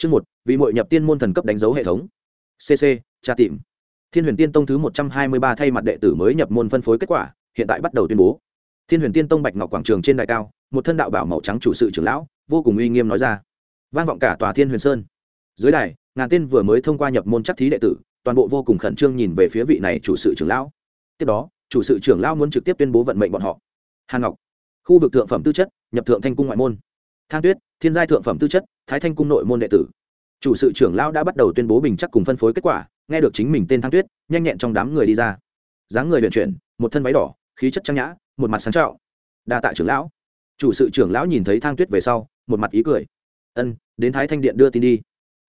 chương một, vì muội nhập tiên môn thần cấp đánh dấu hệ thống. Cc tra tìm. Thiên huyền tiên tông thứ một trăm hai mươi ba thay mặt đệ tử mới nhập môn phân phối kết quả, hiện tại bắt đầu tuyên bố. Thiên huyền tiên tông bạch ngọc quảng trường trên đài cao, một thân đạo bảo màu trắng chủ sự trưởng lão, vô cùng uy nghiêm nói ra. Vang vọng cả tòa thiên huyền sơn. Dưới đài, ngàn tên vừa mới thông qua nhập môn chắc thí đệ tử, toàn bộ vô cùng khẩn trương nhìn về phía vị này chủ sự trưởng lão. Tiếp đó, chủ sự trưởng lão muốn trực tiếp tuyên bố vận mệnh bọn họ. Hàn ngọc, khu vực thượng phẩm tư chất, nhập thượng thanh cung ngoại môn. Thang tuyết thiên giai thượng phẩm tư chất, thái thanh cung nội môn đệ tử. Chủ sự trưởng lão đã bắt đầu tuyên bố bình chắc cùng phân phối kết quả, nghe được chính mình tên thang tuyết, nhanh nhẹn trong đám người đi ra. Dáng người vận chuyển, một thân váy đỏ, khí chất trang nhã, một mặt sáng trạo. Đa tạ trưởng lão. Chủ sự trưởng lão nhìn thấy thang tuyết về sau, một mặt ý cười. Ân, đến thái thanh điện đưa tin đi.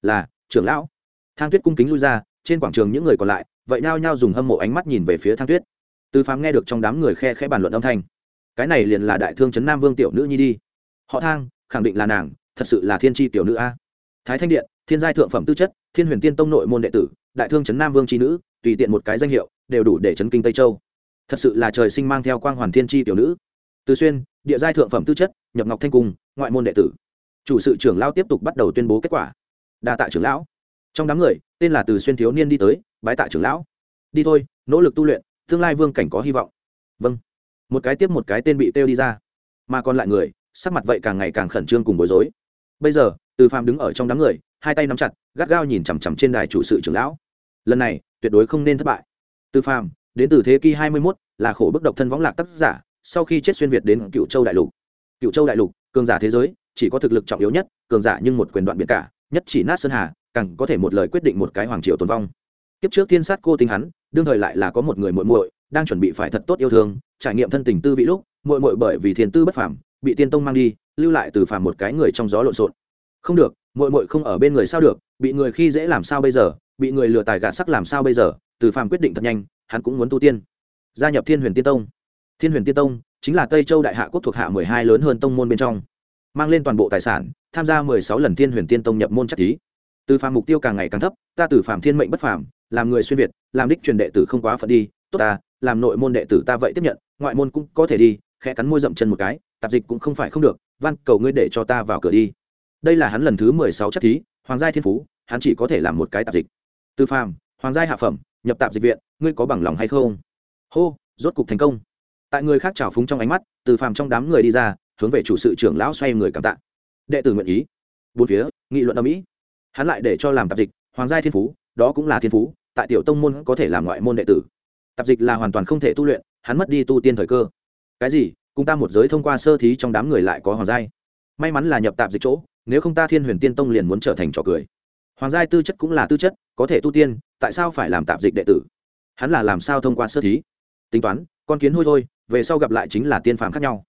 Là, trưởng lão. Thang tuyết cung kính lui ra, trên quảng trường những người còn lại, vậy nao nhao dùng hâm mộ ánh mắt nhìn về phía thang tuyết. Tư phám nghe được trong đám người khe khẽ bàn luận âm thanh. Cái này liền là đại thương trấn nam vương tiểu nữ nhi đi. Họ thang khẳng định là nàng, thật sự là thiên tri tiểu nữ a. Thái thanh điện, thiên giai thượng phẩm tư chất, thiên huyền tiên tông nội môn đệ tử, đại thương trấn nam vương tri nữ, tùy tiện một cái danh hiệu, đều đủ để chấn kinh tây châu. Thật sự là trời sinh mang theo quang hoàn thiên tri tiểu nữ. Từ xuyên, địa giai thượng phẩm tư chất, nhập ngọc thanh cung, ngoại môn đệ tử. Chủ sự trưởng lao tiếp tục bắt đầu tuyên bố kết quả. Đa tạ trưởng lão. Trong đám người, tên là từ xuyên thiếu niên đi tới, bái tạ trưởng lão. Đi thôi, nỗ lực tu luyện, tương lai vương cảnh có hy vọng. Vâng. Một cái tiếp một cái tên bị têu đi ra. Mà còn lại người sắc mặt vậy càng ngày càng khẩn trương cùng bối rối. Bây giờ từ phàm đứng ở trong đám người hai tay nắm chặt gắt gao nhìn chằm chằm trên đài chủ sự trưởng lão. Lần này tuyệt đối không nên thất bại. Từ phàm đến từ thế kỷ hai mươi 21, là khổ bức độc thân võng lạc tác giả sau khi chết xuyên việt đến cựu châu đại lục. Cựu châu đại lục cường giả thế giới chỉ có thực lực trọng yếu nhất cường giả nhưng một quyền đoạn biệt cả nhất chỉ nát sơn hà càng có thể một lời quyết định một cái hoàng triều tồn vong. Kiếp trước thiên sát cô tính hắn đương thời lại là có một người muội muội đang chuẩn bị phải thật tốt yêu thương trải nghiệm thân tình tư vị lúc muội muội bởi vì thiên tư bất phàm bị tiên tông mang đi, lưu lại từ phàm một cái người trong gió lộn xộn. Không được, muội muội không ở bên người sao được, bị người khi dễ làm sao bây giờ, bị người lừa tài gạt sắc làm sao bây giờ, từ phàm quyết định thật nhanh, hắn cũng muốn tu tiên. Gia nhập thiên huyền tiên tông. Thiên huyền tiên tông chính là tây châu đại hạ quốc thuộc hạ mười hai lớn hơn tông môn bên trong. Mang lên toàn bộ tài sản, tham gia mười sáu lần thiên huyền tiên tông nhập môn chắc thí. Từ phàm mục tiêu càng ngày càng thấp, ta từ phàm thiên mệnh bất phàm, làm người xuyên việt, làm đích truyền đệ tử không quá phận đi, tốt ta, làm nội môn đệ tử ta vậy tiếp nhận, ngoại môn cũng có thể đi, khẽ cắn môi dậm chân một cái tạp dịch cũng không phải không được, van, cầu ngươi để cho ta vào cửa đi. Đây là hắn lần thứ mười sáu chắc thí, hoàng gia thiên phú, hắn chỉ có thể làm một cái tạp dịch. Từ phàm, hoàng gia hạ phẩm, nhập tạp dịch viện, ngươi có bằng lòng hay không? Hô, rốt cục thành công. Tại người khác trào phúng trong ánh mắt, từ phàm trong đám người đi ra, hướng về chủ sự trưởng lão xoay người cảm tạ. Đệ tử nguyện ý. Bốn phía, nghị luận ở mỹ hắn lại để cho làm tạp dịch, hoàng gia thiên phú, đó cũng là thiên phú, tại tiểu tông môn có thể làm ngoại môn đệ tử. Tạp dịch là hoàn toàn không thể tu luyện, hắn mất đi tu tiên thời cơ. Cái gì? Cùng ta một giới thông qua sơ thí trong đám người lại có hoàng giai. May mắn là nhập tạp dịch chỗ, nếu không ta thiên huyền tiên tông liền muốn trở thành trò cười. Hoàng giai tư chất cũng là tư chất, có thể tu tiên, tại sao phải làm tạp dịch đệ tử? Hắn là làm sao thông qua sơ thí? Tính toán, con kiến hôi thôi, về sau gặp lại chính là tiên phàm khác nhau.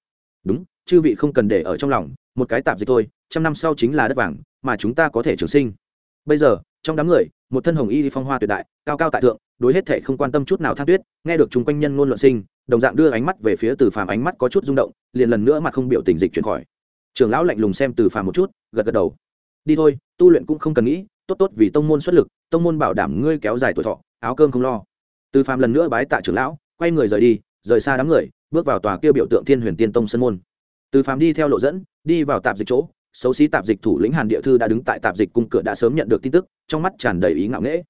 Đúng, chư vị không cần để ở trong lòng, một cái tạp dịch thôi, trăm năm sau chính là đất vàng, mà chúng ta có thể trường sinh. Bây giờ, trong đám người một thân hồng y phong hoa tuyệt đại, cao cao tại thượng, đối hết thể không quan tâm chút nào thang tuyết, nghe được chung quanh nhân ngôn luận sinh, đồng dạng đưa ánh mắt về phía từ phàm ánh mắt có chút rung động, liền lần nữa mặt không biểu tình dịch chuyển khỏi. Trường lão lạnh lùng xem từ phàm một chút, gật gật đầu. Đi thôi, tu luyện cũng không cần nghĩ, tốt tốt vì tông môn xuất lực, tông môn bảo đảm ngươi kéo dài tuổi thọ, áo cơm không lo. Từ phàm lần nữa bái tạ trưởng lão, quay người rời đi, rời xa đám người, bước vào tòa kia biểu tượng thiên huyền tiên tông sân môn. Từ phàm đi theo lộ dẫn, đi vào tạp dịch chỗ xấu xí tạp dịch thủ lĩnh hàn địa thư đã đứng tại tạp dịch cung cửa đã sớm nhận được tin tức, trong mắt tràn đầy ý ngạo nghễ.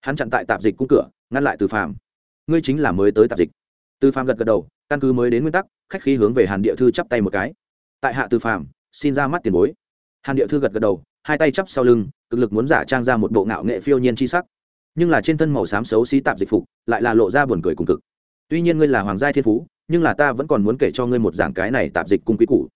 Hắn chặn tại tạp dịch cung cửa, ngăn lại từ phàm. Ngươi chính là mới tới tạp dịch. Từ phàm gật gật đầu, căn cứ mới đến nguyên tắc, khách khí hướng về hàn địa thư chắp tay một cái. Tại hạ từ phàm, xin ra mắt tiền bối. Hàn địa thư gật gật đầu, hai tay chắp sau lưng, cực lực muốn giả trang ra một bộ ngạo nghệ phiêu nhiên c h i sắc. Nhưng là trên thân màu xám xấu xí tạp dịch phục, lại là lộ ra buồn cười cùng cực. Tuy nhiên ngươi là hoàng gia thiên phú, nhưng là ta vẫn còn muốn kể cho ngươi một giảng cái này tạp dịch cung quý cũ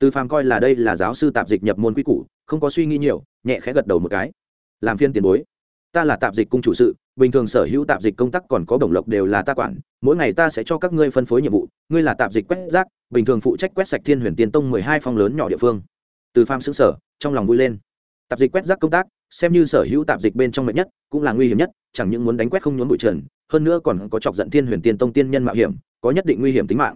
từ phàm coi là đây là giáo sư tạp dịch nhập môn quý củ, không có suy nghĩ nhiều nhẹ khẽ gật đầu một cái. Làm phiên tiền bối. Ta là tạp dịch cung chủ sự bình thường sở hữu tạp dịch công tác còn có đồng lộc đều là ta quản mỗi ngày ta sẽ cho các ngươi phân phối nhiệm vụ ngươi là tạp dịch quét rác bình thường phụ trách quét sạch thiên huyền tiên tông mười hai phong lớn nhỏ địa phương. Từ phàm xứng sở trong lòng vui lên. Tạp dịch quét rác công tác xem như sở hữu tạp dịch bên trong mạnh nhất cũng là nguy hiểm nhất chẳng những muốn đánh quét không nhốn bụi trần hơn nữa còn có chọc giận thiên huyền tiên tông tiên nhân mạo hiểm có nhất định nguy hiểm tính mạng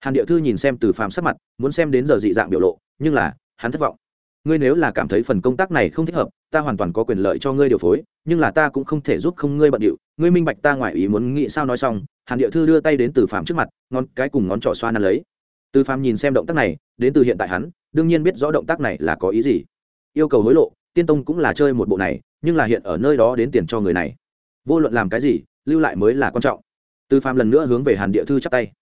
hàn điệu thư nhìn xem từ phàm sắc mặt, muốn xem đến giờ dị dạng biểu lộ, nhưng là, hắn thất vọng. Ngươi nếu là cảm thấy phần công tác này không thích hợp, ta hoàn toàn có quyền lợi cho ngươi điều phối, nhưng là ta cũng không thể giúp không ngươi bận điệu. Ngươi minh bạch ta ngoài ý muốn nghĩ sao nói xong, hàn điệu thư đưa tay đến từ phàm trước mặt, ngón cái cùng ngón trỏ xoa năn lấy. Từ phàm nhìn xem động tác này, đến từ hiện tại hắn, đương nhiên biết rõ động tác này là có ý gì. Yêu cầu hối lộ, tiên tông cũng là chơi một bộ này, nhưng là hiện ở nơi đó đến tiền cho người này. Vô luận làm cái gì, lưu lại mới là quan trọng. Từ phàm lần nữa hướng về hàn địa thư chắp tay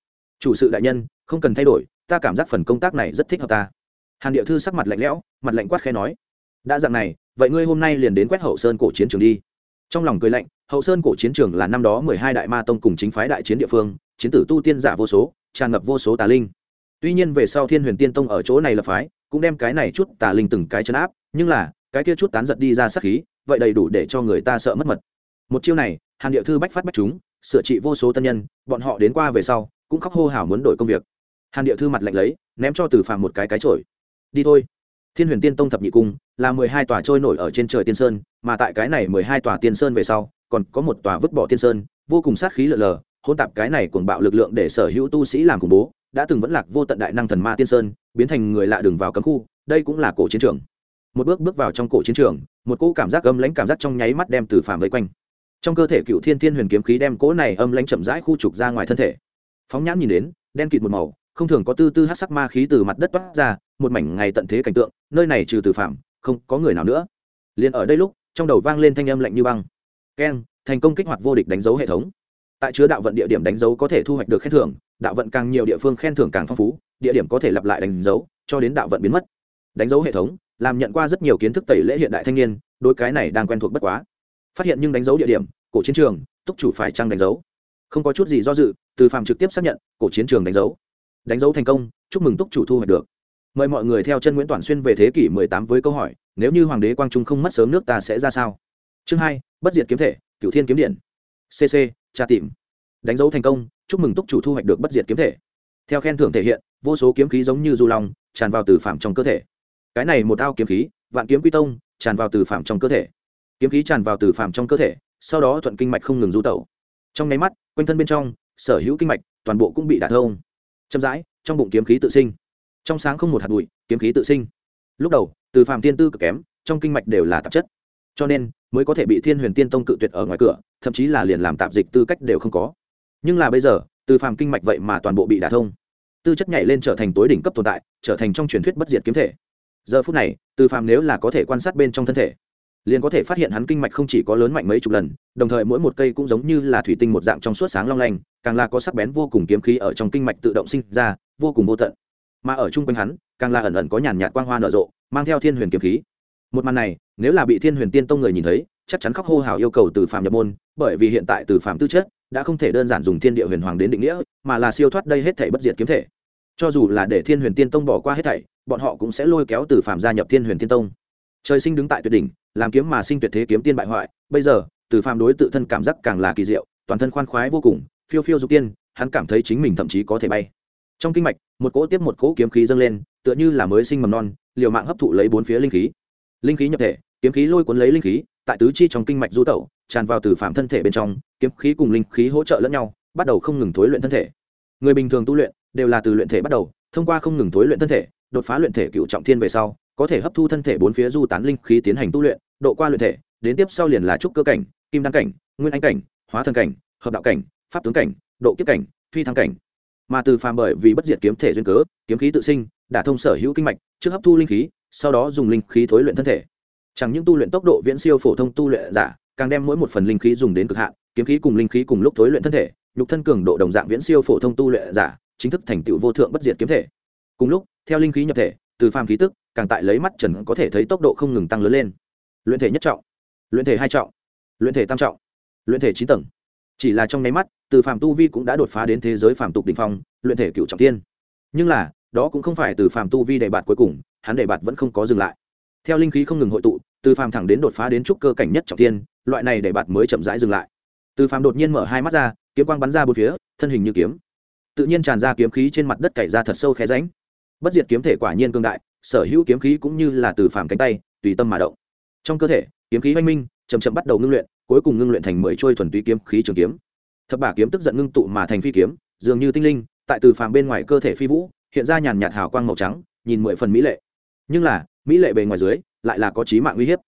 chủ sự đại nhân, không cần thay đổi, ta cảm giác phần công tác này rất thích hợp ta. Hàn địa thư sắc mặt lạnh lẽo, mặt lạnh quát khẽ nói. Đã dạng này, vậy ngươi hôm nay liền đến quét hậu sơn cổ chiến trường đi. Trong lòng cười lạnh, hậu sơn cổ chiến trường là năm đó mười hai đại ma tông cùng chính phái đại chiến địa phương, chiến tử tu tiên giả vô số, tràn ngập vô số tà linh. Tuy nhiên về sau thiên huyền tiên tông ở chỗ này là phái, cũng đem cái này chút tà linh từng cái chấn áp, nhưng là, cái kia chút tán giật đi ra sát khí, vậy đầy đủ để cho người ta sợ mất mật. Một chiêu này, hàn địa thư bách phát bách chúng, sửa trị vô số tân nhân, bọn họ đến qua về sau cũng khóc hô hào muốn đổi công việc. Hàn địa thư mặt lạnh lấy, ném cho từ phàm một cái cái trổi đi thôi. Thiên huyền tiên tông thập nhị cung là mười hai tòa trôi nổi ở trên trời tiên sơn, mà tại cái này mười hai tòa tiên sơn về sau, còn có một tòa vứt bỏ tiên sơn, vô cùng sát khí lở lờ hôn tạp cái này cuồng bạo lực lượng để sở hữu tu sĩ làm khủng bố, đã từng vẫn lạc vô tận đại năng thần ma tiên sơn, biến thành người lạ đường vào cấm khu, đây cũng là cổ chiến trường. Một bước bước vào trong cổ chiến trường, một cỗ cảm giác âm lãnh cảm giác trong nháy mắt đem từ phàm vây quanh. Trong cơ thể cựu thiên thiên huyền kiếm khí đem cỗ này âm lãnh chậm rãi khu trục ra ngoài thân thể phóng nhãn nhìn đến, đen kịt một màu, không thường có tư tư hát sắc ma khí từ mặt đất toát ra, một mảnh ngày tận thế cảnh tượng, nơi này trừ từ phạm, không có người nào nữa. Liền ở đây lúc, trong đầu vang lên thanh âm lạnh như băng. Keng, thành công kích hoạt vô địch đánh dấu hệ thống. Tại chứa đạo vận địa điểm đánh dấu có thể thu hoạch được khen thưởng, đạo vận càng nhiều địa phương khen thưởng càng phong phú, địa điểm có thể lặp lại đánh dấu, cho đến đạo vận biến mất. Đánh dấu hệ thống, làm nhận qua rất nhiều kiến thức tẩy lễ hiện đại thanh niên đôi cái này đang quen thuộc bất quá. Phát hiện nhưng đánh dấu địa điểm, cổ chiến trường, túc chủ phải trăng đánh dấu không có chút gì do dự, từ phạm trực tiếp xác nhận, cổ chiến trường đánh dấu. Đánh dấu thành công, chúc mừng túc chủ thu hoạch được. Mời mọi người theo chân nguyễn toàn xuyên về thế kỷ 18 với câu hỏi, nếu như hoàng đế quang trung không mất sớm nước ta sẽ ra sao? Chương hai, bất diệt kiếm thể cựu thiên kiếm điện. Cc tra tìm. Đánh dấu thành công, chúc mừng túc chủ thu hoạch được bất diệt kiếm thể. Theo khen thưởng thể hiện, vô số kiếm khí giống như du long, tràn vào từ phạm trong cơ thể. Cái này một ao kiếm khí, vạn kiếm quy tông, tràn vào từ phạm trong cơ thể. Kiếm khí tràn vào từ phạm trong cơ thể, sau đó thuận kinh mạch không ngừng du tẩu trong nháy mắt, quanh thân bên trong, sở hữu kinh mạch, toàn bộ cũng bị đả thông. Chậm rãi, trong bụng kiếm khí tự sinh. Trong sáng không một hạt bụi, kiếm khí tự sinh. Lúc đầu, từ phạm tiên tư cực kém, trong kinh mạch đều là tạp chất. Cho nên, mới có thể bị thiên huyền tiên tông cự tuyệt ở ngoài cửa, thậm chí là liền làm tạp dịch tư cách đều không có. Nhưng là bây giờ, từ phàm kinh mạch vậy mà toàn bộ bị đả thông. Tư chất nhảy lên trở thành tối đỉnh cấp tồn tại, trở thành trong truyền thuyết bất diệt kiếm thể. Giờ phút này, từ phàm nếu là có thể quan sát bên trong thân thể liền có thể phát hiện hắn kinh mạch không chỉ có lớn mạnh mấy chục lần, đồng thời mỗi một cây cũng giống như là thủy tinh một dạng trong suốt sáng long lanh, càng là có sắc bén vô cùng kiếm khí ở trong kinh mạch tự động sinh ra, vô cùng vô tận. Mà ở chung quanh hắn, càng là ẩn ẩn có nhàn nhạt quang hoa nở rộ, mang theo thiên huyền kiếm khí. Một màn này, nếu là bị thiên huyền tiên tông người nhìn thấy, chắc chắn khóc hô hào yêu cầu từ phạm nhập môn, bởi vì hiện tại từ phạm tư chất, đã không thể đơn giản dùng thiên địa huyền hoàng đến định nghĩa, mà là siêu thoát đây hết thảy bất diệt kiếm thể. Cho dù là để thiên huyền tiên tông bỏ qua hết thảy, bọn họ cũng sẽ lôi kéo từ phạm gia nhập thiên huyền tiên tông trời sinh đứng tại tuyệt đỉnh, làm kiếm mà sinh tuyệt thế kiếm tiên bại hoại, bây giờ, từ phàm đối tự thân cảm giác càng là kỳ diệu, toàn thân khoan khoái vô cùng, phiêu phiêu dục tiên, hắn cảm thấy chính mình thậm chí có thể bay. Trong kinh mạch, một cỗ tiếp một cỗ kiếm khí dâng lên, tựa như là mới sinh mầm non, liều mạng hấp thụ lấy bốn phía linh khí. Linh khí nhập thể, kiếm khí lôi cuốn lấy linh khí, tại tứ chi trong kinh mạch du tẩu, tràn vào từ phạm thân thể bên trong, kiếm khí cùng linh khí hỗ trợ lẫn nhau, bắt đầu không ngừng thối luyện thân thể. Người bình thường tu luyện, đều là từ luyện thể bắt đầu, thông qua không ngừng thối luyện thân thể đột phá luyện thể cựu trọng thiên về sau, có thể hấp thu thân thể bốn phía du tán linh khí tiến hành tu luyện, độ qua luyện thể, đến tiếp sau liền là trúc cơ cảnh, kim đăng cảnh, nguyên anh cảnh, hóa thần cảnh, hợp đạo cảnh, pháp tướng cảnh, độ kiếp cảnh, phi thăng cảnh. Mà từ phàm bởi vì bất diệt kiếm thể duyên cớ, kiếm khí tự sinh đả thông sở hữu kinh mạch, trước hấp thu linh khí, sau đó dùng linh khí thối luyện thân thể. Chẳng những tu luyện tốc độ viễn siêu phổ thông tu luyện giả, càng đem mỗi một phần linh khí dùng đến cực hạn, kiếm khí cùng linh khí cùng lúc thối luyện thân thể, nhục thân cường độ đồng dạng viễn siêu phổ thông tu luyện giả, chính thức thành tựu vô thượng bất diệt kiếm thể. Cùng lúc theo linh khí nhập thể, từ phàm khí tức, càng tại lấy mắt trần có thể thấy tốc độ không ngừng tăng lớn lên. Luyện thể nhất trọng, luyện thể hai trọng, luyện thể tam trọng, luyện thể chín tầng. Chỉ là trong nháy mắt, từ phàm tu vi cũng đã đột phá đến thế giới phàm tục đ ỉ n h phong, luyện thể cựu trọng tiên. Nhưng là, đó cũng không phải từ phàm tu vi đề bạt cuối cùng, hắn đề bạt vẫn không có dừng lại. Theo linh khí không ngừng hội tụ, từ phàm thẳng đến đột phá đến trúc cơ cảnh nhất trọng tiên, loại này đề bạt mới chậm rãi dừng lại. Từ phàm đột nhiên mở hai mắt ra, kiếm quang bắn ra bốn phía, thân hình như kiếm. Tự nhiên tràn ra kiếm khí trên mặt đất cày ra thật sâu khe ránh bất diệt kiếm thể quả nhiên cương đại, sở hữu kiếm khí cũng như là từ phàm cánh tay, tùy tâm mà động. Trong cơ thể, kiếm khí oanh minh chầm chậm bắt đầu ngưng luyện, cuối cùng ngưng luyện thành mười trôi thuần túy kiếm khí trường kiếm. Thập bả kiếm tức giận ngưng tụ mà thành phi kiếm, dường như tinh linh, tại từ phàm bên ngoài cơ thể phi vũ, hiện ra nhàn nhạt hào quang màu trắng, nhìn mười phần mỹ lệ. Nhưng là, mỹ lệ bề ngoài dưới, lại là có trí mạng uy hiếp.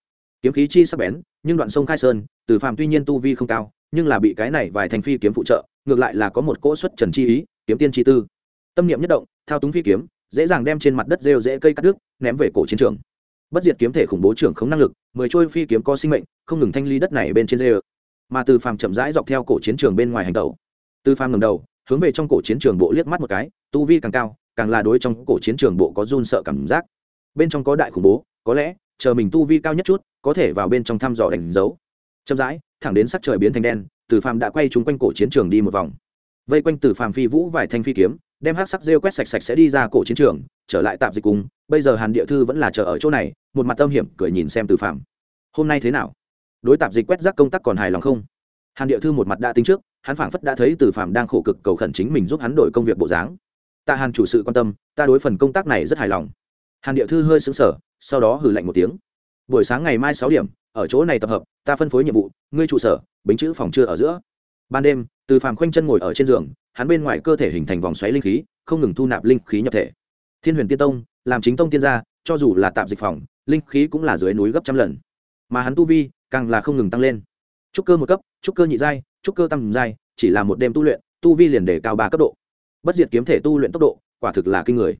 Kiếm khí chi sắc bén, nhưng đoạn sông khai sơn, từ phàm tuy nhiên tu vi không cao, nhưng là bị cái này vài thành phi kiếm phụ trợ, ngược lại là có một cỗ xuất trần chi ý, kiếm tiên chi tư. Tâm niệm nhất động, thao túng phi kiếm dễ dàng đem trên mặt đất rêu dễ cây cắt đứt, ném về cổ chiến trường. Bất diệt kiếm thể khủng bố trưởng không năng lực, mười trôi phi kiếm có sinh mệnh, không ngừng thanh ly đất này bên trên rêu. mà từ phàm chậm rãi dọc theo cổ chiến trường bên ngoài hành tẩu. Từ phàm ngầm đầu, hướng về trong cổ chiến trường bộ liếc mắt một cái, tu vi càng cao, càng là đối trong cổ chiến trường bộ có run sợ cảm giác. Bên trong có đại khủng bố, có lẽ, chờ mình tu vi cao nhất chút, có thể vào bên trong thăm dò đánh dấu. Chậm rãi, thẳng đến sắc trời biến thành đen, từ phàm đã quay trúng quanh cổ chiến trường đi một vòng. Vây quanh từ phàm phi vũ vài thanh phi kiếm đem hát sắc rêu quét sạch sạch sẽ đi ra cổ chiến trường, trở lại tạm dịch cùng, bây giờ hàn địa thư vẫn là chờ ở chỗ này, một mặt tâm hiểm, cười nhìn xem từ Phạm hôm nay thế nào? Đối tạp dịch quét rác công tác còn hài lòng không? Hàn địa thư một mặt đã tính trước, hắn phảng phất đã thấy từ Phạm đang khổ cực cầu khẩn chính mình giúp hắn đổi công việc bộ dáng. Tạ hàn chủ sự quan tâm, ta đối phần công tác này rất hài lòng. Hàn địa thư hơi xứng sở sau đó hử lạnh một tiếng. Buổi sáng ngày mai sáu điểm, ở chỗ này tập hợp, ta phân phối nhiệm vụ, ngươi trụ sở, bính chữ phòng trưa ở giữa. Ban đêm, từ Phạm khoanh chân ngồi ở trên giường hắn bên ngoài cơ thể hình thành vòng xoáy linh khí, không ngừng thu nạp linh khí nhập thể. Thiên huyền tiên tông, làm chính tông tiên gia, cho dù là tạm dịch phòng, linh khí cũng là dưới núi gấp trăm lần. Mà hắn tu vi càng là không ngừng tăng lên. Trúc cơ một cấp, trúc cơ nhị giai, trúc cơ tăng giai, chỉ là một đêm tu luyện, tu vi liền để cao ba cấp độ. Bất diệt kiếm thể tu luyện tốc độ, quả thực là kinh người.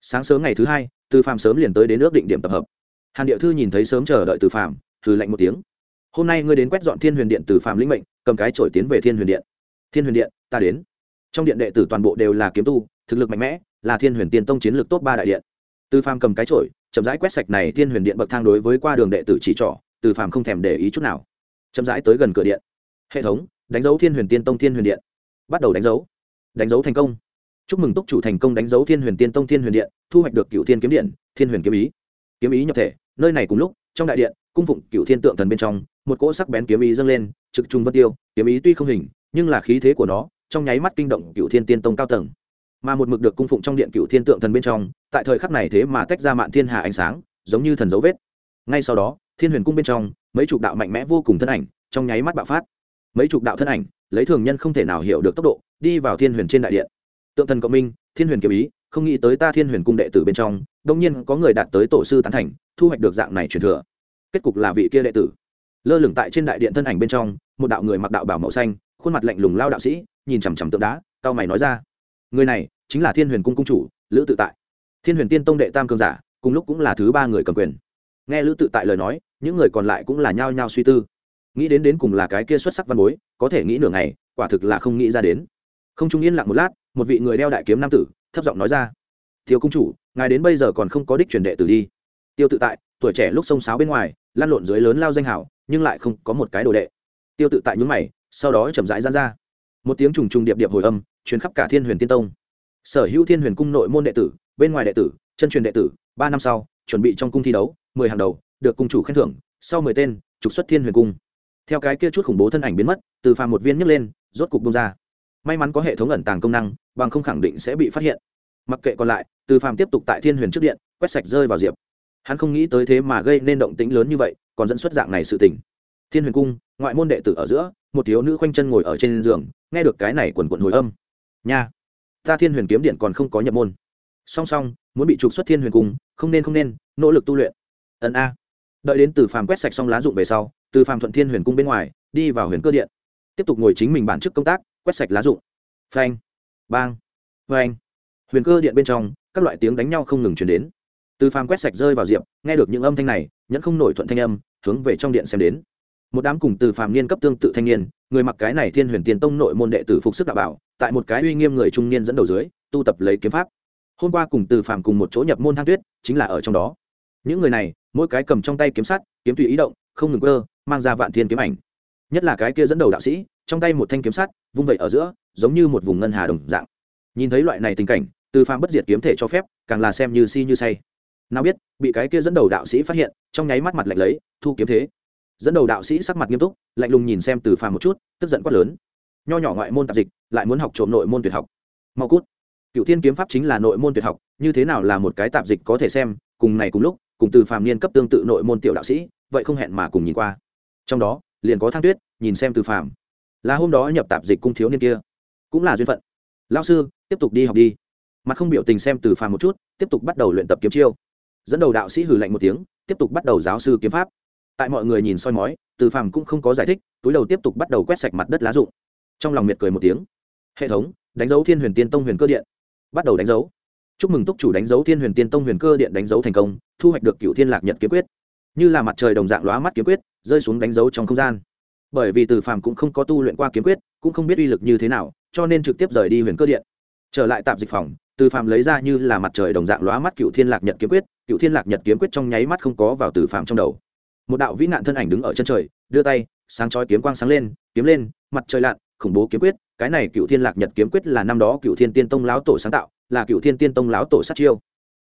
Sáng sớm ngày thứ hai, từ phàm sớm liền tới đến ước định điểm tập hợp. Hàn địa thư nhìn thấy sớm chờ đợi từ phàm thử lạnh một tiếng. Hôm nay ngươi đến quét dọn thiên huyền điện từ phàm lĩnh mệnh, cầm cái trổi tiến về thiên huyền điện. Thiên huyền điện, ta đến trong điện đệ tử toàn bộ đều là kiếm tu, thực lực mạnh mẽ, là thiên huyền tiên tông chiến lược tốt ba đại điện. Từ phàm cầm cái trổi chậm rãi quét sạch này thiên huyền điện bậc thang đối với qua đường đệ tử chỉ trỏ, từ phàm không thèm để ý chút nào. Chậm rãi tới gần cửa điện. Hệ thống, đánh dấu thiên huyền tiên tông, thiên huyền điện. Bắt đầu đánh dấu. Đánh dấu thành công. Chúc mừng túc chủ thành công đánh dấu thiên huyền tiên tông, thiên huyền điện, thu hoạch được cựu thiên kiếm điện, thiên huyền kiếm ý. Kiếm ý nhập thể, nơi này cùng lúc, trong đại điện, cung phụng cựu thiên tượng thần bên trong, một cỗ sắc bén kiếm ý dâng lên, trực trung vân tiêu, kiếm ý tuy không hình, nhưng là khí thế của nó trong nháy mắt kinh động cựu thiên tiên tông cao tầng. Mà một mực được cung phụng trong điện cựu thiên tượng thần bên trong, tại thời khắc này thế mà tách ra mạn thiên hà ánh sáng, giống như thần dấu vết. Ngay sau đó, thiên huyền cung bên trong, mấy chục đạo mạnh mẽ vô cùng thân ảnh, trong nháy mắt bạo phát. Mấy chục đạo thân ảnh, lấy thường nhân không thể nào hiểu được tốc độ, đi vào thiên huyền trên đại điện. Tượng thần cộng minh, thiên huyền kiếm ý, không nghĩ tới ta thiên huyền cung đệ tử bên trong đông nhiên có người đạt tới tổ sư tán thành, thu hoạch được dạng này truyền thừa. Kết cục là vị kia đệ tử. Lơ lửng tại trên đại điện thân ảnh bên trong, một đạo người mặc đạo bảo màu xanh khuôn mặt lạnh lùng lao đạo sĩ, nhìn chằm chằm tượng đá cao mày nói ra. Người này chính là thiên huyền cung cung chủ, lữ tự tại. Thiên huyền tiên tông đệ tam cường giả, cùng lúc cũng là thứ ba người cầm quyền. Nghe lữ tự tại lời nói, những người còn lại cũng là nhao nhao suy tư. Nghĩ đến đến cùng là cái kia xuất sắc văn bối, có thể nghĩ nửa ngày, quả thực là không nghĩ ra đến. Không trung yên lặng một lát, một vị người đeo đại kiếm nam tử, thấp giọng nói ra. Tiêu cung chủ, ngài đến bây giờ còn không có đích truyền đệ tử đi. Tiêu tự tại, tuổi trẻ lúc sông sáo bên ngoài lan lộn dưới lớn lao danh hảo nhưng lại không có một cái đồ đệ. Tiêu tự tại nhún mày sau đó chậm rãi gian ra. Một tiếng trùng trùng điệp điệp hồi âm chuyến khắp cả thiên huyền tiên tông. Sở hữu thiên huyền cung nội môn đệ tử, bên ngoài đệ tử, chân truyền đệ tử, ba năm sau, chuẩn bị trong cung thi đấu, mười hàng đầu, được cung chủ khen thưởng, sau mười tên, trục xuất thiên huyền cung. Theo cái kia chút khủng bố thân ảnh biến mất, từ phàm một viên nhấc lên, rốt cục bông ra. May mắn có hệ thống ẩn tàng công năng, bằng không khẳng định sẽ bị phát hiện. Mặc kệ còn lại, từ phàm tiếp tục tại thiên huyền trước điện, quét sạch rơi vào diệp. Hắn không nghĩ tới thế mà gây nên động tĩnh lớn như vậy, còn dẫn xuất dạng này sự tình. Thiên huyền cung ngoại môn đệ tử ở giữa, một thiếu nữ khoanh chân ngồi ở trên giường, nghe được cái này quần quận hồi âm. Nha, ta thiên huyền kiếm điện còn không có nhập môn. Song song, muốn bị trục xuất thiên huyền cung, không nên không nên, nỗ lực tu luyện. Ẩn a. Đợi đến từ phàm quét sạch xong lá dụng về sau, từ phàm thuận thiên huyền cung bên ngoài, đi vào huyền cơ điện. Tiếp tục ngồi chính mình bản chức công tác, quét sạch lá dụng phanh, bang phanh huyền cơ điện bên trong, các loại tiếng đánh nhau không ngừng chuyển đến. Từ phàm quét sạch rơi vào diệp, nghe được những âm thanh này, nhẫn không nổi thuận thanh âm, hướng về trong điện xem đến một đám cùng từ phàm niên cấp tương tự thanh niên, người mặc cái này thiên huyền tiền tông nội môn đệ tử phục sức đạo bảo, tại một cái uy nghiêm người trung niên dẫn đầu dưới, tu tập lấy kiếm pháp. Hôm qua cùng từ phàm cùng một chỗ nhập môn thang tuyết, chính là ở trong đó. Những người này, mỗi cái cầm trong tay kiếm sắt, kiếm tùy ý động, không ngừng cơ mang ra vạn thiên kiếm ảnh. Nhất là cái kia dẫn đầu đạo sĩ, trong tay một thanh kiếm sắt, vung vẩy ở giữa, giống như một vùng ngân hà đồng dạng. Nhìn thấy loại này tình cảnh, từ phàm bất diệt kiếm thể cho phép, càng là xem như si như say. Nào biết, bị cái kia dẫn đầu đạo sĩ phát hiện, trong nháy mắt mặt lạnh lấy, thu kiếm thế dẫn đầu đạo sĩ sắc mặt nghiêm túc, lạnh lùng nhìn xem từ phàm một chút, tức giận quát lớn. Nho nhỏ ngoại môn tạp dịch, lại muốn học trộm nội môn tuyệt học. Mau cút. Cựu thiên kiếm pháp chính là nội môn tuyệt học, như thế nào là một cái tạp dịch có thể xem, cùng này cùng lúc, cùng từ phàm niên cấp tương tự nội môn tiểu đạo sĩ, vậy không hẹn mà cùng nhìn qua. Trong đó, liền có thang tuyết, nhìn xem từ phàm. Là hôm đó nhập tạp dịch cung thiếu niên kia. Cũng là duyên phận. Lao sư, tiếp tục đi học đi. Mặt không biểu tình xem từ phàm một chút, tiếp tục bắt đầu luyện tập kiếm chiêu. Dẫn đầu đạo sĩ hử lạnh một tiếng, tiếp tục bắt đầu giáo sư kiếm pháp tại mọi người nhìn soi mói, từ phàm cũng không có giải thích, túi đầu tiếp tục bắt đầu quét sạch mặt đất lá rụng. Trong lòng miệt cười một tiếng. Hệ thống, đánh dấu thiên huyền tiên tông huyền cơ điện. Bắt đầu đánh dấu. Chúc mừng túc chủ đánh dấu thiên huyền tiên tông huyền cơ điện đánh dấu thành công, thu hoạch được cựu thiên lạc nhật kiếm quyết. Như là mặt trời đồng dạng lóa mắt kiếm quyết, rơi xuống đánh dấu trong không gian. Bởi vì từ phàm cũng không có tu luyện qua kiếm quyết, cũng không biết uy lực như thế nào, cho nên trực tiếp rời đi huyền cơ điện. Trở lại tạm dịch phòng, từ phàm lấy ra như là mặt trời đồng dạng lóa mắt cựu thiên lạc nhật kiếm quyết cựu thiên lạc nhật kiếm quyết trong nháy mắt không có vào từ phàm trong đầu một đạo vĩ nạn thân ảnh đứng ở chân trời, đưa tay, sáng chói kiếm quang sáng lên, kiếm lên, mặt trời lặn, khủng bố kiếm quyết, cái này cựu thiên lạc nhật kiếm quyết là năm đó cựu thiên tiên tông lão tổ sáng tạo, là cựu thiên tiên tông lão tổ sát chiêu.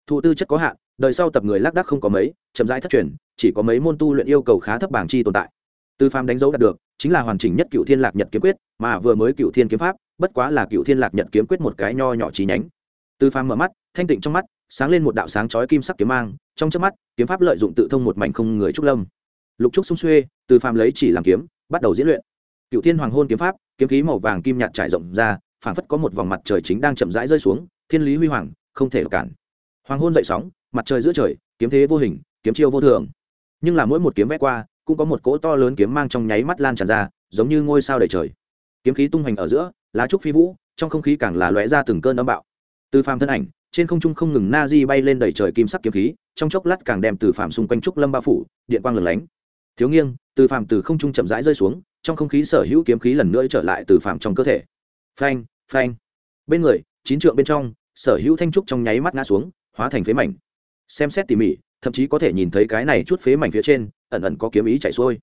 Thụ tư chất có hạn, đời sau tập người lác đác không có mấy, chậm rãi thất truyền, chỉ có mấy môn tu luyện yêu cầu khá thấp bảng chi tồn tại. Tư phàm đánh dấu đạt được, chính là hoàn chỉnh nhất cựu thiên lạc nhật kiếm quyết, mà vừa mới cựu thiên kiếm pháp, bất quá là cựu thiên lạc nhật kiếm quyết một cái nho nhỏ trí nhánh. Tư phàm mở mắt, thanh tịnh trong mắt, sáng lên một đạo sáng chói kim sắc kiếm mang trong chớp mắt, kiếm pháp lợi dụng tự thông một mảnh không người trúc lâm. Lục trúc sung xuê, từ phàm lấy chỉ làm kiếm, bắt đầu diễn luyện. Cựu thiên hoàng hôn kiếm pháp, kiếm khí màu vàng kim nhạt trải rộng ra, phảng phất có một vòng mặt trời chính đang chậm rãi rơi xuống, thiên lý huy hoàng, không thể cản. Hoàng hôn dậy sóng, mặt trời giữa trời, kiếm thế vô hình, kiếm chiêu vô thường. Nhưng là mỗi một kiếm vét qua, cũng có một cỗ to lớn kiếm mang trong nháy mắt lan tràn ra, giống như ngôi sao đầy trời. Kiếm khí tung hoành ở giữa, lá trúc phi vũ, trong không khí càng là lóe ra từng cơn âm bạo. Từ phàm thân ảnh, trên không trung không ngừng na di bay lên đầy trời kim sắc kiếm khí trong chốc lát càng đem từ phàm xung quanh trúc lâm bao phủ, điện quang lửng lánh. Thiếu nghiêng, từ phàm từ không trung chậm rãi rơi xuống, trong không khí sở hữu kiếm khí lần nữa trở lại từ phàm trong cơ thể. Phanh phanh. Bên người, chín trượng bên trong, sở hữu thanh trúc trong nháy mắt ngã xuống, hóa thành phế mảnh. Xem xét tỉ mỉ, thậm chí có thể nhìn thấy cái này chút phế mảnh phía trên, ẩn ẩn có kiếm ý chạy xuôi.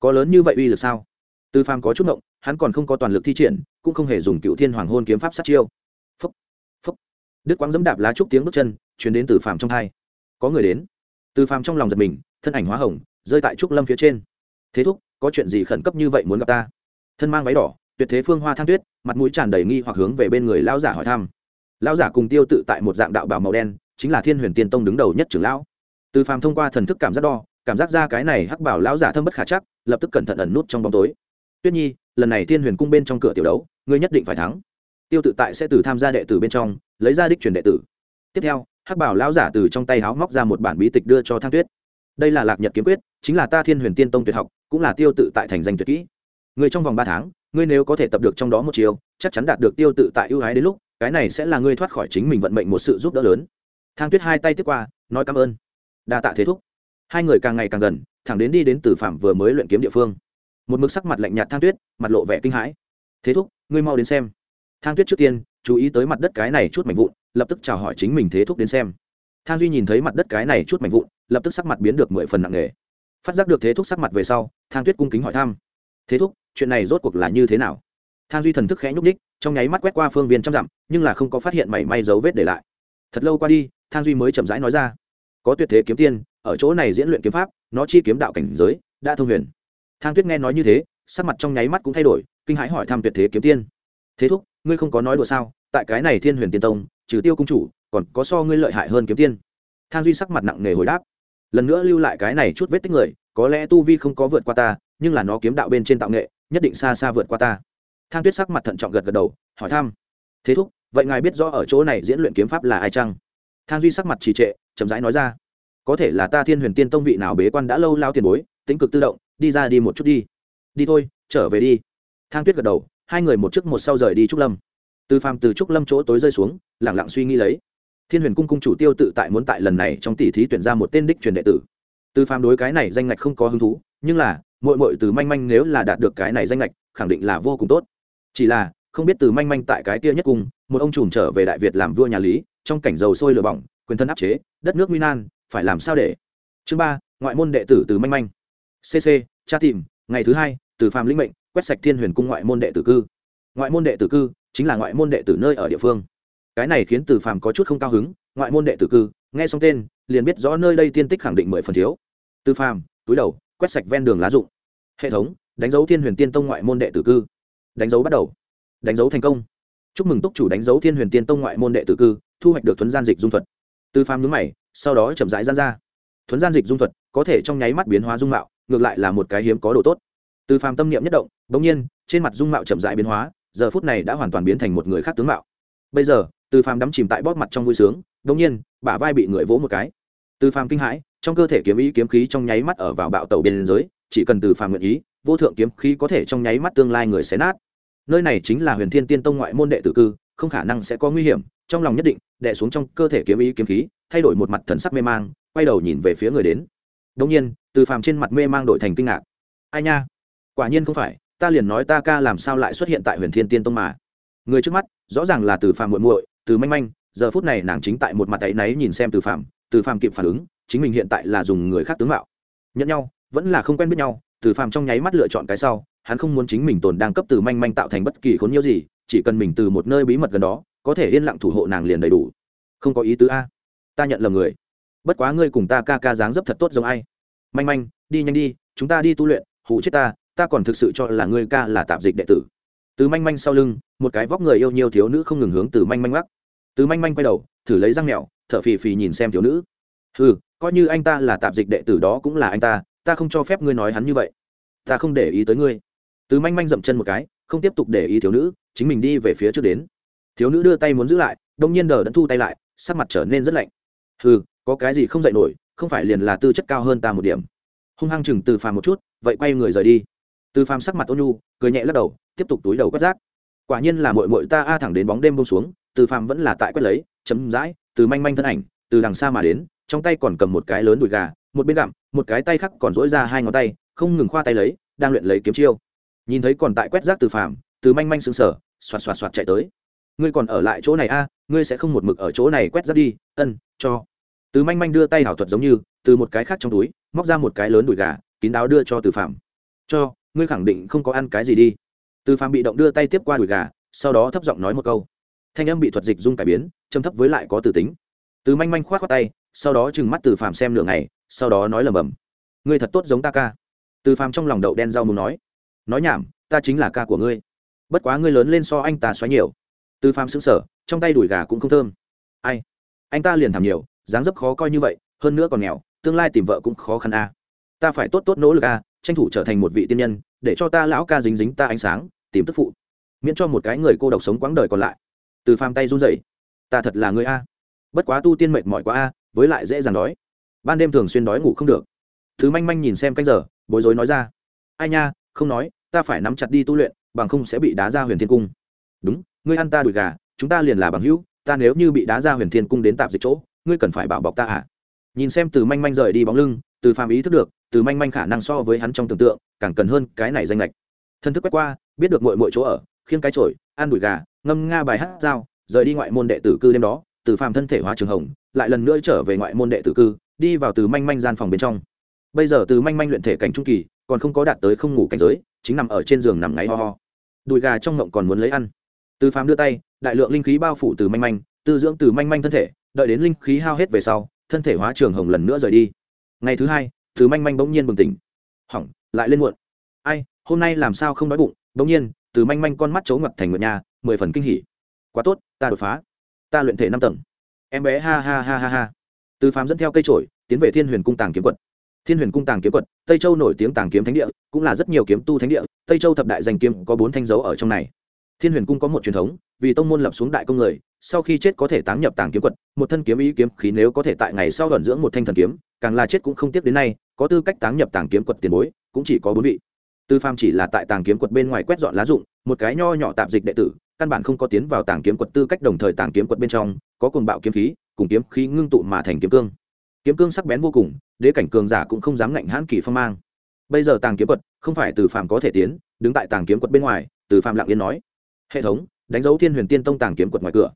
Có lớn như vậy uy lực sao? Từ phàm có chút động hắn còn không có toàn lực thi triển, cũng không hề dùng cựu thiên hoàng hôn kiếm pháp sát chiêu. Phúc phúc. Đức quang dẫm đạp lá trúc tiếng bước chân chuyển đến từ phàm trong hai có người đến. Từ phàm trong lòng giật mình, thân ảnh hóa hồng, rơi tại trúc lâm phía trên. Thế thúc, có chuyện gì khẩn cấp như vậy muốn gặp ta? Thân mang váy đỏ, tuyệt thế phương hoa thang tuyết, mặt mũi tràn đầy nghi hoặc hướng về bên người lão giả hỏi thăm. Lão giả cùng tiêu tự tại một dạng đạo bảo màu đen, chính là thiên huyền tiên tông đứng đầu nhất trưởng lão. Từ phàm thông qua thần thức cảm giác đo, cảm giác ra cái này hắc bảo lão giả thâm bất khả chắc, lập tức cẩn thận ẩn nút trong bóng tối. Tuyết nhi, lần này thiên huyền cung bên trong cửa tiểu đấu, ngươi nhất định phải thắng. Tiêu tự tại sẽ từ tham gia đệ tử bên trong, lấy ra đích truyền đệ tử. Tiếp theo hắc bảo lão giả từ trong tay háo móc ra một bản bí tịch đưa cho thang tuyết. Đây là lạc nhật kiếm quyết, chính là ta thiên huyền tiên tông tuyệt học, cũng là tiêu tự tại thành danh tuyệt kỹ. Người trong vòng ba tháng, ngươi nếu có thể tập được trong đó một chiều chắc chắn đạt được tiêu tự tại ưu ái đến lúc, cái này sẽ là ngươi thoát khỏi chính mình vận mệnh một sự giúp đỡ lớn. Thang tuyết hai tay tiếp qua, nói cảm ơn. Đa tạ thế thúc. Hai người càng ngày càng gần, thẳng đến đi đến từ phạm vừa mới luyện kiếm địa phương. Một mực sắc mặt lạnh nhạt thang tuyết, mặt lộ vẻ kinh hãi. Thế thúc, ngươi mau đến xem. Thang tuyết trước tiên, chú ý tới mặt đất cái này chút mảnh vụn lập tức chào hỏi chính mình thế thúc đến xem. Thang duy nhìn thấy mặt đất cái này chút mảnh vụn, lập tức sắc mặt biến được mười phần nặng nề. Phát giác được thế thúc sắc mặt về sau, thang tuyết cung kính hỏi thăm. Thế thúc, chuyện này rốt cuộc là như thế nào? Thang duy thần thức khẽ nhúc ních trong nháy mắt quét qua phương viên trăm dặm, nhưng là không có phát hiện mảy may dấu vết để lại. Thật lâu qua đi, thang duy mới chậm rãi nói ra. Có tuyệt thế kiếm tiên, ở chỗ này diễn luyện kiếm pháp, nó chi kiếm đạo cảnh giới, đã thông huyền. Thang tuyết nghe nói như thế, sắc mặt trong nháy mắt cũng thay đổi, kinh hãi hỏi thăm tuyệt thế kiếm tiên. Thế thúc, ngươi không có nói đùa sao? Tại cái này thiên huyền tiên tông, trừ tiêu cung chủ, còn có so ngươi lợi hại hơn kiếm tiên. Thang duy sắc mặt nặng nề hồi đáp. Lần nữa lưu lại cái này chút vết tích người, có lẽ tu vi không có vượt qua ta, nhưng là nó kiếm đạo bên trên tạo nghệ, nhất định xa xa vượt qua ta. Thang tuyết sắc mặt thận trọng gật gật đầu, hỏi thăm. Thế thúc, vậy ngài biết rõ ở chỗ này diễn luyện kiếm pháp là ai chăng? Thang duy sắc mặt trì trệ, chậm rãi nói ra. Có thể là ta thiên huyền tiên tông vị nào bế quan đã lâu lao tiền bối, tính cực tự động, đi ra đi một chút đi. Đi thôi, trở về đi. Thang tuyết gật đầu, hai người một trước một sau rời đi trúc lâm từ phàm từ trúc lâm chỗ tối rơi xuống lẳng lặng suy nghĩ lấy. Thiên huyền cung cung chủ tiêu tự tại muốn tại lần này trong tỷ thí tuyển ra một tên đích truyền đệ tử. Từ phàm đối cái này danh ngạch không có hứng thú, nhưng là mội mội từ manh manh nếu là đạt được cái này danh ngạch, khẳng định là vô cùng tốt. Chỉ là, không biết từ manh manh tại cái kia nhất cung, một ông trùm trở về đại việt làm vua nhà lý, trong cảnh dầu sôi lửa bỏng, quyền thân áp chế, đất nước nguy nan, phải làm sao để? Chương ba, ngoại môn đệ tử từ manh manh. Cc tra tìm, ngày thứ hai, từ phàm linh mệnh, quét sạch thiên huyền cung ngoại môn đệ tử cư. Ngoại môn đệ tử cư chính là ngoại môn đệ tử nơi ở địa phương. Cái này khiến từ phàm có chút không cao hứng, ngoại môn đệ tử cư, nghe xong tên, liền biết rõ nơi đây tiên tích khẳng định mười phần thiếu. Từ phàm, túi đầu, quét sạch ven đường lá rụng. Hệ thống, đánh dấu thiên huyền tiên tông ngoại môn đệ tử cư. Đánh dấu bắt đầu. Đánh dấu thành công. Chúc mừng túc chủ đánh dấu thiên huyền tiên tông ngoại môn đệ tử cư, thu hoạch được thuấn gian dịch dung thuật. Từ phàm nhướng mày, sau đó chậm rãi gian ra. Thuấn gian dịch dung thuật có thể trong nháy mắt biến hóa dung mạo, ngược lại là một cái hiếm có đồ tốt. Từ phàm tâm niệm nhất động, bỗng nhiên, trên mặt dung mạo chậm rãi biến hóa giờ phút này đã hoàn toàn biến thành một người khác tướng mạo. Bây giờ, từ phàm đắm chìm tại bóp mặt trong vui sướng bỗng nhiên, bả vai bị người vỗ một cái. Từ phàm kinh hãi, trong cơ thể kiếm ý kiếm khí trong nháy mắt ở vào bạo tàu biên giới, chỉ cần từ phàm nguyện ý, vô thượng kiếm khí có thể trong nháy mắt tương lai người xé nát. Nơi này chính là huyền thiên tiên tông ngoại môn đệ tử cư, không khả năng sẽ có nguy hiểm, trong lòng nhất định, đè xuống trong cơ thể kiếm ý kiếm khí, thay đổi một mặt thần sắc mê mang, quay đầu nhìn về phía người đến. Đông nhiên, từ phàm trên mặt mê mang đổi thành kinh ngạc. Ai nha? Quả nhiên không phải ta liền nói ta ca làm sao lại xuất hiện tại huyền thiên tiên tông mà. Người trước mắt, rõ ràng là từ phàm muội muội, từ manh manh, giờ phút này nàng chính tại một mặt ấy náy nhìn xem từ phàm từ phàm kịp phản ứng, chính mình hiện tại là dùng người khác tướng mạo. Nhận nhau, vẫn là không quen biết nhau, từ phàm trong nháy mắt lựa chọn cái sau, hắn không muốn chính mình tồn đang cấp từ manh manh tạo thành bất kỳ khốn nhiễu gì, chỉ cần mình từ một nơi bí mật gần đó, có thể yên lặng thủ hộ nàng liền đầy đủ. Không có ý tứ a. Ta nhận lầm người. Bất quá ngươi cùng ta ca ca dáng dấp thật tốt giống ai. Manh manh, đi nhanh đi, chúng ta đi tu luyện hụ chết ta ta còn thực sự cho là ngươi ca là tạp dịch đệ tử. Từ manh manh sau lưng, một cái vóc người yêu nhiều thiếu nữ không ngừng hướng từ manh manh mắc từ manh manh quay đầu, thử lấy răng mẹo thở phì phì nhìn xem thiếu nữ. Ừ coi như anh ta là tạp dịch đệ tử đó cũng là anh ta ta không cho phép ngươi nói hắn như vậy. Ta không để ý tới ngươi. Từ manh manh dậm chân một cái, không tiếp tục để ý thiếu nữ, chính mình đi về phía trước đến. Thiếu nữ đưa tay muốn giữ lại đông nhiên đờ đẫn thu tay lại, sắc mặt trở nên rất lạnh. Ừ có cái gì không dạy nổi, không phải liền là tư chất cao hơn ta một điểm. Hung hăng chừng từ phàm một chút, vậy quay người rời đi từ phàm sắc mặt ôn nhu, cười nhẹ lắc đầu, tiếp tục túi đầu quét rác. Quả nhiên là mội mội ta a thẳng đến bóng đêm bông xuống, từ phàm vẫn là tại quét lấy chấm dãi từ manh manh thân ảnh, từ đằng xa mà đến, trong tay còn cầm một cái lớn đùi gà, một bên gặm, một cái tay khác còn dỗi ra hai ngón tay, không ngừng khoa tay lấy, đang luyện lấy kiếm chiêu. Nhìn thấy còn tại quét rác từ phàm, từ manh manh sững sờ, xoạt xoạt xoạt chạy tới. Ngươi còn ở lại chỗ này a, ngươi sẽ không một mực ở chỗ này quét rác đi, ân, cho. Từ manh manh đưa tay hảo thuật giống như, từ một cái khác trong túi, móc ra một cái lớn đùi gà, kín đáo đưa cho từ phạm cho ngươi khẳng định không có ăn cái gì đi. Từ phạm bị động đưa tay tiếp qua đùi gà sau đó thấp giọng nói một câu. Thanh âm bị thuật dịch dung cải biến châm thấp với lại có từ tính. Từ manh manh k h o á t khoác tay sau đó trừng mắt từ phạm xem nửa này, sau đó nói lầm bầm ngươi thật tốt giống ta ca. Từ phạm trong lòng đậu đen rau muốn nói. Nói nhảm ta chính là ca của ngươi. Bất quá ngươi lớn lên so anh ta xoáy nhiều. Từ phạm xứng sở trong tay đùi gà cũng không thơm. Ai? Anh ta liền thảm nhiều dáng dấp khó coi như vậy hơn nữa còn nghèo tương lai tìm vợ cũng khó khăn a. Ta phải tốt tốt nỗ lực a tranh thủ trở thành một vị tiên nhân, để cho ta lão ca dính dính ta ánh sáng, tìm tức phụ. Miễn cho một cái người cô độc sống quãng đời còn lại. Từ phàm tay run rẩy. Ta thật là người a. Bất quá tu tiên mệt mỏi quá a, với lại dễ dàng đói. Ban đêm thường xuyên đói ngủ không được. Thứ manh manh nhìn xem canh giờ, bối rối nói ra. Ai nha, không nói, ta phải nắm chặt đi tu luyện, bằng không sẽ bị đá ra huyền thiên cung. Đúng, ngươi ăn ta đùi gà, chúng ta liền là bằng hữu, ta nếu như bị đá ra huyền thiên cung đến tạp dịch chỗ, ngươi cần phải bảo bọc ta à? Nhìn xem từ manh manh rời đi bóng lưng, từ phàm ý thức được từ manh manh khả năng so với hắn trong tưởng tượng, càng cần hơn cái này danh lệch. Thân thức quét qua, biết được mọi mọi chỗ ở, khiêng cái trổi ăn đùi gà, ngâm nga bài hát dao, rời đi ngoại môn đệ tử cư đêm đó, từ phàm thân thể hóa trường hồng, lại lần nữa trở về ngoại môn đệ tử cư, đi vào từ manh manh gian phòng bên trong. Bây giờ từ manh manh luyện thể cảnh trung kỳ, còn không có đạt tới không ngủ cảnh giới, chính nằm ở trên giường nằm ngáy ho ho. Đùi gà trong ngộng còn muốn lấy ăn. Từ phàm đưa tay, đại lượng linh khí bao phủ từ manh manh, tư dưỡng từ manh manh thân thể, đợi đến linh khí hao hết về sau, thân thể hóa trường hồng lần nữa rời đi. Ngày thứ hai thứ manh manh bỗng nhiên bừng tỉnh. Hỏng, lại lên muộn. Ai, hôm nay làm sao không đói bụng? Bỗng nhiên, từ manh manh con mắt chấu ngập thành ngựa nhà mười phần kinh hỉ. Quá tốt, ta đột phá. Ta luyện thể năm tầng. Em bé ha ha ha ha ha. Từ phàm dẫn theo cây trổi tiến về thiên huyền cung tàng kiếm quật. Thiên huyền cung tàng kiếm quật, tây châu nổi tiếng tàng kiếm thánh địa, cũng là rất nhiều kiếm tu thánh địa. Tây châu thập đại danh kiếm có bốn thanh dấu ở trong này thiên huyền cung có một truyền thống, vì tông môn lập xuống đại công người, sau khi chết có thể táng nhập tàng kiếm quật, một thân kiếm ý kiếm khí nếu có thể tại ngày sau đoạn dưỡng một thanh thần kiếm, càng là chết cũng không tiếc đến nay, có tư cách táng nhập tàng kiếm quật tiền bối, cũng chỉ có bốn vị. Tư phàm chỉ là tại tàng kiếm quật bên ngoài quét dọn lá dụng, một cái nho nhỏ tạp dịch đệ tử, căn bản không có tiến vào tàng kiếm quật tư cách đồng thời tàng kiếm quật bên trong, có cuồng bạo kiếm khí, cùng kiếm khí ngưng tụ mà thành kiếm cương. Kiếm cương sắc bén vô cùng, đế cảnh cường giả cũng không dám ngạnh hãn kỳ phong mang. Bây giờ tàng kiếm quật, không phải từ phàm có thể tiến, đứng tại tàng kiếm quật bên ngoài từ phàm lặng yên nói hệ thống, đánh dấu thiên huyền tiên tông tàng kiếm quật ngoài cửa.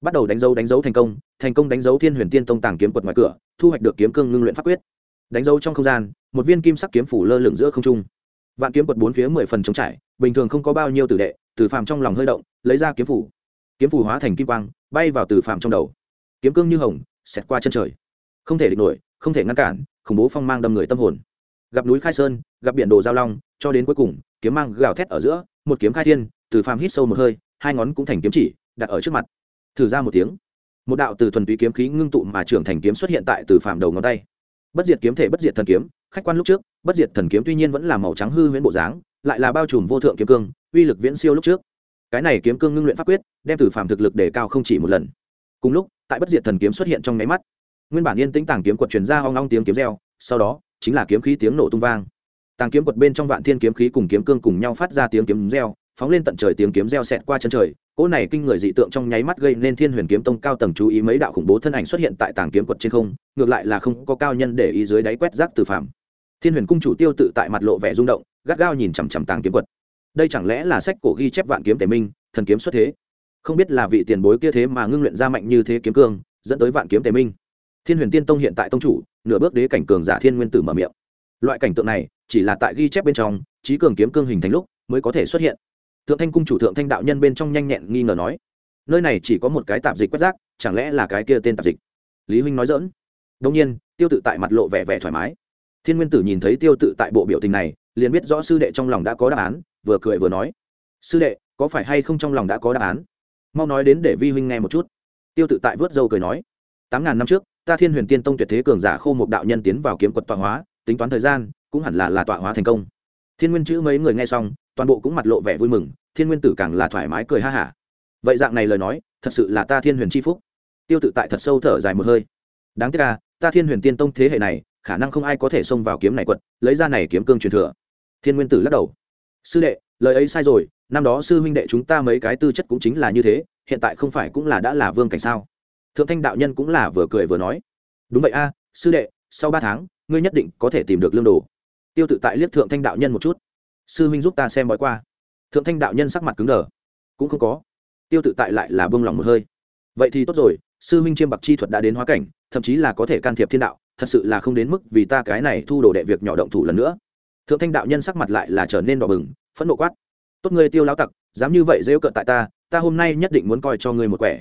Bắt đầu đánh dấu đánh dấu thành công thành công đánh dấu thiên huyền tiên tông tàng kiếm quật ngoài cửa, thu hoạch được kiếm cương ngưng luyện pháp quyết. Đánh dấu trong không gian, một viên kim sắc kiếm phủ lơ lửng giữa không trung. Vạn kiếm quật bốn phía mười phần trống trải, bình thường không có bao nhiêu tử đệ, tử phàm trong lòng hơi động, lấy ra kiếm phủ. Kiếm phủ hóa thành kim quang, bay vào tử phàm trong đầu. Kiếm cương như hồng, xẹt qua chân trời. Không thể địch nổi, không thể ngăn cản, khủng bố phong mang đâm người tâm hồn. Gặp núi khai sơn, gặp biển đồ giao long, cho đến cuối cùng, kiếm mang gào thét ở giữa, một kiếm khai thiên từ phàm hít sâu một hơi, hai ngón cũng thành kiếm chỉ, đặt ở trước mặt. Thử ra một tiếng. Một đạo từ thuần túy kiếm khí ngưng tụ mà trưởng thành kiếm xuất hiện tại từ phàm đầu ngón tay. Bất diệt kiếm thể, bất diệt thần kiếm, khách quan lúc trước, bất diệt thần kiếm tuy nhiên vẫn là màu trắng hư huyễn bộ dáng, lại là bao trùm vô thượng kiếm cương, uy lực viễn siêu lúc trước. Cái này kiếm cương ngưng luyện pháp quyết, đem từ phàm thực lực đề cao không chỉ một lần. Cùng lúc, tại bất diệt thần kiếm xuất hiện trong nháy mắt, nguyên bản yên tĩnh tàng kiếm quật truyền ra hoang long tiếng kiếm reo, sau đó, chính là kiếm khí tiếng nổ tung vang. Tàng kiếm quật bên trong vạn thiên kiếm khí cùng kiếm cương cùng nhau phát ra tiếng kiếm reo phóng lên tận trời tiếng kiếm reo xẹt qua chân trời, cỗ này kinh người dị tượng trong nháy mắt gây nên thiên huyền kiếm tông cao tầng chú ý mấy đạo khủng bố thân ảnh xuất hiện tại tàng kiếm quật trên không, ngược lại là không có cao nhân để ý dưới đáy quét rác từ phạm thiên huyền cung chủ tiêu tự tại mặt lộ vẻ rung động, gắt gao nhìn chằm chằm tàng kiếm quật. Đây chẳng lẽ là sách cổ ghi chép vạn kiếm tề minh, thần kiếm xuất thế? Không biết là vị tiền bối kia thế mà ngưng luyện ra mạnh như thế kiếm cương, dẫn tới vạn kiếm tề minh. Thiên huyền tiên tông hiện tại tông chủ, nửa bước đế cảnh cường giả thiên nguyên tử mở miệng. Loại cảnh tượng này, chỉ là tại ghi chép bên trong trí cường kiếm cương hình thành lúc, mới có thể xuất hiện thượng thanh cung chủ thượng thanh đạo nhân bên trong nhanh nhẹn nghi ngờ nói, nơi này chỉ có một cái tạp dịch quét rác, chẳng lẽ là cái kia tên tạp dịch? Lý huynh nói dỡn đông nhiên, tiêu tự tại mặt lộ vẻ vẻ thoải mái. Thiên nguyên tử nhìn thấy tiêu tự tại bộ biểu tình này, liền biết rõ sư đệ trong lòng đã có đáp án, vừa cười vừa nói, sư đệ, có phải hay không trong lòng đã có đáp án? Mau nói đến để vi huynh nghe một chút. Tiêu tự tại vớt dâu cười nói, tám ngàn năm trước, ta thiên huyền tiên tông tuyệt thế cường giả khô một đạo nhân tiến vào kiếm quật tọa hóa, tính toán thời gian, cũng hẳn là là tọa hóa thành công. Thiên nguyên chữ mấy người nghe xong, toàn bộ cũng mặt lộ vẻ vui mừng thiên nguyên tử càng là thoải mái cười ha hả. Vậy dạng này lời nói, thật sự là ta thiên huyền c h i phúc. Tiêu tự tại thật sâu thở dài một hơi. Đáng tiếc ca ta thiên huyền tiên tông thế hệ này, khả năng không ai có thể xông vào kiếm này quật, lấy ra này kiếm cương truyền thừa. Thiên nguyên tử lắc đầu. Sư đệ, lời ấy sai rồi, năm đó sư huynh đệ chúng ta mấy cái tư chất cũng chính là như thế, hiện tại không phải cũng là đã là vương cảnh sao? Thượng thanh đạo nhân cũng là vừa cười vừa nói. Đúng vậy a, sư đệ, sau ba tháng, ngươi nhất định có thể tìm được lương đồ. Tiêu tự tại liếc thượng thanh đạo nhân một chút. Sư huynh giúp ta xem bói qua thượng thanh đạo nhân sắc mặt cứng đờ. Cũng không có. Tiêu tự tại lại là bông lòng một hơi. Vậy thì tốt rồi, sư huynh chiêm bạc chi thuật đã đến hóa cảnh, thậm chí là có thể can thiệp thiên đạo, thật sự là không đến mức vì ta cái này thu đồ đệ việc nhỏ động thủ lần nữa. Thượng thanh đạo nhân sắc mặt lại là trở nên đỏ bừng, phẫn nộ quát. Tốt ngươi tiêu lao tặc, dám như vậy rêu cợt tại ta ta hôm nay nhất định muốn coi cho ngươi một quẻ.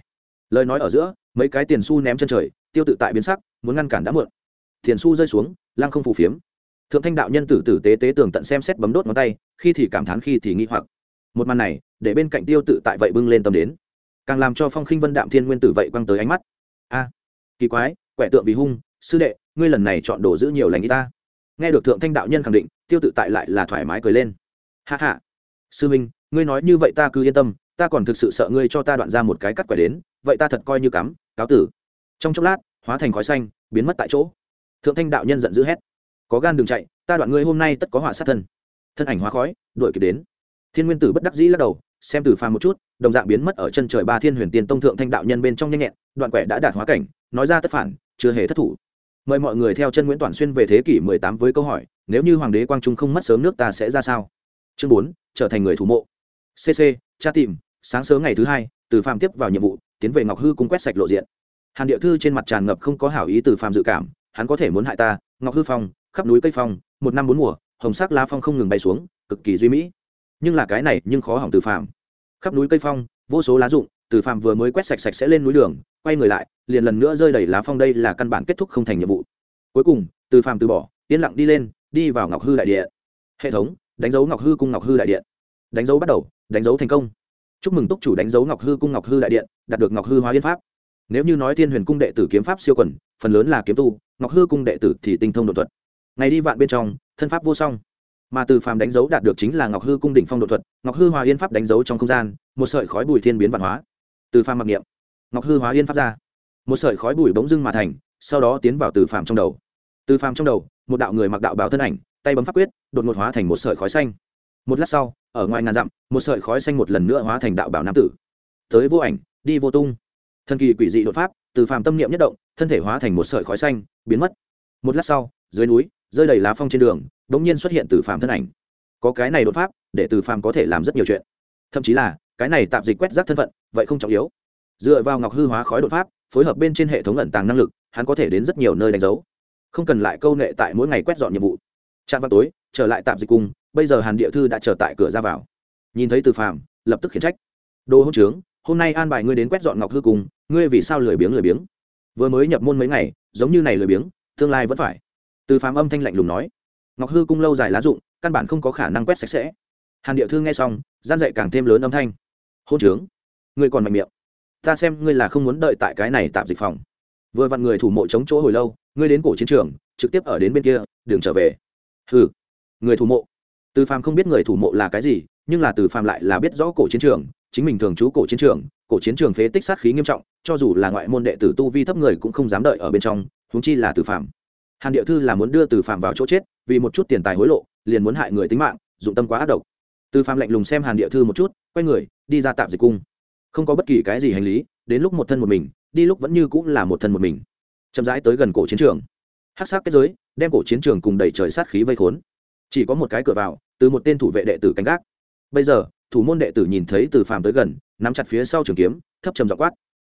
Lời nói ở giữa, mấy cái tiền xu ném chân trời, tiêu tự tại biến sắc, muốn ngăn cản đã mượn tiền xu rơi xuống, lăng không phù phiếm. Thượng thanh đạo nhân tử tử tế tế tường tận xem xét bấm đốt ngón tay, khi thì cảm thán, khi thì nghi hoặc một màn này để bên cạnh tiêu tự tại vậy bưng lên tâm đến càng làm cho phong khinh vân đạm thiên nguyên tử vậy quăng tới ánh mắt a kỳ quái quẻ tượng vì hung sư đệ ngươi lần này chọn đồ giữ nhiều lành y ta nghe được thượng thanh đạo nhân khẳng định tiêu tự tại lại là thoải mái cười lên hạ hạ sư minh ngươi nói như vậy ta cứ yên tâm ta còn thực sự sợ ngươi cho ta đoạn ra một cái cắt quẻ đến vậy ta thật coi như cắm cáo tử trong chốc lát hóa thành khói xanh biến mất tại chỗ thượng thanh đạo nhân giận dữ hét có gan đừng chạy ta đoạn ngươi hôm nay tất có họa sát thân thân ảnh hóa khói đuổi kịp đến thiên nguyên tử bất đắc dĩ lắc đầu, xem từ phàm một chút, đồng dạng biến mất ở chân trời ba thiên huyền tiền tông thượng thanh đạo nhân bên trong nhanh nhẹn, đoạn quẻ đã đạt hóa cảnh, nói ra tất phản, chưa hề thất thủ. Mời mọi người theo chân nguyễn toàn xuyên về thế kỷ 18 với câu hỏi, nếu như hoàng đế quang trung không mất sớm nước ta sẽ ra sao? Chương Bốn, trở thành người thủ mộ. Cc tra tìm, sáng sớm ngày thứ hai, từ phàm tiếp vào nhiệm vụ, tiến về ngọc hư cung quét sạch lộ diện. Hàn địa thư trên mặt tràn ngập không có hảo ý từ phàm dự cảm, hắn có thể muốn hại ta, ngọc hư phong, khắp núi cây phong, một năm bốn mùa, hồng sắc lá phong không ngừng bay xuống, cực kỳ duy mỹ nhưng là cái này nhưng khó hỏng từ phàm. Khắp núi cây phong, vô số lá rụng, từ phàm vừa mới quét sạch sạch sẽ lên núi đường, quay người lại, liền lần nữa rơi đầy lá phong đây là căn bản kết thúc không thành nhiệm vụ. Cuối cùng, từ phàm từ bỏ, yên lặng đi lên, đi vào ngọc hư đại điện. Hệ thống, đánh dấu ngọc hư cung ngọc hư đại điện. Đánh dấu bắt đầu, đánh dấu thành công. Chúc mừng túc chủ đánh dấu ngọc hư cung ngọc hư đại điện, đạt được ngọc hư hóa yên pháp. Nếu như nói thiên huyền cung đệ tử kiếm pháp siêu quần, phần lớn là kiếm tu, ngọc hư cung đệ tử thì tinh thông đột thuật. Ngày đi vạn bên trong, thân pháp vô song mà từ phàm đánh dấu đạt được chính là ngọc hư cung đỉnh phong Độ thuật, ngọc hư hòa yên pháp đánh dấu trong không gian, một sợi khói bùi thiên biến văn hóa. Từ phàm mặc niệm, ngọc hư hóa yên pháp ra. Một sợi khói bùi bỗng dưng mà thành, sau đó tiến vào từ phàm trong đầu. Từ phàm trong đầu, một đạo người mặc đạo báo thân ảnh, tay bấm pháp quyết, đột ngột hóa thành một sợi khói xanh. Một lát sau, ở ngoài ngàn dặm, một sợi khói xanh một lần nữa hóa thành đạo bảo nam tử. Tới vô ảnh, đi vô tung. Thần kỳ quỷ dị đột pháp, từ phàm tâm niệm nhất động, thân thể hóa thành một sợi khói xanh, biến mất. Một lát sau, dưới núi rơi đầy lá phong trên đường đ ỗ n g nhiên xuất hiện từ phàm thân ảnh. Có cái này đột pháp để từ phàm có thể làm rất nhiều chuyện. Thậm chí là cái này tạm dịch quét rác thân phận vậy không trọng yếu. Dựa vào ngọc hư hóa khói đột pháp phối hợp bên trên hệ thống ẩn tàng năng lực hắn có thể đến rất nhiều nơi đánh dấu. Không cần lại câu nệ tại mỗi ngày quét dọn nhiệm vụ. Trạm vào tối trở lại tạm dịch cung bây giờ hàn địa thư đã trở tại cửa ra vào. Nhìn thấy từ phàm lập tức khiển trách. Đồ hỗn trướng hôm nay an bài ngươi đến quét dọn ngọc hư cùng, ngươi vì sao lười biếng lười biếng? Vừa mới nhập môn mấy ngày giống như này lười biếng tương lai vẫn phải từ phàm âm thanh lạnh lùng nói ngọc hư cung lâu dài lá dụng, căn bản không có khả năng quét sạch sẽ. Hàn địa thư nghe xong gian dậy càng thêm lớn âm thanh. Hôn trướng ngươi còn mạnh miệng. Ta xem ngươi là không muốn đợi tại cái này tạm dịch phòng. Vừa vặn người thủ mộ chống chỗ hồi lâu ngươi đến cổ chiến trường trực tiếp ở đến bên kia đường trở về. Hừ người thủ mộ. Từ phàm không biết người thủ mộ là cái gì nhưng là từ phàm lại là biết rõ cổ chiến trường chính mình thường trú cổ chiến trường cổ chiến trường phế tích sát khí nghiêm trọng cho dù là ngoại môn đệ tử tu vi thấp người cũng không dám đợi ở bên trong huống chi là từ phạm hàn địa thư là muốn đưa từ phạm vào chỗ chết, vì một chút tiền tài hối lộ, liền muốn hại người tính mạng, dụng tâm quá ác độc. Từ phạm lạnh lùng xem hàn địa thư một chút, quay người, đi ra tạm dịch cung. Không có bất kỳ cái gì hành lý, đến lúc một thân một mình, đi lúc vẫn như cũng là một thân một mình. Chậm rãi tới gần cổ chiến trường. Hát sát kết giới, đem cổ chiến trường cùng đẩy trời sát khí vây khốn. Chỉ có một cái cửa vào, từ một tên thủ vệ đệ tử canh gác. Bây giờ, thủ môn đệ tử nhìn thấy từ phàm tới gần, nắm chặt phía sau trường kiếm, thấp trầm dọc quát.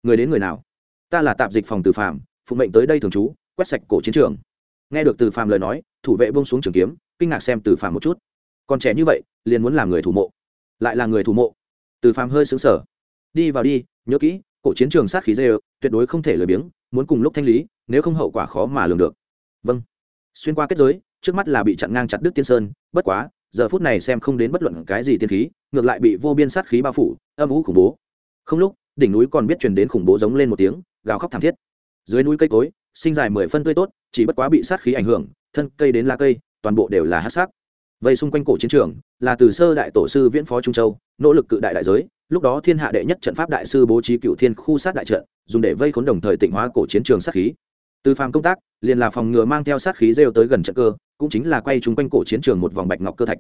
Người đến người nào? Ta là tạp dịch phòng từ phàm, phụ mệnh tới đây thường trú, quét sạch cổ chiến trường nghe được từ phàm lời nói, thủ vệ bông xuống trường kiếm, kinh ngạc xem từ phàm một chút. Còn trẻ như vậy, liền muốn làm người thủ mộ. Lại là người thủ mộ. Từ phàm hơi xứng sở đi vào đi, nhớ kỹ, cổ chiến trường sát khí dê tuyệt đối không thể lười biếng, muốn cùng lúc thanh lý, nếu không hậu quả khó mà lường được. Vâng. Xuyên qua kết giới, trước mắt là bị chặn ngang chặt đứt tiên sơn, bất quá, giờ phút này xem không đến bất luận cái gì tiên khí, ngược lại bị vô biên sát khí bao phủ, âm ú khủng bố. Không lúc, đỉnh núi còn biết truyền đến khủng bố giống lên một tiếng, gào khóc thảm thiết. Dưới núi cây cối sinh dài mười phân tươi tốt, chỉ bất quá bị sát khí ảnh hưởng, thân cây đến lá cây, toàn bộ đều là hát sắc. Vây xung quanh cổ chiến trường là từ sơ đại tổ sư viễn phó trung châu, nỗ lực cự đại đại giới, lúc đó thiên hạ đệ nhất trận pháp đại sư bố trí cựu thiên khu sát đại trận, dùng để vây khốn đồng thời tịnh hóa cổ chiến trường sát khí. Từ phàm công tác, liền là phòng ngừa mang theo sát khí rêu tới gần trận cơ, cũng chính là quay chung quanh cổ chiến trường một vòng bạch ngọc cơ thạch.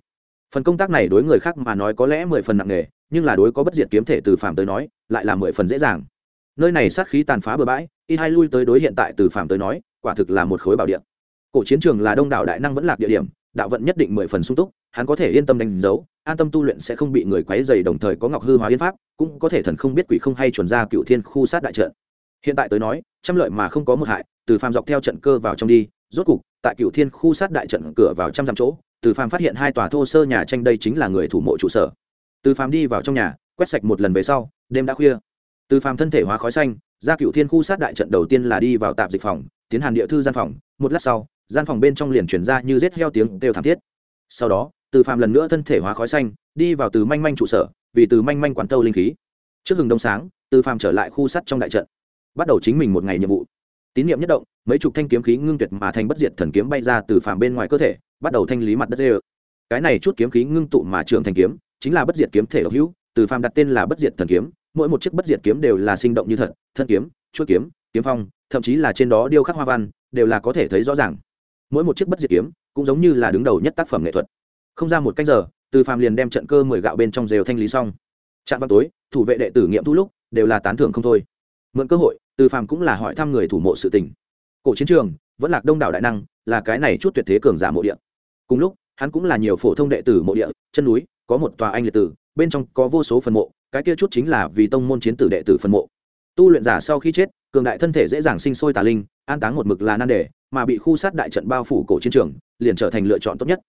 Phần công tác này đối người khác mà nói có lẽ mười phần nặng nề, nhưng là đối có bất diệt kiếm thể từ phàm tới nói, lại là mười phần dễ dàng nơi này sát khí tàn phá bừa bãi, y hai lui tới đối hiện tại từ phàm tới nói, quả thực là một khối bảo địa. Cổ chiến trường là đông đảo đại năng vẫn lạc địa điểm, đạo vận nhất định mười phần sung túc, hắn có thể yên tâm đánh dấu, an tâm tu luyện sẽ không bị người quấy dày đồng thời có ngọc hư hóa yên pháp, cũng có thể thần không biết quỷ không hay chuẩn ra cựu thiên khu sát đại trận. Hiện tại tới nói, trăm lợi mà không có một hại, từ phàm dọc theo trận cơ vào trong đi, rốt cục, tại cựu thiên khu sát đại trận cửa vào trăm dặm chỗ, từ phàm phát hiện hai tòa thô sơ nhà tranh đây chính là người thủ mộ trụ sở. Từ phàm đi vào trong nhà, quét sạch một lần về sau, đêm đã khuya từ phàm thân thể hóa khói xanh, ra cựu thiên khu sát đại trận đầu tiên là đi vào tạp dịch phòng, tiến hàn địa thư gian phòng, một lát sau, gian phòng bên trong liền chuyển ra như rết heo tiếng đều thảm thiết. Sau đó, từ phàm lần nữa thân thể hóa khói xanh, đi vào từ manh manh trụ sở, vì từ manh manh quản tâu linh khí. Trước hừng đông sáng, từ phàm trở lại khu sắt trong đại trận, bắt đầu chính mình một ngày nhiệm vụ. Tín nhiệm nhất động, mấy chục thanh kiếm khí ngưng tuyệt mà thành bất diệt thần kiếm bay ra từ phàm bên ngoài cơ thể, bắt đầu thanh lý mặt đất đê cái này chút kiếm khí ngưng tụ mà trường thành kiếm, chính là bất diệt kiếm thể độc hữu, từ phàm đặt tên là bất diệt thần kiếm mỗi một chiếc bất diệt kiếm đều là sinh động như thật, thân kiếm chuỗi kiếm kiếm phong, thậm chí là trên đó điêu khắc hoa văn, đều là có thể thấy rõ ràng. Mỗi một chiếc bất diệt kiếm cũng giống như là đứng đầu nhất tác phẩm nghệ thuật. Không ra một cách giờ, từ phàm liền đem trận cơ mười gạo bên trong rều thanh lý xong. Trạm vào tối, thủ vệ đệ tử nghiệm thu lúc, đều là tán thưởng không thôi. Mượn cơ hội, từ phàm cũng là hỏi thăm người thủ mộ sự tình. Cổ chiến trường, vẫn là đông đảo đại năng, là cái này chút tuyệt thế cường giả mộ địa. Cùng lúc, hắn cũng là nhiều phổ thông đệ tử mộ địa, chân núi, có một tòa anh liệt tử, bên trong có vô số phần mộ cái kia chút chính là vì tông môn chiến tử đệ tử phân mộ. Tu luyện giả sau khi chết, cường đại thân thể dễ dàng sinh sôi tà linh, an táng một mực là nan đề, mà bị khu sát đại trận bao phủ cổ chiến trường, liền trở thành lựa chọn tốt nhất.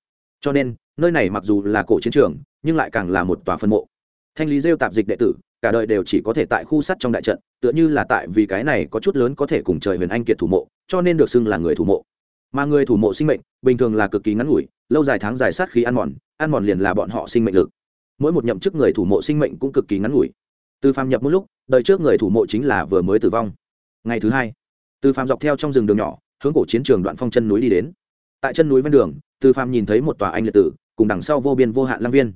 Cho nên, nơi này mặc dù là cổ chiến trường, nhưng lại càng là một tòa phân mộ. Thanh lý rêu tạp dịch đệ tử, cả đời đều chỉ có thể tại khu sắt trong đại trận, tựa như là tại vì cái này có chút lớn có thể cùng trời huyền anh kiệt thủ mộ, cho nên được xưng là người thủ mộ. Mà người thủ mộ sinh mệnh, bình thường là cực kỳ ngắn ngủi, lâu dài tháng dài sát khí ăn mòn ăn mòn liền là bọn họ sinh mệnh lực mỗi một nhậm chức người thủ mộ sinh mệnh cũng cực kỳ ngắn ngủi. Từ phàm nhập một lúc, đời trước người thủ mộ chính là vừa mới tử vong. Ngày thứ hai, từ phàm dọc theo trong rừng đường nhỏ, hướng cổ chiến trường đoạn phong chân núi đi đến. Tại chân núi ven đường, từ phàm nhìn thấy một tòa anh liệt tử, cùng đằng sau vô biên vô hạn lang viên.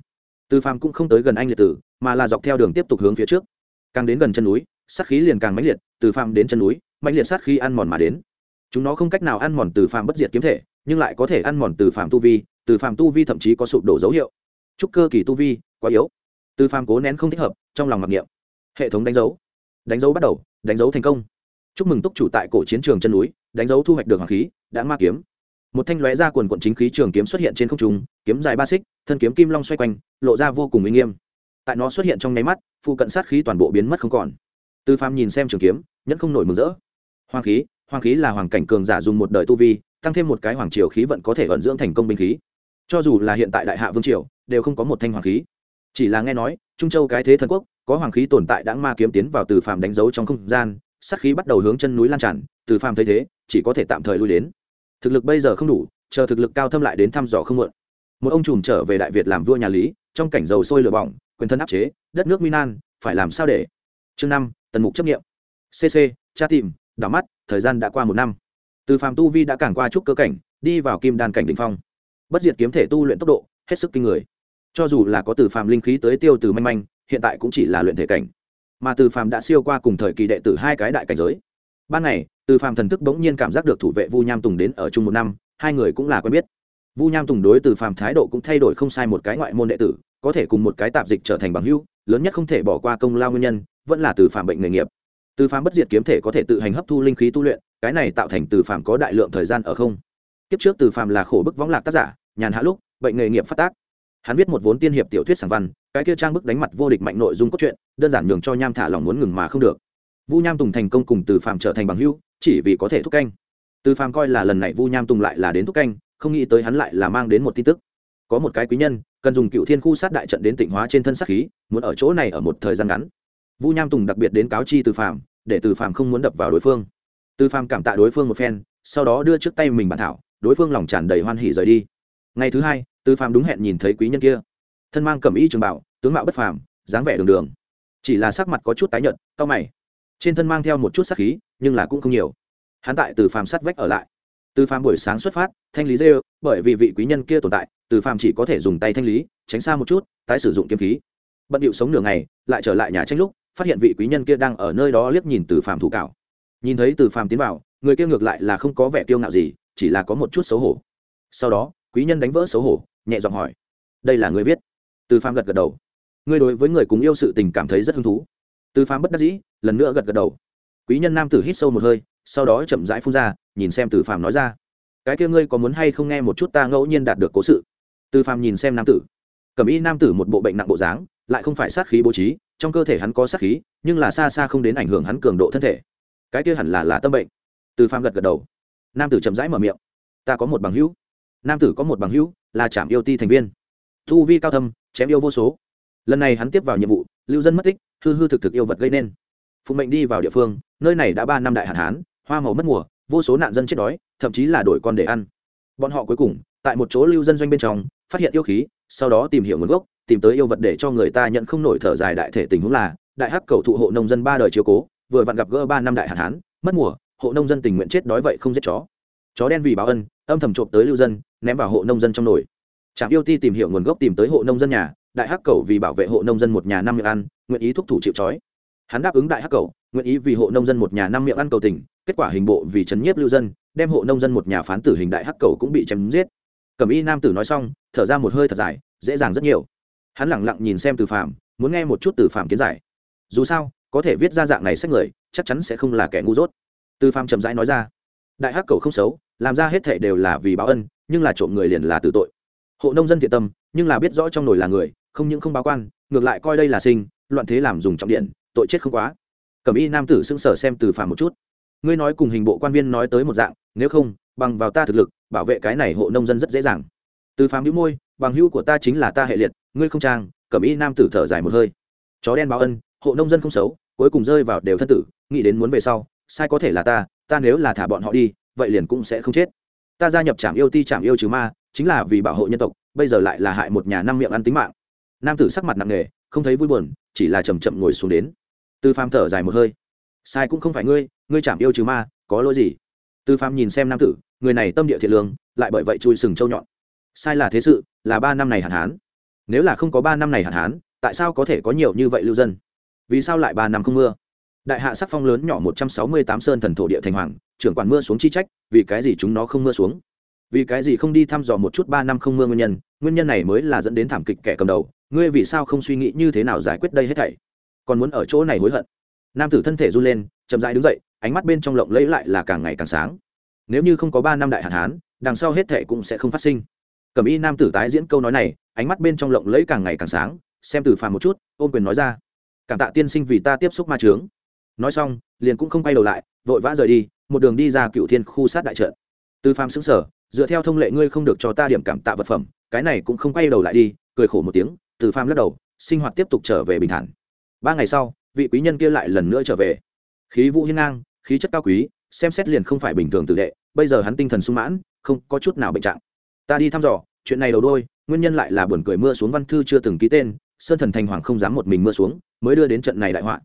Từ phàm cũng không tới gần anh liệt tử, mà là dọc theo đường tiếp tục hướng phía trước. Càng đến gần chân núi, sát khí liền càng mãnh liệt, từ phàm đến chân núi, mãnh liệt sát khí ăn mòn mà đến. Chúng nó không cách nào ăn mòn từ phàm bất diệt kiếm thể, nhưng lại có thể ăn mòn từ phàm tu vi, từ phàm tu vi thậm chí có sụp đổ dấu hiệu. Trúc cơ kỳ tu vi quá yếu. Từ phàm cố nén không thích hợp, trong lòng mặc niệm. Hệ thống đánh dấu. Đánh dấu bắt đầu, đánh dấu thành công. Chúc mừng túc chủ tại cổ chiến trường chân núi, đánh dấu thu hoạch được hoàng khí, đã ma kiếm. Một thanh lóe ra quần quận chính khí trường kiếm xuất hiện trên không trung, kiếm dài ba xích, thân kiếm kim long xoay quanh, lộ ra vô cùng uy nghiêm. Tại nó xuất hiện trong nháy mắt, phụ cận sát khí toàn bộ biến mất không còn. Tư phàm nhìn xem trường kiếm, nhẫn không nổi mừng rỡ. Hoàng khí hoàng khí là hoàng cảnh cường giả dùng một đời tu vi, tăng thêm một cái hoàng triều khí vận có thể vận dưỡng thành công binh khí. Cho dù là hiện tại đại hạ vương triều, đều không có một thanh hoàng khí chỉ là nghe nói, trung châu cái thế thần quốc, có hoàng khí tồn tại đã ma kiếm tiến vào từ phàm đánh dấu trong không gian, sát khí bắt đầu hướng chân núi lan tràn, từ phàm thấy thế, chỉ có thể tạm thời lui đến. Thực lực bây giờ không đủ, chờ thực lực cao thâm lại đến thăm dò không mượn. Một ông trùm trở về đại việt làm vua nhà lý, trong cảnh dầu sôi lửa bỏng, quyền thân áp chế, đất nước minan phải làm sao để? Chương năm, tần mục chấp nghiệm cc tra tìm, đảo mắt, thời gian đã qua một năm. Từ phàm tu vi đã cản qua trúc cơ cảnh, đi vào kim đan cảnh đ ỉ n h phong. Bất diệt kiếm thể tu luyện tốc độ, hết sức kinh người cho dù là có từ phàm linh khí tới tiêu từ manh manh, hiện tại cũng chỉ là luyện thể cảnh. Mà từ phàm đã siêu qua cùng thời kỳ đệ tử hai cái đại cảnh giới. Ban ngày, từ phàm thần thức bỗng nhiên cảm giác được thủ vệ vu nham tùng đến ở chung một năm, hai người cũng là quen biết. Vu nham tùng đối từ phàm thái độ cũng thay đổi không sai một cái ngoại môn đệ tử, có thể cùng một cái tạp dịch trở thành bằng hữu, lớn nhất không thể bỏ qua công lao nguyên nhân, vẫn là từ phàm bệnh nghề nghiệp. Từ phàm bất diệt kiếm thể có thể tự hành hấp thu linh khí tu luyện, cái này tạo thành từ phàm có đại lượng thời gian ở không. Kiếp trước từ phàm là khổ bức võng lạc tác giả, nhàn hạ lúc, bệnh nghề nghiệp phát tác hắn viết một vốn tiên hiệp tiểu thuyết sản văn, cái kia trang bức đánh mặt vô địch mạnh nội dung cốt truyện, đơn giản nhường cho nham thả lòng muốn ngừng mà không được. Vu nham tùng thành công cùng từ phạm trở thành bằng hữu, chỉ vì có thể thúc canh. Từ phạm coi là lần này vu nham tùng lại là đến thúc canh, không nghĩ tới hắn lại là mang đến một tin tức. Có một cái quý nhân, cần dùng cựu thiên khu sát đại trận đến tịnh hóa trên thân sát khí, muốn ở chỗ này ở một thời gian ngắn. Vu nham tùng đặc biệt đến cáo chi từ phạm để từ phạm không muốn đập vào đối phương. Từ phạm cảm tạ đối phương một phen, sau đó đưa trước tay mình bản thảo, đối phương lòng tràn đầy hoan hỉ rời đi ngày thứ hai từ phạm đúng hẹn nhìn thấy quý nhân kia. Thân mang cẩm y trường bảo, tướng mạo bất phàm, dáng vẻ đường đường. Chỉ là sắc mặt có chút tái nhợt, cau mày. Trên thân mang theo một chút sát khí, nhưng là cũng không nhiều. Hắn tại từ phàm sắt vách ở lại. Từ phàm buổi sáng xuất phát, thanh lý rêu bởi vì vị quý nhân kia tồn tại từ phàm chỉ có thể dùng tay thanh lý, tránh xa một chút, tái sử dụng kiếm khí. Bận điệu sống nửa ngày, lại trở lại nhà tranh lúc, phát hiện vị quý nhân kia đang ở nơi đó liếc nhìn từ phàm thủ cảo nhìn thấy từ phàm tiến vào, người kia ngược lại là không có vẻ kiêu ngạo gì, chỉ là có một chút xấu hổ. Sau đó quý nhân đánh vỡ xấu hổ, nhẹ giọng hỏi. Đây là người viết. Từ phàm gật gật đầu. Ngươi đối với người cùng yêu sự tình cảm thấy rất hứng thú. Từ phàm bất đắc dĩ, lần nữa gật gật đầu. Quý nhân nam tử hít sâu một hơi, sau đó chậm rãi phun ra, nhìn xem từ phàm nói ra. Cái kia ngươi có muốn hay không nghe một chút ta ngẫu nhiên đạt được cố sự? Từ phàm nhìn xem nam tử. Cầm y nam tử một bộ bệnh nặng bộ dáng, lại không phải sát khí bố trí, trong cơ thể hắn có sát khí, nhưng là xa xa không đến ảnh hưởng hắn cường độ thân thể. Cái kia hẳn là là tâm bệnh. Từ phàm gật gật đầu. Nam tử chậm rãi mở miệng. Ta có một bằng hữu nam tử có một bằng hữu là trạm yêu ti thành viên. Thu vi cao thâm, chém yêu vô số. Lần này hắn tiếp vào nhiệm vụ, lưu dân mất tích, hư hư thực thực yêu vật gây nên. Phụ mệnh đi vào địa phương, nơi này đã ba năm đại hạn hán, hoa màu mất mùa, vô số nạn dân chết đói, thậm chí là đổi con để ăn. Bọn họ cuối cùng, tại một chỗ lưu dân doanh bên trong, phát hiện yêu khí, sau đó tìm hiểu nguồn gốc, tìm tới yêu vật để cho người ta nhận không nổi thở dài đại thể tình huống là, đại hắc cầu thụ hộ nông dân ba đời chiếu cố, vừa vặn gặp gỡ ba năm đại hạn hán, mất mùa, hộ nông dân tình nguyện chết đói vậy không giết chó. Chó đen vì báo ân, âm thầm trộm tới lưu dân ném vào hộ nông dân trong nồi. Trạm yêu ti tìm hiểu nguồn gốc tìm tới hộ nông dân nhà, đại hắc cầu vì bảo vệ hộ nông dân một nhà năm miệng ăn, nguyện ý thúc thủ chịu trói. Hắn đáp ứng đại hắc cầu, nguyện ý vì hộ nông dân một nhà năm miệng ăn cầu tình, kết quả hình bộ vì chấn nhiếp lưu dân, đem hộ nông dân một nhà phán tử hình đại hắc cầu cũng bị chém giết. Cẩm y nam tử nói xong, thở ra một hơi thật dài, dễ dàng rất nhiều. Hắn lẳng lặng nhìn xem từ phạm muốn nghe một chút từ phạm kiến giải. Dù sao, có thể viết ra dạng này sách người, chắc chắn sẽ không là kẻ ngu dốt. Từ phạm chậm rãi nói ra, đại hắc cầu không xấu, làm ra hết thể đều là vì báo ân nhưng là trộm người liền là tử tội. Hộ nông dân thiện tâm, nhưng là biết rõ trong nồi là người, không những không báo quan, ngược lại coi đây là sinh, loạn thế làm dùng trọng điện, tội chết không quá. Cẩm y nam tử sững sờ xem từ phàm một chút. Ngươi nói cùng hình bộ quan viên nói tới một dạng, nếu không, bằng vào ta thực lực, bảo vệ cái này hộ nông dân rất dễ dàng. Từ phàm hữu môi, bằng hữu của ta chính là ta hệ liệt, ngươi không trang, cẩm y nam tử thở dài một hơi. Chó đen báo ân, hộ nông dân không xấu, cuối cùng rơi vào đều thân tử, nghĩ đến muốn về sau, sai có thể là ta ta nếu là thả bọn họ đi, vậy liền cũng sẽ không chết ta gia nhập trạm yêu ti trạm yêu trừ ma, chính là vì bảo hộ nhân tộc, bây giờ lại là hại một nhà năm miệng ăn tính mạng. Nam tử sắc mặt nặng nề, không thấy vui buồn, chỉ là chầm chậm ngồi xuống đến. Tư phàm thở dài một hơi. Sai cũng không phải ngươi ngươi chạm yêu trừ ma, có lỗi gì? Tư phàm nhìn xem nam tử, người này tâm địa thiện lương, lại bởi vậy chui sừng trâu nhọn. Sai là thế sự, là ba năm này hạn hán. Nếu là không có ba năm này hạn hán, tại sao có thể có nhiều như vậy lưu dân? Vì sao lại ba năm không mưa? Đại hạ sắc phong lớn nhỏ một trăm sáu mươi tám sơn thần thổ địa thành hoàng, trưởng quản mưa xuống chi trách, vì cái gì chúng nó không mưa xuống? Vì cái gì không đi thăm dò một chút ba năm không mưa nguyên nhân? Nguyên nhân này mới là dẫn đến thảm kịch kẻ cầm đầu. Ngươi vì sao không suy nghĩ như thế nào giải quyết đây hết thảy? Còn muốn ở chỗ này hối hận. Nam tử thân thể run lên, chậm rãi đứng dậy, ánh mắt bên trong lộng lẫy lại là càng ngày càng sáng. Nếu như không có ba năm đại hạn hán, đằng sau hết thảy cũng sẽ không phát sinh. Cẩm y nam tử tái diễn câu nói này, ánh mắt bên trong lộng lẫy càng ngày càng sáng, xem từ phàm một chút ôm quyền nói ra. Cảm tạ tiên sinh vì ta tiếp xúc ma trướng nói xong, liền cũng không quay đầu lại, vội vã rời đi, một đường đi ra cựu thiên khu sát đại trận. Từ phàm xứng sở dựa theo thông lệ ngươi không được cho ta điểm cảm tạ vật phẩm, cái này cũng không quay đầu lại đi, cười khổ một tiếng, từ phàm lắc đầu, sinh hoạt tiếp tục trở về bình thản. Ba ngày sau, vị quý nhân kia lại lần nữa trở về. Khí vũ hiên ngang, khí chất cao quý, xem xét liền không phải bình thường tử đệ, bây giờ hắn tinh thần sung mãn, không có chút nào bệnh trạng. Ta đi thăm dò, chuyện này đầu đôi, nguyên nhân lại là buồn cười mưa xuống văn thư chưa từng ký tên, sơn thần thành hoàng không dám một mình mưa xuống, mới đưa đến trận này đại họa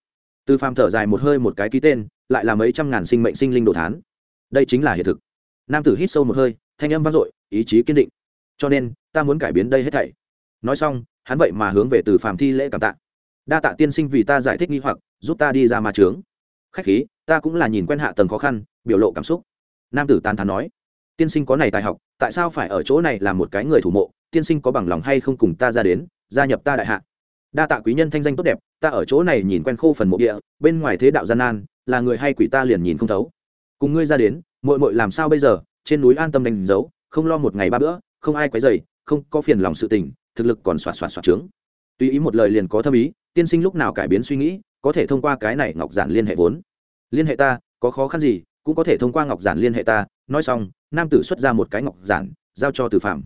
từ phàm thở dài một hơi một cái ký tên, lại là mấy trăm ngàn sinh mệnh sinh linh đồ thán. Đây chính là hiện thực. Nam tử hít sâu một hơi, thanh âm vang dội, ý chí kiên định. Cho nên, ta muốn cải biến đây hết thảy. Nói xong, hắn vậy mà hướng về từ phàm thi lễ cảm tạ. Đa tạ tiên sinh vì ta giải thích nghi hoặc, giúp ta đi ra mà trướng khách khí, ta cũng là nhìn quen hạ tầng khó khăn, biểu lộ cảm xúc. Nam tử tán thán nói, tiên sinh có này tài học, tại sao phải ở chỗ này làm một cái người thủ mộ? Tiên sinh có bằng lòng hay không cùng ta ra đến, gia nhập ta đại hạ? Đa tạ quý nhân thanh danh tốt đẹp, ta ở chỗ này nhìn quen khô phần mộ địa, bên ngoài thế đạo gian nan, là người hay quỷ ta liền nhìn không thấu. Cùng ngươi ra đến, muội muội làm sao bây giờ? Trên núi an tâm đánh dấu, không lo một ngày ba bữa, không ai quấy dày không có phiền lòng sự tình, thực lực còn xoạt xoạt xoạt trướng. Tùy ý một lời liền có thâm ý, tiên sinh lúc nào cải biến suy nghĩ, có thể thông qua cái này ngọc giản liên hệ vốn. Liên hệ ta, có khó khăn gì, cũng có thể thông qua ngọc giản liên hệ ta. Nói xong, nam tử xuất ra một cái ngọc giản, giao cho từ phạm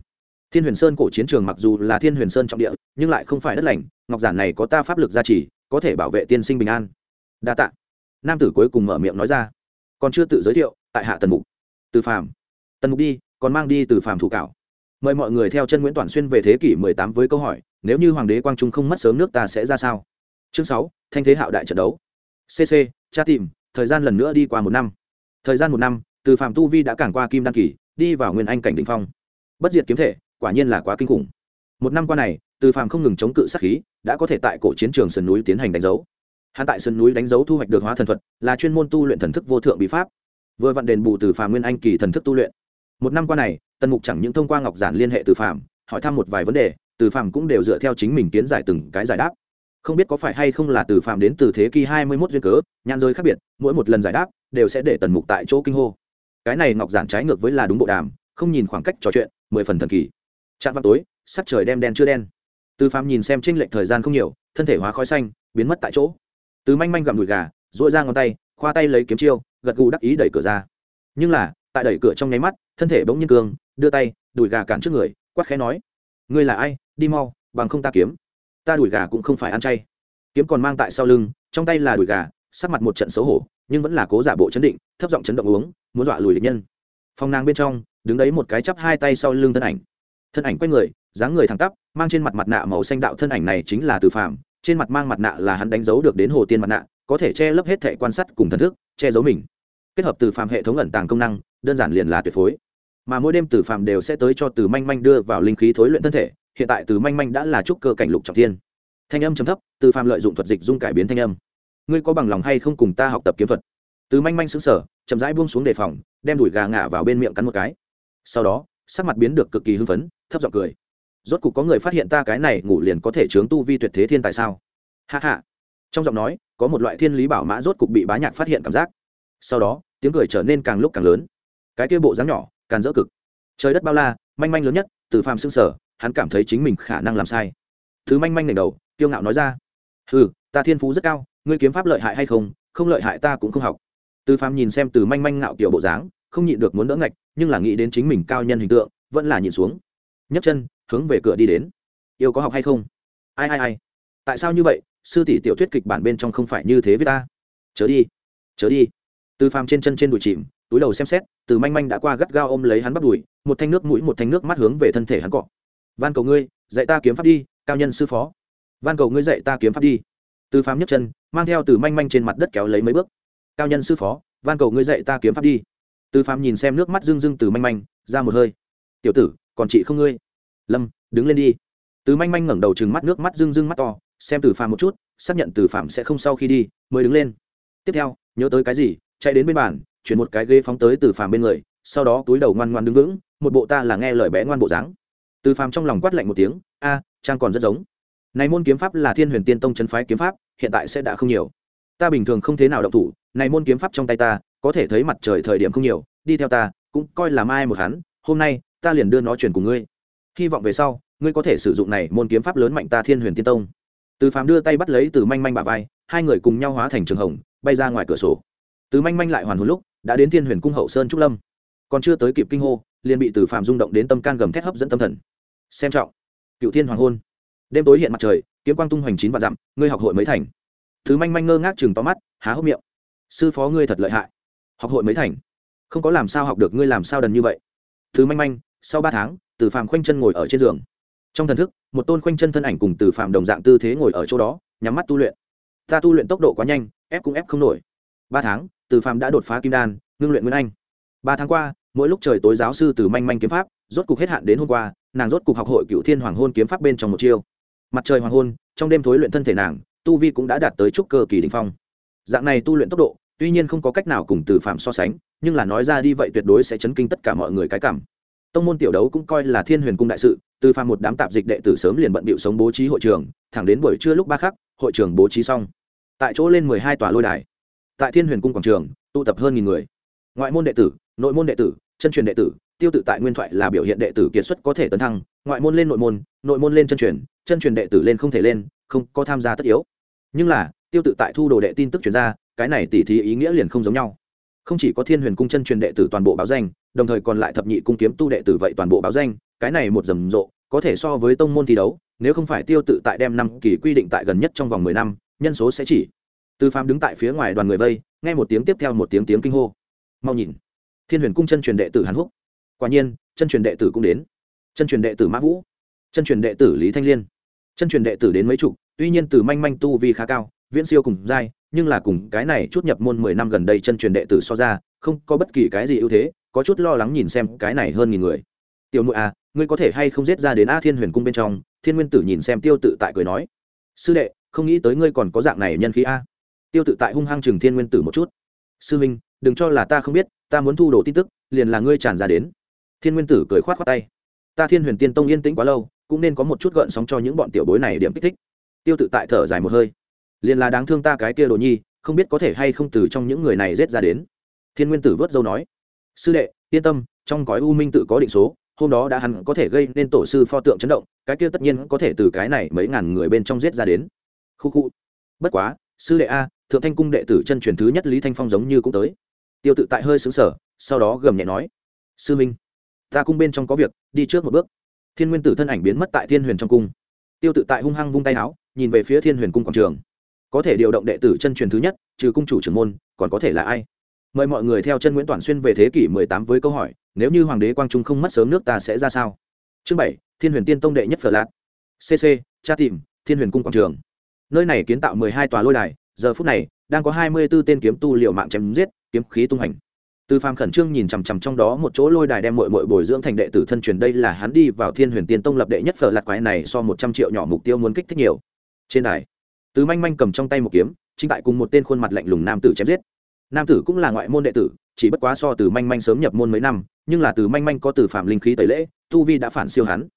thiên huyền sơn cổ chiến trường mặc dù là thiên huyền sơn trọng địa nhưng lại không phải đất lành ngọc giản này có ta pháp lực gia trì có thể bảo vệ tiên sinh bình an. Đa tạ. Nam tử cuối cùng mở miệng nói ra. Còn chưa tự giới thiệu tại hạ tần mục. Từ phạm tần mục đi còn mang đi từ phạm thủ cảo mời mọi người theo chân nguyễn toàn xuyên về thế kỷ 18 với câu hỏi nếu như hoàng đế quang trung không mất sớm nước ta sẽ ra sao? Chương 6, thanh thế hạo đại trận đấu. Cc tra tìm thời gian lần nữa đi qua một năm. Thời gian một năm từ phạm tu vi đã cản qua kim đăng kỳ đi vào nguyên anh cảnh đỉnh phong. Bất diệt kiếm thể quả nhiên là quá kinh khủng. Một năm qua này từ Phàm không ngừng chống cự sát khí đã có thể tại cổ chiến trường sườn núi tiến hành đánh dấu. Hắn tại sườn núi đánh dấu thu hoạch được hóa thần thuật là chuyên môn tu luyện thần thức vô thượng bí pháp. Vừa vặn đền bù từ phàm nguyên anh kỳ thần thức tu luyện. Một năm qua này tần mục chẳng những thông qua ngọc giản liên hệ từ phàm, hỏi thăm một vài vấn đề từ phàm cũng đều dựa theo chính mình kiến giải từng cái giải đáp. Không biết có phải hay không là từ phàm đến từ thế kỷ hai mươi 21 duyên cớ nhãn rơi khác biệt mỗi một lần giải đáp đều sẽ để tần mục tại chỗ kinh hô. Cái này ngọc giản trái ngược với là đúng bộ đàm không nhìn khoảng cách trò chuyện mười phần thần kỳ chạm vào tối sắc trời đem đen chưa đen. Từ phạm nhìn xem tranh lệch thời gian không nhiều thân thể hóa khói xanh biến mất tại chỗ. Từ manh manh gặm đùi gà dội ra ngón tay khoa tay lấy kiếm chiêu gật gù đắc ý đẩy cửa ra. Nhưng là tại đẩy cửa trong nháy mắt thân thể bỗng nhiên cường, đưa tay đùi gà cản trước người quát khẽ nói ngươi là ai? Đi mau bằng không ta kiếm. Ta đùi gà cũng không phải ăn chay. Kiếm còn mang tại sau lưng trong tay là đùi gà sắc mặt một trận xấu hổ nhưng vẫn là cố giả bộ chấn định thấp giọng chấn động uống muốn dọa lùi địch nhân. Phòng nàng bên trong đứng đấy một cái chắp hai tay sau lưng thân ảnh thân ảnh quay người, dáng người thẳng tắp, mang trên mặt mặt nạ màu xanh đạo thân ảnh này chính là từ phạm trên mặt mang mặt nạ là hắn đánh dấu được đến hồ tiên mặt nạ, có thể che lấp hết thẻ quan sát cùng thần thức, che giấu mình. Kết hợp từ phạm hệ thống ẩn tàng công năng, đơn giản liền là tuyệt phối. Mà mỗi đêm từ phạm đều sẽ tới cho từ manh manh đưa vào linh khí thối luyện thân thể, hiện tại từ manh manh đã là trúc cơ cảnh lục trọng thiên. Thanh âm chấm thấp, từ phạm lợi dụng thuật dịch dung cải biến thanh âm. Ngươi có bằng lòng hay không cùng ta học tập kiếm thuật? Từ manh manh xứng sở chậm rãi buông xuống đề phòng, đem đùi gà ngả vào bên miệng cắn một cái. Sau đó, sắc mặt biến được cực kỳ hưng phấn thấp giọng cười. Rốt cục có người phát hiện ta cái này ngủ liền có thể chướng tu vi tuyệt thế thiên tại sao? Hạ hạ trong giọng nói, có một loại thiên lý bảo mã rốt cục bị bá nhạc phát hiện cảm giác. Sau đó, tiếng cười trở nên càng lúc càng lớn. Cái kia bộ dáng nhỏ, càng dỡ cực. Trời đất bao la, manh manh lớn nhất, từ phàm xương sở, hắn cảm thấy chính mình khả năng làm sai. Thứ manh manh ngẩng đầu, kiêu ngạo nói ra. Ừ ta thiên phú rất cao, ngươi kiếm pháp lợi hại hay không không lợi hại ta cũng không học. Từ phàm nhìn xem từ manh manh ngạo kiểu bộ dáng, không nhịn được muốn đỡ ngạch, nhưng là nghĩ đến chính mình cao nhân hình tượng, vẫn là nhìn xuống nhấc chân, hướng về cửa đi đến. Yêu có học hay không? Ai ai ai? Tại sao như vậy? Sư tỷ tiểu thuyết kịch bản bên trong không phải như thế với ta. Chớ đi chớ đi. Từ phàm trên chân trên đùi chìm, túi đầu xem xét, từ manh manh đã qua gắt gao ôm lấy hắn bắt đùi, một thanh nước mũi, một thanh nước mắt hướng về thân thể hắn cọ. Van cầu ngươi, dạy ta kiếm pháp đi, cao nhân sư phó. Van cầu ngươi dạy ta kiếm pháp đi. Từ phàm nhấc chân, mang theo từ manh manh trên mặt đất kéo lấy mấy bước. Cao nhân sư phó, van cầu ngươi dạy ta kiếm pháp đi. Từ phàm nhìn xem nước mắt rưng rưng từ manh manh, ra một hơi. Tiểu tử còn chị không ngươi? Lâm, đứng lên đi. Từ manh manh ngẩng đầu chừng mắt nước mắt rưng rưng mắt to, xem từ phàm một chút, xác nhận từ phàm sẽ không sau khi đi, mới đứng lên. Tiếp theo, nhớ tới cái gì, chạy đến bên bàn, chuyển một cái ghế phóng tới từ phàm bên người, sau đó túi đầu ngoan ngoan đứng vững, một bộ ta là nghe lời bé ngoan bộ dáng. Từ phàm trong lòng quát lạnh một tiếng, a, trang còn rất giống. Này môn kiếm pháp là thiên huyền tiên tông chân phái kiếm pháp, hiện tại sẽ đã không nhiều. Ta bình thường không thế nào động thủ, này môn kiếm pháp trong tay ta, có thể thấy mặt trời thời điểm không nhiều, đi theo ta, cũng coi là mai một hắn. Hôm nay ta liền đưa nó truyền cùng ngươi. Hy vọng về sau, ngươi có thể sử dụng này môn kiếm pháp lớn mạnh ta thiên huyền tiên tông. Từ phàm đưa tay bắt lấy từ manh manh bà vai, hai người cùng nhau hóa thành trường hồng, bay ra ngoài cửa sổ. Từ manh manh lại hoàn hồn lúc, đã đến thiên huyền cung hậu sơn trúc lâm. Còn chưa tới kịp kinh hô, liền bị từ phàm rung động đến tâm can gầm thét hấp dẫn tâm thần. Xem trọng. Cựu thiên hoàng hôn. Đêm tối hiện mặt trời, kiếm quang tung hoành chín và dặm, ngươi học hội mấy thành? Thứ manh manh ngơ ngác chừng to mắt, há hốc miệng. Sư phó ngươi thật lợi hại. Học hội mấy thành? Không có làm sao học được ngươi làm sao đần như vậy? Thứ manh manh sau ba tháng, từ phàm khoanh chân ngồi ở trên giường. Trong thần thức, một tôn khoanh chân thân ảnh cùng từ phàm đồng dạng tư thế ngồi ở chỗ đó, nhắm mắt tu luyện. Ta tu luyện tốc độ quá nhanh, ép cũng ép không nổi. Ba tháng, từ phàm đã đột phá kim đan, ngưng luyện nguyên anh. Ba tháng qua, mỗi lúc trời tối giáo sư từ manh manh kiếm pháp, rốt cục hết hạn đến hôm qua, nàng rốt cục học hội cựu thiên hoàng hôn kiếm pháp bên trong một chiêu. Mặt trời hoàng hôn, trong đêm thối luyện thân thể nàng, tu vi cũng đã đạt tới trúc cơ kỳ đình phong. Dạng này tu luyện tốc độ, tuy nhiên không có cách nào cùng từ phạm so sánh, nhưng là nói ra đi vậy tuyệt đối sẽ chấn kinh tất cả mọi người cái cảm tông môn tiểu đấu cũng coi là thiên huyền cung đại sự, từ phàm một đám tạp dịch đệ tử sớm liền bận bịu sống bố trí hội trường, thẳng đến buổi trưa lúc ba khắc, hội trường bố trí xong. Tại chỗ lên mười hai tòa lôi đài. Tại thiên huyền cung quảng trường, tụ tập hơn nghìn người. Ngoại môn đệ tử, nội môn đệ tử, chân truyền đệ tử, tiêu tự tại nguyên thoại là biểu hiện đệ tử kiệt xuất có thể tấn thăng, ngoại môn lên nội môn nội môn lên chân truyền chân truyền đệ tử lên không thể lên, không có tham gia tất yếu. Nhưng là, tiêu tự tại thu đồ đệ tin tức chuyển ra, cái này tỉ thí ý nghĩa liền không giống nhau. Không chỉ có thiên huyền cung chân truyền đệ tử toàn bộ báo danh đồng thời còn lại thập nhị cung kiếm tu đệ tử vậy toàn bộ báo danh, cái này một rầm rộ, có thể so với tông môn thi đấu, nếu không phải tiêu tự tại đem năm kỳ quy định tại gần nhất trong vòng mười năm, nhân số sẽ chỉ. Tư phạm đứng tại phía ngoài đoàn người vây, nghe một tiếng tiếp theo một tiếng tiếng kinh hô. Mau nhìn. Thiên huyền cung chân truyền đệ tử hàn húc. Quả nhiên, chân truyền đệ tử cũng đến. Chân truyền đệ tử mã vũ. Chân truyền đệ tử lý thanh liên. Chân truyền đệ tử đến mấy chục, tuy nhiên từ manh manh tu vi khá cao, viễn siêu cùng giai, nhưng là cùng cái này chút nhập môn mười năm gần đây chân truyền đệ tử so ra, không có bất kỳ cái gì ưu thế có chút lo lắng nhìn xem cái này hơn nghìn người. Tiểu mụi à ngươi có thể hay không giết ra đến a thiên huyền cung bên trong? Thiên nguyên tử nhìn xem tiêu tự tại cười nói. Sư đệ, không nghĩ tới ngươi còn có dạng này nhân khí a. Tiêu tự tại hung hăng chừng thiên nguyên tử một chút. Sư minh, đừng cho là ta không biết, ta muốn thu đồ tin tức, liền là ngươi tràn ra đến. Thiên nguyên tử cười khoát khoát tay. Ta thiên huyền tiên tông yên tĩnh quá lâu, cũng nên có một chút gợn sóng cho những bọn tiểu bối này điểm kích thích. Tiêu tự tại thở dài một hơi. Liền là đáng thương ta cái kia đồ nhi, không biết có thể hay không từ trong những người này rết ra đến. Thiên nguyên tử vớt dâu nói sư đệ, yên tâm, trong cõi u minh tự có định số, hôm đó đã hắn có thể gây nên tổ sư pho tượng chấn động, cái kia tất nhiên có thể từ cái này mấy ngàn người bên trong giết ra đến. Khu khu. Bất quá, sư đệ a, thượng thanh cung đệ tử chân truyền thứ nhất lý thanh phong giống như cũng tới. Tiêu tự tại hơi xứng sở sau đó gầm nhẹ nói, sư minh, ta cung bên trong có việc, đi trước một bước. Thiên nguyên tử thân ảnh biến mất tại thiên huyền trong cung. Tiêu tự tại hung hăng vung tay áo, nhìn về phía thiên huyền cung quảng trường. Có thể điều động đệ tử chân truyền thứ nhất, trừ cung chủ trưởng môn, còn có thể là ai? Mời mọi người theo chân nguyễn toàn xuyên về thế kỷ mười tám với câu hỏi, nếu như hoàng đế quang trung không mất sớm nước ta sẽ ra sao? Chương bảy, thiên huyền tiên tông đệ nhất phở lạc. Cc tra tìm, thiên huyền cung quảng trường. Nơi này kiến tạo mười hai tòa lôi đài, giờ phút này, đang có hai mươi b ố tên kiếm tu liệu mạng chém giết, kiếm khí tung hành. Từ phàm khẩn trương nhìn chằm chằm trong đó một chỗ lôi đài đem mội mội bồi dưỡng thành đệ tử thân truyền, đây là hắn đi vào thiên huyền tiên tông lập đệ nhất phở lạt quái này so một trăm triệu nhỏ mục tiêu muốn kích thích nhiều. Trên đài, từ manh manh cầm trong tay một kiếm, chính tại cùng một tên khuôn mặt lạnh lùng nam tử chém giết nam tử cũng là ngoại môn đệ tử, chỉ bất quá so từ manh manh sớm nhập môn mấy năm, nhưng là từ manh manh có từ phạm linh khí tẩy lễ, tu vi đã phản siêu hắn.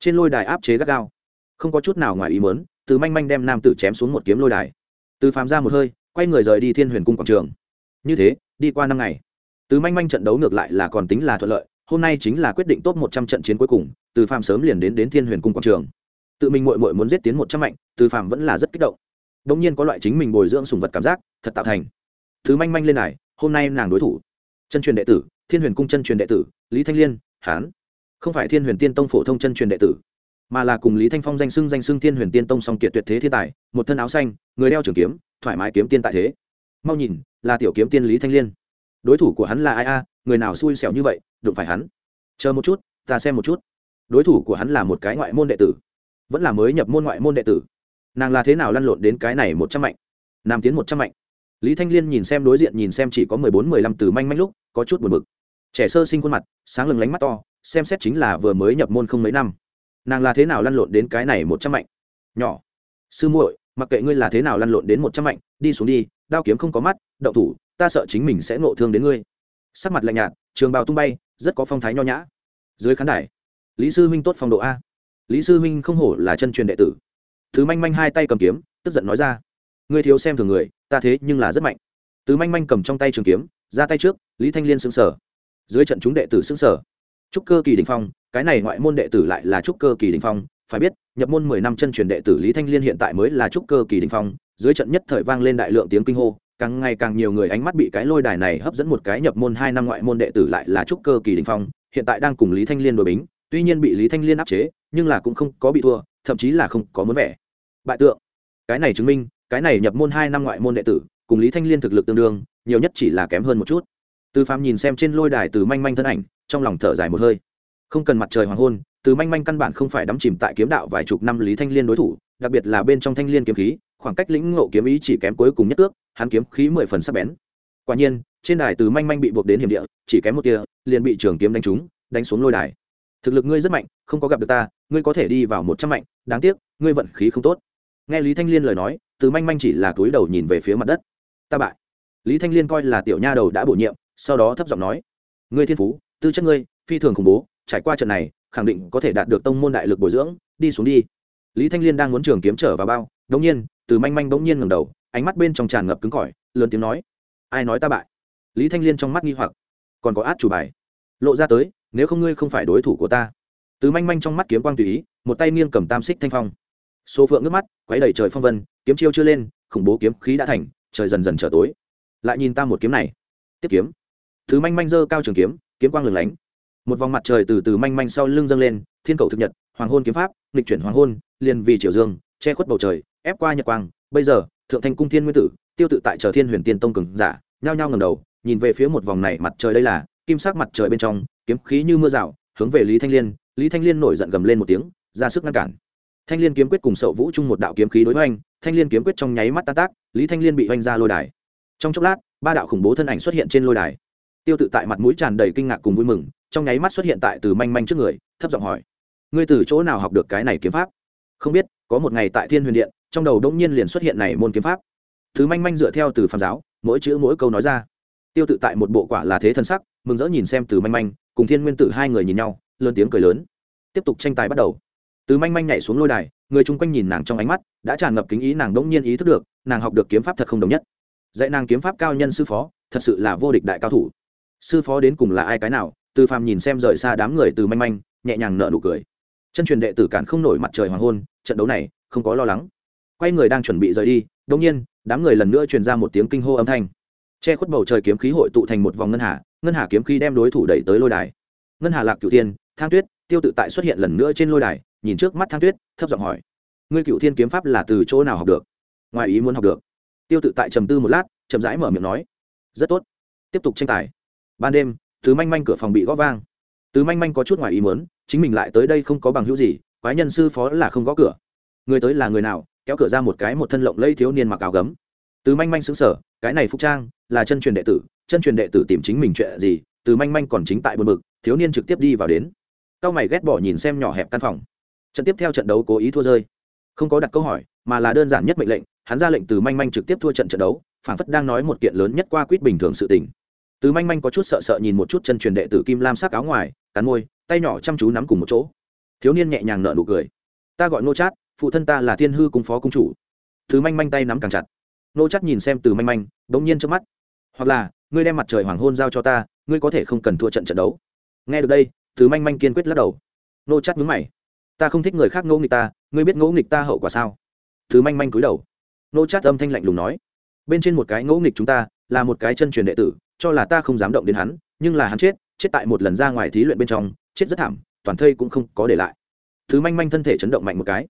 Trên lôi đài áp chế gắt gao. Không có chút nào ngoài ý mớn từ manh manh đem nam tử chém xuống một kiếm lôi đài. Từ phạm ra một hơi, quay người rời đi thiên huyền cung quảng trường. Như thế, đi qua năm ngày, từ manh manh trận đấu ngược lại là còn tính là thuận lợi, hôm nay chính là quyết định top một trăm trận chiến cuối cùng, từ phạm sớm liền đến đến thiên huyền cung quảng trường. Tự mình mội mội muốn giết tiến một trăm mạnh, từ phạm vẫn là rất kích động. Đ ỗ n g nhiên có loại chính mình bồi dưỡng sùng vật cảm giác, thật tạo thành thứ manh manh lên này, hôm nay nàng đối thủ. Chân truyền đệ tử, thiên huyền cung chân truyền đệ tử, lý thanh liên hán không phải thiên huyền tiên tông phổ thông chân truyền đệ tử, mà là cùng lý thanh phong danh xưng danh xưng thiên huyền tiên tông song kiệt tuyệt thế thiên tài, một thân áo xanh, người đeo trường kiếm, thoải mái kiếm tiên tại thế. Mau nhìn, là tiểu kiếm tiên lý thanh liên. Đối thủ của hắn là ai a? Người nào xui xẻo như vậy, đụng phải hắn. Chờ một chút, ta xem một chút. Đối thủ của hắn là một cái ngoại môn đệ tử, vẫn là mới nhập môn ngoại môn đệ tử. Nàng là thế nào lăn lộn đến cái này một trăm mạnh? Nam tiến một trăm mạnh lý thanh liên nhìn xem đối diện nhìn xem chỉ có mười bốn, mười lăm từ manh manh lúc, có chút buồn bực. Trẻ sơ sinh khuôn mặt, sáng lừng lánh mắt to, xem xét chính là vừa mới nhập môn không mấy năm. Nàng là thế nào lăn lộn đến cái này một trăm mạnh nhỏ. Sư muội, mặc kệ ngươi là thế nào lăn lộn đến một trăm mạnh đi xuống đi, đao kiếm không có mắt đậu thủ, ta sợ chính mình sẽ ngộ thương đến ngươi. Sắc mặt lạnh nhạt, trường bào tung bay, rất có phong thái nho nhã. Dưới khán đài, lý sư huynh tốt phong độ a. Lý sư huynh không hổ là chân truyền đệ tử. Thứ manh manh hai tay cầm kiếm, tức giận nói ra. Ngươi thiếu xem thường người ta thế nhưng là rất mạnh. Từ manh manh cầm trong tay trường kiếm, ra tay trước, lý thanh liên xứng sở dưới trận chúng đệ tử xứng sở trúc cơ kỳ đình phong, cái này ngoại môn đệ tử lại là trúc cơ kỳ đình phong, phải biết, nhập môn mười năm chân truyền đệ tử lý thanh liên hiện tại mới là trúc cơ kỳ đình phong, dưới trận nhất thời vang lên đại lượng tiếng kinh hô, càng ngày càng nhiều người ánh mắt bị cái lôi đài này hấp dẫn một cái nhập môn hai năm ngoại môn đệ tử lại là trúc cơ kỳ đình phong, hiện tại đang cùng lý thanh liên đội bính, tuy nhiên bị lý thanh liên áp chế, nhưng là cũng không có bị thua, thậm chí là không có muốn vẻ. Bại tượng. Cái này chứng minh cái này nhập môn hai năm ngoại môn đệ tử, cùng lý thanh liên thực lực tương đương, nhiều nhất chỉ là kém hơn một chút. Từ phạm nhìn xem trên lôi đài từ manh manh thân ảnh, trong lòng thở dài một hơi. Không cần mặt trời hoàng hôn, từ manh manh căn bản không phải đắm chìm tại kiếm đạo vài chục năm lý thanh liên đối thủ, đặc biệt là bên trong thanh liên kiếm khí, khoảng cách lĩnh ngộ kiếm ý chỉ kém cuối cùng nhất ước, hắn kiếm khí mười phần sắc bén. Quả nhiên, trên đài từ manh manh bị buộc đến hiểm địa, chỉ kém một kia liền bị trường kiếm đánh trúng, đánh xuống lôi đài. Thực lực ngươi rất mạnh, không có gặp được ta, ngươi có thể đi vào một trăm mạnh, đáng tiếc, ngươi vận khí không tốt nghe lý thanh liên lời nói, từ manh manh chỉ là túi đầu nhìn về phía mặt đất. Ta bại. Lý thanh liên coi là tiểu nha đầu đã bổ nhiệm, sau đó thấp giọng nói, ngươi thiên phú, tư chất ngươi, phi thường khủng bố, trải qua trận này, khẳng định có thể đạt được tông môn đại lực bồi dưỡng, đi xuống đi. Lý thanh liên đang muốn trường kiếm trở vào bao đống nhiên, từ manh manh bỗng nhiên ngầm đầu, ánh mắt bên trong tràn ngập cứng cỏi, lớn tiếng nói, ai nói ta bại? Lý thanh liên trong mắt nghi hoặc, còn có át chủ bài. Lộ ra tới, nếu không ngươi không phải đối thủ của ta. Từ manh manh trong mắt kiếm quang tùy ý, một tay nghiêng cầm tam xích thanh phong số phượng nước mắt, quấy đầy trời phong vân, kiếm chiêu chưa lên, khủng bố kiếm khí đã thành, trời dần dần trở tối. Lại nhìn ta một kiếm này. Tiếp kiếm. Thứ manh manh dơ cao trường kiếm kiếm quang lửng lánh. Một vòng mặt trời từ từ manh manh sau lưng dâng lên, thiên cầu thực nhật, hoàng hôn kiếm pháp, nghịch chuyển hoàng hôn, liền vì triều dương, che khuất bầu trời, ép qua nhật quang. Bây giờ, thượng thanh cung thiên nguyên tử, tiêu tự tại chờ thiên huyền tiên tông cường giả, nhao nhao ngầm đầu, nhìn về phía một vòng này mặt trời đây là, kim sắc mặt trời bên trong, kiếm khí như mưa rào, hướng về lý thanh liên. Lý thanh liên nổi giận gầm lên một tiếng, ra sức ngăn cản thanh liên kiếm quyết cùng sậu vũ chung một đạo kiếm khí đối hoành, thanh liên kiếm quyết trong nháy mắt tan tác, lý thanh liên bị hoành ra lôi đài. Trong chốc lát, ba đạo khủng bố thân ảnh xuất hiện trên lôi đài. Tiêu tự tại mặt mũi tràn đầy kinh ngạc cùng vui mừng, trong nháy mắt xuất hiện tại từ manh manh trước người, thấp giọng hỏi, ngươi từ chỗ nào học được cái này kiếm pháp? Không biết, có một ngày tại thiên huyền điện, trong đầu đông nhiên liền xuất hiện này môn kiếm pháp. Thứ manh manh dựa theo từ phàm giáo, mỗi chữ mỗi câu nói ra. Tiêu tự tại một bộ quả là thế thân sắc, mừng rỡ nhìn xem từ manh manh, cùng thiên nguyên tử hai người nhìn nhau, lớn tiếng cười lớn. Tiếp tục tranh tài bắt đầu từ manh manh nhảy xuống lôi đài, người chung quanh nhìn nàng trong ánh mắt, đã tràn ngập kính ý nàng đỗng nhiên ý thức được, nàng học được kiếm pháp thật không đồng nhất. Dạy nàng kiếm pháp cao nhân sư phó, thật sự là vô địch đại cao thủ. Sư phó đến cùng là ai cái nào, từ phàm nhìn xem rời xa đám người từ manh manh, nhẹ nhàng nở nụ cười. Chân truyền đệ tử cản không nổi mặt trời hoàng hôn, trận đấu này, không có lo lắng. Quay người đang chuẩn bị rời đi đông nhiên, đám người lần nữa truyền ra một tiếng kinh hô âm thanh. Che khuất bầu trời kiếm khí hội tụ thành một vòng ngân hà ngân hà kiếm khí đem đối thủ đẩy tới lôi đài. Ngân hà lạc cửu thiên, thang tuyết, tiêu tự tại xuất hiện lần nữa trên lôi đài nhìn trước mắt thang tuyết, thấp giọng hỏi, ngươi cựu thiên kiếm pháp là từ chỗ nào học được? Ngoài ý muốn học được. Tiêu tự tại trầm tư một lát, chậm rãi mở miệng nói, rất tốt, tiếp tục tranh tài. Ban đêm, tứ manh manh cửa phòng bị gõ vang. Tứ manh manh có chút ngoài ý muốn, chính mình lại tới đây không có bằng hữu gì, quái nhân sư phó là không gõ cửa. Người tới là người nào, kéo cửa ra một cái một thân lộng lây thiếu niên mặc áo gấm. Tứ manh manh xứng sở cái này phúc trang, là chân truyền đệ tử, chân truyền đệ tử tìm chính mình chuyện gì từ manh manh còn chính tại buồn bực, thiếu niên trực tiếp đi vào đến. Cao mày ghét bỏ nhìn xem nhỏ hẹp căn phòng trận tiếp theo trận đấu cố ý thua rơi. Không có đặt câu hỏi, mà là đơn giản nhất mệnh lệnh, hắn ra lệnh từ manh manh trực tiếp thua trận trận đấu, phản phất đang nói một kiện lớn nhất qua quýt bình thường sự tình. Từ manh manh có chút sợ sợ nhìn một chút chân truyền đệ tử kim lam sắc áo ngoài, cắn môi, tay nhỏ chăm chú nắm cùng một chỗ. Thiếu niên nhẹ nhàng nở nụ cười. Ta gọi nô chát, phụ thân ta là thiên hư cùng phó cung chủ. Thứ manh manh tay nắm càng chặt. Nô chát nhìn xem từ manh manh, bỗng nhiên trước mắt. Hoặc là, ngươi đem mặt trời hoàng hôn giao cho ta, ngươi có thể không cần thua trận trận đấu. Nghe được đây thứ manh manh kiên quyết lắc đầu. Nô chát mướn mày ta không thích người khác ngỗ nghịch ta, ngươi biết ngỗ nghịch ta hậu quả sao? Thứ manh manh cúi đầu. Nô chát âm thanh lạnh lùng nói. Bên trên một cái ngỗ nghịch chúng ta, là một cái chân truyền đệ tử, cho là ta không dám động đến hắn, nhưng là hắn chết chết tại một lần ra ngoài thí luyện bên trong, chết rất thảm, toàn thây cũng không có để lại. Thứ manh manh thân thể chấn động mạnh một cái.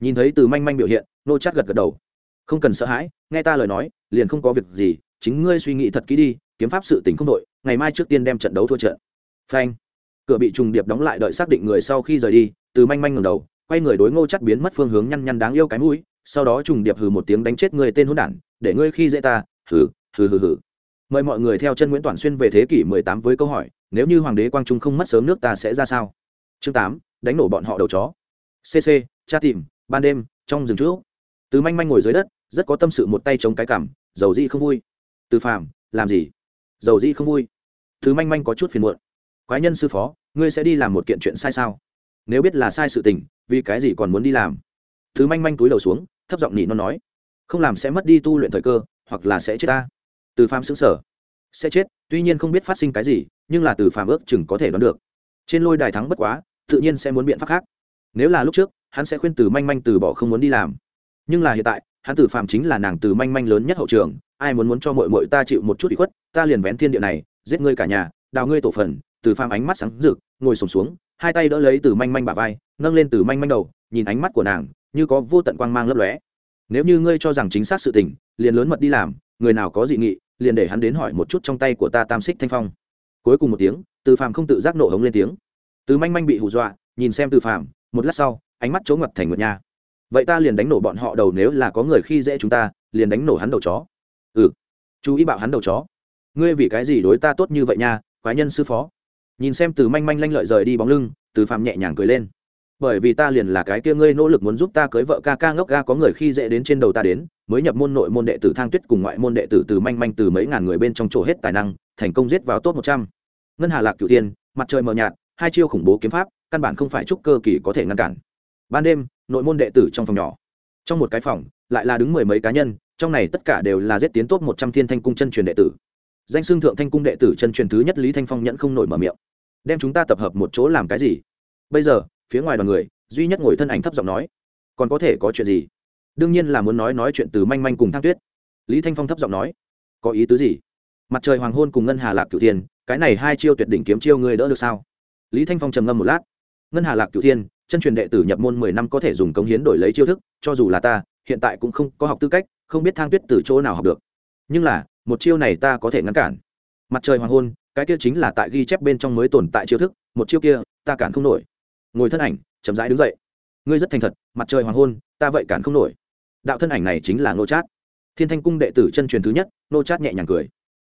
Nhìn thấy từ manh manh biểu hiện, nô chát gật gật đầu. Không cần sợ hãi, nghe ta lời nói, liền không có việc gì, chính ngươi suy nghĩ thật kỹ đi, kiếm pháp sự tình không đội ngày mai trước tiên đem trận đấu thua trận. Phanh. Cửa bị trùng điệp đóng lại đợi xác định người sau khi rời đi từ manh manh ngẩng đầu quay người đối ngô chắc biến mất phương hướng nhăn nhăn đáng yêu cái mũi sau đó trùng điệp hừ một tiếng đánh chết người tên hỗn đản để ngươi khi dễ ta hừ hừ hừ hừ. Mời mọi người theo chân nguyễn toàn xuyên về thế kỷ 18 với câu hỏi nếu như hoàng đế quang trung không mất sớm nước ta sẽ ra sao? Chương 8, đánh nổ bọn họ đầu chó. Cc cha tìm ban đêm trong rừng trước từ manh manh ngồi dưới đất rất có tâm sự một tay chống cái cảm dầu gì không vui. Từ phàm làm gì? Dầu gì không vui. Thứ manh manh có chút phiền muộn. Quái nhân sư phó ngươi sẽ đi làm một kiện chuyện sai sao? Nếu biết là sai sự tình vì cái gì còn muốn đi làm? Thứ manh manh túi đầu xuống thấp giọng nhị nó nói không làm sẽ mất đi tu luyện thời cơ hoặc là sẽ chết ta. Từ phàm xứng sở sẽ chết tuy nhiên không biết phát sinh cái gì nhưng là từ phàm ước chừng có thể đoán được. Trên lôi đài thắng bất quá tự nhiên sẽ muốn biện pháp khác. Nếu là lúc trước hắn sẽ khuyên từ manh manh từ bỏ không muốn đi làm. Nhưng là hiện tại hắn từ phàm chính là nàng từ manh manh lớn nhất hậu trường ai muốn muốn cho mội mội ta chịu một chút bị khuất ta liền vén thiên địa này giết ngươi cả nhà đào ngươi tổ phần. Từ phàm ánh mắt sáng rực ngồi sùng xuống, xuống hai tay đỡ lấy từ manh manh bả vai, nâng lên từ manh manh đầu, nhìn ánh mắt của nàng, như có vô tận quang mang lấp lóe. Nếu như ngươi cho rằng chính xác sự tình, liền lớn mật đi làm, người nào có dị nghị, liền để hắn đến hỏi một chút trong tay của ta tam xích thanh phong. Cuối cùng một tiếng, từ phàm không tự giác nổ hống lên tiếng. Từ manh manh bị hù dọa, nhìn xem từ phàm, một lát sau, ánh mắt chỗ ngập thành ngược nha. Vậy ta liền đánh nổ bọn họ đầu nếu là có người khi dễ chúng ta, liền đánh nổ hắn đầu chó. Ừ chú ý bảo hắn đầu chó. Ngươi vì cái gì đối ta tốt như vậy nha, quái nhân sư phó? Nhìn xem từ manh manh lanh lợi rời đi bóng lưng, từ phàm nhẹ nhàng cười lên. Bởi vì ta liền là cái kia ngươi nỗ lực muốn giúp ta cưới vợ ca ca ngốc ga có người khi dễ đến trên đầu ta đến, mới nhập môn nội môn đệ tử thang tuyết cùng ngoại môn đệ tử từ manh manh từ mấy ngàn người bên trong chỗ hết tài năng, thành công giết vào top một trăm. Ngân hà lạc cửu tiên mặt trời mờ nhạt, hai chiêu khủng bố kiếm pháp, căn bản không phải chúc cơ kỳ có thể ngăn cản. Ban đêm, nội môn đệ tử trong phòng nhỏ. Trong một cái phòng, lại là đứng mười mấy cá nhân, trong này tất cả đều là giết tiến tốt một trăm thiên thanh cung chân truyền đệ tử. Danh xương thượng thanh cung đệ tử chân truyền thứ nhất lý thanh phong nhẫn không nổi mở miệng đem chúng ta tập hợp một chỗ làm cái gì? Bây giờ, phía ngoài đoàn người, duy nhất ngồi thân ảnh thấp giọng nói, còn có thể có chuyện gì? Đương nhiên là muốn nói nói chuyện từ manh manh cùng thang tuyết. Lý thanh phong thấp giọng nói, có ý tứ gì? Mặt trời hoàng hôn cùng ngân hà lạc cửu thiên, cái này hai chiêu tuyệt đỉnh kiếm chiêu ngươi đỡ được sao? Lý thanh phong trầm ngâm một lát. Ngân hà lạc cửu thiên, chân truyền đệ tử nhập môn mười năm có thể dùng cống hiến đổi lấy chiêu thức, cho dù là ta, hiện tại cũng không có học tư cách, không biết thang tuyết từ chỗ nào học được. Nhưng là, một chiêu này ta có thể ngăn cản. Mặt trời hoàng hôn cái kia chính là tại ghi chép bên trong mới tồn tại chiêu thức, một chiêu kia, ta cản không nổi. Ngồi thân ảnh, chậm rãi đứng dậy. Ngươi rất thành thật, mặt trời hoàng hôn, ta vậy cản không nổi. Đạo thân ảnh này chính là nô chát. Thiên thanh cung đệ tử chân truyền thứ nhất nô chát nhẹ nhàng cười.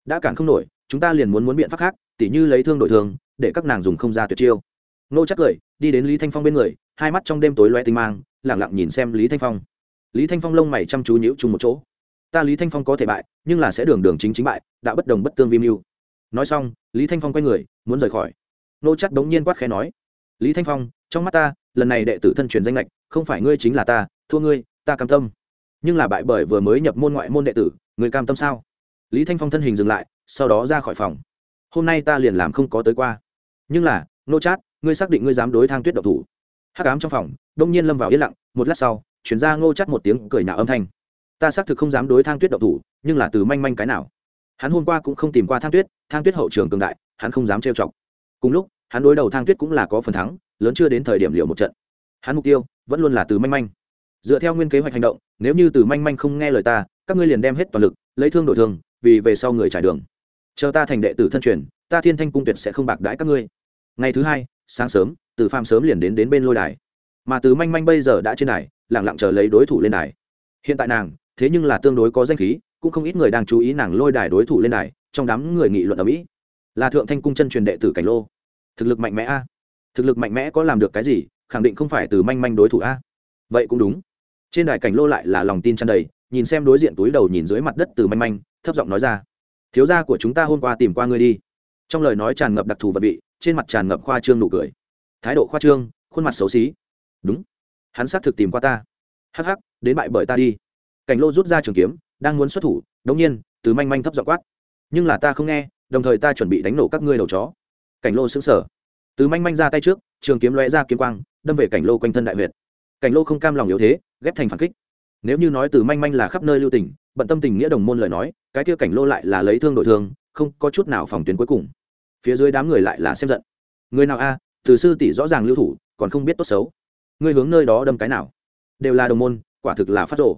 Đã cản không nổi, chúng ta liền muốn muốn biện pháp khác, tỉ như lấy thương đổi thương để các nàng dùng không ra tuyệt chiêu. Nô chát cười, đi đến lý thanh phong bên người, hai mắt trong đêm tối loe tinh mang lẳng lặng nhìn xem lý thanh phong. Lý thanh phong lông mày chăm chú nhíu chung một chỗ. Ta lý thanh phong có thể bại, nhưng là sẽ đường đường chính chính bại đã bất đồng bất tương vi mưu nói xong, lý thanh phong quay người, muốn rời khỏi. Nô chắc đống nhiên quát khẽ nói, lý thanh phong, trong mắt ta, lần này đệ tử thân truyền danh lệch, không phải ngươi chính là ta, thua ngươi, ta cam tâm. Nhưng là bại bởi vừa mới nhập môn ngoại môn đệ tử người cam tâm sao? Lý thanh phong thân hình dừng lại, sau đó ra khỏi phòng. Hôm nay ta liền làm không có tới qua. Nhưng là, nô chát ngươi xác định ngươi dám đối thang tuyết độc thủ. Hắc ám trong phòng đông nhiên lâm vào yên lặng, một lát sau, chuyển ra ngô chát một tiếng cười nhạo âm thanh. Ta xác thực không dám đối thang tuyết độc thủ, nhưng là từ manh manh cái nào? Hắn hôm qua cũng không tìm qua thang tuyết thang tuyết hậu trường cường đại, hắn không dám trêu chọc. Cùng lúc, hắn đối đầu thang tuyết cũng là có phần thắng, lớn chưa đến thời điểm liệu một trận. Hắn mục tiêu vẫn luôn là từ manh manh. Dựa theo nguyên kế hoạch hành động, nếu như từ manh manh không nghe lời ta, các ngươi liền đem hết toàn lực, lấy thương đổi thương vì về sau người trải đường. Chờ ta thành đệ tử thân truyền, ta thiên thanh cung tuyệt sẽ không bạc đãi các ngươi. Ngày thứ hai, sáng sớm, từ phàm sớm liền đến đến bên lôi đài. Mà từ manh manh bây giờ đã trên đài lẳng lặng chờ lấy đối thủ lên đài. Hiện tại nàng, thế nhưng là tương đối có danh khí cũng không ít người đang chú ý nàng lôi đài đối thủ lên đài, trong đám người nghị luận ở mỹ. Là thượng thanh cung chân truyền đệ tử cảnh lô. Thực lực mạnh mẽ a. Thực lực mạnh mẽ có làm được cái gì, khẳng định không phải từ manh manh đối thủ a. Vậy cũng đúng. Trên đài cảnh lô lại là lòng tin chăn đầy, nhìn xem đối diện túi đầu nhìn dưới mặt đất từ manh manh, thấp giọng nói ra. Thiếu gia của chúng ta hôm qua tìm qua ngươi đi. Trong lời nói tràn ngập đặc thù vật vị, trên mặt tràn ngập khoa trương nụ cười. Thái độ khoa trương, khuôn mặt xấu xí. Đúng. Hắn xác thực tìm qua ta. Hắc hắc, đến bại bởi ta đi. Cảnh lô rút ra trường kiếm đang muốn xuất thủ, đống nhiên, từ manh manh thấp giọng quát. Nhưng là ta không nghe, đồng thời ta chuẩn bị đánh nổ các ngươi đầu chó. Cảnh lô xứng sở từ manh manh ra tay trước, trường kiếm lóe ra kiếm quang, đâm về cảnh lô quanh thân đại huyệt. Cảnh lô không cam lòng yếu thế, ghép thành phản kích. Nếu như nói từ manh manh là khắp nơi lưu tình, bận tâm tình nghĩa đồng môn lời nói, cái kia cảnh lô lại là lấy thương đội thương, không có chút nào phòng tuyến cuối cùng. Phía dưới đám người lại là xem giận. Người nào a, từ sư tỷ rõ ràng lưu thủ, còn không biết tốt xấu. Ngươi hướng nơi đó đâm cái nào? Đều là đồng môn, quả thực là phát rộ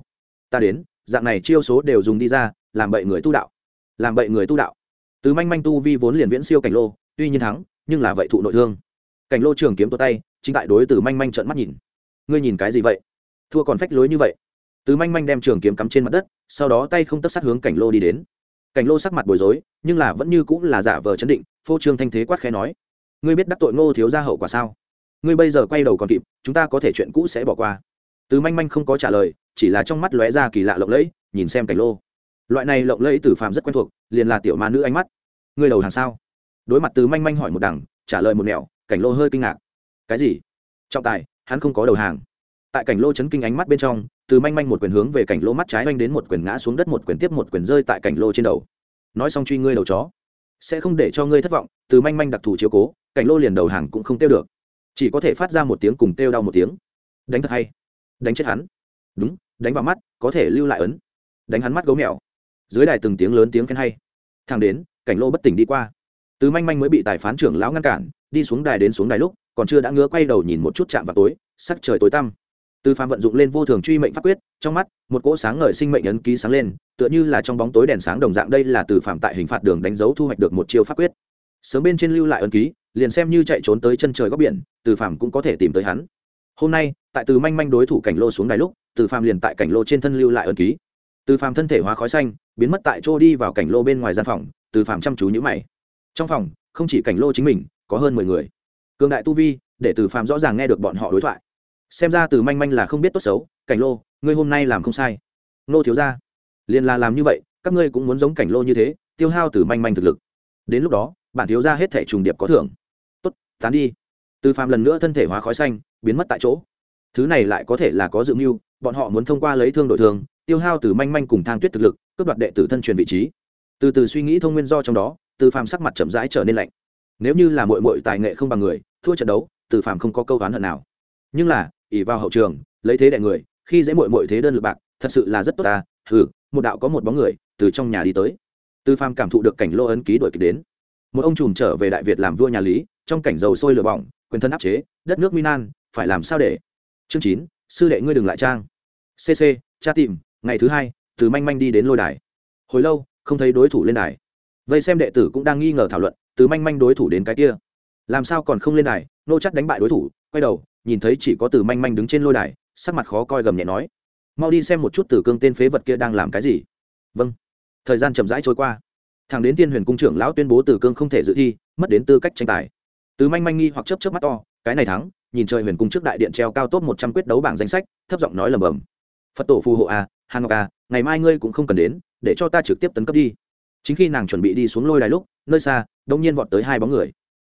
ta đến dạng này chiêu số đều dùng đi ra, làm bậy người tu đạo. Làm bậy người tu đạo. Từ manh manh tu vi vốn liền viễn siêu cảnh lô, tuy nhiên thắng, nhưng là vậy thụ nội thương. Cảnh lô trường kiếm tuột tay, chính tại đối từ manh manh trợn mắt nhìn. Ngươi nhìn cái gì vậy? Thua còn phách lối như vậy. Từ manh manh đem trường kiếm cắm trên mặt đất, sau đó tay không tất sát hướng cảnh lô đi đến. Cảnh lô sắc mặt bối rối, nhưng là vẫn như cũng là giả vờ chấn định, phô trương thanh thế quát khẽ nói. Ngươi biết đắc tội ngô thiếu ra hậu quả sao? Ngươi bây giờ quay đầu còn kịp, chúng ta có thể chuyện cũ sẽ bỏ qua từ manh manh không có trả lời, chỉ là trong mắt lóe ra kỳ lạ lộng lẫy, nhìn xem cảnh lô. Loại này lộng lẫy từ phàm rất quen thuộc, liền là tiểu ma nữ ánh mắt. Ngươi đầu hàng sao? Đối mặt từ manh manh hỏi một đằng, trả lời một nẻo, cảnh lô hơi kinh ngạc. Cái gì? Trọng tài, hắn không có đầu hàng. Tại cảnh lô chấn kinh ánh mắt bên trong, từ manh manh một quyền hướng về cảnh lô mắt trái oanh đến một quyền ngã xuống đất, một quyền tiếp một quyền rơi tại cảnh lô trên đầu. Nói xong truy ngươi đầu chó. Sẽ không để cho ngươi thất vọng, từ manh manh đặc thù chiếu cố, cảnh lô liền đầu hàng cũng không tiêu được. Chỉ có thể phát ra một tiếng cùng tiêu đau một tiếng. Đánh thật hay đánh chết hắn. Đúng, đánh vào mắt, có thể lưu lại ấn. Đánh hắn mắt gấu mèo. Dưới đài từng tiếng lớn tiếng khen hay. Thang đến, cảnh lô bất tỉnh đi qua. Từ manh manh mới bị tài phán trưởng lão ngăn cản, đi xuống đài đến xuống đài lúc, còn chưa đã ngứa quay đầu nhìn một chút chạm vào tối, sắc trời tối tăm. Tư Phạm vận dụng lên vô thường truy mệnh pháp quyết, trong mắt, một cỗ sáng ngời sinh mệnh ấn ký sáng lên, tựa như là trong bóng tối đèn sáng đồng dạng đây là từ Phạm tại hình phạt đường đánh dấu thu hoạch được một chiêu pháp quyết. Sớm bên trên lưu lại ấn ký, liền xem như chạy trốn tới chân trời góc biển, từ Phạm cũng có thể tìm tới hắn. Hôm nay tại từ manh manh đối thủ cảnh lô xuống đài lúc, từ phàm liền tại cảnh lô trên thân lưu lại ấn ký. Từ phàm thân thể hóa khói xanh, biến mất tại chỗ đi vào cảnh lô bên ngoài gian phòng, từ phàm chăm chú nhữ mày. Trong phòng, không chỉ cảnh lô chính mình, có hơn mười người. Cường đại tu vi, để từ phàm rõ ràng nghe được bọn họ đối thoại. Xem ra từ manh manh là không biết tốt xấu, cảnh lô, ngươi hôm nay làm không sai. Nô thiếu ra liền là làm như vậy, các ngươi cũng muốn giống cảnh lô như thế, tiêu hao từ manh manh thực lực. Đến lúc đó, bản thiếu ra hết thẻ trùng điệp có thưởng. Tốt, tán đi. Từ phàm lần nữa thân thể hóa khói xanh, biến mất tại chỗ thứ này lại có thể là có dự mưu, bọn họ muốn thông qua lấy thương đội thương tiêu hao từ manh manh cùng thang tuyết thực lực, cướp đoạt đệ tử thân truyền vị trí. Từ từ suy nghĩ thông nguyên do trong đó, từ phàm sắc mặt chậm rãi trở nên lạnh. Nếu như là mội mội tài nghệ không bằng người, thua trận đấu, từ phàm không có câu oán hận nào. Nhưng là ỉ vào hậu trường, lấy thế đại người, khi dễ mội mội thế đơn lực bạc, thật sự là rất tốt ta, hừ, một đạo có một bóng người, từ trong nhà đi tới. Từ phàm cảm thụ được cảnh lô ấn ký đổi kịp đến. Một ông trùm trở về đại việt làm vua nhà lý, trong cảnh dầu sôi lửa bỏng, quyền thân áp chế, đất nước minan phải làm sao để chương chín, sư đệ ngươi đừng lại trang. Cc cha tìm, ngày thứ hai, từ manh manh đi đến lôi đài. Hồi lâu, không thấy đối thủ lên đài. Vậy xem đệ tử cũng đang nghi ngờ thảo luận, từ manh manh đối thủ đến cái kia. Làm sao còn không lên đài, nô chắc đánh bại đối thủ, quay đầu, nhìn thấy chỉ có từ manh manh đứng trên lôi đài, sắc mặt khó coi gầm nhẹ nói. Mau đi xem một chút từ cương tên phế vật kia đang làm cái gì. Vâng. Thời gian chậm rãi trôi qua. Thằng đến tiên huyền cung trưởng lão tuyên bố từ cương không thể dự thi, mất đến tư cách tranh tài. Từ manh manh nghi hoặc chấp chấp mắt to, cái này thắng nhìn trời huyền cung trước đại điện treo cao top một trăm quyết đấu bảng danh sách thấp giọng nói lầm bầm. Phật tổ phù hộ a à, hàn ngọc a à, ngày mai ngươi cũng không cần đến để cho ta trực tiếp tấn cấp đi. Chính khi nàng chuẩn bị đi xuống lôi đài lúc nơi xa đông nhiên vọt tới hai bóng người.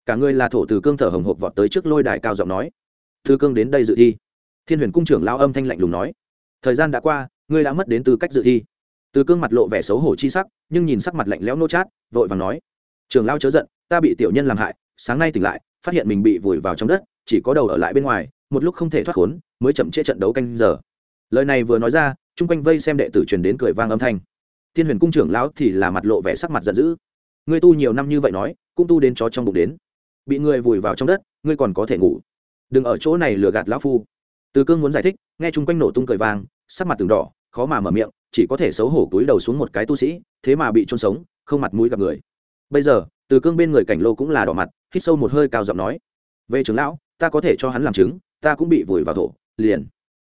Cả người là thổ từ cương thở hồng hộc vọt tới trước lôi đài cao giọng nói. Thư cương đến đây dự thi. Thiên huyền cung trưởng lao âm thanh lạnh lùng nói. Thời gian đã qua ngươi đã mất đến tư cách dự thi. Từ cương mặt lộ vẻ xấu hổ chi sắc nhưng nhìn sắc mặt lạnh lẽo nô chát vội vàng nói. Trường lao chớ giận ta bị tiểu nhân làm hại sáng nay tỉnh lại phát hiện mình bị vùi vào trong đất chỉ có đầu ở lại bên ngoài, một lúc không thể thoát khốn, mới chậm trễ trận đấu canh giờ. Lời này vừa nói ra, chung quanh vây xem đệ tử truyền đến cười vang âm thanh. Thiên huyền cung trưởng lão thì là mặt lộ vẻ sắc mặt giận dữ. Ngươi tu nhiều năm như vậy nói, cũng tu đến chó trong bụng đến. Bị người vùi vào trong đất, ngươi còn có thể ngủ. Đừng ở chỗ này lừa gạt lão phu. Từ cương muốn giải thích, nghe chung quanh nổ tung cười vang, sắc mặt từng đỏ, khó mà mở miệng, chỉ có thể xấu hổ túi đầu xuống một cái tu sĩ, thế mà bị trôn sống, không mặt mũi gặp người. Bây giờ, từ cương bên người cảnh lô cũng là đỏ mặt, hít sâu một hơi cao giọng nói. Về trưởng lão ta có thể cho hắn làm chứng, ta cũng bị vùi vào thổ, liền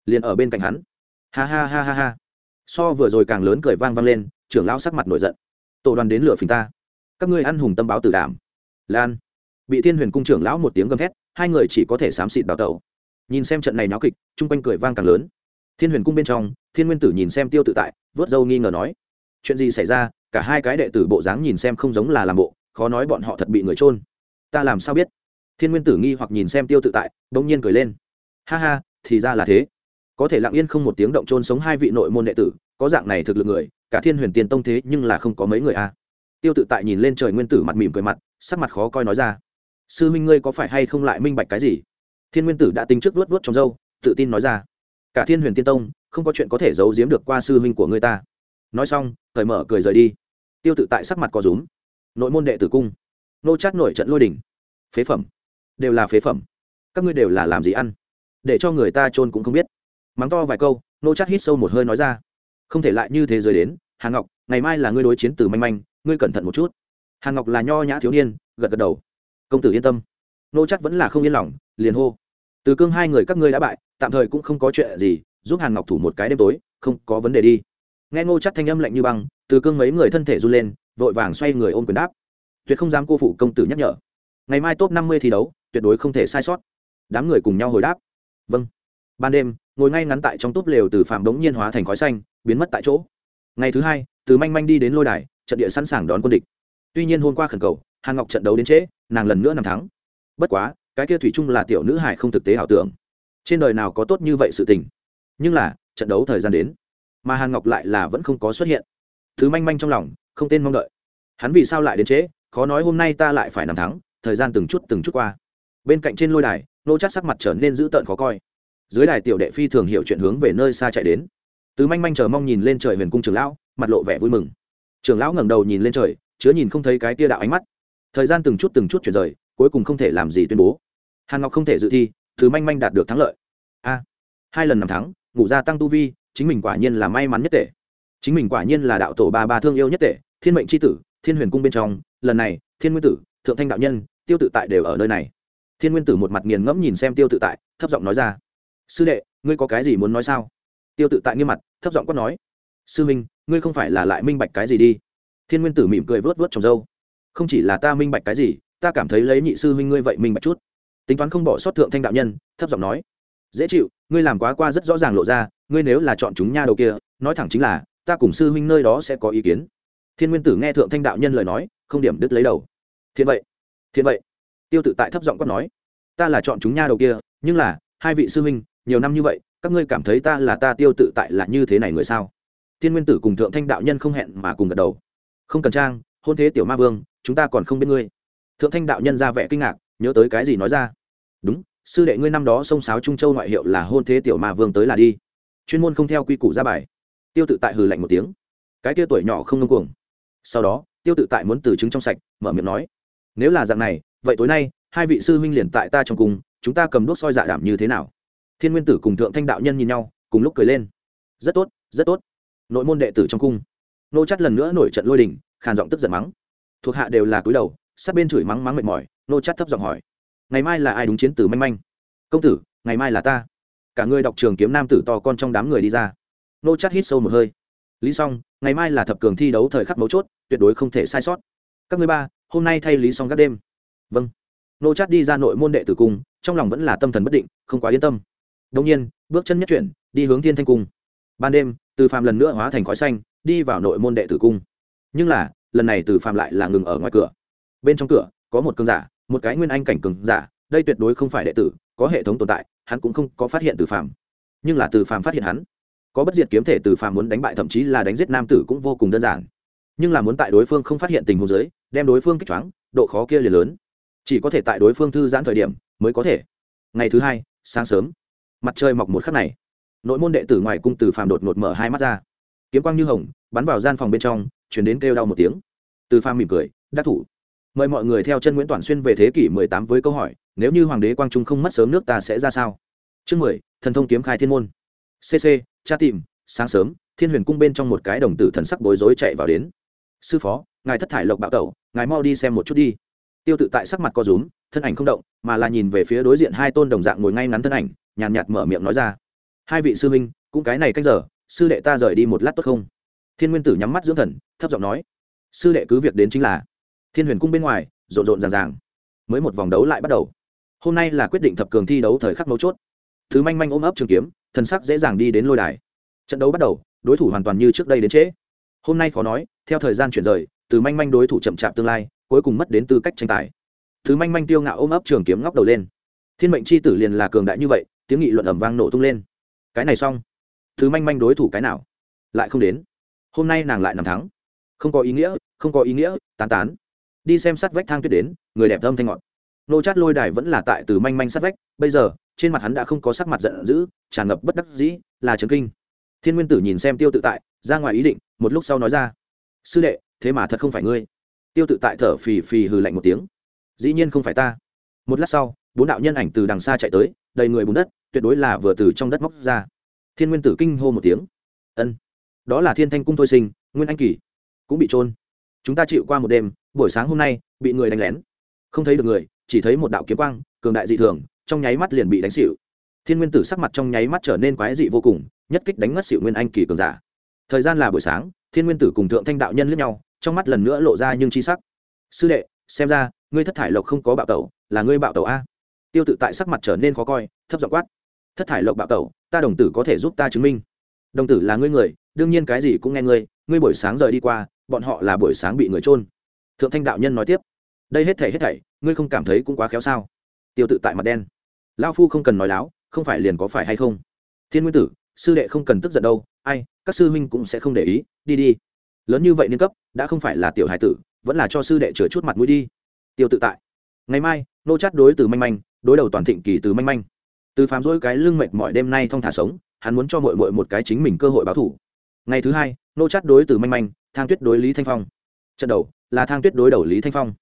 liền ở bên cạnh hắn. Ha ha ha ha ha. So vừa rồi càng lớn cười vang vang lên, trưởng lão sắc mặt nổi giận. Tổ đoàn đến lửa phình ta. Các ngươi ăn hùng tâm báo tử đảm. Lan. Bị thiên huyền cung trưởng lão một tiếng gầm thét, hai người chỉ có thể xám xịt đào tẩu. Nhìn xem trận này náo kịch, chung quanh cười vang càng lớn. Thiên huyền cung bên trong, thiên nguyên tử nhìn xem tiêu tự tại, vớt dâu nghi ngờ nói, chuyện gì xảy ra? Cả hai cái đệ tử bộ dáng nhìn xem không giống là làm bộ, khó nói bọn họ thật bị người trôn ta làm sao biết? Thiên nguyên tử nghi hoặc nhìn xem tiêu tự tại, bỗng nhiên cười lên. Ha ha, thì ra là thế. Có thể lặng yên không một tiếng động trôn sống hai vị nội môn đệ tử, có dạng này thực lực người, cả thiên huyền tiền tông thế nhưng là không có mấy người a tiêu tự tại nhìn lên trời nguyên tử mặt mỉm cười mặt, sắc mặt khó coi nói ra. Sư huynh ngươi có phải hay không lại minh bạch cái gì? Thiên nguyên tử đã tính trước luốt luốt trong dâu tự tin nói ra. Cả thiên huyền tiên tông, không có chuyện có thể giấu giếm được qua sư huynh của ngươi ta. Nói xong, thời mở cười rời đi. Tiêu tự tại sắc mặt có rúm. Nội môn đệ tử cung. Nô chát nổi trận lôi đỉnh phế phẩm đều là phế phẩm. Các ngươi đều là làm gì ăn? Để cho người ta trôn cũng không biết. Mắng to vài câu, nô chát hít sâu một hơi nói ra. Không thể lại như thế giới đến, hà ngọc, ngày mai là ngươi đối chiến từ manh manh, ngươi cẩn thận một chút. Hà ngọc là nho nhã thiếu niên, gật gật đầu. Công tử yên tâm. Nô chắc vẫn là không yên lòng, liền hô. Từ cương hai người các ngươi đã bại, tạm thời cũng không có chuyện gì, giúp hàn ngọc thủ một cái đêm tối, không có vấn đề đi. Nghe ngô chắc thanh âm lạnh như băng, từ cương mấy người thân thể run lên, vội vàng xoay người ôm quyền đáp. Tuyệt không dám cô phụ công tử nhắc nhở. Ngày mai top năm mươi thi đấu tuyệt đối không thể sai sót. Đám người cùng nhau hồi đáp. Vâng. Ban đêm, ngồi ngay ngắn tại trong túp lều từ phạm đống nhiên hóa thành khói xanh, biến mất tại chỗ. Ngày thứ hai, từ manh manh đi đến lôi đài, trận địa sẵn sàng đón quân địch. Tuy nhiên hôm qua khẩn cầu, hàn ngọc trận đấu đến trễ, nàng lần nữa nằm thắng. Bất quá, cái kia thủy chung là tiểu nữ hải không thực tế ảo tưởng. Trên đời nào có tốt như vậy sự tình? Nhưng là, trận đấu thời gian đến, mà hàn ngọc lại là vẫn không có xuất hiện. Thứ manh manh trong lòng, không tên mong đợi. Hắn vì sao lại đến trễ? Khó nói hôm nay ta lại phải nằm thắng, thời gian từng chút từng chút qua bên cạnh trên lôi đài, nô chắc sắc mặt trở nên dữ tợn khó coi. Dưới đài tiểu đệ phi thường hiểu chuyện hướng về nơi xa chạy đến. Tứ manh manh chờ mong nhìn lên trời huyền cung trường lão, mặt lộ vẻ vui mừng. Trường lão ngẩng đầu nhìn lên trời, chứa nhìn không thấy cái tia đạo ánh mắt. Thời gian từng chút từng chút chuyển rời, cuối cùng không thể làm gì tuyên bố. Hàn ngọc không thể dự thi thứ manh manh đạt được thắng lợi. A, hai lần nằm thắng ngủ ra tăng tu vi, chính mình quả nhiên là may mắn nhất tể. Chính mình quả nhiên là đạo tổ ba ba thương yêu nhất tể, thiên mệnh c h i tử, thiên huyền cung bên trong, lần này, thiên nguyên tử, thượng thanh đạo nhân, tiêu tự tại đều ở nơi này thiên nguyên tử một mặt nghiền ngẫm nhìn xem tiêu tự tại, thấp giọng nói ra. Sư đệ, ngươi có cái gì muốn nói sao? Tiêu tự tại nghiêm mặt, thấp giọng quát nói. Sư minh, ngươi không phải là lại minh bạch cái gì đi? Thiên nguyên tử mỉm cười vớt vớt trong dâu. Không chỉ là ta minh bạch cái gì, ta cảm thấy lấy nhị sư huynh ngươi vậy minh bạch chút. Tính toán không bỏ sót thượng thanh đạo nhân, thấp giọng nói. Dễ chịu, ngươi làm quá qua rất rõ ràng lộ ra, ngươi nếu là chọn chúng nha đầu kia, nói thẳng chính là, ta cùng sư huynh nơi đó sẽ có ý kiến. Thiên nguyên tử nghe thượng thanh đạo nhân lời nói, không điểm đứt lấy đầu. Thiện vậy thiện vậy tiêu tự tại thấp giọng quát nói, ta là chọn chúng nha đầu kia, nhưng là, hai vị sư huynh, nhiều năm như vậy, các ngươi cảm thấy ta là ta tiêu tự tại là như thế này người sao? Thiên nguyên tử cùng thượng thanh đạo nhân không hẹn mà cùng gật đầu. Không cần trang, hôn thế tiểu ma vương, chúng ta còn không biết ngươi. Thượng thanh đạo nhân ra vẻ kinh ngạc, nhớ tới cái gì nói ra? Đúng, sư đệ ngươi năm đó sông sáo trung châu ngoại hiệu là hôn thế tiểu ma vương tới là đi. Chuyên môn không theo quy củ ra bài. Tiêu tự tại hừ lạnh một tiếng. Cái kia tuổi nhỏ không ngông cuồng. Sau đó, tiêu tự tại muốn từ chứng trong sạch, mở miệng nói, nếu là dạng này vậy tối nay, hai vị sư huynh liền tại ta trong cùng, chúng ta cầm đốt soi dạ đảm như thế nào? Thiên nguyên tử cùng thượng thanh đạo nhân nhìn nhau, cùng lúc cười lên. Rất tốt rất tốt. Nội môn đệ tử trong cung. Nô chắt lần nữa nổi trận lôi đình, khàn giọng tức giận mắng. Thuộc hạ đều là cúi đầu, sát bên chửi mắng mắng mệt mỏi, nô chắt thấp giọng hỏi. Ngày mai là ai đúng chiến tử manh manh? Công tử, ngày mai là ta. Cả người đọc trường kiếm nam tử to con trong đám người đi ra. Nô chắt hít sâu một hơi. Lý xong ngày mai là thập cường thi đấu thời khắc mấu chốt, tuyệt đối không thể sai sót. Các người ba, hôm nay thay lý xong các đêm vâng. Nô chát đi ra nội môn đệ tử cung, trong lòng vẫn là tâm thần bất định, không quá yên tâm. Đông nhiên, bước chân nhất chuyển, đi hướng thiên thanh cung. Ban đêm, từ phàm lần nữa hóa thành khói xanh, đi vào nội môn đệ tử cung. Nhưng là, lần này từ phàm lại là ngừng ở ngoài cửa. Bên trong cửa, có một cường giả, một cái nguyên anh cảnh cường giả, đây tuyệt đối không phải đệ tử, có hệ thống tồn tại, hắn cũng không có phát hiện từ phàm. Nhưng là từ phàm phát hiện hắn. Có bất diệt kiếm thể từ phàm muốn đánh bại, thậm chí là đánh giết nam tử cũng vô cùng đơn giản. Nhưng là muốn tại đối phương không phát hiện tình huống giới đem đối phương kích choáng, độ khó kia liền lớn chỉ có thể tại đối phương thư giãn thời điểm mới có thể. Ngày thứ hai sáng sớm mặt trời mọc một khắc này. Nội môn đệ tử ngoài cung từ phàm đột ngột mở hai mắt ra. Kiếm quang như hồng bắn vào gian phòng bên trong chuyển đến kêu đau một tiếng. Từ phàm mỉm cười đắc thủ. Mời mọi người theo chân nguyễn toàn xuyên về thế kỷ 18 với câu hỏi nếu như hoàng đế quang trung không mất sớm nước ta sẽ ra sao? Chương 10, thần thông kiếm khai thiên môn. Cc cha tìm sáng sớm thiên huyền cung bên trong một cái đồng tử thần sắc bối rối chạy vào đến. Sư phó ngài thất thải lộc bạo tẩu ngài mau đi xem một chút đi tiêu tự tại sắc mặt co rúm thân ảnh không động mà là nhìn về phía đối diện hai tôn đồng dạng ngồi ngay ngắn thân ảnh nhàn nhạt, nhạt mở miệng nói ra. Hai vị sư huynh cũng cái này cách giờ sư đệ ta rời đi một lát tốt không? Thiên nguyên tử nhắm mắt dưỡng thần thấp giọng nói. Sư đệ cứ việc đến chính là. Thiên huyền cung bên ngoài rộn rộn ràng ràng. Mới một vòng đấu lại bắt đầu. Hôm nay là quyết định thập cường thi đấu thời khắc mấu chốt. Thứ manh manh ôm ấp trường kiếm thần sắc dễ dàng đi đến lôi đài. Trận đấu bắt đầu đối thủ hoàn toàn như trước đây đến trễ. Hôm nay khó nói theo thời gian chuyển rời từ manh manh đối thủ chậm chạp tương lai cuối cùng mất đến tư cách tranh tài. Thứ manh manh tiêu ngạo ôm ấp trường kiếm ngóc đầu lên. Thiên mệnh c h i tử liền là cường đại như vậy, tiếng nghị luận ẩm vang nổ tung lên. Cái này xong. Thứ manh manh đối thủ cái nào? Lại không đến. Hôm nay nàng lại nằm thắng. Không có ý nghĩa, không có ý nghĩa, tán tán. Đi xem sát vách thang tuyết đến, người đẹp thâm thanh ngọt. Nô chát lôi đài vẫn là tại từ manh manh sát vách, bây giờ, trên mặt hắn đã không có sắc mặt giận dữ, tràn ngập bất đắc dĩ, là trấn kinh. Thiên nguyên tử nhìn xem tiêu tự tại, ra ngoài ý định, một lúc sau nói ra. Sư đệ, thế mà thật không phải ngươi tiêu tự tại thở phì phì hừ lạnh một tiếng. Dĩ nhiên không phải ta. Một lát sau, bốn đạo nhân ảnh từ đằng xa chạy tới, đầy người bùn đất, tuyệt đối là vừa từ trong đất móc ra. Thiên nguyên tử kinh hô một tiếng. Ân, đó là thiên thanh cung thôi sinh, nguyên anh kỳ, cũng bị trôn chúng ta chịu qua một đêm, buổi sáng hôm nay, bị người đánh lén. Không thấy được người, chỉ thấy một đạo kiếm quang, cường đại dị thường, trong nháy mắt liền bị đánh xịu thiên nguyên tử sắc mặt trong nháy mắt trở nên quái dị vô cùng, nhất kích đánh ngất xịu nguyên anh kỳ cường giả. Thời gian là buổi sáng, thiên nguyên tử cùng thượng thanh đạo nhân lướt nhau trong mắt lần nữa lộ ra nhưng chi sắc. Sư đệ, xem ra, ngươi thất thải lộc không có bạo tẩu, là ngươi bạo tẩu a. Tiêu tự tại sắc mặt trở nên khó coi, thấp giọng quát. Thất thải lộc bạo tẩu, ta đồng tử có thể giúp ta chứng minh. Đồng tử là ngươi người, đương nhiên cái gì cũng nghe ngươi ngươi buổi sáng rời đi qua, bọn họ là buổi sáng bị người trôn thượng thanh đạo nhân nói tiếp. Đây hết thảy hết thảy, ngươi không cảm thấy cũng quá khéo sao? Tiêu tự tại mặt đen. Lao phu không cần nói láo, không phải liền có phải hay không? Thiên nguyên tử, sư đệ không cần tức giận đâu, ai, các sư huynh cũng sẽ không để ý, đi đi lớn như vậy niên cấp, đã không phải là tiểu hải tử, vẫn là cho sư đệ chừa chút mặt mũi đi. Tiêu tự tại. Ngày mai, nô chát đối từ manh manh, đối đầu toàn thịnh kỳ từ manh manh. Từ phàm dỗi cái lưng mệt mọi đêm nay thong thả sống, hắn muốn cho mội mội một cái chính mình cơ hội báo thủ. Ngày thứ hai, nô chát đối từ manh manh, thang tuyết đối lý thanh phong. Trận đầu, là thang tuyết đối đầu lý thanh phong.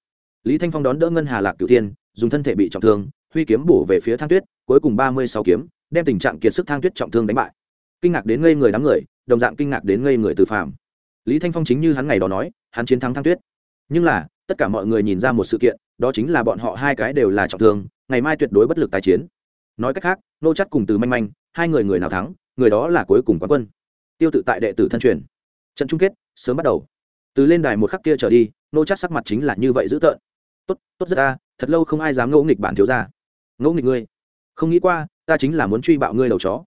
Lý thanh phong đón đỡ ngân hà lạc cửu tiên dùng thân thể bị trọng thương, huy kiếm bổ về phía thang tuyết, cuối cùng ba mươi sáu kiếm, đem tình trạng kiệt sức thang tuyết trọng thương đánh bại. Kinh ngạc đến ngây người đám người, đồng dạng kinh ngạc đến ngây người từ phàm lý thanh phong chính như hắn ngày đó nói, hắn chiến thắng Thăng tuyết. Nhưng là, tất cả mọi người nhìn ra một sự kiện, đó chính là bọn họ hai cái đều là trọng thương, ngày mai tuyệt đối bất lực tái chiến. Nói cách khác, nô chắc cùng từ manh manh, hai người người nào thắng, người đó là cuối cùng quán quân. Tiêu tự tại đệ tử thân truyền. Trận chung kết, sớm bắt đầu. Từ lên đài một khắc kia trở đi, nô chắc sắc mặt chính là như vậy dữ tợn. Tốt tốt rất ta thật lâu không ai dám ngẫu nghịch bản thiếu ra ngẫu nghịch ngươi? Không nghĩ qua, ta chính là muốn truy bạo ngươi đầu chó.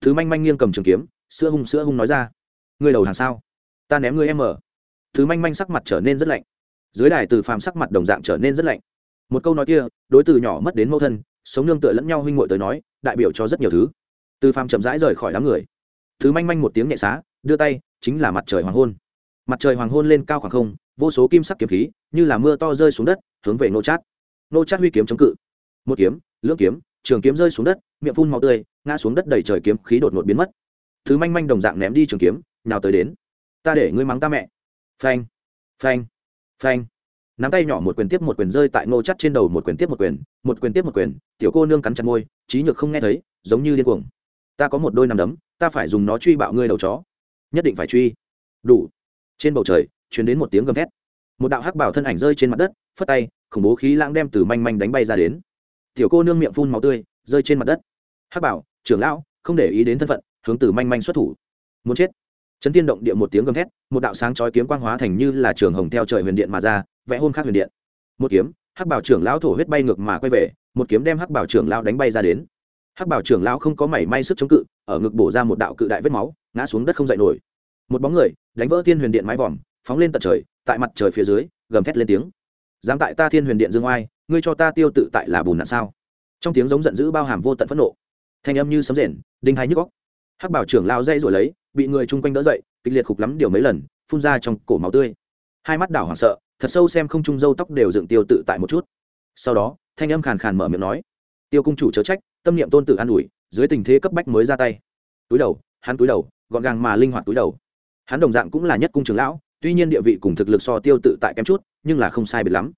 Thứ manh manh nghiêng cầm trường kiếm, sữa hung sữa hung nói ra. Ngươi đầu hàng sao? Ta ném ngươi em ở. Thứ manh manh sắc mặt trở nên rất lạnh. Dưới đài từ phàm sắc mặt đồng dạng trở nên rất lạnh. Một câu nói kia, đối từ nhỏ mất đến mẫu thân, sống nương tựa lẫn nhau huynh muội tới nói, đại biểu cho rất nhiều thứ. Từ phàm chậm rãi rời khỏi đám người. Thứ manh manh một tiếng nhẹ xá, đưa tay, chính là mặt trời hoàng hôn. Mặt trời hoàng hôn lên cao khoảng không, vô số kim sắc kiếm khí, như là mưa to rơi xuống đất, hướng về nô chát. Nô chát huy kiếm chống cự. Một kiếm, lưỡng kiếm, trường kiếm rơi xuống đất, miệng phun màu tươi, ngã xuống đất đầy trời kiếm khí đột ngột biến mất. Thứ manh manh đồng dạng ném đi trường kiếm nào tới đến ta để ngươi mắng ta mẹ. Phanh phanh phanh. Nắm tay nhỏ một quyền tiếp một quyền rơi tại Ngô chắt trên đầu, một quyền tiếp một quyền một quyền tiếp một quyền, tiểu cô nương cắn chặt môi, trí nhược không nghe thấy, giống như điên cuồng. Ta có một đôi nằm đấm, ta phải dùng nó truy bạo ngươi đầu chó. Nhất định phải truy. Đủ. Trên bầu trời chuyển đến một tiếng gầm thét. Một đạo hắc bảo thân ảnh rơi trên mặt đất, phất tay, khủng bố khí lãng đem từ manh manh đánh bay ra đến. Tiểu cô nương miệng phun màu tươi, rơi trên mặt đất. Hắc bảo, trưởng lão, không để ý đến thân phận, hướng từ manh manh xuất thủ. Muốn chết chấn tiên động địa một tiếng gầm thét, một đạo sáng chói kiếm quang hóa thành như là trường hồng theo trời huyền điện mà ra, vẽ hôn khác huyền điện. Một kiếm, hắc bảo trưởng lão thổ huyết bay ngược mà quay về, một kiếm đem hắc bảo trưởng lão đánh bay ra đến. Hắc bảo trưởng lão không có mảy may sức chống cự, ở ngực bổ ra một đạo cự đại vết máu, ngã xuống đất không dậy nổi. Một bóng người, đánh vỡ thiên huyền điện mái vòm, phóng lên tận trời, tại mặt trời phía dưới, gầm thét lên tiếng. Dám tại ta thiên huyền điện dương oai, ngươi cho ta tiêu tự tại là bùn nạn sao? Trong tiếng giống giận dữ bao hàm vô tận phẫn nộ. Thanh âm như sấm rền, đinh hai nhức góc hắc bảo trưởng lao dây rồi lấy bị người chung quanh đỡ dậy, kịch liệt khục lắm điều mấy lần, phun ra trong cổ máu tươi. Hai mắt đảo hoảng sợ, thật sâu xem không trung dâu tóc đều dựng tiêu tự tại một chút. Sau đó, thanh âm khàn khàn mở miệng nói, tiêu cung chủ chớ trách, tâm niệm tôn tử an ủi, dưới tình thế cấp bách mới ra tay. Túi đầu, hắn túi đầu, gọn gàng mà linh hoạt túi đầu. Hắn đồng dạng cũng là nhất cung trưởng lão, tuy nhiên địa vị cùng thực lực so tiêu tự tại kém chút, nhưng là không sai biệt lắm.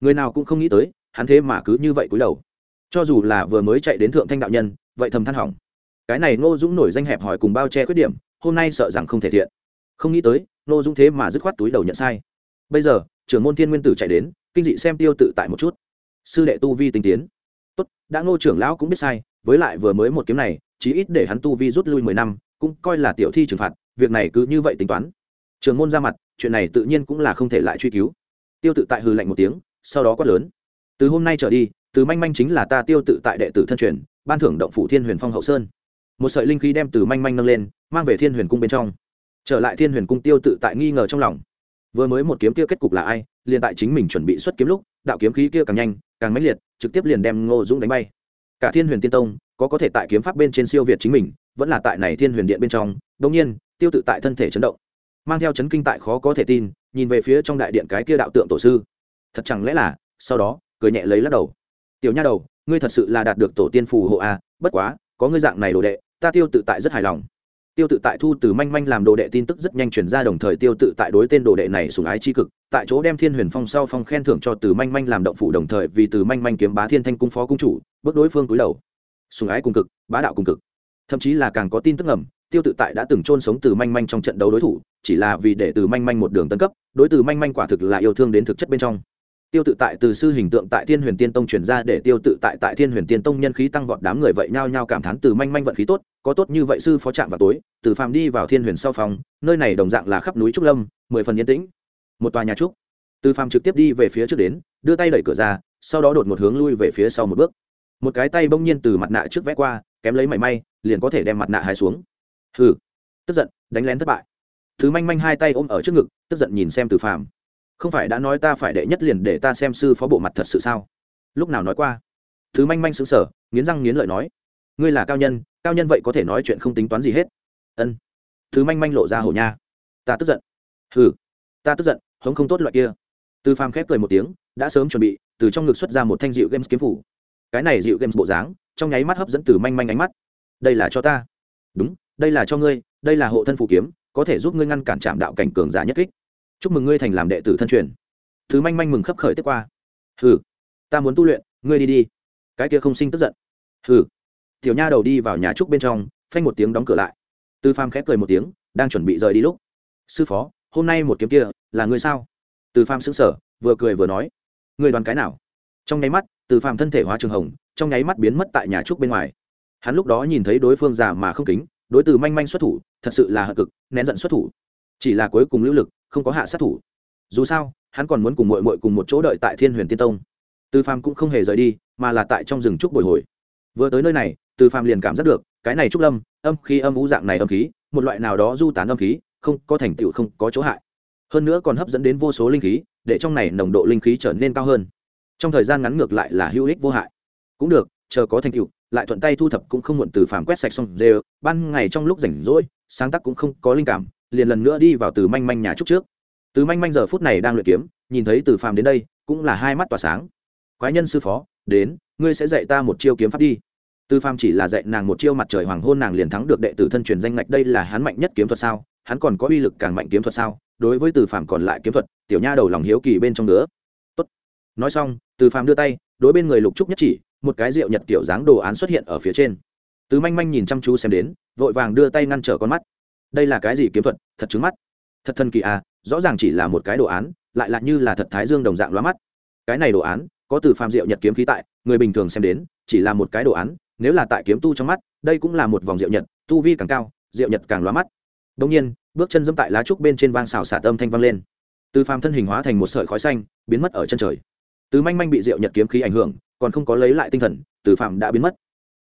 Người nào cũng không nghĩ tới, hắn thế mà cứ như vậy túi đầu. Cho dù là vừa mới chạy đến thượng thanh đạo nhân, vậy thầm than hỏng. Cái này ngô dũng nổi danh hẹp hỏi cùng bao che khuyết điểm hôm nay sợ rằng không thể thiện. Không nghĩ tới nô dũng thế mà dứt khoát túi đầu nhận sai. Bây giờ, trưởng môn thiên nguyên tử chạy đến, kinh dị xem tiêu tự tại một chút. Sư đệ tu vi tinh tiến. Tốt, đã ngô trưởng lão cũng biết sai, với lại vừa mới một kiếm này, chí ít để hắn tu vi rút lui mười năm, cũng coi là tiểu thi trừng phạt, việc này cứ như vậy tính toán. Trường môn ra mặt, chuyện này tự nhiên cũng là không thể lại truy cứu. Tiêu tự tại hừ lạnh một tiếng, sau đó quát lớn. Từ hôm nay trở đi, từ manh manh chính là ta tiêu tự tại đệ tử thân truyền, ban thưởng động phủ thiên huyền phong hậu sơn một sợi linh khí đem từ manh manh nâng lên mang về thiên huyền cung bên trong. Trở lại thiên huyền cung tiêu tự tại nghi ngờ trong lòng. Vừa mới một kiếm kia kết cục là ai liền tại chính mình chuẩn bị xuất kiếm lúc đạo kiếm khí kia càng nhanh càng mãnh liệt trực tiếp liền đem ngô dũng đánh bay. Cả thiên huyền tiên tông có có thể tại kiếm pháp bên trên siêu việt chính mình vẫn là tại này thiên huyền điện bên trong đông nhiên tiêu tự tại thân thể chấn động. Mang theo chấn kinh tại khó có thể tin nhìn về phía trong đại điện cái kia đạo tượng tổ sư. Thật chẳng lẽ là sau đó cười nhẹ lấy lắc đầu. Tiểu nha đầu ngươi thật sự là đạt được tổ tiên phù hộ a à, bất quá có ngươi dạng này đồ đệ ta tiêu tự tại rất hài lòng. Tiêu tự tại thu từ manh manh làm đồ đệ tin tức rất nhanh chuyển ra đồng thời tiêu tự tại đối tên đồ đệ này sùng ái tri cực, tại chỗ đem thiên huyền phong sau phong khen thưởng cho từ manh manh làm động phủ đồng thời vì từ manh manh kiếm bá thiên thanh cung phó cung chủ, bước đối phương cúi đầu. Sùng ái cùng cực, bá đạo cùng cực. Thậm chí là càng có tin tức ngầm, tiêu tự tại đã từng chôn sống từ manh manh trong trận đấu đối thủ, chỉ là vì để từ manh manh một đường tân cấp, đối từ manh manh quả thực là yêu thương đến thực chất bên trong tiêu tự tại từ sư hình tượng tại thiên huyền tiên tông chuyển ra để tiêu tự tại tại thiên huyền tiên tông nhân khí tăng vọt đám người vậy nhao nhao cảm thán từ manh manh vận khí tốt, có tốt như vậy sư phó trạm vào tối, từ phàm đi vào thiên huyền sau phòng, nơi này đồng dạng là khắp núi trúc lâm, mười phần yên tĩnh. Một tòa nhà trúc. Từ phàm trực tiếp đi về phía trước đến, đưa tay đẩy cửa ra, sau đó đột một hướng lui về phía sau một bước. Một cái tay bỗng nhiên từ mặt nạ trước vẽ qua, kém lấy mảy may, liền có thể đem mặt nạ hai xuống. Hừ. Tức giận, đánh lén thất bại. Thứ manh manh hai tay ôm ở trước ngực, tức giận nhìn xem từ phàm không phải đã nói ta phải đệ nhất liền để ta xem sư phó bộ mặt thật sự sao? Lúc nào nói qua? Thứ manh manh xứng sở nghiến răng nghiến lợi nói. Ngươi là cao nhân cao nhân vậy có thể nói chuyện không tính toán gì hết. Ân. Thứ manh manh lộ ra hổ nha. Ta tức giận. Hừ. Ta tức giận, hống không tốt loại kia. Từ phàm khép cười một tiếng, đã sớm chuẩn bị, từ trong ngực xuất ra một thanh dịu games kiếm phủ. Cái này dịu games bộ dáng, trong nháy mắt hấp dẫn từ manh manh ánh mắt. Đây là cho ta. Đúng, đây là cho ngươi, đây là hộ thân phủ kiếm, có thể giúp ngươi ngăn cản trạm đạo cảnh cường giả nhất kích chúc mừng ngươi thành làm đệ tử thân truyền. Thứ manh manh mừng khấp khởi tiếp qua. Hừ, ta muốn tu luyện, ngươi đi đi. Cái kia không sinh tức giận. Hừ. Tiểu nha đầu đi vào nhà trúc bên trong, phanh một tiếng đóng cửa lại. Tư pham khép cười một tiếng, đang chuẩn bị rời đi lúc. Sư phó, hôm nay một kiếm kia, là ngươi sao? Từ pham xứng sở vừa cười vừa nói. Ngươi đoán cái nào? Trong nháy mắt từ phàm thân thể hóa trường hồng, trong nháy mắt biến mất tại nhà trúc bên ngoài. Hắn lúc đó nhìn thấy đối phương già mà không kính, đối từ manh manh xuất thủ, thật sự là hận cực, nén giận xuất thủ. Chỉ là cuối cùng lưu lực không có hạ sát thủ. Dù sao, hắn còn muốn cùng mội mội cùng một chỗ đợi tại thiên huyền tiên tông. Từ phàm cũng không hề rời đi, mà là tại trong rừng trúc bồi hồi. Vừa tới nơi này, từ phàm liền cảm giác được, cái này trúc lâm, âm khí âm ú dạng này âm khí, một loại nào đó du tán âm khí, không có thành tựu không có chỗ hại. Hơn nữa còn hấp dẫn đến vô số linh khí, để trong này nồng độ linh khí trở nên cao hơn. Trong thời gian ngắn ngược lại là hữu ích vô hại. Cũng được, chờ có thành tựu, lại thuận tay thu thập cũng không muộn từ phàm quét sạch xong dê ban ngày trong lúc rảnh rỗi, sáng tác cũng không có linh cảm liền lần nữa đi vào từ manh manh nhà trúc trước. Từ manh manh giờ phút này đang luyện kiếm, nhìn thấy từ phàm đến đây, cũng là hai mắt tỏa sáng. Quái nhân sư phó, đến, ngươi sẽ dạy ta một chiêu kiếm pháp đi. Từ phàm chỉ là dạy nàng một chiêu mặt trời hoàng hôn nàng liền thắng được đệ tử thân truyền danh ngạch, đây là hắn mạnh nhất kiếm thuật sao? Hắn còn có uy lực càng mạnh kiếm thuật sao? Đối với từ phàm còn lại kiếm thuật, tiểu nha đầu lòng hiếu kỳ bên trong nữa. Tốt. nói xong, từ phàm đưa tay, đối bên người lục trúc nhất chỉ, một cái rượu nhật kiểu dáng đồ án xuất hiện ở phía trên. Từ manh manh nhìn chăm chú xem đến, vội vàng đưa tay ngăn trở con mắt đây là cái gì kiếm thuật, thật trứng mắt. Thật thần kỳ à rõ ràng chỉ là một cái đồ án, lại là như là thật thái dương đồng dạng loa mắt. Cái này đồ án, có từ phàm diệu nhật kiếm khí tại, người bình thường xem đến, chỉ là một cái đồ án, nếu là tại kiếm tu trong mắt, đây cũng là một vòng diệu nhật, tu vi càng cao, diệu nhật càng loa mắt. Đông nhiên, bước chân dẫm tại lá trúc bên trên vang xào xả tâm thanh vang lên. Từ phàm thân hình hóa thành một sợi khói xanh, biến mất ở chân trời. Từ manh manh bị diệu nhật kiếm khí ảnh hưởng, còn không có lấy lại tinh thần, từ phàm đã biến mất.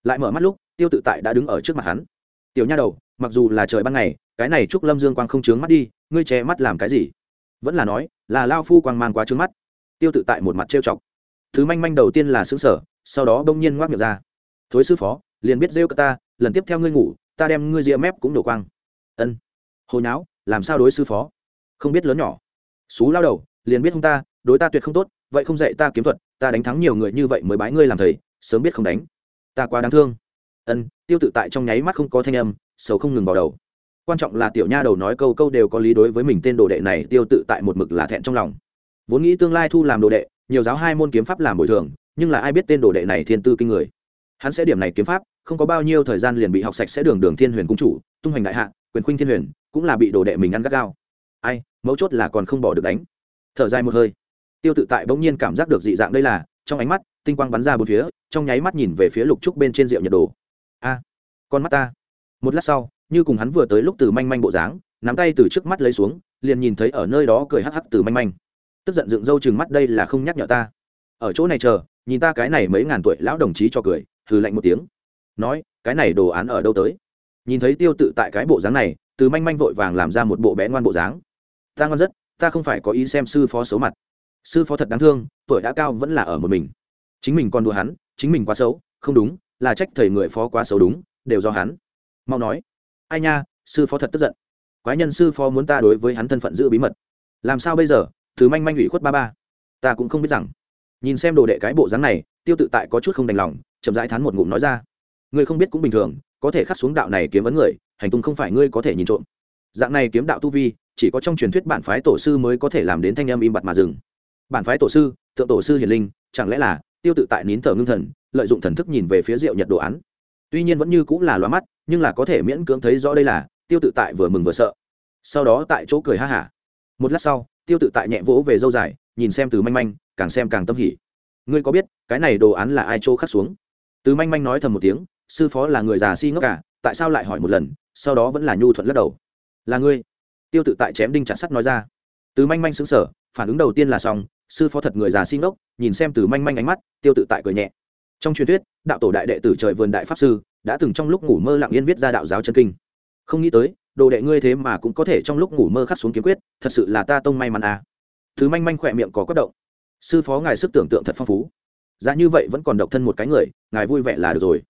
Lại mở mắt lúc, tiêu tự tại đã đứng ở trước mặt hắn. Tiểu nha đầu mặc dù là trời ban ngày, cái này trúc lâm dương quang không chướng mắt đi, ngươi che mắt làm cái gì? Vẫn là nói, là lao phu quang mang quá trướng mắt. Tiêu tự tại một mặt trêu chọc. Thứ manh manh đầu tiên là xứng sở sau đó đông nhiên ngoác miệng ra. Thối sư phó, liền biết rêu ta, lần tiếp theo ngươi ngủ, ta đem ngươi ria mép cũng đổ quang. Ân. Hồi não làm sao đối sư phó? Không biết lớn nhỏ. Xú lao đầu, liền biết không ta, đối ta tuyệt không tốt, vậy không dạy ta kiếm thuật, ta đánh thắng nhiều người như vậy mới bái ngươi làm thầy, sớm biết không đánh. Ta quá đáng thương. Ân, tiêu tự tại trong nháy mắt không có thanh âm sầu không ngừng vào đầu. Quan trọng là tiểu nha đầu nói câu câu đều có lý đối với mình tên đồ đệ này tiêu tự tại một mực là thẹn trong lòng. Vốn nghĩ tương lai thu làm đồ đệ, nhiều giáo hai môn kiếm pháp làm bồi thường, nhưng là ai biết tên đồ đệ này thiên tư kinh người. Hắn sẽ điểm này kiếm pháp, không có bao nhiêu thời gian liền bị học sạch sẽ đường đường thiên huyền cung chủ, tung hoành đại hạ, quyền khuynh thiên huyền, cũng là bị đồ đệ mình ăn gắt gao. Ai, mấu chốt là còn không bỏ được đánh. Thở dài một hơi. Tiêu tự tại bỗng nhiên cảm giác được dị dạng đây là, trong ánh mắt, tinh quang bắn ra bốn phía, trong nháy mắt nhìn về phía lục trúc bên trên rượu nhật đồ a, con mắt ta một lát sau, như cùng hắn vừa tới lúc từ manh manh bộ dáng, nắm tay từ trước mắt lấy xuống, liền nhìn thấy ở nơi đó cười hắc hắc từ manh manh. Tức giận dựng râu chừng mắt, đây là không nhắc nhở ta. Ở chỗ này chờ, nhìn ta cái này mấy ngàn tuổi lão đồng chí cho cười, hừ lạnh một tiếng. Nói, cái này đồ án ở đâu tới? Nhìn thấy tiêu tự tại cái bộ dáng này, từ manh manh vội vàng làm ra một bộ bé ngoan bộ dáng. Ta ngon rất, ta không phải có ý xem sư phó xấu mặt. Sư phó thật đáng thương, tuổi đã cao vẫn là ở một mình. Chính mình còn đùa hắn, chính mình quá xấu, không đúng, là trách thầy người phó quá xấu đúng, đều do hắn mau nói. Ai nha, sư phó thật tức giận. Quái nhân sư phó muốn ta đối với hắn thân phận giữ bí mật. Làm sao bây giờ? Thứ manh manh ủy khuất ba ba. Ta cũng không biết rằng. Nhìn xem đồ đệ cái bộ dáng này, tiêu tự tại có chút không đành lòng, chậm rãi thắn một ngụm nói ra. Ngươi không biết cũng bình thường, có thể khắc xuống đạo này kiếm vấn người, hành tung không phải ngươi có thể nhìn trộm. Dạng này kiếm đạo tu vi, chỉ có trong truyền thuyết bản phái tổ sư mới có thể làm đến thanh âm im bặt mà dừng. Bản phái tổ sư, thượng tổ sư hiền linh, chẳng lẽ là tiêu tự tại nín thở ngưng thần, lợi dụng thần thức nhìn về phía rượu nhật đồ án? Tuy nhiên vẫn như cũng là loa mắt, nhưng là có thể miễn cưỡng thấy rõ đây là, tiêu tự tại vừa mừng vừa sợ. Sau đó tại chỗ cười ha hả. Một lát sau, tiêu tự tại nhẹ vỗ về dâu dài, nhìn xem từ manh manh, càng xem càng tâm hỉ. Ngươi có biết, cái này đồ án là ai chỗ khắc xuống? Từ manh manh nói thầm một tiếng, sư phó là người già si ngốc cả tại sao lại hỏi một lần, sau đó vẫn là nhu thuận lắc đầu. Là ngươi. Tiêu tự tại chém đinh chặt sắt nói ra. Từ manh manh xứng sở phản ứng đầu tiên là xong, sư phó thật người già si ngốc, nhìn xem từ manh manh ánh mắt, tiêu tự tại cười nhẹ trong truyền thuyết, đạo tổ đại đệ tử trời vườn đại pháp sư đã từng trong lúc ngủ mơ lặng yên viết ra đạo giáo chân kinh. Không nghĩ tới, đồ đệ ngươi thế mà cũng có thể trong lúc ngủ mơ khắc xuống kiếm quyết, thật sự là ta tông may mắn à. thứ manh manh khỏe miệng có quất động. Sư phó ngài sức tưởng tượng thật phong phú. Giá như vậy vẫn còn độc thân một cái người, ngài vui vẻ là được rồi.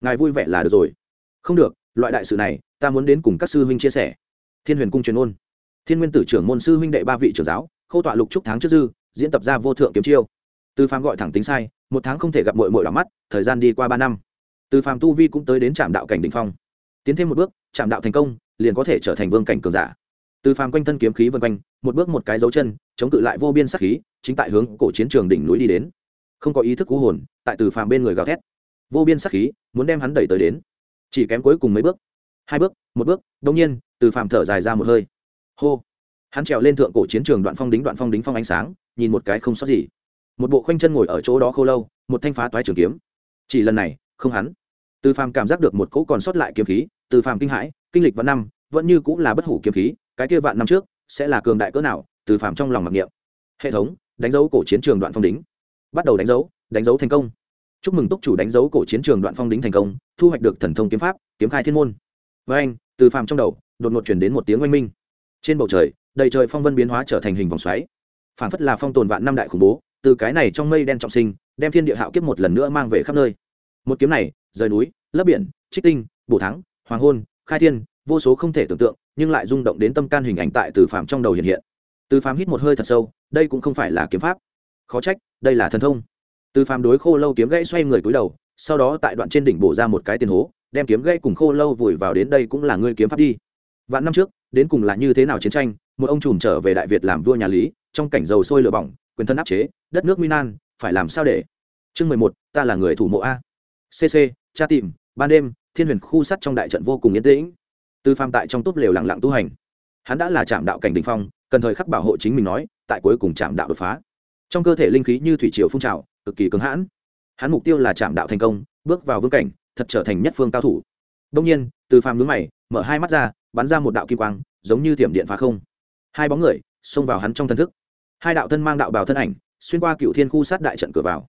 Ngài vui vẻ là được rồi. Không được, loại đại sự này, ta muốn đến cùng các sư huynh chia sẻ. Thiên huyền cung truyền ôn thiên nguyên tử trưởng môn sư huynh đệ ba vị trưởng giáo, khâu tọa lục trúc tháng trước dư, diễn tập ra vô thượng kiếm chiêu. Tư phán gọi thẳng tính sai một tháng không thể gặp mội mội đỏ mắt, thời gian đi qua ba năm. Từ phàm tu vi cũng tới đến trạm đạo cảnh đ ỉ n h phong. Tiến thêm một bước, trạm đạo thành công, liền có thể trở thành vương cảnh cường giả. Từ phàm quanh thân kiếm khí vân quanh, một bước một cái dấu chân, chống cự lại vô biên sắc khí, chính tại hướng cổ chiến trường đỉnh núi đi đến. Không có ý thức cú hồn, tại từ phàm bên người gào thét. Vô biên sắc khí, muốn đem hắn đẩy tới đến. Chỉ kém cuối cùng mấy bước. Hai bước, một bước đông nhiên, từ phàm thở dài ra một hơi. Hô! Hắn trèo lên thượng cổ chiến trường đoạn phong đính đoạn phong đính phong ánh sáng, nhìn một cái không sót gì một bộ khoanh chân ngồi ở chỗ đó khô lâu, một thanh phá toái trường kiếm. Chỉ lần này, không hắn. Từ phàm cảm giác được một cỗ còn sót lại kiếm khí, từ phàm kinh hãi, kinh lịch vạn năm, vẫn như cũng là bất hủ kiếm khí, cái kia vạn năm trước, sẽ là cường đại cỡ nào, từ phàm trong lòng mặc niệm. Hệ thống, đánh dấu cổ chiến trường đoạn phong đính. Bắt đầu đánh dấu đánh dấu thành công. Chúc mừng túc chủ đánh dấu cổ chiến trường đoạn phong đính thành công, thu hoạch được thần thông kiếm pháp, kiếm khai thiên môn. Với anh, từ phàm trong đầu, đột ngột chuyển đến một tiếng oanh minh. Trên bầu trời, đầy trời phong vân biến hóa trở thành hình vòng xoáy. Phản phất là phong tồn vạn năm đại khủng bố từ cái này trong mây đen trọng sinh, đem thiên địa hạo kiếp một lần nữa mang về khắp nơi. Một kiếm này, rời núi, lấp biển, trích tinh, bổ thắng, hoàng hôn, khai thiên, vô số không thể tưởng tượng, nhưng lại rung động đến tâm can hình ảnh tại từ phàm trong đầu hiện hiện. Từ phàm hít một hơi thật sâu, đây cũng không phải là kiếm pháp. Khó trách, đây là thần thông. Từ phàm đối khô lâu kiếm gãy xoay người cúi đầu, sau đó tại đoạn trên đỉnh bổ ra một cái tiền hố, đem kiếm gãy cùng khô lâu vùi vào đến đây cũng là ngươi kiếm pháp đi. Vạn năm trước, đến cùng là như thế nào chiến tranh, một ông trùm trở về đại việt làm vua nhà lý, trong cảnh dầu sôi lửa bỏng quyền thân áp chế, đất nước nguy nan, phải làm sao để? Chương mười một, ta là người thủ mộ a. Cc tra tìm, ban đêm, thiên huyền khu sắt trong đại trận vô cùng yên tĩnh. Từ pham tại trong túp lều lặng lặng tu hành. Hắn đã là trạm đạo cảnh đình phong, cần thời khắc bảo hộ chính mình nói, tại cuối cùng trạm đạo đột phá. Trong cơ thể linh khí như thủy triều phun trào, cực kỳ cứng hãn. Hắn mục tiêu là trạm đạo thành công, bước vào vương cảnh, thật trở thành nhất phương cao thủ. Đông nhiên từ phàm nhướng mày, mở hai mắt ra, bắn ra một đạo kim quang, giống như tiệm điện phá không. Hai bóng người xông vào hắn trong thần thức hai đạo thân mang đạo bào thân ảnh, xuyên qua cựu thiên khu sát đại trận cửa vào.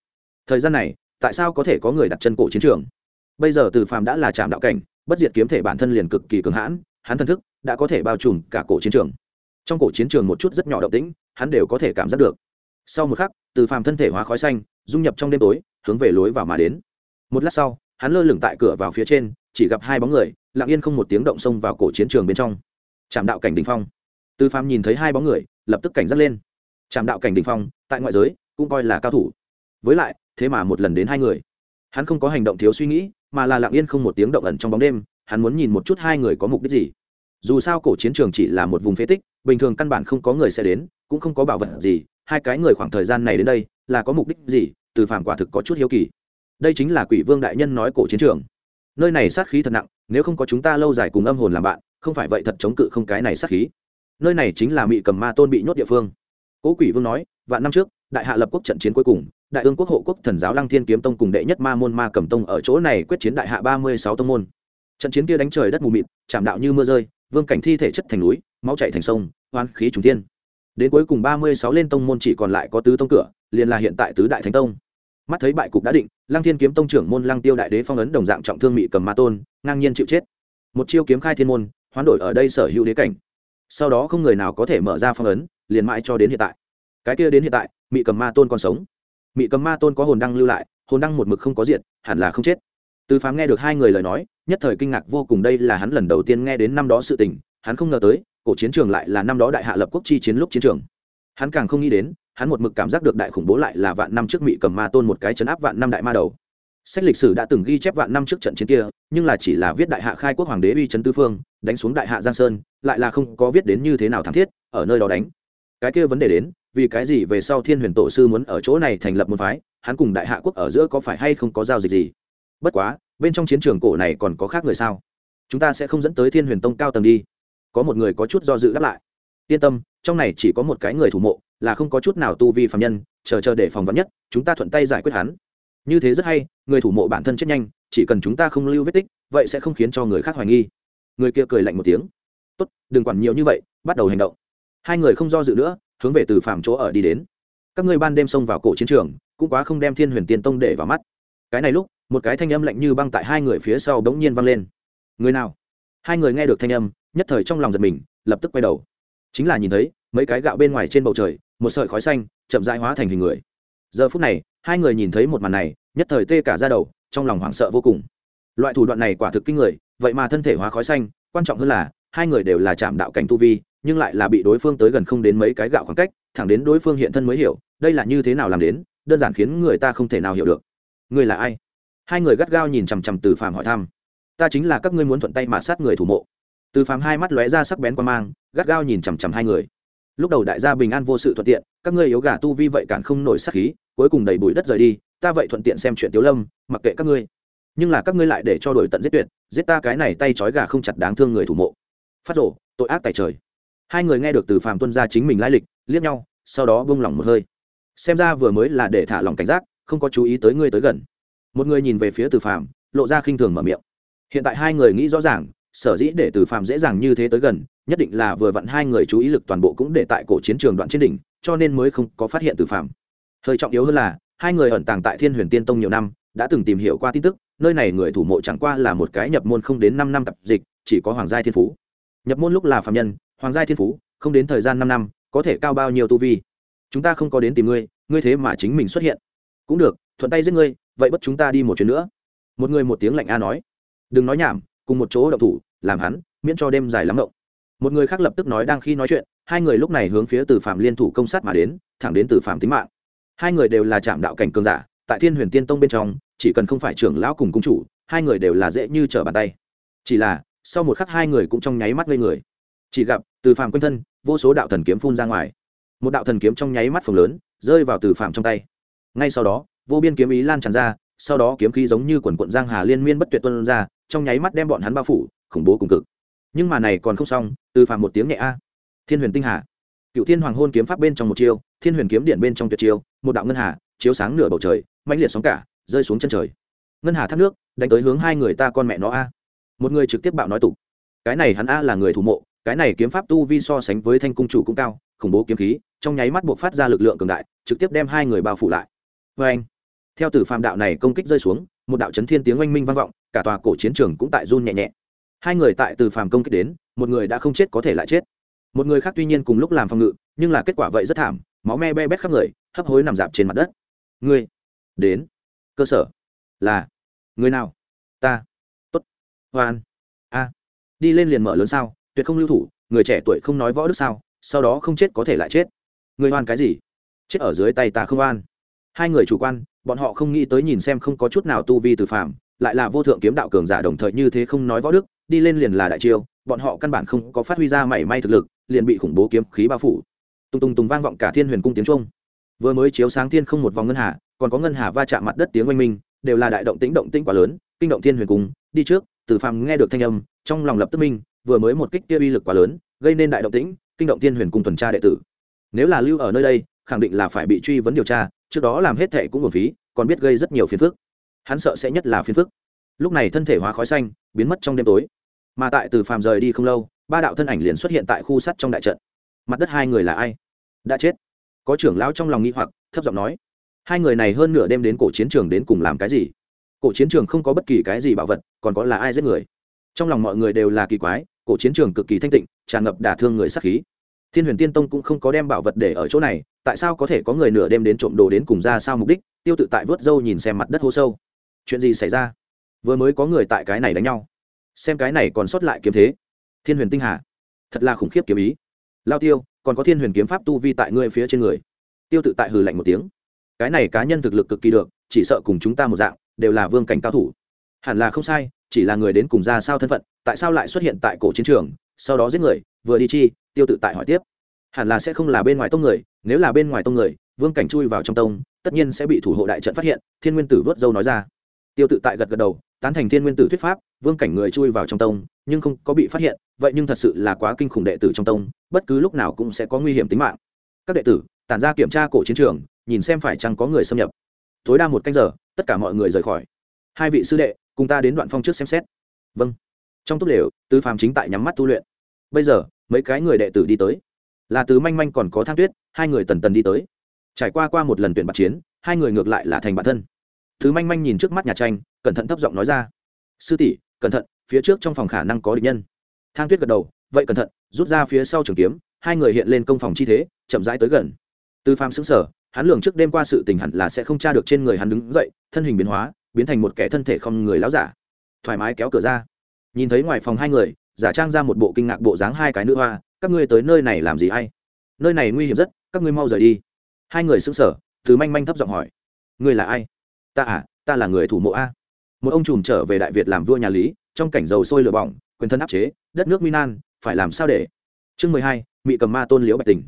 Thời gian này, tại sao có thể có người đặt chân cổ chiến trường? Bây giờ từ phàm đã là trạm đạo cảnh, bất diệt kiếm thể bản thân liền cực kỳ cường hãn, hắn thân thức đã có thể bao trùm cả cổ chiến trường. Trong cổ chiến trường một chút rất nhỏ động tĩnh, hắn đều có thể cảm giác được. Sau một khắc, từ phàm thân thể hóa khói xanh, dung nhập trong đêm tối, hướng về lối vào mà đến. Một lát sau, hắn lơ lửng tại cửa vào phía trên, chỉ gặp hai bóng người, lặng yên không một tiếng động xông vào cổ chiến trường bên trong. Trạm đạo cảnh đình phong. Từ phàm nhìn thấy hai bóng người, lập tức cảnh giác lên trạm đạo cảnh đình phong, tại ngoại giới, cũng coi là cao thủ. Với lại, thế mà một lần đến hai người. Hắn không có hành động thiếu suy nghĩ, mà là lặng yên không một tiếng động ẩn trong bóng đêm, hắn muốn nhìn một chút hai người có mục đích gì. Dù sao cổ chiến trường chỉ là một vùng phế tích, bình thường căn bản không có người sẽ đến, cũng không có bảo vật gì, hai cái người khoảng thời gian này đến đây, là có mục đích gì, từ phản quả thực có chút hiếu kỳ. Đây chính là quỷ vương đại nhân nói cổ chiến trường. Nơi này sát khí thật nặng, nếu không có chúng ta lâu dài cùng âm hồn làm bạn, không phải vậy thật chống cự không cái này sát khí. Nơi này chính là mị cầm ma tôn bị nhốt địa phương cố quỷ vương nói, vạn năm trước, đại hạ lập quốc trận chiến cuối cùng, đại ương quốc hộ quốc thần giáo lăng thiên kiếm tông cùng đệ nhất ma môn ma cầm tông ở chỗ này quyết chiến đại hạ ba mươi sáu tông môn. Trận chiến kia đánh trời đất mù mịt, chạm đạo như mưa rơi, vương cảnh thi thể chất thành núi, máu chạy thành sông hoan khí trùng thiên. Đến cuối cùng ba mươi sáu lên tông môn chỉ còn lại có tứ tông cửa, liền là hiện tại tứ đại thánh tông. Mắt thấy bại cục đã định, lăng thiên kiếm tông trưởng môn lăng tiêu đại đế phong ấn đồng dạng trọng thương mị cầm ma tôn, ngang nhiên chịu chết. Một chiêu kiếm khai thiên môn, hoán đổi ở đây sở hữu đế cảnh. Sau đó không người nào có thể mở ra phong ấn liền mãi cho đến hiện tại. Cái kia đến hiện tại, mị cầm ma tôn còn sống. Mị cầm ma tôn có hồn đăng lưu lại, hồn đăng một mực không có diện hẳn là không chết. Từ phàm nghe được hai người lời nói, nhất thời kinh ngạc vô cùng đây là hắn lần đầu tiên nghe đến năm đó sự tình, hắn không ngờ tới, cổ chiến trường lại là năm đó đại hạ lập quốc chi chiến lúc chiến trường. Hắn càng không nghĩ đến, hắn một mực cảm giác được đại khủng bố lại là vạn năm trước mị cầm ma tôn một cái chấn áp vạn năm đại ma đầu. Sách lịch sử đã từng ghi chép vạn năm trước trận chiến kia, nhưng là chỉ là viết đại hạ khai quốc hoàng đế uy trấn tư phương, đánh xuống đại hạ giang sơn, lại là không có viết đến như thế nào thảm thiết, ở nơi đó đánh cái kia vấn đề đến, vì cái gì về sau thiên huyền tổ sư muốn ở chỗ này thành lập một phái, hắn cùng đại hạ quốc ở giữa có phải hay không có giao dịch gì? Bất quá, bên trong chiến trường cổ này còn có khác người sao? Chúng ta sẽ không dẫn tới thiên huyền tông cao tầng đi. Có một người có chút do dự đáp lại. Yên tâm, trong này chỉ có một cái người thủ mộ, là không có chút nào tu vi phạm nhân, chờ chờ để phòng vắn nhất, chúng ta thuận tay giải quyết hắn. Như thế rất hay, người thủ mộ bản thân chết nhanh, chỉ cần chúng ta không lưu vết tích, vậy sẽ không khiến cho người khác hoài nghi. Người kia cười lạnh một tiếng. Tốt, đừng quản nhiều như vậy, bắt đầu hành động hai người không do dự nữa, hướng về từ phạm chỗ ở đi đến. Các ngươi ban đêm xông vào cổ chiến trường, cũng quá không đem thiên huyền tiên tông để vào mắt. Cái này lúc, một cái thanh âm lạnh như băng tại hai người phía sau bỗng nhiên vang lên. Người nào? Hai người nghe được thanh âm, nhất thời trong lòng giật mình, lập tức quay đầu. Chính là nhìn thấy, mấy cái gạo bên ngoài trên bầu trời, một sợi khói xanh, chậm rãi hóa thành hình người. Giờ phút này, hai người nhìn thấy một màn này, nhất thời tê cả ra đầu, trong lòng hoảng sợ vô cùng. Loại thủ đoạn này quả thực kinh người, vậy mà thân thể hóa khói xanh, quan trọng hơn là, hai người đều là chạm đạo cảnh tu vi nhưng lại là bị đối phương tới gần không đến mấy cái gạo khoảng cách, thẳng đến đối phương hiện thân mới hiểu, đây là như thế nào làm đến, đơn giản khiến người ta không thể nào hiểu được. Người là ai? Hai người gắt gao nhìn chằm chằm từ phàm hỏi thăm. Ta chính là các ngươi muốn thuận tay mà sát người thủ mộ. Từ phàm hai mắt lóe ra sắc bén quan mang, gắt gao nhìn chằm chằm hai người. Lúc đầu đại gia bình an vô sự thuận tiện, các ngươi yếu gà tu vi vậy cản không nổi sát khí, cuối cùng đầy bụi đất rời đi, ta vậy thuận tiện xem chuyện tiếu lâm, mặc kệ các ngươi. Nhưng là các ngươi lại để cho đổi tận giết tuyệt, giết ta cái này tay trói gà không chặt đáng thương người thủ mộ. Phát rổ tội ác tại trời hai người nghe được từ Phạm tuân ra chính mình lai lịch liếc nhau sau đó bông lỏng một hơi. Xem ra vừa mới là để thả lỏng cảnh giác không có chú ý tới ngươi tới gần. Một người nhìn về phía từ Phạm, lộ ra khinh thường mở miệng. Hiện tại hai người nghĩ rõ ràng sở dĩ để từ Phạm dễ dàng như thế tới gần nhất định là vừa vặn hai người chú ý lực toàn bộ cũng để tại cổ chiến trường đoạn trên đỉnh cho nên mới không có phát hiện từ Phạm. hơi trọng yếu hơn là hai người ẩn tàng tại thiên huyền tiên tông nhiều năm đã từng tìm hiểu qua tin tức nơi này người thủ mộ chẳng qua là một cái nhập môn không đến năm năm tập dịch chỉ có hoàng gia thiên phú. Nhập môn lúc là phạm nhân hoàng gia thiên phú, không đến thời gian năm năm, có thể cao bao nhiêu tu vi? Chúng ta không có đến tìm ngươi ngươi thế mà chính mình xuất hiện. Cũng được, thuận tay giết ngươi, vậy bất chúng ta đi một chuyến nữa. Một người một tiếng lạnh a nói. Đừng nói nhảm, cùng một chỗ động thủ, làm hắn, miễn cho đêm dài lắm động một người khác lập tức nói đang khi nói chuyện, hai người lúc này hướng phía từ phạm liên thủ công sát mà đến, thẳng đến từ phạm tính mạng. Hai người đều là trạm đạo cảnh cường giả, tại thiên huyền tiên tông bên trong, chỉ cần không phải trưởng lão cùng cung chủ, hai người đều là dễ như trở bàn tay. Chỉ là, sau một khắc hai người cũng trong nháy mắt ngây người chỉ gặp, từ phàm quanh thân, vô số đạo thần kiếm phun ra ngoài. Một đạo thần kiếm trong nháy mắt phồng lớn, rơi vào từ phàm trong tay. Ngay sau đó, vô biên kiếm ý lan tràn ra, sau đó kiếm khí giống như quần quận giang hà liên miên bất tuyệt tuân ra, trong nháy mắt đem bọn hắn bao phủ, khủng bố cùng cực. Nhưng mà này còn không xong, từ phàm một tiếng nhẹ a. Thiên huyền tinh hà. Cựu thiên hoàng hôn kiếm pháp bên trong một chiêu, thiên huyền kiếm điện bên trong tuyệt chiêu, một đạo ngân hà, chiếu sáng nửa bầu trời, mãnh liệt sóng cả, rơi xuống chân trời. Ngân hà thác nước, đánh tới hướng hai người ta con mẹ nó a. Một người trực tiếp bạo nói tục. Cái này hắn a là người thủ mộ cái này kiếm pháp tu vi so sánh với thanh cung chủ cũng cao, khủng bố kiếm khí, trong nháy mắt buộc phát ra lực lượng cường đại, trực tiếp đem hai người bao phủ lại. Vê anh, theo tử phạm đạo này công kích rơi xuống, một đạo chấn thiên tiếng oanh minh vang vọng, cả tòa cổ chiến trường cũng tại run nhẹ nhẹ. Hai người tại từ phàm công kích đến, một người đã không chết có thể lại chết. Một người khác tuy nhiên cùng lúc làm phòng ngự, nhưng là kết quả vậy rất thảm, máu me be bét khắp người, hấp hối nằm dạp trên mặt đất. Ngươi đến, cơ sở là người nào? Ta. Tốt. Hoan. A. Đi lên liền mở lớn sao? Tuyệt không lưu thủ, người trẻ tuổi không nói võ đức sao, sau đó không chết có thể lại chết. Người hoan cái gì? Chết ở dưới tay ta không oan. Hai người chủ quan, bọn họ không nghĩ tới nhìn xem không có chút nào tu vi từ phạm lại là vô thượng kiếm đạo cường giả đồng thời như thế không nói võ đức, đi lên liền là đại chiêu, bọn họ căn bản không có phát huy ra mảy may thực lực, liền bị khủng bố kiếm khí bao phủ. Tung tung tùng vang vọng cả thiên huyền cung tiếng trung vừa mới chiếu sáng thiên không một vòng ngân hà, còn có ngân hà va chạm mặt đất tiếng oanh minh, đều là đại động tĩnh động tĩnh quá lớn, kinh động thiên huyền cung, đi trước, từ phàm nghe được thanh âm, trong lòng lập tức minh vừa mới một kích kia uy lực quá lớn, gây nên đại động tĩnh, kinh động thiên huyền cung tuần tra đệ tử. Nếu là lưu ở nơi đây, khẳng định là phải bị truy vấn điều tra, trước đó làm hết thệ cũng uổng phí, còn biết gây rất nhiều phiền phức. Hắn sợ sẽ nhất là phiền phức. Lúc này thân thể hóa khói xanh, biến mất trong đêm tối. Mà tại từ phàm rời đi không lâu, ba đạo thân ảnh liền xuất hiện tại khu sắt trong đại trận. Mặt đất hai người là ai? Đã chết. Có trưởng lão trong lòng nghi hoặc, thấp giọng nói. Hai người này hơn nửa đêm đến cổ chiến trường đến cùng làm cái gì? Cổ chiến trường không có bất kỳ cái gì bảo vật, còn có là ai giết người? Trong lòng mọi người đều là kỳ quái, cổ chiến trường cực kỳ thanh tịnh, tràn ngập đả thương người sắc khí. Thiên huyền tiên tông cũng không có đem bảo vật để ở chỗ này, tại sao có thể có người nửa đêm đến trộm đồ đến cùng ra sao mục đích, tiêu tự tại vớt dâu nhìn xem mặt đất hố sâu. Chuyện gì xảy ra? Vừa mới có người tại cái này đánh nhau. Xem cái này còn sót lại kiếm thế. Thiên huyền tinh hà, thật là khủng khiếp kiếm ý. Lao tiêu, còn có thiên huyền kiếm pháp tu vi tại ngươi phía trên người. Tiêu tự tại hừ lạnh một tiếng. Cái này cá nhân thực lực cực kỳ được, chỉ sợ cùng chúng ta một dạng, đều là vương cảnh cao thủ. Hẳn là không sai chỉ là người đến cùng ra sao thân phận, tại sao lại xuất hiện tại cổ chiến trường, sau đó giết người, vừa đi chi, tiêu tự tại hỏi tiếp. Hẳn là sẽ không là bên ngoài tông người, nếu là bên ngoài tông người, vương cảnh chui vào trong tông, tất nhiên sẽ bị thủ hộ đại trận phát hiện, thiên nguyên tử vớt dâu nói ra. Tiêu tự tại gật gật đầu, tán thành thiên nguyên tử thuyết pháp, vương cảnh người chui vào trong tông, nhưng không có bị phát hiện, vậy nhưng thật sự là quá kinh khủng đệ tử trong tông, bất cứ lúc nào cũng sẽ có nguy hiểm tính mạng. Các đệ tử, tản ra kiểm tra cổ chiến trường, nhìn xem phải chăng có người xâm nhập. Tối đa một canh giờ, tất cả mọi người rời khỏi. Hai vị sư đệ cùng ta đến đoạn phong trước xem xét. Vâng. Trong túp lều, tư phàm chính tại nhắm mắt tu luyện. Bây giờ, mấy cái người đệ tử đi tới. Là tứ manh manh còn có thang tuyết, hai người tần tần đi tới. Trải qua qua một lần tuyển bạc chiến, hai người ngược lại là thành bản thân. Thứ manh manh nhìn trước mắt nhà tranh, cẩn thận thấp giọng nói ra. Sư tỷ, cẩn thận, phía trước trong phòng khả năng có địch nhân. Thang tuyết gật đầu, vậy cẩn thận, rút ra phía sau trường kiếm, hai người hiện lên công phòng chi thế, chậm rãi tới gần. Tư phàm xứng sở hắn lường trước đêm qua sự tình hẳn là sẽ không tra được trên người hắn đứng dậy, thân hình biến hóa biến thành một kẻ thân thể không người láo giả. Thoải mái kéo cửa ra. Nhìn thấy ngoài phòng hai người, giả trang ra một bộ kinh ngạc bộ dáng hai cái nữ hoa, các ngươi tới nơi này làm gì hay nơi này nguy hiểm rất, các ngươi mau rời đi. Hai người xứng sở từ manh manh thấp giọng hỏi. Ngươi là ai? Ta à ta là người thủ mộ a. Một ông trùm trở về đại việt làm vua nhà lý, trong cảnh dầu sôi lửa bỏng, quyền thân áp chế, đất nước minan phải làm sao để? Chương mười hai bị cầm ma tôn liễu bạch tình.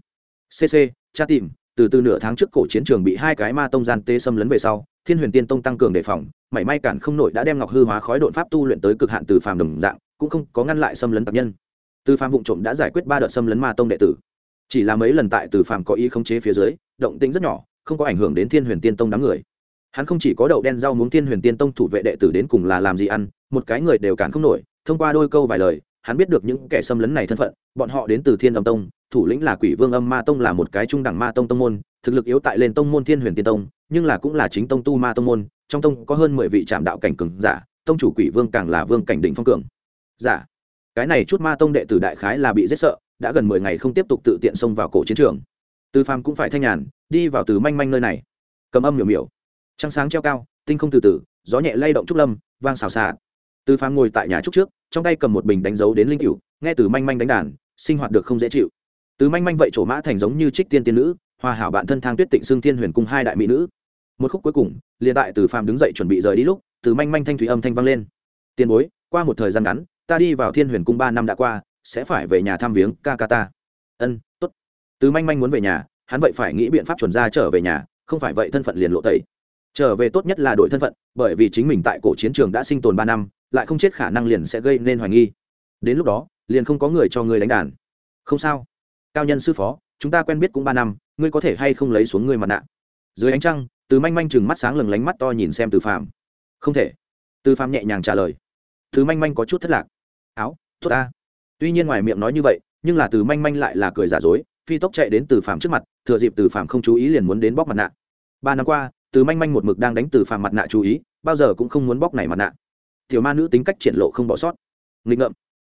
Cc cha tìm từ từ nửa tháng trước cổ chiến trường bị hai cái ma tông gian tê xâm lấn về sau, thiên huyền tiên tông tăng cường đề phòng, mảy may cản không nổi đã đem ngọc hư hóa khói đột pháp tu luyện tới cực hạn từ phàm đồng dạng, cũng không có ngăn lại xâm lấn tạc nhân. Từ phàm vụ trộm đã giải quyết ba đợt xâm lấn ma tông đệ tử. Chỉ là mấy lần tại từ phàm có ý khống chế phía dưới, động tĩnh rất nhỏ, không có ảnh hưởng đến thiên huyền tiên tông đám người. Hắn không chỉ có đậu đen rau muốn thiên huyền tiên tông thủ vệ đệ tử đến cùng là làm gì ăn, một cái người đều cản không nổi, thông qua đôi câu vài lời, hắn biết được những kẻ xâm lấn này thân phận, bọn họ đến từ thiên âm tông thủ lĩnh là quỷ vương âm ma tông là một cái trung đẳng ma tông tông môn, thực lực yếu tại lên tông môn thiên huyền tiên tông, nhưng là cũng là chính tông tu ma tông môn, trong tông có hơn mười vị trạm đạo cảnh cường giả, tông chủ quỷ vương càng là vương cảnh đỉnh phong cường giả. Cái này chút ma tông đệ tử đại khái là bị giết sợ, đã gần mười ngày không tiếp tục tự tiện xông vào cổ chiến trường. Từ phàm cũng phải thanh nhàn, đi vào từ manh manh nơi này. Cầm âm miểu miểu. Trăng sáng treo cao, tinh không từ từ, gió nhẹ lay động trúc lâm, vang xào xạ từ phàm ngồi tại nhà trúc trước, trong tay cầm một bình đánh dấu đến linh cựu nghe từ manh manh đánh đàn, sinh hoạt được không dễ chịu từ manh manh vậy chỗ mã thành giống như trích tiên tiên nữ hòa hảo bạn thân thang tuyết tịnh xương thiên huyền cung hai đại mỹ nữ. Một khúc cuối cùng, liền tại từ phàm đứng dậy chuẩn bị rời đi lúc, từ manh manh thanh thủy âm thanh vang lên. Tiền bối, qua một thời gian ngắn, ta đi vào thiên huyền cung ba năm đã qua, sẽ phải về nhà thăm viếng ca ca ta. Ân t ố t từ manh manh muốn về nhà, hắn vậy phải nghĩ biện pháp chuẩn ra trở về nhà, không phải vậy thân phận liền lộ tẩy. Trở về tốt nhất là đổi thân phận, bởi vì chính mình tại cổ chiến trường đã sinh tồn ba năm, lại không chết khả năng liền sẽ gây nên hoài nghi. Đến lúc đó, liền không có người cho người đánh đàn. Không sao cao nhân sư phó, chúng ta quen biết cũng ba năm, ngươi có thể hay không lấy xuống ngươi mặt nạ? Dưới ánh trăng, từ manh manh chừng mắt sáng lừng lánh mắt to nhìn xem từ phàm. Không thể. Từ phàm nhẹ nhàng trả lời. Từ manh manh có chút thất lạc. Áo, tốt ta. Tuy nhiên ngoài miệng nói như vậy, nhưng là từ manh manh lại là cười giả dối, phi tốc chạy đến từ phàm trước mặt, thừa dịp từ phàm không chú ý liền muốn đến bóc mặt nạ. Ba năm qua, từ manh manh một mực đang đánh từ phàm mặt nạ chú ý, bao giờ cũng không muốn bóc này mặt nạ. Tiểu ma nữ tính cách triển lộ không bỏ sót. Nghịch ngợm.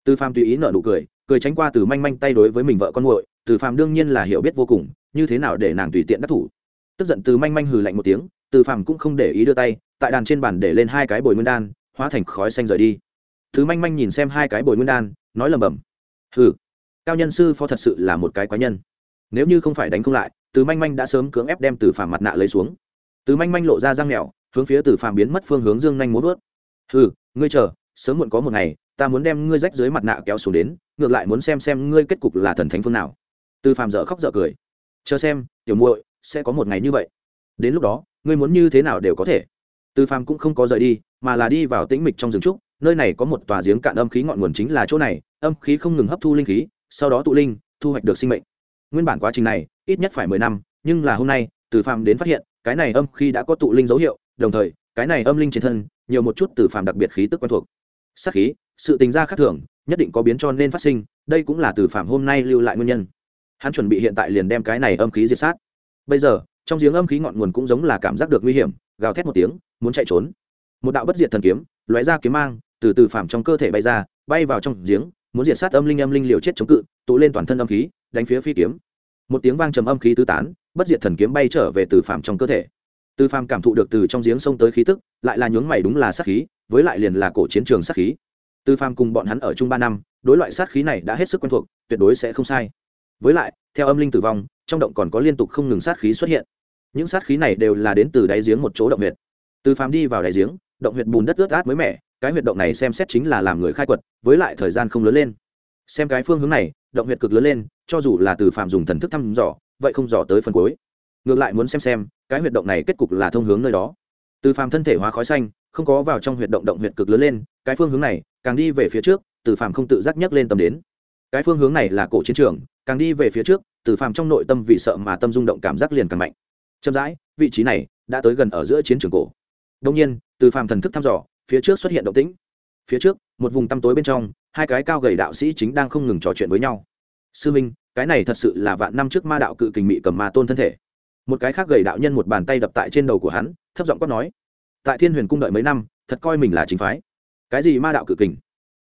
Từ phàm tùy ý nở nụ cười cười tránh qua từ manh manh tay đối với mình vợ con nguội từ phàm đương nhiên là hiểu biết vô cùng, như thế nào để nàng tùy tiện đắc thủ. Tức giận từ manh manh hừ lạnh một tiếng, từ phàm cũng không để ý đưa tay, tại đàn trên bàn để lên hai cái bồi nguyên đan, hóa thành khói xanh rời đi. Thứ manh manh nhìn xem hai cái bồi nguyên đan, nói lầm bầm hừ, cao nhân sư phó thật sự là một cái quái nhân. Nếu như không phải đánh không lại, từ manh manh đã sớm cưỡng ép đem từ phàm mặt nạ lấy xuống. Từ manh manh lộ ra răng mèo hướng phía từ phàm biến mất phương hướng dương nhanh muốn vớt hừ, ngươi chờ, sớm muộn có một ngày ta muốn đem ngươi rách dưới mặt nạ kéo xuống đến, ngược lại muốn xem xem ngươi kết cục là thần thánh phương nào. Từ phàm dở khóc dở cười. Chờ xem, tiểu muội, sẽ có một ngày như vậy. Đến lúc đó, ngươi muốn như thế nào đều có thể. Từ phàm cũng không có rời đi, mà là đi vào tĩnh mịch trong rừng trúc, nơi này có một tòa giếng cạn âm khí ngọn nguồn chính là chỗ này, âm khí không ngừng hấp thu linh khí, sau đó tụ linh, thu hoạch được sinh mệnh. Nguyên bản quá trình này, ít nhất phải mười năm, nhưng là hôm nay, từ phàm đến phát hiện, cái này âm khi đã có tụ linh dấu hiệu, đồng thời, cái này âm linh trên thân, nhiều một chút từ phàm đặc biệt khí tức quen thuộc. Sắc khí sự tình ra khác thường, nhất định có biến cho nên phát sinh, đây cũng là từ Phạm hôm nay lưu lại nguyên nhân. Hắn chuẩn bị hiện tại liền đem cái này âm khí diệt sát. Bây giờ, trong giếng âm khí ngọn nguồn cũng giống là cảm giác được nguy hiểm, gào thét một tiếng, muốn chạy trốn. Một đạo bất diệt thần kiếm, lóe ra kiếm mang, từ từ phạm trong cơ thể bay ra, bay vào trong giếng, muốn diệt sát âm linh âm linh liều chết chống cự, tụ lên toàn thân âm khí, đánh phía phi kiếm. Một tiếng vang trầm âm khí tứ tán, bất diệt thần kiếm bay trở về từ Phạm trong cơ thể. Từ Phạm cảm thụ được từ trong giếng sông tới khí tức, lại là nhướng mày đúng là sát khí, với lại liền là cổ chiến trường sát khí từ phàm cùng bọn hắn ở chung ba năm, đối loại sát khí này đã hết sức quen thuộc, tuyệt đối sẽ không sai. Với lại, theo âm linh tử vong, trong động còn có liên tục không ngừng sát khí xuất hiện. Những sát khí này đều là đến từ đáy giếng một chỗ động huyệt. Từ phàm đi vào đáy giếng, động huyệt bùn đất ướt át mới mẻ, cái huyệt động này xem xét chính là làm người khai quật, với lại thời gian không lớn lên. Xem cái phương hướng này, động huyệt cực lớn lên, cho dù là từ phàm dùng thần thức thăm dò, vậy không dò tới phần cuối. Ngược lại muốn xem xem, cái huyệt động này kết cục là thông hướng nơi đó. Từ phàm thân thể hóa khói xanh, không có vào trong huyệt động động huyệt cực lớn lên cái phương hướng này, càng đi về phía trước, từ phàm không tự giác nhắc lên tâm đến. Cái phương hướng này là cổ chiến trường, càng đi về phía trước, từ phàm trong nội tâm vì sợ mà tâm rung động cảm giác liền càng mạnh. Chậm rãi, vị trí này đã tới gần ở giữa chiến trường cổ. Đông nhiên, từ phàm thần thức thăm dò, phía trước xuất hiện động tĩnh. Phía trước, một vùng tăm tối bên trong, hai cái cao gầy đạo sĩ chính đang không ngừng trò chuyện với nhau. Sư minh, cái này thật sự là vạn năm trước ma đạo cự kình mị cầm ma tôn thân thể. Một cái khác gầy đạo nhân một bàn tay đập tại trên đầu của hắn, thấp giọng quát nói, tại thiên huyền cung đợi mấy năm, thật coi mình là chính phái cái gì ma đạo cự kình?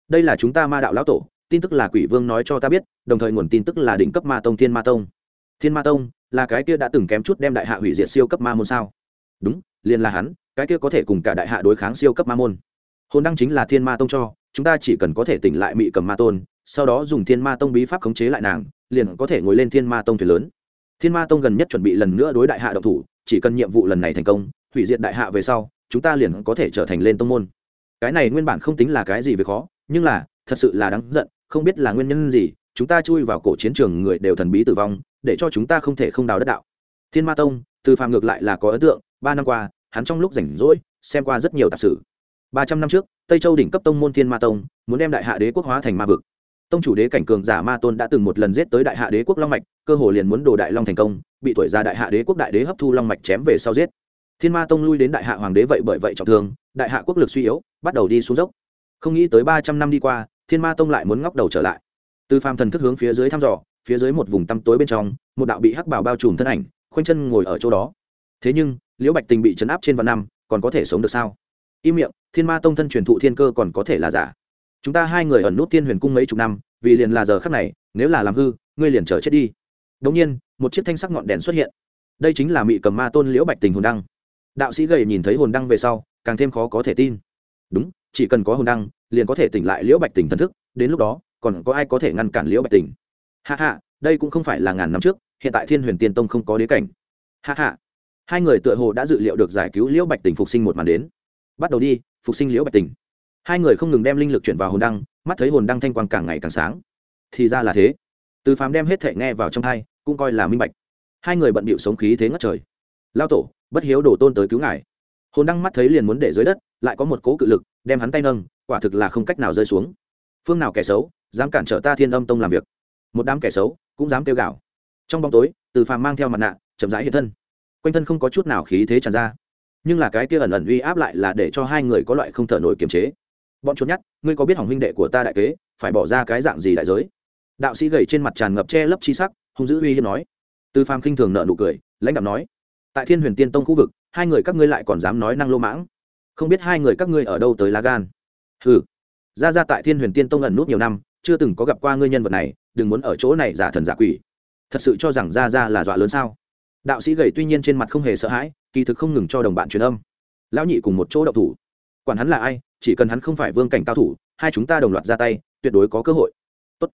Đây là chúng ta ma đạo lão tổ, tin tức là quỷ vương nói cho ta biết, đồng thời nguồn tin tức là đỉnh cấp ma tông thiên ma tông. Thiên ma tông là cái kia đã từng kém chút đem đại hạ hủy diệt siêu cấp ma môn sao? Đúng, liền là hắn, cái kia có thể cùng cả đại hạ đối kháng siêu cấp ma môn. Hồn đăng chính là thiên ma tông cho, chúng ta chỉ cần có thể tỉnh lại mị cầm ma tôn, sau đó dùng thiên ma tông bí pháp khống chế lại nàng, liền có thể ngồi lên thiên ma tông thuyền lớn. Thiên ma tông gần nhất chuẩn bị lần nữa đối đại hạ độc thủ, chỉ cần nhiệm vụ lần này thành công, hủy diệt đại hạ về sau, chúng ta liền có thể trở thành lên tông môn cái này nguyên bản không tính là cái gì về khó, nhưng là, thật sự là đáng giận, không biết là nguyên nhân gì, chúng ta chui vào cổ chiến trường người đều thần bí tử vong, để cho chúng ta không thể không đào đất đạo. Thiên ma tông, từ phàm ngược lại là có ấn tượng, ba năm qua, hắn trong lúc rảnh rỗi, xem qua rất nhiều tạp sử ba trăm năm trước, tây châu đỉnh cấp tông môn thiên ma tông, muốn đem đại hạ đế quốc hóa thành ma vực. Tông chủ đế cảnh cường giả ma tôn đã từng một lần giết tới đại hạ đế quốc long mạch, cơ hồ liền muốn đồ đại long thành công, bị tuổi ra đại hạ đế quốc đại đế hấp thu long mạch chém về sau giết. Thiên ma tông lui đến đại hạ hoàng đế vậy bởi vậy trọng thương, đại hạ quốc lực suy yếu bắt đầu đi xuống dốc. Không nghĩ tới ba trăm năm đi qua, thiên ma tông lại muốn ngóc đầu trở lại. Từ phàm thần thức hướng phía dưới thăm dò, phía dưới một vùng tăm tối bên trong, một đạo bị hắc bảo bao trùm thân ảnh, khoanh chân ngồi ở chỗ đó. Thế nhưng, liễu bạch tình bị chấn áp trên vạn năm, còn có thể sống được sao? Im miệng, thiên ma tông thân truyền thụ thiên cơ còn có thể là giả. Chúng ta hai người ẩn nút thiên huyền cung mấy chục năm, vì liền là giờ khắc này, nếu là làm hư, ngươi liền chờ chết đi. Đống nhiên, một chiếc thanh sắc ngọn đèn xuất hiện. Đây chính là mị cầm ma tôn liễu bạch tình hồn đăng. Đạo sĩ gầy nhìn thấy hồn đăng về sau, càng thêm khó có thể tin chỉ cần có hồn đăng, liền có thể tỉnh lại liễu bạch tình thần thức, đến lúc đó, còn có ai có thể ngăn cản liễu bạch tình? Hạ hạ đây cũng không phải là ngàn năm trước, hiện tại thiên huyền tiên tông không có đế cảnh. Hạ hạ hai người tựa hồ đã dự liệu được giải cứu liễu bạch tình phục sinh một màn đến. Bắt đầu đi, phục sinh liễu bạch tình. Hai người không ngừng đem linh lực chuyển vào hồn đăng, mắt thấy hồn đăng thanh quang càng ngày càng sáng. Thì ra là thế. Từ phàm đem hết thể nghe vào trong hai cũng coi là minh bạch. Hai người bận bịu sống khí thế ngất trời. Lao tổ, bất hiếu đổ tôn tới cứu ngài hồn đăng mắt thấy liền muốn để dưới đất, lại có một cố cự lực, đem hắn tay nâng, quả thực là không cách nào rơi xuống. Phương nào kẻ xấu, dám cản trở ta thiên âm tông làm việc. Một đám kẻ xấu, cũng dám kêu gạo trong bóng tối, từ phàm mang theo mặt nạ, chậm rãi hiện thân. Quanh thân không có chút nào khí thế tràn ra. Nhưng là cái kia ẩn ẩn uy áp lại là để cho hai người có loại không thở nổi kiềm chế. Bọn trốn nhát ngươi có biết hỏng huynh đệ của ta đại kế, phải bỏ ra cái dạng gì đại giới? Đạo sĩ gầy trên mặt tràn ngập che lấp chi sắc, hung dữ uy hiếp nói. Từ phàm khinh thường nợ nụ cười, lãnh đạo nói. Tại thiên huyền tiên tông khu vực hai người các ngươi lại còn dám nói năng lô mãng. Không biết hai người các ngươi ở đâu tới lá gan. Hừ. Ra ra tại thiên huyền tiên tông ẩn nút nhiều năm, chưa từng có gặp qua ngươi nhân vật này, đừng muốn ở chỗ này giả thần giả quỷ. Thật sự cho rằng ra ra là dọa lớn sao? Đạo sĩ gầy tuy nhiên trên mặt không hề sợ hãi, kỳ thực không ngừng cho đồng bạn truyền âm. Lão nhị cùng một chỗ đậu thủ. Quản hắn là ai, chỉ cần hắn không phải vương cảnh cao thủ, hai chúng ta đồng loạt ra tay, tuyệt đối có cơ hội. Tốt.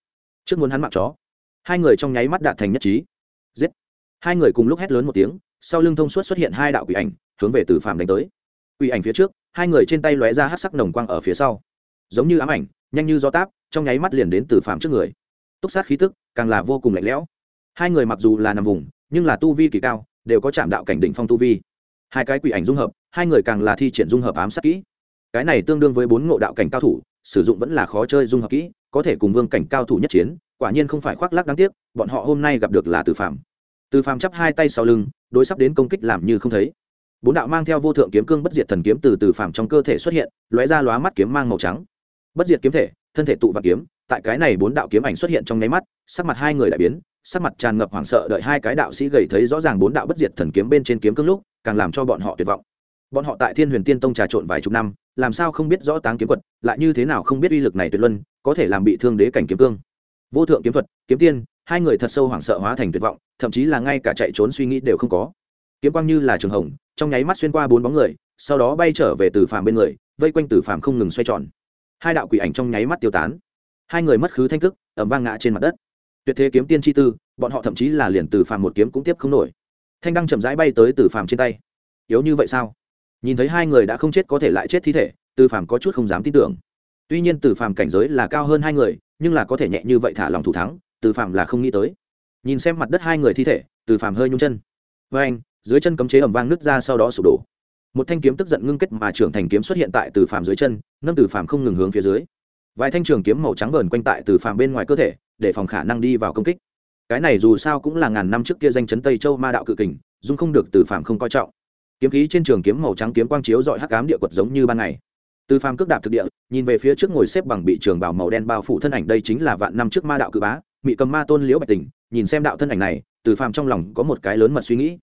Trước muốn hắn mặc chó. Hai người trong nháy mắt đạt thành nhất trí. Giết. Hai người cùng lúc hét lớn một tiếng sau lưng thông suốt xuất hiện hai đạo quỷ ảnh, hướng về từ phàm đánh tới. Quỷ ảnh phía trước, hai người trên tay lóe ra hát sắc nồng quang ở phía sau. Giống như ám ảnh, nhanh như gió táp, trong nháy mắt liền đến từ phàm trước người. Túc sát khí tức, càng là vô cùng lạnh lẽo. Hai người mặc dù là nằm vùng, nhưng là tu vi kỳ cao, đều có chạm đạo cảnh đỉnh phong tu vi. Hai cái quỷ ảnh dung hợp, hai người càng là thi triển dung hợp ám sát kỹ. Cái này tương đương với bốn ngộ đạo cảnh cao thủ, sử dụng vẫn là khó chơi dung hợp kỹ, có thể cùng vương cảnh cao thủ nhất chiến, quả nhiên không phải khoác lác đáng tiếc, bọn họ hôm nay gặp được là từ phạm từ phạm chắp hai tay sau lưng đối sắp đến công kích làm như không thấy. Bốn đạo mang theo vô thượng kiếm cương bất diệt thần kiếm từ từ phàm trong cơ thể xuất hiện, lóe ra lóa mắt kiếm mang màu trắng. Bất diệt kiếm thể, thân thể tụ và kiếm, tại cái này bốn đạo kiếm ảnh xuất hiện trong nháy mắt, sắc mặt hai người đại biến, sắc mặt tràn ngập hoảng sợ đợi hai cái đạo sĩ gầy thấy rõ ràng bốn đạo bất diệt thần kiếm bên trên kiếm cương lúc, càng làm cho bọn họ tuyệt vọng. Bọn họ tại thiên huyền tiên tông trà trộn vài chục năm, làm sao không biết rõ táng kiếm quật lại như thế nào không biết uy lực này tuyệt luân, có thể làm bị thương đế cảnh kiếm cương. Vô thượng kiếm thuật, kiếm tiên hai người thật sâu hoảng sợ hóa thành tuyệt vọng, thậm chí là ngay cả chạy trốn suy nghĩ đều không có. Kiếm quang như là trường hồng, trong nháy mắt xuyên qua bốn bóng người, sau đó bay trở về từ phàm bên người, vây quanh từ phàm không ngừng xoay tròn. Hai đạo quỷ ảnh trong nháy mắt tiêu tán. Hai người mất khứ thanh thức ẩm vang ngã trên mặt đất. Tuyệt thế kiếm tiên chi tư, bọn họ thậm chí là liền từ phàm một kiếm cũng tiếp không nổi. Thanh đăng chậm rãi bay tới từ phàm trên tay. Yếu như vậy sao? Nhìn thấy hai người đã không chết có thể lại chết thi thể, từ phàm có chút không dám tin tưởng. Tuy nhiên từ phàm cảnh giới là cao hơn hai người, nhưng là có thể nhẹ như vậy thả lòng thủ thắng từ Phạm là không nghĩ tới. Nhìn xem mặt đất hai người thi thể, từ Phạm hơi nhung chân. Với anh, dưới chân cấm chế ẩm vang nứt ra sau đó sụp đổ. Một thanh kiếm tức giận ngưng kết mà trưởng thành kiếm xuất hiện tại từ Phạm dưới chân, nâng từ Phạm không ngừng hướng phía dưới. Vài thanh trường kiếm màu trắng vờn quanh tại từ Phạm bên ngoài cơ thể, để phòng khả năng đi vào công kích. Cái này dù sao cũng là ngàn năm trước kia danh chấn tây châu ma đạo cự kình dung không được từ Phạm không coi trọng. Kiếm khí trên trường kiếm màu trắng kiếm quang chiếu dọi hắc cám địa quật giống như ban ngày. Từ phàm cước đạp thực địa, nhìn về phía trước ngồi xếp bằng bị trường bảo màu đen bao phủ thân ảnh, đây chính là vạn năm trước ma đạo cự bá mị cầm ma tôn liễu bạch tình nhìn xem đạo thân ảnh này từ phàm trong lòng có một cái lớn mật suy nghĩ.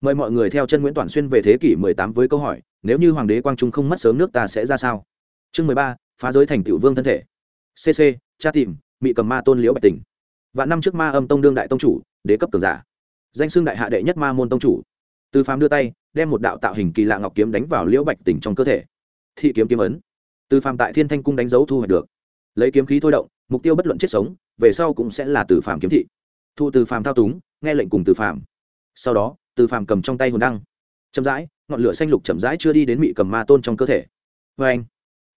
Mời mọi người theo chân nguyễn toàn xuyên về thế kỷ 18 với câu hỏi nếu như hoàng đế quang trung không mất sớm nước ta sẽ ra sao? Chương 13, phá giới thành tiểu vương thân thể. Cc cha tìm mị cầm ma tôn liễu bạch tình. Vạn năm trước ma âm tông đương đại tông chủ đế cấp cường giả. Danh xưng đại hạ đệ nhất ma môn tông chủ. Từ phàm đưa tay đem một đạo tạo hình kỳ lạ ngọc kiếm đánh vào liễu bạch tình trong cơ thể. Thị kiếm kiếm ấn. Từ phàm tại thiên thanh cung đánh dấu thu hoạch được. Lấy kiếm khí thôi động mục tiêu bất luận chết sống về sau cũng sẽ là từ phàm kiếm thị. Thu từ phàm thao túng, nghe lệnh cùng từ phàm. Sau đó, từ phàm cầm trong tay hồn đăng. Chậm rãi, ngọn lửa xanh lục chậm rãi chưa đi đến mị cầm ma tôn trong cơ thể. Vê anh,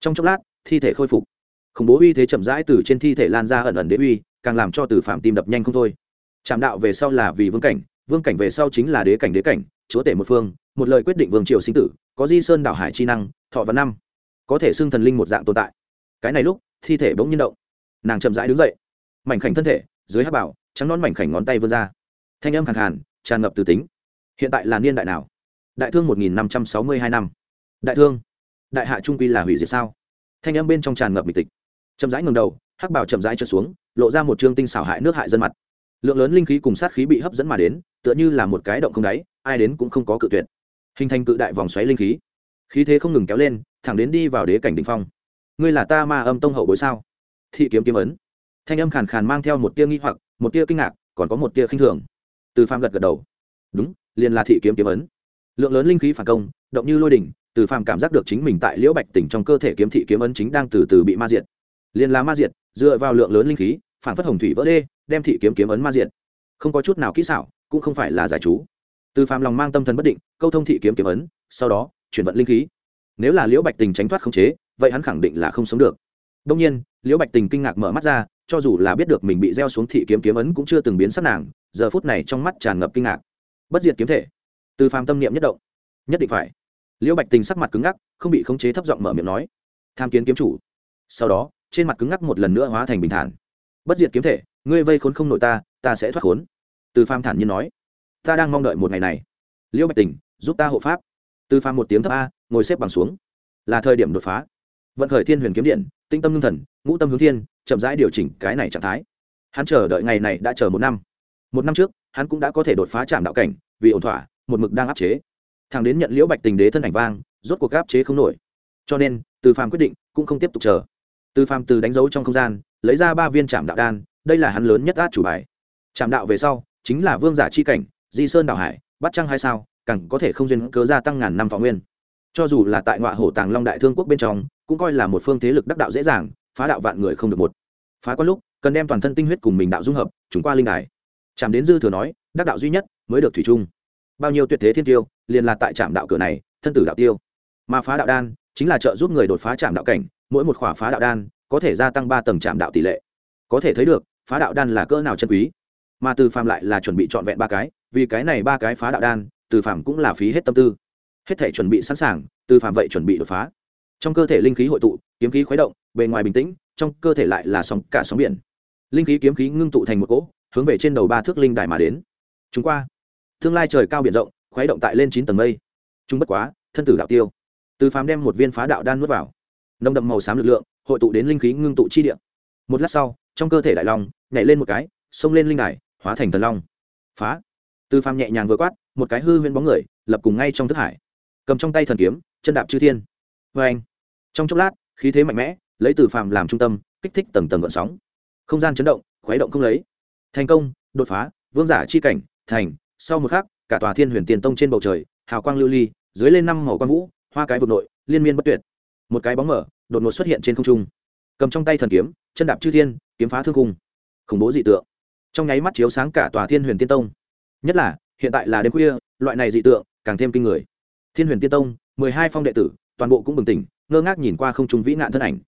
trong chốc lát, thi thể khôi phục. Khủng bố uy thế chậm rãi từ trên thi thể lan ra ẩn ẩn đế uy, càng làm cho từ phàm tim đập nhanh không thôi. Trạm đạo về sau là vì vương cảnh vương cảnh về sau chính là đế cảnh đế cảnh, chúa tể một phương, một lời quyết định vương triều sinh tử, có di sơn đảo hải chi năng, thọ văn năm. Có thể xưng thần linh một dạng tồn tại. Cái này lúc, thi thể bỗng nhiên động. Nàng chậm rãi đứng dậy mảnh khảnh thân thể, dưới hát bảo, trắng non mảnh khảnh ngón tay vươn ra. Thanh âm khẳng hàn tràn ngập từ tính. Hiện tại là niên đại nào? Đại thương một nghìn năm trăm sáu mươi hai năm. Đại thương, đại hạ trung quy là hủy diệt sao? Thanh âm bên trong tràn ngập bịch tịch. Chậm rãi ngừng đầu, hắc bảo chậm rãi trượt xuống, lộ ra một chương tinh xảo hại nước hại dân mặt. Lượng lớn linh khí cùng sát khí bị hấp dẫn mà đến, tựa như là một cái động không đáy, ai đến cũng không có cự tuyệt. Hình thành cự đại vòng xoáy linh khí. Khí thế không ngừng kéo lên, thẳng đến đi vào đế cảnh đình phong. Ngươi là ta ma âm tông hậu bối sao? Thị kiếm kiếm ấn thanh âm khàn khàn mang theo một tia nghi hoặc, một tia kinh ngạc, còn có một tia khinh thường. Từ phàm gật gật đầu. Đúng, liền là thị kiếm kiếm ấn. Lượng lớn linh khí phản công, động như lôi đỉnh, từ phàm cảm giác được chính mình tại liễu bạch tỉnh trong cơ thể kiếm thị kiếm ấn chính đang từ từ bị ma diệt. Liền là ma diệt, dựa vào lượng lớn linh khí, phản phất hồng thủy vỡ đê, đem thị kiếm kiếm ấn ma diệt. Không có chút nào kỹ xảo, cũng không phải là giải chú. Từ phàm lòng mang tâm thần bất định, câu thông thị kiếm kiếm ấn, sau đó, chuyển vận linh khí. Nếu là liễu bạch tình tránh thoát khống chế, vậy hắn khẳng định là không sống được. Đông nhiên, liễu bạch tình kinh ngạc mở mắt ra cho dù là biết được mình bị gieo xuống thị kiếm kiếm ấn cũng chưa từng biến sắc nàng, giờ phút này trong mắt tràn ngập kinh ngạc. Bất diệt kiếm thể. Từ phàm tâm niệm nhất động. Nhất định phải. Liễu bạch tình sắc mặt cứng ngắc, không bị khống chế thấp giọng mở miệng nói, tham kiến kiếm chủ. Sau đó, trên mặt cứng ngắc một lần nữa hóa thành bình thản. Bất diệt kiếm thể, ngươi vây khốn không nội ta ta sẽ thoát khốn. Từ phàm thản nhiên nói, ta đang mong đợi một ngày này. Liễu bạch tình, giúp ta hộ pháp. Từ phàm một tiếng thấp a, ngồi xếp bằng xuống. Là thời điểm đột phá. Vận khởi thiên huyền kiếm điện, tinh tâm ngưng thần, ngũ tâm hướng thiên chậm rãi điều chỉnh cái này trạng thái. Hắn chờ đợi ngày này đã chờ một năm. Một năm trước, hắn cũng đã có thể đột phá trạm đạo cảnh, vì ổn thỏa, một mực đang áp chế. Thằng đến nhận liễu bạch tình đế thân ảnh vang, rốt cuộc áp chế không nổi. Cho nên, từ phàm quyết định cũng không tiếp tục chờ. Từ phàm từ đánh dấu trong không gian, lấy ra ba viên trạm đạo đan, đây là hắn lớn nhất át chủ bài. Trạm đạo về sau, chính là vương giả chi cảnh, di sơn đảo hải bắt trăng hai sao, càng có thể không duyên cớ gia tăng ngàn năm thọ nguyên. Cho dù là tại ngọa hổ tàng long đại thương quốc bên trong, cũng coi là một phương thế lực đắc đạo dễ dàng phá đạo vạn người không được một. Phá quan lúc, cần đem toàn thân tinh huyết cùng mình đạo dung hợp chúng qua linh đài. Chạm đến dư thừa nói, đắc đạo duy nhất, mới được thủy chung. Bao nhiêu tuyệt thế thiên tiêu, liền là tại trạm đạo cửa này, thân tử đạo tiêu. Mà phá đạo đan, chính là trợ giúp người đột phá trạm đạo cảnh, mỗi một khỏa phá đạo đan, có thể gia tăng ba tầng trạm đạo tỷ lệ. Có thể thấy được, phá đạo đan là cỡ nào chân quý. Mà từ phàm lại là chuẩn bị trọn vẹn ba cái, vì cái này ba cái phá đạo đan, từ phàm cũng là phí hết tâm tư. Hết thể chuẩn bị sẵn sàng, từ phàm vậy chuẩn bị đột phá. Trong cơ thể linh khí hội tụ, kiếm khí khuấy động bề ngoài bình tĩnh, trong cơ thể lại là sóng, cả sóng biển. Linh khí kiếm khí ngưng tụ thành một cỗ, hướng về trên đầu ba thước linh đài mà đến. Chúng qua. Tương lai trời cao biển rộng, khuấy động tại lên chín tầng mây. Chúng bất quá, thân tử đạo tiêu. Từ phàm đem một viên phá đạo đan nuốt vào. Nồng đậm màu xám lực lượng, hội tụ đến linh khí ngưng tụ chi điện một lát sau, trong cơ thể đại long, nhảy lên một cái, xông lên linh đài, hóa thành thần long. Phá. Từ phàm nhẹ nhàng vừa quát, một cái hư huyên bóng người, lập cùng ngay trong thức hải. Cầm trong tay thần kiếm, chân đạp chư thiên. Vê anh trong chốc lát, khí thế mạnh mẽ lấy từ phàm làm trung tâm, kích thích tầng tầng gợn sóng. Không gian chấn động, khuấy động không lấy. Thành công, đột phá, vương giả chi cảnh, thành. Sau một khắc, cả tòa thiên huyền tiền tông trên bầu trời, hào quang lưu ly, dưới lên năm màu quang vũ, hoa cái vực nội, liên miên bất tuyệt. Một cái bóng mở, đột ngột xuất hiện trên không trung. Cầm trong tay thần kiếm, chân đạp chư thiên, kiếm phá thương cung khủng bố dị tượng. Trong nháy mắt chiếu sáng cả tòa thiên huyền tiên tông. Nhất là, hiện tại là đêm khuya, loại này dị tượng, càng thêm kinh người. Thiên huyền tiên tông, mười hai phong đệ tử, toàn bộ cũng bừng tỉnh, ngơ ngác nhìn qua không trung vĩ nạn thân ảnh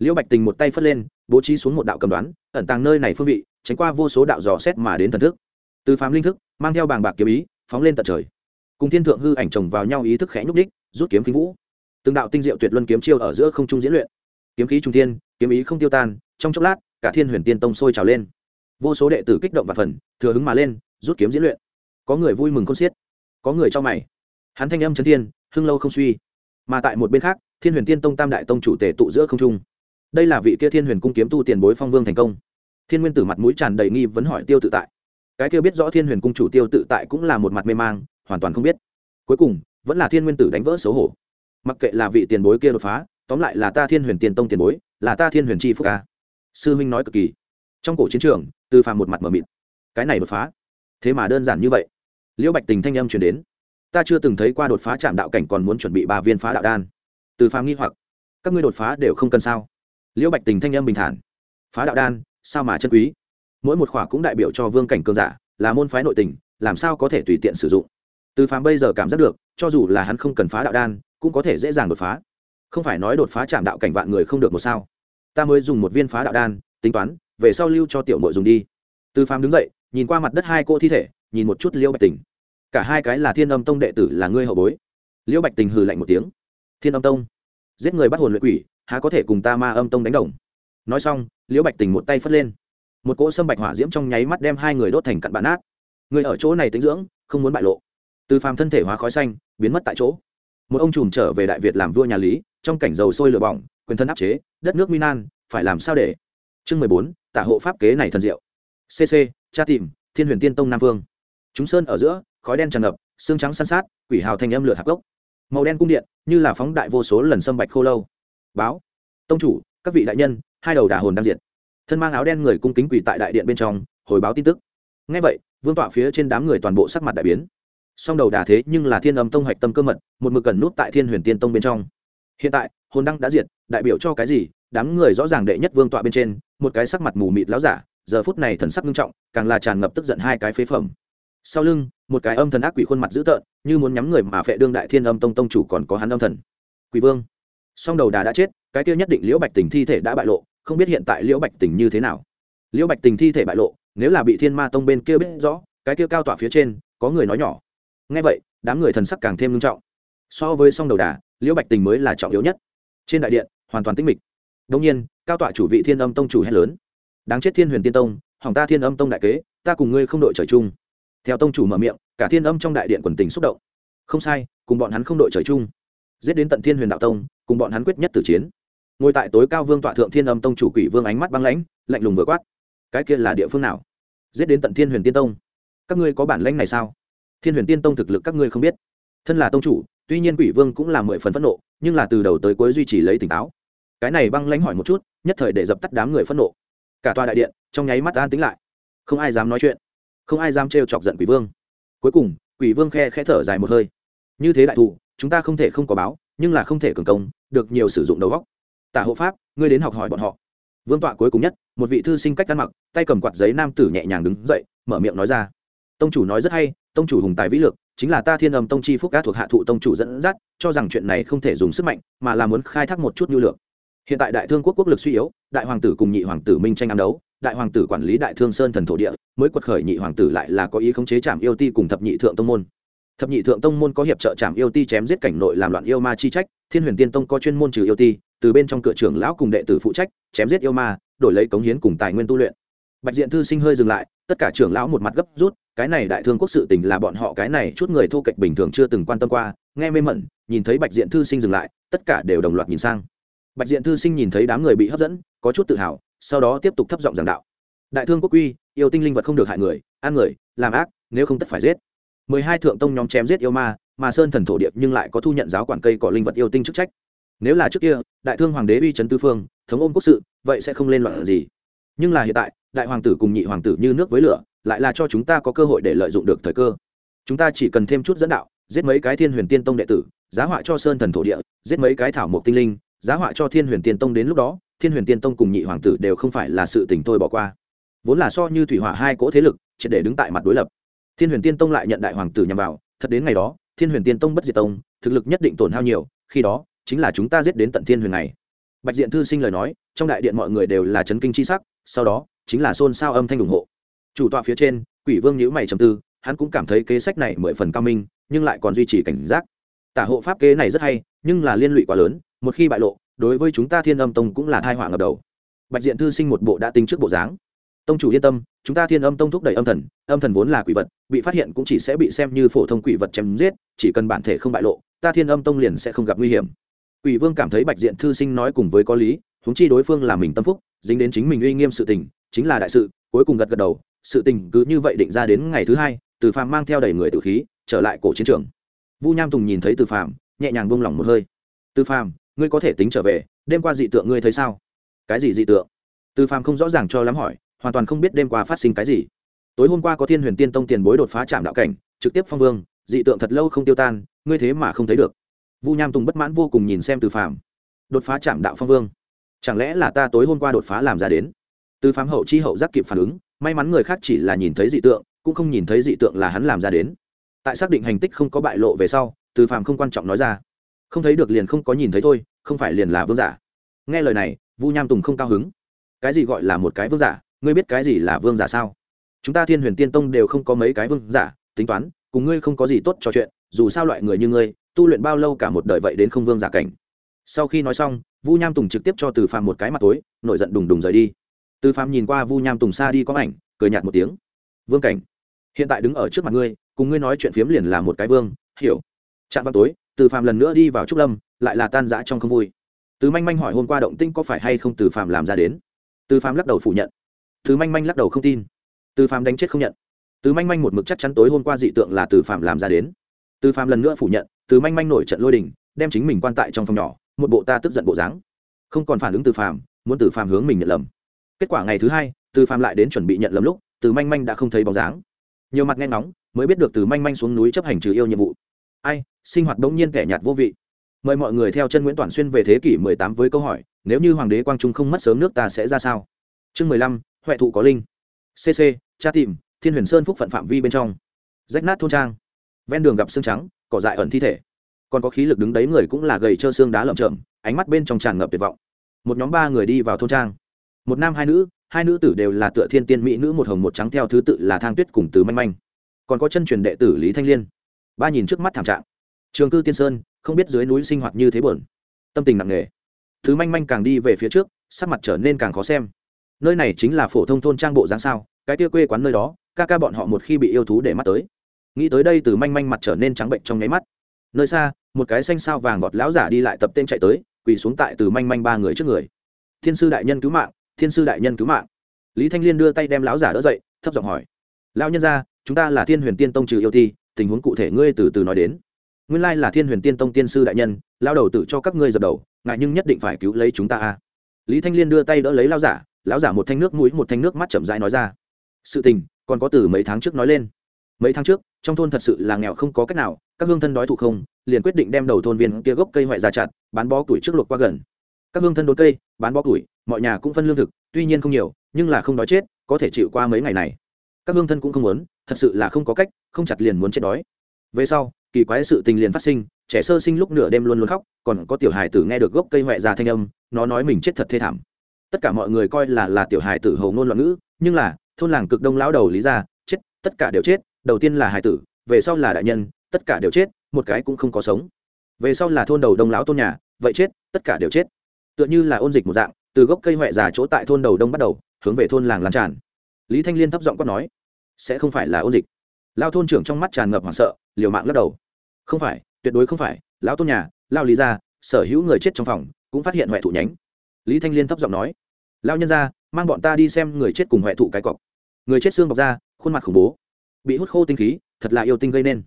liễu bạch tình một tay phất lên, bố trí xuống một đạo cầm đoán, ẩn tàng nơi này phương vị, tránh qua vô số đạo dò xét mà đến thần thức. Từ phàm linh thức, mang theo bàng bạc kiếm ý, phóng lên tận trời. Cùng thiên thượng hư ảnh chồng vào nhau ý thức khẽ nhúc đích rút kiếm khí vũ. Từng đạo tinh diệu tuyệt luân kiếm chiêu ở giữa không trung diễn luyện. Kiếm khí trung thiên, kiếm ý không tiêu tan, trong chốc lát, cả thiên huyền tiên tông sôi trào lên. Vô số đệ tử kích động và phần, thừa hứng mà lên, rút kiếm diễn luyện. Có người vui mừng con xiết, có người cho mày. Hắn thanh âm chấn thiên, hưng lâu không suy. Mà tại một bên khác, thiên huyền tiên tông tam đại tông chủ tề tụ giữa không trung đây là vị kia thiên huyền cung kiếm tu tiền bối phong vương thành công. Thiên nguyên tử mặt mũi tràn đầy nghi vấn hỏi tiêu tự tại. Cái kia biết rõ thiên huyền cung chủ tiêu tự tại cũng là một mặt mê mang, hoàn toàn không biết. Cuối cùng, vẫn là thiên nguyên tử đánh vỡ xấu hổ. Mặc kệ là vị tiền bối kia đột phá, tóm lại là ta thiên huyền tiền tông tiền bối, là ta thiên huyền chi phúc ca. Sư huynh nói cực kỳ. Trong cổ chiến trường từ phàm một mặt mờ mịt. Cái này đột phá? Thế mà đơn giản như vậy. Liễu bạch tình thanh âm chuyển đến. Ta chưa từng thấy qua đột phá trạm đạo cảnh còn muốn chuẩn bị ba viên phá đạo đan. Từ phàm nghi hoặc. Các ngươi đột phá đều không cần sao? Liễu bạch tình thanh âm bình thản. Phá đạo đan, sao mà chân quý? Mỗi một khỏa cũng đại biểu cho vương cảnh cường giả, là môn phái nội tình, làm sao có thể tùy tiện sử dụng? Từ phàm bây giờ cảm giác được, cho dù là hắn không cần phá đạo đan, cũng có thể dễ dàng đột phá. Không phải nói đột phá chạm đạo cảnh vạn người không được một sao. Ta mới dùng một viên phá đạo đan, tính toán, về sau lưu cho tiểu nội dùng đi. Từ phàm đứng dậy, nhìn qua mặt đất hai cô thi thể, nhìn một chút liễu bạch tình. Cả hai cái là thiên âm tông đệ tử là ngươi hậu bối. Liễu bạch tình hừ lạnh một tiếng. Thiên âm tông. Giết người bắt hồn luyện quỷ há có thể cùng ta ma âm tông đánh đồng? Nói xong, liễu bạch tình một tay phất lên. Một cỗ sâm bạch hỏa diễm trong nháy mắt đem hai người đốt thành cặn bạn nát. Người ở chỗ này tính dưỡng, không muốn bại lộ. Từ phàm thân thể hóa khói xanh, biến mất tại chỗ. Một ông trùm trở về đại việt làm vua nhà lý, trong cảnh dầu sôi lửa bỏng, quyền thân áp chế, đất nước minan phải làm sao để? Chương mười bốn, tả hộ pháp kế này thần diệu. Cc cha tìm, thiên huyền tiên tông nam vương. Chúng sơn ở giữa, khói đen tràn ngập, xương trắng san sát, quỷ hào thanh âm lửa hạc gốc. Màu đen cung điện, như là phóng đại vô số lần sâm bạch khô lâu báo. Tông chủ, các vị đại nhân, hai đầu đà hồn đang diện thân mang áo đen người cung kính quỳ tại đại điện bên trong, hồi báo tin tức. Ngay vậy, vương tọa phía trên đám người toàn bộ sắc mặt đại biến. Song đầu đà thế nhưng là thiên âm tông hạch tâm cơ mật, một mực cần nút tại thiên huyền tiên tông bên trong. Hiện tại, hồn đăng đã diệt, đại biểu cho cái gì? Đám người rõ ràng đệ nhất vương tọa bên trên, một cái sắc mặt mù mịt láo giả, giờ phút này thần sắc nghiêm trọng, càng là tràn ngập tức giận hai cái phế phẩm. Sau lưng, một cái âm thần ác quỷ khuôn mặt dữ tợn, như muốn nhắm người mà phệ đương đại thiên âm tông tông chủ còn có hắn âm thần. Quỷ vương song đầu đà đã chết, cái kia nhất định liễu bạch tình thi thể đã bại lộ, không biết hiện tại liễu bạch tình như thế nào. Liễu bạch tình thi thể bại lộ, nếu là bị thiên ma tông bên kia biết rõ, cái kia cao tỏa phía trên, có người nói nhỏ. Ngay vậy, đám người thần sắc càng thêm nghiêm trọng. So với song đầu đà, liễu bạch tình mới là trọng yếu nhất. Trên đại điện, hoàn toàn tĩnh mịch. Đông nhiên, cao tọa chủ vị thiên âm tông chủ hét lớn. Đáng chết thiên huyền tiên tông, hỏng ta thiên âm tông đại kế, ta cùng ngươi không đội trời chung. Theo tông chủ mở miệng, cả thiên âm trong đại điện quần tình xúc động. Không sai, cùng bọn hắn không đội trời chung giết đến tận thiên huyền đạo tông, cùng bọn hắn quyết nhất tử chiến. Ngồi tại tối cao vương tọa thượng thiên âm tông chủ quỷ vương ánh mắt băng lãnh, lạnh lùng vừa quát. Cái kia là địa phương nào? Giết đến tận thiên huyền tiên tông. Các ngươi có bản lãnh này sao? Thiên huyền tiên tông thực lực các ngươi không biết. Thân là tông chủ, tuy nhiên quỷ vương cũng là mười phần phẫn nộ, nhưng là từ đầu tới cuối duy trì lấy tỉnh táo. Cái này băng lãnh hỏi một chút, nhất thời để dập tắt đám người phẫn nộ. Cả tòa đại điện, trong nháy mắt an tính lại. Không ai dám nói chuyện. Không ai dám trêu chọc giận quỷ vương. Cuối cùng, quỷ vương khe khẽ thở dài một hơi. Như thế đại thụ chúng ta không thể không có báo, nhưng là không thể cường công, được nhiều sử dụng đầu góc tả hộ pháp, ngươi đến học hỏi bọn họ. Vương tọa cuối cùng nhất, một vị thư sinh cách ăn mặc, tay cầm quạt giấy nam tử nhẹ nhàng đứng dậy, mở miệng nói ra. Tông chủ nói rất hay, tông chủ hùng tài vĩ lược chính là ta thiên âm tông chi phúc cá thuộc hạ thụ tông chủ dẫn dắt, cho rằng chuyện này không thể dùng sức mạnh, mà là muốn khai thác một chút nhu lượng. Hiện tại đại thương quốc quốc lực suy yếu, đại hoàng tử cùng nhị hoàng tử minh tranh ám đấu, đại hoàng tử quản lý đại thương sơn thần thổ địa, mới quật khởi nhị hoàng tử lại là có ý khống chế trạm yêu ti cùng thập nhị thượng tông môn thập nhị thượng tông môn có hiệp trợ trảm yêu ti chém giết cảnh nội làm loạn yêu ma chi trách, thiên huyền tiên tông có chuyên môn trừ yêu ti, từ bên trong cửa trưởng lão cùng đệ tử phụ trách, chém giết yêu ma, đổi lấy cống hiến cùng tài nguyên tu luyện. Bạch diện thư sinh hơi dừng lại, tất cả trưởng lão một mặt gấp rút, cái này đại thương quốc sự tình là bọn họ cái này chút người thô kệch bình thường chưa từng quan tâm qua, nghe mê mẩn, nhìn thấy bạch diện thư sinh dừng lại, tất cả đều đồng loạt nhìn sang. Bạch diện thư sinh nhìn thấy đám người bị hấp dẫn, có chút tự hào, sau đó tiếp tục thấp giọng giảng đạo. Đại thương quốc quy yêu tinh linh vật không được hại người, ăn người, làm ác, nếu không tất phải giết mười hai thượng tông nhóm chém giết yêu ma, mà sơn thần thổ điệp nhưng lại có thu nhận giáo quản cây cỏ linh vật yêu tinh chức trách. Nếu là trước kia, đại thương hoàng đế uy trấn tư phương, thống ôm quốc sự, vậy sẽ không lên loạn gì. Nhưng là hiện tại, đại hoàng tử cùng nhị hoàng tử như nước với lửa, lại là cho chúng ta có cơ hội để lợi dụng được thời cơ. Chúng ta chỉ cần thêm chút dẫn đạo, giết mấy cái thiên huyền tiên tông đệ tử, giá họa cho sơn thần thổ địa, giết mấy cái thảo mộc tinh linh, giá họa cho thiên huyền tiên tông đến lúc đó, thiên huyền tiên tông cùng nhị hoàng tử đều không phải là sự tình tôi bỏ qua. Vốn là so như thủy hỏa hai cỗ thế lực, triệt để đứng tại mặt đối lập thiên huyền tiên tông lại nhận đại hoàng tử nhằm vào, thật đến ngày đó, thiên huyền tiên tông bất diệt tông, thực lực nhất định tổn hao nhiều, khi đó, chính là chúng ta giết đến tận thiên huyền này. Bạch diện thư sinh lời nói, trong đại điện mọi người đều là chấn kinh c h i sắc, sau đó, chính là xôn xao âm thanh ủng hộ. Chủ tọa phía trên, quỷ vương nhữ mày trầm tư, hắn cũng cảm thấy kế sách này mười phần cao minh, nhưng lại còn duy trì cảnh giác. Tả hộ pháp kế này rất hay, nhưng là liên lụy quá lớn, một khi bại lộ, đối với chúng ta thiên âm tông cũng là thai họa ngập đầu. Bạch diện thư sinh một bộ đã tính trước bộ dáng tông chủ yên tâm, chúng ta thiên âm tông thúc đẩy âm thần âm thần vốn là quỷ vật, bị phát hiện cũng chỉ sẽ bị xem như phổ thông quỷ vật chém giết, chỉ cần bản thể không bại lộ, ta thiên âm tông liền sẽ không gặp nguy hiểm. Quỷ vương cảm thấy bạch diện thư sinh nói cùng với có lý húng chi đối phương là mình tâm phúc, dính đến chính mình uy nghiêm sự tình, chính là đại sự, cuối cùng gật gật đầu, sự tình cứ như vậy định ra đến ngày thứ hai, từ phàm mang theo đầy người tử khí, trở lại cổ chiến trường. Vu nham tùng nhìn thấy từ phàm, nhẹ nhàng buông lỏng một hơi. Từ phàm, ngươi có thể tính trở về, đêm qua dị tượng ngươi thấy sao? Cái gì dị tượng? Từ phàm không rõ ràng cho lắm hỏi hoàn toàn không biết đêm qua phát sinh cái gì. Tối hôm qua có thiên huyền tiên tông tiền bối đột phá trạm đạo cảnh, trực tiếp phong vương, dị tượng thật lâu không tiêu tan, ngươi thế mà không thấy được. Vu nham tùng bất mãn vô cùng nhìn xem từ phàm. Đột phá trạm đạo phong vương. Chẳng lẽ là ta tối hôm qua đột phá làm ra đến? Từ phàm hậu chi hậu giác kịp phản ứng, may mắn người khác chỉ là nhìn thấy dị tượng, cũng không nhìn thấy dị tượng là hắn làm ra đến. Tại xác định hành tích không có bại lộ về sau, từ phàm không quan trọng nói ra. Không thấy được liền không có nhìn thấy thôi, không phải liền là vương giả. Nghe lời này, vu nham tùng không cao hứng. Cái gì gọi là một cái vương giả? Ngươi biết cái gì là vương giả sao? Chúng ta thiên huyền tiên tông đều không có mấy cái vương giả, tính toán, cùng ngươi không có gì tốt trò chuyện, dù sao loại người như ngươi, tu luyện bao lâu cả một đời vậy đến không vương giả cảnh. Sau khi nói xong, vu nham tùng trực tiếp cho từ phàm một cái mặt tối, nổi giận đùng đùng rời đi. Từ phàm nhìn qua vu nham tùng xa đi có ảnh, cười nhạt một tiếng. Vương cảnh, hiện tại đứng ở trước mặt ngươi, cùng ngươi nói chuyện phiếm liền là một cái vương, hiểu. Chạm vào tối, từ phàm lần nữa đi vào trúc lâm, lại là tan rã trong không vui. Từ manh manh hỏi hôm qua động tinh có phải hay không từ phàm làm ra đến? Từ phàm lắc đầu phủ nhận từ manh manh lắc đầu không tin. Từ Phạm đánh chết không nhận. Từ manh manh một mực chắc chắn tối hôm qua dị tượng là từ Phạm làm ra đến. Từ Phạm lần nữa phủ nhận từ manh manh nổi trận lôi đình đem chính mình quan tại trong phòng nhỏ một bộ ta tức giận bộ dáng. Không còn phản ứng từ Phạm, muốn từ Phạm hướng mình nhận lầm. Kết quả ngày thứ hai từ Phạm lại đến chuẩn bị nhận lầm lúc từ manh manh đã không thấy bóng dáng. Nhiều mặt nghe ngóng mới biết được từ manh manh xuống núi chấp hành trừ yêu nhiệm vụ. Ai sinh hoạt bỗng nhiên kẻ nhạt vô vị. Mời mọi người theo chân nguyễn toàn xuyên về thế kỷ 18 với câu hỏi nếu như hoàng đế quang trung không mất sớm nước ta sẽ ra sao? Chương 15, huệ thụ có linh. Cc tra tìm, thiên huyền sơn phúc phận phạm vi bên trong. Rách nát thôn trang. Ven đường gặp xương trắng, cỏ dại ẩn thi thể. Còn có khí lực đứng đấy người cũng là gầy trơ xương đá lởm chởm, ánh mắt bên trong tràn ngập tuyệt vọng. Một nhóm ba người đi vào thôn trang. Một nam hai nữ hai nữ tử đều là tựa thiên tiên mỹ nữ một hồng một trắng theo thứ tự là thang tuyết cùng từ manh manh. Còn có chân truyền đệ tử lý thanh liên. Ba nhìn trước mắt thảm trạng. Trường cư tiên sơn, không biết dưới núi sinh hoạt như thế buồn. Tâm tình nặng nề. Thứ manh manh càng đi về phía trước, sắc mặt trở nên càng khó xem nơi này chính là phổ thông thôn trang bộ dáng sao, cái tia quê quán nơi đó, ca ca bọn họ một khi bị yêu thú để mắt tới. Nghĩ tới đây từ manh manh mặt trở nên trắng bệnh trong nháy mắt. Nơi xa, một cái xanh sao vàng vọt lão giả đi lại tập tên chạy tới, quỳ xuống tại từ manh manh ba người trước người. Thiên sư đại nhân cứu mạng, thiên sư đại nhân cứu mạng. Lý thanh liên đưa tay đem lão giả đỡ dậy, thấp giọng hỏi. Lão nhân ra chúng ta là thiên huyền tiên tông trừ yêu thi, tình huống cụ thể ngươi từ từ nói đến. Nguyên lai là thiên huyền tiên tông tiên sư đại nhân lao đầu tự cho các ngươi dập đầu ngại nhưng nhất định phải cứu lấy chúng ta a. Lý thanh liên đưa tay đỡ lấy lao giả lão giả một thanh nước mũi một thanh nước mắt chậm rãi nói ra. Sự tình, còn có từ mấy tháng trước nói lên. Mấy tháng trước, trong thôn thật sự là nghèo không có cách nào, các hương thân đói thụ không, liền quyết định đem đầu thôn viên kia gốc cây hoại ra chặt, bán bó tuổi trước luộc qua gần. Các hương thân đốn cây, bán bó tuổi mọi nhà cũng phân lương thực, tuy nhiên không nhiều, nhưng là không đói chết, có thể chịu qua mấy ngày này. Các hương thân cũng không muốn, thật sự là không có cách, không chặt liền muốn chết đói. Về sau, kỳ quái sự tình liền phát sinh, trẻ sơ sinh lúc nửa đêm luôn luôn khóc, còn có tiểu hài tử nghe được gốc cây huệ ra thanh âm, nó nói mình chết thật thê thảm tất cả mọi người coi là là tiểu hài tử hầu ngôn loạn ngữ, nhưng là, thôn làng cực đông lão đầu lý ra chết, tất cả đều chết, đầu tiên là hài tử, về sau là đại nhân, tất cả đều chết, một cái cũng không có sống. Về sau là thôn đầu đông lão tôn nhà, vậy chết, tất cả đều chết. Tựa như là ôn dịch một dạng, từ gốc cây huệ già chỗ tại thôn đầu đông bắt đầu, hướng về thôn làng lan tràn. Lý thanh liên thấp giọng quát nói, sẽ không phải là ôn dịch. Lao thôn trưởng trong mắt tràn ngập hoảng sợ, liều mạng lắc đầu. Không phải, tuyệt đối không phải, lão tôn nhà lao lý ra sở hữu người chết trong phòng, cũng phát hiện huệ thụ nhánh lý thanh liên thấp giọng nói lao nhân ra mang bọn ta đi xem người chết cùng huệ thụ cái cọc. Người chết xương bọc ra khuôn mặt khủng bố, bị hút khô tinh khí, thật là yêu tinh gây nên.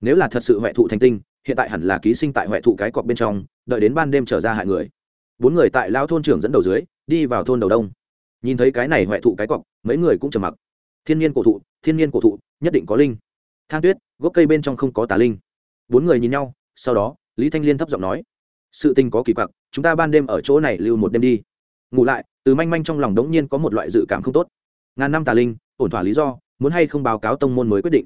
Nếu là thật sự huệ thụ thành tinh, hiện tại hẳn là ký sinh tại huệ thụ cái cọc bên trong, đợi đến ban đêm trở ra hại người. Bốn người tại lao thôn trưởng dẫn đầu dưới, đi vào thôn đầu đông. Nhìn thấy cái này huệ thụ cái cọc, mấy người cũng trầm mặc. Thiên nhiên cổ thụ, thiên nhiên cổ thụ, nhất định có linh. Thang tuyết, gốc cây bên trong không có tà linh. Bốn người nhìn nhau, sau đó, lý thanh liên thấp giọng nói, sự tình có kỳ quặc chúng ta ban đêm ở chỗ này lưu một đêm đi. Ngủ lại, từ manh manh trong lòng đống nhiên có một loại dự cảm không tốt. Ngàn năm tà linh, ổn thỏa lý do, muốn hay không báo cáo tông môn mới quyết định.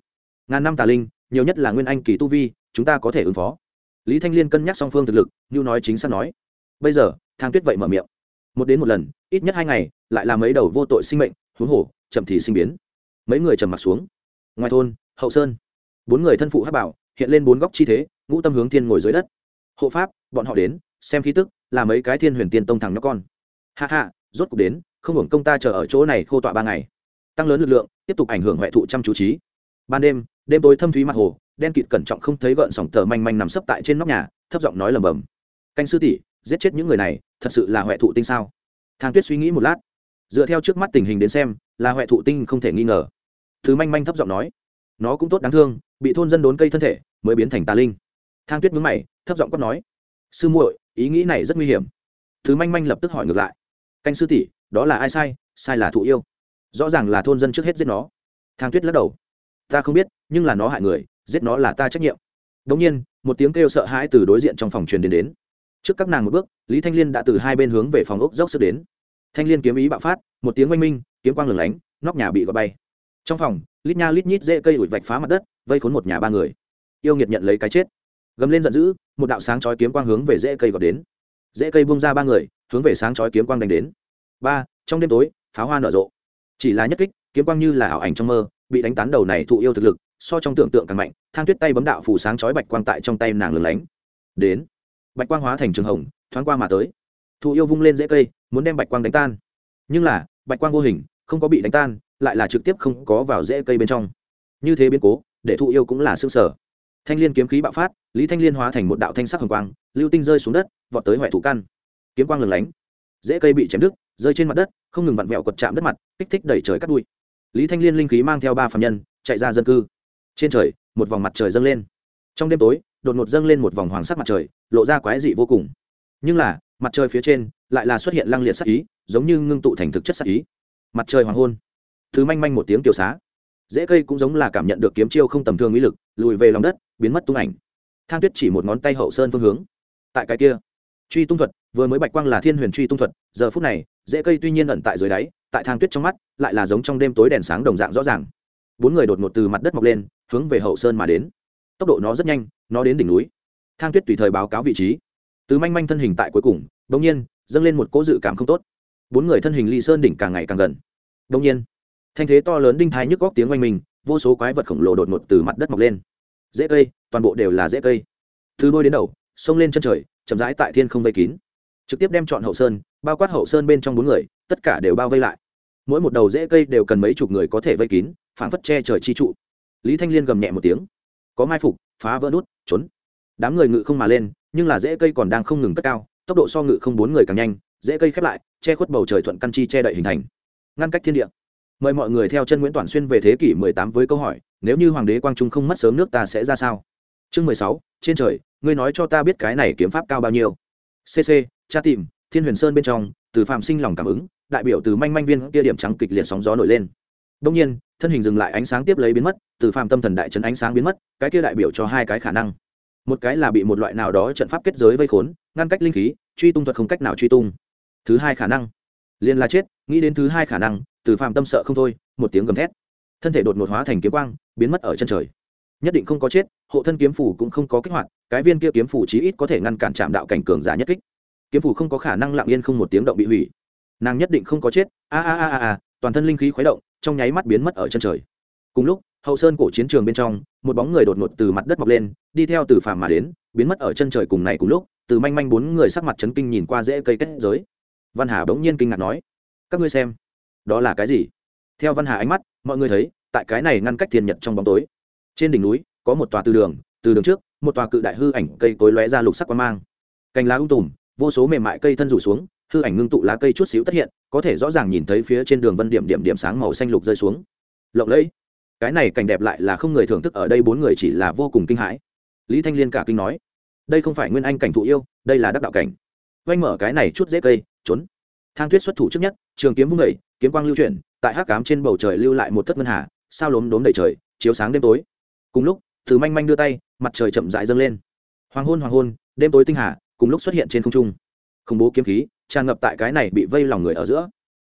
Ngàn năm tà linh, nhiều nhất là nguyên anh kỳ tu vi, chúng ta có thể ứng phó. Lý thanh liên cân nhắc song phương thực lực, như nói chính xác nói. Bây giờ, thang tuyết vậy mở miệng. Một đến một lần, ít nhất hai ngày, lại là mấy đầu vô tội sinh mệnh, huống hồ, chậm thì sinh biến. Mấy người trầm mặt xuống. Ngoài thôn, hậu sơn. Bốn người thân phụ hát bảo, hiện lên bốn góc chi thế, ngũ tâm hướng thiên ngồi dưới đất. Hộ pháp, bọn họ đến xem khí tức, là mấy cái thiên huyền tiên tông thằng nhóc con. Hạ hạ rốt cuộc đến, không hưởng công ta chờ ở chỗ này khô tọa ba ngày. Tăng lớn lực lượng, tiếp tục ảnh hưởng huệ thụ chăm chú trí. Ban đêm đêm tối thâm thúy mặt hồ, đen kịt cẩn trọng không thấy gợn sóng tờ manh manh nằm sấp tại trên nóc nhà, thấp giọng nói lầm bầm canh sư tỷ, giết chết những người này, thật sự là huệ thụ tinh sao? Thang tuyết suy nghĩ một lát. Dựa theo trước mắt tình hình đến xem, là huệ thụ tinh không thể nghi ngờ. Thứ manh manh thấp giọng nói, nó cũng tốt đáng thương, bị thôn dân đốn cây thân thể, mới biến thành tà linh. Thang tuyết mướn mày, thấp giọng quát nói, sư muội ý nghĩ này rất nguy hiểm. Thứ manh manh lập tức hỏi ngược lại. Canh sư tỷ, đó là ai sai? Sai là thụ yêu. Rõ ràng là thôn dân trước hết giết nó. Thang tuyết lắc đầu. Ta không biết, nhưng là nó hại người, giết nó là ta trách nhiệm. Đ ỗ n g nhiên, một tiếng kêu sợ hãi từ đối diện trong phòng truyền đến đến. Trước các nàng một bước, lý thanh liên đã từ hai bên hướng về phòng ốc dốc sức đến. Thanh liên kiếm ý bạo phát, một tiếng oanh minh, kiếm quang lửng lánh, nóc nhà bị gọt bay. Trong phòng, lít nha lít nhít dễ cây ủi vạch phá mặt đất, vây khốn một nhà ba người. Yêu nghiệt nhận lấy cái chết gầm lên giận dữ, một đạo sáng chói kiếm quang hướng về rễ cây gọt đến. Rễ cây bung ra ba người, hướng về sáng chói kiếm quang đánh đến. Ba, trong đêm tối, pháo hoa nở rộ. Chỉ là nhất kích, kiếm quang như là ảo ảnh trong mơ, bị đánh tán đầu này thụ yêu thực lực, so trong tưởng tượng càng mạnh, thang tuyết tay bấm đạo phủ sáng chói bạch quang tại trong tay nàng lừng lánh. Đến, bạch quang hóa thành trường hồng, thoáng qua mà tới. Thụ yêu vung lên rễ cây, muốn đem bạch quang đánh tan. Nhưng là, bạch quang vô hình, không có bị đánh tan, lại là trực tiếp không có vào rễ cây bên trong. Như thế biến cố, để thụ yêu cũng là xương sở thanh l i ê n kiếm khí bạo phát, lý thanh liên hóa thành một đạo thanh sắc hồng quang, lưu tinh rơi xuống đất, vọt tới hoại thủ căn. Kiếm quang lừng lánh dễ cây bị chém đứt, rơi trên mặt đất, không ngừng vặn vẹo quật chạm đất mặt, kích thích đẩy trời cắt đuôi lý thanh liên linh khí mang theo ba phạm nhân, chạy ra dân cư. Trên trời, một vòng mặt trời dâng lên. Trong đêm tối, đột ngột dâng lên một vòng hoàng sắc mặt trời, lộ ra quái dị vô cùng. Nhưng là, mặt trời phía trên, lại là xuất hiện lăng liệt sắc ý, giống như ngưng tụ thành thực chất sắc ý. Mặt trời hoàng hôn. Thứ manh manh một tiếng tiểu xá dễ cây cũng giống là cảm nhận được kiếm chiêu không tầm thường uy lực, lùi về lòng đất, biến mất tung ảnh. Thang tuyết chỉ một ngón tay hậu sơn phương hướng. Tại cái kia, truy tung thuật, vừa mới bạch quang là thiên huyền truy tung thuật, giờ phút này, dễ cây tuy nhiên ẩn tại dưới đáy, tại thang tuyết trong mắt, lại là giống trong đêm tối đèn sáng đồng dạng rõ ràng. Bốn người đột ngột từ mặt đất mọc lên, hướng về hậu sơn mà đến. Tốc độ nó rất nhanh, nó đến đỉnh núi. Thang tuyết tùy thời báo cáo vị trí. Từ manh manh thân hình tại cuối cùng đ ỗ n g nhiên, dâng lên một cỗ dự cảm không tốt. Bốn người thân hình ly sơn đỉnh càng ngày càng gần. Đ ỗ n g nhiên thanh thế to lớn đinh thái nhức góc tiếng oanh mình vô số quái vật khổng lồ đột ngột từ mặt đất mọc lên. Dễ cây, toàn bộ đều là dễ cây. Từ đôi đến đầu xông lên chân trời, chậm rãi tại thiên không vây kín. Trực tiếp đem chọn hậu sơn, bao quát hậu sơn bên trong bốn người, tất cả đều bao vây lại. Mỗi một đầu dễ cây đều cần mấy chục người có thể vây kín, phảng phất che trời chi trụ. Lý thanh liên gầm nhẹ một tiếng. Có mai phục, phá vỡ nút, trốn. Đám người ngự không mà lên, nhưng là dễ cây còn đang không ngừng cất cao, tốc độ so ngự không bốn người càng nhanh dễ cây khép lại, che khuất bầu trời thuận căn chi che đậy hình thành. Ngăn cách thiên địa mời mọi người theo chân nguyễn toàn xuyên về thế kỷ 18 với câu hỏi nếu như hoàng đế quang trung không mất sớm nước ta sẽ ra sao? Chương 16, trên trời ngươi nói cho ta biết cái này kiếm pháp cao bao nhiêu? Cc tra tìm thiên huyền sơn bên trong từ phạm sinh lòng cảm ứng đại biểu từ manh manh viên kia điểm trắng kịch liệt sóng gió nổi lên. Đông nhiên thân hình dừng lại ánh sáng tiếp lấy biến mất từ phạm tâm thần đại trấn ánh sáng biến mất cái kia đại biểu cho hai cái khả năng. Một cái là bị một loại nào đó trận pháp kết giới vây khốn ngăn cách linh khí truy tung thuật không cách nào truy tung. Thứ hai khả năng. Liền là chết nghĩ đến thứ hai khả năng từ phạm tâm sợ không thôi, một tiếng gầm thét. Thân thể đột ngột hóa thành kiếm quang, biến mất ở chân trời. Nhất định không có chết, hộ thân kiếm phủ cũng không có kích hoạt, cái viên kia kiếm phủ chí ít có thể ngăn cản chạm đạo cảnh cường giả nhất kích. Kiếm phủ không có khả năng lặng yên không một tiếng động bị hủy. Nàng nhất định không có chết. A a a a a, toàn thân linh khí khuấy động, trong nháy mắt biến mất ở chân trời. Cùng lúc, hậu sơn cổ chiến trường bên trong, một bóng người đột ngột từ mặt đất mọc lên, đi theo từ phàm mà đến, biến mất ở chân trời cùng này cùng lúc, từ manh manh bốn người sắc mặt chấn kinh nhìn qua rễ cây kết giới. Văn hà bỗng nhiên kinh ngạc nói, các ngươi xem đó là cái gì? Theo văn hà ánh mắt, mọi người thấy, tại cái này ngăn cách thiên nhật trong bóng tối. Trên đỉnh núi, có một tòa từ đường từ đường trước, một tòa cự đại hư ảnh cây cối lóe ra lục sắc quang mang. Cành lá ung tùm, vô số mềm mại cây thân rủ xuống, hư ảnh ngưng tụ lá cây chút xíu tất hiện, có thể rõ ràng nhìn thấy phía trên đường vân điểm điểm điểm sáng màu xanh lục rơi xuống. Lộng lẫy, cái này cảnh đẹp lại là không người thưởng thức ở đây, bốn người chỉ là vô cùng kinh hãi. Lý thanh liên cả kinh nói, đây không phải nguyên anh cảnh thụ yêu, đây là đắc đạo cảnh. Oanh mở cái này chút dễ cây, trốn thang tuyết xuất thủ trước nhất, trường kiếm vung vẩy kiếm quang lưu chuyển, tại hát cám trên bầu trời lưu lại một thất ngân hà, sao lốm đốm đầy trời, chiếu sáng đêm tối. Cùng lúc, từ manh manh đưa tay, mặt trời chậm dại dâng lên. Hoàng hôn hoàng hôn, đêm tối tinh hà, cùng lúc xuất hiện trên không trung. Khủng bố kiếm khí, tràn ngập tại cái này bị vây lòng người ở giữa.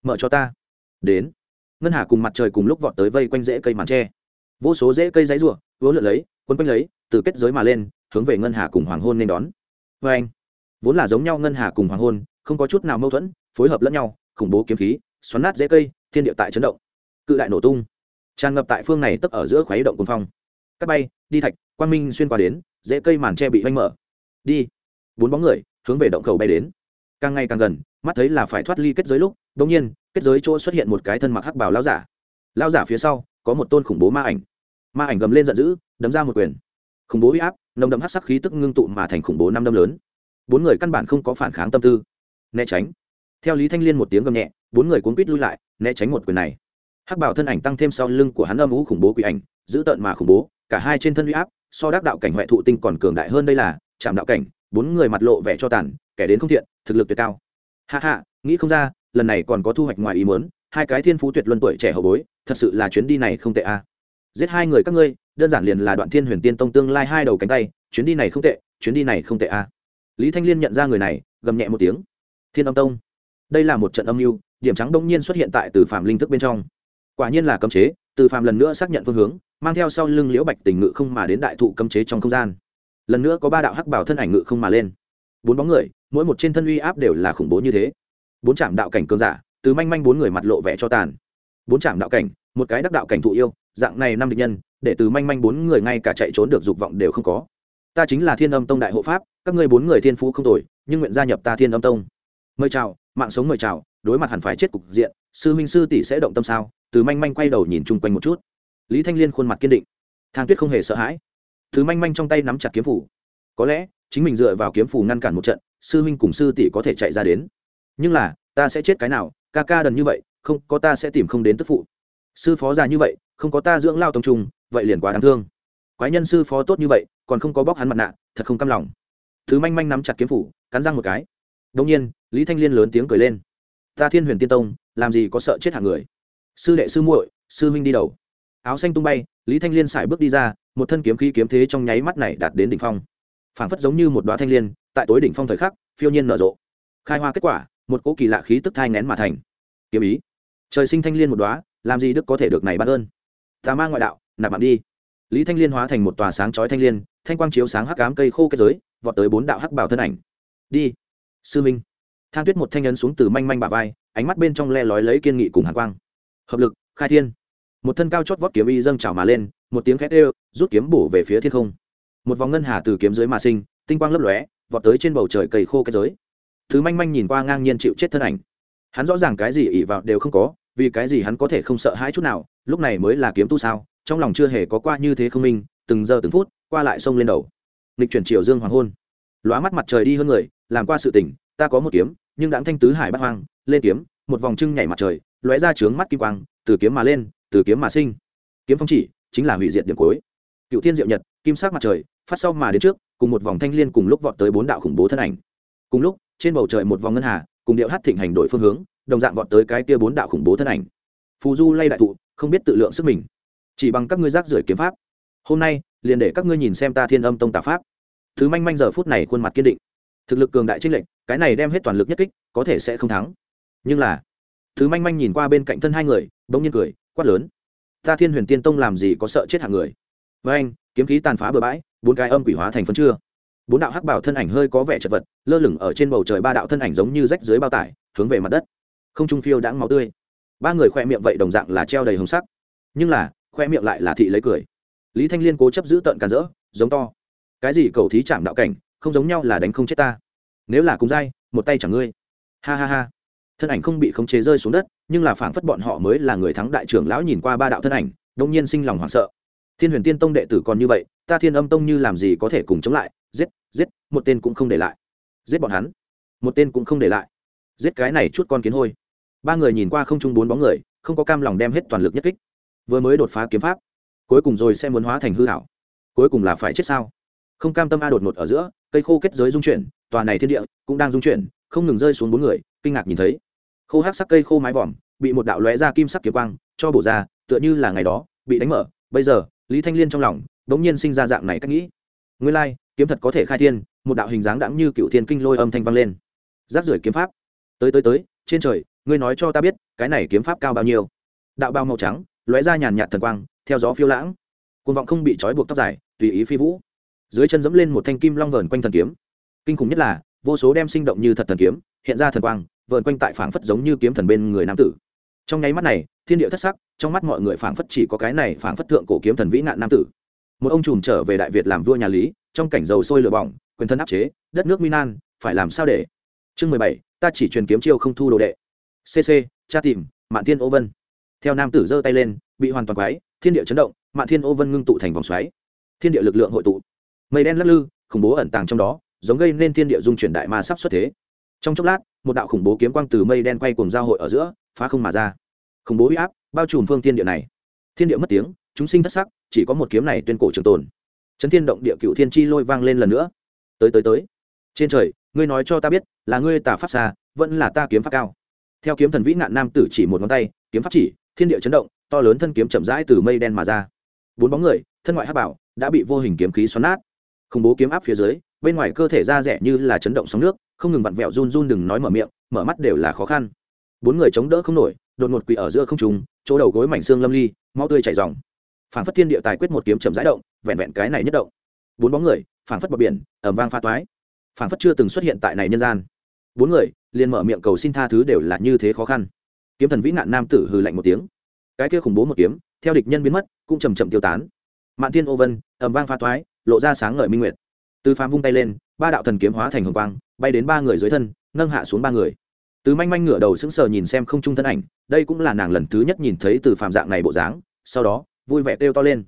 Mở cho ta. Đến. Ngân hà cùng mặt trời cùng lúc vọt tới vây quanh rễ cây màn tre. Vô số rễ cây dãy ruộng vỗ lượn lấy, quấn quanh lấy, từ kết giới mà lên, hướng về ngân hà cùng hoàng hôn nên đón. Vê anh vốn là giống nhau ngân hà cùng hoàng hôn, không có chút nào mâu thuẫn phối hợp lẫn nhau, khủng bố kiếm khí, xoắn nát rễ cây, thiên địa tại chấn động. Cự đại nổ tung. Tràn ngập tại phương này tấp ở giữa khuấy động cồn phong. Cắt bay, đi thạch, quang minh xuyên qua đến, rễ cây màn tre bị vanh mở. Đi. Bốn bóng người hướng về động khẩu bay đến. Càng ngày càng gần, mắt thấy là phải thoát ly kết giới lúc đông nhiên, kết giới chỗ xuất hiện một cái thân mặc hắc bào lao giả. Lao giả phía sau, có một tôn khủng bố ma ảnh. Ma ảnh gầm lên giận dữ, đấm ra một quyền. Khủng bố huy áp, nồng đậm hắc sắc khí tức ngưng tụ mà thành khủng bố năm đâm lớn. Bốn người căn bản không có phản kháng tâm tư. Né tránh theo lý thanh liên một tiếng gầm nhẹ, bốn người cuốn quýt lui lại, né tránh một quyền này. Hắc bảo thân ảnh tăng thêm sau lưng của hắn âm ú khủng bố quỷ ảnh giữ tợn mà khủng bố, cả hai trên thân huy áp, so đắc đạo cảnh huệ thụ tinh còn cường đại hơn đây là, chạm đạo cảnh, bốn người mặt lộ vẻ cho tàn, kẻ đến không thiện, thực lực tuyệt cao. Hạ hạ nghĩ không ra, lần này còn có thu hoạch ngoài ý muốn, hai cái thiên phú tuyệt luân tuổi trẻ hậu bối, thật sự là chuyến đi này không tệ a. Giết hai người các ngươi, đơn giản liền là đoạn thiên huyền tiên tông tương lai hai đầu cánh tay, chuyến đi này không tệ, chuyến đi này không tệ a. Lý thanh liên nhận ra người này, gầm nhẹ một tiếng. Thiên âm tông đây là một trận âm mưu, điểm trắng đông nhiên xuất hiện tại từ phạm linh thức bên trong. Quả nhiên là cấm chế, từ phạm lần nữa xác nhận phương hướng, mang theo sau lưng liễu bạch tình ngự không mà đến đại thụ cấm chế trong không gian. Lần nữa có ba đạo hắc bảo thân ảnh ngự không mà lên. Bốn bóng người, mỗi một trên thân uy áp đều là khủng bố như thế. Bốn trạm đạo cảnh cường giả, từ manh manh bốn người mặt lộ vẻ cho tàn. Bốn trạm đạo cảnh, một cái đắc đạo cảnh thụ yêu, dạng này năm địch nhân, để từ manh manh bốn người ngay cả chạy trốn được dục vọng đều không có. Ta chính là thiên âm tông đại hộ pháp, các ngươi bốn người thiên phú không tồi, nhưng nguyện gia nhập ta thiên âm tông. Mời chào mạng sống mời chào, đối mặt hẳn phải chết cục diện, sư huynh sư tỷ sẽ động tâm sao? Từ manh manh quay đầu nhìn chung quanh một chút. Lý thanh liên khuôn mặt kiên định. Thang tuyết không hề sợ hãi. Thứ manh manh trong tay nắm chặt kiếm phủ. Có lẽ, chính mình dựa vào kiếm phủ ngăn cản một trận, sư huynh cùng sư tỷ có thể chạy ra đến. Nhưng là, ta sẽ chết cái nào? Ca ca đần như vậy, không, có ta sẽ tìm không đến tức phụ. Sư phó già như vậy, không có ta dưỡng lao tông trùng, vậy liền quá đáng thương. Quái nhân sư phó tốt như vậy, còn không có bóc hắn mặt nạ, thật không căm lòng. Thứ manh manh nắm chặt kiếm phủ, cắn răng một cái đông nhiên, lý thanh liên lớn tiếng cười lên. Ta thiên huyền tiên tông, làm gì có sợ chết hạng người? Sư đệ sư muội, sư huynh đi đầu. Áo xanh tung bay, lý thanh liên sải bước đi ra, một thân kiếm khí kiếm thế trong nháy mắt này đạt đến đỉnh phong. Phảng phất giống như một đoá thanh liên, tại tối đỉnh phong thời khắc, phiêu nhiên nở rộ. Khai hoa kết quả, một cỗ kỳ lạ khí tức thai nén mà thành. Kiếm ý. Trời sinh thanh liên một đoá làm gì đức có thể được này ban ơn? Ta ma ngoại đạo, nạp mạng đi. Lý thanh liên hóa thành một tòa sáng chói thanh liên, thanh quang chiếu sáng hắc cám cây khô kết giới, vọt tới bốn đạo hắc bảo thân ảnh. Đi sư minh. Thang tuyết một thanh nhân xuống từ manh manh bà vai, ánh mắt bên trong le lói lấy kiên nghị cùng hàn quang. Hợp lực, khai thiên. Một thân cao chót vót kiếm y dâng trào mà lên, một tiếng khét ê rút kiếm bổ về phía thiên không. Một vòng ngân hà từ kiếm dưới mà sinh, tinh quang lấp lóe, vọt tới trên bầu trời cầy khô cái giới. Thứ manh manh nhìn qua ngang nhiên chịu chết thân ảnh. Hắn rõ ràng cái gì ỉ vào đều không có, vì cái gì hắn có thể không sợ hãi chút nào, lúc này mới là kiếm tu sao, trong lòng chưa hề có qua như thế không minh, từng giờ từng phút, qua lại sông lên đầu. Nghịch chuyển triều dương hoàng hôn. Lóa mắt mặt trời đi hơn người làm qua sự tỉnh ta có một kiếm, nhưng đãng thanh tứ hải bắt hoang, lên kiếm, một vòng trưng nhảy mặt trời, lóe ra trướng mắt kim quang, từ kiếm mà lên, từ kiếm mà sinh. Kiếm phong chỉ, chính là hủy diệt điểm cuối. Cựu thiên diệu nhật, kim sắc mặt trời, phát sau mà đến trước, cùng một vòng thanh liên cùng lúc vọt tới bốn đạo khủng bố thân ảnh. Cùng lúc, trên bầu trời một vòng ngân hà, cùng điệu hát thịnh hành đổi phương hướng, đồng dạng vọt tới cái kia bốn đạo khủng bố thân ảnh. Phù du lay đại thụ, không biết tự lượng sức mình. Chỉ bằng các ngươi rác rưởi kiếm pháp. Hôm nay, liền để các ngươi nhìn xem ta thiên âm tông tà pháp. Thứ manh manh giờ phút này khuôn mặt kiên định thực lực cường đại trinh lệnh cái này đem hết toàn lực nhất kích, có thể sẽ không thắng. Nhưng là, thứ manh manh nhìn qua bên cạnh thân hai người, bỗng nhiên cười, quát lớn. Ta thiên huyền tiên tông làm gì có sợ chết hạng người? Với anh, kiếm khí tàn phá bừa bãi, bốn cái âm quỷ hóa thành phân chưa bốn đạo hắc bảo thân ảnh hơi có vẻ chật vật, lơ lửng ở trên bầu trời ba đạo thân ảnh giống như rách dưới bao tải, hướng về mặt đất. Không trung phiêu đãng máu tươi. Ba người khoe miệng vậy đồng dạng là treo đầy hồng sắc. Nhưng là khoe miệng lại là thị lấy cười. Lý thanh liên cố chấp giữ tợn càn rỡ, giống to. Cái gì cầu thí chạm đạo cảnh không giống nhau là đánh không chết ta. Nếu là cùng dai, một tay chẳng ngươi. Ha ha ha. Thân ảnh không bị khống chế rơi xuống đất, nhưng là phảng phất bọn họ mới là người thắng đại trưởng lão nhìn qua ba đạo thân ảnh đông nhiên sinh lòng hoảng sợ. Thiên huyền tiên tông đệ tử còn như vậy, ta thiên âm tông như làm gì có thể cùng chống lại? Giết giết, một tên cũng không để lại. Giết bọn hắn, một tên cũng không để lại. Giết cái này chút con kiến hôi. Ba người nhìn qua không chung bốn bóng người, không có cam lòng đem hết toàn lực nhất kích. Vừa mới đột phá kiếm pháp, cuối cùng rồi sẽ muốn hóa thành hư hảo cuối cùng là phải chết sao? Không cam tâm a đột ngột ở giữa cây khô kết giới dung chuyển, tòa này thiên địa cũng đang dung chuyển, không ngừng rơi xuống bốn người, kinh ngạc nhìn thấy. Khô hát sắc cây khô mái vòm bị một đạo lóe ra kim sắc kiếm quang cho bổ ra, tựa như là ngày đó bị đánh mở. Bây giờ, lý thanh liên trong lòng bỗng nhiên sinh ra dạng này cách nghĩ. Nguyên lai, kiếm thật có thể khai thiên, một đạo hình dáng đãng như cựu thiên kinh lôi âm thanh vang lên. Giáp rưỡi kiếm pháp. Tới tới tới, trên trời, ngươi nói cho ta biết, cái này kiếm pháp cao bao nhiêu? Đạo bao màu trắng, lóe ra nhàn nhạt thần quang, theo gió phiêu lãng. Côn vọng không bị trói buộc tóc dài, tùy ý phi vũ dưới chân dẫm lên một thanh kim long vờn quanh thần kiếm. Kinh khủng nhất là, vô số đem sinh động như thật thần kiếm, hiện ra thần quang, vờn quanh tại phảng phất giống như kiếm thần bên người nam tử. Trong nháy mắt này, thiên địa thất sắc, trong mắt mọi người phảng phất chỉ có cái này phảng phất thượng cổ kiếm thần vĩ nạn nam tử. Một ông trùm trở về đại việt làm vua nhà lý, trong cảnh dầu sôi lửa bỏng, quyền thân áp chế, đất nước minan phải làm sao để? Chương mười bảy, ta chỉ truyền kiếm chiêu không thu đồ đệ. Cc cha tìm, mạn thiên ô vân. Theo nam tử giơ tay lên, bị hoàn toàn quái, thiên địa chấn động, mạn thiên ô vân ngưng tụ thành vòng xoáy. Thiên địa lực lượng hội tụ mây đen lắc lư, khủng bố ẩn tàng trong đó, giống gây nên thiên địa dung chuyển đại ma sắp xuất thế. Trong chốc lát, một đạo khủng bố kiếm quang từ mây đen quay cùng giao hội ở giữa, phá không mà ra. Khủng bố huy áp, bao trùm phương thiên địa này. Thiên địa mất tiếng, chúng sinh thất sắc, chỉ có một kiếm này tuyên cổ trường tồn. Chấn thiên động địa cựu thiên chi lôi vang lên lần nữa. Tới tới tới. Trên trời, ngươi nói cho ta biết, là ngươi tả pháp xa, vẫn là ta kiếm pháp cao. Theo kiếm thần vĩ nạn nam tử chỉ một ngón tay, kiếm pháp chỉ, thiên địa chấn động, to lớn thân kiếm chậm rãi từ mây đen mà ra. Bốn bóng người, thân ngoại hát bảo, đã bị vô hình kiếm khí xoắn nát khủng bố kiếm áp phía dưới, bên ngoài cơ thể da rẻ như là chấn động sóng nước, không ngừng vặn vẹo run run đừng nói mở miệng, mở mắt đều là khó khăn. Bốn người chống đỡ không nổi, đột ngột quỳ ở giữa không trùng chỗ đầu gối mảnh xương lâm ly mau tươi chảy dòng phảng phất thiên địa tài quyết một kiếm chậm rãi động, vẹn vẹn cái này nhất động. Bốn bóng người, phảng phất bờ biển ẩm vang pha toái. Phảng phất chưa từng xuất hiện tại này nhân gian. Bốn người, liền mở miệng cầu xin tha thứ đều là như thế khó khăn. Kiếm thần vĩ nạn nam tử hừ lạnh một tiếng. Cái kia khủng bố một kiếm, theo địch nhân biến mất, cũng chầm chậm tiêu tán. Mạn thiên ô vân ẩm vang pha toái lộ ra sáng ngời minh nguyệt. Từ phàm vung tay lên, ba đạo thần kiếm hóa thành hồng quang, bay đến ba người dưới thân, nâng hạ xuống ba người. Từ manh manh ngửa đầu sững sờ nhìn xem không trung thân ảnh, đây cũng là nàng lần thứ nhất nhìn thấy từ phàm dạng này bộ dáng, sau đó, vui vẻ kêu to lên.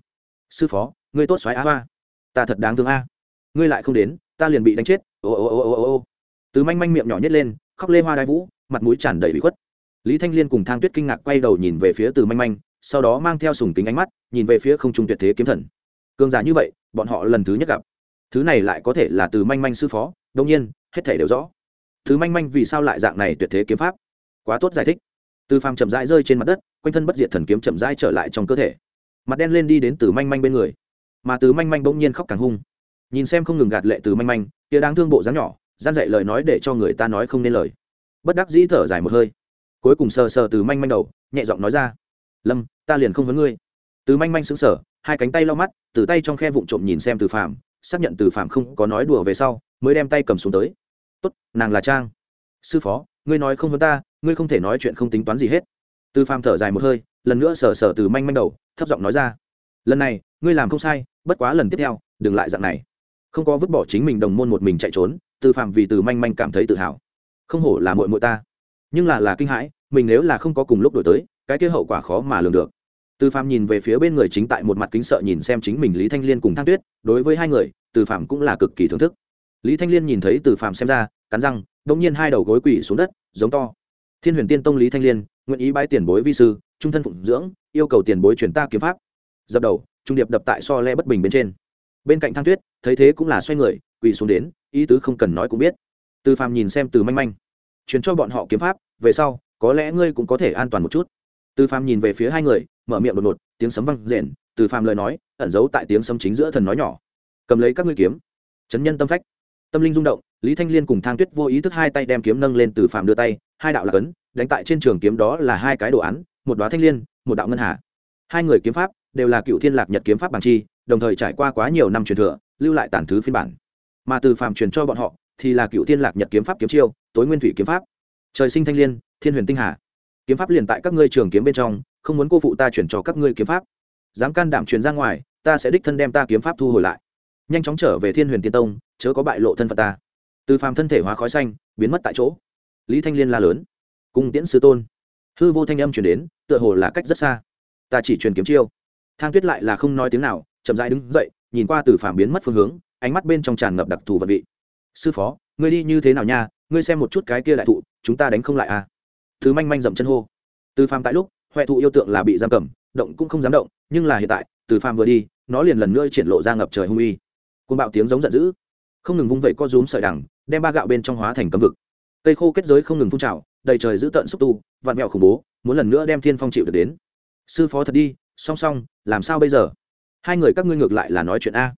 Sư phó, ngươi tốt xoáy á hoa. Ta thật đáng thương a. Ngươi lại không đến, ta liền bị đánh chết. Ô ô ô ô ô ô. Từ manh manh miệng nhỏ nhét lên, khóc lê hoa đai vũ, mặt mũi tràn đầy bị khuất. Lý thanh liên cùng thang tuyết kinh ngạc quay đầu nhìn về phía từ manh manh, sau đó mang theo sùng kính ánh mắt, nhìn về phía không trung tuyệt thế kiếm thần. Cường giả như vậy bọn họ lần thứ nhất gặp. Thứ này lại có thể là từ manh manh sư phó đông nhiên, hết thể đều rõ. Thứ manh manh vì sao lại dạng này tuyệt thế kiếm pháp? Quá tốt giải thích. Từ phàm chậm rãi rơi trên mặt đất, quanh thân bất diệt thần kiếm chậm rãi trở lại trong cơ thể. Mặt đen lên đi đến từ manh manh bên người. Mà từ manh manh bỗng nhiên khóc càng hung. Nhìn xem không ngừng gạt lệ từ manh manh, kia đang thương bộ dáng nhỏ, gian dạy lời nói để cho người ta nói không nên lời. Bất đắc dĩ thở dài một hơi. Cuối cùng sờ sờ từ manh manh đầu, nhẹ giọng nói ra. Lâm, ta liền không với ngươi. Từ manh manh xứng sở hai cánh tay lau mắt, từ tay trong khe vụn trộm nhìn xem từ phạm xác nhận từ phạm không có nói đùa về sau, mới đem tay cầm xuống tới. Tốt, nàng là trang. Sư phó, ngươi nói không với ta, ngươi không thể nói chuyện không tính toán gì hết. Từ phạm thở dài một hơi, lần nữa sờ sờ từ manh manh đầu, thấp giọng nói ra. Lần này, ngươi làm không sai, bất quá lần tiếp theo, đừng lại dạng này. Không có vứt bỏ chính mình đồng môn một mình chạy trốn, từ phạm vì từ manh manh cảm thấy tự hào. Không hổ là mội mội ta. Nhưng là là kinh hãi, mình nếu là không có cùng lúc đổi tới, cái kia hậu quả khó mà lường được từ phạm nhìn về phía bên người chính tại một mặt kính sợ nhìn xem chính mình lý thanh liên cùng thang tuyết, đối với hai người, từ phạm cũng là cực kỳ thưởng thức. Lý thanh liên nhìn thấy từ phạm xem ra, cắn răng đ ỗ n g nhiên hai đầu gối quỳ xuống đất, giống to. Thiên huyền tiên tông lý thanh liên, nguyện ý bãi tiền bối vi sư, trung thân phụng dưỡng, yêu cầu tiền bối chuyển ta kiếm pháp. Dập đầu, trung điệp đập tại so le bất bình bên trên. Bên cạnh thang tuyết, thấy thế cũng là xoay người, quỳ xuống đến, ý tứ không cần nói cũng biết. Từ phàm nhìn xem từ manh manh chuyển cho bọn họ kiếm pháp, về sau, có lẽ ngươi cũng có thể an toàn một chút. Từ phàm nhìn về phía hai người mở miệng đột ngột, tiếng sấm văng rền, từ phàm lời nói, ẩn giấu tại tiếng sấm chính giữa thần nói nhỏ. Cầm lấy các ngươi kiếm. Chấn nhân tâm phách. Tâm linh rung động, lý thanh liên cùng thang tuyết vô ý thức hai tay đem kiếm nâng lên từ phàm đưa tay, hai đạo là cấn, đánh tại trên trường kiếm đó là hai cái đồ án, một đoá thanh liên, một đạo ngân hà. Hai người kiếm pháp đều là cựu thiên lạc nhật kiếm pháp bằng chi, đồng thời trải qua quá nhiều năm truyền thừa, lưu lại tản thứ phiên bản. Mà từ phàm truyền cho bọn họ thì là cựu thiên lạc nhật kiếm pháp kiếm chiêu, tối nguyên thủy kiếm pháp. Trời sinh thanh liên, thiên huyền tinh hà. Kiếm pháp liền tại các ngươi trường kiếm bên trong không muốn cô phụ ta chuyển cho các ngươi kiếm pháp. Dám can đảm truyền ra ngoài, ta sẽ đích thân đem ta kiếm pháp thu hồi lại. Nhanh chóng trở về thiên huyền tiên tông, chớ có bại lộ thân phận ta. Từ phàm thân thể hóa khói xanh, biến mất tại chỗ. Lý thanh liên la lớn. Cung tiễn sư tôn. Hư vô thanh âm chuyển đến, tựa hồ là cách rất xa. Ta chỉ truyền kiếm chiêu. Thang tuyết lại là không nói tiếng nào, chậm dãi đứng dậy, nhìn qua từ phàm biến mất phương hướng, ánh mắt bên trong tràn ngập đặc thù vật vị. Sư phó, ngươi đi như thế nào nha? Ngươi xem một chút cái kia đại thụ, chúng ta đánh không lại à? Thứ manh manh dậm chân hô. Từ phàm tại lúc huệ thụ yêu tượng là bị giam cầm, động cũng không dám động, nhưng là hiện tại, từ phàm vừa đi, nó liền lần nữa triển lộ ra ngập trời hung uy. Côn bạo tiếng giống giận dữ. Không ngừng vung vẩy co rúm sợi đằng, đem ba gạo bên trong hóa thành cấm vực. Cây khô kết giới không ngừng phun trào, đầy trời giữ tận xúc tu, vạn mẹo khủng bố, muốn lần nữa đem thiên phong chịu được đến. Sư phó thật đi, song song, làm sao bây giờ? Hai người các ngươi ngược lại là nói chuyện a.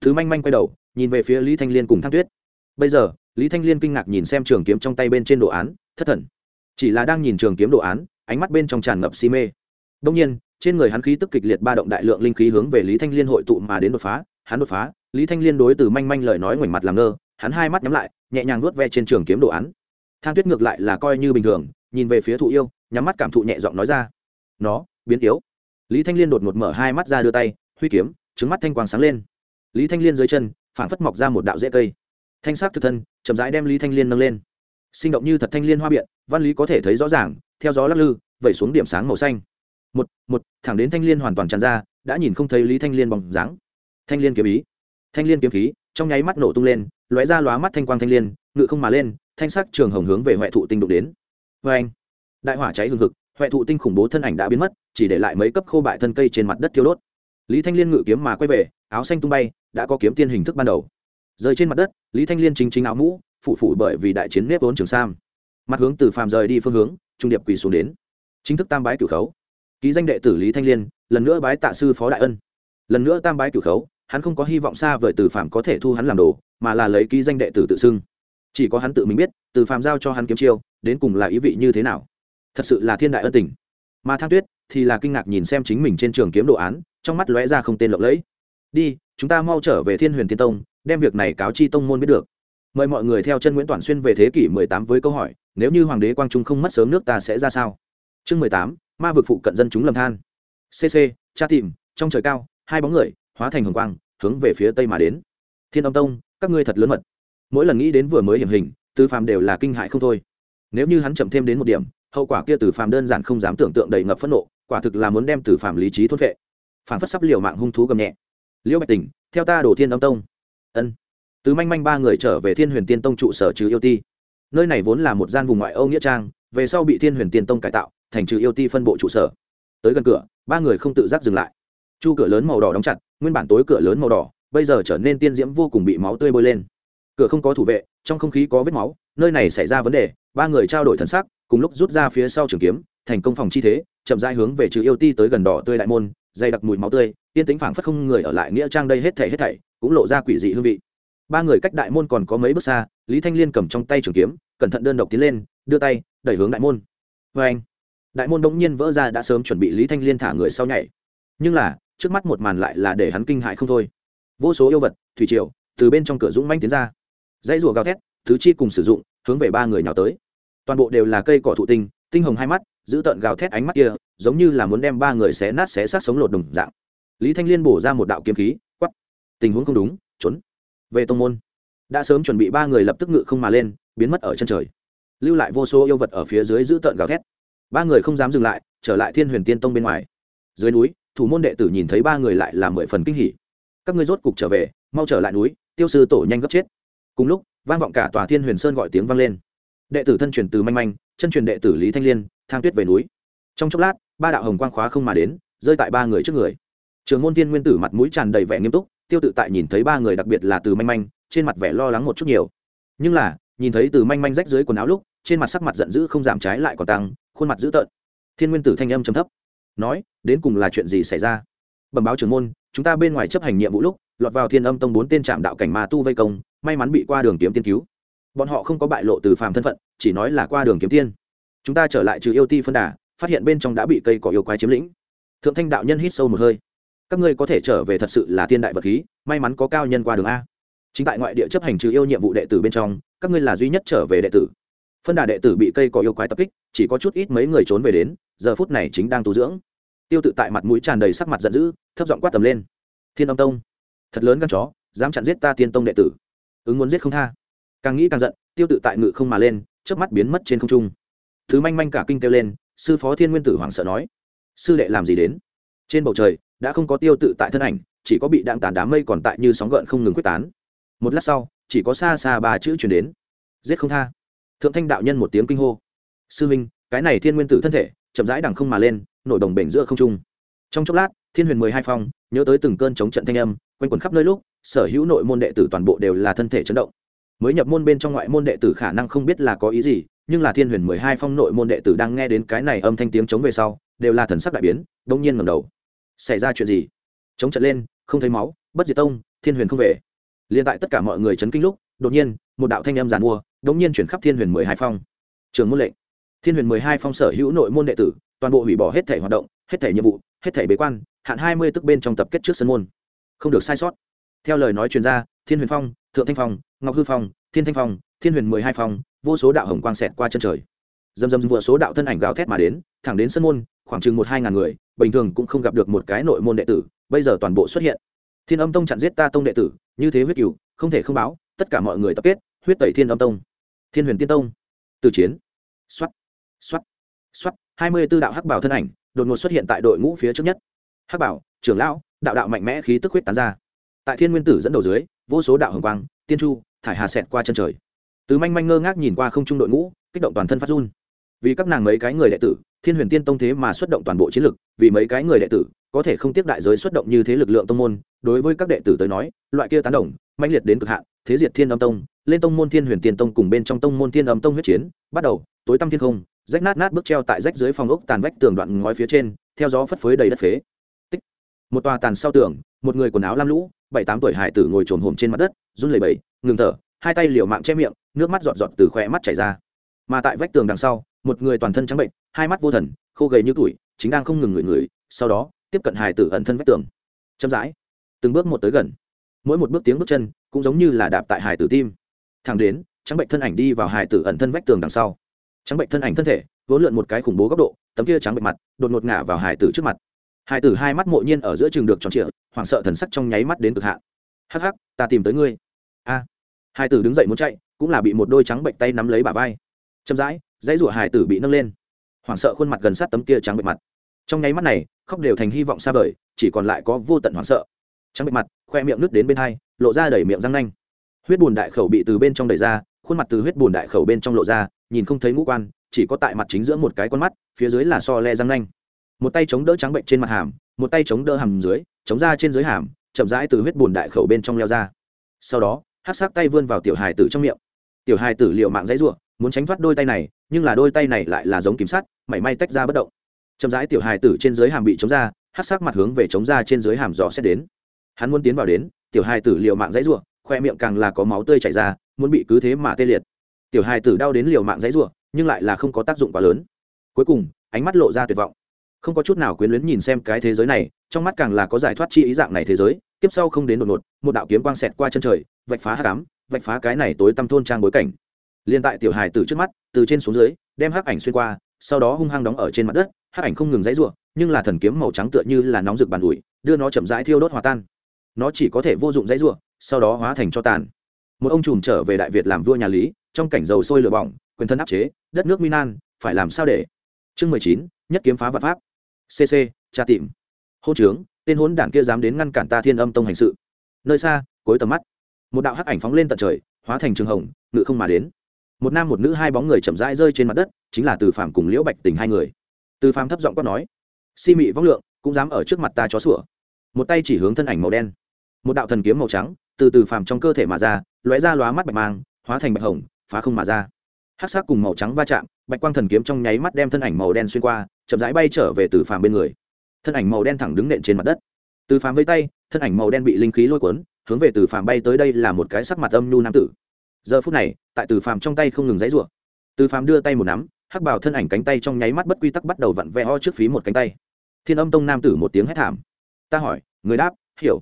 Thứ manh manh quay đầu, nhìn về phía lý thanh liên cùng thang tuyết. Bây giờ, lý thanh liên kinh ngạc nhìn xem trường kiếm trong tay bên trên đồ án, thất thần. Chỉ là đang nhìn trường kiếm đồ án ánh mắt bên trong tràn ngập si mê. Đông nhiên, trên người hắn khí tức kịch liệt ba động đại lượng linh khí hướng về lý thanh liên hội tụ mà đến đột phá, hắn đột phá, lý thanh liên đối từ manh manh lời nói ngoảnh mặt làm ngơ, hắn hai mắt nhắm lại, nhẹ nhàng nuốt ve trên trường kiếm đồ án. Thang tuyết ngược lại là coi như bình thường, nhìn về phía thụ yêu, nhắm mắt cảm thụ nhẹ giọng nói ra, nó, biến yếu. Lý thanh liên đột ngột mở hai mắt ra đưa tay, huy kiếm, trứng mắt thanh quang sáng lên. Lý thanh liên dưới chân phản phất mọc ra một đạo rễ cây. Thanh sắc thực thân, chậm rãi đem lý thanh liên nâng lên sinh động như thật thanh liên hoa biện, văn lý có thể thấy rõ ràng, theo gió lắc lư, vẩy xuống điểm sáng màu xanh. Một một, thẳng đến thanh liên hoàn toàn tràn ra, đã nhìn không thấy lý thanh liên bằng dáng. Thanh liên kiếm ý. Thanh liên kiếm khí, trong nháy mắt nổ tung lên, lóe ra lóa mắt thanh quang thanh liên, ngự không mà lên, thanh sắc trường hồng hướng về huệ thụ tinh đụng đến. Vê anh, đại hỏa cháy hừng hực huệ thụ tinh khủng bố thân ảnh đã biến mất, chỉ để lại mấy cấp khô bại thân cây trên mặt đất thiêu đốt. Lý thanh liên ngự kiếm mà quay về, áo xanh tung bay, đã có kiếm tiên hình thức ban đầu. Rơi trên mặt đất, lý thanh liên chính chính áo mũ phụ phụ bởi vì đại chiến nếp vốn trường sam. Mặt hướng từ phàm rời đi phương hướng, trung điệp quỳ xuống đến. Chính thức tam bái cửu khấu. Ký danh đệ tử lý thanh liên, lần nữa bái tạ sư phó đại ân. Lần nữa tam bái cửu khấu, hắn không có hy vọng xa vời từ phàm có thể thu hắn làm đồ, mà là lấy ký danh đệ tử tự xưng. Chỉ có hắn tự mình biết, từ phàm giao cho hắn kiếm chiêu, đến cùng là ý vị như thế nào. Thật sự là thiên đại ân tình. Mà thang tuyết thì là kinh ngạc nhìn xem chính mình trên trường kiếm đồ án, trong mắt lóe ra không tên lộng lẫy. Đi, chúng ta mau trở về thiên huyền tiên tông, đem việc này cáo chi tông môn biết được mời mọi người theo chân nguyễn toàn xuyên về thế kỷ 18 với câu hỏi nếu như hoàng đế quang trung không mất sớm nước ta sẽ ra sao? Chương 18, ma vực phụ cận dân chúng lầm than. Cc cha tìm trong trời cao hai bóng người hóa thành hồng quang hướng về phía tây mà đến. Thiên âm tông các ngươi thật lớn mật. Mỗi lần nghĩ đến vừa mới hiểm hình từ phàm đều là kinh hại không thôi. Nếu như hắn chậm thêm đến một điểm hậu quả kia từ phàm đơn giản không dám tưởng tượng đầy ngập phẫn nộ quả thực là muốn đem từ phàm lý trí thốt vệ phản phất sắp liều mạng hung thú gầm nhẹ. Liễu bạch tình theo ta đổ thiên âm tông. Ân từ manh manh ba người trở về thiên huyền tiên tông trụ sở trừ yêu ti. Nơi này vốn là một gian vùng ngoại âu nghĩa trang, về sau bị thiên huyền tiên tông cải tạo, thành trừ yêu ti phân bộ trụ sở. Tới gần cửa, ba người không tự giác dừng lại. Chu cửa lớn màu đỏ đóng chặt, nguyên bản tối cửa lớn màu đỏ, bây giờ trở nên tiên diễm vô cùng bị máu tươi bôi lên. Cửa không có thủ vệ, trong không khí có vết máu, nơi này xảy ra vấn đề, ba người trao đổi thân sắc, cùng lúc rút ra phía sau trường kiếm, thành công phòng chi thế, chậm rãi hướng về trừ yêu ti tới gần đỏ tươi đại môn, dày đặc mùi máu tươi tiên tính phảng phất không người ở lại nghĩa trang đây hết thảy hết thảy, cũng lộ ra quỷ dị hương vị ba người cách đại môn còn có mấy bước xa, lý thanh liên cầm trong tay trường kiếm, cẩn thận đơn độc tiến lên, đưa tay, đẩy hướng đại môn. Vê anh, đại môn bỗng nhiên vỡ ra đã sớm chuẩn bị lý thanh liên thả người sau nhảy. Nhưng là, trước mắt một màn lại là để hắn kinh hại không thôi. Vô số yêu vật, thủy triều, từ bên trong cửa dũng manh tiến ra. Dãy rùa gào thét, thứ chi cùng sử dụng, hướng về ba người nào tới. Toàn bộ đều là cây cỏ thụ tinh tinh hồng hai mắt, giữ tợn gào thét ánh mắt kia, giống như là muốn đem ba người xé nát xé xác sống lột đồng dạng. Lý thanh liên bổ ra một đạo kiếm khí quắp tình huống không đúng, trốn về tông môn. Đã sớm chuẩn bị ba người lập tức ngự không mà lên, biến mất ở chân trời. Lưu lại vô số yêu vật ở phía dưới giữ tợn gào thét. Ba người không dám dừng lại, trở lại thiên huyền tiên tông bên ngoài. Dưới núi, thủ môn đệ tử nhìn thấy ba người lại là mười phần kinh hỉ. Các ngươi rốt cục trở về, mau trở lại núi, tiêu sư tổ nhanh gấp chết. Cùng lúc, vang vọng cả tòa thiên huyền sơn gọi tiếng vang lên. Đệ tử thân truyền từ manh manh, chân truyền đệ tử lý thanh liên, thang tuyết về núi. Trong chốc lát, ba đạo hồng quang khóa không mà đến, rơi tại ba người trước người. Trường môn tiên nguyên tử mặt mũi tràn đầy vẻ nghiêm túc tiêu tự tại nhìn thấy ba người đặc biệt là từ manh manh, trên mặt vẻ lo lắng một chút nhiều. Nhưng là, nhìn thấy từ manh manh rách dưới quần áo lúc, trên mặt sắc mặt giận dữ không giảm trái lại còn tăng, khuôn mặt dữ tợn. Thiên nguyên tử thanh âm trầm thấp, nói, đến cùng là chuyện gì xảy ra? Bẩm báo trưởng môn, chúng ta bên ngoài chấp hành nhiệm vụ lúc, lọt vào thiên âm tông bốn tên trạm đạo cảnh ma tu vây công, may mắn bị qua đường kiếm tiên cứu. Bọn họ không có bại lộ từ phàm thân phận, chỉ nói là qua đường kiếm tiên. Chúng ta trở lại trừ yêu ti phân đà, phát hiện bên trong đã bị cây cỏ yêu quái chiếm lĩnh. Thượng thanh đạo nhân hít sâu một hơi các ngươi có thể trở về thật sự là thiên đại vật khí, may mắn có cao nhân qua đường a. Chính tại ngoại địa chấp hành trừ yêu nhiệm vụ đệ tử bên trong, các ngươi là duy nhất trở về đệ tử. Phân đà đệ tử bị cây có yêu quái tập kích, chỉ có chút ít mấy người trốn về đến, giờ phút này chính đang tu dưỡng. Tiêu tự tại mặt mũi tràn đầy sắc mặt giận dữ, thấp giọng quát tầm lên. Thiên âm tông, thật lớn gan chó, dám chặn giết ta tiên tông đệ tử. Ứng muốn giết không tha. Càng nghĩ càng giận, tiêu tự tại ngự không mà lên trước mắt biến mất trên không trung. Thứ manh manh cả kinh kêu lên, sư phó thiên nguyên tử hoảng sợ nói, sư đệ làm gì đến? Trên bầu trời đã không có tiêu tự tại thân ảnh, chỉ có bị đạn tàn đám mây còn tại như sóng gợn không ngừng quyết tán. Một lát sau, chỉ có xa xa ba chữ chuyển đến. Giết không tha. Thượng thanh đạo nhân một tiếng kinh hô. Sư minh, cái này thiên nguyên tử thân thể, chậm rãi đằng không mà lên, nổi đồng bể giữa không trung. Trong chốc lát, thiên huyền mười hai phong, nhớ tới từng cơn chống trận thanh âm, quanh quẩn khắp nơi lúc, sở hữu nội môn đệ tử toàn bộ đều là thân thể chấn động. Mới nhập môn bên trong ngoại môn đệ tử khả năng không biết là có ý gì, nhưng là thiên huyền mười hai phong nội môn đệ tử đang nghe đến cái này âm thanh tiếng chống về sau, đều là thần sắc đại biến đông nhiên ngầm đầu xảy ra chuyện gì? Chống trận lên, không thấy máu, bất diệt tông, thiên huyền không về. Liền tại tất cả mọi người chấn kinh lúc, đột nhiên, một đạo thanh âm giàn mua đống nhiên chuyển khắp thiên huyền mười hai phong. Trường môn lệnh. Thiên huyền mười hai phong sở hữu nội môn đệ tử, toàn bộ hủy bỏ hết thể hoạt động, hết thể nhiệm vụ, hết thể bế quan, hạn hai mươi tức bên trong tập kết trước sân môn. Không được sai sót. Theo lời nói chuyên gia thiên huyền phong, thượng thanh phong, ngọc hư phong, thiên thanh phong, thiên huyền mười hai phong, vô số đạo hồng quang xẹt qua chân trời. Dầm dầm vừa số đạo thân ảnh gào thét mà đến, thẳng đến sân môn khoảng chừng một hai ngàn người bình thường cũng không gặp được một cái nội môn đệ tử bây giờ toàn bộ xuất hiện. Thiên âm tông chặn giết ta tông đệ tử như thế huyết cửu không thể không báo tất cả mọi người tập kết huyết tẩy thiên âm tông. Thiên huyền tiên tông. Từ chiến. Xuất, xuất, xuất, hai mươi b ố đạo hắc bảo thân ảnh đột ngột xuất hiện tại đội ngũ phía trước nhất. Hắc bảo trưởng lão đạo đạo mạnh mẽ khí tức huyết tán ra. Tại thiên nguyên tử dẫn đầu dưới vô số đạo hồng quang tiên chu thải hà xẹt qua chân trời. Từ manh manh ngơ ngác nhìn qua không trung đội ngũ kích động toàn thân phát run vì các nàng mấy cái người đệ tử, thiên huyền tiên tông thế mà xuất động toàn bộ chiến lực, vì mấy cái người đệ tử, có thể không tiếc đại giới xuất động như thế lực lượng tông môn, đối với các đệ tử tới nói, loại kia tán đồng, mãnh liệt đến cực hạn, thế diệt thiên âm tông, lên tông môn thiên huyền tiên tông cùng bên trong tông môn thiên âm tông huyết chiến, bắt đầu, tối tăm thiên không, rách nát nát bước treo tại rách dưới phòng ốc tàn vách tường đoạn ngói phía trên, theo gió phất phới đầy đất phế. Tích. Một tòa tàn sau tường, một người quần áo lam lũ, bảy tám tuổi hải tử ngồi trồn hồm trên mặt đất, run lẩy bẩy, ngừng thở, hai tay liều mạng che miệng, nước mắt giọt giọt từ khỏe mắt chảy ra. Mà tại vách tường đằng sau một người toàn thân trắng bệnh, hai mắt vô thần, khô gầy như tuổi, chính đang không ngừng ngửi ngửi, sau đó, tiếp cận hải tử ẩn thân vách tường. Chậm rãi, từng bước một tới gần. Mỗi một bước tiếng bước chân cũng giống như là đạp tại hải tử tim. Thẳng đến, trắng bệnh thân ảnh đi vào hải tử ẩn thân vách tường đằng sau. Trắng bệnh thân ảnh thân thể, vốn lượn một cái khủng bố góc độ, tấm kia trắng bệnh mặt, đột ngột ngả vào hải tử trước mặt. Hải tử hai mắt mộ nhiên ở giữa trường được tròn trịa, hoảng sợ thần sắc trong nháy mắt đến cực hạn. Hắc hắc, ta tìm tới ngươi. A. Hải tử đứng dậy muốn chạy, cũng là bị một đôi trắng bệnh tay nắm lấy bả vai. Chậm rãi dãy rủa hải tử bị nâng lên. Hoảng sợ khuôn mặt gần sát tấm kia trắng bệ mặt. Trong nháy mắt này, khóc đều thành hy vọng xa vời, chỉ còn lại có vô tận hoảng sợ. Trắng bệ mặt, khoe miệng nước đến bên hai, lộ ra đẩy miệng răng nanh. Huyết bùn đại khẩu bị từ bên trong đẩy ra, khuôn mặt từ huyết bùn đại khẩu bên trong lộ ra, nhìn không thấy ngũ quan, chỉ có tại mặt chính giữa một cái con mắt, phía dưới là so le răng nanh. Một tay chống đỡ trắng bệnh trên mặt hàm, một tay chống đỡ hàm dưới, chống ra trên dưới hàm, chậm rãi từ huyết bùn đại khẩu bên trong leo ra. Sau đó hát sắc tay vươn vào tiểu hài tử trong miệng. Tiểu hài tử liệu mạng dãy ruộng muốn tránh thoát đôi tay này nhưng là đôi tay này lại là giống kiếm sắt, mảy may tách ra bất động. Chậm rãi tiểu hài tử trên dưới hàm bị chống ra hát sắc mặt hướng về chống ra trên dưới hàm dò xét đến. Hắn muốn tiến vào đến, tiểu hài tử liều mạng dãy ruộng khoe miệng càng là có máu tươi chảy ra, muốn bị cứ thế mà tê liệt. Tiểu hài tử đau đến liều mạng dãy ruộng nhưng lại là không có tác dụng quá lớn. Cuối cùng, ánh mắt lộ ra tuyệt vọng. Không có chút nào quyến luyến nhìn xem cái thế giới này, trong mắt càng là có giải thoát chi ý dạng này thế giới tiếp sau không đến đột ngột, một đạo kiếm quang xẹt qua chân trời, vạch phá hát cám vạch phá cái này tối tăm thôn trang bối cảnh liên tại tiểu hài từ trước mắt, từ trên xuống dưới, đem hắc ảnh xuyên qua, sau đó hung hăng đóng ở trên mặt đất, hắc ảnh không ngừng dãy ruộng nhưng là thần kiếm màu trắng tựa như là nóng rực bàn ủi, đưa nó chậm rãi thiêu đốt hòa tan. Nó chỉ có thể vô dụng dãy ruộng sau đó hóa thành cho tàn. Một ông trùm trở về đại việt làm vua nhà lý, trong cảnh dầu sôi lửa bỏng, quyền thân áp chế, đất nước minan phải làm sao để? Chương mười chín, nhất kiếm phá vạn pháp. Cc tra tìm. Hô trướng, tên hốn đảng kia dám đến ngăn cản ta thiên âm tông hành sự. Nơi xa, cuối tầm mắt, một đạo hắc ảnh phóng lên tận trời, hóa thành trường hồng, ngự không mà đến một nam một nữ hai bóng người chậm rãi rơi trên mặt đất, chính là từ phạm cùng liễu bạch tình hai người. Từ phạm thấp giọng quát nói, si mị vong lượng, cũng dám ở trước mặt ta chó sủa. Một tay chỉ hướng thân ảnh màu đen. Một đạo thần kiếm màu trắng từ từ phàm trong cơ thể mà ra, lóe ra lóa mắt bạch mang, hóa thành bạch hồng, phá không mà ra. Hát sắc cùng màu trắng va chạm, bạch quang thần kiếm trong nháy mắt đem thân ảnh màu đen xuyên qua, chậm rãi bay trở về từ phàm bên người. Thân ảnh màu đen thẳng đứng nện trên mặt đất. Từ phàm với tay, thân ảnh màu đen bị linh khí lôi cuốn, hướng về từ phàm bay tới đây là một cái sắc mặt âm nhu nam tử giờ phút này, tại từ phàm trong tay không ngừng dãy rủa. Từ phàm đưa tay một nắm, hắc bảo thân ảnh cánh tay trong nháy mắt bất quy tắc bắt đầu vặn vẹ ho trước phí một cánh tay. Thiên âm tông nam tử một tiếng hét thảm. Ta hỏi, người đáp, hiểu.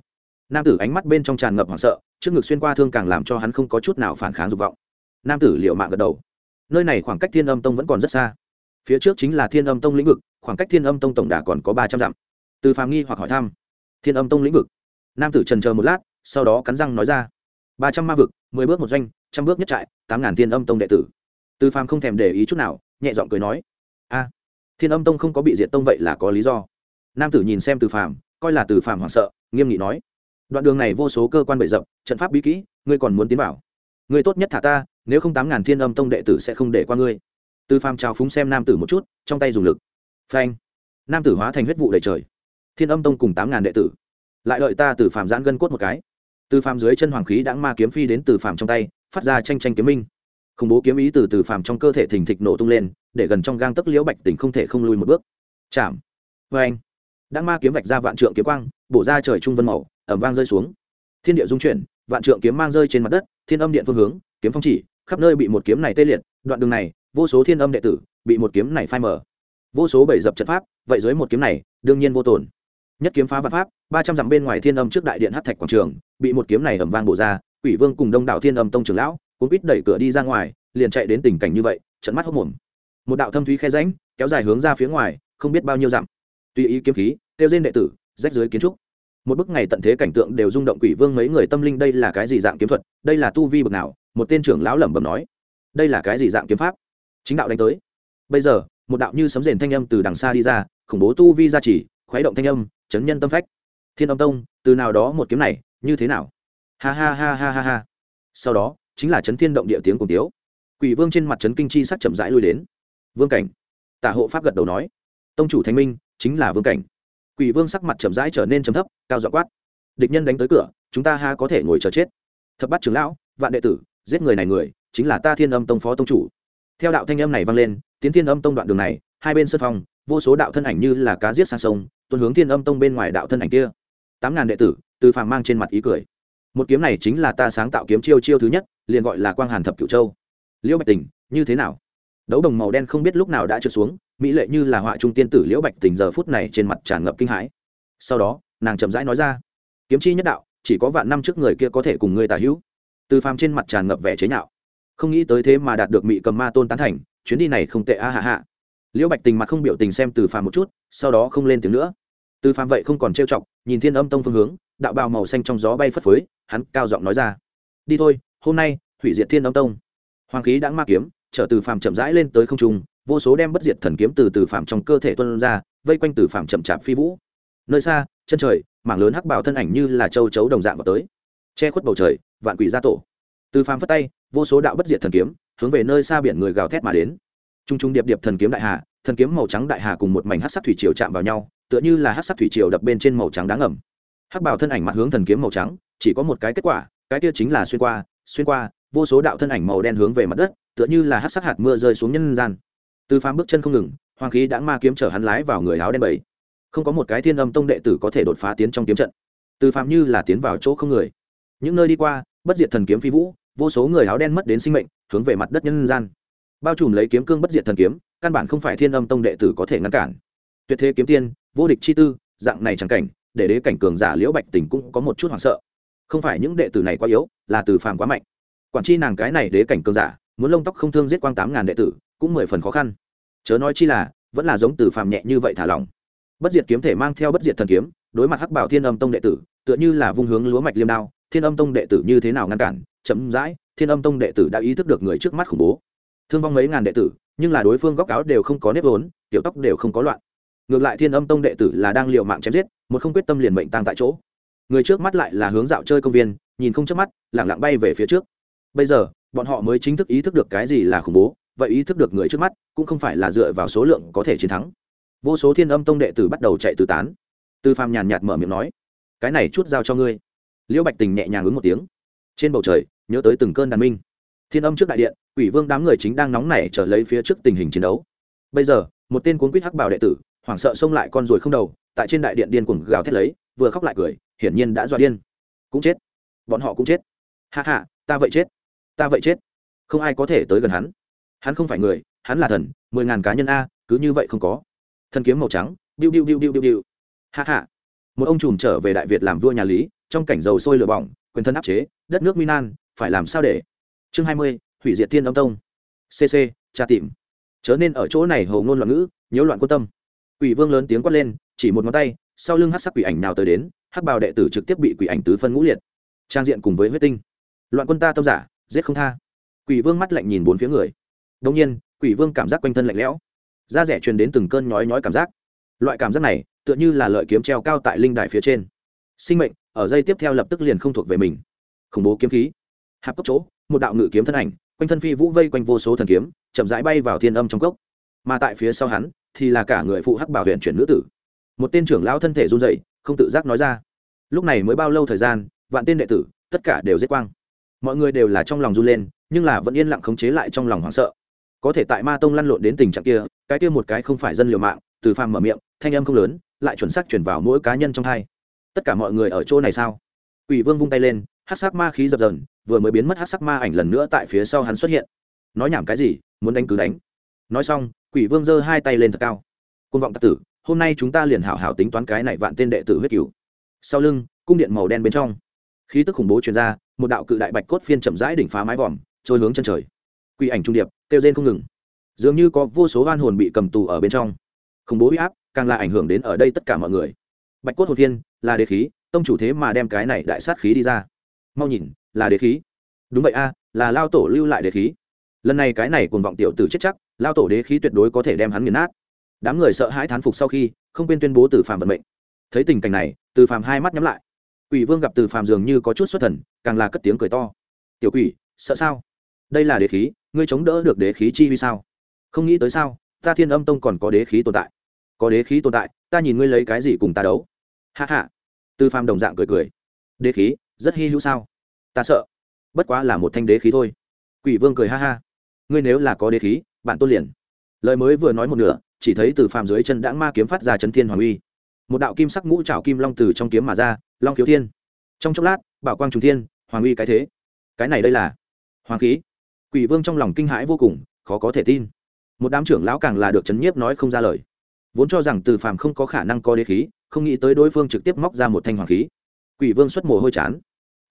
Nam tử ánh mắt bên trong tràn ngập hoảng sợ, trước ngực xuyên qua thương càng làm cho hắn không có chút nào phản kháng dục vọng. Nam tử liệu mạng gật đầu. Nơi này khoảng cách thiên âm tông vẫn còn rất xa. Phía trước chính là thiên âm tông lĩnh vực, khoảng cách thiên âm tông tổng đà còn có ba trăm dặm. Từ phàm nghi hoặc hỏi thăm. Thiên âm tông lĩnh vực. Nam tử trần chờ một lát, sau đó cắn răng nói ra. Ba trăm ma vực, mười bước một doanh trăm bước nhất trại, tám ngàn thiên âm tông đệ tử. Từ phàm không thèm để ý chút nào, nhẹ giọng cười nói, a, thiên âm tông không có bị diệt tông vậy là có lý do. Nam tử nhìn xem từ phàm, coi là từ phàm hoảng sợ, nghiêm nghị nói, đoạn đường này vô số cơ quan bậy rậm trận pháp bí kỹ, ngươi còn muốn tiến vào. Ngươi tốt nhất thả ta, nếu không tám ngàn thiên âm tông đệ tử sẽ không để qua ngươi. Từ phàm trào phúng xem nam tử một chút, trong tay dùng lực. Phanh. Nam tử hóa thành huyết vụ đầy trời. Thiên âm tông cùng tám ngàn đệ tử. Lại đợi ta từ phàm giãn gân cốt một cái. Từ phàm dưới chân hoàng khí đã ma kiếm phi đến từ phàm trong tay phát ra tranh tranh kiếm minh. Khủng bố kiếm ý từ từ phàm trong cơ thể thình thịch nổ tung lên, để gần trong gang tấc liễu bạch tình không thể không lui một bước. Chạm. Vê anh đã ma kiếm vạch ra vạn trượng kiếm quang, bổ ra trời trung vân màu ẩm vang rơi xuống. Thiên địa dung chuyển, vạn trượng kiếm mang rơi trên mặt đất, thiên âm điện phương hướng, kiếm phong chỉ, khắp nơi bị một kiếm này tê liệt, đoạn đường này, vô số thiên âm đệ tử bị một kiếm này phai mở vô số bảy dập trận pháp, vậy dưới một kiếm này, đương nhiên vô tổn. Nhất kiếm phá vạn pháp, ba trăm dặm bên ngoài thiên âm trước đại điện hát thạch quảng trường, bị một kiếm này ẩm vang bổ ra quỷ vương cùng đông đảo thiên âm tông trưởng lão cũng quýt đẩy cửa đi ra ngoài, liền chạy đến tình cảnh như vậy trận mắt hốc mồm một đạo thâm thúy khe ránh kéo dài hướng ra phía ngoài, không biết bao nhiêu dặm. Tùy ý kiếm khí, tiêu diên đệ tử, rách dưới kiến trúc. Một bức ngày tận thế cảnh tượng đều rung động quỷ vương mấy người tâm linh, đây là cái gì dạng kiếm thuật, đây là tu vi bực nào? Một tên trưởng lão lẩm bẩm nói. Đây là cái gì dạng kiếm pháp? Chính đạo đánh tới. Bây giờ, một đạo như sấm rền thanh âm từ đằng xa đi ra, khủng bố tu vi ra chỉ khuấy động thanh âm, chấn nhân tâm phách. Thiên âm tông, từ nào đó một kiếm này, như thế nào? Ha ha ha ha ha ha. Sau đó chính là chấn thiên động địa tiếng cùng tiếu. Quỷ vương trên mặt chấn kinh chi sắc chậm rãi lui đến. Vương cảnh. Tả hộ pháp gật đầu nói. Tông chủ thánh minh chính là vương cảnh. Quỷ vương sắc mặt chậm rãi trở nên chấm thấp cao dọ quát. Địch nhân đánh tới cửa chúng ta ha có thể ngồi chờ chết. Thập bắt trưởng lão vạn đệ tử giết người này người chính là ta thiên âm tông phó tông chủ. Theo đạo thanh âm này vang lên tiến thiên âm tông đoạn đường này hai bên sân phòng, vô số đạo thân ảnh như là cá giết sang sông tuần hướng thiên âm tông bên ngoài đạo thân ảnh kia. Tám ngàn đệ tử từ phàm mang trên mặt ý cười một kiếm này chính là ta sáng tạo kiếm chiêu chiêu thứ nhất, liền gọi là quang hàn thập cửu châu. Liễu bạch tình, như thế nào? Đấu đồng màu đen không biết lúc nào đã trượt xuống, mỹ lệ như là họa trung tiên tử liễu bạch tình giờ phút này trên mặt tràn ngập kinh hãi. Sau đó, nàng chậm rãi nói ra, kiếm chi nhất đạo, chỉ có vạn năm trước người kia có thể cùng ngươi tả hữu. Từ phàm trên mặt tràn ngập vẻ chế nhạo. Không nghĩ tới thế mà đạt được mỹ cầm ma tôn tán thành, chuyến đi này không tệ a hạ hạ liễu bạch tình mặt không biểu tình xem từ phàm một chút, sau đó không lên tiếng nữa. Từ phàm vậy không còn trêu chọc, nhìn thiên âm tông phương hướng đạo bào màu xanh trong gió bay phất phới, hắn cao giọng nói ra. Đi thôi, hôm nay, hủy diệt thiên âm tông. Hoàng khí đã ma kiếm, trở từ phàm chậm rãi lên tới không trung, vô số đem bất diệt thần kiếm từ từ phàm trong cơ thể tuân ra, vây quanh từ phàm chậm chạp phi vũ. Nơi xa, chân trời, mảng lớn hắc bảo thân ảnh như là châu chấu đồng dạng vào tới. Che khuất bầu trời, vạn quỷ ra tổ. Từ phàm phất tay, vô số đạo bất diệt thần kiếm, hướng về nơi xa biển người gào thét mà đến. T r u n g t r u n g điệp điệp thần kiếm đại hà, thần kiếm màu trắng đại hà cùng một mảnh hát sắc thủy triều chạm vào nhau, tựa như là hát sắc thủy triều đập bên trên màu trắng đáng ẩm hắc bảo thân ảnh mặt hướng thần kiếm màu trắng, chỉ có một cái kết quả, cái kia chính là xuyên qua xuyên qua, vô số đạo thân ảnh màu đen hướng về mặt đất, tựa như là hát sắc hạt mưa rơi xuống nhân gian. Từ phàm bước chân không ngừng, hoàng khí đã ma kiếm chở hắn lái vào người áo đen bảy không có một cái thiên âm tông đệ tử có thể đột phá tiến trong kiếm trận. Từ phạm như là tiến vào chỗ không người. Những nơi đi qua, bất diệt thần kiếm phi vũ, vô số người áo đen mất đến sinh mệnh, hướng về mặt đất nhân gian. Bao trùm lấy kiếm cương bất diệt thần kiếm, căn bản không phải thiên âm tông đệ tử có thể ngăn cản. Tuyệt thế kiếm tiên, vô địch chi tư, dạng này chẳng cảnh để đế cảnh cường giả liễu bạch tình cũng có một chút hoảng sợ. Không phải những đệ tử này quá yếu, là từ phàm quá mạnh. Quản chi nàng cái này đế cảnh cường giả, muốn lông tóc không thương giết quang tám ngàn đệ tử, cũng mười phần khó khăn. Chớ nói chi là, vẫn là giống từ phàm nhẹ như vậy thả lỏng. Bất diệt kiếm thể mang theo bất diệt thần kiếm, đối mặt hắc bảo thiên âm tông đệ tử, tựa như là vung hướng lúa mạch liêm đao, thiên âm tông đệ tử như thế nào ngăn cản, chậm rãi, thiên âm tông đệ tử đã ý thức được người trước mắt khủng bố. Thương vong mấy ngàn đệ tử, nhưng là đối phương góc áo đều không có nếp vốn, tiểu tóc đều không có loạn. Ngược lại thiên âm tông đệ tử là đang l mạng chém giết một không quyết tâm liền mệnh tăng tại chỗ. Người trước mắt lại là hướng dạo chơi công viên, nhìn không chớp mắt lẳng lặng bay về phía trước. Bây giờ, bọn họ mới chính thức ý thức được cái gì là khủng bố, vậy ý thức được người trước mắt cũng không phải là dựa vào số lượng có thể chiến thắng. Vô số thiên âm tông đệ tử bắt đầu chạy tứ tán. Tư phàm nhàn nhạt mở miệng nói, cái này chút giao cho ngươi. Liễu bạch tình nhẹ nhàng ứng một tiếng. Trên bầu trời, nhớ tới từng cơn đàn minh. Thiên âm trước đại điện, quỷ vương đám người chính đang nóng nảy trở lấy phía trước tình hình chiến đấu. Bây giờ, một tên cuốn quýt hắc bảo đệ tử, hoảng sợ xông lại con ruồi không đầu tại trên đại điện điên cuồng gào thét lấy, vừa khóc lại cười, hiển nhiên đã dọa điên. Cũng chết. Bọn họ cũng chết. Hạ hạ ta vậy chết. Ta vậy chết. Không ai có thể tới gần hắn. Hắn không phải người, hắn là thần, mười ngàn cá nhân a, cứ như vậy không có. Thần kiếm màu trắng biu biu biu biu biu biu hạ hạ một ông trùm trở về đại việt làm vua nhà lý, trong cảnh dầu sôi lửa bỏng, quyền thân áp chế, đất nước minan phải làm sao để? Chương hai mươi, hủy diệt thiên âm tông. Cc tra tìm. Chớ nên ở chỗ này hầu ngôn loạn ngữ, nhiễu loạn quân tâm. Quỷ vương lớn tiếng quát lên chỉ một ngón tay, sau lưng hát sắc quỷ ảnh nào tới đến, hắc bào đệ tử trực tiếp bị quỷ ảnh tứ phân ngũ liệt. Trang diện cùng với huyết tinh. Loạn quân ta tâm giả, giết không tha. Quỷ vương mắt lạnh nhìn bốn phía người. Đông nhiên, quỷ vương cảm giác quanh thân lạnh lẽo. Da rẻ truyền đến từng cơn nhói nhói cảm giác. Loại cảm giác này, tựa như là lợi kiếm treo cao tại linh đài phía trên. Sinh mệnh, ở dây tiếp theo lập tức liền không thuộc về mình. Khủng bố kiếm khí. Hạp cốc chỗ, một đạo ngự kiếm thân ảnh, quanh thân phi vũ vây quanh vô số thần kiếm, chậm rãi bay vào thiên âm trong cốc. Mà tại phía sau hắn, thì là cả người phụ hắc bảo huyện chuyển nữ tử một tên trưởng lão thân thể run rẩy, không tự giác nói ra lúc này mới bao lâu thời gian vạn tên đệ tử tất cả đều giết quang mọi người đều là trong lòng run lên nhưng là vẫn yên lặng khống chế lại trong lòng hoảng sợ có thể tại ma tông lăn lộn đến tình trạng kia cái kia một cái không phải dân liều mạng từ phàm mở miệng thanh âm không lớn lại chuẩn xác chuyển vào mỗi cá nhân trong thai tất cả mọi người ở chỗ này sao Quỷ Vương vung tay lên, hắc sắc ma khí dập dờn, vừa mới biến mất hắc sắc ma ảnh lần nữa tại phía sau hắn xuất hiện. Nói nhảm cái gì, muốn đánh cứ đánh. Nói xong, Quỷ Vương giơ hai tay lên thật cao. Côn vọng tặc tử, hôm nay chúng ta liền hảo hảo tính toán cái này vạn tên đệ tử huyết cửu. Sau lưng, cung điện màu đen bên trong, khí tức khủng bố truyền ra, một đạo cự đại bạch cốt phiên chậm rãi đỉnh phá mái vòm, trôi hướng chân trời. Quỷ ảnh trung điệp, kêu rên không ngừng. Dường như có vô số oan hồn bị cầm tù ở bên trong. Khủng bố uy áp, càng là ảnh hưởng đến ở đây tất cả mọi người. Bạch cốt hồn thiên, là đế khí, tông chủ thế mà đem cái này đại sát khí đi ra mau nhìn là đế khí đúng vậy a là lao tổ lưu lại đế khí lần này cái này cùng vọng tiểu tử chết chắc lao tổ đế khí tuyệt đối có thể đem hắn nghiền nát đám người sợ hãi thán phục sau khi, không quên tuyên bố từ phàm vận mệnh. Thấy tình cảnh này, từ phàm hai mắt nhắm lại. Quỷ vương gặp từ phàm dường như có chút xuất thần, càng là cất tiếng cười to. Tiểu quỷ, sợ sao? Đây là đế khí, ngươi chống đỡ được đế khí chi huy sao? Không nghĩ tới sao, ta thiên âm tông còn có đế khí tồn tại. Có đế khí tồn tại, ta nhìn ngươi lấy cái gì cùng ta đấu? Hạ hạ tư phàm đồng dạng cười cười. Đế khí, rất hy hữu sao? Ta sợ. Bất quá là một thanh đế khí thôi. Quỷ vương cười ha ha. Ngươi nếu là có đế khí, bạn tôn liền. Lời mới vừa nói một nửa chỉ thấy từ phàm dưới chân đãng ma kiếm phát ra chấn thiên hoàng uy. Một đạo kim sắc ngũ trảo kim long từ trong kiếm mà ra, long khiếu thiên. Trong chốc lát, bảo quang trùng thiên, hoàng uy cái thế. Cái này đây là hoàng khí. Quỷ vương trong lòng kinh hãi vô cùng, khó có thể tin. Một đám trưởng lão càng là được chấn nhiếp nói không ra lời. Vốn cho rằng từ phàm không có khả năng có đế khí, không nghĩ tới đối phương trực tiếp móc ra một thanh hoàng khí. Quỷ vương xuất mồ hôi chán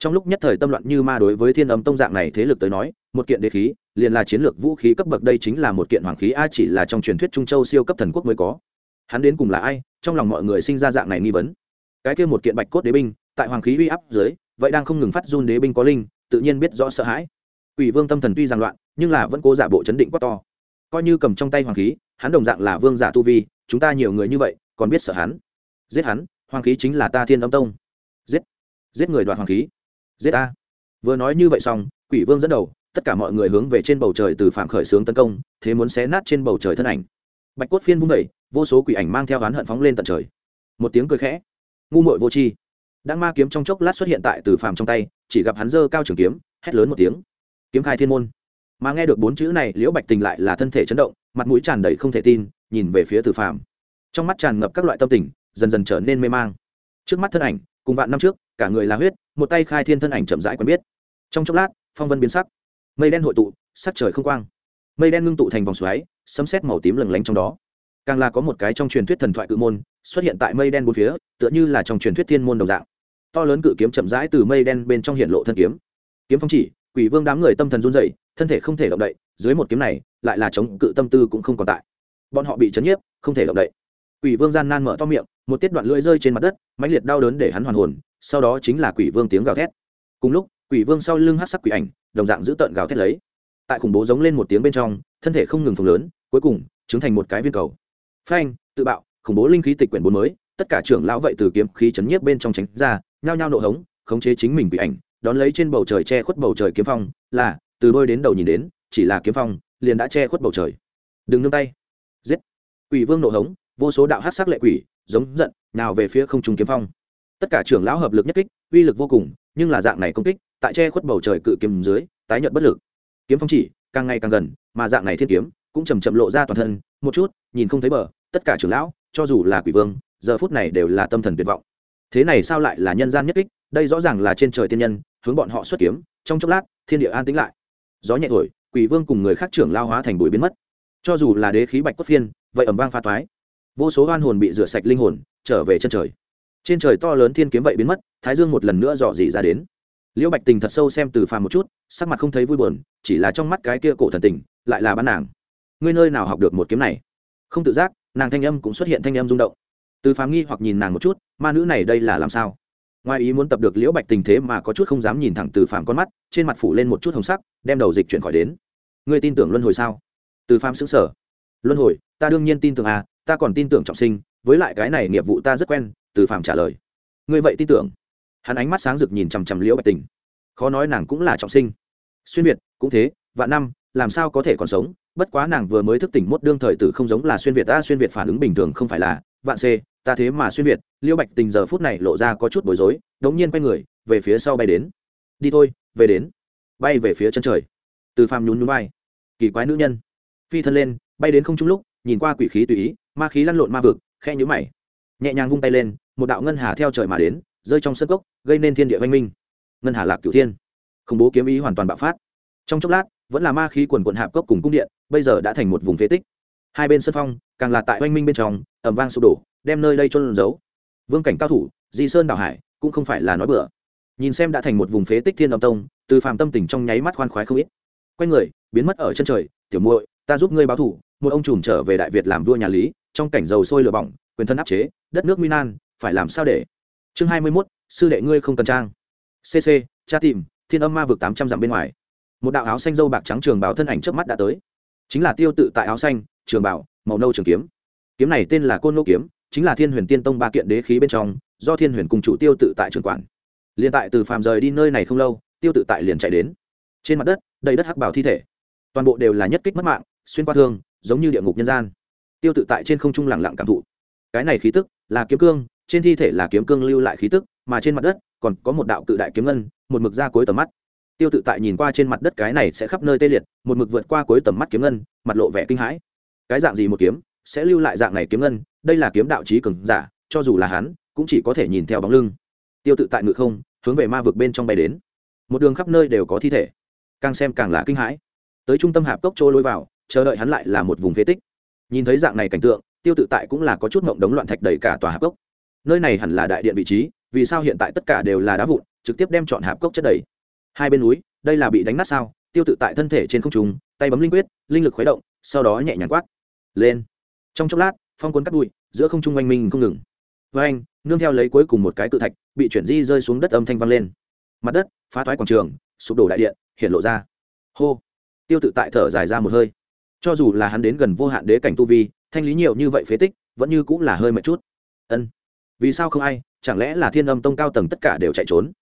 trong lúc nhất thời tâm loạn như ma đối với thiên âm tông dạng này thế lực tới nói, một kiện đế khí, liền là chiến lược vũ khí cấp bậc đây chính là một kiện hoàng khí, a chỉ là trong truyền thuyết trung châu siêu cấp thần quốc mới có. Hắn đến cùng là ai, trong lòng mọi người sinh ra dạng này nghi vấn. Cái kia một kiện bạch cốt đế binh, tại hoàng khí uy áp dưới, vậy đang không ngừng phát run đế binh có linh, tự nhiên biết rõ sợ hãi. Quỷ vương tâm thần tuy giang loạn, nhưng là vẫn cố giả bộ chấn định quá to. Coi như cầm trong tay hoàng khí, hắn đồng dạng là vương giả tu vi, chúng ta nhiều người như vậy, còn biết sợ hắn. Giết hắn, hoàng khí chính là ta thiên âm tông. Giết giết người đoạt hoàng khí giết ta vừa nói như vậy xong, quỷ vương dẫn đầu, tất cả mọi người hướng về trên bầu trời từ phạm khởi xướng tấn công, thế muốn xé nát trên bầu trời thân ảnh. Bạch cốt phiên vung vẩy vô số quỷ ảnh mang theo oán hận phóng lên tận trời. Một tiếng cười khẽ. Ngu muội vô tri. Đang ma kiếm trong chốc lát xuất hiện tại từ phàm trong tay, chỉ gặp hắn giơ cao trường kiếm, hét lớn một tiếng. Kiếm khai thiên môn. Mà nghe được bốn chữ này, liễu bạch tình lại là thân thể chấn động, mặt mũi tràn đầy không thể tin, nhìn về phía từ phàm trong mắt tràn ngập các loại tâm tình, dần dần trở nên mê mang. Trước mắt thân ảnh, cùng vạn năm trước cả người là huyết, một tay khai thiên thân ảnh chậm rãi quen biết. Trong chốc lát, phong vân biến sắc. Mây đen hội tụ, sắc trời không quang. Mây đen ngưng tụ thành vòng xoáy, sấm sét màu tím lừng lánh trong đó. Càng là có một cái trong truyền thuyết thần thoại cự môn xuất hiện tại mây đen bốn phía, tựa như là trong truyền thuyết thiên môn đồng dạng. To lớn cự kiếm chậm rãi từ mây đen bên trong hiện lộ thân kiếm. Kiếm phong chỉ, quỷ vương đám người tâm thần run dậy thân thể không thể động đậy, dưới một kiếm này, lại là chống cự tâm tư cũng không còn tại. Bọn họ bị chấn nhiếp, không thể động đậy. Quỷ vương gian nan mở to miệng, một tiết đoạn lưỡi rơi trên mặt đất, mãnh liệt đau đớn để hắn hoàn hồn sau đó chính là quỷ vương tiếng gào thét. Cùng lúc, quỷ vương sau lưng hát sắc quỷ ảnh, đồng dạng giữ tợn gào thét lấy. Tại khủng bố giống lên một tiếng bên trong, thân thể không ngừng phồng lớn, cuối cùng chứng thành một cái viên cầu. Phanh, tự bạo, khủng bố linh khí tịch quyển bốn mới, tất cả trưởng lão vậy từ kiếm khí chấn nhiếp bên trong tránh ra, nhao nhao nộ hống, khống chế chính mình bị ảnh, đón lấy trên bầu trời che khuất bầu trời kiếm phong, là, từ đôi đến đầu nhìn đến, chỉ là kiếm phong, liền đã che khuất bầu trời. Đừng nương tay. Giết. Quỷ vương nộ hống, vô số đạo hát sắc lệ quỷ, giống giận nào về phía không trung kiếm phong tất cả trưởng lão hợp lực nhất kích, uy lực vô cùng, nhưng là dạng này công kích, tại che khuất bầu trời cự kiếm dưới, tái nhận bất lực. Kiếm phong chỉ, càng ngày càng gần, mà dạng này thiên kiếm cũng chầm chậm lộ ra toàn thân. Một chút, nhìn không thấy bờ, tất cả trưởng lão, cho dù là quỷ vương, giờ phút này đều là tâm thần tuyệt vọng. Thế này sao lại là nhân gian nhất kích? Đây rõ ràng là trên trời tiên nhân, hướng bọn họ xuất kiếm, trong chốc lát, thiên địa an tĩnh lại. Gió nhẹ thổi, quỷ vương cùng người khác trưởng lao hóa thành bụi biến mất. Cho dù là đế khí bạch cốt phiên, vậy ẩm vang pha toái. Vô số oan hồn bị rửa sạch linh hồn, trở về chân trời trên trời to lớn thiên kiếm vậy biến mất, thái dương một lần nữa dò dỉ ra đến. Liễu bạch tình thật sâu xem từ phàm một chút, sắc mặt không thấy vui buồn, chỉ là trong mắt cái kia cổ thần tình, lại là bán nàng. Ngươi nơi nào học được một kiếm này? Không tự giác, nàng thanh âm cũng xuất hiện thanh âm rung động. Từ phàm nghi hoặc nhìn nàng một chút, ma nữ này đây là làm sao? Ngoài ý muốn tập được liễu bạch tình thế mà có chút không dám nhìn thẳng từ phàm con mắt, trên mặt phủ lên một chút hồng sắc, đem đầu dịch chuyển khỏi đến. Ngươi tin tưởng luân hồi sao? Từ phàm xứng sở luân hồi, ta đương nhiên tin tưởng à ta còn tin tưởng trọng sinh, với lại cái này nghiệp vụ ta rất quen từ phàm trả lời. Ngươi vậy tin tưởng? Hắn ánh mắt sáng rực nhìn chằm chằm liễu bạch tình. Khó nói nàng cũng là trọng sinh. Xuyên việt, cũng thế, vạn năm, làm sao có thể còn sống? Bất quá nàng vừa mới thức tỉnh mốt đương thời tử không giống là xuyên việt. Ta xuyên việt phản ứng bình thường không phải là, vạn c, ta thế mà xuyên việt. Liễu bạch tình giờ phút này lộ ra có chút bối rối, đống nhiên quay người, về phía sau bay đến. Đi thôi, về đến. Bay về phía chân trời. Từ phàm nhún nhún bay kỳ quái nữ nhân. Phi thân lên, bay đến không trung lúc, nhìn qua quỷ khí tùy ý, ma khí lăn lộn ma vực khe nhũ mày. Nhẹ nhàng vung tay lên một đạo ngân hà theo trời mà đến rơi trong sân cốc, gây nên thiên địa văn minh. Ngân hà lạc cửu thiên khủng bố kiếm ý hoàn toàn bạo phát. Trong chốc lát vẫn là ma khí quần quận hạp cốc cùng cung điện bây giờ đã thành một vùng phế tích. Hai bên sân phong càng là tại oanh minh bên trong ẩm vang sụp đổ đem nơi đây trôn giấu. Vương cảnh cao thủ di sơn đảo hải cũng không phải là nói bừa. Nhìn xem đã thành một vùng phế tích thiên âm tông từ phàm tâm tình trong nháy mắt khoan khoái không ít. Quay người biến mất ở chân trời tiểu muội ta giúp ngươi báo thủ một ông trùm trở về đại việt làm vua nhà lý trong cảnh dầu sôi lửa bỏng quyền thân áp chế đất nước minan phải làm sao để? Chương hai mươi mốt, sư đệ ngươi không cần trang. Cc cha tìm, thiên âm ma vực tám trăm dặm bên ngoài. Một đạo áo xanh dâu bạc trắng trường bảo thân ảnh trước mắt đã tới. Chính là tiêu tự tại áo xanh, trường bảo, màu nâu trường kiếm. Kiếm này tên là côn nô kiếm, chính là thiên huyền tiên tông ba kiện đế khí bên trong, do thiên huyền cùng chủ tiêu tự tại trường quản. Liền tại từ phàm rời đi nơi này không lâu, tiêu tự tại liền chạy đến. Trên mặt đất, đầy đất hắc bảo thi thể. Toàn bộ đều là nhất kích mất mạng, xuyên qua thương, giống như địa ngục nhân gian. Tiêu tự tại trên không trung lẳng lặng cảm thụ. Cái này khí tức, là kiếm cương trên thi thể là kiếm cương lưu lại khí tức, mà trên mặt đất còn có một đạo cự đại kiếm ngân, một mực ra cuối tầm mắt. Tiêu tự tại nhìn qua trên mặt đất cái này sẽ khắp nơi tê liệt, một mực vượt qua cuối tầm mắt kiếm ngân, mặt lộ vẻ kinh hãi. Cái dạng gì một kiếm sẽ lưu lại dạng này kiếm ngân? Đây là kiếm đạo trí cường giả, cho dù là hắn, cũng chỉ có thể nhìn theo bóng lưng. Tiêu tự tại ngự không, hướng về ma vực bên trong bay đến. Một đường khắp nơi đều có thi thể. Càng xem càng là kinh hãi. Tới trung tâm hạp cốc trôi lối vào, chờ đợi hắn lại là một vùng phế tích. Nhìn thấy dạng này cảnh tượng, tiêu tự tại cũng là có chút mộng đống loạn thạch đầy cả tòa hạp cốc nơi này hẳn là đại điện vị trí, vì sao hiện tại tất cả đều là đá vụn, trực tiếp đem chọn hạp cốc chất đầy. Hai bên núi, đây là bị đánh nát sao? Tiêu tự tại thân thể trên không trùng tay bấm linh quyết, linh lực khuấy động, sau đó nhẹ nhàng quát. Lên. Trong chốc lát, phong cuốn cắt bụi, giữa không trung oanh minh không ngừng. Với anh, nương theo lấy cuối cùng một cái cự thạch, bị chuyển di rơi xuống đất âm thanh vang lên. Mặt đất, phá thoái quảng trường, sụp đổ đại điện, hiện lộ ra. Hô. Tiêu tự tại thở dài ra một hơi. Cho dù là hắn đến gần vô hạn đế cảnh tu vi, thanh lý nhiều như vậy phế tích, vẫn như cũng là hơi mệt chút. Ân vì sao không ai, chẳng lẽ là thiên âm tông cao tầng tất cả đều chạy trốn?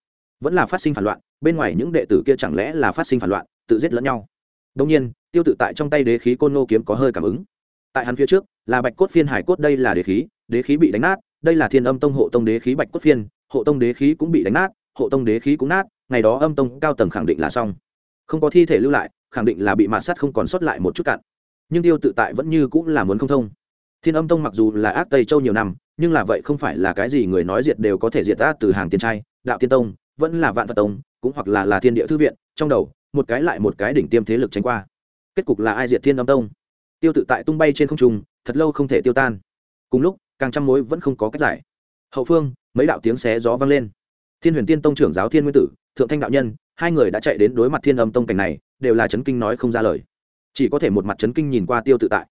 Vẫn là phát sinh phản loạn, bên ngoài những đệ tử kia chẳng lẽ là phát sinh phản loạn, tự giết lẫn nhau? Đông nhiên, tiêu tự tại trong tay đế khí côn nô kiếm có hơi cảm ứng. Tại hắn phía trước, là bạch cốt phiên hải cốt đây là đế khí đế khí bị đánh nát, đây là thiên âm tông hộ tông đế khí bạch cốt phiên, hộ tông đế khí cũng bị đánh nát, hộ tông đế khí cũng nát, ngày đó âm tông cao tầng khẳng định là xong. Không có thi thể lưu lại, khẳng định là bị mạt sắt không còn sót lại một chút cạn nhưng tiêu tự tại vẫn như cũng là muốn không thông thiên âm tông mặc dù là ác tây châu nhiều năm, nhưng là vậy không phải là cái gì người nói diệt đều có thể diệt ta từ hàng tiên trai, đạo tiên tông, vẫn là vạn phật tông, cũng hoặc là là thiên địa thư viện, trong đầu, một cái lại một cái đỉnh tiêm thế lực tránh qua. Kết cục là ai diệt thiên âm tông? Tiêu tự tại tung bay trên không trung, thật lâu không thể tiêu tan. Cùng lúc, càng trăm mối vẫn không có cách giải. Hậu phương, mấy đạo tiếng xé gió vang lên. Thiên huyền tiên tông trưởng giáo thiên nguyên tử, thượng thanh đạo nhân, hai người đã chạy đến đối mặt thiên âm tông cảnh này, đều là chấn kinh nói không ra lời. Chỉ có thể một mặt chấn kinh nhìn qua tiêu tự tại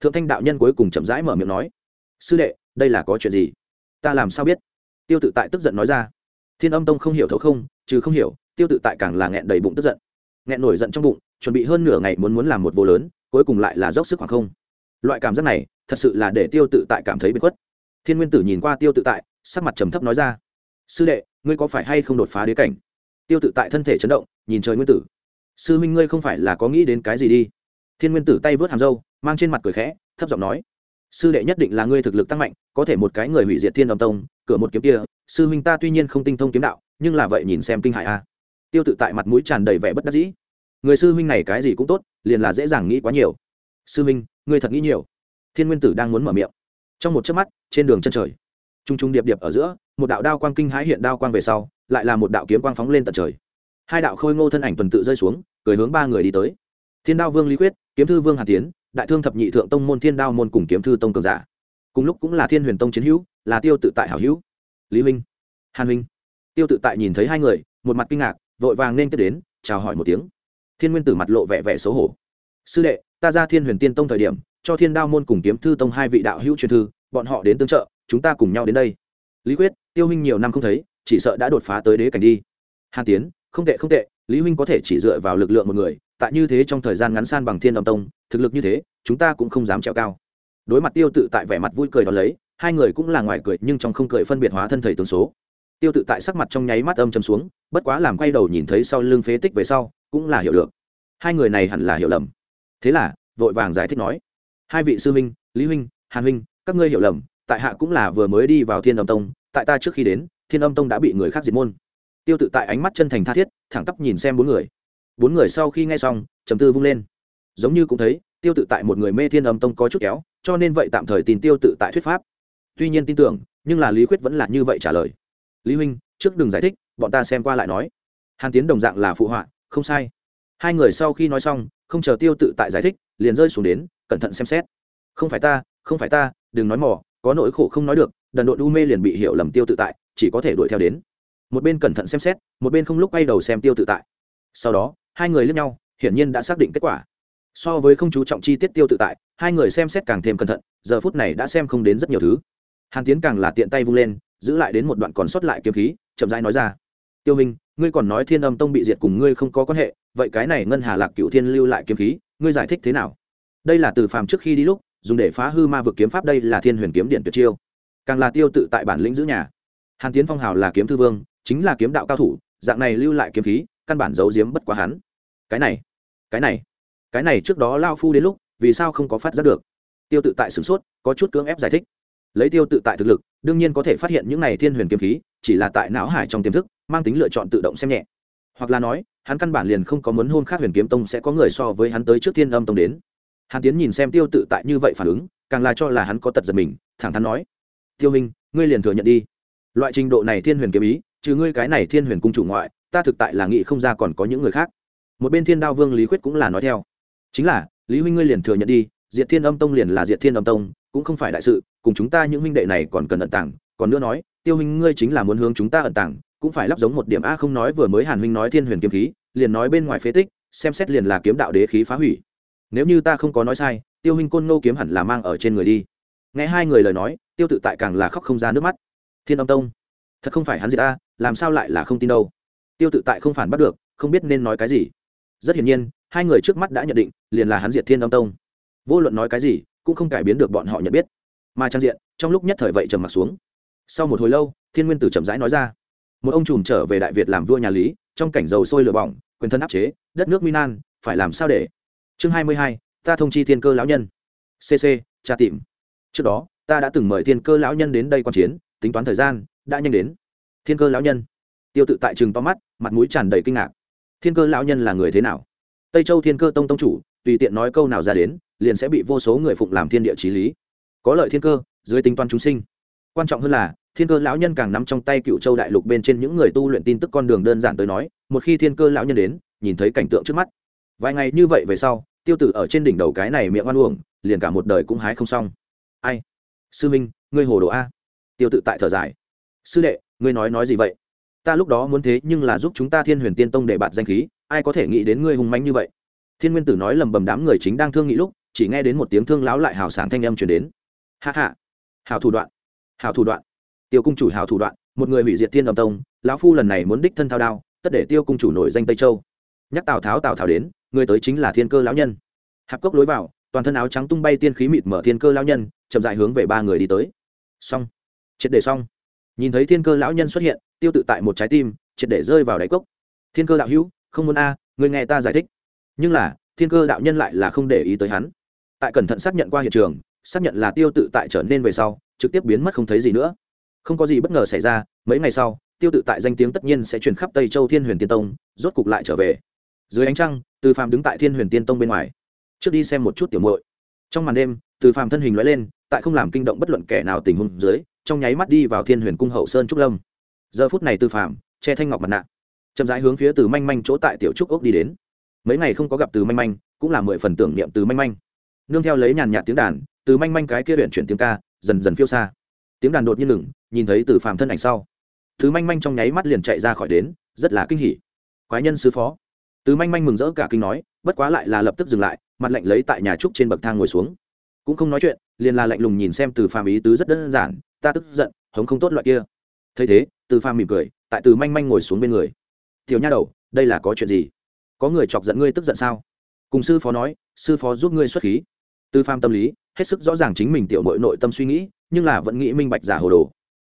thượng thanh đạo nhân cuối cùng chậm rãi mở miệng nói, sư đệ, đây là có chuyện gì? Ta làm sao biết? Tiêu tự tại tức giận nói ra, thiên âm tông không hiểu thấu không chứ không hiểu, tiêu tự tại càng là nghẹn đầy bụng tức giận. Nghẹn nổi giận trong bụng, chuẩn bị hơn nửa ngày muốn muốn làm một vô lớn, cuối cùng lại là dốc sức khoảng không. Loại cảm giác này, thật sự là để tiêu tự tại cảm thấy bị khuất. Thiên nguyên tử nhìn qua tiêu tự tại, sắc mặt trầm thấp nói ra, sư đệ, ngươi có phải hay không đột phá đế cảnh? Tiêu tự tại thân thể chấn động, nhìn trời nguyên tử, sư minh ngươi không phải là có nghĩ đến cái gì đi? Thiên nguyên tử tay vớt hàm râu, mang trên mặt cười khẽ, thấp giọng nói, sư đệ nhất định là ngươi thực lực tăng mạnh, có thể một cái người hủy diệt thiên đồng tông, cửa một kiếm kia, sư huynh ta tuy nhiên không tinh thông kiếm đạo, nhưng là vậy nhìn xem kinh hại a. Tiêu tự tại mặt mũi tràn đầy vẻ bất đắc dĩ. Người sư huynh này cái gì cũng tốt, liền là dễ dàng nghĩ quá nhiều. Sư huynh, ngươi thật nghĩ nhiều. Thiên nguyên tử đang muốn mở miệng. Trong một chớp mắt, trên đường chân trời t r u n g t r u n g điệp điệp ở giữa, một đạo đao quang kinh hãi hiện đao quang về sau, lại là một đạo kiếm quang phóng lên tận trời. Hai đạo khôi ngô thân ảnh tuần tự rơi xuống, cười hướng ba người đi tới. Thiên đao vương lý quyết kiếm thư vương hà tiến, đại thương thập nhị thượng tông môn thiên đao môn cùng kiếm thư tông cường giả. Cùng lúc cũng là thiên huyền tông chiến hữu, là tiêu tự tại hảo hữu. Lý huynh, hàn huynh. Tiêu tự tại nhìn thấy hai người, một mặt kinh ngạc, vội vàng nên tiếp đến, chào hỏi một tiếng. Thiên nguyên tử mặt lộ vẻ vẻ xấu hổ. Sư đệ, ta ra thiên huyền tiên tông thời điểm, cho thiên đao môn cùng kiếm thư tông hai vị đạo hữu truyền thư, bọn họ đến tương trợ, chúng ta cùng nhau đến đây. Lý quyết, tiêu huynh nhiều năm không thấy, chỉ sợ đã đột phá tới đế cảnh đi. Hàn tiến, không tệ không tệ, lý huynh có thể chỉ dựa vào lực lượng một người tại như thế trong thời gian ngắn san bằng thiên âm tông, thực lực như thế, chúng ta cũng không dám trèo cao. Đối mặt tiêu tự tại vẻ mặt vui cười đón lấy, hai người cũng là ngoài cười nhưng trong không cười phân biệt hóa thân thầy tướng số. Tiêu tự tại sắc mặt trong nháy mắt âm châm xuống, bất quá làm quay đầu nhìn thấy sau lưng phế tích về sau, cũng là hiểu được. Hai người này hẳn là hiểu lầm. Thế là, vội vàng giải thích nói, hai vị sư huynh, lý huynh, hàn huynh, các ngươi hiểu lầm, tại hạ cũng là vừa mới đi vào thiên âm tông, tại ta trước khi đến, thiên âm tông đã bị người khác diệt môn. Tiêu tự tại ánh mắt chân thành tha thiết, thẳng tắp nhìn xem bốn người bốn người sau khi nghe xong, trầm tư vung lên. Giống như cũng thấy, tiêu tự tại một người mê thiên âm tông có chút kéo, cho nên vậy tạm thời tin tiêu tự tại thuyết pháp. Tuy nhiên tin tưởng, nhưng là lý khuyết vẫn là như vậy trả lời. Lý huynh, trước đừng giải thích, bọn ta xem qua lại nói. Hàn tiến đồng dạng là phụ họa, không sai. Hai người sau khi nói xong, không chờ tiêu tự tại giải thích, liền rơi xuống đến, cẩn thận xem xét. Không phải ta, không phải ta, đừng nói mỏ có nỗi khổ không nói được, đần độn u mê liền bị hiểu lầm tiêu tự tại, chỉ có thể đuổi theo đến. Một bên cẩn thận xem xét, một bên không lúc quay đầu xem tiêu tự tại. Sau đó hai người lẫn nhau, hiển nhiên đã xác định kết quả. So với không chú trọng chi tiết tiêu tự tại, hai người xem xét càng thêm cẩn thận, giờ phút này đã xem không đến rất nhiều thứ. Hàn tiến càng là tiện tay vung lên, giữ lại đến một đoạn còn sót lại kiếm khí, chậm rãi nói ra. Tiêu minh, ngươi còn nói thiên âm tông bị diệt cùng ngươi không có quan hệ, vậy cái này ngân hà lạc cựu thiên lưu lại kiếm khí, ngươi giải thích thế nào? Đây là từ phàm trước khi đi lúc, dùng để phá hư ma vực kiếm pháp đây là thiên huyền kiếm điện tuyệt chiêu. Càng là tiêu tự tại bản lĩnh giữ nhà. Hàn tiến phong hào là kiếm thư vương, chính là kiếm đạo cao thủ, dạng này lưu lại kiếm khí, căn bản giấu giếm bất quá hắn cái này cái này cái này trước đó lao phu đến lúc, vì sao không có phát giác được? Tiêu tự tại sửng sốt, có chút cưỡng ép giải thích. Lấy tiêu tự tại thực lực, đương nhiên có thể phát hiện những này thiên huyền kiếm khí, chỉ là tại não hải trong tiềm thức, mang tính lựa chọn tự động xem nhẹ. Hoặc là nói, hắn căn bản liền không có muốn hôn khác huyền kiếm tông sẽ có người so với hắn tới trước thiên âm tông đến. Hàn tiến nhìn xem tiêu tự tại như vậy phản ứng, càng là cho là hắn có tật giật mình, thẳng thắn nói, tiêu hình ngươi liền thừa nhận đi. Loại trình độ này thiên huyền kiếm ý, trừ ngươi cái này thiên huyền cung chủ ngoại, ta thực tại là nghĩ không ra còn có những người khác một bên thiên đao vương lý khuyết cũng là nói theo. Chính là, lý huynh ngươi liền thừa nhận đi, diệt thiên âm tông liền là diệt thiên âm tông, cũng không phải đại sự, cùng chúng ta những huynh đệ này còn cần ẩn tàng. Còn nữa nói, tiêu huynh ngươi chính là muốn hướng chúng ta ẩn tàng, cũng phải lắp giống một điểm a không nói vừa mới hàn huynh nói thiên huyền kiếm khí, liền nói bên ngoài phế tích, xem xét liền là kiếm đạo đế khí phá hủy. Nếu như ta không có nói sai, tiêu huynh côn nô kiếm hẳn là mang ở trên người đi. Nghe hai người lời nói, tiêu tự tại càng là khóc không ra nước mắt. Thiên âm tông, thật không phải hắn gì ta, làm sao lại là không tin đâu. Tiêu tự tại không phản bắt được, không biết nên nói cái gì rất hiển nhiên, hai người trước mắt đã nhận định, liền là hắn diệt thiên âm tông. Vô luận nói cái gì, cũng không cải biến được bọn họ nhận biết. Mà trang diện, trong lúc nhất thời vậy trầm m ặ t xuống. Sau một hồi lâu, thiên nguyên tử chậm rãi nói ra. Một ông trùm trở về đại việt làm vua nhà lý, trong cảnh dầu sôi lửa bỏng, quyền thân áp chế, đất nước minan phải làm sao để? Chương hai mươi hai, ta thông chi thiên cơ lão nhân. Cc tra tìm. Trước đó, ta đã từng mời thiên cơ lão nhân đến đây quan chiến, tính toán thời gian, đã nhanh đến. Thiên cơ lão nhân. Tiêu tự tại trường to mắt, mặt mũi tràn đầy kinh ngạc thiên cơ lão nhân là người thế nào? Tây châu thiên cơ tông tông chủ, tùy tiện nói câu nào ra đến, liền sẽ bị vô số người phụng làm thiên địa trí lý. Có lợi thiên cơ, dưới tính toán chúng sinh. Quan trọng hơn là, thiên cơ lão nhân càng nắm trong tay cựu châu đại lục bên trên những người tu luyện tin tức con đường đơn giản tới nói, một khi thiên cơ lão nhân đến, nhìn thấy cảnh tượng trước mắt. Vài ngày như vậy về sau, tiêu tử ở trên đỉnh đầu cái này miệng oan uổng, liền cả một đời cũng hái không xong. Ai? Sư minh, ngươi hồ đồ a. Tiêu tự tại thở dài. Sư đệ, ngươi nói nói gì vậy? Ta lúc đó muốn thế nhưng là giúp chúng ta thiên huyền tiên tông để bạt danh khí, ai có thể nghĩ đến ngươi hùng manh như vậy? Thiên nguyên tử nói lầm bầm đám người chính đang thương nghị lúc, chỉ nghe đến một tiếng thương láo lại hào sảng thanh âm chuyển đến. Hạ hạ hào thủ đoạn, hào thủ đoạn. Tiêu cung chủ hào thủ đoạn, một người hủy diệt thiên đồng tông, lão phu lần này muốn đích thân thao đao, tất để tiêu cung chủ nổi danh tây châu. Nhắc tào tháo tào tháo đến, người tới chính là thiên cơ lão nhân. Hạp cốc lối vào, toàn thân áo trắng tung bay tiên khí mịt mở thiên cơ lão nhân, chậm dại hướng về ba người đi tới. Xong, triệt đề xong. Nhìn thấy thiên cơ lão nhân xuất hiện tiêu tự tại một trái tim triệt để rơi vào đáy cốc. Thiên cơ đạo hữu không muốn a à, người nghe ta giải thích. Nhưng là thiên cơ đạo nhân lại là không để ý tới hắn. Tại cẩn thận xác nhận qua hiện trường xác nhận là tiêu tự tại trở nên về sau trực tiếp biến mất không thấy gì nữa. Không có gì bất ngờ xảy ra mấy ngày sau tiêu tự tại danh tiếng tất nhiên sẽ truyền khắp tây châu thiên huyền tiên tông rốt cục lại trở về. Dưới ánh trăng từ phàm đứng tại thiên huyền tiên tông bên ngoài. Trước đi xem một chút tiểu muội. Trong màn đêm từ phàm thân hình lóe lên tại không làm kinh động bất luận kẻ nào tình huống dưới trong nháy mắt đi vào thiên huyền cung hậu sơn trúc lâm giờ phút này từ phàm, che thanh ngọc mặt nạ, chậm rãi hướng phía từ manh manh chỗ tại tiểu trúc ốc đi đến. Mấy ngày không có gặp từ manh manh, cũng là mười phần tưởng niệm từ manh manh. Nương theo lấy nhàn nhạt tiếng đàn, từ manh manh cái kia luyện chuyển tiếng ca, dần dần phiêu xa. Tiếng đàn đột nhiên ngừng, nhìn thấy từ phàm thân ảnh sau. Từ manh manh trong nháy mắt liền chạy ra khỏi đến, rất là kinh hỉ. Quái nhân sứ phó. Từ manh manh mừng rỡ cả kinh nói, bất quá lại là lập tức dừng lại, mặt lạnh lấy tại nhà trúc trên bậc thang ngồi xuống. Cũng không nói chuyện, liền là lạnh lùng nhìn xem từ phàm ý tứ rất đơn giản, ta tức giận, hống không tốt loại kia. Thấy thế từ phàm mỉm cười, tại từ manh manh ngồi xuống bên người. Tiểu nha đầu, đây là có chuyện gì? Có người chọc giận ngươi tức giận sao? Cùng sư phó nói, sư phó giúp ngươi xuất khí. Từ phàm tâm lý, hết sức rõ ràng chính mình tiểu mội nội tâm suy nghĩ, nhưng là vẫn nghĩ minh bạch giả hồ đồ.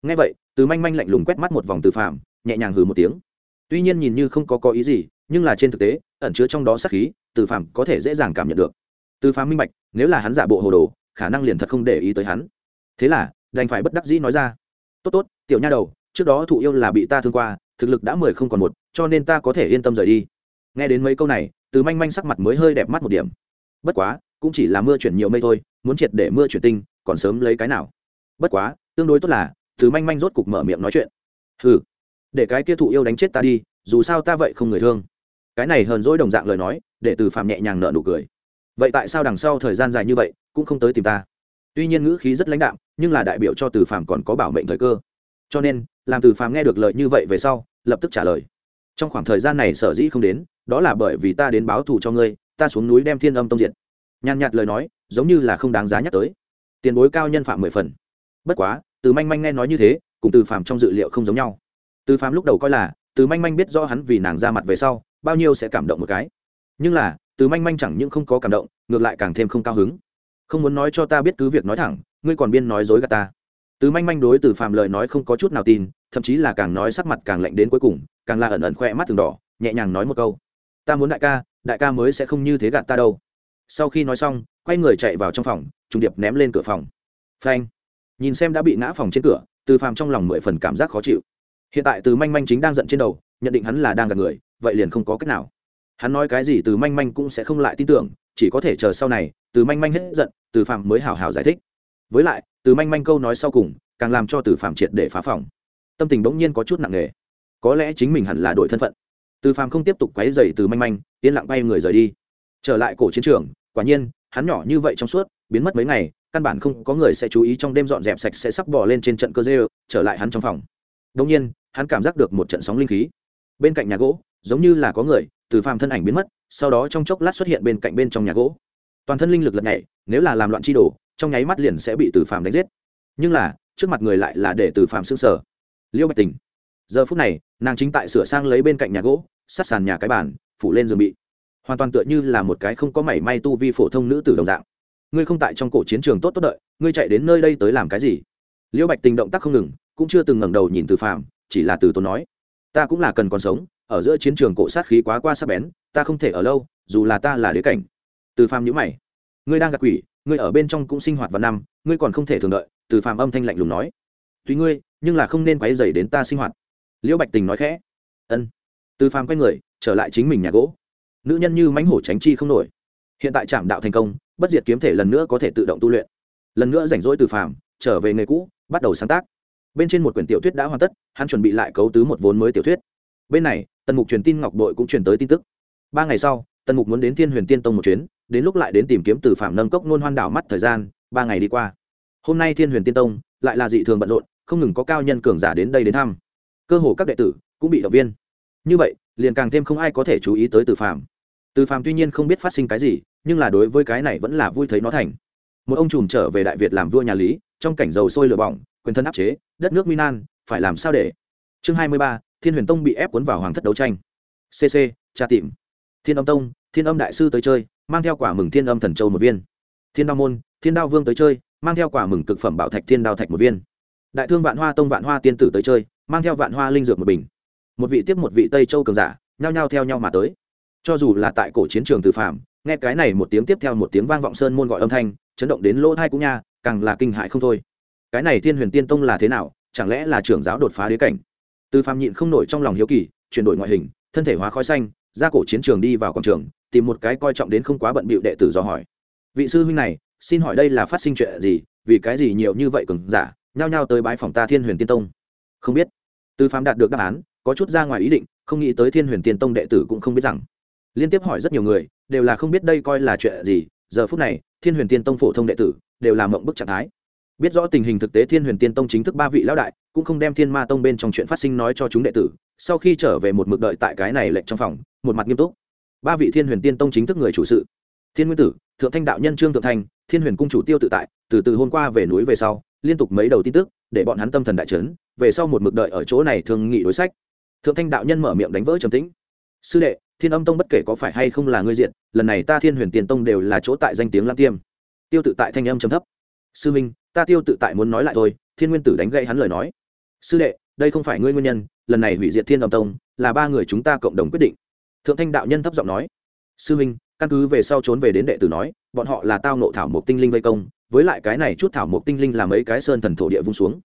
Ngay vậy, từ manh manh lạnh lùng quét mắt một vòng từ phàm, nhẹ nhàng hừ một tiếng. Tuy nhiên nhìn như không có có ý gì, nhưng là trên thực tế, ẩn chứa trong đó sát khí, từ phàm có thể dễ dàng cảm nhận được. Từ phàm minh bạch, nếu là hắn giả bộ hồ đồ, khả năng liền thật không để ý tới hắn. Thế là, đành phải bất đắc dĩ nói ra. Tốt tốt, tiểu nha đầu trước đó thụ yêu là bị ta thương qua, thực lực đã mười không còn một, cho nên ta có thể yên tâm rời đi. Nghe đến mấy câu này, từ manh manh sắc mặt mới hơi đẹp mắt một điểm. Bất quá, cũng chỉ là mưa chuyển nhiều mây thôi, muốn triệt để mưa chuyển tinh, còn sớm lấy cái nào? Bất quá, tương đối tốt là, từ manh manh rốt cục mở miệng nói chuyện. Ừ để cái kia thụ yêu đánh chết ta đi, dù sao ta vậy không người thương. Cái này hờn dỗi đồng dạng lời nói, để từ phạm nhẹ nhàng nợ nụ cười. Vậy tại sao đằng sau thời gian dài như vậy, cũng không tới tìm ta? Tuy nhiên ngữ khí rất lãnh đạm, nhưng là đại biểu cho từ phạm còn có bảo mệnh thời cơ cho nên, làm từ Phàm nghe được lời như vậy về sau, lập tức trả lời. Trong khoảng thời gian này sở dĩ không đến, đó là bởi vì ta đến báo thù cho ngươi, ta xuống núi đem thiên âm tông diệt. Nhàn nhạt lời nói, giống như là không đáng giá nhắc tới. Tiền bối cao nhân phạm mười phần. Bất quá, từ manh manh nghe nói như thế, cùng từ Phàm trong dự liệu không giống nhau. Từ Phàm lúc đầu coi là, từ manh manh biết do hắn vì nàng ra mặt về sau, bao nhiêu sẽ cảm động một cái. Nhưng là, từ manh manh chẳng những không có cảm động, ngược lại càng thêm không cao hứng. Không muốn nói cho ta biết cứ việc nói thẳng, ngươi còn biên nói dối gạt ta từ manh manh đối từ phàm lời nói không có chút nào tin, thậm chí là càng nói sắc mặt càng lạnh đến cuối cùng, càng là ẩn ẩn khoe mắt từng đỏ, nhẹ nhàng nói một câu. Ta muốn đại ca đại ca mới sẽ không như thế gạt ta đâu. Sau khi nói xong, quay người chạy vào trong phòng trùng điệp ném lên cửa phòng. Phanh. Nhìn xem đã bị ngã phòng trên cửa, từ phàm trong lòng mười phần cảm giác khó chịu. Hiện tại từ manh manh chính đang giận trên đầu, nhận định hắn là đang gạt người, vậy liền không có cách nào. Hắn nói cái gì từ manh manh cũng sẽ không lại tin tưởng, chỉ có thể chờ sau này, từ manh manh hết giận, từ phạm mới hào hào giải thích. Với lại từ manh manh câu nói sau cùng, càng làm cho từ phạm triệt để phá phòng. Tâm tình bỗng nhiên có chút nặng nề. Có lẽ chính mình hẳn là đổi thân phận. Từ phạm không tiếp tục quấy dày từ manh manh, yên lặng bay người rời đi. Trở lại cổ chiến trường, quả nhiên, hắn nhỏ như vậy trong suốt, biến mất mấy ngày, căn bản không có người sẽ chú ý trong đêm dọn dẹp sạch sẽ sắp bỏ lên trên trận cơ dê trở lại hắn trong phòng. Đông nhiên, hắn cảm giác được một trận sóng linh khí. Bên cạnh nhà gỗ, giống như là có người, từ phàm thân ảnh biến mất, sau đó trong chốc lát xuất hiện bên cạnh bên trong nhà gỗ. Toàn thân linh lực lật nhảy, nếu là làm loạn chi đồ trong nháy mắt liền sẽ bị từ Phạm đánh giết. Nhưng là trước mặt người lại là để từ Phạm xương sở liêu bạch tình. Giờ phút này nàng chính tại sửa sang lấy bên cạnh nhà gỗ sát sàn nhà cái bàn phủ lên giường bị. Hoàn toàn tựa như là một cái không có mảy may tu vi phổ thông nữ tử đồng dạng. Ngươi không tại trong cổ chiến trường tốt tốt đợi ngươi chạy đến nơi đây tới làm cái gì? Liễu bạch tình động tác không ngừng cũng chưa từng ngẩng đầu nhìn từ Phạm, chỉ là từ tốn nói. Ta cũng là cần còn sống ở giữa chiến trường cổ sát khí quá qua sắc bén ta không thể ở lâu dù là ta là đế cảnh. Từ Phạm nhữ mày. Ngươi đang gặp quỷ ngươi ở bên trong cũng sinh hoạt vào năm, ngươi còn không thể thường đợi, từ phàm âm thanh lạnh lùng nói. Tùy ngươi, nhưng là không nên quấy dày đến ta sinh hoạt. Liễu bạch tình nói khẽ. Ân. Từ phàm quay người, trở lại chính mình nhà gỗ. Nữ nhân như mánh hổ tránh chi không nổi. Hiện tại trạm đạo thành công, bất diệt kiếm thể lần nữa có thể tự động tu luyện. Lần nữa rảnh rỗi từ phàm, trở về nghề cũ, bắt đầu sáng tác. Bên trên một quyển tiểu thuyết đã hoàn tất, hắn chuẩn bị lại cấu tứ một vốn mới tiểu thuyết. Bên này, tần mục truyền tin ngọc đội cũng truyền tới tin tức. Ba ngày sau, tần mục muốn đến thiên huyền tiên tông một chuyến đến lúc lại đến tìm kiếm từ phạm nâng cốc nôn hoan đảo mắt thời gian, ba ngày đi qua. Hôm nay thiên huyền tiên tông lại là dị thường bận rộn, không ngừng có cao nhân cường giả đến đây đến thăm. Cơ hồ các đệ tử cũng bị động viên. Như vậy, liền càng thêm không ai có thể chú ý tới từ phạm. Từ phạm tuy nhiên không biết phát sinh cái gì, nhưng là đối với cái này vẫn là vui thấy nó thành. Một ông trùm trở về đại việt làm vua nhà lý, trong cảnh dầu sôi lửa bỏng, quyền thân áp chế, đất nước minan phải làm sao để? Chương hai mươi ba, thiên huyền tông bị ép cuốn vào hoàng thất đấu tranh. Cc tra tìm. Thiên âm tông, thiên âm đại sư tới chơi mang theo quả mừng thiên âm thần châu một viên. Thiên đao môn, thiên đao vương tới chơi, mang theo quả mừng cực phẩm bảo thạch thiên đao thạch một viên. Đại thương vạn hoa tông vạn hoa tiên tử tới chơi, mang theo vạn hoa linh dược một bình. Một vị tiếp một vị tây châu cường giả, nhao nhao theo nhau mà tới. Cho dù là tại cổ chiến trường từ phạm nghe cái này một tiếng tiếp theo một tiếng vang vọng sơn môn gọi âm thanh, chấn động đến lỗ thai cũng nha, càng là kinh hại không thôi. Cái này thiên huyền tiên tông là thế nào, chẳng lẽ là trưởng giáo đột phá đế cảnh? Từ phạm nhịn không nổi trong lòng hiếu kỳ, chuyển đổi ngoại hình, thân thể hóa khói xanh, ra cổ chiến trường đi vào quảng trường tìm một cái coi trọng đến không quá bận bịu đệ tử do hỏi. Vị sư huynh này, xin hỏi đây là phát sinh chuyện gì, vì cái gì nhiều như vậy cường giả, nhao nhao tới bãi phòng ta thiên huyền tiên tông? Không biết. Từ phạm đạt được đáp án, có chút ra ngoài ý định, không nghĩ tới thiên huyền tiên tông đệ tử cũng không biết rằng. Liên tiếp hỏi rất nhiều người, đều là không biết đây coi là chuyện gì, giờ phút này, thiên huyền tiên tông phổ thông đệ tử, đều là mộng bức trạng thái. Biết rõ tình hình thực tế thiên huyền tiên tông chính thức ba vị lão đại, cũng không đem thiên ma tông bên trong chuyện phát sinh nói cho chúng đệ tử, sau khi trở về một mực đợi tại cái này lệnh trong phòng, một mặt nghiêm túc ba vị thiên huyền tiên tông chính thức người chủ sự. Thiên nguyên tử, thượng thanh đạo nhân trương thượng thanh, thiên huyền cung chủ tiêu tự tại, từ từ hôm qua về núi về sau, liên tục mấy đầu tin tức, để bọn hắn tâm thần đại trấn về sau một mực đợi ở chỗ này thường nghị đối sách. Thượng thanh đạo nhân mở miệng đánh vỡ trầm tĩnh. Sư đệ, thiên âm tông bất kể có phải hay không là ngươi diện lần này ta thiên huyền tiền tông đều là chỗ tại danh tiếng lam tiêm. Tiêu tự tại thanh âm trầm thấp. Sư minh, ta tiêu tự tại muốn nói lại thôi. Thiên nguyên tử đánh gậy hắn lời nói. Sư đệ, đây không phải ngươi nguyên nhân, lần này hủy diệt thiên âm tông, là ba người chúng ta cộng đồng quyết định thượng thanh đạo nhân thấp giọng nói, sư huynh căn cứ về sau trốn về đến đệ tử nói, bọn họ là tao nộ thảo một tinh linh vây công, với lại cái này chút thảo một tinh linh làm mấy cái sơn thần thổ địa vung xuống.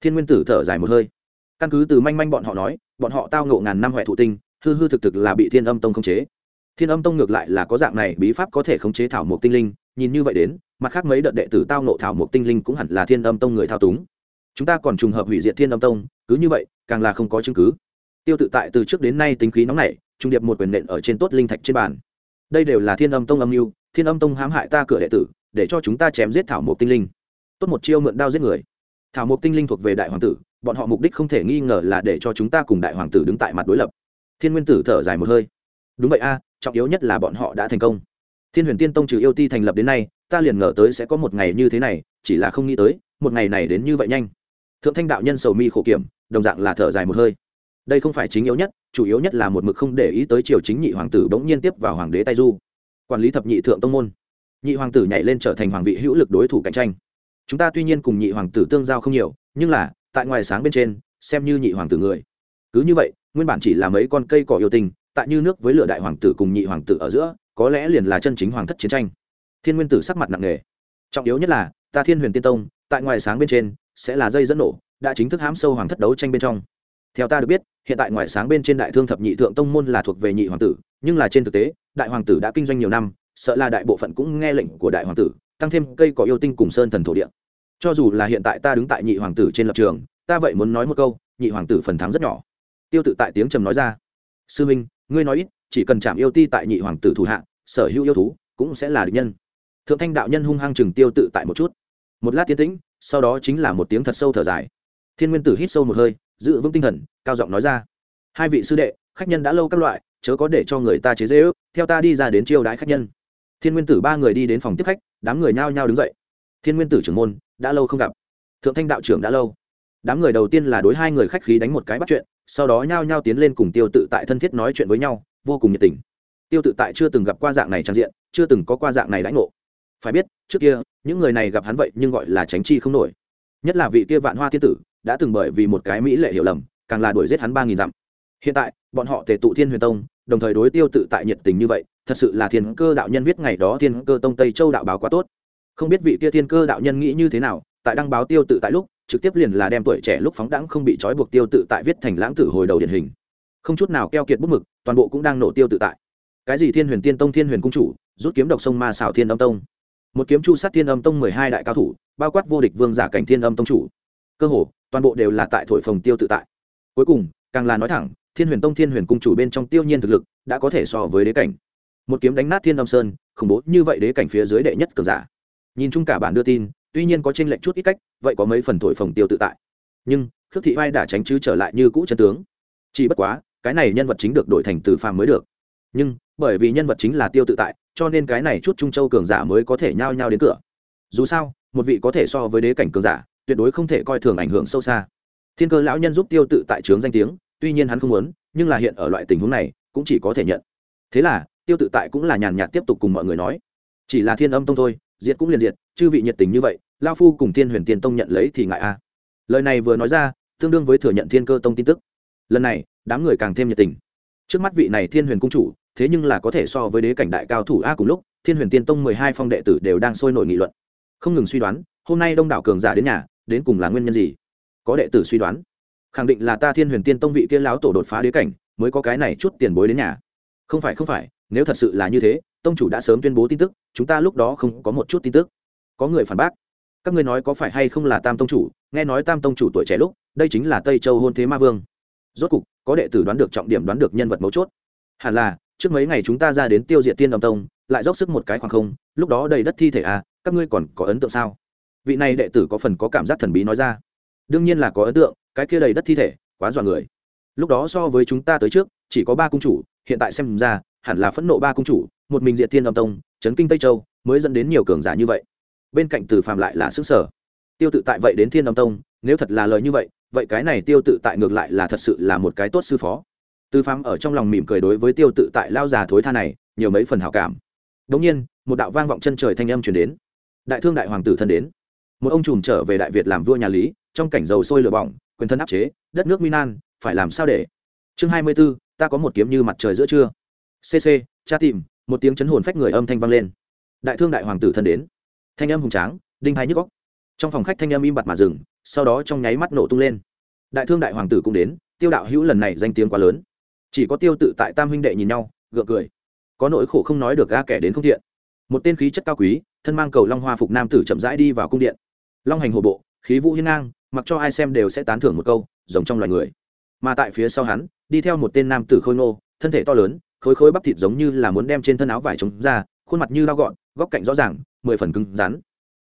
Thiên nguyên tử thở dài một hơi. Căn cứ từ manh manh bọn họ nói, bọn họ tao nộ ngàn năm huệ thụ tinh, hư hư thực thực là bị thiên âm tông khống chế. Thiên âm tông ngược lại là có dạng này bí pháp có thể khống chế thảo một tinh linh, nhìn như vậy đến, mặt khác mấy đợt đệ tử tao nộ thảo một tinh linh cũng hẳn là thiên âm tông người thao túng. Chúng ta còn trùng hợp hủy diệt thiên âm tông, cứ như vậy, càng là không có chứng cứ. Tiêu tự tại từ trước đến nay tính khí nóng nảy trung điệp một quyền nện ở trên tốt linh thạch trên bàn. Đây đều là thiên âm tông âm mưu, thiên âm tông hãm hại ta cửa đệ tử, để cho chúng ta chém giết thảo một tinh linh. Tốt một chiêu mượn đao giết người. Thảo một tinh linh thuộc về đại hoàng tử, bọn họ mục đích không thể nghi ngờ là để cho chúng ta cùng đại hoàng tử đứng tại mặt đối lập. Thiên nguyên tử thở dài một hơi. Đúng vậy a, trọng yếu nhất là bọn họ đã thành công. Thiên huyền tiên tông trừ yêu ti thành lập đến nay, ta liền ngờ tới sẽ có một ngày như thế này, chỉ là không nghĩ tới, một ngày này đến như vậy nhanh. Thượng thanh đạo nhân sầu mi khổ kiểm, đồng dạng là thở dài một hơi đây không phải chính yếu nhất, chủ yếu nhất là một mực không để ý tới triều chính nhị hoàng tử bỗng nhiên tiếp vào hoàng đế tay du. Quản lý thập nhị thượng tông môn. Nhị hoàng tử nhảy lên trở thành hoàng vị hữu lực đối thủ cạnh tranh. Chúng ta tuy nhiên cùng nhị hoàng tử tương giao không nhiều, nhưng là, tại ngoài sáng bên trên, xem như nhị hoàng tử người. Cứ như vậy, nguyên bản chỉ là mấy con cây cỏ yêu tình tại như nước với lửa đại hoàng tử cùng nhị hoàng tử ở giữa, có lẽ liền là chân chính hoàng thất chiến tranh. Thiên nguyên tử sắc mặt nặng nề. Trọng yếu nhất là, ta thiên huyền tiên tông, tại ngoài sáng bên trên, sẽ là dây dẫn nổ, đã chính thức hãm sâu hoàng thất đấu tranh bên trong theo ta được biết, hiện tại ngoài sáng bên trên đại thương thập nhị thượng tông môn là thuộc về nhị hoàng tử, nhưng là trên thực tế, đại hoàng tử đã kinh doanh nhiều năm, sợ là đại bộ phận cũng nghe lệnh của đại hoàng tử, tăng thêm cây cỏ yêu tinh cùng sơn thần thổ địa. Cho dù là hiện tại ta đứng tại nhị hoàng tử trên lập trường, ta vậy muốn nói một câu, nhị hoàng tử phần thắng rất nhỏ. Tiêu tự tại tiếng trầm nói ra, sư minh, ngươi nói ít, chỉ cần chạm yêu ti tại nhị hoàng tử thủ hạ, sở hữu yêu thú cũng sẽ là địch nhân. Thượng thanh đạo nhân hung hăng chừng tiêu tự tại một chút. Một lát tiến tĩnh, sau đó chính là một tiếng thật sâu thở dài. Thiên nguyên tử hít sâu một hơi giữ vững tinh thần, cao giọng nói ra. Hai vị sư đệ, khách nhân đã lâu các loại, chớ có để cho người ta chế dễ ước, theo ta đi ra đến chiêu đãi khách nhân. Thiên nguyên tử ba người đi đến phòng tiếp khách, đám người nhao nhao đứng dậy. Thiên nguyên tử trưởng môn, đã lâu không gặp. Thượng thanh đạo trưởng đã lâu. Đám người đầu tiên là đối hai người khách khí đánh một cái bắt chuyện, sau đó nhao nhao tiến lên cùng tiêu tự tại thân thiết nói chuyện với nhau, vô cùng nhiệt tình. Tiêu tự tại chưa từng gặp qua dạng này trang diện, chưa từng có qua dạng này lãnh ngộ. Phải biết, trước kia, những người này gặp hắn vậy nhưng gọi là tránh chi không nổi. Nhất là vị kia vạn hoa thiên tử đã từng bởi vì một cái mỹ lệ hiểu lầm, càng là đuổi giết hắn ba nghìn dặm. Hiện tại, bọn họ tề tụ thiên huyền tông, đồng thời đối tiêu tự tại nhiệt tình như vậy, thật sự là thiên cơ đạo nhân viết ngày đó thiên cơ tông tây châu đạo báo quá tốt. Không biết vị kia thiên cơ đạo nhân nghĩ như thế nào, tại đăng báo tiêu tự tại lúc, trực tiếp liền là đem tuổi trẻ lúc phóng đãng không bị trói buộc tiêu tự tại viết thành lãng tử hồi đầu điển hình. Không chút nào keo kiệt bút mực, toàn bộ cũng đang nổ tiêu tự tại. Cái gì thiên huyền tiên tông, thiên huyền cung chủ, rút kiếm độc sông ma xảo thiên âm tông. Một kiếm chu sát thiên âm tông mười hai đại cao thủ, bao quát vô địch vương giả cảnh thiên âm tông chủ. Cơ hồ toàn bộ đều là tại thổi phồng tiêu tự tại. Cuối cùng, càng là nói thẳng, thiên huyền tông thiên huyền cung chủ bên trong tiêu nhiên thực lực đã có thể so với đế cảnh. Một kiếm đánh nát thiên âm sơn, khủng bố như vậy đế cảnh phía dưới đệ nhất cường giả. Nhìn chung cả bản đưa tin, tuy nhiên có t r ê n lệch chút ít cách, vậy có mấy phần thổi phồng tiêu tự tại. Nhưng, khước thị vai đã tránh chứ trở lại như cũ chân tướng. Chỉ bất quá, cái này nhân vật chính được đổi thành từ phàm mới được. Nhưng, bởi vì nhân vật chính là tiêu tự tại, cho nên cái này chút trung châu cường giả mới có thể nhao nhao đến cửa. Dù sao, một vị có thể so với đế cảnh cường giả tuyệt đối không thể coi thường ảnh hưởng sâu xa. Thiên cơ lão nhân giúp tiêu tự tại trướng danh tiếng, tuy nhiên hắn không muốn, nhưng là hiện ở loại tình huống này, cũng chỉ có thể nhận. Thế là, tiêu tự tại cũng là nhàn nhạt tiếp tục cùng mọi người nói, chỉ là thiên âm tông thôi, diệt cũng liền diệt, chư vị nhiệt tình như vậy lao phu cùng thiên huyền tiên tông nhận lấy thì ngại a. Lời này vừa nói ra, tương đương với thừa nhận thiên cơ tông tin tức. Lần này, đám người càng thêm nhiệt tình. Trước mắt vị này thiên huyền cung chủ, thế nhưng là có thể so với đế cảnh đại cao thủ a cùng lúc, thiên huyền tiên tông mười hai phong đệ tử đều đang sôi nổi nghị luận. Không ngừng suy đoán, hôm nay đông đảo cường giả đến nhà đến cùng là nguyên nhân gì? Có đệ tử suy đoán. Khẳng định là ta thiên huyền tiên tông vị kia lão tổ đột phá đế cảnh, mới có cái này chút tiền bối đến nhà. Không phải không phải, nếu thật sự là như thế, tông chủ đã sớm tuyên bố tin tức, chúng ta lúc đó không có một chút tin tức. Có người phản bác. Các ngươi nói có phải hay không là tam tông chủ? Nghe nói tam tông chủ tuổi trẻ lúc, đây chính là tây châu hôn thế ma vương. Rốt cục, có đệ tử đoán được trọng điểm đoán được nhân vật mấu chốt. Hẳn là, trước mấy ngày chúng ta ra đến tiêu diệt tiên đồng tông, lại dốc sức một cái khoảng không, lúc đó đầy đất thi thể à các ngươi còn có ấn tượng sao? Vị này đệ tử có phần có cảm giác thần bí nói ra. Đương nhiên là có ấn tượng, cái kia đầy đất thi thể, quá dọa người. Lúc đó so với chúng ta tới trước, chỉ có ba cung chủ, hiện tại xem ra, hẳn là phẫn nộ ba cung chủ, một mình diệt thiên âm tông, chấn kinh tây châu, mới dẫn đến nhiều cường giả như vậy. Bên cạnh từ phàm lại là xứ sở tiêu tự tại vậy đến thiên âm tông, nếu thật là lời như vậy vậy cái này tiêu tự tại ngược lại là thật sự là một cái tốt sư phó. Tư phàm ở trong lòng mỉm cười đối với tiêu tự tại lao già thối tha này, nhiều mấy phần hảo cảm. Đ ỗ n g nhiên, một đạo vang vọng chân trời thanh âm chuyển đến. Đại thương đại hoàng tử thân đến một ông trùm trở về đại việt làm vua nhà lý, trong cảnh dầu sôi lửa bỏng, quyền thân áp chế, đất nước minan phải làm sao để? Chương hai mươi b ố ta có một kiếm như mặt trời giữa trưa. Cc cha tìm, một tiếng chấn hồn phách người âm thanh vang lên. Đại thương đại hoàng tử thân đến. Thanh âm hùng tráng, đinh hai nhức góc trong phòng khách thanh âm im bặt mà dừng, sau đó trong nháy mắt nổ tung lên. Đại thương đại hoàng tử cũng đến, tiêu đạo hữu lần này danh tiếng quá lớn. Chỉ có tiêu tự tại tam huynh đệ nhìn nhau, gượng cười. Có nỗi khổ không nói được ga kẻ đến không thiện. Một tên khí chất cao quý, thân mang cầu long hoa phục nam tử chậm rãi đi vào cung điện long hành hồ bộ, khí vũ hiên ngang, mặc cho ai xem đều sẽ tán thưởng một câu, giống trong loài người. Mà tại phía sau hắn, đi theo một tên nam tử khôi ngô, thân thể to lớn, khối khối bắp thịt giống như là muốn đem trên thân áo vải trống ra, khuôn mặt như lao gọn, góc cạnh rõ ràng, mười phần cứng rắn.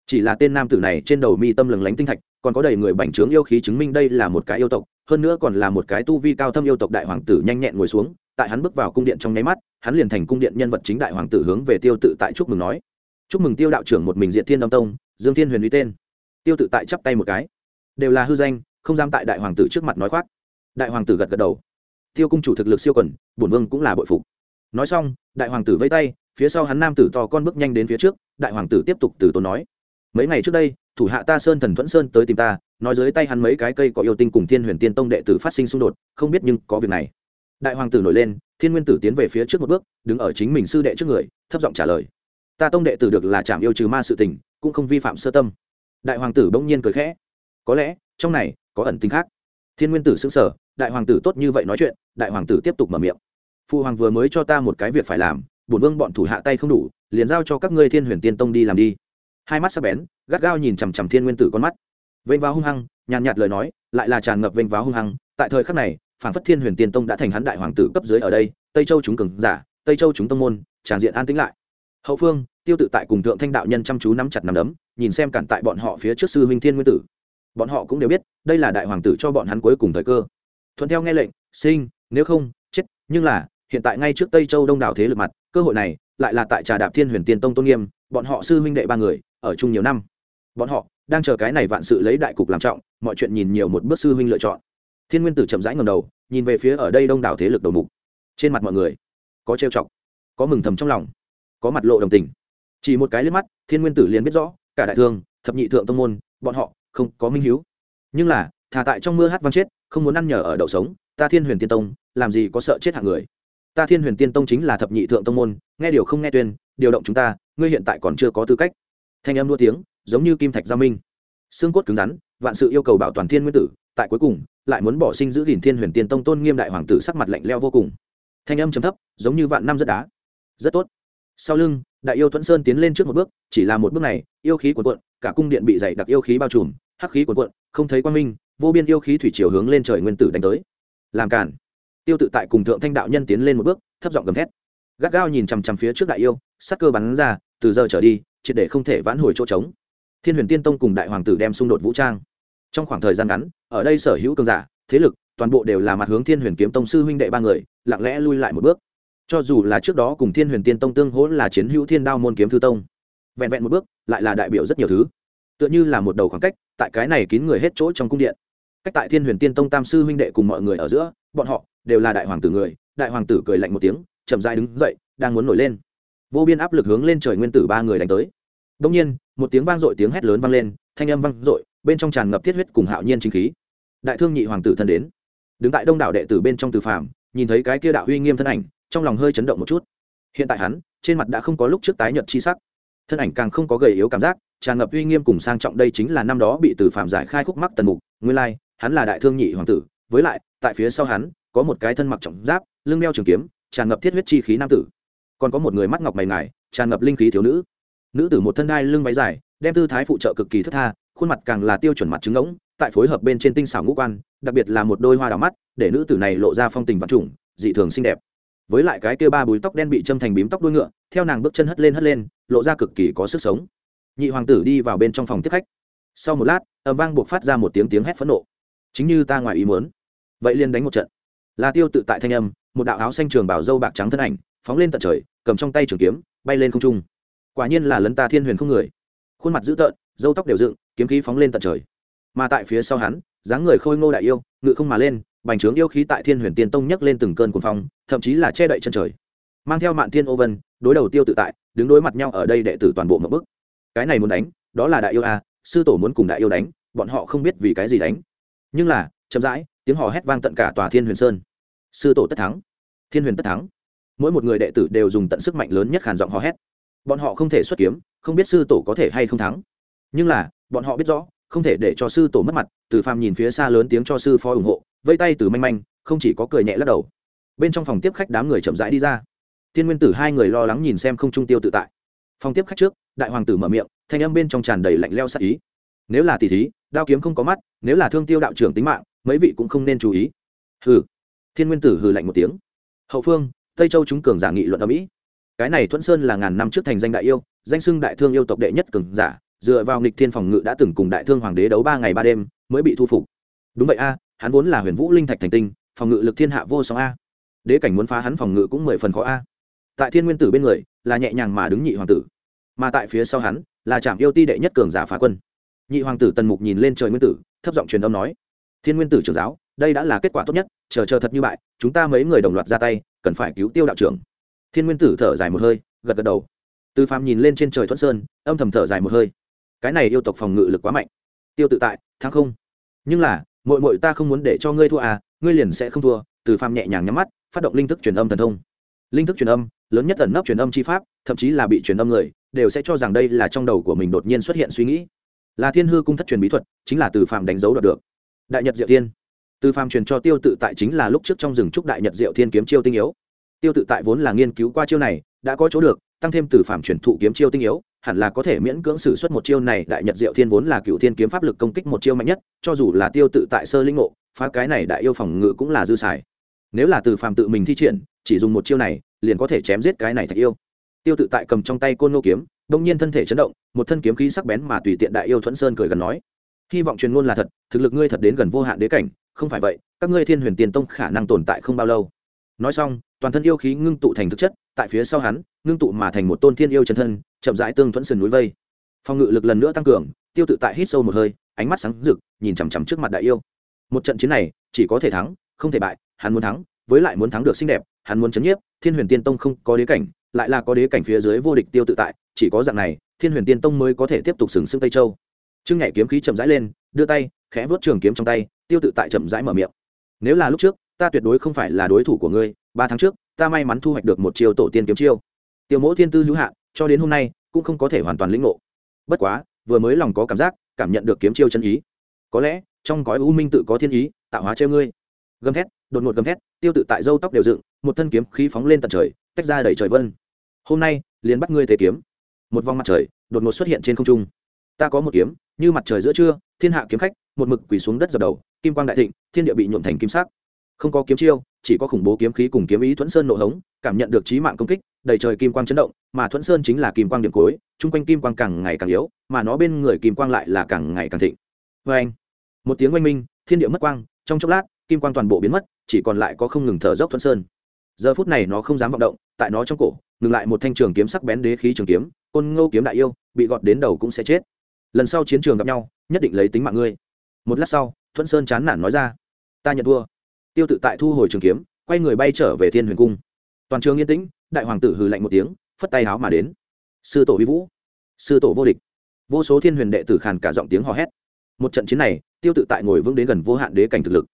Chỉ là tên nam tử này trên đầu mi tâm lừng lánh tinh thạch, còn có đầy người bành trướng yêu khí chứng minh đây là một cái yêu tộc, hơn nữa còn là một cái tu vi cao thâm yêu tộc đại hoàng tử nhanh nhẹn ngồi xuống, tại hắn bước vào cung điện trong nháy mắt, hắn liền thành cung điện nhân vật chính đại hoàng tử hướng về tiêu tự tại chúc mừng nói. Chúc mừng tiêu đạo trưởng một mình diện thiên đông tông, dương thiên huyền uy tên tiêu tự tại chắp tay một cái. Đều là hư danh, không dám tại đại hoàng tử trước mặt nói khoác. Đại hoàng tử gật gật đầu. Tiêu cung chủ thực lực siêu quần, bổn vương cũng là bội phục. Nói xong, đại hoàng tử vây tay, phía sau hắn nam tử to con bước nhanh đến phía trước, đại hoàng tử tiếp tục từ tốn nói. Mấy ngày trước đây, thủ hạ ta sơn thần thuẫn sơn tới tìm ta, nói dưới tay hắn mấy cái cây có yêu tinh cùng thiên huyền tiên tông đệ tử phát sinh xung đột, không biết nhưng có việc này. Đại hoàng tử nổi lên, thiên nguyên tử tiến về phía trước một bước, đứng ở chính mình sư đệ trước người, thấp giọng trả lời. Ta tông đệ tử được là chạm yêu trừ ma sự tình, cũng không vi phạm sơ tâm đại hoàng tử bỗng nhiên cười khẽ. Có lẽ, trong này, có ẩn tính khác. Thiên nguyên tử xứng sở đại hoàng tử tốt như vậy nói chuyện, đại hoàng tử tiếp tục mở miệng. Phụ hoàng vừa mới cho ta một cái việc phải làm, bổn vương bọn thủ hạ tay không đủ, liền giao cho các ngươi thiên huyền tiên tông đi làm đi. Hai mắt sắc bén, gắt gao nhìn chằm chằm thiên nguyên tử con mắt. Vênh váo hung hăng, nhàn nhạt lời nói, lại là tràn ngập vênh váo hung hăng. Tại thời khắc này, phản phất thiên huyền tiên tông đã thành hắn đại hoàng tử cấp dưới ở đây, tây châu chúng cường giả, tây châu chúng tông môn, tràn diện an tĩnh lại hậu phương, tiêu tự tại cùng thượng thanh đạo nhân chăm chú nắm chặt nắm đấm, nhìn xem cản tại bọn họ phía trước sư huynh thiên nguyên tử. Bọn họ cũng đều biết, đây là đại hoàng tử cho bọn hắn cuối cùng thời cơ. Thuận theo nghe lệnh, sinh, nếu không, chết, nhưng là, hiện tại ngay trước tây châu đông đảo thế lực mặt, cơ hội này, lại là tại trà đạp thiên huyền tiên tông tôn nghiêm, bọn họ sư huynh đệ ba người, ở chung nhiều năm. Bọn họ đang chờ cái này vạn sự lấy đại cục làm trọng, mọi chuyện nhìn nhiều một bước sư huynh lựa chọn. Thiên nguyên tử chậm rãi ngầm đầu, nhìn về phía ở đây đông đảo thế lực đầu mục. Trên mặt mọi người có trêu chọc, có mừng thầm trong lòng có mặt lộ đồng tình. Chỉ một cái liếc mắt, thiên nguyên tử liền biết rõ, cả đại thương, thập nhị thượng tông môn, bọn họ không có minh hiếu. Nhưng là, thả tại trong mưa hát vang chết, không muốn ăn nhờ ở đậu sống, ta thiên huyền tiên tông, làm gì có sợ chết hạng người. Ta thiên huyền tiên tông chính là thập nhị thượng tông môn, nghe điều không nghe tuyên, điều động chúng ta, ngươi hiện tại còn chưa có tư cách. Thanh âm đua tiếng, giống như kim thạch gia minh. Xương cốt cứng rắn, vạn sự yêu cầu bảo toàn thiên nguyên tử, tại cuối cùng, lại muốn bỏ sinh giữ gìn thiên huyền tiên tông tôn nghiêm đại hoàng tử sắc mặt lạnh leo vô cùng. Thanh âm chấm thấp, giống như vạn năm rất đá. Rất tốt sau lưng, đại yêu thuẫn sơn tiến lên trước một bước, chỉ là một bước này, yêu khí cuộn cuộn, cả cung điện bị dày đặc yêu khí bao trùm, hắc khí cuộn cuộn, không thấy quan minh, vô biên yêu khí thủy chiều hướng lên trời nguyên tử đánh tới. Làm cản tiêu tự tại cùng thượng thanh đạo nhân tiến lên một bước, thấp giọng gầm thét. Gắt gao nhìn chằm chằm phía trước đại yêu, sắc cơ bắn ra, từ giờ trở đi, triệt để không thể vãn hồi chỗ trống. Thiên huyền tiên tông cùng đại hoàng tử đem xung đột vũ trang. Trong khoảng thời gian ngắn, ở đây sở hữu cường giả, thế lực, toàn bộ đều là mặt hướng thiên huyền kiếm tông sư huynh đệ ba người, lặng lẽ lui lại một bước cho dù là trước đó cùng thiên huyền tiên tông tương hỗ là chiến hữu thiên đao môn kiếm thư tông, vẹn vẹn một bước, lại là đại biểu rất nhiều thứ. Tựa như là một đầu khoảng cách, tại cái này kín người hết chỗ trong cung điện. Cách tại thiên huyền tiên tông tam sư huynh đệ cùng mọi người ở giữa, bọn họ đều là đại hoàng tử người, đại hoàng tử cười lạnh một tiếng, chậm dai đứng dậy, đang muốn nổi lên. Vô biên áp lực hướng lên trời nguyên tử ba người đánh tới. Đông nhiên, một tiếng vang dội tiếng hét lớn vang lên, thanh âm vang dội, bên trong tràn ngập thiết huyết cùng hạo nhiên chính khí. Đại thương nhị hoàng tử thân đến. Đứng tại đông đảo đệ tử bên trong từ phàm, nhìn thấy cái kia đạo uy nghiêm thân ảnh trong lòng hơi chấn động một chút. Hiện tại hắn, trên mặt đã không có lúc trước tái nhợt chi sắc. Thân ảnh càng không có gầy yếu cảm giác, tràn ngập uy nghiêm cùng sang trọng đây chính là năm đó bị từ phạm giải khai khúc mắc tần mục, nguyên lai, hắn là đại thương nhị hoàng tử, với lại, tại phía sau hắn, có một cái thân mặc trọng giáp, lưng đeo trường kiếm, tràn ngập thiết huyết chi khí nam tử. Còn có một người mắt ngọc mày ngài, tràn ngập linh khí thiếu nữ. Nữ tử một thân đai lưng váy dài, đem tư thái phụ trợ cực kỳ thất tha, khuôn mặt càng là tiêu chuẩn mặt trứng ngỗng, tại phối hợp bên trên tinh xảo ngũ quan, đặc biệt là một đôi hoa đào mắt, để nữ tử này lộ ra phong tình vật chủng dị thường xinh đẹp với lại cái kia ba búi tóc đen bị châm thành bím tóc đuôi ngựa, theo nàng bước chân hất lên hất lên, lộ ra cực kỳ có sức sống. Nhị hoàng tử đi vào bên trong phòng tiếp khách. Sau một lát ẩm vang buộc phát ra một tiếng tiếng hét phẫn nộ. Chính như ta ngoài ý muốn. Vậy liền đánh một trận. Là tiêu tự tại thanh âm, một đạo áo xanh trường bảo dâu bạc trắng thân ảnh, phóng lên tận trời, cầm trong tay trường kiếm, bay lên không trung. Quả nhiên là lấn ta thiên huyền không người. Khuôn mặt dữ tợn, dâu tóc đều dựng, kiếm khí phóng lên tận trời. Mà tại phía sau hắn, dáng người khôi ngô đại yêu, ngự không mà lên bành trướng yêu khí tại thiên huyền tiên tông nhấc lên từng cơn cuồng phong, thậm chí là che đậy chân trời. Mang theo mạn thiên ô vân, đối đầu tiêu tự tại, đứng đối mặt nhau ở đây đệ tử toàn bộ một bức cái này muốn đánh, đó là đại yêu a, sư tổ muốn cùng đại yêu đánh, bọn họ không biết vì cái gì đánh. Nhưng là, chậm rãi, tiếng hò hét vang tận cả tòa thiên huyền sơn. Sư tổ tất thắng. Thiên huyền tất thắng. Mỗi một người đệ tử đều dùng tận sức mạnh lớn nhất khàn giọng hò hét. Bọn họ không thể xuất kiếm, không biết sư tổ có thể hay không thắng. Nhưng là, bọn họ biết rõ, không thể để cho sư tổ mất mặt, từ phàm nhìn phía xa lớn tiếng cho sư phó ủng hộ vây tay từ manh manh, không chỉ có cười nhẹ lắc đầu. Bên trong phòng tiếp khách đám người chậm rãi đi ra. Thiên nguyên tử hai người lo lắng nhìn xem không trung tiêu tự tại. Phòng tiếp khách trước, đại hoàng tử mở miệng, thanh âm bên trong tràn đầy lạnh leo sắc ý. Nếu là tỷ thí, đao kiếm không có mắt, nếu là thương tiêu đạo trưởng tính mạng, mấy vị cũng không nên chú ý. Hừ. Thiên nguyên tử hừ lạnh một tiếng. Hậu phương, tây châu chúng cường giả nghị luận ở mỹ cái này thuận sơn là ngàn năm trước thành danh đại yêu, danh xưng đại thương yêu tộc đệ nhất cường giả, dựa vào nghịch thiên phòng ngự đã từng cùng đại thương hoàng đế đấu ba ngày ba đêm, mới bị thu phục. Đúng vậy a hắn vốn là huyền vũ linh thạch thành tinh, phòng ngự lực thiên hạ vô song a. Đế cảnh muốn phá hắn phòng ngự cũng mười phần khó a. Tại thiên nguyên tử bên người, là nhẹ nhàng mà đứng nhị hoàng tử. Mà tại phía sau hắn, là trạm yêu ti đệ nhất cường giả phá quân. Nhị hoàng tử tần mục nhìn lên trời nguyên tử, thấp giọng truyền âm nói, thiên nguyên tử trưởng giáo, đây đã là kết quả tốt nhất, chờ chờ thật như bại, chúng ta mấy người đồng loạt ra tay, cần phải cứu tiêu đạo trưởng. Thiên nguyên tử thở dài một hơi, gật gật đầu. Tư phạm nhìn lên trên trời thuận sơn, âm thầm thở dài một hơi. Cái này yêu tộc phòng ngự lực quá mạnh. Tiêu tự tại, thắng không. Nhưng là mội mội ta không muốn để cho ngươi thua à ngươi liền sẽ không thua. Từ phàm nhẹ nhàng nhắm mắt, phát động linh thức truyền âm thần thông. Linh thức truyền âm, lớn nhất ẩn nấp truyền âm chi pháp, thậm chí là bị truyền âm người, đều sẽ cho rằng đây là trong đầu của mình đột nhiên xuất hiện suy nghĩ. Là thiên hư cung thất truyền bí thuật, chính là từ phàm đánh dấu đoạt được. Đại nhật diệu thiên. Từ phàm truyền cho tiêu tự tại chính là lúc trước trong rừng trúc đại nhật diệu thiên kiếm chiêu tinh yếu. Tiêu tự tại vốn là nghiên cứu qua chiêu này, đã có chỗ được, tăng thêm từ phàm truyền thụ kiếm chiêu tinh yếu hẳn là có thể miễn cưỡng sử xuất một chiêu này. Đại nhật diệu thiên vốn là cựu thiên kiếm pháp lực công kích một chiêu mạnh nhất, cho dù là tiêu tự tại sơ linh ngộ, phá cái này đại yêu phòng ngự cũng là dư xài. Nếu là từ phàm tự mình thi triển, chỉ dùng một chiêu này, liền có thể chém giết cái này thạch yêu. Tiêu tự tại cầm trong tay côn nô kiếm, đông nhiên thân thể chấn động, một thân kiếm khí sắc bén mà tùy tiện đại yêu thuẫn sơn cười gần nói, hy vọng truyền ngôn là thật, thực lực ngươi thật đến gần vô hạn đế cảnh, không phải vậy, các ngươi thiên huyền tiền tông khả năng tồn tại không bao lâu. Nói xong toàn thân yêu khí ngưng tụ thành thực chất, tại phía sau hắn, ngưng tụ mà thành một tôn thiên yêu chân thân, chậm rãi tương thuẫn sườn núi vây. Phòng ngự lực lần nữa tăng cường, tiêu tự tại hít sâu một hơi, ánh mắt sáng rực, nhìn chằm chằm trước mặt đại yêu. Một trận chiến này, chỉ có thể thắng, không thể bại, hắn muốn thắng, với lại muốn thắng được xinh đẹp, hắn muốn chấn nhiếp, thiên huyền tiên tông không có đế cảnh, lại là có đế cảnh phía dưới vô địch tiêu tự tại, chỉ có dạng này, thiên huyền tiên tông mới có thể tiếp tục sừng sững tây châu. Trương nhảy kiếm khí chậm rãi lên, đưa tay, khẽ vớt trường kiếm trong tay, tiêu tự tại chậm rãi mở miệng. Nếu là lúc trước, ta tuyệt đối không phải là đối thủ của ngươi ba tháng trước, ta may mắn thu hoạch được một chiêu tổ tiên kiếm chiêu. Tiêu mẫu thiên tư hữu hạn cho đến hôm nay cũng không có thể hoàn toàn lĩnh ngộ. Bất quá, vừa mới lòng có cảm giác, cảm nhận được kiếm chiêu chân ý. Có lẽ, trong gói u minh tự có thiên ý, tạo hóa treo ngươi. Gầm thét, đột ngột gầm thét, tiêu tự tại dâu tóc đều dựng, một thân kiếm khí phóng lên tận trời, tách ra đầy trời vân. Hôm nay, liền bắt ngươi thế kiếm. Một vòng mặt trời, đột ngột xuất hiện trên không trung. Ta có một kiếm, như mặt trời giữa trưa, thiên hạ kiếm khách, một mực quỳ xuống đất dập đầu, kim quang đại thịnh, thiên địa bị nhuộm thành kim sắc. Không có kiếm chiêu chỉ có khủng bố kiếm khí cùng kiếm ý thuẫn sơn nộ hống, cảm nhận được trí mạng công kích, đầy trời kim quang chấn động, mà thuẫn sơn chính là kim quang điểm cối chung quanh kim quang càng ngày càng yếu, mà nó bên người kim quang lại là càng ngày càng thịnh. Vê anh, một tiếng oanh minh, thiên địa mất quang, trong chốc lát, kim quang toàn bộ biến mất, chỉ còn lại có không ngừng thở dốc thuẫn sơn. Giờ phút này nó không dám vọng động, tại nó trong cổ, ngừng lại một thanh trường kiếm sắc bén đế khí trường kiếm, côn ngô kiếm đại yêu, bị gọt đến đầu cũng sẽ chết. Lần sau chiến trường gặp nhau, nhất định lấy tính mạng ngươi. Một lát sau, thuẫn sơn chán nản nói ra, ta nhận thua tiêu tự tại thu hồi trường kiếm quay người bay trở về thiên huyền cung. Toàn trường yên tĩnh đại hoàng tử hừ lạnh một tiếng phất tay háo mà đến. Sư tổ vi vũ sư tổ vô địch. Vô số thiên huyền đệ tử khàn cả giọng tiếng hò hét. Một trận chiến này tiêu tự tại ngồi vững đến gần vô hạn đế cảnh thực lực.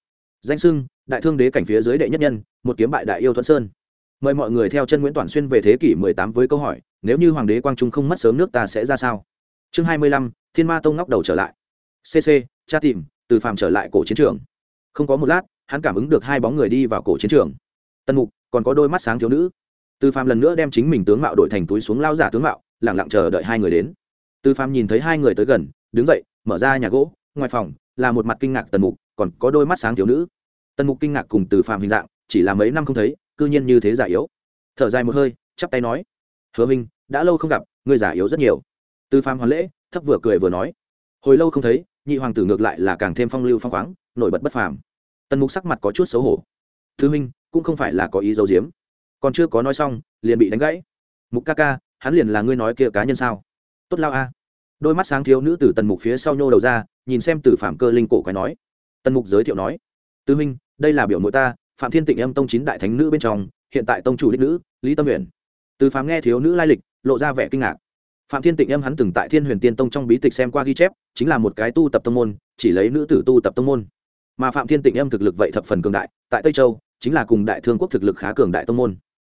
Danh sưng đại thương đế cảnh phía dưới đệ nhất nhân một kiếm bại đại yêu thuận sơn. Mời mọi người theo chân nguyễn toàn xuyên về thế kỷ 18 với câu hỏi nếu như hoàng đế quang trung không mất sớm nước ta sẽ ra sao? Chương 25, thiên ma tông ngóc đầu trở lại. Cc cha tìm từ phàm trở lại cổ chiến trường. Không có một lát hắn cảm ứng được hai bóng người đi vào cổ chiến trường. Tần mục, còn có đôi mắt sáng thiếu nữ. Tư phàm lần nữa đem chính mình tướng mạo đổi thành túi xuống lao giả tướng mạo lẳng lặng chờ đợi hai người đến. Tư phàm nhìn thấy hai người tới gần, đứng dậy, mở ra nhà gỗ, ngoài phòng, là một mặt kinh ngạc tần mục, còn có đôi mắt sáng thiếu nữ. Tần mục kinh ngạc cùng từ phàm hình dạng, chỉ là mấy năm không thấy, cư nhiên như thế giả yếu. Thở dài một hơi, chắp tay nói, hứa minh, đã lâu không gặp người giả yếu rất nhiều. Từ phàm hoàn lễ, thấp vừa cười vừa nói, hồi lâu không thấy, nhị hoàng tử ngược lại là càng thêm phong lưu phong khoáng, nổi bật bất phàm tần mục sắc mặt có chút xấu hổ. Thứ minh cũng không phải là có ý dấu diếm còn chưa có nói xong, liền bị đánh gãy. Mục ca ca, hắn liền là ngươi nói kia cá nhân sao? Tốt lao a. Đôi mắt sáng thiếu nữ từ tần mục phía sau nhô đầu ra, nhìn xem từ phạm cơ linh cổ quái nói. Tần mục giới thiệu nói. Tư minh đây là biểu nội ta, phạm thiên tịnh âm tông chín đại thánh nữ bên trong, hiện tại tông chủ đích nữ, lý tâm nguyện từ phạm nghe thiếu nữ lai lịch, lộ ra vẻ kinh ngạc. Phạm thiên tịnh âm hắn từng tại thiên huyền tiên tông trong bí tịch xem qua ghi chép, chính là một cái tu tập tông môn, chỉ lấy nữ tử tu tập tông môn mà phạm thiên tịnh âm thực lực vậy thập phần cường đại, tại tây châu, chính là cùng đại thương quốc thực lực khá cường đại tông môn.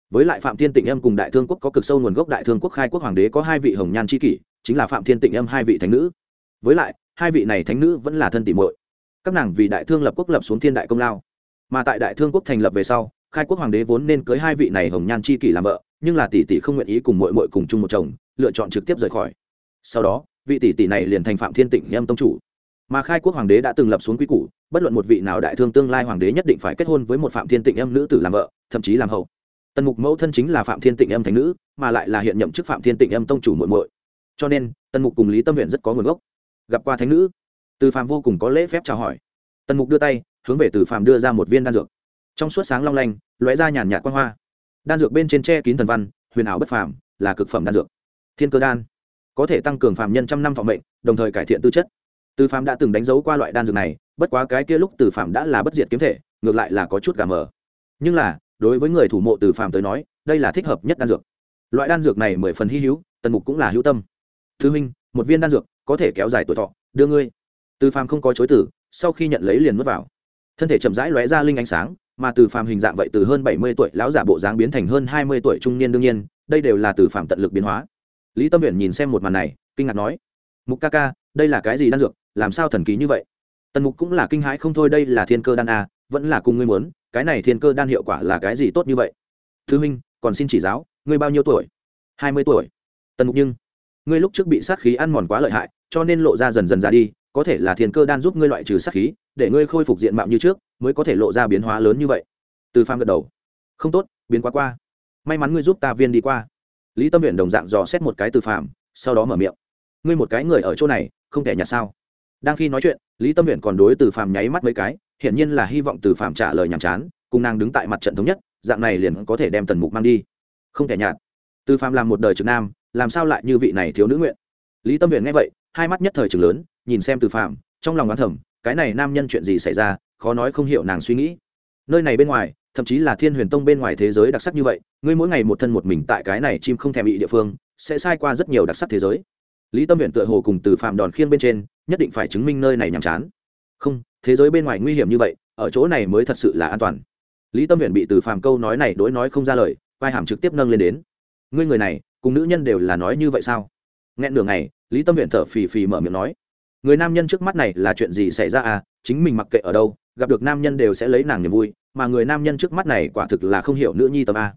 Với lại phạm thiên tịnh âm cùng đại thương quốc có cực sâu nguồn gốc đại thương quốc khai quốc hoàng đế có hai vị hồng nhan c kỷ, chính là phạm thiên tịnh âm hai vị thánh nữ. Với lại, hai vị này thánh nữ vẫn là thân tỷ muội. Các nàng vì đại thương lập quốc lập xuống thiên đại công lao. Mà tại đại thương quốc thành lập về sau, khai quốc hoàng đế vốn nên cưới hai vị này hồng nhan c kỷ làm vợ, nhưng là tỷ tỷ không nguyện ý cùng mội mội cùng chung một chồng, lựa chọn trực tiếp rời khỏi. Sau đó, vị tỷ tỷ này liền thành phạm thiên tịnh âm tông chủ mà khai quốc hoàng đế đã từng lập xuống quy củ, bất luận một vị nào đại thương tương lai hoàng đế nhất định phải kết hôn với một phạm thiên tịnh âm nữ tử làm vợ, thậm chí làm hậu. Tần mục mẫu thân chính là phạm thiên tịnh âm thánh nữ, mà lại là hiện nhậm chức phạm thiên tịnh âm tông chủ muội muội. Cho nên, tần mục cùng lý tâm huyện rất có nguồn gốc. Gặp qua thánh nữ, từ phạm vô cùng có lễ phép chào hỏi. Tần mục đưa tay, hướng về từ phạm đưa ra một viên đan dược. Trong suốt sáng long lanh, lóe ra nhàn nhạt quan hoa. Đan dược bên trên tre kín thần văn, huyền ảo bất phàm, là cực phẩm đan dược. Thiên cơ đan, có thể tăng cường phạm nhân trăm năm thọ mệnh, đồng thời cải thiện tư chất từ phạm đã từng đánh dấu qua loại đan dược này, bất quá cái kia lúc từ phạm đã là bất diệt kiếm thể, ngược lại là có chút gà mờ. Nhưng là, đối với người thủ mộ từ phạm tới nói, đây là thích hợp nhất đan dược. Loại đan dược này mười phần hy hữu, tần mục cũng là hữu tâm. Thứ huynh, một viên đan dược, có thể kéo dài tuổi thọ, đưa ngươi. Từ phàm không có chối tử sau khi nhận lấy liền mất vào. Thân thể chậm rãi lóe ra linh ánh sáng, mà từ phàm hình dạng vậy từ hơn bảy mươi tuổi lão giả bộ dáng biến thành hơn hai mươi tuổi trung niên đương nhiên, đây đều là từ phàm tận lực biến hóa. Lý tâm nguyện nhìn xem một màn này, kinh ngạc nói, mục ca ca, đây là cái gì đan dược? Làm sao thần kỳ như vậy? Tần mục cũng là kinh hãi không thôi, đây là thiên cơ đan a vẫn là cùng ngươi muốn, cái này thiên cơ đan hiệu quả là cái gì tốt như vậy? Thứ minh, còn xin chỉ giáo, ngươi bao nhiêu tuổi? Hai mươi tuổi. Tần mục nhưng, ngươi lúc trước bị sát khí ăn mòn quá lợi hại, cho nên lộ ra dần dần ra đi, có thể là thiên cơ đan giúp ngươi loại trừ sát khí, để ngươi khôi phục diện mạo như trước, mới có thể lộ ra biến hóa lớn như vậy. Từ phàm gật đầu. Không tốt, biến quá qua. May mắn ngươi giúp ta viên đi qua. Lý tâm luyện đồng dạng dò xét một cái từ phàm, sau đó mở miệng. Ngươi một cái người ở chỗ này, không thể nhặt sao? Đang khi nói chuyện, lý tâm nguyện còn đối từ phàm nháy mắt mấy cái, hiển nhiên là hy vọng từ phàm trả lời nhàm chán, cùng nàng đứng tại mặt trận thống nhất, dạng này liền có thể đem tần mục mang đi. Không thể nhạt. Từ phàm làm một đời trực nam, làm sao lại như vị này thiếu nữ nguyện? Lý tâm nguyện nghe vậy, hai mắt nhất thời trường lớn, nhìn xem từ phàm, trong lòng oán thầm, cái này nam nhân chuyện gì xảy ra, khó nói không hiểu nàng suy nghĩ. Nơi này bên ngoài, thậm chí là thiên huyền tông bên ngoài thế giới đặc sắc như vậy, ngươi mỗi ngày một thân một mình tại cái này chim không thèm bị địa phương, sẽ sai qua rất nhiều đặc sắc thế giới. Lý tâm huyện tựa hồ cùng từ phạm đòn khiên bên trên nhất định phải chứng minh nơi này nhàm chán. Không, thế giới bên ngoài nguy hiểm như vậy, ở chỗ này mới thật sự là an toàn. Lý tâm huyện bị từ Phàm câu nói này đối nói không ra lời vai hàm trực tiếp nâng lên đến. Ngươi người này, cùng nữ nhân đều là nói như vậy sao? Nghẹn nửa ngày, lý tâm huyện thở phì phì mở miệng nói. Người nam nhân trước mắt này là chuyện gì xảy ra à? Chính mình mặc kệ ở đâu, gặp được nam nhân đều sẽ lấy nàng niềm vui, mà người nam nhân trước mắt này quả thực là không hiểu nữ nhi tâm a.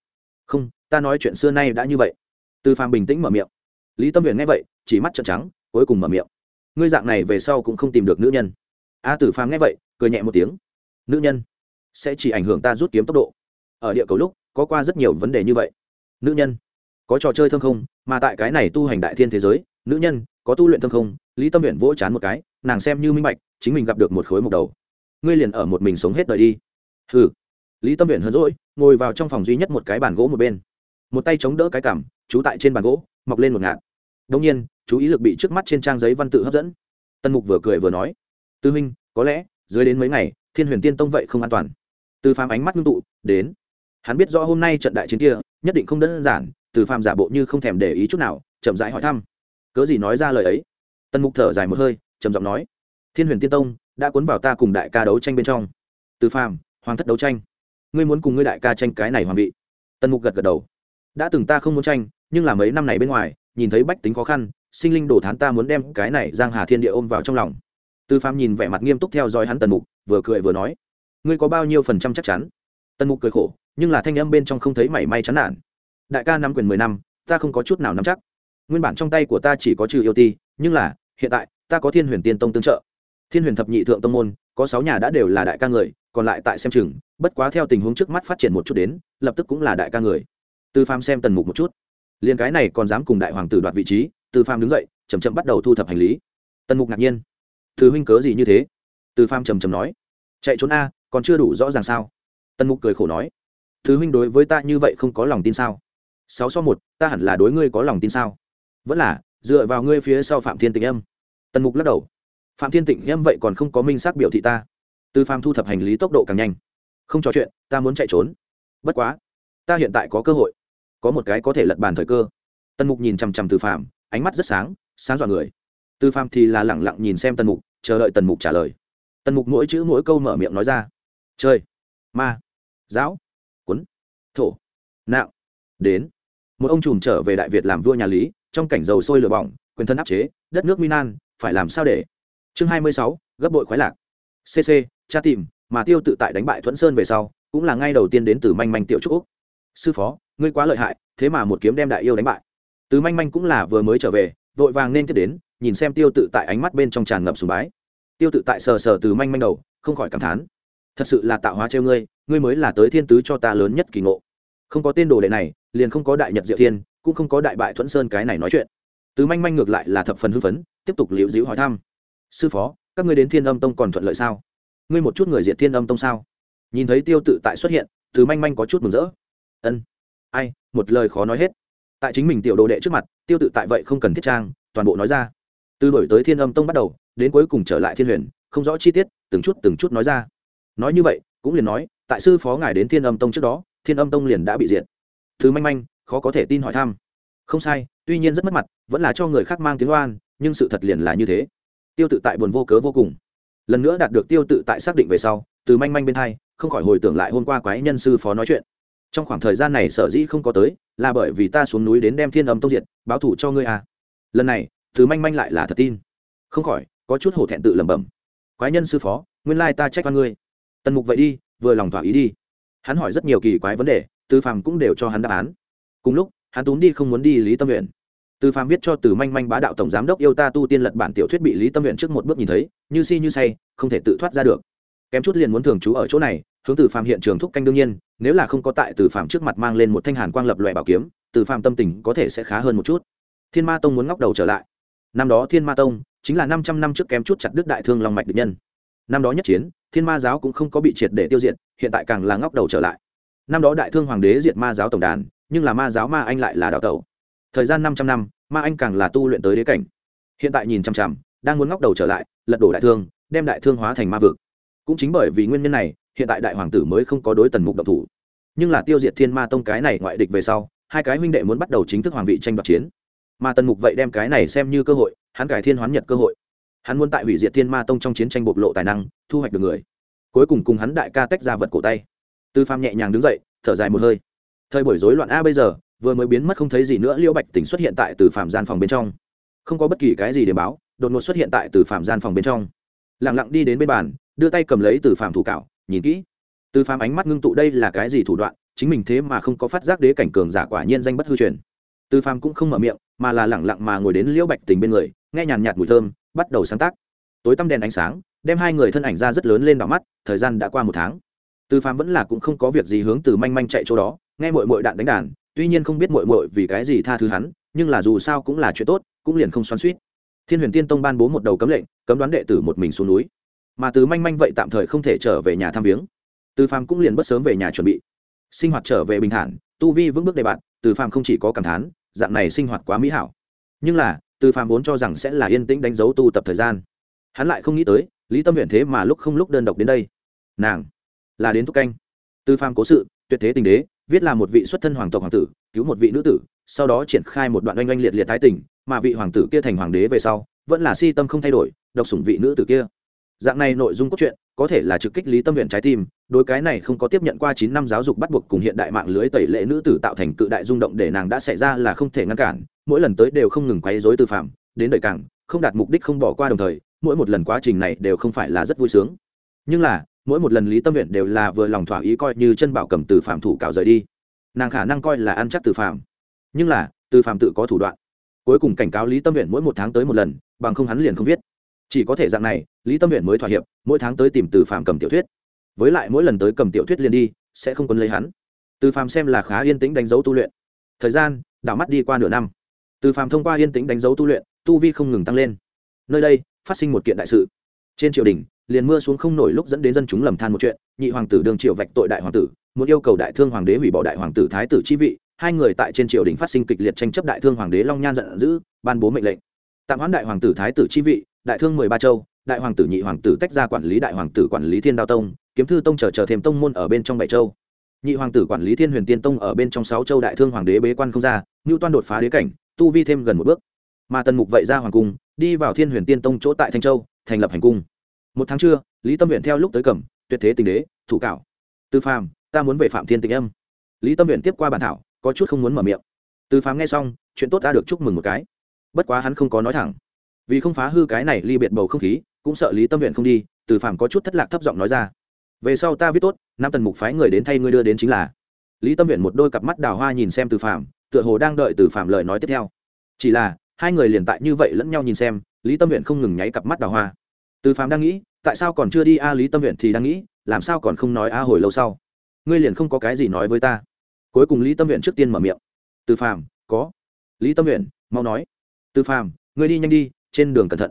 Không, ta nói chuyện xưa nay đã như vậy. Từ phàm bình tĩnh mở miệng. Lý tâm huyện nghe vậy, chỉ mắt trợn trắng, cuối cùng mở miệng ngươi dạng này về sau cũng không tìm được nữ nhân. A tử phàm nghe vậy, cười nhẹ một tiếng. Nữ nhân? Sẽ chỉ ảnh hưởng ta rút kiếm tốc độ. Ở địa cầu lúc, có qua rất nhiều vấn đề như vậy. Nữ nhân? Có trò chơi thơm không? Mà tại cái này tu hành đại thiên thế giới, nữ nhân, có tu luyện thơm không? Lý tâm huyện vỗ chán một cái, nàng xem như minh bạch, chính mình gặp được một khối mộc đầu. Ngươi liền ở một mình sống hết đời đi. Hừ. Lý tâm huyện hờn rỗi ngồi vào trong phòng duy nhất một cái bàn gỗ một bên. Một tay chống đỡ cái cảm trú tại trên bàn gỗ, mọc lên một ngạt. Đông nhiên chú ý lực bị trước mắt trên trang giấy văn tự hấp dẫn. Tân mục vừa cười vừa nói, tư huynh, có lẽ dưới đến mấy ngày, thiên huyền tiên tông vậy không an toàn. Từ phàm ánh mắt ngưng tụ, đến, hắn biết rõ hôm nay trận đại chiến kia, nhất định không đơn giản, từ phàm giả bộ như không thèm để ý chút nào, chậm rãi hỏi thăm. Cớ gì nói ra lời ấy? Tân mục thở dài một hơi, trầm giọng nói, thiên huyền tiên tông đã cuốn vào ta cùng đại ca đấu tranh bên trong. Từ phàm, hoàng thất đấu tranh. Ngươi muốn cùng ngươi đại ca tranh cái này hoàng vị? Tân mục gật gật đầu. Đã từng ta không muốn tranh, nhưng là mấy năm này bên ngoài, nhìn thấy bách tính khó khăn sinh linh đồ thán ta muốn đem cái này giang hà thiên địa ôm vào trong lòng. Tư phàm nhìn vẻ mặt nghiêm túc theo dõi hắn tần mục, vừa cười vừa nói, ngươi có bao nhiêu phần trăm chắc chắn? Tần mục cười khổ, nhưng là thanh âm bên trong không thấy mảy may chán nản. Đại ca nắm quyền mười năm, ta không có chút nào nắm chắc. Nguyên bản trong tay của ta chỉ có trừ yêu ti, nhưng là, hiện tại, ta có thiên huyền tiên tông tương trợ. Thiên huyền thập nhị thượng tông môn, có sáu nhà đã đều là đại ca người, còn lại tại xem chừng, bất quá theo tình huống trước mắt phát triển một chút đến, lập tức cũng là đại ca người. Tư phàm xem tần mục một chút, liền cái này còn dám cùng đại hoàng tử đoạt vị trí từ phàm đứng dậy chầm chậm bắt đầu thu thập hành lý. Tần mục ngạc nhiên. Từ huynh cớ gì như thế? Từ phàm trầm trầm nói. Chạy trốn a, còn chưa đủ rõ ràng sao? Tần mục cười khổ nói. Thứ huynh đối với ta như vậy không có lòng tin sao? Sáu so một, ta hẳn là đối ngươi có lòng tin sao? Vẫn là, dựa vào ngươi phía sau phạm thiên tịnh âm. Tần mục lắc đầu. Phạm thiên tịnh âm vậy còn không có minh xác biểu thị ta. Từ phàm thu thập hành lý tốc độ càng nhanh. Không trò chuyện, ta muốn chạy trốn. Bất quá, ta hiện tại có cơ hội. Có một cái có thể lật bàn thời cơ. Tần mục nhìn chằm chằm từ phàm ánh mắt rất sáng sáng dọa người. Tư phàm thì là lẳng lặng nhìn xem tần mục, chờ đợi tần mục trả lời. Tần mục mỗi chữ mỗi câu mở miệng nói ra. Chơi ma, giáo, quấn, thổ, nạo, đến. Một ông trùm trở về đại việt làm vua nhà lý, trong cảnh dầu sôi lửa bỏng, quyền thân áp chế, đất nước minan phải làm sao để? Chương hai mươi sáu, gấp bội khoái lạc. Cc cha tìm, mà tiêu tự tại đánh bại thuẫn sơn về sau, cũng là ngay đầu tiên đến từ manh manh tiểu trúc úc. Sư phó, ngươi quá lợi hại, thế mà một kiếm đem đại yêu đánh bại từ manh manh cũng là vừa mới trở về, vội vàng nên tiếp đến, nhìn xem tiêu tự tại ánh mắt bên trong tràn ngập sùng bái. Tiêu tự tại sờ sờ từ manh manh đầu, không khỏi cảm thán. Thật sự là tạo hóa treo ngươi ngươi mới là tới thiên tứ cho ta lớn nhất kỳ ngộ. Không có tên đồ đệ này, liền không có đại nhật diệu thiên, cũng không có đại bại thuẫn sơn cái này nói chuyện. Từ manh manh ngược lại là thập phần hưng phấn, tiếp tục liễu dĩu hỏi thăm. Sư phó, các ngươi đến thiên âm tông còn thuận lợi sao? Ngươi một chút người diện thiên âm tông sao? Nhìn thấy tiêu tự tại xuất hiện từ manh manh có chút mừng rỡ. Ân, ai, một lời khó nói hết tại chính mình tiểu đồ đệ trước mặt, tiêu tự tại vậy không cần thiết trang, toàn bộ nói ra. Từ đổi tới thiên âm tông bắt đầu, đến cuối cùng trở lại thiên huyền, không rõ chi tiết, từng chút từng chút nói ra. Nói như vậy, cũng liền nói, tại sư phó ngài đến thiên âm tông trước đó, thiên âm tông liền đã bị diệt. Thứ manh manh, khó có thể tin hỏi thăm. Không sai, tuy nhiên rất mất mặt, vẫn là cho người khác mang tiếng oan, nhưng sự thật liền là như thế. Tiêu tự tại buồn vô cớ vô cùng. Lần nữa đạt được tiêu tự tại xác định về sau, từ manh manh bên hai, không khỏi hồi tưởng lại hôm qua quái nhân sư phó nói chuyện trong khoảng thời gian này sở dĩ không có tới, là bởi vì ta xuống núi đến đem thiên âm tông diệt, báo thủ cho ngươi à. Lần này thứ manh manh lại là thật tin. Không khỏi, có chút hổ thẹn tự lẩm bẩm. Quái nhân sư phó, nguyên lai ta trách văn ngươi. Tần mục vậy đi, vừa lòng thỏa ý đi. Hắn hỏi rất nhiều kỳ quái vấn đề tư phàm cũng đều cho hắn đáp án. Cùng lúc, hắn túm đi không muốn đi lý tâm nguyện tư phàm viết cho từ manh manh bá đạo tổng giám đốc yêu ta tu tiên lật bản tiểu thuyết bị lý tâm nguyện trước một bước nhìn thấy, như si như say, không thể tự thoát ra được kém chút liền muốn thường trú ở chỗ này, hướng từ phàm hiện trường thúc canh đương nhiên, nếu là không có tại từ phàm trước mặt mang lên một thanh hàn quang lập loại bảo kiếm, từ phàm tâm tình có thể sẽ khá hơn một chút. Thiên ma tông muốn ngóc đầu trở lại. Năm đó thiên ma tông chính là năm trăm năm trước kém chút chặt đức đại thương long mạch địch nhân. Năm đó nhất chiến, thiên ma giáo cũng không có bị triệt để tiêu diệt, hiện tại càng là ngóc đầu trở lại. Năm đó đại thương hoàng đế diệt ma giáo tổng đàn, nhưng là ma giáo ma anh lại là đạo tẩu. Thời gian năm trăm năm, ma anh càng là tu luyện tới đế cảnh. Hiện tại nhìn chằm chằm, đang muốn ngóc đầu trở lại, lật đổ đại thương, đem đại thương hóa thành ma vực cũng chính bởi vì nguyên nhân này, hiện tại đại hoàng tử mới không có đối tần mục độc thủ. Nhưng là tiêu diệt thiên ma tông cái này ngoại địch về sau, hai cái huynh đệ muốn bắt đầu chính thức hoàng vị tranh đoạt chiến. Mà tần mục vậy đem cái này xem như cơ hội, hắn cải thiên hoán nhật cơ hội. Hắn muốn tại hủy diệt thiên ma tông trong chiến tranh bộc lộ tài năng, thu hoạch được người. Cuối cùng cùng hắn đại ca tách ra vật cổ tay. Tư pham nhẹ nhàng đứng dậy, thở dài một hơi. Thời buổi rối loạn a bây giờ, vừa mới biến mất không thấy gì nữa, liễu bạch tỉnh xuất hiện tại từ phạm gian phòng bên trong. Không có bất kỳ cái gì để báo, đột ngột xuất hiện tại từ phạm gian phòng bên trong. Lẳng lặng đi đến bên bàn đưa tay cầm lấy từ phạm thủ cạo, nhìn kỹ. Từ phạm ánh mắt ngưng tụ đây là cái gì thủ đoạn, chính mình thế mà không có phát giác đế cảnh cường giả quả nhiên danh bất hư truyền. Từ phàm cũng không mở miệng, mà là lẳng lặng mà ngồi đến liễu bạch tình bên người, nghe nhàn nhạt mùi thơm, bắt đầu sáng tác. Tối tăm đèn ánh sáng, đem hai người thân ảnh ra rất lớn lên đỏ mắt, thời gian đã qua một tháng. Từ phàm vẫn là cũng không có việc gì hướng từ manh manh chạy chỗ đó, nghe mội mội đạn đánh đàn, tuy nhiên không biết mội mội vì cái gì tha thứ hắn, nhưng là dù sao cũng là chuyện tốt, cũng liền không xoắn suýt thiên huyền tiên tông ban bố một đầu cấm lệnh, cấm đoán đệ tử một mình xuống núi mà từ manh manh vậy tạm thời không thể trở về nhà thăm viếng. Từ phàm cũng liền bất sớm về nhà chuẩn bị. Sinh hoạt trở về bình thản, tu vi vững bước đề bạn, từ phàm không chỉ có cảm thán, dạng này sinh hoạt quá mỹ hảo. Nhưng là, từ phàm vốn cho rằng sẽ là yên tĩnh đánh dấu tu tập thời gian. Hắn lại không nghĩ tới, lý tâm nguyện thế mà lúc không lúc đơn độc đến đây. Nàng, là đến thúc canh. Từ phàm cố sự, tuyệt thế tình đế, viết là một vị xuất thân hoàng tộc hoàng tử, cứu một vị nữ tử, sau đó triển khai một đoạn oanh oanh liệt liệt tái tình, mà vị hoàng tử kia thành hoàng đế về sau, vẫn là si tâm không thay đổi, độc sủng vị nữ tử kia dạng này nội dung cốt truyện có thể là trực kích lý tâm nguyện trái tim, đối cái này không có tiếp nhận qua chín năm giáo dục bắt buộc cùng hiện đại mạng lưới tẩy lệ nữ tử tạo thành cự đại rung động để nàng đã xảy ra là không thể ngăn cản, mỗi lần tới đều không ngừng quấy rối tư phạm, đến đời càng, không đạt mục đích không bỏ qua đồng thời, mỗi một lần quá trình này đều không phải là rất vui sướng. Nhưng là, mỗi một lần lý tâm nguyện đều là vừa lòng thỏa ý coi như chân bảo cầm từ phạm thủ cạo rời đi. Nàng khả năng coi là ăn chắc từ phạm. Nhưng là, từ phạm tự có thủ đoạn. Cuối cùng cảnh cáo lý tâm nguyện mỗi một tháng tới một lần, bằng không hắn liền không viết chỉ có thể dạng này, lý tâm huyện mới thỏa hiệp, mỗi tháng tới tìm từ phạm cầm tiểu thuyết. Với lại mỗi lần tới cầm tiểu thuyết liền đi, sẽ không quấn lấy hắn. Từ phạm xem là khá yên tĩnh đánh dấu tu luyện. Thời gian, đảo mắt đi qua nửa năm. Từ phạm thông qua yên tĩnh đánh dấu tu luyện, tu vi không ngừng tăng lên. Nơi đây, phát sinh một kiện đại sự. Trên triều đình, liền mưa xuống không nổi lúc dẫn đến dân chúng lầm than một chuyện, nhị hoàng tử đương triều vạch tội đại hoàng tử, muốn yêu cầu đại thương hoàng đế hủy bỏ đại hoàng tử thái tử chi vị, hai người tại trên triều đình phát sinh kịch liệt tranh chấp đại thương hoàng đế long nhan giận dữ, ban bố mệnh lệnh. Tạm hoãn đại hoàng tử thái tử chi vị đại thương mười ba châu, đại hoàng tử nhị hoàng tử tách ra quản lý đại hoàng tử quản lý thiên đao tông, kiếm thư tông chờ chờ thêm tông môn ở bên trong bảy châu. Nhị hoàng tử quản lý thiên huyền tiên tông ở bên trong sáu châu đại thương hoàng đế bế quan không ra ngưu toan đột phá đế cảnh, tu vi thêm gần một bước. Mà tần mục vậy ra hoàng cung, đi vào thiên huyền tiên tông chỗ tại thanh châu, thành lập hành cung. Một tháng trưa, lý tâm huyện theo lúc tới cẩm, tuyệt thế tình đế, thủ cảo tư phàm, ta muốn về phạm thiên tình âm. Lý tâm huyện tiếp qua bản thảo, có chút không muốn mở miệng. Tư phàm nghe xong, chuyện tốt ta được chúc mừng một cái. Bất quá hắn không có nói thẳng vì không phá hư cái này ly biệt bầu không khí, cũng sợ lý tâm nguyện không đi, từ phàm có chút thất lạc thấp giọng nói ra. Về sau ta viết tốt, năm tần mục phái người đến thay ngươi đưa đến chính là. Lý tâm nguyện một đôi cặp mắt đào hoa nhìn xem từ phàm, tựa hồ đang đợi từ phàm lời nói tiếp theo. Chỉ là, hai người liền tại như vậy lẫn nhau nhìn xem, lý tâm nguyện không ngừng nháy cặp mắt đào hoa. Từ phàm đang nghĩ, tại sao còn chưa đi a, lý tâm nguyện thì đang nghĩ, làm sao còn không nói a hồi lâu sau. Ngươi liền không có cái gì nói với ta. Cuối cùng lý tâm nguyện trước tiên mở miệng. Từ phàm, có. Lý tâm nguyện mau nói. Từ phàm, ngươi đi nhanh đi trên đường cẩn thận.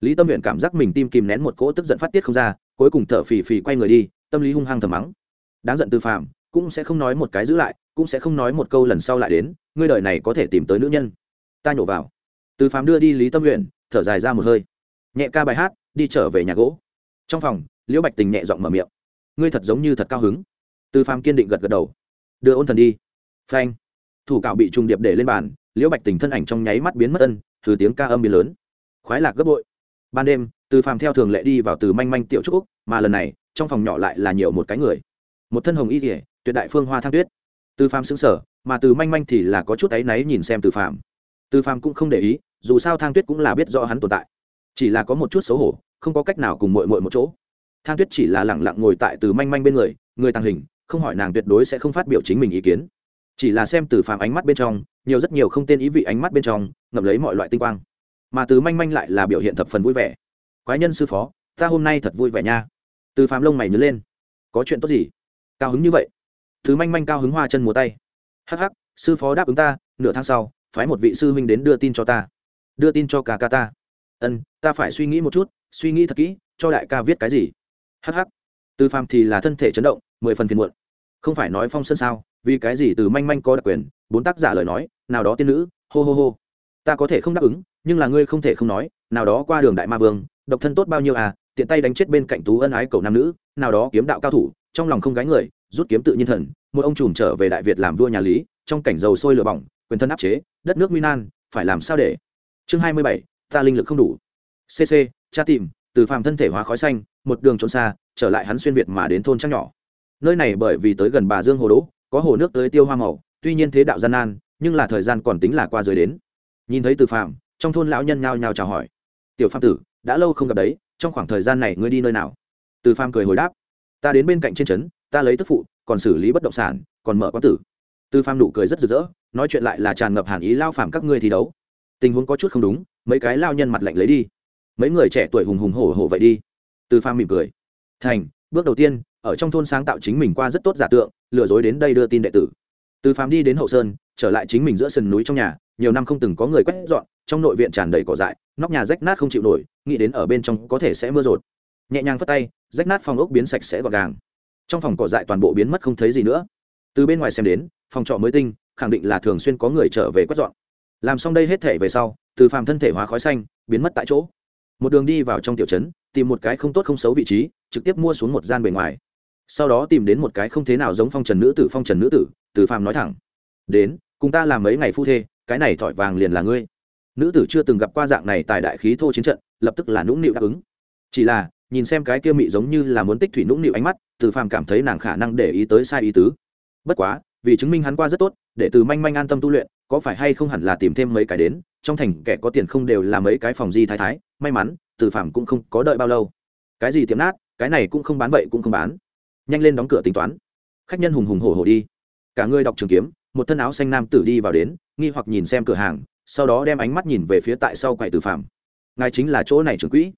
Lý tâm nguyện cảm giác mình tim kìm nén một cỗ tức giận phát tiết không ra, cuối cùng thở phì phì quay người đi, tâm lý hung hăng thầm mắng. Đáng giận từ phàm, cũng sẽ không nói một cái giữ lại, cũng sẽ không nói một câu lần sau lại đến, ngươi đời này có thể tìm tới nữ nhân. Ta nhổ vào. Từ phàm đưa đi lý tâm nguyện thở dài ra một hơi. Nhẹ ca bài hát, đi trở về nhà gỗ. Trong phòng, liễu bạch tình nhẹ giọng mở miệng. Ngươi thật giống như thật cao hứng. Từ phàm kiên định gật gật đầu. Đưa ôn thần đi. Phanh. Thủ cạo bị trùng điệp để lên bàn, liễu bạch tình thân ảnh trong nháy mắt biến mất ân từ tiếng ca âm biến lớn khoái lạc gấp bội. Ban đêm, từ phàm theo thường lệ đi vào từ manh manh tiểu trúc úc, mà lần này, trong phòng nhỏ lại là nhiều một cái người. Một thân hồng y thể tuyệt đại phương hoa thang tuyết. Từ phàm xứng sở mà từ manh manh thì là có chút áy náy nhìn xem từ phàm. Từ phàm cũng không để ý, dù sao thang tuyết cũng là biết rõ hắn tồn tại. Chỉ là có một chút xấu hổ, không có cách nào cùng mội mội một chỗ. Thang tuyết chỉ là lẳng lặng ngồi tại từ manh manh bên người người tàng hình, không hỏi nàng tuyệt đối sẽ không phát biểu chính mình ý kiến. Chỉ là xem từ phàm ánh mắt bên trong, nhiều rất nhiều không tên ý vị ánh mắt bên trong, ngậm lấy mọi loại tinh quang mà từ manh manh lại là biểu hiện thập phần vui vẻ. Quái nhân sư phó, ta hôm nay thật vui vẻ nha. Từ phàm lông mày nhớ lên. Có chuyện tốt gì? Cao hứng như vậy. Thứ manh manh cao hứng hoa chân múa tay. Hắc hắc, sư phó đáp ứng ta, nửa tháng sau, phái một vị sư huynh đến đưa tin cho ta. Đưa tin cho cả ca ta. Ân, ta phải suy nghĩ một chút, suy nghĩ thật kỹ, cho đại ca viết cái gì. Hh từ phàm thì là thân thể chấn động, mười phần phiền muộn. Không phải nói phong sơn sao, vì cái gì từ manh manh có đặc quyền, bốn tác giả lời nói, nào đó tiên nữ, hô hô hô ta có thể không đáp ứng, nhưng là ngươi không thể không nói, nào đó qua đường đại ma vương, độc thân tốt bao nhiêu à tiện tay đánh chết bên cạnh tú ân ái cầu nam nữ, nào đó kiếm đạo cao thủ, trong lòng không gái người, rút kiếm tự nhiên thần, một ông trùm trở về đại việt làm vua nhà lý, trong cảnh dầu sôi lửa bỏng, quyền thân áp chế, đất nước nguy nan, phải làm sao để? Chương hai mươi bảy, ta linh lực không đủ. Cc cha tìm, từ phàm thân thể hóa khói xanh, một đường trốn xa, trở lại hắn xuyên việt mà đến thôn trang nhỏ. Nơi này bởi vì tới gần bà dương hồ đỗ, có hồ nước tới tiêu hoa màu, tuy nhiên thế đạo gian nan, nhưng là thời gian còn tính là qua dưới đến nhìn thấy từ phàm, trong thôn lão nhân nhao nhao chào hỏi. Tiểu phàm tử, đã lâu không gặp đấy, trong khoảng thời gian này ngươi đi nơi nào? Từ phàm cười hồi đáp. Ta đến bên cạnh trên trấn, ta lấy tức phụ, còn xử lý bất động sản, còn mở quán tử. Từ phàm nụ cười rất rực rỡ, nói chuyện lại là tràn ngập hàn ý lao phạm các ngươi thi đấu. Tình huống có chút không đúng, mấy cái lao nhân mặt lạnh lấy đi. Mấy người trẻ tuổi hùng hùng hổ hổ vậy đi. Từ phàm mỉm cười. Thành, bước đầu tiên, ở trong thôn sáng tạo chính mình qua rất tốt giả tượng, lừa dối đến đây đưa tin đệ tử. Từ phàm đi đến hậu sơn, trở lại chính mình giữa sườn núi trong nhà nhiều năm không từng có người quét dọn trong nội viện tràn đầy cỏ dại nóc nhà rách nát không chịu nổi nghĩ đến ở bên trong có thể sẽ mưa rột. Nhẹ nhàng phất tay rách nát phòng ốc biến sạch sẽ gọn gàng. Trong phòng cỏ dại toàn bộ biến mất không thấy gì nữa. Từ bên ngoài xem đến phòng trọ mới tinh khẳng định là thường xuyên có người trở về quét dọn. Làm xong đây hết thể về sau từ phàm thân thể hóa khói xanh biến mất tại chỗ. Một đường đi vào trong tiểu trấn tìm một cái không tốt không xấu vị trí trực tiếp mua xuống một gian bề ngoài. Sau đó tìm đến một cái không thế nào giống phong trần nữ tử phong trần nữ tử từ phàm nói thẳng. Đến cùng ta làm mấy ngày phu thê cái này thỏi vàng liền là ngươi. Nữ tử chưa từng gặp qua dạng này tại đại khí thô chiến trận, lập tức là nũng nịu đáp ứng. Chỉ là, nhìn xem cái kia mị giống như là muốn tích thủy nũng nịu ánh mắt, từ phàm cảm thấy nàng khả năng để ý tới sai ý tứ. Bất quá, vì chứng minh hắn qua rất tốt, để từ manh manh an tâm tu luyện, có phải hay không hẳn là tìm thêm mấy cái đến, trong thành kẻ có tiền không đều là mấy cái phòng di thái thái, may mắn, từ phàm cũng không có đợi bao lâu. Cái gì tiệm nát, cái này cũng không bán vậy cũng không bán. Nhanh lên đóng cửa tính toán. Khách nhân hùng hùng hổ hổ đi. Cả ngươi đọc trường kiếm một thân áo xanh nam tử đi vào đến, nghi hoặc nhìn xem cửa hàng, sau đó đem ánh mắt nhìn về phía tại sau quầy từ phàm. Ngài chính là chỗ này trưởng quỹ.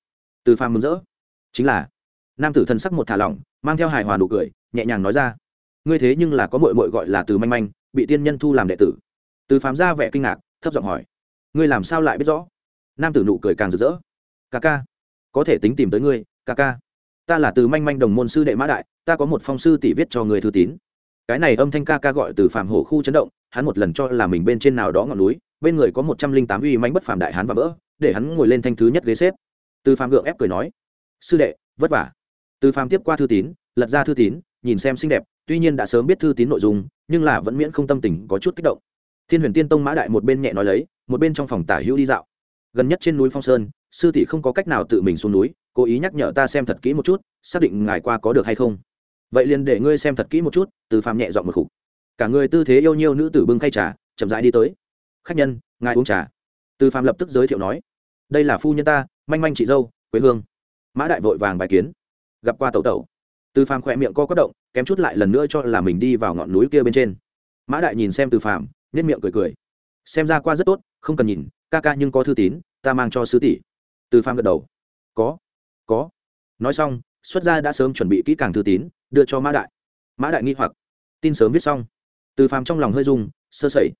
Từ phàm mừng rỡ. Chính là. Nam tử thân sắc một thả lỏng, mang theo hài hòa nụ cười, nhẹ nhàng nói ra. Ngươi thế nhưng là có mội mội gọi là từ manh manh, bị tiên nhân thu làm đệ tử. Từ phàm ra vẻ kinh ngạc, thấp giọng hỏi. Ngươi làm sao lại biết rõ? Nam tử nụ cười càng rực rỡ. Ca ca, có thể tính tìm tới ngươi ca ca. Ta là từ manh manh đồng môn sư đệ mã đại, ta có một phong sư tỷ viết cho người thư tín cái này âm thanh ca ca gọi từ phạm hổ khu chấn động, hắn một lần cho là mình bên trên nào đó ngọn núi, bên người có một trăm linh tám uy manh bất phàm đại hắn và vỡ, để hắn ngồi lên thanh thứ nhất ghế xếp. Từ phạm gượng ép cười nói, sư đệ, vất vả. Từ phạm tiếp qua thư tín, lật ra thư tín, nhìn xem xinh đẹp, tuy nhiên đã sớm biết thư tín nội dung, nhưng là vẫn miễn không tâm tình có chút kích động. Thiên huyền tiên tông mã đại một bên nhẹ nói lấy, một bên trong phòng tả hữu đi dạo. Gần nhất trên núi phong sơn, sư tỷ không có cách nào tự mình xuống núi, cố ý nhắc nhở ta xem thật kỹ một chút, xác định ngài qua có được hay không vậy liền để ngươi xem thật kỹ một chút, từ phàm nhẹ dọn một khục. Cả người tư thế yêu nhiêu nữ tử bưng khay trà, chậm rãi đi tới. Khách nhân, ngài uống trà. Từ phàm lập tức giới thiệu nói, đây là phu nhân ta, manh manh chị dâu, quế hương. Mã đại vội vàng bài kiến. Gặp qua tẩu tẩu. Từ phàm khỏe miệng co quất động, kém chút lại lần nữa cho là mình đi vào ngọn núi kia bên trên. Mã đại nhìn xem từ phàm nhất miệng cười cười. Xem ra qua rất tốt, không cần nhìn, ca ca nhưng có thư tín, ta mang cho sứ tỷ. Từ phàm gật đầu. Có có. Nói xong, xuất gia đã sớm chuẩn bị kỹ càng thư tín đưa cho mã đại. Mã đại nghi hoặc. Tin sớm viết xong. Từ phàm trong lòng hơi rung, sơ sẩy.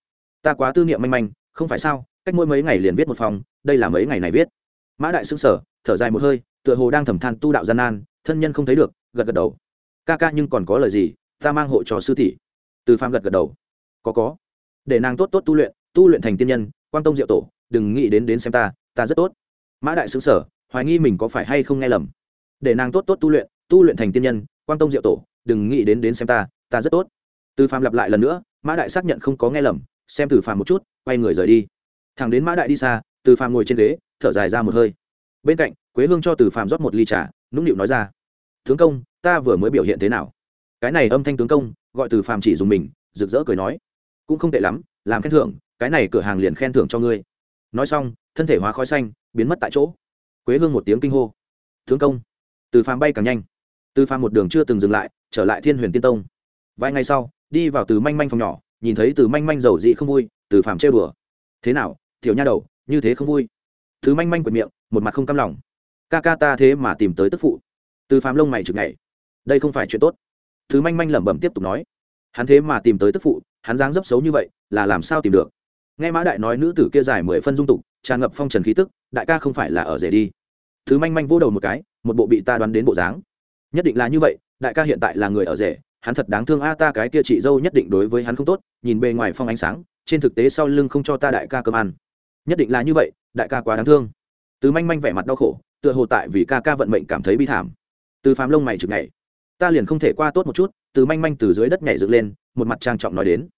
Ta quá tư niệm manh manh, không phải sao, cách mỗi mấy ngày liền viết một phòng, đây là mấy ngày này viết. Mã đại xứng sở thở dài một hơi, tựa hồ đang thầm than tu đạo gian nan, thân nhân không thấy được, gật gật đầu. Ca ca nhưng còn có lời gì, ta mang hộ cho sư tỷ. Từ phàm gật gật đầu. Có có. Để nàng tốt tốt tu luyện tu luyện thành tiên nhân quan tông diệu tổ, đừng nghĩ đến đến xem ta ta rất tốt. Mã đại xứng sở hoài nghi mình có phải hay không nghe lầm. Để nàng tốt tốt tu luyện tu luyện thành tiên nhân quan tông diệu tổ, đừng nghĩ đến đến xem ta ta rất tốt. Từ phàm lặp lại lần nữa, mã đại xác nhận không có nghe lầm, xem từ phàm một chút, quay người rời đi. Thằng đến mã đại đi xa, từ phàm ngồi trên ghế, thở dài ra một hơi. Bên cạnh, quế hương cho từ phàm rót một ly trà, nũng nịu nói ra, tướng công, ta vừa mới biểu hiện thế nào? Cái này âm thanh tướng công, gọi từ phàm chỉ dùng mình, rực rỡ cười nói, cũng không tệ lắm, làm khen thưởng, cái này cửa hàng liền khen thưởng cho ngươi. Nói xong, thân thể hóa khói xanh, biến mất tại chỗ. Quế hương một tiếng kinh hô, tướng công. Từ phàm bay càng nhanh từ phàm một đường chưa từng dừng lại, trở lại thiên huyền tiên tông. Vài ngày sau, đi vào từ manh manh phòng nhỏ, nhìn thấy từ manh manh giàu dị không vui, từ phàm trêu đùa. Thế nào, tiểu nha đầu, như thế không vui? Thứ manh manh quệt miệng, một mặt không cam lòng. Ca ca ta thế mà tìm tới tức phụ. Từ phàm lông mày chực ngày đây không phải chuyện tốt. Thứ manh manh lẩm bẩm tiếp tục nói. Hắn thế mà tìm tới tức phụ, hắn dáng dấp xấu như vậy, là làm sao tìm được? Nghe mã đại nói nữ tử kia dài mười phân dung tục, tràn ngập phong trần khí tức, đại ca không phải là ở rể đi. Thứ manh manh vô đầu một cái, một bộ bị ta đoán đến bộ dáng nhất định là như vậy, đại ca hiện tại là người ở rể, hắn thật đáng thương a, ta cái kia chị dâu nhất định đối với hắn không tốt, nhìn bề ngoài phong ánh sáng, trên thực tế sau lưng không cho ta đại ca cơm ăn. Nhất định là như vậy, đại ca quá đáng thương. Từ manh manh vẻ mặt đau khổ, tựa hồ tại vì ca ca vận mệnh cảm thấy bi thảm. Từ phàm lông mày chực ngày ta liền không thể qua tốt một chút, từ manh manh từ dưới đất nhảy dựng lên, một mặt trang trọng nói đến.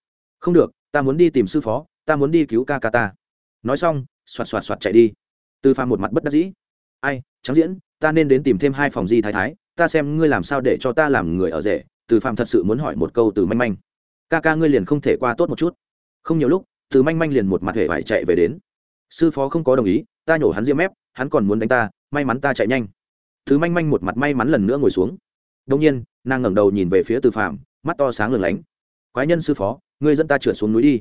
Không được, ta muốn đi tìm sư phó, ta muốn đi cứu ca ca ta. Nói xong, xoạt xoạt xoạt chạy đi. Từ phàm một mặt bất đắc dĩ. Ai, trắng diễn, ta nên đến tìm thêm hai phòng di thái thái ta xem ngươi làm sao để cho ta làm người ở rể từ Phạm thật sự muốn hỏi một câu từ manh manh. Ca ca ngươi liền không thể qua tốt một chút. Không nhiều lúc từ manh manh liền một mặt hề vải chạy về đến. Sư phó không có đồng ý ta nhổ hắn diêm mép hắn còn muốn đánh ta may mắn ta chạy nhanh. Thứ manh manh một mặt may mắn lần nữa ngồi xuống. Đông nhiên nàng ngẩng đầu nhìn về phía từ Phạm, mắt to sáng lửng lánh. Quái nhân sư phó ngươi dẫn ta trượt xuống núi đi.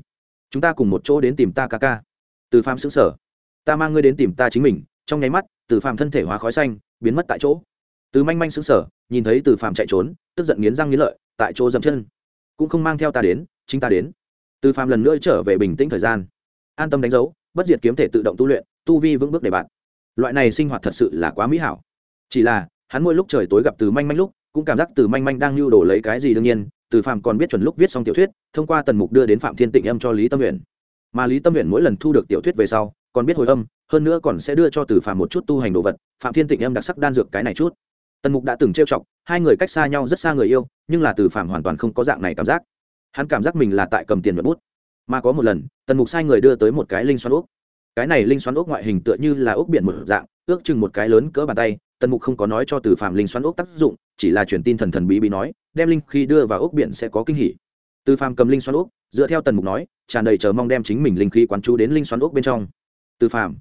Chúng ta cùng một chỗ đến tìm ta ca ca. Từ Phạm xứng sở ta mang ngươi đến tìm ta chính mình trong nháy mắt từ Phạm thân thể hóa khói xanh biến mất tại chỗ từ manh manh xứng sở nhìn thấy từ phàm chạy trốn, tức giận nghiến răng nghiến lợi, tại chỗ dậm chân. Cũng không mang theo ta đến, chính ta đến. Từ phàm lần nữa trở về bình tĩnh thời gian. An tâm đánh dấu, bất diệt kiếm thể tự động tu luyện, tu vi vững bước để bạn. Loại này sinh hoạt thật sự là quá mỹ hảo. Chỉ là, hắn mỗi lúc trời tối gặp từ manh manh lúc, cũng cảm giác từ manh manh đang lưu đồ lấy cái gì đương nhiên. Từ phạm còn biết chuẩn lúc viết xong tiểu thuyết, thông qua tần mục đưa đến phạm thiên tịnh âm cho lý tâm nguyện mà lý tâm nguyện mỗi lần thu được tiểu thuyết về sau, còn biết hồi âm, hơn nữa còn sẽ đưa cho từ phạm một chút tu hành đồ vật. Phạm thiên tịnh âm đặc sắc đan dược cái này chút tần mục đã từng trêu chọc, hai người cách xa nhau rất xa người yêu, nhưng là từ phạm hoàn toàn không có dạng này cảm giác. Hắn cảm giác mình là tại cầm tiền nhuận bút. Mà có một lần, tần mục sai người đưa tới một cái linh xoắn ốc. Cái này linh xoắn ốc ngoại hình tựa như là ốc biển một dạng, ước chừng một cái lớn cỡ bàn tay, tần mục không có nói cho từ phạm linh xoắn ốc tác dụng, chỉ là truyền tin thần thần bí bí nói, đem linh khi đưa vào ốc biển sẽ có kinh hỉ. Từ phạm cầm linh xoắn ốc, dựa theo tần mục nói, tràn đầy chờ mong đem chính mình linh khí quán chú đến linh xoắn ốc bên trong. Từ phạm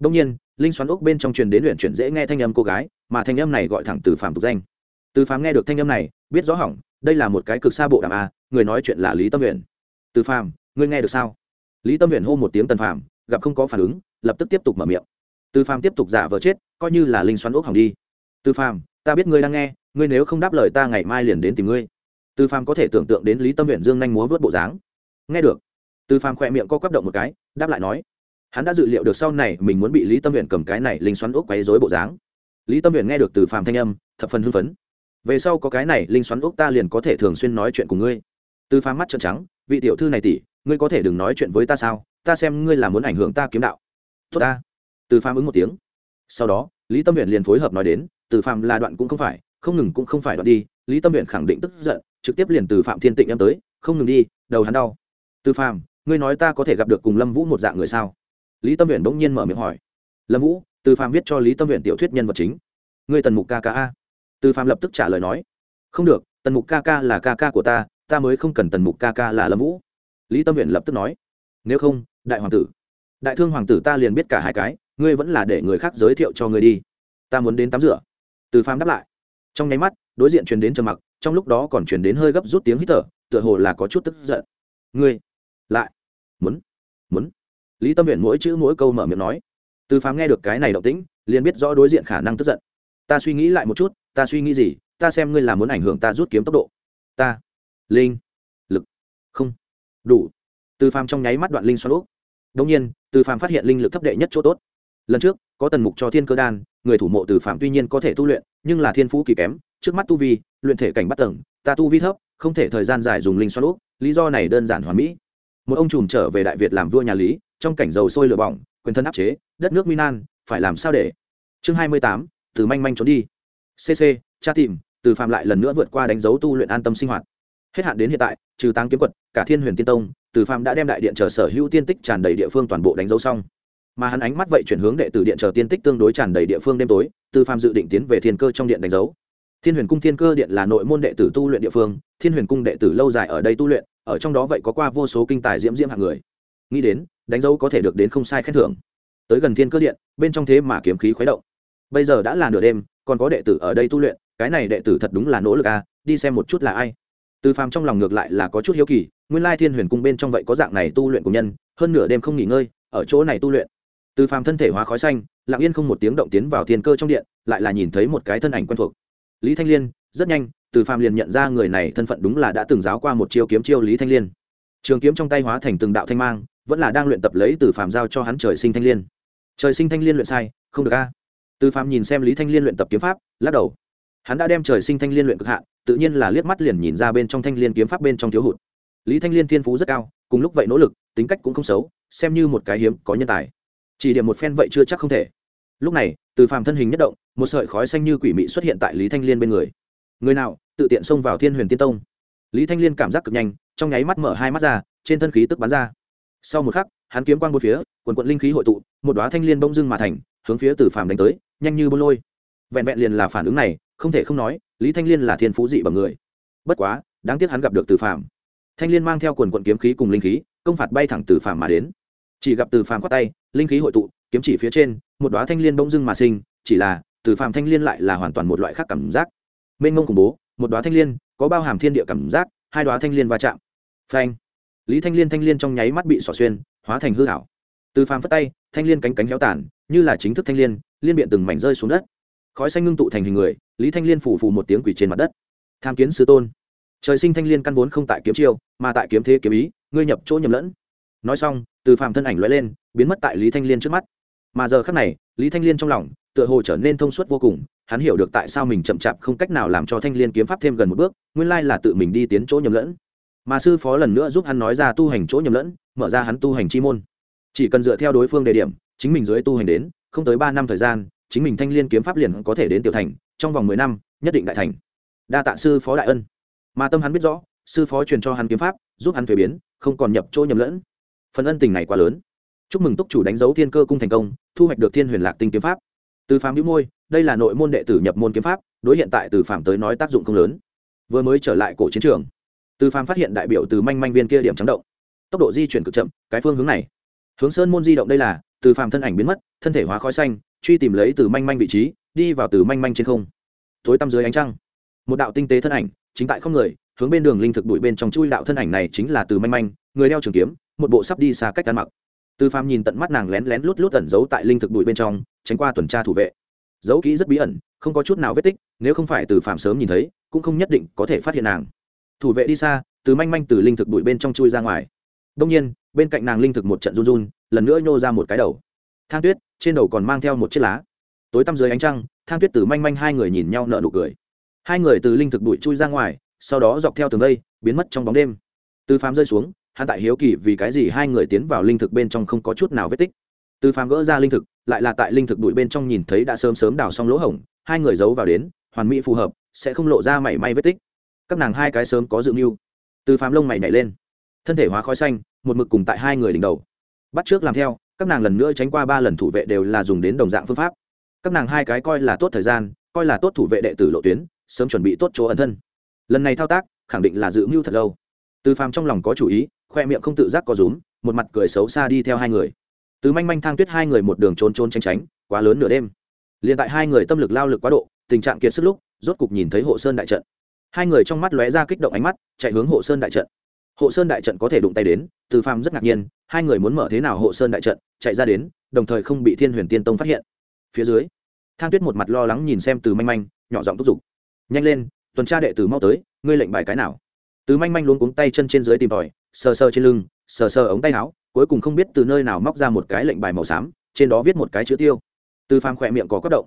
đông nhiên linh xoắn ốc bên trong truyền đến luyện chuyển dễ nghe thanh âm cô gái, mà thanh âm này gọi thẳng từ phạm tục danh. Từ phạm nghe được thanh âm này, biết rõ hỏng, đây là một cái cực xa bộ đàm a, người nói chuyện là lý tâm nguyện từ phạm ngươi nghe được sao? Lý tâm nguyện hô một tiếng tần phạm gặp không có phản ứng, lập tức tiếp tục mở miệng. Từ phàm tiếp tục giả vờ chết, coi như là linh xoắn ốc hỏng đi. Từ phàm, ta biết ngươi đang nghe, ngươi nếu không đáp lời ta ngày mai liền đến tìm ngươi. Từ phàm có thể tưởng tượng đến lý tâm nguyện dương nhanh múa vớt bộ dáng. Nghe được. Từ phàm khỏe miệng co quắp động một cái, đáp lại nói hắn đã dự liệu được sau này mình muốn bị lý tâm huyện cầm cái này linh xoắn ốc quấy dối bộ dáng. Lý tâm huyện nghe được từ phàm thanh âm, thập phần hưng phấn. Về sau có cái này linh xoắn ốc ta liền có thể thường xuyên nói chuyện cùng ngươi. Từ phàm mắt trợn trắng, vị tiểu thư này tỷ, ngươi có thể đừng nói chuyện với ta sao? Ta xem ngươi là muốn ảnh hưởng ta kiếm đạo. Tốt ta. Từ phàm ứng một tiếng. Sau đó, lý tâm huyện liền phối hợp nói đến, từ phạm là đoạn cũng không phải, không ngừng cũng không phải đoạn đi. Lý tâm huyện khẳng định tức giận, trực tiếp liền từ phạm thiên tịnh em tới, không ngừng đi, đầu hắn đau. Từ phạm ngươi nói ta có thể gặp được cùng lâm vũ một dạng người sao? Lý tâm huyện bỗng nhiên mở miệng hỏi. Lâm vũ, từ phạm viết cho lý tâm huyện tiểu thuyết nhân vật chính. Ngươi tần mục ca ca a? Từ phạm lập tức trả lời nói. Không được, tần mục ca ca là ca ca của ta ta mới không cần tần mục ca ca là lâm vũ. Lý tâm huyện lập tức nói. Nếu không, đại hoàng tử, đại thương hoàng tử ta liền biết cả hai cái, ngươi vẫn là để người khác giới thiệu cho ngươi đi. Ta muốn đến tắm rửa. Từ phàm đáp lại. Trong nháy mắt, đối diện truyền đến trầm mặc, trong lúc đó còn truyền đến hơi gấp rút tiếng hít thở, tựa hồ là có chút tức giận. Ngươi, lại, muốn muốn lý tâm huyện mỗi chữ mỗi câu mở miệng nói. Từ phàm nghe được cái này động tĩnh, liền biết rõ đối diện khả năng tức giận. Ta suy nghĩ lại một chút, ta suy nghĩ gì, ta xem ngươi là muốn ảnh hưởng ta rút kiếm tốc độ. Ta. Linh. Lực. Không. Đủ. Từ phàm trong nháy mắt đoạn linh xoắn úp. Đông nhiên, từ phàm phát hiện linh lực thấp đệ nhất chỗ tốt. Lần trước, có tần mục cho thiên cơ đan, người thủ mộ từ phạm tuy nhiên có thể tu luyện, nhưng là thiên phú kỳ kém, trước mắt tu vi, luyện thể cảnh bắt tầng, ta tu vi thấp, không thể thời gian dài dùng linh xoắn úp, lý do này đơn giản hoàn mỹ một ông trùm trở về đại việt làm vua nhà lý, trong cảnh dầu sôi lửa bỏng, quyền thân áp chế, đất nước minan phải làm sao để? Chương hai mươi tám, từ manh manh trốn đi. Cc cha tìm, từ phạm lại lần nữa vượt qua đánh dấu tu luyện an tâm sinh hoạt. Hết hạn đến hiện tại, trừ tăng kiếm quật, cả thiên huyền tiên tông, từ phạm đã đem đại điện chờ sở hữu tiên tích tràn đầy địa phương toàn bộ đánh dấu xong. Mà hắn ánh mắt vậy chuyển hướng đệ tử điện chờ tiên tích tương đối tràn đầy địa phương đêm tối, từ phàm dự định tiến về thiên cơ trong điện đánh dấu. Thiên huyền cung thiên cơ điện là nội môn đệ tử tu luyện địa phương, thiên huyền cung đệ tử lâu dài ở đây tu luyện ở trong đó vậy có qua vô số kinh tài diễm diễm hạng người. Nghĩ đến, đánh dấu có thể được đến không sai khen thưởng. Tới gần thiên cơ điện, bên trong thế mà kiếm khí khuấy động. Bây giờ đã là nửa đêm, còn có đệ tử ở đây tu luyện, cái này đệ tử thật đúng là nỗ lực à đi xem một chút là ai. Từ phàm trong lòng ngược lại là có chút hiếu kỳ, nguyên lai thiên huyền cung bên trong vậy có dạng này tu luyện của nhân, hơn nửa đêm không nghỉ ngơi, ở chỗ này tu luyện. Từ phàm thân thể hóa khói xanh, lặng yên không một tiếng động tiến vào thiên cơ trong điện, lại là nhìn thấy một cái thân ảnh quen thuộc. Lý thanh liên, rất nhanh từ phàm liền nhận ra người này thân phận đúng là đã từng giáo qua một chiêu kiếm chiêu lý thanh liên. Trường kiếm trong tay hóa thành từng đạo thanh mang, vẫn là đang luyện tập lấy từ phàm giao cho hắn trời sinh thanh liên. Trời sinh thanh liên luyện sai, không được a. Từ phàm nhìn xem lý thanh liên luyện tập kiếm pháp, lắc đầu. Hắn đã đem trời sinh thanh liên luyện cực hạn, tự nhiên là liếc mắt liền nhìn ra bên trong thanh liên kiếm pháp bên trong thiếu hụt. Lý thanh liên thiên phú rất cao, cùng lúc vậy nỗ lực, tính cách cũng không xấu, xem như một cái hiếm, có nhân tài. Chỉ điểm một phen vậy chưa chắc không thể. Lúc này, từ phàm thân hình nhất động, một sợi khói xanh như quỷ mị xuất hiện tại lý thanh liên bên người người nào, tự tiện xông vào thiên huyền tiên tông. Lý thanh liên cảm giác cực nhanh, trong nháy mắt mở hai mắt ra, trên thân khí tức bắn ra. Sau một khắc, hắn kiếm quang một phía, quần quận linh khí hội tụ, một đoá thanh liên bông dưng mà thành, hướng phía từ phàm đánh tới, nhanh như bôn lôi. Vẹn vẹn liền là phản ứng này, không thể không nói, lý thanh liên là thiên phú dị bằng người. Bất quá, đáng tiếc hắn gặp được từ phàm. Thanh liên mang theo quần quận kiếm khí cùng linh khí, công phạt bay thẳng từ phàm mà đến. Chỉ gặp từ phàm khoát tay, linh khí hội tụ, kiếm chỉ phía trên, một đoá thanh liên bỗng dưng mà sinh, chỉ là từ phàm thanh liên lại là hoàn toàn một loại khác cảm giác mênh mông khủng bố, một đoá thanh liên, có bao hàm thiên địa cảm giác, hai đoá thanh liên va chạm. Phanh. Lý thanh liên thanh liên trong nháy mắt bị xỏ xuyên, hóa thành hư hảo từ phàm phất tay, thanh liên cánh cánh héo tàn, như là chính thức thanh liên liên biện từng mảnh rơi xuống đất. Khói xanh ngưng tụ thành hình người, lý thanh liên phủ phù một tiếng quỷ trên mặt đất. Tham kiến sư tôn. Trời sinh thanh liên căn vốn không tại kiếm chiêu, mà tại kiếm thế kiếm ý, ngươi nhập chỗ nhầm lẫn. Nói xong, từ phàm thân ảnh lóe lên, biến mất tại lý thanh liên trước mắt. Mà giờ khắc này, lý thanh liên trong lòng tựa hồ trở nên thông suốt vô cùng, hắn hiểu được tại sao mình chậm chạp không cách nào làm cho thanh liên kiếm pháp thêm gần một bước, nguyên lai là tự mình đi tiến chỗ nhầm lẫn. Mà sư phó lần nữa giúp hắn nói ra tu hành chỗ nhầm lẫn, mở ra hắn tu hành chi môn. Chỉ cần dựa theo đối phương đề điểm, chính mình dưới tu hành đến, không tới ba năm thời gian, chính mình thanh liên kiếm pháp liền có thể đến tiểu thành, trong vòng mười năm, nhất định đại thành. Đa tạ sư phó đại ân. Mà tâm hắn biết rõ, sư phó truyền cho hắn kiếm pháp, giúp hắn thuế biến, không còn nhập chỗ nhầm lẫn. Phần ân tình này quá lớn. Chúc mừng túc chủ đánh dấu thiên cơ cung thành công, thu hoạch được thiên huyền lạc tinh kiếm pháp từ phàm hữu môi, đây là nội môn đệ tử nhập môn kiếm pháp, đối hiện tại từ phàm tới nói tác dụng không lớn. Vừa mới trở lại cổ chiến trường, từ phàm phát hiện đại biểu từ manh manh viên kia điểm trắng động. Tốc độ di chuyển cực chậm, cái phương hướng này. Hướng sơn môn di động đây là, từ phàm thân ảnh biến mất, thân thể hóa khói xanh, truy tìm lấy từ manh manh vị trí, đi vào từ manh manh trên không. Tối tăm dưới ánh trăng, một đạo tinh tế thân ảnh, chính tại không người, hướng bên đường linh thực bụi bên trong chui đạo thân ảnh này chính là từ manh manh, người đeo trường kiếm, một bộ sắp đi xa cách ăn mặc. Từ phàm nhìn tận mắt nàng lén lén lút lút ẩn giấu tại linh thực bụi bên trong tránh qua tuần tra thủ vệ. Dấu kỹ rất bí ẩn, không có chút nào vết tích, nếu không phải từ phàm sớm nhìn thấy, cũng không nhất định có thể phát hiện nàng. Thủ vệ đi xa, từ manh manh từ linh thực bụi bên trong chui ra ngoài. Đông nhiên, bên cạnh nàng linh thực một trận run run, lần nữa nhô ra một cái đầu. Thang tuyết, trên đầu còn mang theo một chiếc lá. Tối tăm dưới ánh trăng, thang tuyết từ manh manh hai người nhìn nhau nợ nụ cười. Hai người từ linh thực bụi chui ra ngoài, sau đó dọc theo tường vây, biến mất trong bóng đêm. Từ phàm rơi xuống, hắn tại hiếu kỳ vì cái gì hai người tiến vào linh thực bên trong không có chút nào vết tích. Từ phàm gỡ ra linh thực lại là tại linh thực bụi bên trong nhìn thấy đã sớm sớm đào xong lỗ hổng, hai người giấu vào đến, hoàn mỹ phù hợp, sẽ không lộ ra mảy may vết tích. Các nàng hai cái sớm có dự mưu. Từ phàm lông mày nhảy lên. Thân thể hóa khói xanh, một mực cùng tại hai người đỉnh đầu. Bắt trước làm theo, các nàng lần nữa tránh qua ba lần thủ vệ đều là dùng đến đồng dạng phương pháp. Các nàng hai cái coi là tốt thời gian, coi là tốt thủ vệ đệ tử lộ tuyến, sớm chuẩn bị tốt chỗ ẩn thân. Lần này thao tác, khẳng định là dự mưu thật lâu. Từ phàm trong lòng có chủ ý, khoe miệng không tự giác có rúm, một mặt cười xấu xa đi theo hai người từ manh manh thang tuyết hai người một đường trốn trốn tránh tránh, quá lớn nửa đêm. Liền tại hai người tâm lực lao lực quá độ, tình trạng kiệt sức lúc, rốt cục nhìn thấy hộ sơn đại trận. Hai người trong mắt lóe ra kích động ánh mắt, chạy hướng hộ sơn đại trận. Hộ sơn đại trận có thể đụng tay đến, từ phàm rất ngạc nhiên, hai người muốn mở thế nào hộ sơn đại trận, chạy ra đến, đồng thời không bị thiên huyền tiên tông phát hiện. Phía dưới, thang tuyết một mặt lo lắng nhìn xem từ manh manh, nhỏ giọng thúc giục. Nhanh lên, tuần tra đệ tử mau tới, ngươi lệnh bài cái nào? Từ manh manh luôn cuống tay chân trên dưới tìm tòi, sờ sờ trên lưng, sờ sờ ống tay áo cuối cùng không biết từ nơi nào móc ra một cái lệnh bài màu xám, trên đó viết một cái chữ tiêu. Từ phàm khỏe miệng có quất động.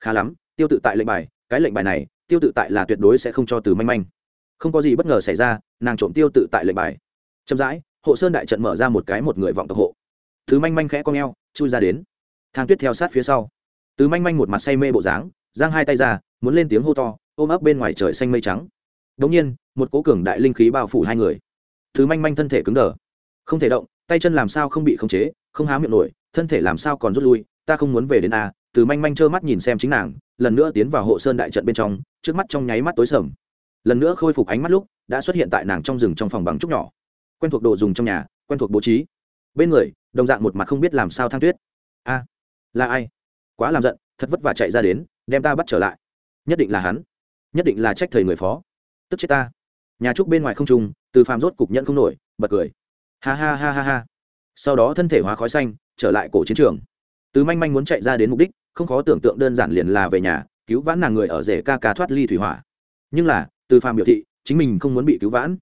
Khá lắm, tiêu tự tại lệnh bài, cái lệnh bài này, tiêu tự tại là tuyệt đối sẽ không cho từ manh manh. Không có gì bất ngờ xảy ra, nàng trộm tiêu tự tại lệnh bài. Chậm rãi, hộ sơn đại trận mở ra một cái một người vọng tộc hộ. Thứ manh manh khẽ con g chui ra đến. Thang tuyết theo sát phía sau. Tứ manh manh một mặt say mê bộ dáng, giang hai tay ra, muốn lên tiếng hô to, ôm ấp bên ngoài trời xanh mây trắng. Đống nhiên, một cố cường đại linh khí bao phủ hai người. Thứ manh manh thân thể cứng đờ. Không thể động tay chân làm sao không bị khống chế, không há miệng nổi, thân thể làm sao còn rút lui, ta không muốn về đến a, từ manh manh trơ mắt nhìn xem chính nàng, lần nữa tiến vào hộ sơn đại trận bên trong, trước mắt trong nháy mắt tối sầm. Lần nữa khôi phục ánh mắt lúc, đã xuất hiện tại nàng trong rừng trong phòng bằng trúc nhỏ. Quen thuộc đồ dùng trong nhà, quen thuộc bố trí. Bên người, đồng dạng một mặt không biết làm sao thang tuyết. A, là ai? Quá làm giận, thật vất vả chạy ra đến, đem ta bắt trở lại. Nhất định là hắn. Nhất định là trách thầy người phó. Tức chết ta. Nhà trúc bên ngoài không trùng, từ phàm rốt cục nhận không nổi, bật cười ha ha ha ha ha. Sau đó thân thể hóa khói xanh, trở lại cổ chiến trường. Từ manh manh muốn chạy ra đến mục đích, không khó tưởng tượng đơn giản liền là về nhà, cứu vãn nàng người ở rể ca ca thoát ly thủy hỏa. Nhưng là, từ phàm biểu thị, chính mình không muốn bị cứu vãn.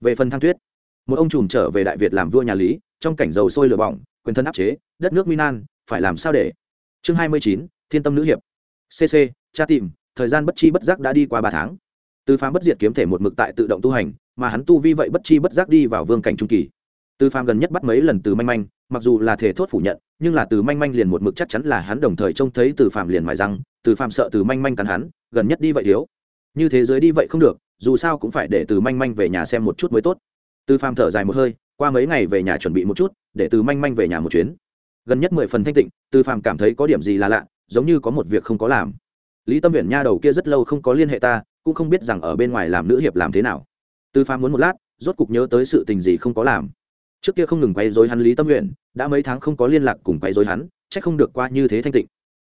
Về phần thăng tuyết một ông trùm trở về đại việt làm vua nhà lý, trong cảnh dầu sôi lửa bỏng, quyền thân áp chế, đất nước minan phải làm sao để? Chương hai mươi chín, thiên tâm nữ hiệp. Cc cha tìm, thời gian bất chi bất giác đã đi qua ba tháng. Từ phàm bất diệt kiếm thể một mực tại tự động tu hành, mà hắn tu vi vậy bất chi bất giác đi vào vương cảnh trung kỳ từ phàm gần nhất bắt mấy lần từ manh manh, mặc dù là thể thốt phủ nhận, nhưng là từ manh manh liền một mực chắc chắn là hắn đồng thời trông thấy từ phàm liền mài răng, từ phàm sợ từ manh manh cắn hắn, gần nhất đi vậy thiếu. Như thế giới đi vậy không được, dù sao cũng phải để từ manh manh về nhà xem một chút mới tốt. Từ phàm thở dài một hơi, qua mấy ngày về nhà chuẩn bị một chút, để từ manh manh về nhà một chuyến. Gần nhất mười phần thanh tịnh, từ phàm cảm thấy có điểm gì là lạ, giống như có một việc không có làm. Lý tâm Viễn nha đầu kia rất lâu không có liên hệ ta, cũng không biết rằng ở bên ngoài làm nữ hiệp làm thế nào. Từ phàm muốn một lát, rốt cục nhớ tới sự tình gì không có làm trước kia không ngừng quay dối hắn lý tâm nguyện đã mấy tháng không có liên lạc cùng quay dối hắn c h ắ c không được qua như thế thanh tịnh.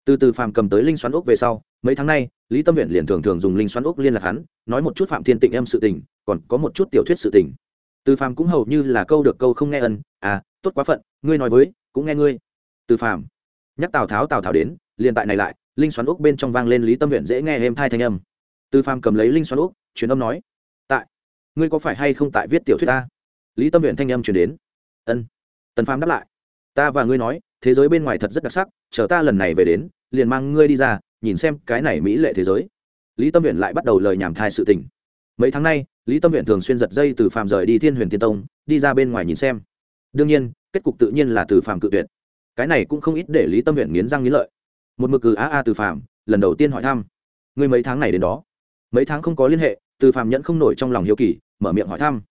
Từ từ phàm cầm tới linh xoắn ốc về sau, mấy tháng nay, lý tâm nguyện liền thường thường dùng linh xoắn ốc liên lạc hắn, nói một chút phạm thiên tịnh em sự tình, còn có một chút tiểu thuyết sự tình. Từ phàm cũng hầu như là câu được câu không nghe ân à tốt quá phận, ngươi nói với, cũng nghe ngươi. Từ phàm nhắc tào tháo tào tháo đến, liền tại này lại, linh xoắn úc bên trong vang lên lý tâm nguyện dễ nghe êm thai thanh âm. Từ phàm cầm lấy linh xoắn úc, truyền âm nói, tại, ngươi có phải hay không tại viết tiểu thuyết ta? Lý tâm huyện thanh âm truyền đến. Ân, tần phàm đáp lại. Ta và ngươi nói, thế giới bên ngoài thật rất đặc sắc, chờ ta lần này về đến, liền mang ngươi đi ra, nhìn xem cái này mỹ lệ thế giới. Lý tâm huyện lại bắt đầu lời nhảm thai sự tình. Mấy tháng nay, lý tâm huyện thường xuyên giật dây từ phàm rời đi thiên huyền tiên tông, đi ra bên ngoài nhìn xem. Đương nhiên, kết cục tự nhiên là từ phàm cự tuyệt. Cái này cũng không ít để lý tâm huyện nghiến răng nghiến lợi. Một mực cử a a từ phàm, lần đầu tiên hỏi thăm. Ngươi mấy tháng này đến đó? Mấy tháng không có liên hệ. Từ phàm nhẫn không nổi trong lòng hiếu kỳ, mở miệng hỏi thăm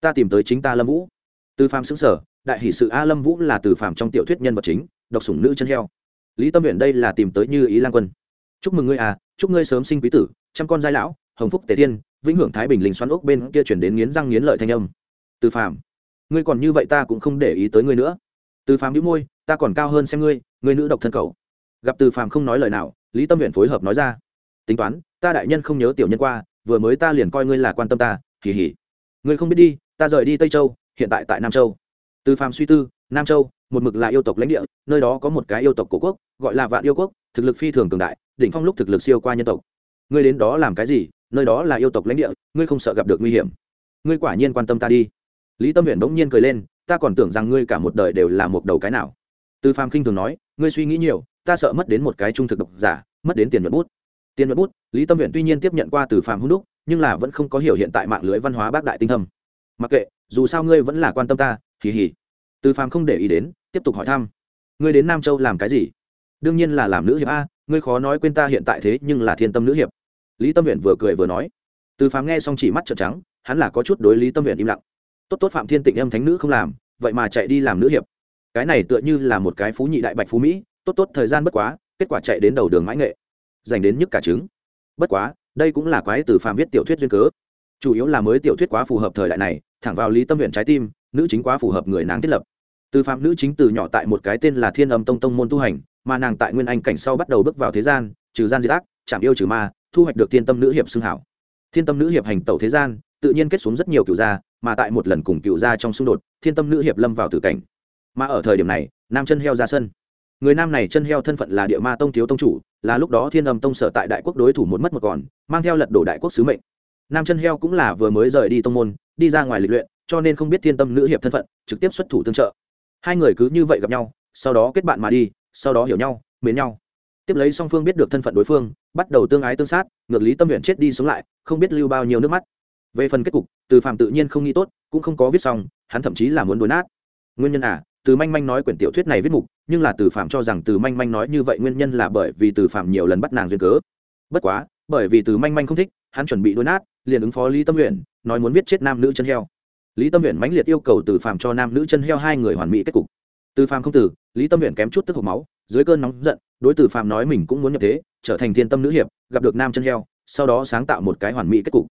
ta tìm tới chính ta lâm vũ. Từ phàm xứng sở đại hỷ sự a lâm vũ là từ phàm trong tiểu thuyết nhân vật chính, độc sủng nữ chân heo. Lý tâm huyện đây là tìm tới như ý lan quân. Chúc mừng ngươi à chúc ngươi sớm sinh quý tử, trăm con giai lão, hồng phúc tề tiên vĩnh hưởng thái bình linh xoắn ốc bên kia chuyển đến nghiến răng nghiến lợi thanh âm. Từ phàm, ngươi còn như vậy ta cũng không để ý tới ngươi nữa. Từ phàm đĩu môi, ta còn cao hơn xem ngươi ngươi nữ độc thân cầu. Gặp từ phàm không nói lời nào, lý tâm huyện phối hợp nói ra. Tính toán, ta đại nhân không nhớ tiểu nhân qua, vừa mới ta liền coi ngươi là quan tâm ta kỳ hỉ ngươi không biết đi ta rời đi tây châu, hiện tại tại nam châu. Từ phàm suy tư, nam châu, một mực là yêu tộc lãnh địa, nơi đó có một cái yêu tộc cổ quốc, gọi là vạn yêu quốc, thực lực phi thường cường đại, đỉnh phong lúc thực lực siêu qua nhân tộc. Ngươi đến đó làm cái gì? Nơi đó là yêu tộc lãnh địa, ngươi không sợ gặp được nguy hiểm. Ngươi quả nhiên quan tâm ta đi. Lý tâm huyện bỗng nhiên cười lên, ta còn tưởng rằng ngươi cả một đời đều là một đầu cái nào. Từ phàm khinh thường nói, ngươi suy nghĩ nhiều, ta sợ mất đến một cái trung thực độc giả, mất đến tiền nhuận bút. Tiền nhuận bút, lý tâm huyện tuy nhiên tiếp nhận qua từ phàm hữu đúc, nhưng là vẫn không có hiểu hiện tại mạng lưới văn hóa bác đại tinh thâm mặc kệ, dù sao ngươi vẫn là quan tâm ta, hì hì. Từ phàm không để ý đến, tiếp tục hỏi thăm. Ngươi đến nam châu làm cái gì? Đương nhiên là làm nữ hiệp a, ngươi khó nói quên ta hiện tại thế nhưng là thiên tâm nữ hiệp. Lý tâm huyện vừa cười vừa nói. Từ phàm nghe xong chỉ mắt trợn trắng, hắn là có chút đối lý tâm huyện im lặng. Tốt tốt, phạm thiên tịnh em thánh nữ không làm, vậy mà chạy đi làm nữ hiệp. Cái này tựa như là một cái phú nhị đại bạch phú mỹ, tốt tốt, thời gian bất quá, kết quả chạy đến đầu đường mãi nghệ dành đến nhức cả trứng. Bất quá, đây cũng là quái từ phàm viết tiểu thuyết duyên cớ chủ yếu là mới tiểu thuyết quá phù hợp thời đại này, thẳng vào lý tâm huyện trái tim, nữ chính quá phù hợp người nàng thiết lập. Từ phạm nữ chính từ nhỏ tại một cái tên là thiên âm tông tông môn tu hành, mà nàng tại nguyên anh cảnh sau bắt đầu bước vào thế gian, trừ gian diệt ác, chạm yêu trừ ma, thu hoạch được thiên tâm nữ hiệp xưng hảo. Thiên tâm nữ hiệp hành tẩu thế gian, tự nhiên kết xuống rất nhiều cựu gia, mà tại một lần cùng cựu gia trong xung đột, thiên tâm nữ hiệp lâm vào tử cảnh. Mà ở thời điểm này, nam chân heo ra sân. Người nam này chân heo thân phận là địa ma tông thiếu tông chủ, là lúc đó thiên âm tông sở tại đại quốc đối thủ một mất một còn, mang theo lật đổ đại quốc sứ mệnh nam chân heo cũng là vừa mới rời đi tông môn, đi ra ngoài lịch luyện, cho nên không biết thiên tâm nữ hiệp thân phận, trực tiếp xuất thủ tương trợ. Hai người cứ như vậy gặp nhau, sau đó kết bạn mà đi, sau đó hiểu nhau, mến nhau. Tiếp lấy song phương biết được thân phận đối phương, bắt đầu tương ái tương sát, ngược lý tâm huyện chết đi sống lại, không biết lưu bao nhiêu nước mắt. Về phần kết cục, từ phạm tự nhiên không nghĩ tốt, cũng không có viết xong, hắn thậm chí là muốn đối nát. Nguyên nhân à từ manh manh nói quyển tiểu thuyết này viết mục, nhưng là từ phạm cho rằng từ manh manh nói như vậy nguyên nhân là bởi vì từ phạm nhiều lần bắt nàng duyên cớ. Bất quá, bởi vì từ manh manh không thích, hắn chuẩn bị đối nát liền ứng phó lý tâm nguyện nói muốn viết chết nam nữ chân heo. Lý tâm nguyện mãnh liệt yêu cầu từ Phàm cho nam nữ chân heo hai người hoàn mỹ kết cục. Từ Phàm không từ, lý tâm nguyện kém chút tức hộp máu, dưới cơn nóng giận, đối từ Phàm nói mình cũng muốn nhập thế, trở thành thiên tâm nữ hiệp, gặp được nam chân heo, sau đó sáng tạo một cái hoàn mỹ kết cục.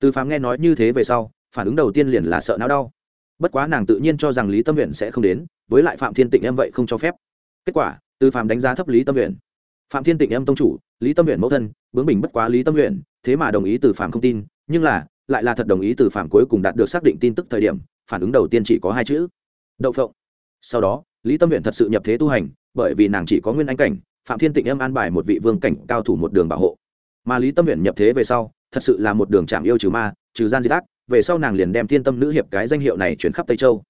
Từ Phàm nghe nói như thế về sau, phản ứng đầu tiên liền là sợ não đau. Bất quá nàng tự nhiên cho rằng lý tâm nguyện sẽ không đến, với lại phạm thiên tịnh em vậy không cho phép. Kết quả, từ Phàm đánh giá thấp lý tâm nguyện phạm thiên tịnh em tông chủ, lý tâm nguyện mẫu thân, bướng bình bất quá lý tâm nguyện thế mà đồng ý từ phạm không tin, nhưng là, lại là thật đồng ý từ phạm cuối cùng đạt được xác định tin tức thời điểm, phản ứng đầu tiên chỉ có hai chữ, đậu phộng. Sau đó, lý tâm nguyện thật sự nhập thế tu hành, bởi vì nàng chỉ có nguyên anh cảnh, phạm thiên tịnh em an bài một vị vương cảnh cao thủ một đường bảo hộ. Mà lý tâm nguyện nhập thế về sau, thật sự là một đường chạm yêu trừ ma, trừ gian diệt ác, về sau nàng liền đem thiên tâm nữ hiệp cái danh hiệu này chuyển khắp tây châu.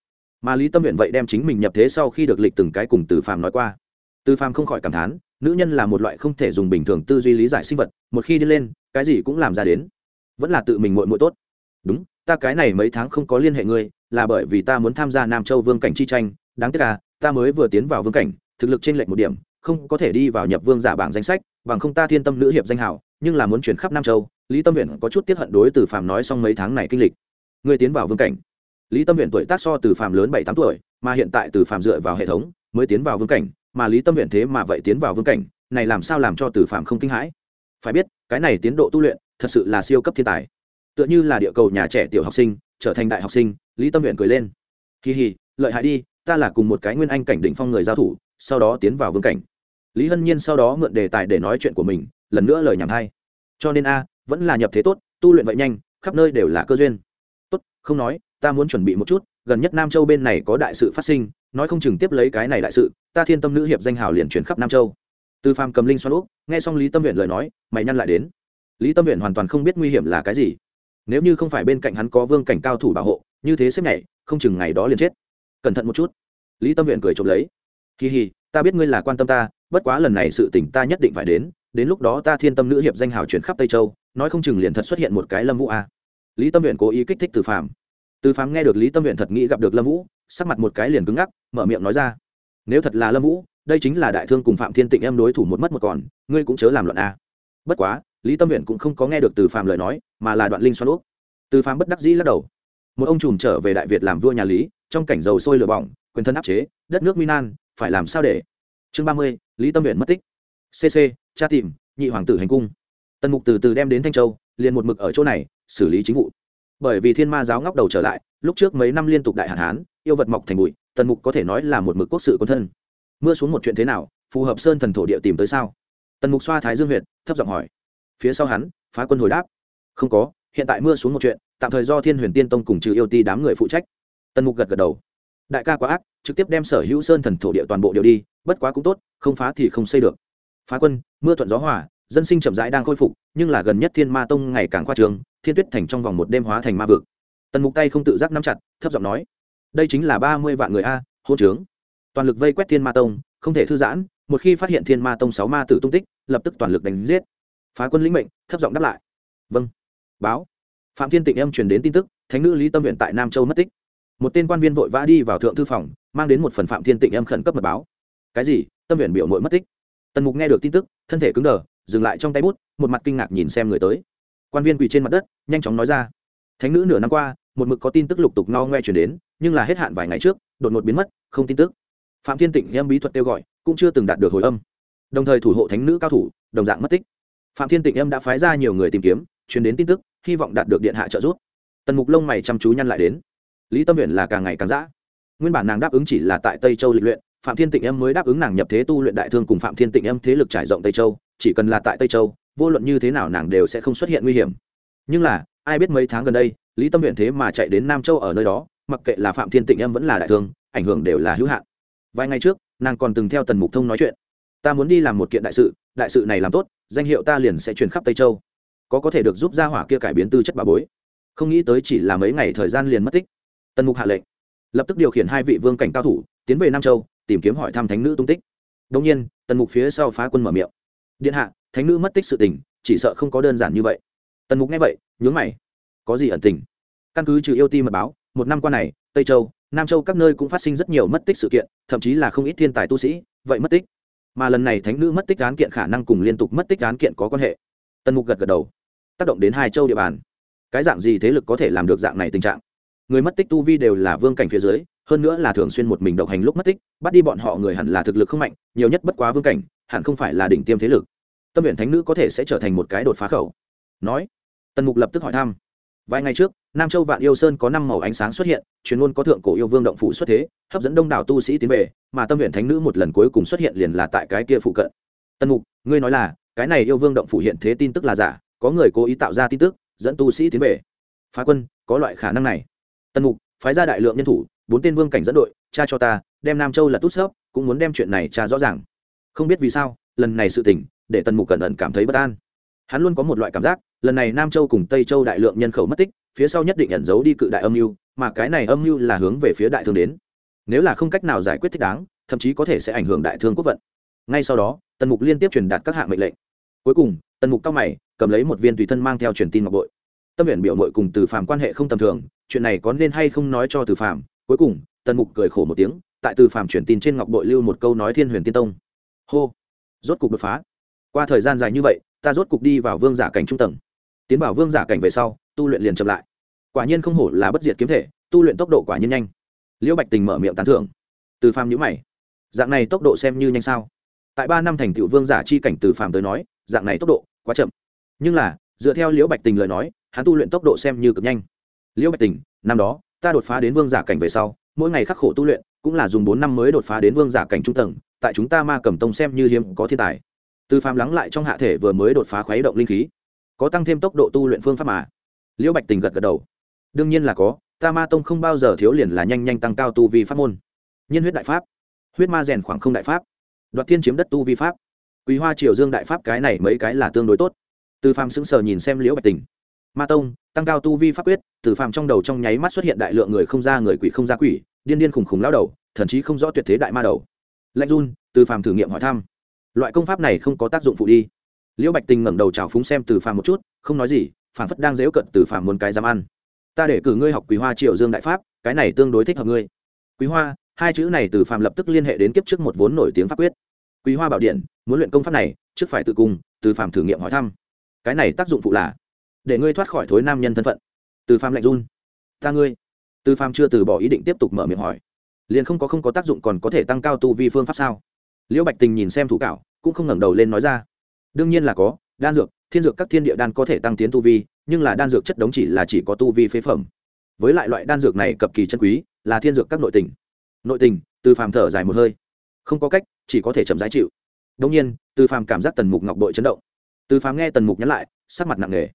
Mà lý tâm nguyện vậy đem chính mình nhập thế sau khi được lịch từng cái cùng từ phàm nói qua. Từ phàm không khỏi cảm thán nữ nhân là một loại không thể dùng bình thường tư duy lý giải sinh vật, một khi đi lên, cái gì cũng làm ra đến. Vẫn là tự mình muội muội tốt. Đúng, ta cái này mấy tháng không có liên hệ ngươi, là bởi vì ta muốn tham gia nam châu vương cảnh chi tranh. Đáng tiếc là ta mới vừa tiến vào vương cảnh, thực lực trên lệch một điểm, không có thể đi vào nhập vương giả bảng danh sách, bằng không ta thiên tâm nữ hiệp danh hảo, nhưng là muốn chuyển khắp nam châu, lý tâm huyện có chút tiếp hận đối từ phàm nói xong mấy tháng này kinh lịch. Ngươi tiến vào vương cảnh. Lý tâm huyện tuổi tác so từ phàm lớn bảy tám tuổi, mà hiện tại từ phàm dựa vào hệ thống, mới tiến vào vương cảnh mà lý tâm huyện thế mà vậy tiến vào vương cảnh, này làm sao làm cho Tử Phạm không kinh hãi? Phải biết, cái này tiến độ tu luyện, thật sự là siêu cấp thiên tài. Tựa như là địa cầu nhà trẻ tiểu học sinh, trở thành đại học sinh, lý tâm huyện cười lên. Kỳ hì lợi hại đi, ta là cùng một cái nguyên anh cảnh đỉnh phong người giao thủ, sau đó tiến vào vương cảnh. Lý hân nhiên sau đó mượn đề tài để nói chuyện của mình, lần nữa lời nhảm thay cho nên a, vẫn là nhập thế tốt, tu luyện vậy nhanh, khắp nơi đều là cơ duyên. Tốt, không nói, ta muốn chuẩn bị một chút, gần nhất nam châu bên này có đại sự phát sinh nói không chừng tiếp lấy cái này đại sự, ta thiên tâm nữ hiệp danh hào liền chuyển khắp nam châu. Từ phàm cầm linh xoan úp, nghe xong lý tâm huyện lời nói, mày nhăn lại đến. Lý tâm huyện hoàn toàn không biết nguy hiểm là cái gì. Nếu như không phải bên cạnh hắn có vương cảnh cao thủ bảo hộ, như thế xếp nhảy, không chừng ngày đó liền chết. Cẩn thận một chút. Lý tâm huyện cười trộm lấy. Kỳ hì, ta biết ngươi là quan tâm ta, bất quá lần này sự tỉnh ta nhất định phải đến đến lúc đó ta thiên tâm nữ hiệp danh hào chuyển khắp tây châu, nói không chừng liền thật xuất hiện một cái lâm vũ a. Lý tâm huyện cố ý kích thích từ phàm từ phàm nghe được lý tâm huyện thật nghĩ gặp được lâm vũ, sắc mặt một cái liền cứng ngắc, mở miệng nói ra. Nếu thật là lâm vũ, đây chính là đại thương cùng phạm thiên tịnh em đối thủ một mất một còn, ngươi cũng chớ làm luận a. Bất quá, lý tâm huyện cũng không có nghe được từ phàm lời nói, mà là đoạn linh xoan úp từ phàm bất đắc dĩ lắc đầu. Một ông trùm trở về đại việt làm vua nhà lý, trong cảnh dầu sôi lửa bỏng, quyền thân áp chế, đất nước minan phải làm sao để? Chương ba mươi, lý tâm huyện mất tích. Cc cha tìm, nhị hoàng tử hành cung. Tần mục từ từ đem đến thanh châu, liền một mực ở chỗ này, xử lý chính vụ bởi vì thiên ma giáo ngóc đầu trở lại, lúc trước mấy năm liên tục đại hạn hán, yêu vật mọc thành bụi, tần mục có thể nói là một mực quốc sự quân thân. Mưa xuống một chuyện thế nào, phù hợp sơn thần thổ địa tìm tới sao? Tần mục xoa thái dương huyệt, thấp giọng hỏi. Phía sau hắn, phá quân hồi đáp. Không có, hiện tại mưa xuống một chuyện, tạm thời do thiên huyền tiên tông cùng trừ yêu ti đám người phụ trách. Tần mục gật gật đầu. Đại ca quá ác, trực tiếp đem sở hữu sơn thần thổ địa toàn bộ đều đi, bất quá cũng tốt, không phá thì không xây được. Phá quân, mưa thuận gió hỏa dân sinh chậm rãi đang khôi phục, nhưng là gần nhất thiên ma tông ngày càng khoa trường thiên tuyết thành trong vòng một đêm hóa thành ma vực. Tần mục tay không tự giác nắm chặt, thấp giọng nói, đây chính là ba mươi vạn người a, hôn trướng. Toàn lực vây quét thiên ma tông, không thể thư giãn, một khi phát hiện thiên ma tông sáu ma tử tung tích, lập tức toàn lực đánh giết. Phá quân lĩnh mệnh, thấp giọng đáp lại vâng. Báo. Phạm thiên tịnh em truyền đến tin tức, thánh nữ lý tâm huyện tại nam châu mất tích. Một tên quan viên vội vã đi vào thượng thư phòng, mang đến một phần phạm thiên tịnh em khẩn cấp mật báo. Cái gì? Tâm huyện biểu mội mất tích? Tần mục nghe được tin tức, thân thể cứng đờ, dừng lại trong tay bút, một mặt kinh ngạc nhìn xem người tới quan viên quỳ trên mặt đất, nhanh chóng nói ra. Thánh nữ nửa năm qua, một mực có tin tức lục tục no ngoe chuyển đến, nhưng là hết hạn vài ngày trước, đột ngột biến mất, không tin tức. Phạm thiên tịnh em bí thuật kêu gọi, cũng chưa từng đạt được hồi âm. Đồng thời thủ hộ thánh nữ cao thủ, đồng dạng mất tích. Phạm thiên tịnh em đã phái ra nhiều người tìm kiếm chuyển đến tin tức, hy vọng đạt được điện hạ trợ giúp. Tần mục lông mày chăm chú nhăn lại đến. Lý tâm nguyện là càng ngày càng dã. Nguyên bản nàng đáp ứng chỉ là tại tây châu lịch luyện, phạm thiên tịnh em mới đáp ứng nàng nhập thế tu luyện đại thương cùng phạm thiên tịnh em thế lực trải rộng tây châu, chỉ cần là tại tây châu vô luận như thế nào nàng đều sẽ không xuất hiện nguy hiểm. Nhưng là, ai biết mấy tháng gần đây, lý tâm huyện thế mà chạy đến nam châu ở nơi đó, mặc kệ là phạm thiên tịnh em vẫn là đại thương, ảnh hưởng đều là hữu hạn. Vài ngày trước, nàng còn từng theo tần mục thông nói chuyện. Ta muốn đi làm một kiện đại sự đại sự này làm tốt, danh hiệu ta liền sẽ truyền khắp tây châu. Có có thể được giúp gia hỏa kia cải biến tư chất bà bối. Không nghĩ tới chỉ là mấy ngày thời gian liền mất tích. Tần mục hạ lệnh, lập tức điều khiển hai vị vương cảnh cao thủ, tiến về nam châu, tìm kiếm hỏi thăm thánh nữ tung tích. Đông nhiên, tần mục phía sau phá quân mở miệng. Điện hạ thánh nữ mất tích sự tình, chỉ sợ không có đơn giản như vậy. Tần mục nghe vậy, nhướng mày. Có gì ẩn tình? Căn cứ trừ yêu ti mật báo, một năm qua này, tây châu, nam châu các nơi cũng phát sinh rất nhiều mất tích sự kiện, thậm chí là không ít thiên tài tu sĩ, vậy mất tích. Mà lần này thánh nữ mất tích án kiện khả năng cùng liên tục mất tích án kiện có quan hệ. Tần mục gật gật đầu. Tác động đến hai châu địa bàn. Cái dạng gì thế lực có thể làm được dạng này tình trạng? Người mất tích tu vi đều là vương cảnh phía dưới, hơn nữa là thường xuyên một mình độc hành lúc mất tích, bắt đi bọn họ người hẳn là thực lực không mạnh, nhiều nhất bất quá vương cảnh, hẳn không phải là đỉnh tiêm thế lực tâm nguyện thánh nữ có thể sẽ trở thành một cái đột phá khẩu. Nói, tần mục lập tức hỏi thăm. Vài ngày trước, nam châu vạn yêu sơn có năm màu ánh sáng xuất hiện, chuyên môn có thượng cổ yêu vương động phủ xuất thế, hấp dẫn đông đảo tu sĩ tiến về, mà tâm nguyện thánh nữ một lần cuối cùng xuất hiện liền là tại cái kia phụ cận. Tần mục, ngươi nói là, cái này yêu vương động phủ hiện thế tin tức là giả, có người cố ý tạo ra tin tức, dẫn tu sĩ tiến về. Phá quân, có loại khả năng này. Tần mục, phái ra đại lượng nhân thủ, bốn tên vương cảnh dẫn đội cha cho ta, đem nam châu là tút xớp cũng muốn đem chuyện này tra rõ ràng. Không biết vì sao, lần này sự tình để tần mục cẩn ẩn cảm thấy bất an. Hắn luôn có một loại cảm giác, lần này nam châu cùng tây châu đại lượng nhân khẩu mất tích, phía sau nhất định ẩn giấu đi cự đại âm mưu, mà cái này âm mưu là hướng về phía đại thương đến. Nếu là không cách nào giải quyết thích đáng, thậm chí có thể sẽ ảnh hưởng đại thương quốc vận. Ngay sau đó, tần mục liên tiếp truyền đạt các hạng mệnh lệnh. Cuối cùng, tần mục cao mày, cầm lấy một viên tùy thân mang theo truyền tin ngọc bội. Tâm nguyện biểu mội cùng từ phàm quan hệ không tầm thường, chuyện này có nên hay không nói cho từ phàm? Cuối cùng, tần mục cười khổ một tiếng, tại từ phàm truyền tin trên ngọc bội lưu một câu nói thiên huyền tiên tông. Hô! Rốt cục đột phá qua thời gian dài như vậy, ta rốt cục đi vào vương giả cảnh trung tầng. Tiến vào vương giả cảnh về sau, tu luyện liền chậm lại. Quả nhiên không hổ là bất diệt kiếm thể, tu luyện tốc độ quả nhiên nhanh. Liễu bạch tình mở miệng tán thưởng. Từ phàm nhữ mày. Dạng này tốc độ xem như nhanh sao? Tại ba năm thành tựu vương giả chi cảnh từ phàm tới nói, dạng này tốc độ quá chậm. Nhưng là, dựa theo liễu bạch tình lời nói, hắn tu luyện tốc độ xem như cực nhanh. Liễu bạch tình, năm đó, ta đột phá đến vương giả cảnh về sau, mỗi ngày khắc khổ tu luyện, cũng là dùng bốn năm mới đột phá đến vương giả cảnh trung tầng, tại chúng ta ma cầm tông xem như hiếm có thiên tài từ phàm lắng lại trong hạ thể vừa mới đột phá khuấy động linh khí, có tăng thêm tốc độ tu luyện phương pháp mà. Liễu bạch tình gật gật đầu. Đương nhiên là có, ta ma tông không bao giờ thiếu liền là nhanh nhanh tăng cao tu vi pháp môn. Nhân huyết đại pháp, huyết ma rèn khoảng không đại pháp, đoạt thiên chiếm đất tu vi pháp quý hoa triều dương đại pháp cái này mấy cái là tương đối tốt. Từ phàm sững sờ nhìn xem liễu bạch tình. Ma tông, tăng cao tu vi pháp quyết, từ phàm trong đầu trong nháy mắt xuất hiện đại lượng người không ra người quỷ không ra quỷ, điên điên khùng khùng lao đầu thậm chí không rõ tuyệt thế đại ma đầu. Lạnh run, từ phàm thử nghiệm hỏi thăm loại công pháp này không có tác dụng phụ đi. Liễu bạch tình ngẩng đầu trào phúng xem từ phàm một chút, không nói gì phản phất đang dễu cận từ phàm muốn cái dám ăn. Ta để cử ngươi học quý hoa triệu dương đại pháp, cái này tương đối thích hợp ngươi. Quý hoa, hai chữ này từ phàm lập tức liên hệ đến kiếp trước một vốn nổi tiếng pháp quyết. Quý hoa bảo điện, muốn luyện công pháp này, trước phải tự cùng từ phàm thử nghiệm hỏi thăm. Cái này tác dụng phụ là, để ngươi thoát khỏi thối nam nhân thân phận. Từ phàm lạnh run. Ta ngươi. Từ phàm chưa từ bỏ ý định tiếp tục mở miệng hỏi. Liền không có không có tác dụng còn có thể tăng cao tu vi phương pháp sao? Liễu bạch tình nhìn xem thủ cảo, cũng không ngẩng đầu lên nói ra. Đương nhiên là có, đan dược, thiên dược các thiên địa đan có thể tăng tiến tu vi, nhưng là đan dược chất đống chỉ là chỉ có tu vi phế phẩm. Với lại loại đan dược này cực kỳ chân quý, là thiên dược các nội tình. Nội tình, từ phàm thở dài một hơi. Không có cách, chỉ có thể chậm rãi chịu. Đông nhiên, từ phàm cảm giác tần mục ngọc bội chấn động. Từ phàm nghe tần mục nhắn lại, sắc mặt nặng nề.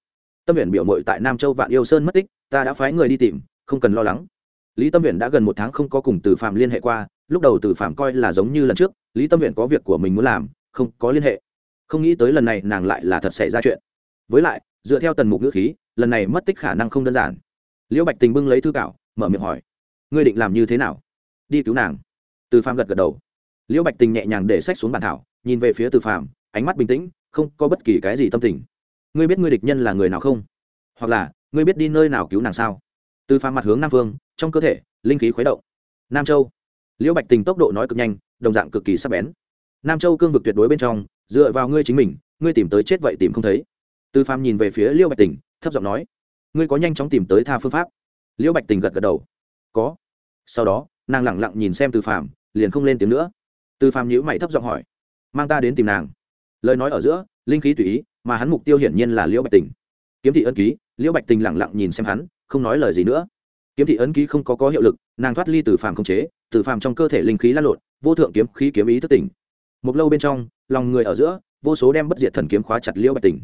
Tâm Huyền biểu mội tại nam châu vạn yêu sơn mất tích, ta đã phái người đi tìm, không cần lo lắng. Lý tâm Huyền đã gần một tháng không có cùng từ phàm liên hệ qua, lúc đầu từ phàm coi là giống như lần trước lý tâm nguyện có việc của mình muốn làm, không có liên hệ. Không nghĩ tới lần này nàng lại là thật xảy ra chuyện. Với lại, dựa theo tần mục ngữ khí, lần này mất tích khả năng không đơn giản. Liễu bạch tình bưng lấy thư cảo, mở miệng hỏi, ngươi định làm như thế nào? Đi cứu nàng. Từ phạm gật gật đầu. Liễu bạch tình nhẹ nhàng để sách xuống bàn thảo, nhìn về phía từ phàm, ánh mắt bình tĩnh, không có bất kỳ cái gì tâm tình. Ngươi biết ngươi địch nhân là người nào không? Hoặc là, ngươi biết đi nơi nào cứu nàng sao? Từ phạm mặt hướng nam phương, trong cơ thể, linh khí khuấy động. Nam châu liễu bạch tình tốc độ nói cực nhanh, đồng dạng cực kỳ sắc bén. Nam châu cương vực tuyệt đối bên trong, dựa vào ngươi chính mình, ngươi tìm tới chết vậy tìm không thấy. Từ phàm nhìn về phía liễu bạch tình, thấp giọng nói, ngươi có nhanh chóng tìm tới tha phương pháp. Liễu bạch tình gật gật đầu, có. Sau đó, nàng lẳng lặng nhìn xem từ phàm, liền không lên tiếng nữa. Từ phàm nhữ mày thấp giọng hỏi, mang ta đến tìm nàng. Lời nói ở giữa, linh khí tùy ý, mà hắn mục tiêu hiển nhiên là liễu bạch tình. Kiếm thị ân ký, liễu bạch tình lẳng lặng nhìn xem hắn, không nói lời gì nữa. Kiếm thị ấn ký không có có hiệu lực, nàng thoát ly từ phàm không chế từ phàm trong cơ thể linh khí lan lộn, vô thượng kiếm khí kiếm ý thất tỉnh. Một lâu bên trong, lòng người ở giữa, vô số đem bất diệt thần kiếm khóa chặt liễu bạch tình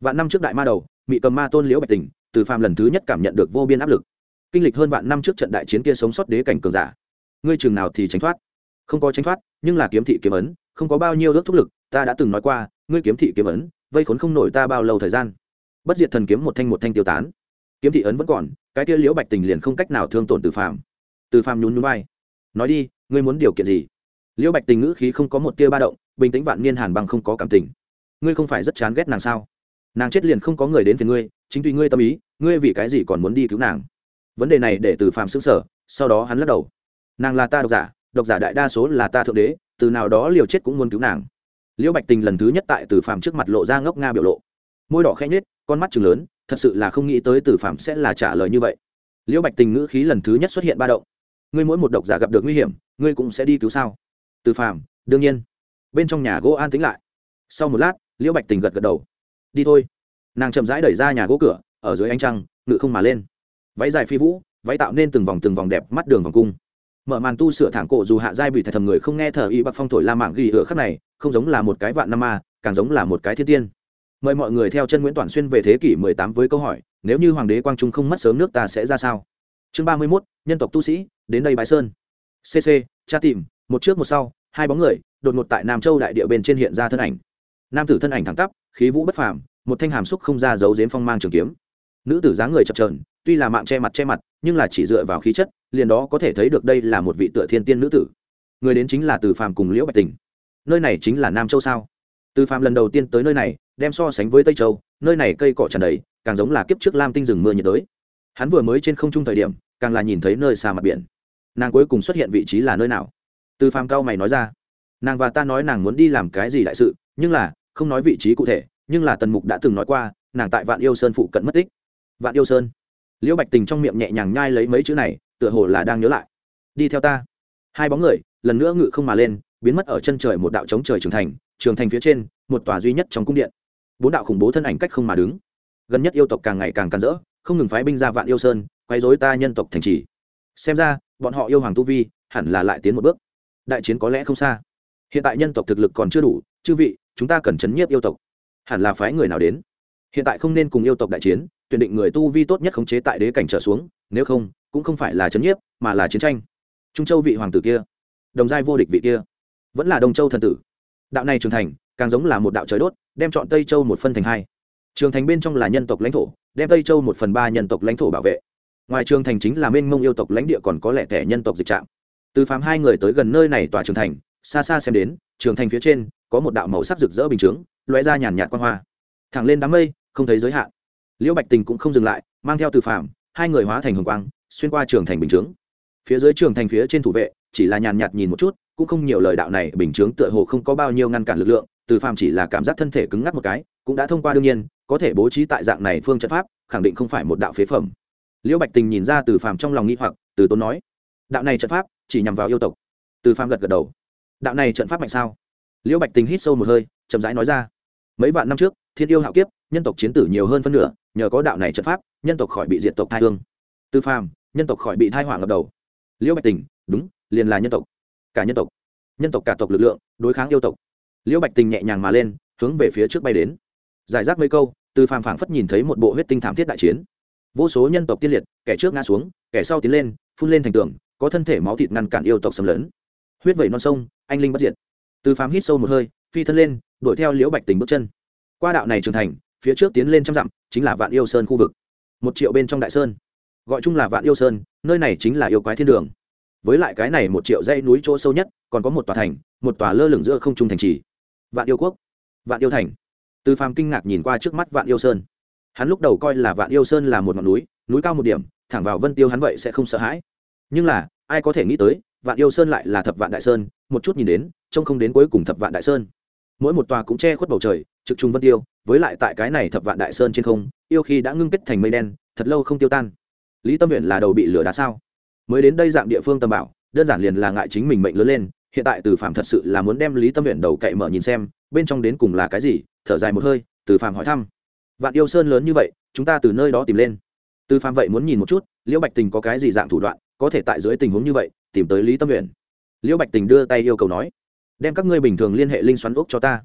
vạn năm trước đại ma đầu bị cầm ma tôn liễu bạch tình từ phàm lần thứ nhất cảm nhận được vô biên áp lực. Kinh lịch hơn vạn năm trước trận đại chiến kia sống sót đế cảnh cường giả. Ngươi chừng nào thì tránh thoát? Không có tránh thoát, nhưng là kiếm thị kiếm ấn, không có bao nhiêu ước thúc lực, ta đã từng nói qua, ngươi kiếm thị kiếm ấn, vây khốn không nổi ta bao lâu thời gian? Bất diệt thần kiếm một thanh một thanh tiêu tán. Kiếm thị ấn vẫn còn, cái kia liễu bạch tình liền không cách nào thương tổn từ phàm. Từ phàm nhún nhún vai nói đi, ngươi muốn điều kiện gì? Liễu bạch tình ngữ khí không có một tia ba động, bình tĩnh vạn niên hàn bằng không có cảm tình. Ngươi không phải rất chán ghét nàng sao? Nàng chết liền không có người đến phía ngươi, chính tùy ngươi tâm ý, ngươi vì cái gì còn muốn đi cứu nàng? Vấn đề này để từ Phạm xứng sở sau đó hắn lắc đầu. Nàng là ta độc giả độc giả đại đa số là ta thượng đế, từ nào đó liều chết cũng muốn cứu nàng. Liễu bạch tình lần thứ nhất tại từ Phạm trước mặt lộ ra ngốc nga biểu lộ. Môi đỏ khẽ nhết con mắt chừng lớn, thật sự là không nghĩ tới từ Phạm sẽ là trả lời như vậy. Liễu bạch tình ngữ khí lần thứ nhất xuất hiện ba động ngươi mỗi một độc giả gặp được nguy hiểm ngươi cũng sẽ đi cứu sao? Từ phàm đương nhiên. Bên trong nhà gỗ an tính lại. Sau một lát liễu bạch tình gật gật đầu. Đi thôi. Nàng chậm rãi đẩy ra nhà gỗ cửa ở dưới ánh trăng ngự không mà lên. Váy dài phi vũ váy tạo nên từng vòng từng vòng đẹp mắt đường vòng cung. Mở màn tu sửa thẳng cổ dù hạ giai bị thạch thầm người không nghe thờ y bắc phong thổi la mạng ghi hựa khắc này không giống là một cái vạn năm ma càng giống là một cái thiên tiên. Mời mọi người theo chân nguyễn toàn xuyên về thế kỷ 18 với câu hỏi nếu như hoàng đế quang trung không mất sớm nước ta sẽ ra sao? Chương 31, nhân tộc tu sĩ đến đây bái sơn. Cc cha tìm, một trước một sau, hai bóng người, đột ngột tại nam châu đại địa bên trên hiện ra thân ảnh. Nam tử thân ảnh thẳng tắp, khí vũ bất phàm, một thanh hàm xúc không ra giấu dếm phong mang trường kiếm. Nữ tử dáng người chập trờn tuy là mạng che mặt che mặt, nhưng là chỉ dựa vào khí chất, liền đó có thể thấy được đây là một vị tựa thiên tiên nữ tử. Người đến chính là từ phàm cùng liễu bạch tình. Nơi này chính là nam châu sao? Từ phàm lần đầu tiên tới nơi này, đem so sánh với tây châu, nơi này cây cỏ tràn đầy, càng giống là kiếp trước lam tinh rừng mưa nhiệt đới. Hắn vừa mới trên không trung thời điểm càng là nhìn thấy nơi xa mặt biển. Nàng cuối cùng xuất hiện vị trí là nơi nào? Từ phàm cao mày nói ra. Nàng và ta nói nàng muốn đi làm cái gì đại sự, nhưng là, không nói vị trí cụ thể, nhưng là tần mục đã từng nói qua, nàng tại vạn yêu sơn phụ cận mất tích. Vạn yêu sơn. Liễu bạch tình trong miệng nhẹ nhàng nhai lấy mấy chữ này, tựa hồ là đang nhớ lại. Đi theo ta. Hai bóng người, lần nữa ngự không mà lên, biến mất ở chân trời một đạo trống trời trường thành trường thành phía trên, một tòa duy nhất trong cung điện. Bốn đạo khủng bố thân ảnh cách không mà đứng. Gần nhất yêu tộc càng ngày càng càn rỡ, không ngừng phái binh ra vạn yêu sơn quay dối ta nhân tộc thành trì. Xem ra, bọn họ yêu hoàng tu vi, hẳn là lại tiến một bước. Đại chiến có lẽ không xa. Hiện tại nhân tộc thực lực còn chưa đủ, chư vị, chúng ta cần chấn nhiếp yêu tộc. Hẳn là phái người nào đến? Hiện tại không nên cùng yêu tộc đại chiến, tuyển định người tu vi tốt nhất khống chế tại đế cảnh trở xuống, nếu không, cũng không phải là chấn nhiếp, mà là chiến tranh. Trung châu vị hoàng tử kia, đồng giai vô địch vị kia, vẫn là đông châu thần tử. Đạo này trưởng thành, càng giống là một đạo trời đốt, đem chọn tây châu một phân thành hai. Trường thành bên trong là nhân tộc lãnh thổ, đem tây châu một phần ba nhân tộc lãnh thổ bảo vệ ngoài trường thành chính là mênh mông yêu tộc lãnh địa còn có lẽ thẻ nhân tộc dịch trạng từ phàm hai người tới gần nơi này tòa trường thành, xa xa xem đến, trường thành phía trên có một đạo màu sắc rực rỡ bình chướng loé ra nhàn nhạt quan hoa. Thẳng lên đám mây, không thấy giới hạn. Liễu bạch tình cũng không dừng lại, mang theo từ phàm, hai người hóa thành hồng quang, xuyên qua trường thành bình chướng. Phía dưới trường thành phía trên thủ vệ, chỉ là nhàn nhạt nhìn một chút, cũng không nhiều lời đạo này bình chướng tựa hồ không có bao nhiêu ngăn cản lực lượng, từ phàm chỉ là cảm giác thân thể cứng ngắc một cái, cũng đã thông qua đương nhiên, có thể bố trí tại dạng này phương trận pháp, khẳng định không phải một đạo phế phẩm liễu bạch tình nhìn ra từ phàm trong lòng nghi hoặc, từ tốn nói, đạo này trận pháp chỉ nhằm vào yêu tộc. Từ phàm gật gật đầu, đạo này trận pháp mạnh sao? Liễu bạch tình hít sâu một hơi, chậm rãi nói ra, mấy vạn năm trước, thiên yêu hạo kiếp, nhân tộc chiến tử nhiều hơn phân nửa, nhờ có đạo này trận pháp, nhân tộc khỏi bị diệt tộc thai hương. Tư phàm, nhân tộc khỏi bị thai hỏa ngập đầu. Liễu bạch tình, đúng, liền là nhân tộc, cả nhân tộc nhân tộc cả tộc lực lượng, đối kháng yêu tộc. Liễu bạch tình nhẹ nhàng mà lên, hướng về phía trước bay đến. Giải rác mấy câu, từ phàm phảng phất nhìn thấy một bộ huyết tinh thảm thiết đại chiến vô số nhân tộc tiên liệt, kẻ trước ngã xuống, kẻ sau tiến lên, phun lên thành tường, có thân thể máu thịt ngăn cản yêu tộc xâm lấn. Huyết vẩy non sông, anh linh bất diệt. Từ phàm hít sâu một hơi, phi thân lên, đuổi theo liễu bạch tình bước chân. Qua đạo này trưởng thành, phía trước tiến lên trăm dặm, chính là vạn yêu sơn khu vực. Một triệu bên trong đại sơn. Gọi chung là vạn yêu sơn, nơi này chính là yêu quái thiên đường. Với lại cái này một triệu dãy núi chỗ sâu nhất, còn có một tòa thành, một tòa lơ lửng giữa không trung thành trì. Vạn yêu quốc. Vạn yêu thành. Từ phàm kinh ngạc nhìn qua trước mắt vạn yêu sơn hắn lúc đầu coi là vạn yêu sơn là một ngọn núi núi cao một điểm, thẳng vào vân tiêu hắn vậy sẽ không sợ hãi. Nhưng là, ai có thể nghĩ tới, vạn yêu sơn lại là thập vạn đại sơn, một chút nhìn đến, trông không đến cuối cùng thập vạn đại sơn. Mỗi một tòa cũng che khuất bầu trời, trực trung vân tiêu, với lại tại cái này thập vạn đại sơn trên không, yêu khi đã ngưng kết thành mây đen, thật lâu không tiêu tan. Lý tâm nguyện là đầu bị lửa đá sao? Mới đến đây dạng địa phương tầm bảo, đơn giản liền là ngại chính mình mệnh lớn lên, hiện tại từ phạm thật sự là muốn đem lý tâm nguyện đầu cậy mở nhìn xem, bên trong đến cùng là cái gì, thở dài một hơi, từ phạm hỏi thăm vạn yêu sơn lớn như vậy, chúng ta từ nơi đó tìm lên. Từ phạm vậy muốn nhìn một chút, liễu bạch tình có cái gì dạng thủ đoạn, có thể tại dưới tình huống như vậy, tìm tới lý tâm nguyện liễu bạch tình đưa tay yêu cầu nói, đem các ngươi bình thường liên hệ linh xoắn ốc cho ta.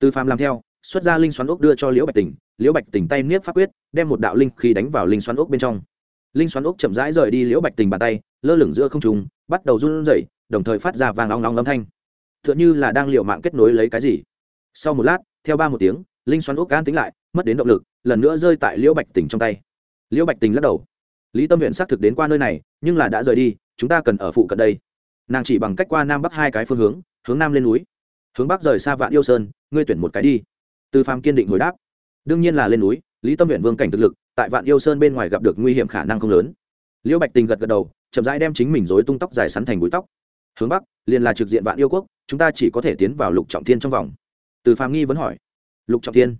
Từ phạm làm theo, xuất ra linh xoắn ốc đưa cho liễu bạch tình, liễu bạch tình tay niếp pháp quyết, đem một đạo linh khí đánh vào linh xoắn ốc bên trong. Linh xoắn ốc chậm rãi rời đi liễu bạch tình bàn tay, lơ lửng giữa không trùng bắt đầu run rẩy, đồng thời phát ra vàng long long âm thanh. T h ư ợ n như là đang liệu mạng kết nối lấy cái gì. Sau một lát, theo ba một tiếng linh xoắn ốc gan tính lại, mất đến động lực, lần nữa rơi tại liễu bạch tình trong tay. Liễu bạch tình lắc đầu. Lý tâm huyện xác thực đến qua nơi này, nhưng là đã rời đi, chúng ta cần ở phụ cận đây. Nàng chỉ bằng cách qua nam bắc hai cái phương hướng hướng nam lên núi. Hướng bắc rời xa vạn yêu sơn, ngươi tuyển một cái đi. Từ phàm kiên định hồi đáp. Đương nhiên là lên núi, lý tâm huyện vương cảnh thực lực, tại vạn yêu sơn bên ngoài gặp được nguy hiểm khả năng không lớn. Liễu bạch tình gật gật đầu, chậm rãi đem chính mình dối tung tóc dài sắn thành búi tóc. Hướng bắc, liền là trực diện vạn yêu quốc, chúng ta chỉ có thể tiến vào lục trọng thiên trong vòng. Từ phàm nghi vẫn hỏi lục trọng thiên.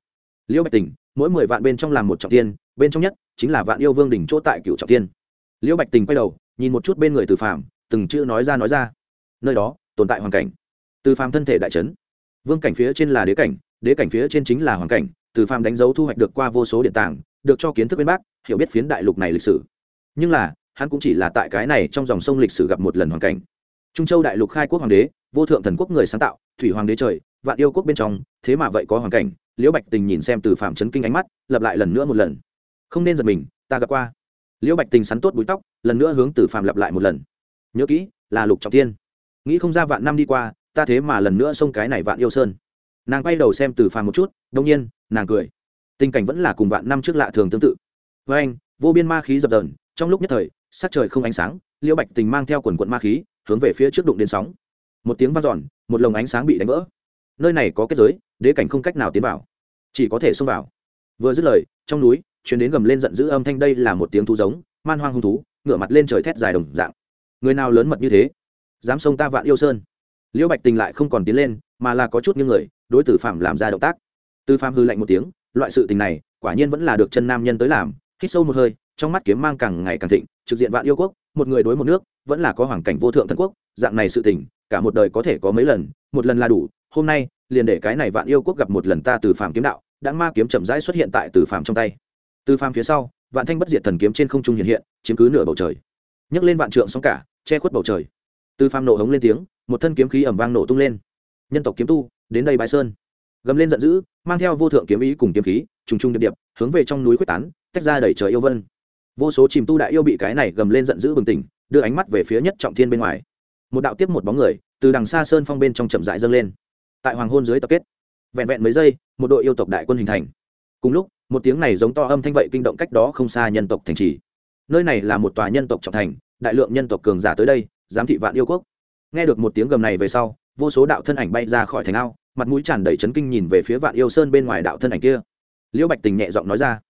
Liễu bạch tình, mỗi mười vạn bên trong làm một trọng thiên, bên trong nhất chính là vạn yêu vương đỉnh chỗ tại cựu trọng thiên. Liễu bạch tình quay đầu, nhìn một chút bên người từ phàm, từng chữ nói ra nói ra. Nơi đó, tồn tại hoàn cảnh. Từ phàm thân thể đại trấn vương cảnh phía trên là đế cảnh đế cảnh phía trên chính là hoàn cảnh. Từ phàm đánh dấu thu hoạch được qua vô số điện tàng, được cho kiến thức bên bác hiểu biết phiến đại lục này lịch sử. Nhưng là, hắn cũng chỉ là tại cái này trong dòng sông lịch sử gặp một lần hoàn cảnh. Trung châu đại lục khai quốc hoàng đế, vô thượng thần quốc người sáng tạo, thủy hoàng đế trời vạn yêu quốc bên trong, thế mà vậy có hoàn cảnh, liễu bạch tình nhìn xem từ phạm chấn kinh ánh mắt, lặp lại lần nữa một lần. Không nên giật mình, ta gặp qua. Liễu bạch tình sắn tốt búi tóc, lần nữa hướng từ phạm lặp lại một lần. Nhớ kỹ, là lục trọng tiên nghĩ không ra vạn năm đi qua, ta thế mà lần nữa xông cái này vạn yêu sơn. Nàng quay đầu xem từ phàm một chút, đông nhiên, nàng cười. Tình cảnh vẫn là cùng vạn năm trước lạ thường tương tự. Với anh, vô biên ma khí dập dờn, trong lúc nhất thời, sắc trời không ánh sáng, liễu bạch tình mang theo quần quận ma khí, hướng về phía trước đụng đến sóng. Một tiếng vang dọn, một lồng ánh sáng bị đánh vỡ nơi này có kết giới, đế cảnh không cách nào tiến vào. Chỉ có thể xông vào. Vừa dứt lời, trong núi chuyến đến gầm lên giận dữ âm thanh đây là một tiếng thú giống, man hoang hung thú, ngửa mặt lên trời thét dài đồng dạng. Người nào lớn mật như thế? Dám xông ta vạn yêu sơn. Liễu bạch tình lại không còn tiến lên, mà là có chút như người, đối tử phạm làm ra động tác. Tư phạm hư lạnh một tiếng, loại sự tình này, quả nhiên vẫn là được chân nam nhân tới làm, hít sâu một hơi, trong mắt kiếm mang càng ngày càng thịnh, trực diện vạn yêu quốc, một người đối một nước, vẫn là có hoàn cảnh vô thượng thần quốc, dạng này sự tình, cả một đời có thể có mấy lần, một lần là đủ hôm nay, liền để cái này vạn yêu quốc gặp một lần ta từ phạm kiếm đạo, đã ma kiếm chậm rãi xuất hiện tại từ phạm trong tay. Từ phạm phía sau, vạn thanh bất diệt thần kiếm trên không trung hiện hiện, chiếm cứ nửa bầu trời. Nhấc lên vạn trượng sóng cả, che khuất bầu trời. Từ phạm nổ hống lên tiếng, một thân kiếm khí ẩm vang nổ tung lên. Nhân tộc kiếm tu, đến đây bãi sơn. Gầm lên giận dữ, mang theo vô thượng kiếm ý cùng kiếm khí, trùng trùng điệp điệp, hướng về trong núi quyết tán, tách ra đẩy trời yêu vân. Vô số chìm tu đại yêu bị cái này gầm lên giận dữ bừng tỉnh, đưa ánh mắt về phía nhất trọng thiên bên ngoài. Một đạo tiếp một bóng người, từ đằng xa sơn phong bên trong chậm rãi dâng lên tại hoàng hôn dưới tập kết. Vẹn vẹn mấy giây, một đội yêu tộc đại quân hình thành. Cùng lúc, một tiếng này giống to âm thanh vậy kinh động cách đó không xa nhân tộc thành trì. Nơi này là một tòa nhân tộc trọng thành, đại lượng nhân tộc cường giả tới đây, giám thị vạn yêu quốc. Nghe được một tiếng gầm này về sau, vô số đạo thân ảnh bay ra khỏi thành ao, mặt mũi tràn đầy chấn kinh nhìn về phía vạn yêu sơn bên ngoài đạo thân ảnh kia. Liễu bạch tình nhẹ giọng nói ra,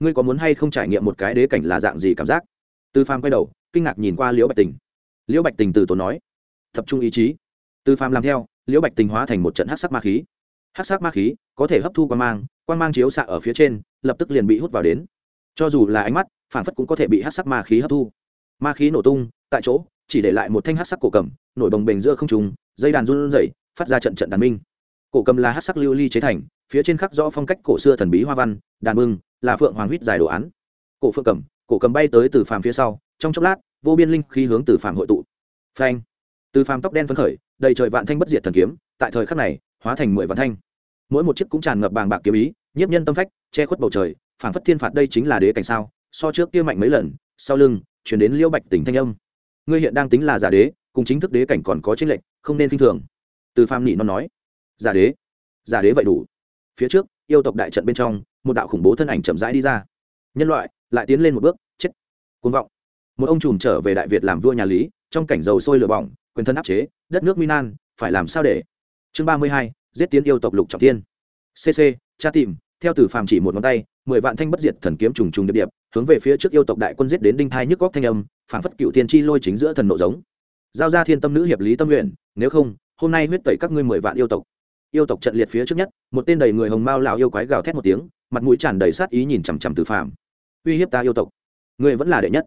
ngươi có muốn hay không trải nghiệm một cái đế cảnh là dạng gì cảm giác? Tư phan quay đầu, kinh ngạc nhìn qua liễu bạch tình. Liễu bạch tình từ tốn nói, tập trung ý chí từ phàm làm theo, liễu bạch tình hóa thành một trận hát sắc ma khí. Hát sắc ma khí có thể hấp thu quan mang quan mang chiếu xạ ở phía trên, lập tức liền bị hút vào đến. Cho dù là ánh mắt phản phất cũng có thể bị hát sắc ma khí hấp thu. Ma khí nổ tung, tại chỗ, chỉ để lại một thanh hát sắc cổ cầm, nổi bồng bềnh giữa không trùng dây đàn run rẩy, phát ra trận trận đàn minh. Cổ cầm là hát sắc lưu ly chế thành, phía trên khắc rõ phong cách cổ xưa thần bí hoa văn, đàn bưng, là phượng hoàng huyết dài đồ án. Cổ phượng cầm, cổ cầm bay tới từ phàm phía sau, trong chốc lát, vô biên linh khí hướng từ phàm hội tụ. Phanh! Từ phàm tóc đen phấn khởi đầy trời vạn thanh bất diệt thần kiếm, tại thời khắc này, hóa thành mười vạn thanh. Mỗi một chiếc cũng tràn ngập bàng bạc kiếm ý, nhiếp nhân tâm phách, che khuất bầu trời, phảng phất thiên phạt đây chính là đế cảnh sao? So trước kia mạnh mấy lần, sau lưng, chuyển đến liêu bạch tỉnh thanh âm. Ngươi hiện đang tính là giả đế, cùng chính thức đế cảnh còn có chính lệnh không nên k thường. Từ phàm nhị nó nói. Giả đế. Giả đế vậy đủ. Phía trước, yêu tộc đại trận bên trong, một đạo khủng bố thân ảnh chậm rãi đi ra. Nhân loại, lại tiến lên một bước, chết. Côn vọng. Một ông trùm trở về đại việt làm vua nhà lý, trong cảnh dầu sôi lửa bỏng quyền thân áp chế, đất nước minan phải làm sao để? Chương ba mươi hai, giết tiến yêu tộc lục trọng tiên cc cha tìm, theo từ phàm chỉ một ngón tay, mười vạn thanh bất diệt thần kiếm trùng trùng điệp điệp, hướng về phía trước yêu tộc đại quân giết đến đinh thai nhức góc thanh âm phản phất cựu tiên chi lôi chính giữa thần nộ giống. Giao ra thiên tâm nữ hiệp lý tâm nguyện, nếu không, hôm nay huyết tẩy các ngươi mười vạn yêu tộc. Yêu tộc trận liệt phía trước nhất, một tên đầy người hồng mao lào yêu quái gào thét một tiếng, mặt mũi tràn đầy sát ý nhìn chằm chằm từ phàm. Uy hiếp ta yêu tộc. Ngươi vẫn là đệ nhất.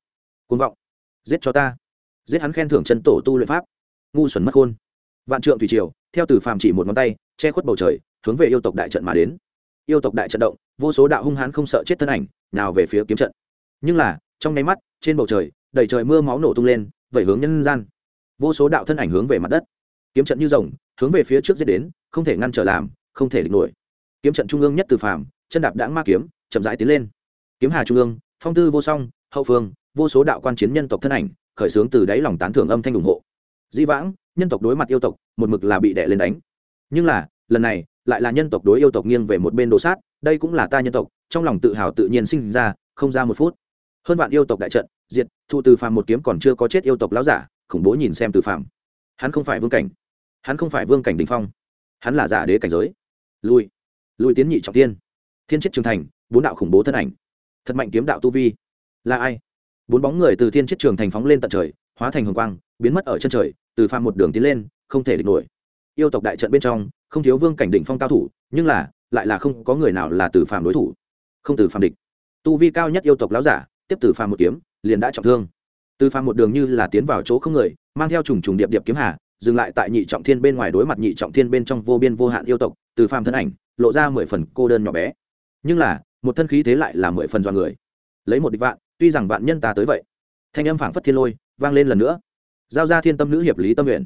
Côn vọng. Giết cho ta. Giết hắn khen thưởng chân tổ tu luyện pháp ngu xuẩn mất khôn. Vạn trượng thủy triều, theo từ phàm chỉ một ngón tay, che khuất bầu trời, hướng về yêu tộc đại trận mà đến. Yêu tộc đại trận động, vô số đạo hung hãn không sợ chết thân ảnh, nào về phía kiếm trận. Nhưng là, trong nháy mắt, trên bầu trời, đầy trời mưa máu nổ tung lên, vẩy hướng nhân gian. Vô số đạo thân ảnh hướng về mặt đất. Kiếm trận như rồng, hướng về phía trước giết đến, không thể ngăn trở làm, không thể địch nổi. Kiếm trận trung ương nhất từ phàm, chân đạp đãng ma kiếm, chậm rãi tiến lên. Kiếm hà trung ương, phong tư vô song, hậu phương, vô số đạo quan chiến nhân tộc thân ảnh, khởi xướng từ đáy lòng tán thưởng âm thanh ủng hộ di vãng, nhân tộc đối mặt yêu tộc, một mực là bị đẻ lên đánh. Nhưng là, lần này, lại là nhân tộc đối yêu tộc nghiêng về một bên đồ sát, đây cũng là ta nhân tộc, trong lòng tự hào tự nhiên sinh ra, không ra một phút. Hơn vạn yêu tộc đại trận, diệt thụ từ phàm một kiếm còn chưa có chết yêu tộc láo giả, khủng bố nhìn xem từ phàm. Hắn không phải vương cảnh. Hắn không phải vương cảnh đình phong. Hắn là giả đế cảnh giới. Lui. Lui tiến nhị trọng tiên. Thiên chiết trường thành, bốn đạo khủng bố thân ảnh. Thật mạnh kiếm đạo tu vi. Là ai? Bốn bóng người từ thiên chiết trường thành phóng lên tận trời, hóa thành hồng quang, biến mất ở chân trời từ phàm một đường tiến lên, không thể địch nổi. Yêu tộc đại trận bên trong, không thiếu vương cảnh đỉnh phong cao thủ, nhưng là, lại là không có người nào là từ phàm đối thủ. Không từ phàm địch. Tu vi cao nhất yêu tộc láo giả, tiếp từ phàm một kiếm, liền đã trọng thương. Từ phàm một đường như là tiến vào chỗ không người, mang theo trùng trùng điệp điệp kiếm hà, dừng lại tại nhị trọng thiên bên ngoài đối mặt nhị trọng thiên bên trong vô biên vô hạn yêu tộc, từ phàm thân ảnh, lộ ra mười phần cô đơn nhỏ bé. Nhưng là, một thân khí thế lại là mười phần do người. Lấy một địch vạn, tuy rằng vạn nhân ta tới vậy, thanh âm phảng phất thiên lôi, vang lên lần nữa giao ra thiên tâm nữ hiệp lý tâm nguyện.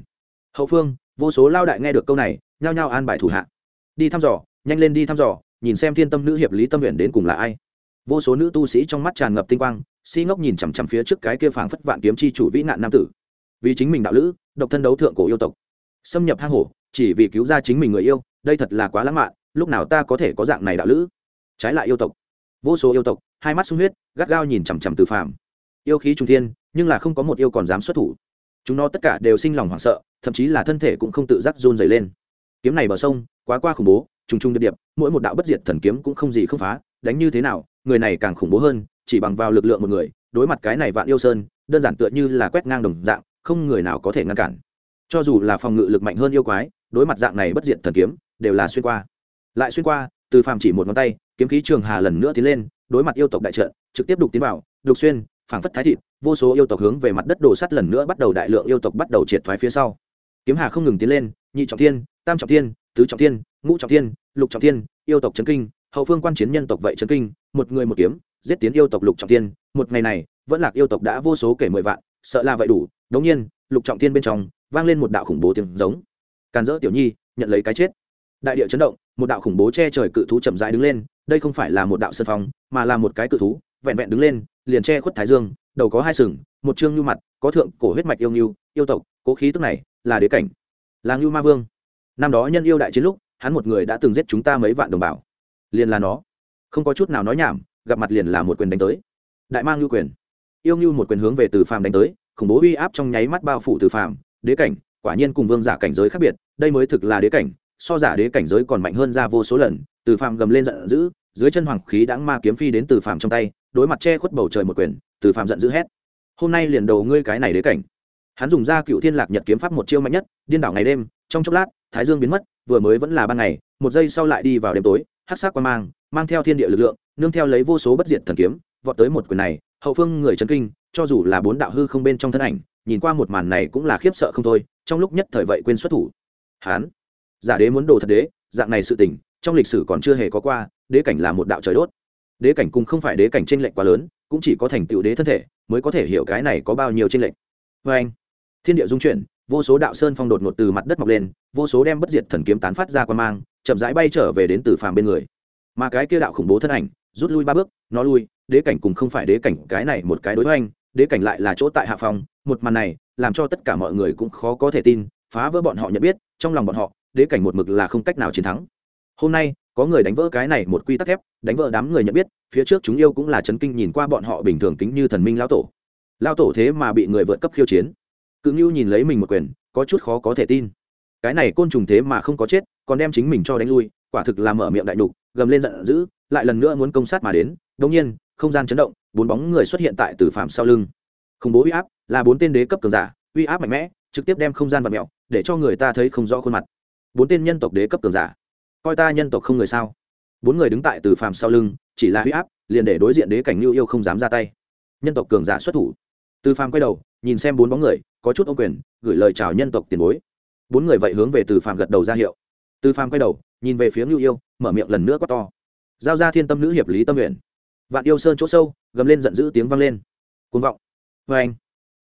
Hậu phương, vô số lao đại nghe được câu này, nhao nhao an bài thủ hạ. Đi thăm dò, nhanh lên đi thăm dò, nhìn xem thiên tâm nữ hiệp lý tâm nguyện đến cùng là ai. Vô số nữ tu sĩ trong mắt tràn ngập tinh quang, si ngốc nhìn chằm chằm phía trước cái kia phảng phất vạn kiếm chi chủ vĩ nạn nam tử. Vì chính mình đạo lữ, độc thân đấu thượng cổ yêu tộc. Xâm nhập hang hổ, chỉ vì cứu ra chính mình người yêu, đây thật là quá lãng mạn, lúc nào ta có thể có dạng này đạo lữ? Trái lại yêu tộc. Vô số yêu tộc, hai mắt sung huyết, gắt gao nhìn chằm chằm từ phàm. Yêu khí trung thiên, nhưng là không có một yêu còn dám xuất thủ chúng nó tất cả đều sinh lòng hoảng sợ, thậm chí là thân thể cũng không tự giác run dày lên. Kiếm này bờ sông, quá qua khủng bố, trùng trùng điệp điệp, mỗi một đạo bất diệt thần kiếm cũng không gì không phá, đánh như thế nào, người này càng khủng bố hơn, chỉ bằng vào lực lượng một người, đối mặt cái này vạn yêu sơn, đơn giản tựa như là quét ngang đồng dạng, không người nào có thể ngăn cản. Cho dù là phòng ngự lực mạnh hơn yêu quái, đối mặt dạng này bất diệt thần kiếm, đều là xuyên qua. Lại xuyên qua, từ phàm chỉ một ngón tay, kiếm khí trường hà lần nữa tiến lên, đối mặt yêu tộc đại trận, trực tiếp đục tiến vào, đục xuyên phảng phất thái thịt, vô số yêu tộc hướng về mặt đất đổ sắt lần nữa bắt đầu đại lượng yêu tộc bắt đầu triệt thoái phía sau. Kiếm hà không ngừng tiến lên, nhị trọng thiên, tam trọng thiên, tứ trọng thiên, ngũ trọng thiên, lục trọng thiên, yêu tộc trấn kinh, hậu phương quan chiến nhân tộc vậy trấn kinh, một người một kiếm, giết tiến yêu tộc lục trọng thiên. Một ngày này, vẫn lạc yêu tộc đã vô số kể mười vạn, sợ là vậy đủ. Đống nhiên, lục trọng thiên bên trong, vang lên một đạo khủng bố tiếng giống. Càn dỡ tiểu nhi, nhận lấy cái chết. Đại địa chấn động, một đạo khủng bố che trời cự thú chậm rãi đứng lên, đây không phải là một đạo sơn phong, mà là một cái cự thú vẹn vẹn đứng lên liền che khuất thái dương đầu có hai sừng một chương nhu mặt có thượng cổ huyết mạch yêu nhu, yêu tộc cố khí tức này là đế cảnh. Là ngưu ma vương. Năm đó nhân yêu đại chiến lúc hắn một người đã từng giết chúng ta mấy vạn đồng bào. Liền là nó. Không có chút nào nói nhảm gặp mặt liền là một quyền đánh tới. Đại mang ngưu quyền. Yêu nhu một quyền hướng về từ phàm đánh tới khủng bố uy áp trong nháy mắt bao phủ từ phàm đế cảnh quả nhiên cùng vương giả cảnh giới khác biệt đây mới thực là đế cảnh so giả đế cảnh giới còn mạnh hơn ra vô số lần từ phàm gầm lên giận dữ dưới chân hoàng khí đãng ma kiếm phi đến từ phàm trong tay đối mặt che khuất bầu trời một quyền, từ phàm giận dữ hét. Hôm nay liền đầu ngươi cái này đế cảnh. Hắn dùng ra cựu thiên lạc nhật kiếm pháp một chiêu mạnh nhất, điên đảo ngày đêm, trong chốc lát, thái dương biến mất, vừa mới vẫn là ban ngày, một giây sau lại đi vào đêm tối hát sắc qua mang mang theo thiên địa lực lượng, nương theo lấy vô số bất diệt thần kiếm, vọt tới một quyền này, hậu phương người chấn kinh, cho dù là bốn đạo hư không bên trong thân ảnh, nhìn qua một màn này cũng là khiếp sợ không thôi, trong lúc nhất thời vậy quên xuất thủ. Hán, giả đế muốn đồ thật đế, dạng này sự tình, trong lịch sử còn chưa hề có qua, đế cảnh là một đạo trời đốt đế cảnh cùng không phải đế cảnh tranh lệch quá lớn, cũng chỉ có thành tựu đế thân thể mới có thể hiểu cái này có bao nhiêu tranh lệch. Vê anh, thiên địa dung chuyển, vô số đạo sơn phong đột ngột từ mặt đất mọc lên, vô số đem bất diệt thần kiếm tán phát ra quan mang, chậm rãi bay trở về đến từ phàm bên người. Mà cái kia đạo khủng bố thân ảnh, rút lui ba bước, nó lui, đế cảnh cùng không phải đế cảnh, cái này một cái đối với anh, đế cảnh lại là chỗ tại hạ phòng, một màn này làm cho tất cả mọi người cũng khó có thể tin, phá vỡ bọn họ nhận biết, trong lòng bọn họ, đế cảnh một mực là không cách nào chiến thắng. Hôm nay có người đánh vỡ cái này một quy tắc thép, đánh vỡ đám người nhận biết, phía trước chúng yêu cũng là chấn kinh nhìn qua bọn họ bình thường kính như thần minh lao tổ. Lao tổ thế mà bị người vượt cấp khiêu chiến. Cự ngưu nhìn lấy mình một quyền, có chút khó có thể tin. Cái này côn trùng thế mà không có chết, còn đem chính mình cho đánh lui, quả thực là mở miệng đại đục gầm lên giận dữ, lại lần nữa muốn công sát mà đến. Đông nhiên, không gian chấn động, bốn bóng người xuất hiện tại tử phạm sau lưng. Khủng bố uy áp, là bốn tên đế cấp cường giả, uy áp mạnh mẽ, trực tiếp đem không gian vật mẹo để cho người ta thấy không rõ khuôn mặt. Bốn tên nhân tộc đế cấp cường giả coi ta nhân tộc không người sao? Bốn người đứng tại từ phàm sau lưng, chỉ là huy áp, liền để đối diện đế cảnh lưu yêu không dám ra tay. Nhân tộc cường giả xuất thủ. Từ phàm quay đầu, nhìn xem bốn bóng người, có chút ô quyền, gửi lời chào nhân tộc tiền bối. Bốn người vậy hướng về từ phàm gật đầu ra hiệu. Từ phàm quay đầu, nhìn về phía lưu yêu, mở miệng lần nữa quát to. Giao ra thiên tâm nữ hiệp lý tâm nguyện vạn yêu sơn chỗ sâu, gầm lên giận dữ tiếng vang lên. Côn vọng. Vê anh.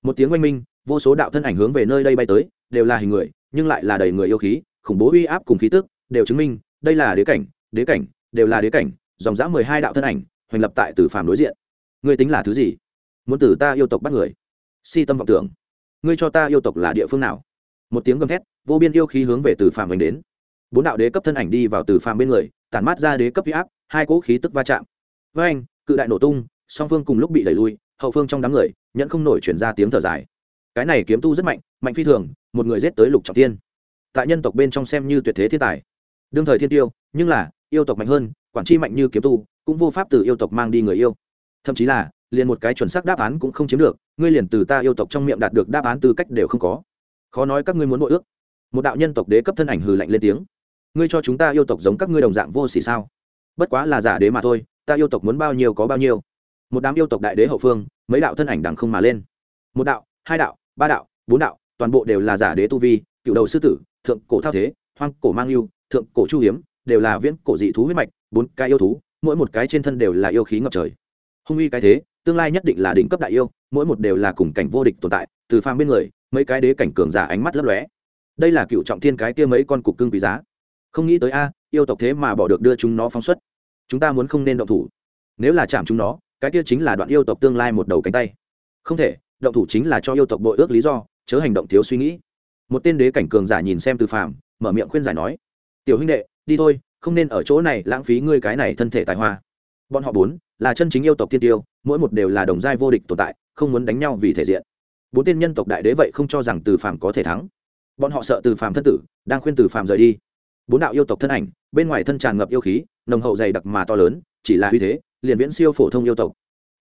Một tiếng oanh minh, vô số đạo thân ảnh hướng về nơi đây bay tới, đều là hình người, nhưng lại là đầy người yêu khí, khủng bố uy áp cùng khí tức đều chứng minh đây là đế cảnh đế cảnh, đều là đế cảnh, dòng dã mười hai đạo thân ảnh, hoành lập tại từ phàm đối diện. Ngươi tính là thứ gì? Muốn từ ta yêu tộc bắt người? Si tâm vọng tưởng. Ngươi cho ta yêu tộc là địa phương nào? Một tiếng gầm thét, vô biên yêu khí hướng về từ phàm mình đến. Bốn đạo đế cấp thân ảnh đi vào từ phàm bên người, tản mát ra đế cấp huy áp, hai cỗ khí tức va chạm. Với anh cự đại nổ tung, song phương cùng lúc bị đẩy lui, hậu phương trong đám người, nhẫn không nổi chuyển ra tiếng thở dài. Cái này kiếm tu rất mạnh mạnh phi thường, một người giết tới lục trọng tiên. Tại nhân tộc bên trong xem như tuyệt thế thiên tài đương thời thiên tiêu, nhưng là, yêu tộc mạnh hơn, quản chi mạnh như kiếm tu, cũng vô pháp từ yêu tộc mang đi người yêu. Thậm chí là, liền một cái chuẩn xác đáp án cũng không chiếm được, ngươi liền từ ta yêu tộc trong miệng đạt được đáp án tư cách đều không có. Khó nói các ngươi muốn nội ước. Một đạo nhân tộc đế cấp thân ảnh hừ lạnh lên tiếng. Ngươi cho chúng ta yêu tộc giống các ngươi đồng dạng vô xỉ sao? Bất quá là giả đế mà thôi, ta yêu tộc muốn bao nhiêu có bao nhiêu. Một đám yêu tộc đại đế hậu phương, mấy đạo thân ảnh đằng không mà lên. Một đạo, hai đạo, ba đạo, bốn đạo, toàn bộ đều là giả đế tu vi, cựu đầu sư tử, thượng cổ thao thế, hoang cổ mang yêu thượng cổ chu hiếm, đều là viễn cổ dị thú huyết mạch, bốn cái yêu thú, mỗi một cái trên thân đều là yêu khí ngập trời. Hung uy cái thế, tương lai nhất định là đỉnh cấp đại yêu, mỗi một đều là cùng cảnh vô địch tồn tại, từ phàm bên người, mấy cái đế cảnh cường giả ánh mắt lấp lóe. Đây là cựu trọng thiên cái kia mấy con cục cưng quý giá. Không nghĩ tới a, yêu tộc thế mà bỏ được đưa chúng nó phóng xuất. Chúng ta muốn không nên động thủ. Nếu là chạm chúng nó, cái kia chính là đoạn yêu tộc tương lai một đầu cánh tay. Không thể, động thủ chính là cho yêu tộc bội ước lý do, chớ hành động thiếu suy nghĩ. Một tên đế cảnh cường giả nhìn xem từ phàm, mở miệng khuyên giải nói tiểu huynh đệ, đi thôi, không nên ở chỗ này lãng phí ngươi cái này thân thể tài hoa. Bọn họ bốn là chân chính yêu tộc tiên tiêu, mỗi một đều là đồng giai vô địch tồn tại, không muốn đánh nhau vì thể diện. Bốn tên nhân tộc đại đế vậy không cho rằng từ phàm có thể thắng. Bọn họ sợ từ phàm thân tử, đang khuyên từ phàm rời đi. Bốn đạo yêu tộc thân ảnh, bên ngoài thân tràn ngập yêu khí, nồng hậu dày đặc mà to lớn, chỉ là uy thế, liền viễn siêu phổ thông yêu tộc.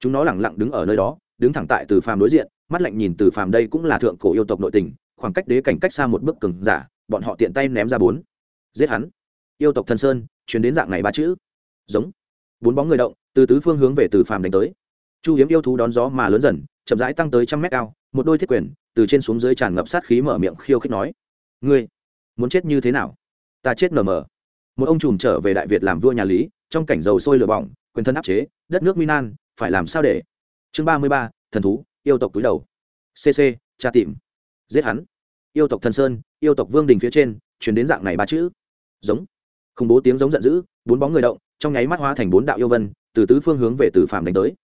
Chúng nó lẳng lặng đứng ở nơi đó, đứng thẳng tại từ phàm đối diện, mắt lạnh nhìn từ phàm đây cũng là thượng cổ yêu tộc nội tình, khoảng cách đế cảnh cách xa một bước cứng giả, bọn họ tiện tay ném ra bốn giết hắn. Yêu tộc thần sơn chuyển đến dạng này ba chữ. Giống. Bốn bóng người động, từ tứ phương hướng về từ phàm đánh tới. Chu hiếm yêu thú đón gió mà lớn dần, chậm rãi tăng tới trăm mét cao, một đôi thiết quyền, từ trên xuống dưới tràn ngập sát khí mở miệng khiêu khích nói, ngươi, muốn chết như thế nào? Ta chết nở mờ. Một ông trùm trở về đại việt làm vua nhà lý, trong cảnh dầu sôi lửa bỏng, quyền thân áp chế, đất nước minan phải làm sao để? Chương ba mươi ba, thần thú, yêu tộc túi đầu. Cc tra tìm. Giết hắn. Yêu tộc thần sơn, yêu tộc vương đình phía trên chuyển đến dạng này ba chữ giống. Khủng bố tiếng giống giận dữ, bốn bóng người động, trong nháy mắt hóa thành bốn đạo yêu vân, từ tứ phương hướng về từ phàm đánh tới.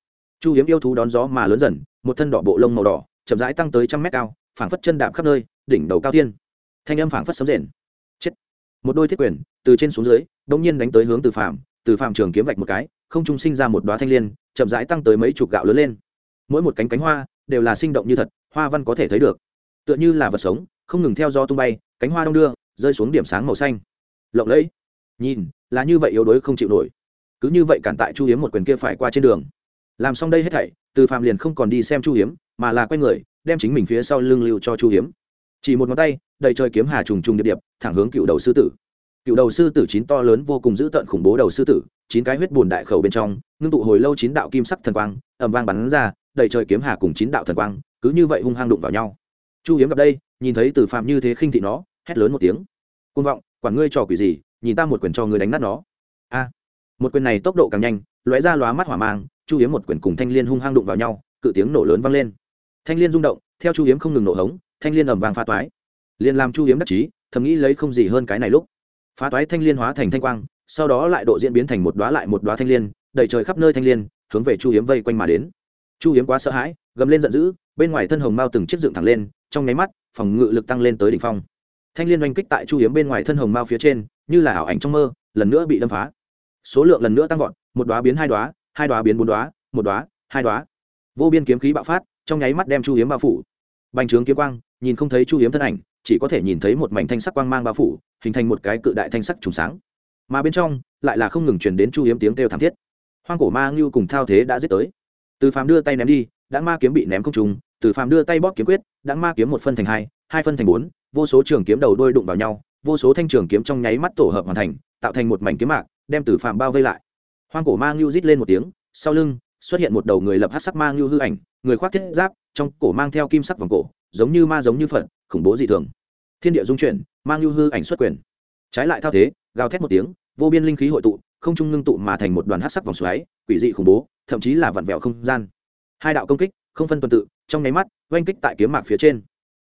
Chu hiếm yêu thú đón gió mà lớn dần, một thân đỏ bộ lông màu đỏ, chậm rãi tăng tới trăm mét cao, phảng phất chân đạp khắp nơi, đỉnh đầu cao thiên. Thanh âm phảng phất sấm rền. Chết. Một đôi thiết quyền, từ trên xuống dưới đông nhiên đánh tới hướng từ phạm từ phạm trường kiếm vạch một cái, không trung sinh ra một đoá thanh liên, chậm rãi tăng tới mấy chục gạo lớn lên. Mỗi một cánh cánh hoa, đều là sinh động như thật, hoa văn có thể thấy được. Tựa như là vật sống, không ngừng theo gió tung bay, cánh hoa đông đưa, rơi xuống điểm sáng màu xanh lộng lẫy. Nhìn, là như vậy yếu đuối không chịu nổi. Cứ như vậy cản tại chu hiếm một quyền kia phải qua trên đường. Làm xong đây hết thảy, từ phạm liền không còn đi xem chu hiếm, mà là quay người, đem chính mình phía sau lưng lưu cho chu hiếm. Chỉ một ngón tay, đầy trời kiếm hà trùng trùng điệp điệp, thẳng hướng cựu đầu sư tử. Cựu đầu sư tử chín to lớn vô cùng dữ tợn khủng bố đầu sư tử, chín cái huyết bùn đại khẩu bên trong, ngưng tụ hồi lâu chín đạo kim sắc thần quang ẩm vang bắn ra, đầy trời kiếm hà cùng chín đạo thần quang, cứ như vậy hung hăng đụng vào nhau. Chu hiếm gặp đây, nhìn thấy từ phạm như thế khinh thị nó, hét lớn một tiếng. Côn vọng quản ngươi trò quỷ gì, nhìn ta một quyền cho ngươi đánh nát nó. A, một quyền này tốc độ càng nhanh, lóe ra lóa mắt hỏa mang, chu hiếm một quyền cùng thanh liên hung hăng đụng vào nhau, cự tiếng nổ lớn vang lên. Thanh liên rung động, theo chu hiếm không ngừng nổ hống, thanh liên ầm vang phá toái. Liền làm chu hiếm đắc chí, thầm nghĩ lấy không gì hơn cái này lúc. Phá toái thanh liên hóa thành thanh quang, sau đó lại độ diễn biến thành một đóa lại một đóa thanh liên đầy trời khắp nơi thanh liên, hướng về chu hiếm vây quanh mà đến. Chu hiếm quá sợ hãi, gầm lên giận dữ, bên ngoài thân hồng mao từng chiếc dựng thẳng lên, trong nháy mắt, phòng ngự lực tăng lên tới đỉnh phong thanh liên oanh kích tại chu hiếm bên ngoài thân hồng mao phía trên, như là ảo ảnh trong mơ, lần nữa bị đâm phá. Số lượng lần nữa tăng vọt, một đóa biến hai đóa hai đóa biến bốn đóa, một đóa, hai đóa. Vô biên kiếm khí bạo phát, trong nháy mắt đem chu hiếm bao phủ. Bành trướng kiếm quang, nhìn không thấy chu hiếm thân ảnh, chỉ có thể nhìn thấy một mảnh thanh sắc quang mang bao phủ, hình thành một cái cự đại thanh sắc trùng sáng. Mà bên trong, lại là không ngừng truyền đến chu hiếm tiếng kêu thảm thiết. Hoang cổ ma ngưu cùng thao thế đã giết tới. Từ phàm đưa tay ném đi, đã ma kiếm bị ném không trùng từ phàm đưa tay bóp kiếm quyết, đã ma kiếm một phân thành hai hai phân thành bốn, vô số trường kiếm đầu đôi đụng vào nhau, vô số thanh trường kiếm trong nháy mắt tổ hợp hoàn thành, tạo thành một mảnh kiếm mạc, đem từ phàm bao vây lại. Hoang cổ ma ngưu rít lên một tiếng, sau lưng xuất hiện một đầu người lập hát sắc ma ngưu hư ảnh, người khoác thiết giáp, trong cổ mang theo kim sắc vòng cổ, giống như ma giống như phật, khủng bố dị thường. Thiên địa dung chuyển mang lưu hư ảnh xuất quyền. Trái lại thao thế, gào thét một tiếng, vô biên linh khí hội tụ, không trung ngưng tụ mà thành một đoàn hát sắc vòng xoáy, quỷ dị khủng bố, thậm chí là vặn vẹo không gian. Hai đạo công kích, không phân tuần tự trong nháy mắt, oanh kích tại kiếm mạc phía trên.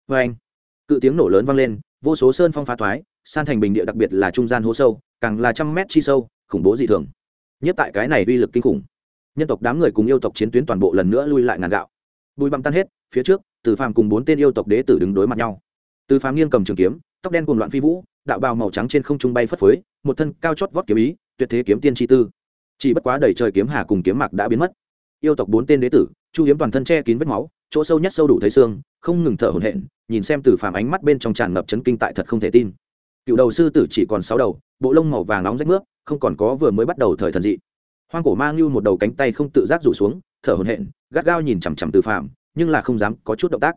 Vê anh cự tiếng nổ lớn vang lên, vô số sơn phong phá thoái, san thành bình địa đặc biệt là trung gian hố sâu, càng là trăm mét chi sâu, khủng bố dị thường. Nhất tại cái này uy lực kinh khủng, nhân tộc đám người cùng yêu tộc chiến tuyến toàn bộ lần nữa lui lại ngàn gạo. Bùi băm tan hết, phía trước, từ phàm cùng bốn tên yêu tộc đế tử đứng đối mặt nhau. Từ phàm nghiêng cầm trường kiếm, tóc đen cùng loạn phi vũ, đạo bào màu trắng trên không trung bay phất phới, một thân cao chót vót kiếm ý, tuyệt thế kiếm tiên tri tư. Chỉ bất quá đầy trời kiếm hà cùng kiếm mạc đã biến mất. Yêu tộc bốn tên đế tử, chu hiếm toàn thân che kín vết máu chỗ sâu nhất sâu đủ thấy xương, không ngừng thở hổn hển, nhìn xem từ phàm ánh mắt bên trong tràn ngập chấn kinh tại thật không thể tin. Cựu đầu sư tử chỉ còn sáu đầu, bộ lông màu vàng nóng rách nước, không còn có vừa mới bắt đầu thời thần dị. Hoang cổ mang như một đầu cánh tay không tự giác rủ xuống, thở hổn hển, gắt gao nhìn chằm chằm từ phàm, nhưng là không dám có chút động tác.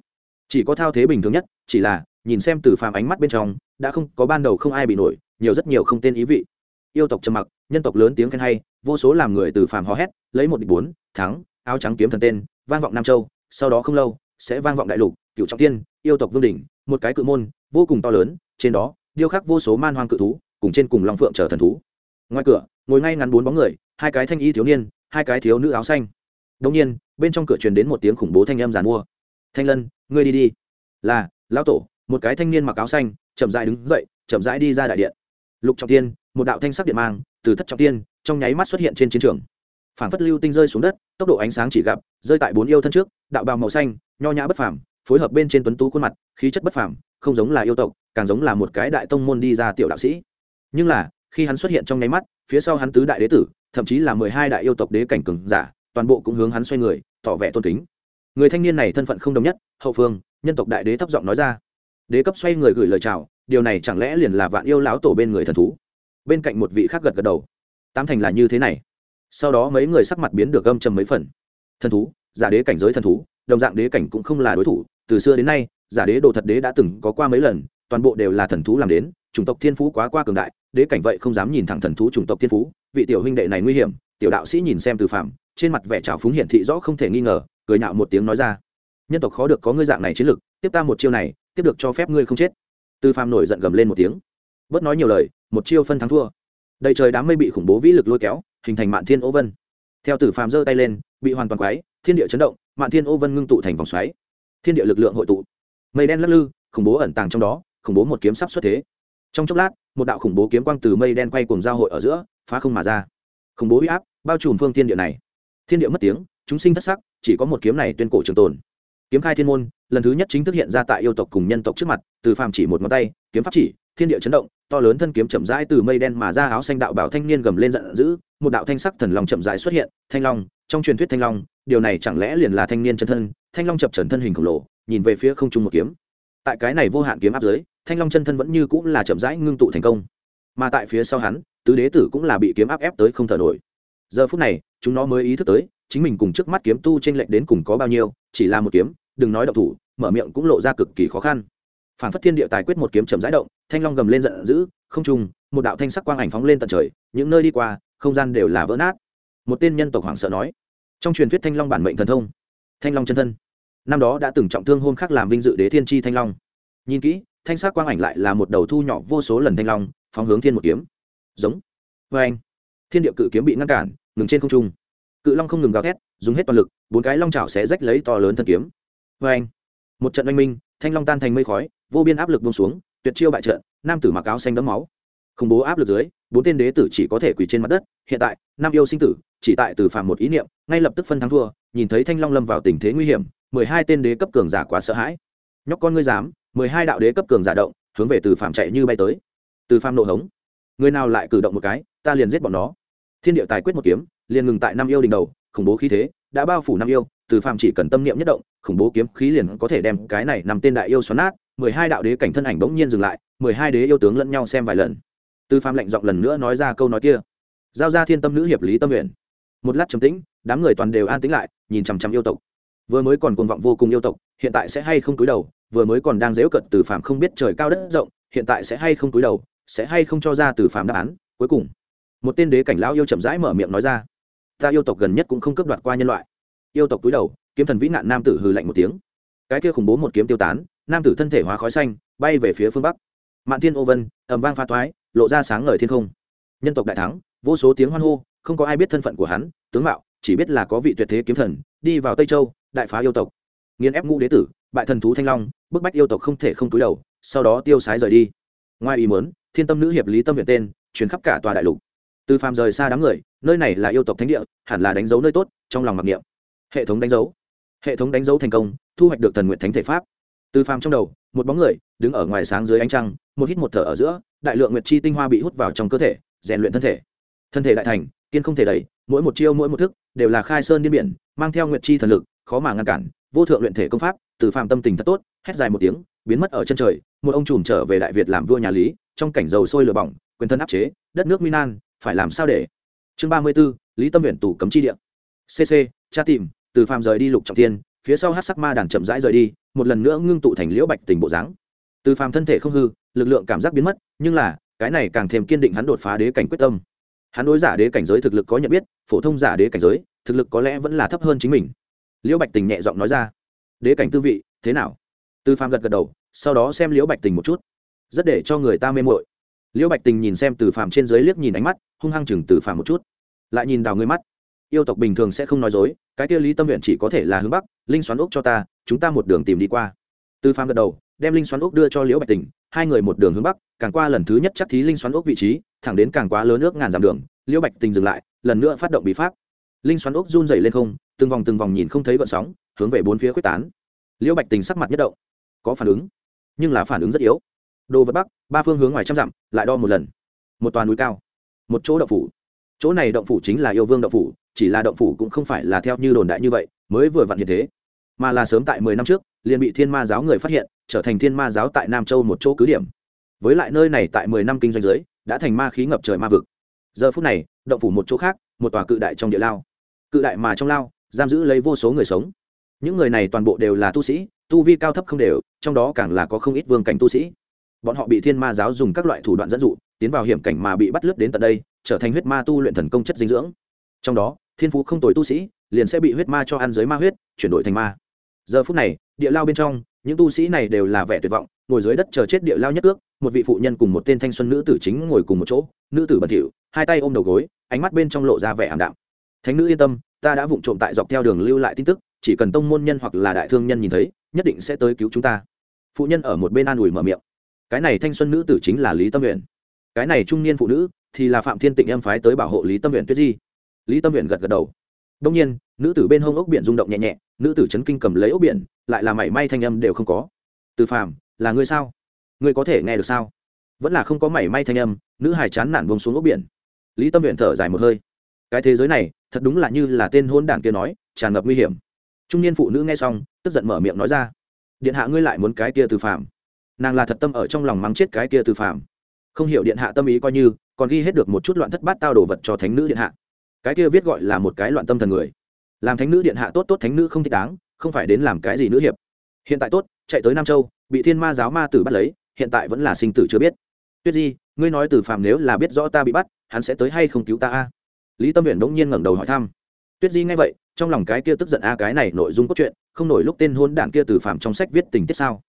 Chỉ có thao thế bình thường nhất, chỉ là, nhìn xem từ phàm ánh mắt bên trong, đã không, có ban đầu không ai bị nổi, nhiều rất nhiều không tên ý vị. Yêu tộc trầm mặc, nhân tộc lớn tiếng khen hay, vô số làm người từ phàm hò hét, lấy một địch bốn, thắng, áo trắng kiếm thần tên, vang vọng nam châu sau đó không lâu, sẽ vang vọng đại lục cựu trọng tiên yêu tộc vương đình một cái cự môn, vô cùng to lớn, trên đó, điêu khắc vô số man hoang cự thú, cùng trên cùng long phượng chờ thần thú. Ngoài cửa, ngồi ngay ngắn bốn bóng người, hai cái thanh y thiếu niên, hai cái thiếu nữ áo xanh. Đông nhiên, bên trong cửa truyền đến một tiếng khủng bố thanh âm giàn mua. Thanh lân, ngươi đi đi. Là, lão tổ. Một cái thanh niên mặc áo xanh, chậm rãi đứng dậy, chậm rãi đi ra đại điện. Lục trọng tiên một đạo thanh sắc điện mang, từ thất trọng tiên trong nháy mắt xuất hiện trên chiến trường phản phất lưu tinh rơi xuống đất, tốc độ ánh sáng chỉ gặp, rơi tại bốn yêu thân trước, đạo bào màu xanh, nho nhã bất phàm, phối hợp bên trên tuấn tú khuôn mặt, khí chất bất phàm, không giống là yêu tộc, càng giống là một cái đại tông môn đi ra tiểu đạo sĩ. Nhưng là, khi hắn xuất hiện trong nháy mắt, phía sau hắn tứ đại đế tử, thậm chí là mười hai đại yêu tộc đế cảnh cường giả, toàn bộ cũng hướng hắn xoay người, tỏ vẻ tôn kính. Người thanh niên này thân phận không đồng nhất, hậu phương, nhân tộc đại đế thấp giọng nói ra. Đế cấp xoay người gửi lời chào, điều này chẳng lẽ liền là vạn yêu lão tổ bên người thần thú? Bên cạnh một vị khác gật gật đầu. Tám thành là như thế này sau đó mấy người sắc mặt biến được âm trầm mấy phần. Thần thú, giả đế cảnh giới thần thú, đồng dạng đế cảnh cũng không là đối thủ, từ xưa đến nay, giả đế đồ thật đế đã từng có qua mấy lần, toàn bộ đều là thần thú làm đến, chủng tộc thiên phú quá qua cường đại, đế cảnh vậy không dám nhìn thẳng thần thú chủng tộc thiên phú, vị tiểu huynh đệ này nguy hiểm, tiểu đạo sĩ nhìn xem từ phạm trên mặt vẻ trào phúng hiển thị rõ không thể nghi ngờ, cười nhạo một tiếng nói ra. Nhân tộc khó được có ngươi dạng này chiến lực, tiếp ta một chiêu này, tiếp được cho phép ngươi không chết. Từ phàm nổi giận gầm lên một tiếng. Bớt nói nhiều lời, một chiêu phân thắng thua. Đầy trời đám mây bị khủng bố vĩ lực lôi kéo hình thành mạn thiên ô vân. Theo tử phàm giơ tay lên, bị hoàn toàn quái thiên địa chấn động, mạn thiên ô vân ngưng tụ thành vòng xoáy. Thiên địa lực lượng hội tụ. Mây đen lắc lư, khủng bố ẩn tàng trong đó, khủng bố một kiếm sắp xuất thế. Trong chốc lát, một đạo khủng bố kiếm quang từ mây đen quay cùng giao hội ở giữa, phá không mà ra. Khủng bố huy áp, bao trùm phương thiên địa này. Thiên địa mất tiếng, chúng sinh thất sắc, chỉ có một kiếm này tuyên cổ trường tồn. Kiếm khai thiên môn, lần thứ nhất chính thức hiện ra tại yêu tộc cùng nhân tộc trước mặt, từ phàm chỉ một ngón tay, kiếm pháp chỉ, thiên địa chấn động, to lớn thân kiếm chậm rãi từ mây đen mà ra áo xanh đạo bảo thanh niên gầm lên giận dữ một đạo thanh sắc thần long chậm rãi xuất hiện, thanh long, trong truyền thuyết thanh long, điều này chẳng lẽ liền là thanh niên chân thân? Thanh long chập trần thân hình khổng lồ, nhìn về phía không trung một kiếm. Tại cái này vô hạn kiếm áp dưới, thanh long chân thân vẫn như cũng là chậm rãi ngưng tụ thành công. Mà tại phía sau hắn, tứ đế tử cũng là bị kiếm áp ép tới không thở nổi. Giờ phút này, chúng nó mới ý thức tới, chính mình cùng trước mắt kiếm tu t r ê n lệch đến cùng có bao nhiêu, chỉ là một kiếm, đừng nói độc thủ, mở miệng cũng lộ ra cực kỳ khó khăn. Phản phất thiên địa tài quyết một kiếm chậm rãi động, thanh long gầm lên giận dữ, không trùng một đạo thanh sắc quang ảnh phóng lên tận trời, những nơi đi qua không gian đều là vỡ nát. Một tên nhân tộc hoảng sợ nói, trong truyền thuyết thanh long bản mệnh thần thông, thanh long chân thân. Năm đó đã từng trọng thương hôn khắc làm vinh dự đế thiên tri thanh long. Nhìn kỹ, thanh sắc quang ảnh lại là một đầu thu nhỏ vô số lần thanh long, phóng hướng thiên một kiếm. Giống. Vê anh, thiên địa cự kiếm bị ngăn cản, ngừng trên không trung. Cự long không ngừng gào thét, dùng hết toàn lực, bốn cái long chảo sẽ rách lấy to lớn thân kiếm. Vê anh, một trận oanh minh, thanh long tan thành mây khói, vô biên áp lực bông xuống, tuyệt chiêu bại trận, nam tử mặc áo xanh đấm máu khủng bố áp lực dưới, bốn tên đế tử chỉ có thể quỳ trên mặt đất, hiện tại nam yêu sinh tử, chỉ tại từ phàm một ý niệm, ngay lập tức phân thắng thua, nhìn thấy thanh long lâm vào tình thế nguy hiểm, mười hai tên đế cấp cường giả quá sợ hãi. Nhóc con ngươi dám, mười hai đạo đế cấp cường giả động, hướng về từ phàm chạy như bay tới. Từ phàm nộ hống. Người nào lại cử động một cái, ta liền giết bọn nó. Thiên địa tài quyết một kiếm, liền ngừng tại năm yêu đỉnh đầu, khủng bố khí thế, đã bao phủ năm yêu, từ phàm chỉ cần tâm niệm nhất động, khủng bố kiếm khí liền có thể đem cái này nằm tên đại yêu xoắn nát, mười hai đạo đế cảnh thân ảnh bỗng nhiên dừng lại, mười hai đế yêu tướng lẫn nhau xem vài lần tư phàm lệnh giọng lần nữa nói ra câu nói kia. Giao ra thiên tâm nữ hiệp lý tâm nguyện một lát trầm tĩnh, đám người toàn đều an tĩnh lại, nhìn chằm chằm yêu tộc. Vừa mới còn cuồng vọng vô cùng yêu tộc, hiện tại sẽ hay không cúi đầu, vừa mới còn đang dễu cận từ phàm không biết trời cao đất rộng, hiện tại sẽ hay không cúi đầu, sẽ hay không cho ra từ phàm đáp án, cuối cùng. Một tên đế cảnh lão yêu chậm rãi mở miệng nói ra. Ta yêu tộc gần nhất cũng không cấp đoạt qua nhân loại. Yêu tộc túi đầu, kiếm thần vĩ nạn nam tử hừ lạnh một tiếng. Cái kia khủng bố một kiếm tiêu tán, nam tử thân thể hóa khói xanh, bay về phía phương bắc. Mạn thiên ô vân ẩm vang pha toái lộ ra sáng ngời thiên không. Nhân tộc đại thắng, vô số tiếng hoan hô, không có ai biết thân phận của hắn, tướng mạo, chỉ biết là có vị tuyệt thế kiếm thần, đi vào tây châu, đại phá yêu tộc. Nghiên ép ngũ đế tử, bại thần thú thanh long, bức bách yêu tộc không thể không túi đầu, sau đó tiêu sái rời đi. Ngoài ý muốn, thiên tâm nữ hiệp lý tâm huyện tên, truyền khắp cả tòa đại lục. Từ phàm rời xa đám người, nơi này là yêu tộc thánh địa, hẳn là đánh dấu nơi tốt, trong lòng mặc niệm. Hệ thống đánh dấu. Hệ thống đánh dấu thành công, thu hoạch được thần nguyện thánh thể pháp. Từ phàm trong đầu, một bóng người, đứng ở ngoài sáng dưới ánh trăng, một hít một thở ở giữa đại lượng nguyệt chi tinh hoa bị hút vào trong cơ thể, rèn luyện thân thể. Thân thể đại thành, kiên không thể đẩy, mỗi một chiêu mỗi một thức đều là khai sơn điên biển, mang theo nguyệt chi thần lực, khó mà ngăn cản, vô thượng luyện thể công pháp, từ phàm tâm tình thật tốt, hét dài một tiếng, biến mất ở chân trời, một ông trùm trở về đại việt làm vua nhà lý, trong cảnh dầu sôi lửa bỏng, quyền thân áp chế, đất nước minan phải làm sao để? Chương ba mươi b ố lý tâm huyện tủ cấm chi điện cc cha tìm, từ phàm rời đi lục trọng tiên phía sau hát sắc ma đàn chậm rãi rời đi, một lần nữa ngưng tụ thành liễu bạch tình bộ dáng từ phàm thân thể không hư, lực lượng cảm giác biến mất, nhưng là, cái này càng thêm kiên định hắn đột phá đế cảnh quyết tâm. Hắn đối giả đế cảnh giới thực lực có nhận biết, phổ thông giả đế cảnh giới, thực lực có lẽ vẫn là thấp hơn chính mình. Liễu bạch tình nhẹ giọng nói ra. Đế cảnh tư vị, thế nào? Từ phàm gật gật đầu, sau đó xem liễu bạch tình một chút. Rất để cho người ta mê mội liễu bạch tình nhìn xem từ phàm trên dưới liếc nhìn ánh mắt, hung hăng chừng từ phàm một chút. Lại nhìn đào ngươi mắt. Yêu tộc bình thường sẽ không nói dối, cái kia lý tâm nguyện chỉ có thể là hướng bắc, linh xoắn úc cho ta, chúng ta một đường tìm đi qua. Từ phàm gật đầu đem linh xoắn ốc đưa cho liễu bạch tình, hai người một đường hướng bắc, càng qua lần thứ nhất chắc thí linh xoắn ốc vị trí, thẳng đến càng quá lớn nước ngàn dặm đường, liễu bạch tình dừng lại, lần nữa phát động bí pháp. Linh xoắn ốc run dày lên không, từng vòng từng vòng nhìn không thấy gợn sóng, hướng về bốn phía quyết tán. Liễu bạch tình sắc mặt nhất động. Có phản ứng, nhưng là phản ứng rất yếu. Đồ vật bắc, ba phương hướng ngoài trăm dặm, lại đo một lần. Một toàn núi cao, một chỗ động phủ. Chỗ này động phủ chính là yêu vương động phủ, chỉ là động phủ cũng không phải là theo như đồn đại như vậy, mới vừa vặn hiện thế, mà là sớm tại mười năm trước liền bị thiên ma giáo người phát hiện, trở thành thiên ma giáo tại nam châu một chỗ cứ điểm. Với lại nơi này tại mười năm kinh doanh dưới, đã thành ma khí ngập trời ma vực. Giờ phút này, động phủ một chỗ khác, một tòa cự đại trong địa lao. Cự đại mà trong lao, giam giữ lấy vô số người sống. Những người này toàn bộ đều là tu sĩ, tu vi cao thấp không đều, trong đó càng là có không ít vương cảnh tu sĩ. Bọn họ bị thiên ma giáo dùng các loại thủ đoạn dẫn dụ, tiến vào hiểm cảnh mà bị bắt lướt đến tận đây, trở thành huyết ma tu luyện thần công chất dinh dưỡng. Trong đó, thiên phú không tồi tu sĩ, liền sẽ bị huyết ma cho ăn dưới ma huyết, chuyển đổi thành ma. Giờ phút này địa lao bên trong, những tu sĩ này đều là vẻ tuyệt vọng, ngồi dưới đất chờ chết địa lao nhất ước, một vị phụ nhân cùng một tên thanh xuân nữ tử chính ngồi cùng một chỗ, nữ tử bẩn thỉu, hai tay ôm đầu gối, ánh mắt bên trong lộ ra vẻ ảm đạm. Thánh nữ yên tâm, ta đã vụng trộm tại dọc theo đường lưu lại tin tức, chỉ cần tông môn nhân hoặc là đại thương nhân nhìn thấy, nhất định sẽ tới cứu chúng ta. Phụ nhân ở một bên an ủi mở miệng. Cái này thanh xuân nữ tử chính là lý tâm nguyện cái này trung niên phụ nữ thì là phạm thiên tịnh em phái tới bảo hộ lý tâm nguyện tuyết di. Lý tâm nguyện gật gật đầu. Đông nhiên, nữ tử bên hông ốc biển rung động nhẹ nhẹ, nữ tử chấn kinh cầm lấy ốc biển lại là mảy may thanh âm đều không có. Từ phàm, là ngươi sao? Ngươi có thể nghe được sao? Vẫn là không có mảy may thanh âm, nữ hài chán nản bông xuống ốc biển. Lý tâm huyện thở dài một hơi. Cái thế giới này, thật đúng là như là tên hôn đảng kia nói, tràn ngập nguy hiểm. Trung niên phụ nữ nghe xong, tức giận mở miệng nói ra. Điện hạ ngươi lại muốn cái kia từ phàm. Nàng là thật tâm ở trong lòng mắng chết cái kia từ phàm. Không hiểu điện hạ tâm ý coi như, còn ghi hết được một chút loạn thất bát tao đồ vật cho thánh nữ điện hạ. Cái kia viết gọi là một cái loạn tâm thần người. Làm thánh nữ điện hạ tốt tốt thánh nữ không thích đáng không phải đến làm cái gì nữ hiệp. Hiện tại tốt, chạy tới nam châu, bị thiên ma giáo ma tử bắt lấy, hiện tại vẫn là sinh tử chưa biết. Tuyết di, ngươi nói từ phàm nếu là biết rõ ta bị bắt, hắn sẽ tới hay không cứu ta a? Lý tâm huyện bỗng nhiên ngẩng đầu hỏi thăm. Tuyết di nghe vậy, trong lòng cái kia tức giận a, cái này nội dung cốt truyện, không nổi lúc tên hôn đảng kia từ phàm trong sách viết tình tiết sao?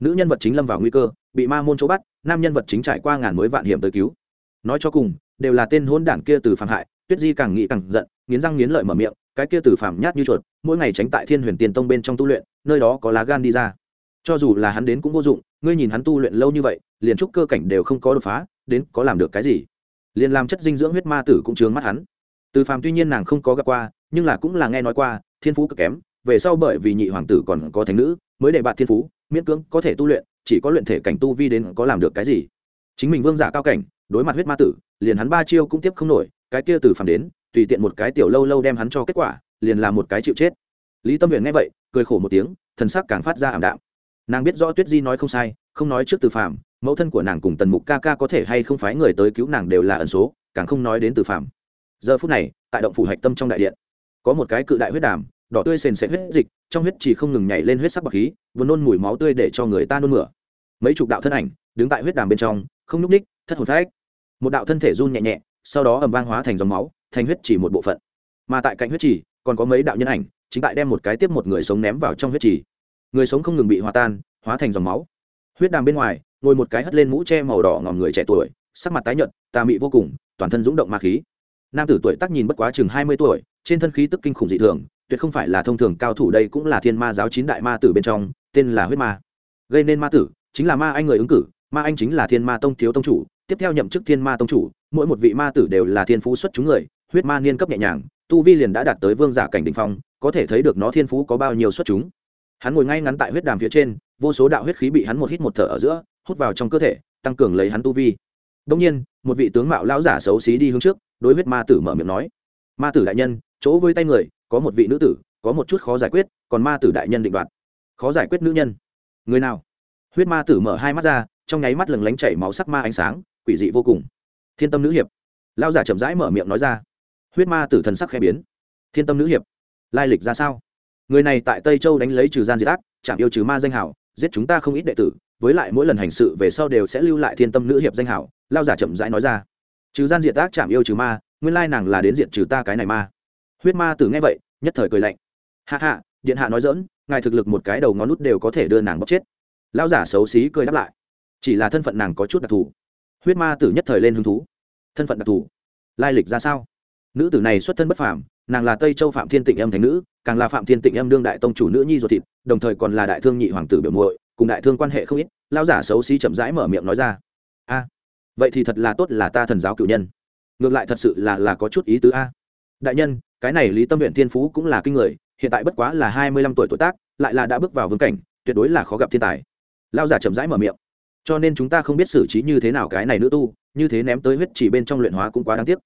Nữ nhân vật chính lâm vào nguy cơ, bị ma môn chỗ bắt, nam nhân vật chính trải qua ngàn mối vạn hiểm tới cứu. Nói cho cùng, đều là tên hôn đảng kia từ phàm hại, tuyết di càng nghĩ càng giận, nghiến răng nghiến lợi mở miệng cái kia từ phàm nhát như chuột, mỗi ngày tránh tại thiên huyền tiền tông bên trong tu luyện, nơi đó có lá gan đi ra. Cho dù là hắn đến cũng vô dụng, ngươi nhìn hắn tu luyện lâu như vậy, liền trúc cơ cảnh đều không có đột phá, đến có làm được cái gì? Liền làm chất dinh dưỡng huyết ma tử cũng chướng mắt hắn. Từ phàm tuy nhiên nàng không có gặp qua, nhưng là cũng là nghe nói qua, thiên phú cực kém, về sau bởi vì nhị hoàng tử còn có thành nữ, mới để bạn thiên phú, miễn cưỡng có thể tu luyện, chỉ có luyện thể cảnh tu vi đến có làm được cái gì? Chính mình vương giả cao cảnh, đối mặt huyết ma tử, liền hắn ba chiêu cũng tiếp không nổi, cái kia từ phàm đến tùy tiện một cái tiểu lâu lâu đem hắn cho kết quả, liền là một cái chịu chết. Lý tâm nguyện nghe vậy, cười khổ một tiếng, thần sắc càng phát ra ảm đạm. Nàng biết rõ tuyết di nói không sai, không nói trước từ phạm mẫu thân của nàng cùng tần mục ca ca có thể hay không phái người tới cứu nàng đều là ẩn số, càng không nói đến từ phạm giờ phút này, tại động phủ hạch tâm trong đại điện, có một cái cự đại huyết đàm, đỏ tươi sền sệt huyết dịch, trong huyết chỉ không ngừng nhảy lên huyết sắc bọc khí, vừa nôn mùi máu tươi để cho người ta nôn mửa. Mấy chục đạo thân ảnh đứng tại huyết đàm bên trong, không nhúc ních thất hồn phách. Một đạo thân thể run nhẹ nhẹ, sau đó ầm vang hóa thành dòng máu thành huyết chỉ một bộ phận. Mà tại cạnh huyết chỉ còn có mấy đạo nhân ảnh, chính tại đem một cái tiếp một người sống ném vào trong huyết chỉ người sống không ngừng bị hòa tan, hóa thành dòng máu. Huyết đàm bên ngoài, ngồi một cái hất lên mũ che màu đỏ ngòm người trẻ tuổi, sắc mặt tái nhợt, tà mị vô cùng, toàn thân rúng động ma khí. Nam tử tuổi tác nhìn bất quá chừng hai mươi tuổi, trên thân khí tức kinh khủng dị thường, tuyệt không phải là thông thường cao thủ đây cũng là thiên ma giáo chín đại ma tử bên trong, tên là huyết ma. Gây nên ma tử, chính là ma anh người ứng cử, ma anh chính là thiên ma tông thiếu tông chủ, tiếp theo nhậm chức thiên ma tông chủ, mỗi một vị ma tử đều là thiên phú xuất chúng người huyết ma niên cấp nhẹ nhàng, tu vi liền đã đạt tới vương giả cảnh đ ỉ n h phong, có thể thấy được nó thiên phú có bao nhiêu xuất chúng. Hắn ngồi ngay ngắn tại huyết đàm phía trên, vô số đạo huyết khí bị hắn một hít một thở ở giữa, hút vào trong cơ thể, tăng cường lấy hắn tu vi. Đông nhiên, một vị tướng mạo lão giả xấu xí đi hướng trước, đối huyết ma tử mở miệng nói, ma tử đại nhân, chỗ với tay người, có một vị nữ tử, có một chút khó giải quyết, còn ma tử đại nhân định đoạt. Khó giải quyết nữ nhân? Người nào? Huyết ma tử mở hai mắt ra, trong nháy mắt lừng lánh chảy máu sắc ma ánh sáng, quỷ dị vô cùng. Thiên tâm nữ hiệp. Lao giả chậm rãi mở miệng nói ra huyết ma tử thần sắc khẽ biến. Thiên tâm nữ hiệp, lai lịch ra sao? Người này tại tây châu đánh lấy trừ gian diệt ác, chạm yêu trừ ma danh hảo, giết chúng ta không ít đệ tử, với lại mỗi lần hành sự về sau đều sẽ lưu lại thiên tâm nữ hiệp danh hảo, lao giả chậm rãi nói ra. Trừ gian diệt ác chạm yêu trừ ma, nguyên lai nàng là đến diện trừ ta cái này ma. Huyết ma tử nghe vậy, nhất thời cười lạnh. Hạ hạ điện hạ nói dỡn ngài thực lực một cái đầu ngón nút đều có thể đưa nàng bóc chết. Lao giả xấu xí cười đáp lại. Chỉ là thân phận nàng có chút đặc thù. Huyết ma tử nhất thời lên hứng thú. Thân phận đặc thù. Lai lịch ra sao? Nữ tử này xuất thân bất phàm, nàng là tây châu phạm thiên tịnh âm thành nữ, càng là phạm thiên tịnh âm đương đại tông chủ nữ nhi ruột thịt, đồng thời còn là đại thương nhị hoàng tử biểu muội, cùng đại thương quan hệ không ít lao giả xấu xí chậm rãi mở miệng nói ra. A, vậy thì thật là tốt là ta thần giáo cựu nhân. Ngược lại thật sự là là có chút ý tứ a. Đại nhân, cái này lý tâm huyện thiên phú cũng là kinh người, hiện tại bất quá là hai mươi lăm tuổi tuổi tác, lại là đã bước vào vương cảnh, tuyệt đối là khó gặp thiên tài. Lao giả chậm rãi mở miệng. Cho nên chúng ta không biết xử trí như thế nào cái này nữ tu, như thế ném tới huyết chỉ bên trong luyện hóa cũng quá đáng tiếc.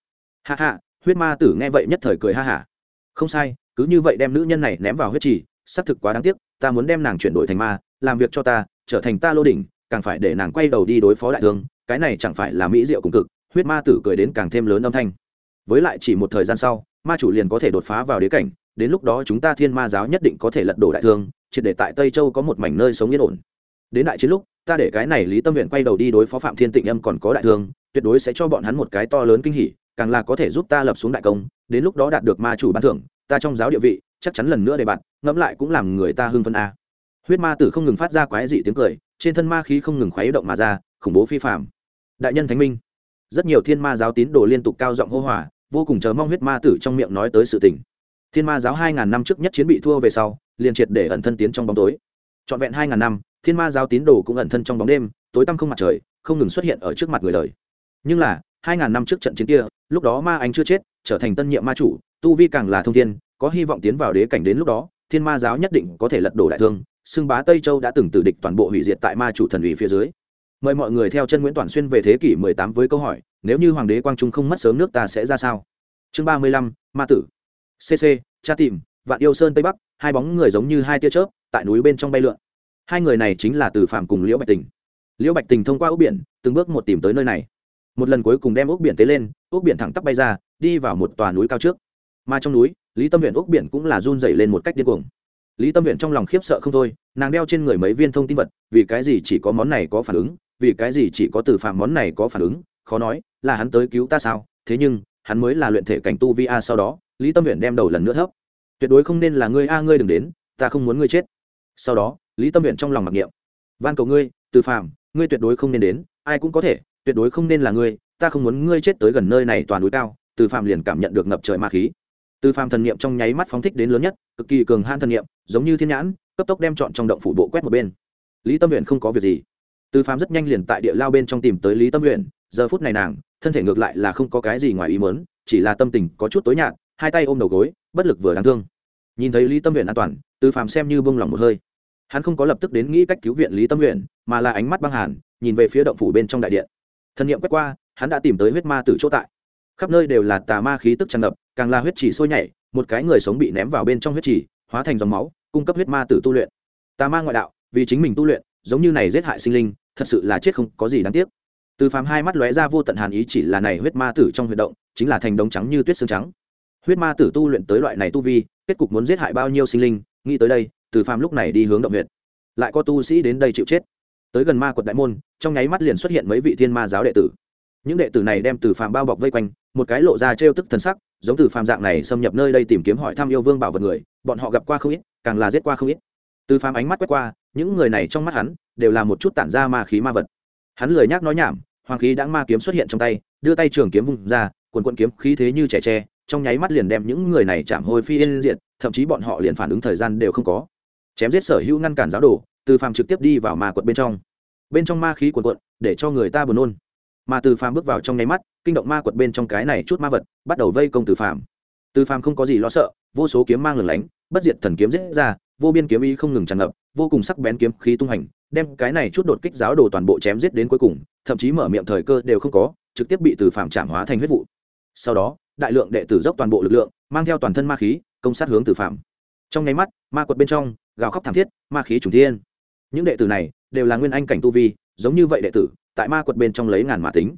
Hạ hạ huyết ma tử nghe vậy nhất thời cười ha hả. Không sai cứ như vậy đem nữ nhân này ném vào huyết trì, xác thực quá đáng tiếc ta muốn đem nàng chuyển đổi thành ma làm việc cho ta trở thành ta lô đỉnh càng phải để nàng quay đầu đi đối phó đại thương cái này chẳng phải là mỹ diệu cùng cực huyết ma tử cười đến càng thêm lớn âm thanh. Với lại chỉ một thời gian sau ma chủ liền có thể đột phá vào đế cảnh đến lúc đó chúng ta thiên ma giáo nhất định có thể lật đổ đại thương triệt để tại tây châu có một mảnh nơi sống yên ổn. Đến đại chiến lúc ta để cái này lý tâm nguyện quay đầu đi đối phó phạm thiên tịnh âm còn có đại thương tuyệt đối sẽ cho bọn hắn một cái to lớn kinh hỉ càng là có thể giúp ta lập xuống đại công, đến lúc đó đạt được ma chủ ban thưởng, ta trong giáo địa vị, chắc chắn lần nữa để bạn, ngẫm lại cũng làm người ta hưng phân a. Huyết ma tử không ngừng phát ra quái dị tiếng cười, trên thân ma khí không ngừng khuấy động mà ra, khủng bố phi phạm đại nhân thánh minh. Rất nhiều thiên ma giáo tín đồ liên tục cao giọng hô hỏa vô cùng chờ mong huyết ma tử trong miệng nói tới sự tình. Thiên ma giáo hai ngàn năm trước nhất chiến bị thua về sau, liền triệt để ẩn thân tiến trong bóng tối. Trọn vẹn hai ngàn năm, thiên ma giáo tín đồ cũng ẩn thân trong bóng đêm, tối tăm không mặt trời, không ngừng xuất hiện ở trước mặt người đời. Nhưng là hai ngàn năm trước trận chiến kia lúc đó ma anh chưa chết trở thành tân nhiệm ma chủ tu vi càng là thông thiên có hy vọng tiến vào đế cảnh đến lúc đó thiên ma giáo nhất định có thể lật đổ đại thương xưng bá tây châu đã từng tử địch toàn bộ hủy diệt tại ma chủ thần ủy phía dưới. Mời mọi người theo chân nguyễn toàn xuyên về thế kỷ 18 với câu hỏi nếu như hoàng đế quang trung không mất sớm nước ta sẽ ra sao? Chương 35, ma tử. Cc cha tìm vạn yêu sơn tây bắc hai bóng người giống như hai tia chớp tại núi bên trong bay lượn. Hai người này chính là từ phạm cùng liễu bạch tình. Liễu bạch tình thông qua ốc biển từng bước một tìm tới nơi này một lần cuối cùng đem ốc biển tế lên, ốc biển thẳng tắp bay ra, đi vào một tòa núi cao trước. Mà trong núi, lý tâm huyện ốc biển cũng là run dày lên một cách điên cuồng. Lý tâm huyện trong lòng khiếp sợ không thôi, nàng đeo trên người mấy viên thông tin vật, vì cái gì chỉ có món này có phản ứng, vì cái gì chỉ có từ phạm món này có phản ứng, khó nói, là hắn tới cứu ta sao? Thế nhưng, hắn mới là luyện thể cảnh tu vi a sau đó, lý tâm huyện đem đầu lần nữa thấp. Tuyệt đối không nên là ngươi a, ngươi đừng đến, ta không muốn ngươi chết. Sau đó, lý tâm huyện trong lòng mặc niệm. Van cầu ngươi, từ phạm, ngươi tuyệt đối không nên đến, ai cũng có thể tuyệt đối không nên là ngươi, ta không muốn ngươi chết tới gần nơi này toàn núi cao, từ phạm liền cảm nhận được ngập trời ma khí. Từ phạm thần niệm trong nháy mắt phóng thích đến lớn nhất, cực kỳ cường han thần niệm, giống như thiên nhãn, cấp tốc đem chọn trong động phủ bộ quét một bên. Lý tâm huyện không có việc gì. Từ phạm rất nhanh liền tại địa lao bên trong tìm tới lý tâm huyện giờ phút này nàng, thân thể ngược lại là không có cái gì ngoài ý mớn chỉ là tâm tình có chút tối nhạt, hai tay ôm đầu gối, bất lực vừa đáng thương. Nhìn thấy lý tâm huyện an toàn, từ phạm xem như bông lòng một hơi. Hắn không có lập tức đến nghĩ cách cứu viện lý tâm huyện mà là ánh mắt băng hàn, nhìn về phía động phủ bên trong đại điện thân nhiệm quét qua, hắn đã tìm tới huyết ma tử chỗ tại. Khắp nơi đều là tà ma khí tức tràn ngập, càng là huyết chỉ sôi nhảy, một cái người sống bị ném vào bên trong huyết chỉ, hóa thành dòng máu, cung cấp huyết ma tử tu luyện. Tà ma ngoại đạo, vì chính mình tu luyện, giống như này giết hại sinh linh, thật sự là chết không có gì đáng tiếc. Từ phàm hai mắt lóe ra vô tận hàn ý chỉ là này huyết ma tử trong huyệt động, chính là thành đống trắng như tuyết xương trắng. Huyết ma tử tu luyện tới loại này tu vi, kết cục muốn giết hại bao nhiêu sinh linh, nghĩ tới đây, từ phàm lúc này đi hướng động huyệt. Lại có tu sĩ đến đây chịu chết tới gần ma quật đại môn, trong nháy mắt liền xuất hiện mấy vị thiên ma giáo đệ tử. Những đệ tử này đem từ phàm bao bọc vây quanh, một cái lộ ra trêu tức thần sắc, giống từ phàm dạng này xâm nhập nơi đây tìm kiếm hỏi thăm yêu vương bảo vật người, bọn họ gặp qua không ít, càng là giết qua không ít. Từ phàm ánh mắt quét qua, những người này trong mắt hắn, đều là một chút tản ra ma khí ma vật. Hắn lười nhác nói nhảm, hoàng khí đã ma kiếm xuất hiện trong tay, đưa tay trường kiếm vùng ra quần quận kiếm khí thế như trẻ tre, trong nháy mắt liền đem những người này chạm hồi phi yên diện thậm chí bọn họ liền phản ứng thời gian đều không có. Chém giết sở hữu ngăn cản giáo đồ từ phàm trực tiếp đi vào ma quật bên trong. Bên trong ma khí quần quận để cho người ta buồn nôn. Mà từ phàm bước vào trong nháy mắt, kinh động ma quật bên trong cái này chút ma vật, bắt đầu vây công từ phàm. Từ phàm không có gì lo sợ, vô số kiếm mang lửng lánh, bất diệt thần kiếm giết ra, vô biên kiếm ý không ngừng tràn ngập, vô cùng sắc bén kiếm khí tung hành, đem cái này chút đột kích giáo đồ toàn bộ chém giết đến cuối cùng, thậm chí mở miệng thời cơ đều không có, trực tiếp bị từ phàm trảm hóa thành huyết vụ. Sau đó, đại lượng đệ tử dốc toàn bộ lực lượng, mang theo toàn thân ma khí, công sát hướng từ phàm. Trong nháy mắt, ma quật bên trong, gào khóc thảm thiết, ma khí trùng thiên những đệ tử này đều là nguyên anh cảnh tu vi, giống như vậy đệ tử, tại ma quật bên trong lấy ngàn mã tính.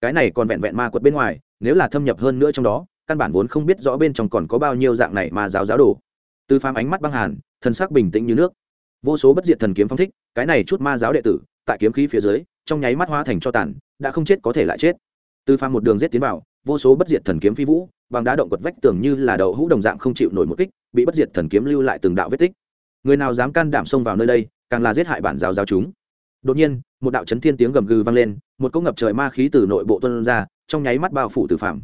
Cái này còn vẹn vẹn ma quật bên ngoài, nếu là thâm nhập hơn nữa trong đó, căn bản vốn không biết rõ bên trong còn có bao nhiêu dạng này mà giáo giáo đồ. Từ phàm ánh mắt băng hàn, thần sắc bình tĩnh như nước. Vô số bất diệt thần kiếm phong thích, cái này chút ma giáo đệ tử, tại kiếm khí phía dưới, trong nháy mắt hóa thành cho tàn, đã không chết có thể lại chết. Từ phàm một đường giết tiến vào, vô số bất diệt thần kiếm phi vũ, bằng đá động quật vách tường như là đậu hũ đồng dạng không chịu nổi một kích, bị bất diệt thần kiếm lưu lại từng đạo vết tích. Người nào dám can đảm xông vào nơi đây càng là giết hại bản giáo giáo chúng. Đột nhiên, một đạo chấn thiên tiếng gầm gừ vang lên, một cỗ ngập trời ma khí từ nội bộ tuân ra, trong nháy mắt bao phủ từ phạm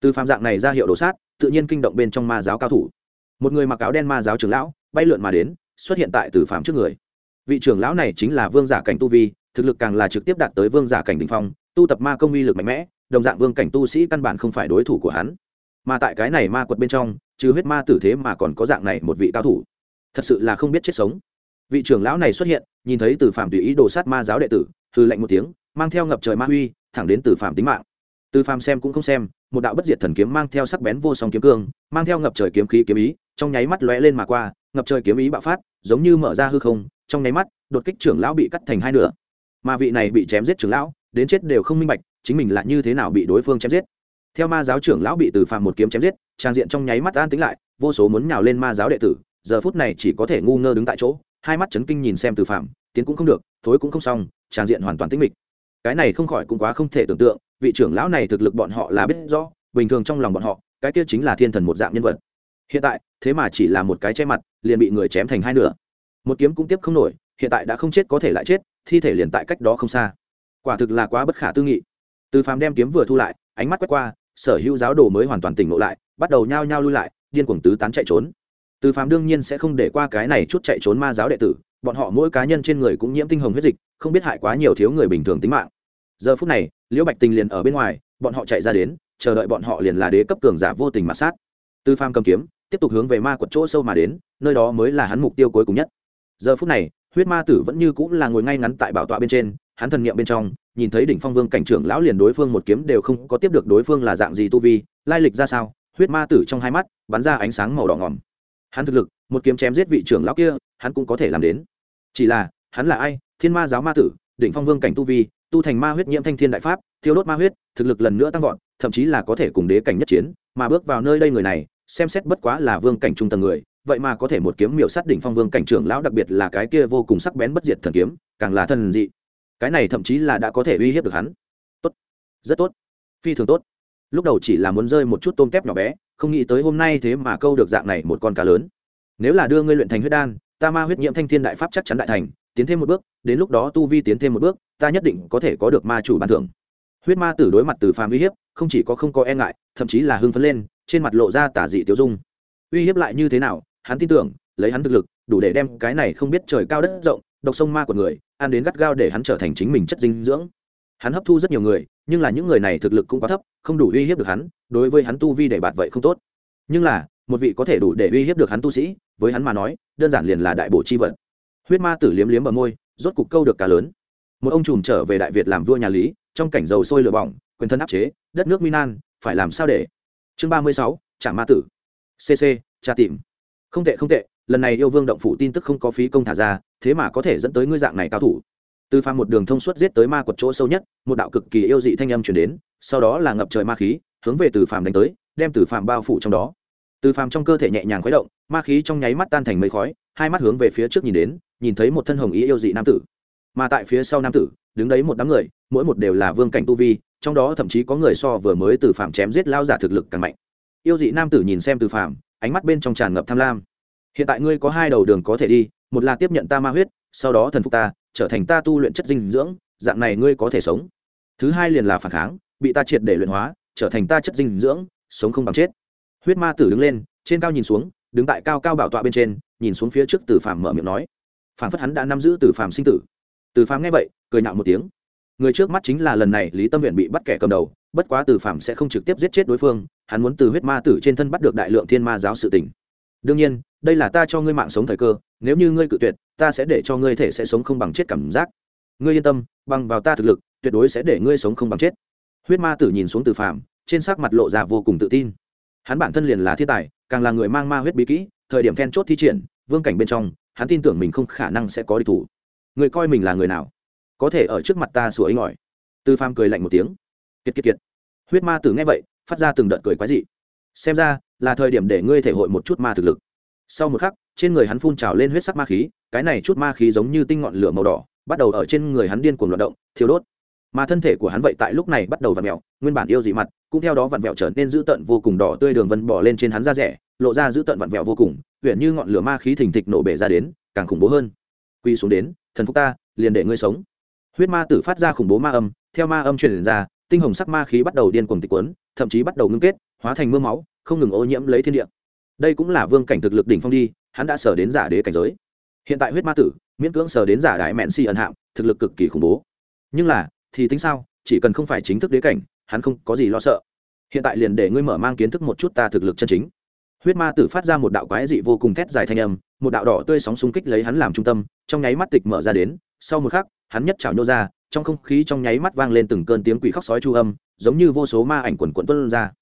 từ phạm dạng này ra hiệu đồ sát, tự nhiên kinh động bên trong ma giáo cao thủ. Một người mặc áo đen ma giáo trưởng lão, bay lượn mà đến, xuất hiện tại từ phạm trước người. Vị trưởng lão này chính là vương giả cảnh tu vi, thực lực càng là trực tiếp đạt tới vương giả cảnh đỉnh phong, tu tập ma công uy lực mạnh mẽ, đồng dạng vương cảnh tu sĩ căn bản không phải đối thủ của hắn. Mà tại cái này ma quật bên trong, trừ huyết ma tử thế mà còn có dạng này một vị cao thủ. Thật sự là không biết chết sống vị trưởng lão này xuất hiện, nhìn thấy từ phạm tùy ý đồ sát ma giáo đệ tử hư lạnh một tiếng, mang theo ngập trời ma huy, thẳng đến từ phạm tính mạng. Từ phạm xem cũng không xem, một đạo bất diệt thần kiếm mang theo sắc bén vô song kiếm cương, mang theo ngập trời kiếm khí kiếm ý, trong nháy mắt lóe lên mà qua, ngập trời kiếm ý bạo phát, giống như mở ra hư không, trong nháy mắt, đột kích trưởng lão bị cắt thành hai nửa. Mà vị này bị chém giết trưởng lão, đến chết đều không minh bạch, chính mình là như thế nào bị đối phương chém giết. Theo ma giáo trưởng lão bị từ phạm một kiếm chém giết, trang diện trong nháy mắt an tính lại, vô số muốn nhào lên ma giáo đệ tử, giờ phút này chỉ có thể ngu ngơ đứng tại chỗ hai mắt chấn kinh nhìn xem từ phạm, tiến cũng không được, thối cũng không xong tràn diện hoàn toàn tĩnh mịch. Cái này không khỏi cũng quá không thể tưởng tượng, vị trưởng lão này thực lực bọn họ là biết rõ, bình thường trong lòng bọn họ, cái kia chính là thiên thần một dạng nhân vật. Hiện tại, thế mà chỉ là một cái che mặt, liền bị người chém thành hai nửa. Một kiếm cũng tiếp không nổi, hiện tại đã không chết có thể lại chết, thi thể liền tại cách đó không xa. Quả thực là quá bất khả tư nghị. Từ phàm đem kiếm vừa thu lại, ánh mắt quét qua, sở hữu giáo đồ mới hoàn toàn tỉnh ngộ lại, bắt đầu nhao nhao lui lại, điên cuồng tứ tán chạy trốn từ phàm đương nhiên sẽ không để qua cái này chút chạy trốn ma giáo đệ tử, bọn họ mỗi cá nhân trên người cũng nhiễm tinh hồng huyết dịch, không biết hại quá nhiều thiếu người bình thường tính mạng. Giờ phút này, liễu bạch tình liền ở bên ngoài, bọn họ chạy ra đến, chờ đợi bọn họ liền là đế cấp cường giả vô tình mà sát. Từ phàm cầm kiếm, tiếp tục hướng về ma quật chỗ sâu mà đến, nơi đó mới là hắn mục tiêu cuối cùng nhất. Giờ phút này, huyết ma tử vẫn như cũng là ngồi ngay ngắn tại bảo tọa bên trên, hắn thần nghiệm bên trong, nhìn thấy đỉnh phong vương cảnh trưởng lão liền đối phương một kiếm đều không có tiếp được đối phương là dạng gì tu vi, lai lịch ra sao, huyết ma tử trong hai mắt, bắn ra ánh sáng màu đỏ ngòm hắn thực lực, một kiếm chém giết vị trưởng lão kia, hắn cũng có thể làm đến. Chỉ là, hắn là ai? Thiên ma giáo ma tử đỉnh phong vương cảnh tu vi, tu thành ma huyết nhiễm thanh thiên đại pháp, thiêu đốt ma huyết, thực lực lần nữa tăng vọt, thậm chí là có thể cùng đế cảnh nhất chiến, mà bước vào nơi đây người này, xem xét bất quá là vương cảnh trung tầng người, vậy mà có thể một kiếm miểu sát đỉnh phong vương cảnh trưởng lão, đặc biệt là cái kia vô cùng sắc bén bất diệt thần kiếm, càng là thần dị. Cái này thậm chí là đã có thể uy hiếp được hắn. Tốt. Rất tốt. Phi thường tốt. Lúc đầu chỉ là muốn rơi một chút tôm tép nhỏ bé không nghĩ tới hôm nay thế mà câu được dạng này một con cá lớn. Nếu là đưa ngươi luyện thành huyết đan, ta ma huyết nhiễm thanh thiên đại pháp chắc chắn đại thành, tiến thêm một bước, đến lúc đó tu vi tiến thêm một bước, ta nhất định có thể có được ma chủ ban thưởng. Huyết ma tử đối mặt từ phàm uy hiếp, không chỉ có không có e ngại, thậm chí là hưng phấn lên, trên mặt lộ ra tả dị tiêu dung. Uy hiếp lại như thế nào, hắn tin tưởng, lấy hắn thực lực, đủ để đem cái này không biết trời cao đất rộng, độc sông ma của người, ăn đến gắt gao để hắn trở thành chính mình chất dinh dưỡng hắn hấp thu rất nhiều người, nhưng là những người này thực lực cũng quá thấp, không đủ uy hiếp được hắn, đối với hắn tu vi để bạt vậy không tốt. Nhưng là, một vị có thể đủ để uy hiếp được hắn tu sĩ, với hắn mà nói, đơn giản liền là đại bổ chi vật. Huyết ma tử liếm liếm bờ môi, rốt cục câu được cá lớn. Một ông trùm trở về đại việt làm vua nhà lý, trong cảnh dầu sôi lửa bỏng, quyền thân áp chế, đất nước minan phải làm sao để? Chương ba mươi sáu trạm ma tử. Cc tra tìm. Không tệ không tệ, lần này yêu vương động phủ tin tức không có phí công thả ra, thế mà có thể dẫn tới ngươi dạng này cao thủ từ phàm một đường thông suốt giết tới ma quật chỗ sâu nhất, một đạo cực kỳ yêu dị thanh âm chuyển đến, sau đó là ngập trời ma khí, hướng về từ phàm đánh tới, đem từ phàm bao phủ trong đó. Từ phàm trong cơ thể nhẹ nhàng khuấy động, ma khí trong nháy mắt tan thành mây khói, hai mắt hướng về phía trước nhìn đến, nhìn thấy một thân hồng ý yêu dị nam tử. Mà tại phía sau nam tử, đứng đấy một đám người, mỗi một đều là vương cảnh tu vi, trong đó thậm chí có người so vừa mới từ phàm chém giết lao giả thực lực càng mạnh. Yêu dị nam tử nhìn xem từ phàm, ánh mắt bên trong tràn ngập tham lam. Hiện tại ngươi có hai đầu đường có thể đi, một là tiếp nhận ta ma huyết, sau đó thần phục ta trở thành ta tu luyện chất dinh dưỡng, dạng này ngươi có thể sống. Thứ hai liền là phản kháng, bị ta triệt để luyện hóa, trở thành ta chất dinh dưỡng, sống không bằng chết. Huyết ma tử đứng lên, trên cao nhìn xuống, đứng tại cao cao bảo tọa bên trên, nhìn xuống phía trước từ phàm mở miệng nói. Phản phất hắn đã nắm giữ từ phàm sinh tử. Từ phàm nghe vậy, cười nạo một tiếng. Người trước mắt chính là lần này lý tâm huyện bị bắt kẻ cầm đầu, bất quá từ phàm sẽ không trực tiếp giết chết đối phương, hắn muốn từ huyết ma tử trên thân bắt được đại lượng thiên ma giáo sự tỉnh đương nhiên, đây là ta cho ngươi mạng sống thời cơ nếu như ngươi cự tuyệt, ta sẽ để cho ngươi thể sẽ sống không bằng chết cảm giác. Ngươi yên tâm, bằng vào ta thực lực, tuyệt đối sẽ để ngươi sống không bằng chết. Huyết ma tử nhìn xuống từ phàm, trên sắc mặt lộ ra vô cùng tự tin. Hắn bản thân liền là thiên tài, càng là người mang ma huyết bí kỹ, thời điểm then chốt thi triển, vương cảnh bên trong, hắn tin tưởng mình không khả năng sẽ có địch thủ. Người coi mình là người nào? Có thể ở trước mặt ta sủa ấy ngỏi. Tư pham cười lạnh một tiếng. Kiệt kiệt kiệt. Huyết ma tử nghe vậy, phát ra từng đợt cười quái dị. Xem ra, là thời điểm để ngươi thể hội một chút ma thực lực. Sau một khắc trên người hắn phun trào lên huyết sắc ma khí, cái này chút ma khí giống như tinh ngọn lửa màu đỏ, bắt đầu ở trên người hắn điên cuồng loạt động, thiêu đốt. Mà thân thể của hắn vậy tại lúc này bắt đầu vặn vẹo, nguyên bản yêu dị mặt cũng theo đó vặn vẹo trở nên dữ tợn vô cùng, đỏ tươi đường vân bỏ lên trên hắn da rẻ, lộ ra dữ tợn vặn vẹo vô cùng huyện như ngọn lửa ma khí thình thịch nổ bể ra đến, càng khủng bố hơn. Quy xuống đến, thần phúc ta, liền để ngươi sống. Huyết ma tử phát ra khủng bố ma âm, theo ma âm truyền ra, tinh hồng sắc ma khí bắt đầu điên cuồng tịch quấn, thậm chí bắt đầu ngưng kết, hóa thành mưa máu, không ngừng ô nhiễm lấy thiên địa. Đây cũng là vương cảnh thực lực đỉnh phong đi hắn đã sở đến giả đế cảnh giới. Hiện tại huyết ma tử, miễn cưỡng sở đến giả đại mẹn si ẩn hạng thực lực cực kỳ khủng bố. Nhưng là, thì tính sao? Chỉ cần không phải chính thức đế cảnh, hắn không có gì lo sợ. Hiện tại liền để ngươi mở mang kiến thức một chút ta thực lực chân chính. Huyết ma tử phát ra một đạo quái dị vô cùng thét dài thanh âm, một đạo đỏ tươi sóng xung kích lấy hắn làm trung tâm, trong nháy mắt tịch mở ra đến. Sau một khắc, hắn nhất chảo nhô ra, trong không khí trong nháy mắt vang lên từng cơn tiếng quỷ khóc sói chu âm, giống như vô số ma ảnh quần quận tuân ra.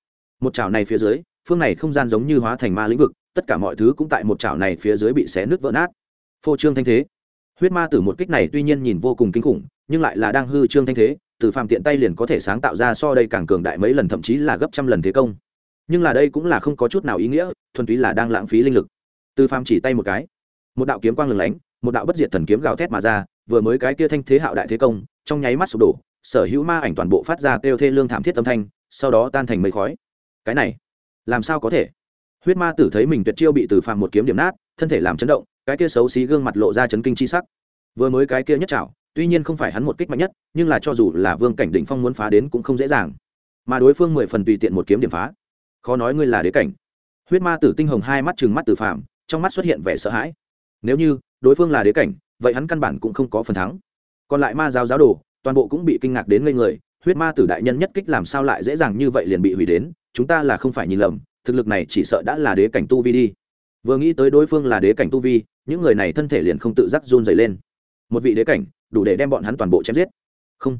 Một chảo này phía dưới, phương này không gian giống như hóa thành ma lĩnh vực tất cả mọi thứ cũng tại một chảo này phía dưới bị xé nứt vỡ nát. Phô trương thanh thế. Huyết ma tử một kích này tuy nhiên nhìn vô cùng kinh khủng, nhưng lại là đang hư trương thanh thế, từ phàm tiện tay liền có thể sáng tạo ra so đây càng cường đại mấy lần thậm chí là gấp trăm lần thế công. Nhưng là đây cũng là không có chút nào ý nghĩa, thuần túy là đang lãng phí linh lực. Từ phàm chỉ tay một cái, một đạo kiếm quang lừng lánh, một đạo bất diệt thần kiếm gào thét mà ra, vừa mới cái kia thanh thế hạo đại thế công, trong nháy mắt sụp đổ, sở hữu ma ảnh toàn bộ phát ra kêu thê lương thảm thiết âm thanh, sau đó tan thành mây khói. Cái này, làm sao có thể? Huyết ma tử thấy mình tuyệt chiêu bị từ phàm một kiếm điểm nát, thân thể làm chấn động, cái kia xấu xí gương mặt lộ ra chấn kinh chi sắc. Vừa mới cái kia nhất trảo, tuy nhiên không phải hắn một kích mạnh nhất, nhưng là cho dù là vương cảnh đỉnh phong muốn phá đến cũng không dễ dàng. Mà đối phương mười phần tùy tiện một kiếm điểm phá. Khó nói ngươi là đế cảnh. Huyết ma tử tinh hồng hai mắt chừng mắt từ phàm, trong mắt xuất hiện vẻ sợ hãi. Nếu như đối phương là đế cảnh, vậy hắn căn bản cũng không có phần thắng. Còn lại ma giáo giáo đồ, toàn bộ cũng bị kinh ngạc đến ngây người, huyết ma tử đại nhân nhất kích làm sao lại dễ dàng như vậy liền bị hủy đến, chúng ta là không phải nhìn lầm thực lực này chỉ sợ đã là đế cảnh tu vi đi. Vừa nghĩ tới đối phương là đế cảnh tu vi, những người này thân thể liền không tự giác run dày lên. Một vị đế cảnh, đủ để đem bọn hắn toàn bộ chém giết. Không,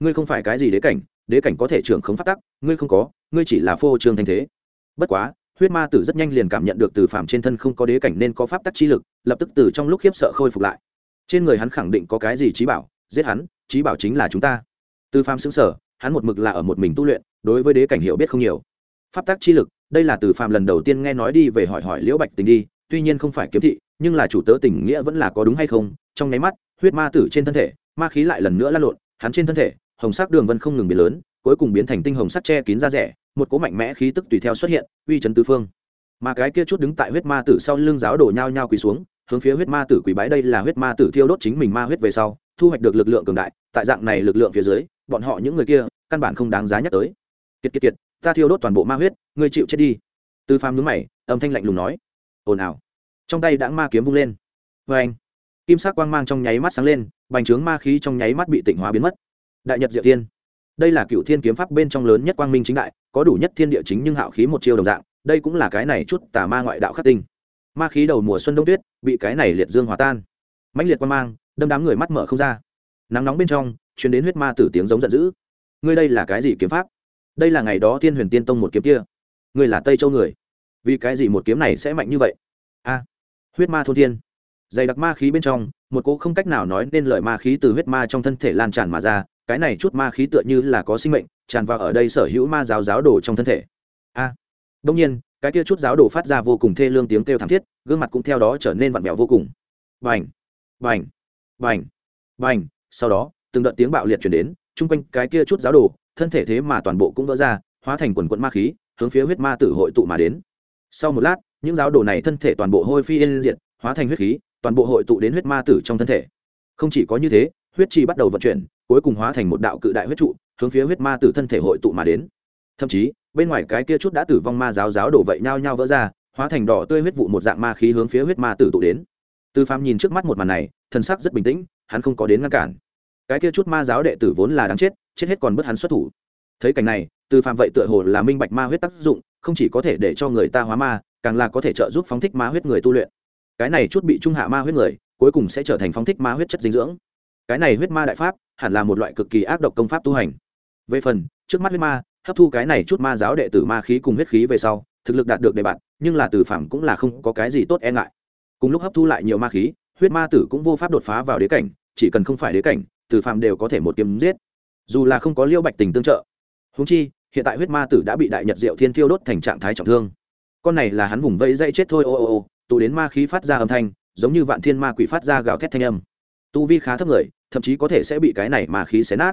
ngươi không phải cái gì đế cảnh đế cảnh có thể trưởng không phát tắc, ngươi không có, ngươi chỉ là phô trương thanh thế. Bất quá, huyết ma tử rất nhanh liền cảm nhận được từ phạm trên thân không có đế cảnh nên có pháp tắc chi lực, lập tức từ trong lúc khiếp sợ khôi phục lại. Trên người hắn khẳng định có cái gì trí bảo, giết hắn, trí bảo chính là chúng ta. Từ phạm xứng sở hắn một mực là ở một mình tu luyện, đối với đế cảnh hiểu biết không nhiều. Pháp tắc chi lực đây là từ phạm lần đầu tiên nghe nói đi về hỏi hỏi liễu bạch tình đi, tuy nhiên không phải kiếm thị, nhưng là chủ tớ tình nghĩa vẫn là có đúng hay không? Trong nháy mắt, huyết ma tử trên thân thể, ma khí lại lần nữa lan lộn, hắn trên thân thể, hồng sắc đường vân không ngừng biến lớn, cuối cùng biến thành tinh hồng sắc che kín da rẻ, một cỗ mạnh mẽ khí tức tùy theo xuất hiện, uy chấn tứ phương. Mà cái kia chút đứng tại huyết ma tử sau lưng giáo đổ nhao nhao quỳ xuống, hướng phía huyết ma tử quỳ bái đây là huyết ma tử thiêu đốt chính mình ma huyết về sau, thu hoạch được lực lượng cường đại, tại dạng này lực lượng phía dưới, bọn họ những người kia, căn bản không đáng giá nhắc tới. Kiệt kiệt kiệt, ta thiêu đốt toàn bộ ma huyết ngươi chịu chết đi. Tư phàm nhướng mày, âm thanh lạnh lùng nói. Ồn ào. Trong tay đã ma kiếm vung lên. Vê anh, kim sắc quang mang trong nháy mắt sáng lên, bành trướng ma khí trong nháy mắt bị tịnh hóa biến mất. Đại nhật diệu thiên. Đây là cựu thiên kiếm pháp bên trong lớn nhất quang minh chính đại, có đủ nhất thiên địa chính nhưng hạo khí một chiêu đồng dạng, đây cũng là cái này chút tà ma ngoại đạo khắc tinh. Ma khí đầu mùa xuân đông tuyết, bị cái này liệt dương hòa tan. Mãnh liệt quang mang, đâm đám người mắt mở không ra. Nắng nóng bên trong chuyến đến huyết ma tử tiếng giống giận dữ. Ngươi đây là cái gì kiếm pháp? Đây là ngày đó thiên huyền tiên tông một kiếm kia ngươi là tây châu người vì cái gì một kiếm này sẽ mạnh như vậy a à, huyết ma thôn thiên dày đặc ma khí bên trong một cô không cách nào nói nên lời ma khí từ huyết ma trong thân thể lan tràn mà ra cái này chút ma khí tựa như là có sinh mệnh tràn vào ở đây sở hữu ma giáo giáo đồ trong thân thể a à, đông nhiên cái kia chút giáo đồ phát ra vô cùng thê lương tiếng kêu thảm thiết gương mặt cũng theo đó trở nên vặn vẹo vô cùng bành bành bành bành. sau đó từng đợt tiếng bạo liệt chuyển đến chung quanh cái kia chút giáo đồ thân thể thế mà toàn bộ cũng vỡ ra hóa thành quần quận ma khí hướng phía huyết ma tử hội tụ mà đến. Sau một lát, những giáo đồ này thân thể toàn bộ hôi phi yên diệt, hóa thành huyết khí, toàn bộ hội tụ đến huyết ma tử trong thân thể. Không chỉ có như thế, huyết chi bắt đầu vận chuyển, cuối cùng hóa thành một đạo cự đại huyết trụ, hướng phía huyết ma tử thân thể hội tụ mà đến. Thậm chí, bên ngoài cái kia chút đã tử vong ma giáo giáo đổ vậy nhao nhao vỡ ra, hóa thành đỏ tươi huyết vụ một dạng ma khí hướng phía huyết ma tử tụ đến. Tư phàm nhìn trước mắt một màn này thân sắc rất bình tĩnh, hắn không có đến ngăn cản. Cái kia chút ma giáo đệ tử vốn là đáng chết chết hết còn bất hắn xuất thủ. Thấy cảnh này từ phàm vậy tựa hồ là minh bạch ma huyết tác dụng, không chỉ có thể để cho người ta hóa ma, càng là có thể trợ giúp phóng thích ma huyết người tu luyện. Cái này chút bị trung hạ ma huyết người, cuối cùng sẽ trở thành phóng thích ma huyết chất dinh dưỡng. Cái này huyết ma đại pháp, hẳn là một loại cực kỳ ác độc công pháp tu hành. Về phần, trước mắt huyết ma, hấp thu cái này chút ma giáo đệ tử ma khí cùng huyết khí về sau, thực lực đạt được đề bạn nhưng là từ phạm cũng là không có cái gì tốt e ngại. Cùng lúc hấp thu lại nhiều ma khí, huyết ma tử cũng vô pháp đột phá vào đế cảnh, chỉ cần không phải đế cảnh, từ phạm đều có thể một kiếm giết. Dù là không có liêu bạch tình tương trợ. Húng chi hiện tại huyết ma tử đã bị đại nhật diệu thiên thiêu đốt thành trạng thái trọng thương. Con này là hắn vùng vẫy dây chết thôi, ô ô ô. Tụ đến ma khí phát ra âm thanh, giống như vạn thiên ma quỷ phát ra gào thét thanh âm. Tu vi khá thấp người, thậm chí có thể sẽ bị cái này ma khí xé nát.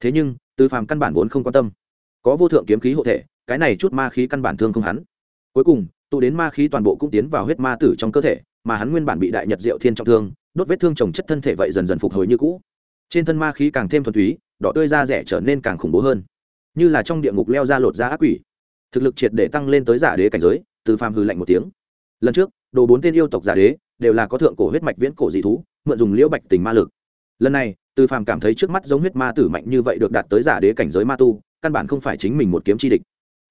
Thế nhưng, Tư phàm căn bản vốn không quan tâm. Có vô thượng kiếm khí hộ thể, cái này chút ma khí căn bản thương không hắn. Cuối cùng, tụ đến ma khí toàn bộ cũng tiến vào huyết ma tử trong cơ thể, mà hắn nguyên bản bị đại nhật diệu thiên trọng thương, đốt vết thương trồng chất thân thể vậy dần dần phục hồi như cũ. Trên thân ma khí càng thêm thuần túy, đỏ tươi da rẻ trở nên càng khủng bố hơn như là trong địa ngục leo ra lột ra ác quỷ. Thực lực triệt để tăng lên tới giả đế cảnh giới, từ phàm hư lạnh một tiếng. Lần trước, đồ bốn tên yêu tộc giả đế đều là có thượng cổ huyết mạch viễn cổ dị thú, mượn dùng liễu bạch tình ma lực. Lần này, từ phàm cảm thấy trước mắt giống huyết ma tử mạnh như vậy được đạt tới giả đế cảnh giới ma tu, căn bản không phải chính mình một kiếm chi địch.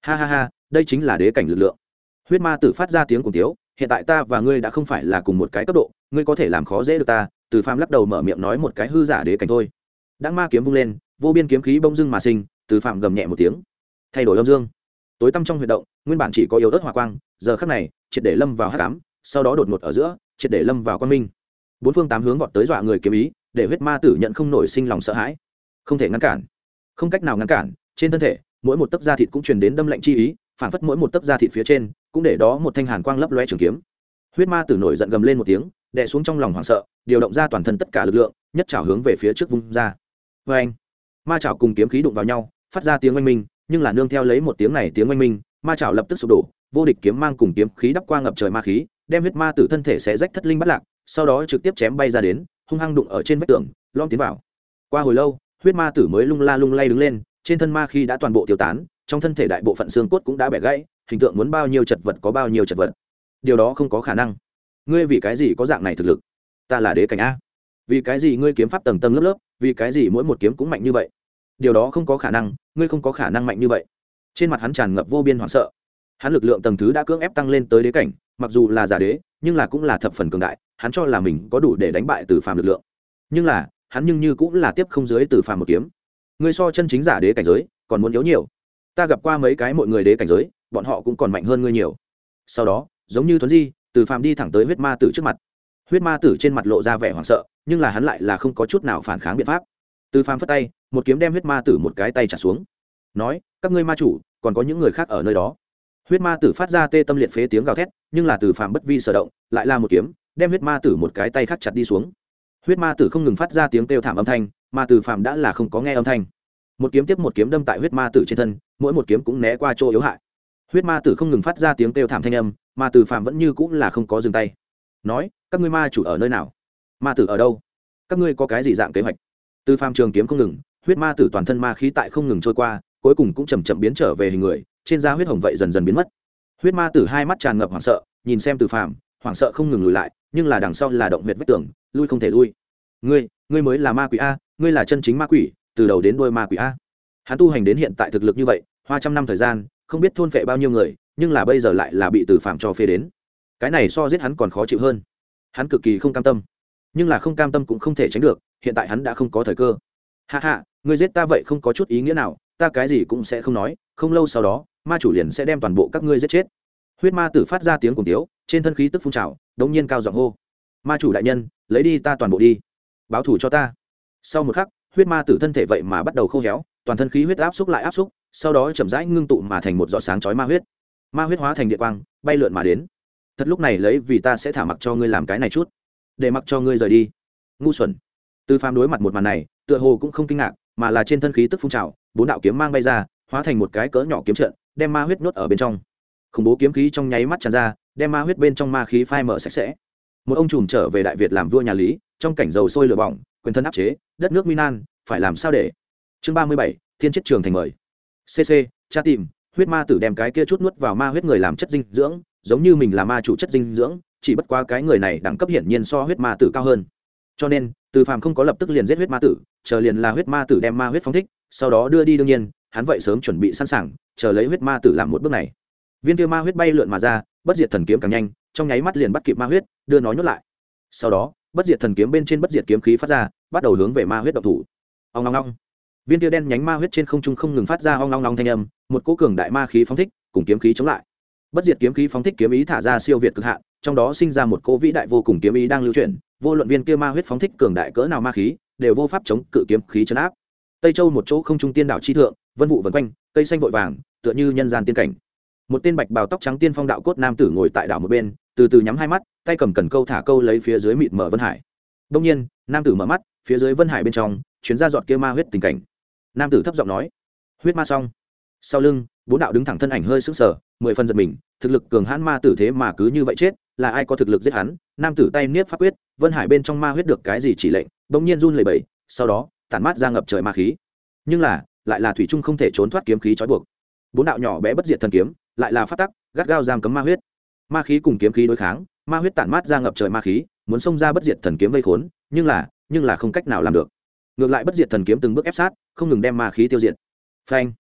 Ha ha ha, đây chính là đế cảnh lực lượng. Huyết ma tử phát ra tiếng cùng tiếu, hiện tại ta và ngươi đã không phải là cùng một cái cấp độ, ngươi có thể làm khó dễ được ta. Từ phàm lắc đầu mở miệng nói một cái hư giả đế cảnh thôi. Đáng ma kiếm vung lên, vô biên kiếm khí bông dưng mà sinh từ phạm gầm nhẹ một tiếng. Thay đổi âm dương. Tối tăm trong huy động, nguyên bản chỉ có yếu ớt hỏa quang, giờ khắc này, triệt để lâm vào hắc ám, sau đó đột ngột ở giữa, triệt để lâm vào quan minh. Bốn phương tám hướng vọt tới dọa người kiếm ý, để huyết ma tử nhận không nổi sinh lòng sợ hãi. Không thể ngăn cản. Không cách nào ngăn cản, trên thân thể, mỗi một tấc da thịt cũng truyền đến đâm lạnh chi ý, phản phất mỗi một tấc da thịt phía trên, cũng để đó một thanh hàn quang lấp loe trường kiếm. Huyết ma tử nổi giận gầm lên một tiếng, đè xuống trong lòng hoảng sợ, điều động ra toàn thân tất cả lực lượng, nhất trào hướng về phía trước vung ra. Vê anh ma trào cùng kiếm khí đụng vào nhau phát ra tiếng oanh minh, nhưng là nương theo lấy một tiếng này tiếng oanh minh, ma chảo lập tức sụp đổ, vô địch kiếm mang cùng kiếm khí đắp qua ngập trời ma khí, đem huyết ma tử thân thể sẽ rách thất linh bắt lạc, sau đó trực tiếp chém bay ra đến, hung hăng đụng ở trên vách tường lom tiến vào. Qua hồi lâu, huyết ma tử mới lung la lung lay đứng lên, trên thân ma khi đã toàn bộ tiêu tán, trong thân thể đại bộ phận xương cốt cũng đã bẻ gãy, hình tượng muốn bao nhiêu chật vật có bao nhiêu chật vật. Điều đó không có khả năng. Ngươi vì cái gì có dạng này thực lực? Ta là đế cảnh a. Vì cái gì ngươi kiếm pháp tầng tầng lớp lớp, vì cái gì mỗi một kiếm cũng mạnh như vậy? Điều đó không có khả năng ngươi không có khả năng mạnh như vậy. Trên mặt hắn tràn ngập vô biên hoảng sợ. Hắn lực lượng tầng thứ đã cưỡng ép tăng lên tới đế cảnh, mặc dù là giả đế, nhưng là cũng là thập phần cường đại, hắn cho là mình có đủ để đánh bại từ phàm lực lượng. Nhưng là, hắn nhưng như cũng là tiếp không dưới từ phàm một kiếm. Ngươi so chân chính giả đế cảnh giới, còn muốn yếu nhiều. Ta gặp qua mấy cái mọi người đế cảnh giới, bọn họ cũng còn mạnh hơn ngươi nhiều. Sau đó, giống như thuấn di, từ phàm đi thẳng tới huyết ma tử trước mặt. Huyết ma tử trên mặt lộ ra vẻ hoảng sợ, nhưng là hắn lại là không có chút nào phản kháng biện pháp. Từ phàm phất tay một kiếm đem huyết ma tử một cái tay trả xuống. Nói, các ngươi ma chủ, còn có những người khác ở nơi đó. Huyết ma tử phát ra tê tâm liệt phế tiếng gào thét, nhưng là từ phàm bất vi sở động, lại là một kiếm, đem huyết ma tử một cái tay khác chặt đi xuống. Huyết ma tử không ngừng phát ra tiếng kêu thảm âm thanh, mà từ phàm đã là không có nghe âm thanh. Một kiếm tiếp một kiếm đâm tại huyết ma tử trên thân, mỗi một kiếm cũng né qua chỗ yếu hại. Huyết ma tử không ngừng phát ra tiếng kêu thảm thanh âm, mà từ phàm vẫn như cũng là không có dừng tay. Nói, các ngươi ma chủ ở nơi nào? Ma tử ở đâu? Các ngươi có cái gì dạng kế hoạch? Từ phàm trường kiếm không ngừng huyết ma tử toàn thân ma khí tại không ngừng trôi qua, cuối cùng cũng chầm chậm biến trở về hình người, trên da huyết hồng vậy dần dần biến mất. Huyết ma tử hai mắt tràn ngập hoảng sợ, nhìn xem từ phàm, hoảng sợ không ngừng lùi lại, nhưng là đằng sau là động huyệt vách tường, lui không thể lui. Ngươi ngươi mới là ma quỷ a, ngươi là chân chính ma quỷ, từ đầu đến đôi ma quỷ a. Hắn tu hành đến hiện tại thực lực như vậy, hoa trăm năm thời gian, không biết thôn phệ bao nhiêu người, nhưng là bây giờ lại là bị từ phạm cho phê đến. Cái này so giết hắn còn khó chịu hơn. Hắn cực kỳ không cam tâm, nhưng là không cam tâm cũng không thể tránh được, hiện tại hắn đã không có thời cơ hạ hạ người giết ta vậy không có chút ý nghĩa nào, ta cái gì cũng sẽ không nói, không lâu sau đó, ma chủ liền sẽ đem toàn bộ các ngươi giết chết. Huyết ma tử phát ra tiếng cùng tiếu, trên thân khí tức phun trào đống nhiên cao giọng hô. Ma chủ đại nhân, lấy đi ta toàn bộ đi. Báo thủ cho ta. Sau một khắc, huyết ma tử thân thể vậy mà bắt đầu khô héo, toàn thân khí huyết áp xúc lại áp xúc, sau đó chậm rãi ngưng tụ mà thành một giọt sáng chói ma huyết. Ma huyết hóa thành địa quang, bay lượn mà đến. Thật lúc này lấy vì ta sẽ thả mặc cho ngươi làm cái này chút. Để mặc cho ngươi rời đi. Ngu xuẩn từ phàm đối mặt một màn này, tựa hồ cũng không kinh ngạc, mà là trên thân khí tức phun trào, bốn đạo kiếm mang bay ra, hóa thành một cái cỡ nhỏ kiếm trận, đem ma huyết nuốt ở bên trong. Khủng bố kiếm khí trong nháy mắt tràn ra, đem ma huyết bên trong ma khí phai mở sạch sẽ. Một ông trùm trở về đại việt làm vua nhà lý, trong cảnh dầu sôi lửa bỏng, quyền thân áp chế, đất nước minan phải làm sao để? Chương ba mươi bảy, thiên chết trường thành mời. Cc cha tìm, huyết ma tử đem cái kia chút nuốt vào ma huyết người làm chất dinh dưỡng, giống như mình là ma chủ chất dinh dưỡng, chỉ bất quá cái người này đẳng cấp hiển nhiên so huyết ma tử cao hơn cho nên, từ phàm không có lập tức liền giết huyết ma tử, chờ liền là huyết ma tử đem ma huyết phóng thích, sau đó đưa đi đương nhiên, hắn vậy sớm chuẩn bị sẵn sàng, chờ lấy huyết ma tử làm một bước này. Viên tiêu ma huyết bay lượn mà ra, bất diệt thần kiếm càng nhanh, trong nháy mắt liền bắt kịp ma huyết, đưa nó nhốt lại. Sau đó, bất diệt thần kiếm bên trên bất diệt kiếm khí phát ra, bắt đầu hướng về ma huyết độc thủ. Ông long long viên tiêu đen nhánh ma huyết trên không trung không ngừng phát ra ong long long thanh âm, một cỗ cường đại ma khí phóng thích, cùng kiếm khí chống lại bất diệt kiếm khí phóng thích kiếm ý thả ra siêu việt cực hạn, trong đó sinh ra một cỗ vĩ đại vô cùng kiếm ý đang lưu chuyển, vô luận viên kia ma huyết phóng thích cường đại cỡ nào ma khí, đều vô pháp chống cự kiếm khí chấn áp. Tây châu một chỗ không trung tiên đảo chi thượng, vân vụ vần quanh, cây xanh vội vàng, tựa như nhân gian tiên cảnh. Một tên bạch bào tóc trắng tiên phong đạo cốt nam tử ngồi tại đảo một bên, từ từ nhắm hai mắt, tay cầm cần câu thả câu lấy phía dưới mịt mở vân hải. Đông nhiên, nam tử mở mắt, phía dưới vân hải bên trong, chuyến ra dọn kia ma huyết tình cảnh. Nam tử thấp giọng nói, huyết ma xong. Sau lưng bốn đạo đứng thẳng thân ảnh hơi sững sờ, mười phần giật mình, thực lực cường hãn ma tử thế mà cứ như vậy chết, là ai có thực lực giết hắn? Nam tử tay niết pháp quyết, vân hải bên trong ma huyết được cái gì chỉ lệnh, bỗng nhiên run lẩy bẩy, sau đó, tản mát ra ngập trời ma khí. Nhưng là, lại là thủy trung không thể trốn thoát kiếm khí trói buộc. Bốn đạo nhỏ bé bất diệt thần kiếm, lại là phát tắc, gắt gao giam cấm ma huyết. Ma khí cùng kiếm khí đối kháng, ma huyết tản mát ra ngập trời ma khí, muốn xông ra bất diệt thần kiếm vây khốn, nhưng là nhưng là không cách nào làm được. Ngược lại bất diệt thần kiếm từng bước ép sát, không ngừng đem ma khí tiêu diệt. Phanh.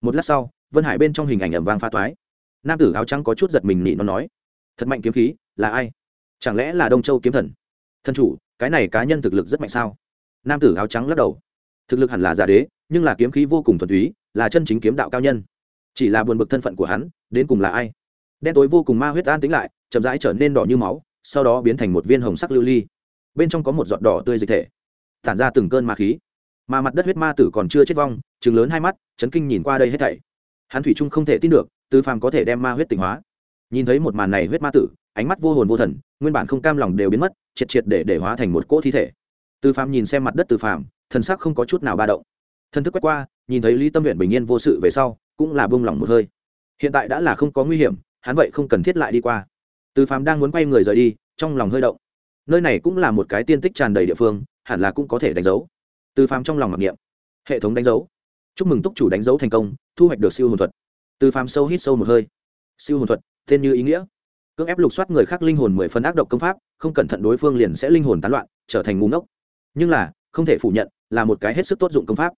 Một lát sau vân hải bên trong hình ảnh ẩm vang pha toái. Nam tử áo trắng có chút giật mình nị nó nói, thật mạnh kiếm khí, là ai? Chẳng lẽ là đông châu kiếm thần? Thân chủ, cái này cá nhân thực lực rất mạnh sao? Nam tử áo trắng lắc đầu, thực lực hẳn là giả đế, nhưng là kiếm khí vô cùng thuần túy, là chân chính kiếm đạo cao nhân. Chỉ là buồn bực thân phận của hắn, đến cùng là ai? Đen tối vô cùng ma huyết an tính lại, chậm rãi trở nên đỏ như máu, sau đó biến thành một viên hồng sắc lưu ly. Bên trong có một giọt đỏ tươi dịch thể, tản ra từng cơn ma khí. Mà mặt đất huyết ma tử còn chưa chết vong chừng lớn hai mắt, chấn kinh nhìn qua đây hết thảy hắn thủy trung không thể tin được, tư phàm có thể đem ma huyết tỉnh hóa. Nhìn thấy một màn này huyết ma tử, ánh mắt vô hồn vô thần, nguyên bản không cam lòng đều biến mất, triệt triệt để để hóa thành một cỗ thi thể. Tư phàm nhìn xem mặt đất tư phàm, thần sắc không có chút nào ba động. Thân thức quét qua, nhìn thấy lý tâm huyện bình yên vô sự về sau, cũng là bông lỏng một hơi. Hiện tại đã là không có nguy hiểm, hắn vậy không cần thiết lại đi qua. Tư phàm đang muốn quay người rời đi, trong lòng hơi động. Nơi này cũng là một cái tiên tích tràn đầy địa phương, hẳn là cũng có thể đánh dấu. Tư phàm trong lòng mặc niệm. Hệ thống đánh dấu. Chúc mừng túc chủ đánh dấu thành công thu hoạch được siêu hồn thuật. Từ phàm sâu hít sâu một hơi. Siêu hồn thuật, tên như ý nghĩa. Cưỡng ép lục soát người khác linh hồn mười phần ác độc công pháp, không cẩn thận đối phương liền sẽ linh hồn tán loạn, trở thành ngu ngốc. Nhưng là, không thể phủ nhận, là một cái hết sức tốt dụng công pháp.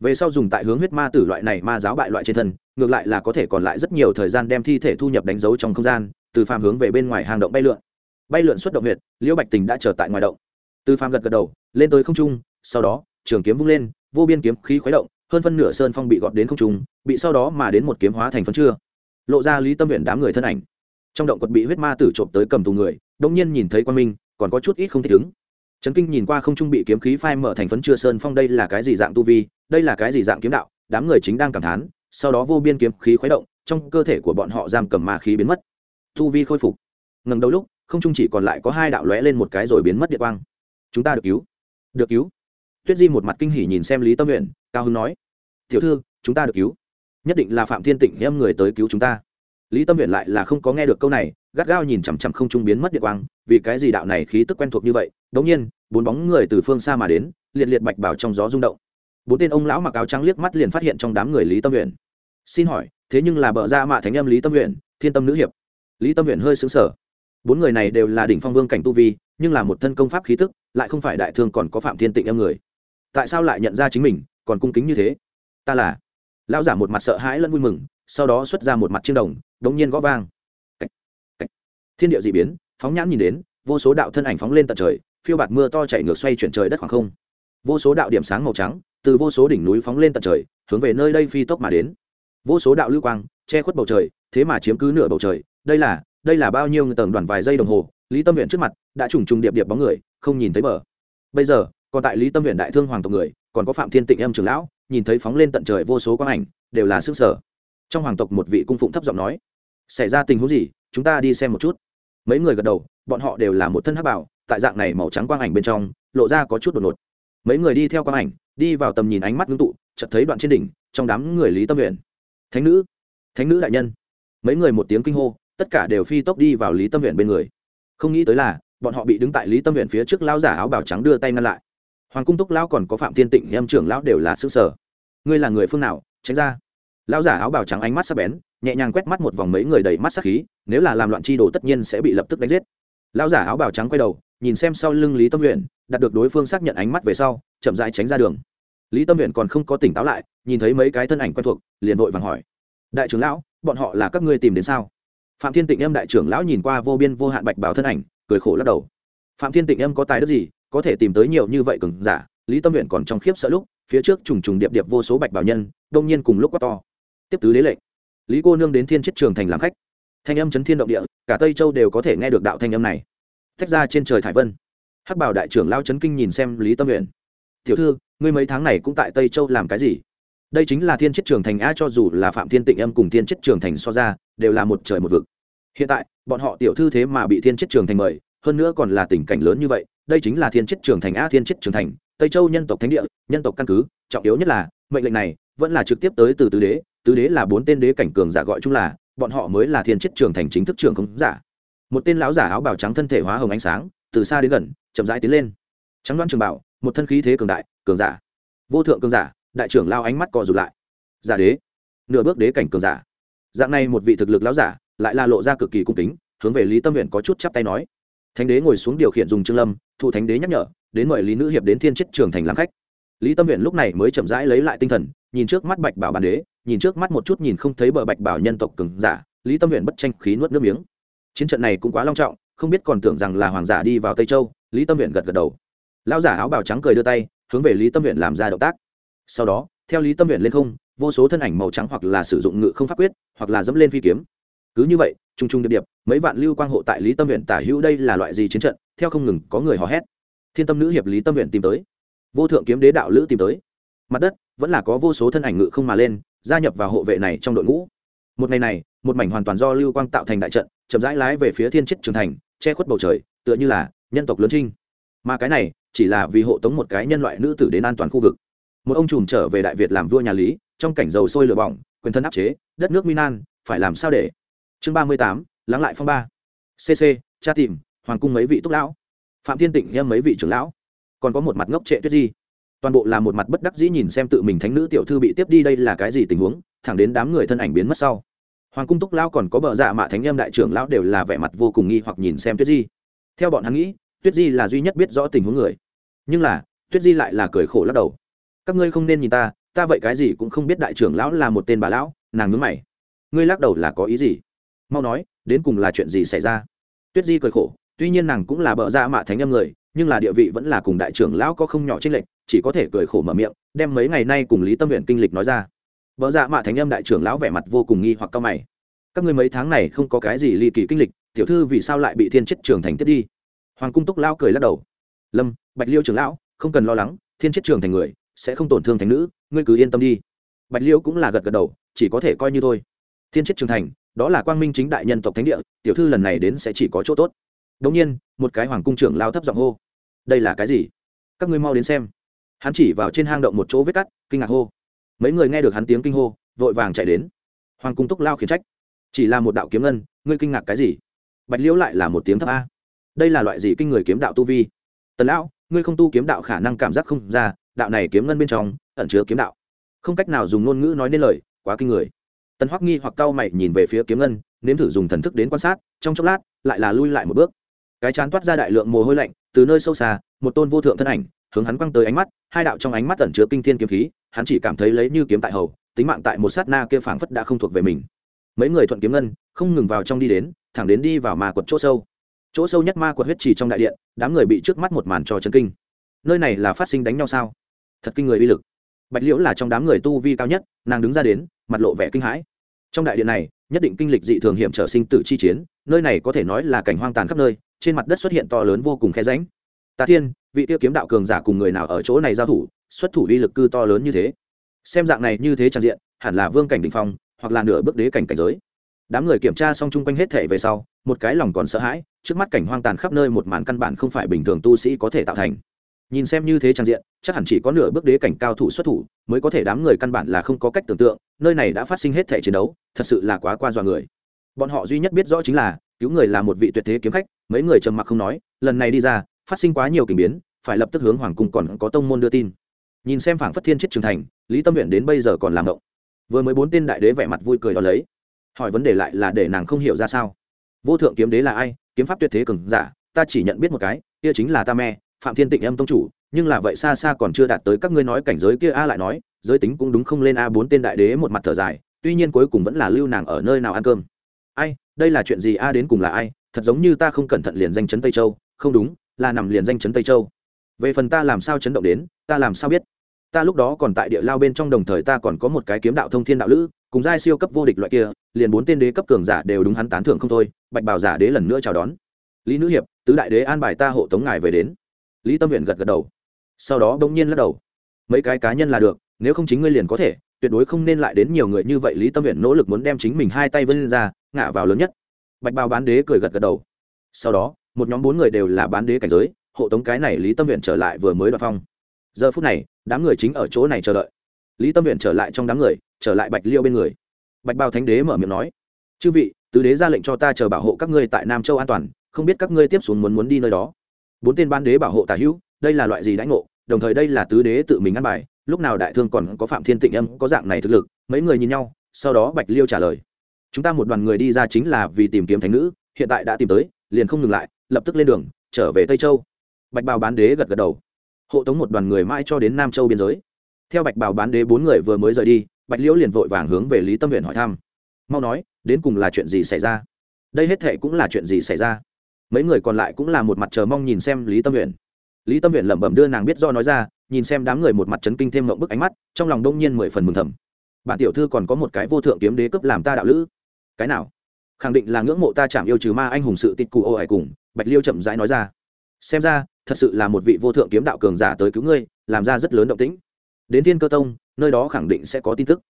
Về sau dùng tại hướng huyết ma tử loại này ma giáo bại loại trên thân, ngược lại là có thể còn lại rất nhiều thời gian đem thi thể thu nhập đánh dấu trong không gian, từ phàm hướng về bên ngoài hang động bay lượn. Bay lượn xuất động huyệt, liễu bạch tình đã chờ tại ngoài động. Từ phàm gật gật đầu, lên tới không trung, sau đó, trường kiếm vung lên, vô biên kiếm khí khuấy động hơn phân nửa sơn phong bị gọt đến không trung, bị sau đó mà đến một kiếm hóa thành phân chưa. Lộ ra lý tâm huyện đám người thân ảnh. Trong động quật bị huyết ma tử trộm tới cầm tù người đông nhiên nhìn thấy quan minh, còn có chút ít không thích ứng. Trấn kinh nhìn qua không trung bị kiếm khí phai mở thành phấn chưa sơn phong đây là cái gì dạng tu vi, đây là cái gì dạng kiếm đạo, đám người chính đang cảm thán, sau đó vô biên kiếm khí khuấy động, trong cơ thể của bọn họ giam cầm ma khí biến mất. Tu vi khôi phục. Ngần đầu lúc, không trung chỉ còn lại có hai đạo lóe lên một cái rồi biến mất địa quang. Chúng ta được cứu. Được cứu. Tuyết di một mặt kinh hỉ nhìn xem lý tâm nguyện cao hưng nói, tiểu thư, chúng ta được cứu. Nhất định là phạm thiên tịnh em người tới cứu chúng ta. Lý tâm huyện lại là không có nghe được câu này, gắt gao nhìn chằm chằm không trung biến mất điện quang, vì cái gì đạo này khí tức quen thuộc như vậy? Đống nhiên, bốn bóng người từ phương xa mà đến, liệt liệt bạch bảo trong gió rung động. Bốn tên ông lão mặc áo trắng liếc mắt liền phát hiện trong đám người lý tâm huyện xin hỏi, thế nhưng là bợ ra mạ thánh em lý tâm huyện thiên tâm nữ hiệp? Lý tâm huyện hơi xứng sở bốn người này đều là đỉnh phong vương cảnh tu vi, nhưng là một thân công pháp khí tức, lại không phải đại thương còn có phạm thiên tịnh em người. Tại sao lại nhận ra chính mình? Còn cung kính như thế. Ta là. Lão giả một mặt sợ hãi lẫn vui mừng, sau đó xuất ra một mặt chiêng đồng, đống nhiên gõ vang. Cách. Cách. thiên địa d ị biến, phóng nhãn nhìn đến, vô số đạo thân ảnh phóng lên tận trời, phiêu bạt mưa to chạy ngược xoay chuyển trời đất khoảng không. Vô số đạo điểm sáng màu trắng, từ vô số đỉnh núi phóng lên tận trời, hướng về nơi đây phi tốc mà đến. Vô số đạo lưu quang, che khuất bầu trời, thế mà chiếm cứ nửa bầu trời. Đây là đây là bao nhiêu người tầng đoàn vài giây đồng hồ, lý tâm huyện trước mặt đã trùng trùng điệp điệp bóng người, không nhìn thấy bờ. Bây giờ, còn tại lý tâm huyện đại thương hoàng tộc người còn có phạm thiên tịnh âm trưởng lão, nhìn thấy phóng lên tận trời vô số quang ảnh, đều là xương sở. Trong hoàng tộc một vị cung phụng thấp giọng nói, xảy ra tình huống gì? Chúng ta đi xem một chút. Mấy người gật đầu, bọn họ đều là một thân hắc bảo, tại dạng này màu trắng quang ảnh bên trong, lộ ra có chút đột ngột. Mấy người đi theo quang ảnh, đi vào tầm nhìn ánh mắt ngưng tụ, chợt thấy đoạn trên đỉnh, trong đám người lý tâm nguyện thánh nữ thánh nữ đại nhân. Mấy người một tiếng kinh hô, tất cả đều phi tốc đi vào lý tâm nguyện bên người. Không nghĩ tới là, bọn họ bị đứng tại lý tâm nguyện phía trước lao giả áo bào trắng đưa tay ngăn lại hoàng cung túc lão còn có phạm Thiên tịnh em trưởng lão đều là xứ sở. Ngươi là người phương nào? Tránh ra. Lão giả áo bào trắng ánh mắt sắc bén, nhẹ nhàng quét mắt một vòng mấy người đầy mắt sắc khí, nếu là làm loạn chi đồ tất nhiên sẽ bị lập tức đánh giết. Lão giả áo bào trắng quay đầu, nhìn xem sau lưng lý tâm nguyện đạt được đối phương xác nhận ánh mắt về sau, chậm rãi tránh ra đường. Lý tâm nguyện còn không có tỉnh táo lại, nhìn thấy mấy cái thân ảnh quen thuộc, liền vội vàng hỏi. Đại trưởng lão, bọn họ là các ngươi tìm đến sao? Phạm thiên tịnh em đại trưởng lão nhìn qua vô biên vô hạn bạch bảo thân ảnh, cười khổ lắc đầu. Phạm thiên tịnh em có tài đức gì có thể tìm tới nhiều như vậy cường giả, lý tâm nguyện còn trong khiếp sợ lúc, phía trước trùng trùng điệp điệp vô số bạch bảo nhân, đông nhiên cùng lúc quá to. Tiếp tứ đế lệnh. Lý cô nương đến thiên chiết trường thành làm khách. Thanh âm chấn thiên động địa, cả tây châu đều có thể nghe được đạo thanh âm này. Tách ra trên trời thải vân. Hắc bảo đại trưởng lao chấn kinh nhìn xem lý tâm nguyện tiểu thư, ngươi mấy tháng này cũng tại tây châu làm cái gì? Đây chính là thiên chiết trường thành a, cho dù là phạm thiên tịnh âm cùng thiên chiết trường thành so ra, đều là một trời một vực. Hiện tại, bọn họ tiểu thư thế mà bị thiên chiết trường thành mời, hơn nữa còn là tình cảnh lớn như vậy đây chính là thiên chết trường thành a, thiên chết trường thành, tây châu nhân tộc thánh địa, nhân tộc căn cứ, trọng yếu nhất là, mệnh lệnh này vẫn là trực tiếp tới từ tứ đế tứ đế là bốn tên đế cảnh cường giả gọi chung là, bọn họ mới là thiên chết trường thành chính thức trường không giả. Một tên lão giả áo bào trắng thân thể hóa hồng ánh sáng, từ xa đến gần, chậm rãi tiến lên. Trắng đoan trường bảo, một thân khí thế cường đại, cường giả. Vô thượng cường giả, đại trưởng lao ánh mắt co rụt lại. Giả đế. Nửa bước đế cảnh cường giả. Dạng này một vị thực lực lão giả, lại là lộ ra cực kỳ cung kính, hướng về lý tâm nguyện có chút chắp tay nói thánh đế ngồi xuống điều khiển dùng trương lâm, thụ thánh đế nhắc nhở, đến mời lý nữ hiệp đến thiên chết trường thành làm khách. Lý tâm nguyện lúc này mới chậm rãi lấy lại tinh thần, nhìn trước mắt bạch bảo bản đế, nhìn trước mắt một chút nhìn không thấy bờ bạch bảo nhân tộc cứng giả, lý tâm nguyện bất tranh khí nuốt nước miếng. Chiến trận này cũng quá long trọng, không biết còn tưởng rằng là hoàng giả đi vào tây châu, lý tâm nguyện gật gật đầu. Lão giả áo bào trắng cười đưa tay, hướng về lý tâm nguyện làm ra động tác. Sau đó, theo lý tâm nguyện lên không, vô số thân ảnh màu trắng hoặc là sử dụng ngự không pháp quyết, hoặc là dẫm lên phi kiếm. Cứ như vậy Trung trung điệp điệp, mấy vạn lưu quang hộ tại lý tâm huyện tả hữu đây là loại gì chiến trận, theo không ngừng có người hò hét. Thiên tâm nữ hiệp lý tâm huyện tìm tới. Vô thượng kiếm đế đạo lữ tìm tới. Mặt đất, vẫn là có vô số thân ảnh ngự không mà lên, gia nhập vào hộ vệ này trong đội ngũ. Một ngày này, một mảnh hoàn toàn do lưu quang tạo thành đại trận, chậm rãi lái về phía thiên chết trường thành, che khuất bầu trời, tựa như là nhân tộc lớn trinh. Mà cái này, chỉ là vì hộ tống một cái nhân loại nữ tử đến an toàn khu vực. Một ông trùm trở về đại việt làm vua nhà lý, trong cảnh dầu sôi lửa bỏng, quyền thân áp chế, đất nước minan phải làm sao để chương ba mươi tám, lắng lại phong ba. Cc cha tìm, hoàng cung mấy vị túc lão. Phạm thiên tịnh em mấy vị trưởng lão. Còn có một mặt ngốc trệ tuyết di. Toàn bộ là một mặt bất đắc dĩ nhìn xem tự mình thánh nữ tiểu thư bị tiếp đi đây là cái gì tình huống, thẳng đến đám người thân ảnh biến mất sau. Hoàng cung túc lão còn có bờ dạ mạ thánh em đại trưởng lão đều là vẻ mặt vô cùng nghi hoặc nhìn xem tuyết di. Theo bọn hắn nghĩ, tuyết di là duy nhất biết rõ tình huống người. Nhưng là, tuyết di lại là cười khổ lắc đầu. Các ngươi không nên nhìn ta ta vậy cái gì cũng không biết đại trưởng lão là một tên bà lão, nàng ngứa mày. Ngươi lắc đầu là có ý gì? Mau nói, đến cùng là chuyện gì xảy ra? Tuyết di cười khổ, tuy nhiên nàng cũng là bợ ra mạ thánh âm người, nhưng là địa vị vẫn là cùng đại trưởng lão có không nhỏ trên lệnh chỉ có thể cười khổ mở miệng, đem mấy ngày nay cùng lý tâm huyện kinh lịch nói ra. Vợ dạ mạ thánh âm đại trưởng lão vẻ mặt vô cùng nghi hoặc cao mày. Các ngươi mấy tháng này không có cái gì ly kỳ kinh lịch, tiểu thư vì sao lại bị thiên chết trường thành tiết đi? Hoàng cung túc lao cười lắc đầu. Lâm, bạch liêu trưởng lão, không cần lo lắng, thiên chết trường thành người, sẽ không tổn thương thành nữ, ngươi cứ yên tâm đi. Bạch liêu cũng là gật gật đầu, chỉ có thể coi như thôi. Thiên chết trường thành đó là quang minh chính đại nhân tộc thánh địa, tiểu thư lần này đến sẽ chỉ có chỗ tốt. Đ nhiên, một cái hoàng cung trưởng lao thấp giọng hô, đây là cái gì? Các ngươi mau đến xem. Hắn chỉ vào trên hang động một chỗ vết cắt, kinh ngạc hô. Mấy người nghe được hắn tiếng kinh hô, vội vàng chạy đến. Hoàng cung túc lao khiển trách, chỉ là một đạo kiếm ngân, ngươi kinh ngạc cái gì? Bạch liễu lại là một tiếng thấp a. Đây là loại gì kinh người kiếm đạo tu vi? Tần lão, ngươi không tu kiếm đạo khả năng cảm giác không ra, đạo này kiếm ngân bên trong ẩn chứa kiếm đạo. Không cách nào dùng ngôn ngữ nói nên lời, quá kinh người tần hoắc nghi hoặc cau mày nhìn về phía kiếm ngân, nếm thử dùng thần thức đến quan sát, trong chốc lát, lại là lui lại một bước. Cái chán toát ra đại lượng mồ hôi lạnh, từ nơi sâu xa, một tôn vô thượng thân ảnh, hướng hắn quăng tới ánh mắt, hai đạo trong ánh mắt ẩn chứa kinh thiên kiếm khí, hắn chỉ cảm thấy lấy như kiếm tại hầu, tính mạng tại một sát na kia phảng phất đã không thuộc về mình. Mấy người thuận kiếm ngân, không ngừng vào trong đi đến, thẳng đến đi vào ma quật chỗ sâu. Chỗ sâu nhất ma quật huyết trì trong đại điện, đám người bị trước mắt một màn trò chân kinh. Nơi này là phát sinh đánh nhau sao? Thật kinh người uy lực. Bạch liễu là trong đám người tu vi cao nhất, nàng đứng ra đến mặt lộ vẻ kinh hãi. Trong đại điện này, nhất định kinh lịch dị thường hiểm trở sinh tử chi chiến, nơi này có thể nói là cảnh hoang tàn khắp nơi, trên mặt đất xuất hiện to lớn vô cùng khe ránh tà thiên, vị tiêu kiếm đạo cường giả cùng người nào ở chỗ này giao thủ, xuất thủ uy lực cư to lớn như thế. Xem dạng này như thế trang diện, hẳn là vương cảnh đình phong, hoặc là nửa bước đế cảnh cảnh giới. Đám người kiểm tra xong chung quanh hết thể về sau, một cái lòng còn sợ hãi, trước mắt cảnh hoang tàn khắp nơi một màn căn bản không phải bình thường tu sĩ có thể tạo thành nhìn xem như thế trang diện, chắc hẳn chỉ có nửa bước đế cảnh cao thủ xuất thủ mới có thể đám người căn bản là không có cách tưởng tượng, nơi này đã phát sinh hết thể chiến đấu, thật sự là quá qua dọa người. Bọn họ duy nhất biết rõ chính là, cứu người là một vị tuyệt thế kiếm khách, mấy người trầm mặc không nói, lần này đi ra, phát sinh quá nhiều kình biến, phải lập tức hướng hoàng cung còn có tông môn đưa tin. Nhìn xem phảng phất thiên chết trường thành, lý tâm nguyện đến bây giờ còn làm động. Vừa mới bốn tên đại đế vẻ mặt vui cười đó lấy. Hỏi vấn đề lại là để nàng không hiểu ra sao. Vô thượng kiếm đế là ai? Kiếm pháp tuyệt thế cường giả, ta chỉ nhận biết một cái, kia chính là ta me phạm thiên tịnh âm tông chủ, nhưng là vậy xa xa còn chưa đạt tới các ngươi nói cảnh giới kia, a lại nói, giới tính cũng đúng không lên a bốn tên đại đế một mặt thở dài, tuy nhiên cuối cùng vẫn là lưu nàng ở nơi nào ăn cơm. Ai, đây là chuyện gì a đến cùng là ai? Thật giống như ta không cẩn thận liền danh chấn tây châu. Không đúng, là nằm liền danh chấn tây châu. Về phần ta làm sao chấn động đến, ta làm sao biết? Ta lúc đó còn tại địa lao bên trong đồng thời ta còn có một cái kiếm đạo thông thiên đạo lữ, cùng giai siêu cấp vô địch loại kia, liền bốn tên đế cấp cường giả đều đúng hắn tán thưởng không thôi, bạch bảo giả đế lần nữa chào đón. Lý nữ hiệp, tứ đại đế an bài ta hộ tống ngài về đến lý tâm nguyện gật gật đầu. Sau đó bỗng nhiên lắc đầu. Mấy cái cá nhân là được, nếu không chính ngươi liền có thể, tuyệt đối không nên lại đến nhiều người như vậy. Lý tâm nguyện nỗ lực muốn đem chính mình hai tay vươn ra, ngã vào lớn nhất. Bạch Bao bán đế cười gật gật đầu. Sau đó, một nhóm bốn người đều là bán đế cảnh giới, hộ tống cái này lý tâm nguyện trở lại vừa mới đoạt phong. Giờ phút này, đám người chính ở chỗ này chờ đợi. Lý tâm nguyện trở lại trong đám người, trở lại bạch liêu bên người. Bạch Bao thánh đế mở miệng nói, chư vị, tứ đế ra lệnh cho ta chờ bảo hộ các ngươi tại nam châu an toàn, không biết các ngươi tiếp xuống muốn muốn đi nơi đó bốn tên ban đế bảo hộ tả hữu, đây là loại gì đãi ngộ? Đồng thời đây là tứ đế tự mình ăn bài, lúc nào đại thương còn có phạm thiên tịnh âm có dạng này thực lực? Mấy người nhìn nhau, sau đó bạch liêu trả lời. Chúng ta một đoàn người đi ra chính là vì tìm kiếm thánh nữ, hiện tại đã tìm tới, liền không ngừng lại, lập tức lên đường, trở về tây châu. Bạch bào bán đế gật gật đầu. Hộ tống một đoàn người mãi cho đến nam châu biên giới. Theo bạch bào bán đế bốn người vừa mới rời đi, bạch liễu liền vội vàng hướng về lý tâm huyện hỏi thăm. Mau nói, đến cùng là chuyện gì xảy ra? Đây hết thệ cũng là chuyện gì xảy ra? Mấy người còn lại cũng là một mặt chờ mong nhìn xem lý tâm nguyện lý tâm nguyện lẩm bẩm đưa nàng biết do nói ra, nhìn xem đám người một mặt chấn kinh thêm mộng bức ánh mắt, trong lòng đông nhiên mười phần mừng thầm. Bản tiểu thư còn có một cái vô thượng kiếm đế cấp làm ta đạo lữ. Cái nào? Khẳng định là ngưỡng mộ ta chạm yêu trừ ma anh hùng sự tịch cụ ô hải cùng, bạch liêu chậm rãi nói ra. Xem ra, thật sự là một vị vô thượng kiếm đạo cường giả tới cứu ngươi, làm ra rất lớn động tĩnh. Đến thiên cơ tông, nơi đó khẳng định sẽ có tin tức.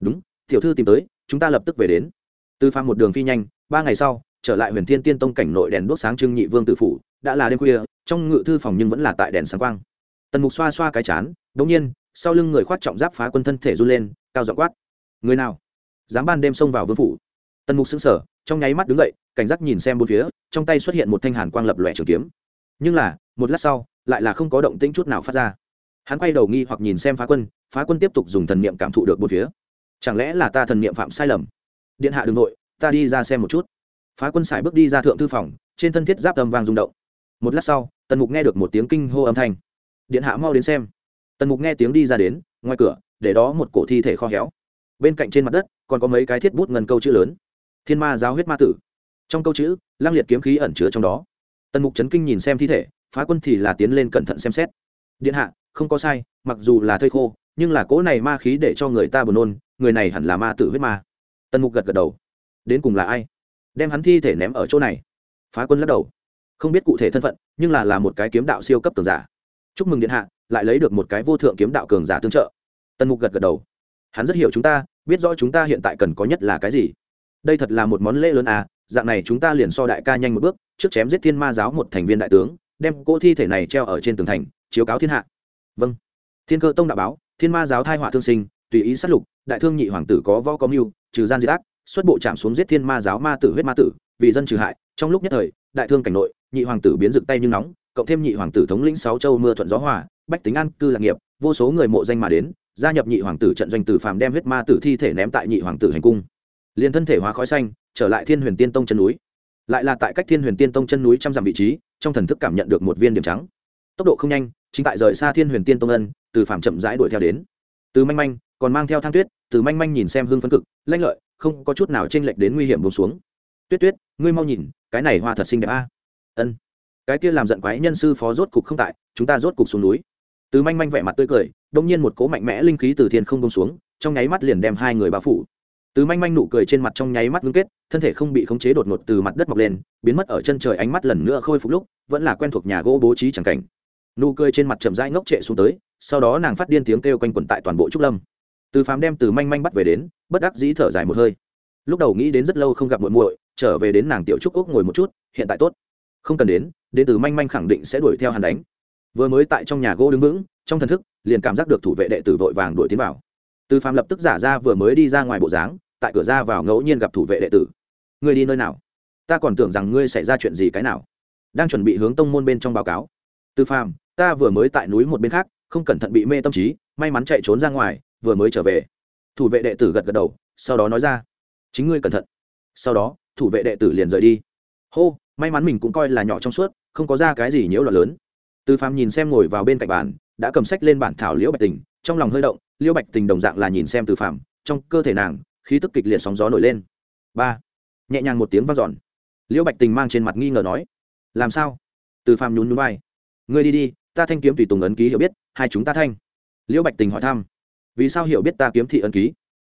Đúng, tiểu thư tìm tới, chúng ta lập tức về đến. Tư phang một đường phi nhanh, ba ngày sau trở lại huyền thiên tiên tông cảnh nội đèn đốt sáng trưng nhị vương tự phủ, đã là đêm khuya, trong ngự thư phòng nhưng vẫn là tại đèn sáng quang. Tần mục xoa xoa cái chán, đống nhiên, sau lưng người khoát trọng giáp phá quân thân thể run lên, cao giọng quát. Người nào? Dám ban đêm xông vào vương phủ? Tần mục xứng sở trong nháy mắt đứng dậy, cảnh giác nhìn xem bốn phía, trong tay xuất hiện một thanh hàn quang lập lòe trường kiếm. Nhưng là, một lát sau, lại là không có động tĩnh chút nào phát ra. Hắn quay đầu nghi hoặc nhìn xem phá quân phá quân tiếp tục dùng thần niệm cảm thụ được bốn phía. Chẳng lẽ là ta thần niệm phạm sai lầm? Điện hạ đ nội ta đi ra xem một chút phá quân xài bước đi ra thượng thư phòng, trên thân thiết giáp âm vang rung động. Một lát sau, tần mục nghe được một tiếng kinh hô âm thanh. Điện hạ mau đến xem. Tần mục nghe tiếng đi ra đến, ngoài cửa, để đó một cổ thi thể kho héo. Bên cạnh trên mặt đất, còn có mấy cái thiết bút ngần câu chữ lớn. Thiên ma giáo huyết ma tử. Trong câu chữ, lang liệt kiếm khí ẩn chứa trong đó. Tần mục chấn kinh nhìn xem thi thể, phá quân thì là tiến lên cẩn thận xem xét. Điện hạ, không có sai, mặc dù là thây khô, nhưng là cỗ này ma khí để cho người ta buồn nôn, người này hẳn là ma tử huyết ma. Tần mục gật gật đầu. Đến cùng là ai? Đem hắn thi thể ném ở chỗ này. Phá quân lắc đầu. Không biết cụ thể thân phận, nhưng là là một cái kiếm đạo siêu cấp cường giả. Chúc mừng điện hạ, lại lấy được một cái vô thượng kiếm đạo cường giả tương trợ. Tần mục gật gật đầu. Hắn rất hiểu chúng ta, biết rõ chúng ta hiện tại cần có nhất là cái gì. Đây thật là một món lễ lớn à dạng này chúng ta liền so đại ca nhanh một bước, trước chém giết thiên ma giáo một thành viên đại tướng, đem cỗ thi thể này treo ở trên tường thành, chiếu cáo thiên hạ. Vâng. Thiên cơ tông đạo báo, thiên ma giáo thai họa thương sinh, tùy ý sát lục, đại thương nhị hoàng tử có võ có mưu, trừ gian diệt ác xuất bộ chạm xuống giết thiên ma giáo ma tử huyết ma tử, vì dân trừ hại, trong lúc nhất thời, đại thương cảnh nội, nhị hoàng tử biến rực tay như nóng, cộng thêm nhị hoàng tử thống lĩnh sáu châu mưa thuận gió hòa, bách tính an, cư lạc nghiệp, vô số người mộ danh mà đến, gia nhập nhị hoàng tử trận doanh tử phàm đem huyết ma tử thi thể ném tại nhị hoàng tử hành cung. Liền thân thể hóa khói xanh, trở lại thiên huyền tiên tông chân núi. Lại là tại cách thiên huyền tiên tông chân núi trăm dặm vị trí, trong thần thức cảm nhận được một viên điểm trắng. Tốc độ không nhanh, chính tại rời xa thiên huyền tiên tông ân từ phàm chậm rãi đuổi theo đến. Từ manh manh, còn mang theo thang tuyết, từ manh manh nhìn xem hương phấn cực, lanh lợi không có chút nào chênh lệch đến nguy hiểm buông xuống. Tuyết tuyết, ngươi mau nhìn, cái này hoa thật xinh đẹp a. Ân. Cái kia làm giận quái nhân sư phó rốt cục không tại, chúng ta rốt cục xuống núi. Từ manh manh vẻ mặt tươi cười, đông nhiên một cỗ mạnh mẽ linh khí từ thiên không bông xuống, trong nháy mắt liền đem hai người bao phủ. Từ manh manh nụ cười trên mặt trong nháy mắt ngưng kết, thân thể không bị khống chế đột ngột từ mặt đất mọc lên, biến mất ở chân trời ánh mắt lần nữa khôi phục lúc, vẫn là quen thuộc nhà gỗ bố trí chẳng cảnh. Nụ cười trên mặt chậm rãi ngốc trệ xuống tới, sau đó nàng phát điên tiếng kêu quanh quẩn tại toàn bộ trúc lâm từ phàm đem từ manh manh bắt về đến, bất đắc dĩ thở dài một hơi. Lúc đầu nghĩ đến rất lâu không gặp muội muội, trở về đến nàng tiểu trúc úc ngồi một chút, hiện tại tốt. Không cần đến đến từ manh manh khẳng định sẽ đuổi theo hắn đánh. Vừa mới tại trong nhà gỗ đứng vững, trong thần thức, liền cảm giác được thủ vệ đệ tử vội vàng đuổi tiến vào. Từ phàm lập tức giả ra vừa mới đi ra ngoài bộ dáng, tại cửa ra vào ngẫu nhiên gặp thủ vệ đệ tử. Ngươi đi nơi nào? Ta còn tưởng rằng ngươi xảy ra chuyện gì cái nào. Đang chuẩn bị hướng tông môn bên trong báo cáo. Từ phàm, ta vừa mới tại núi một bên khác không cẩn thận bị mê tâm trí, may mắn chạy trốn ra ngoài, vừa mới trở về. Thủ vệ đệ tử gật gật đầu, sau đó nói ra, chính ngươi cẩn thận. Sau đó, thủ vệ đệ tử liền rời đi. Hô, may mắn mình cũng coi là nhỏ trong suốt, không có ra cái gì nhiễu loạn lớn. Từ phàm nhìn xem ngồi vào bên cạnh bàn, đã cầm sách lên bản thảo liễu bạch tình, trong lòng hơi động, liễu bạch tình đồng dạng là nhìn xem từ phàm, trong cơ thể nàng, khí tức kịch liệt sóng gió nổi lên. Ba, nhẹ nhàng một tiếng vang dọn. Liễu bạch tình mang trên mặt nghi ngờ nói, làm sao? Từ phàm nhún nhún vai, ngươi đi đi, ta thanh kiếm tùy tùng ấn ký hiểu biết hai chúng ta thanh. Liễu bạch tình hỏi thăm, vì sao hiểu biết ta kiếm thị ân ký?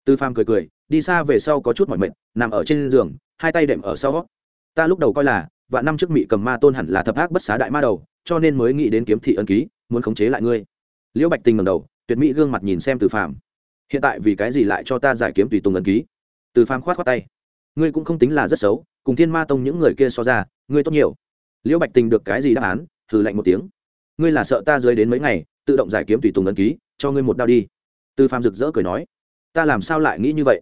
Từ phàm cười cười, đi xa về sau có chút mỏi mệt, nằm ở trên giường, hai tay đệm ở sau ta lúc đầu coi là, vạn năm trước mị cầm ma tôn hẳn là thập ác bất xá đại ma đầu, cho nên mới nghĩ đến kiếm thị ân ký, muốn khống chế lại ngươi. Liễu bạch tình ngầm đầu, tuyệt mỹ gương mặt nhìn xem từ phàm. Hiện tại vì cái gì lại cho ta giải kiếm tùy tùng ân ký? Từ phàm khoát khoát tay. Ngươi cũng không tính là rất xấu, cùng thiên ma tông những người kia so ra, ngươi tốt nhiều. Liễu bạch tình được cái gì đáp án thử lạnh một tiếng. Ngươi là sợ ta dưới đến mấy ngày tự động giải kiếm tùy tùng ấn ký, cho ngươi một đao đi. Từ phàm rực rỡ cười nói. Ta làm sao lại nghĩ như vậy?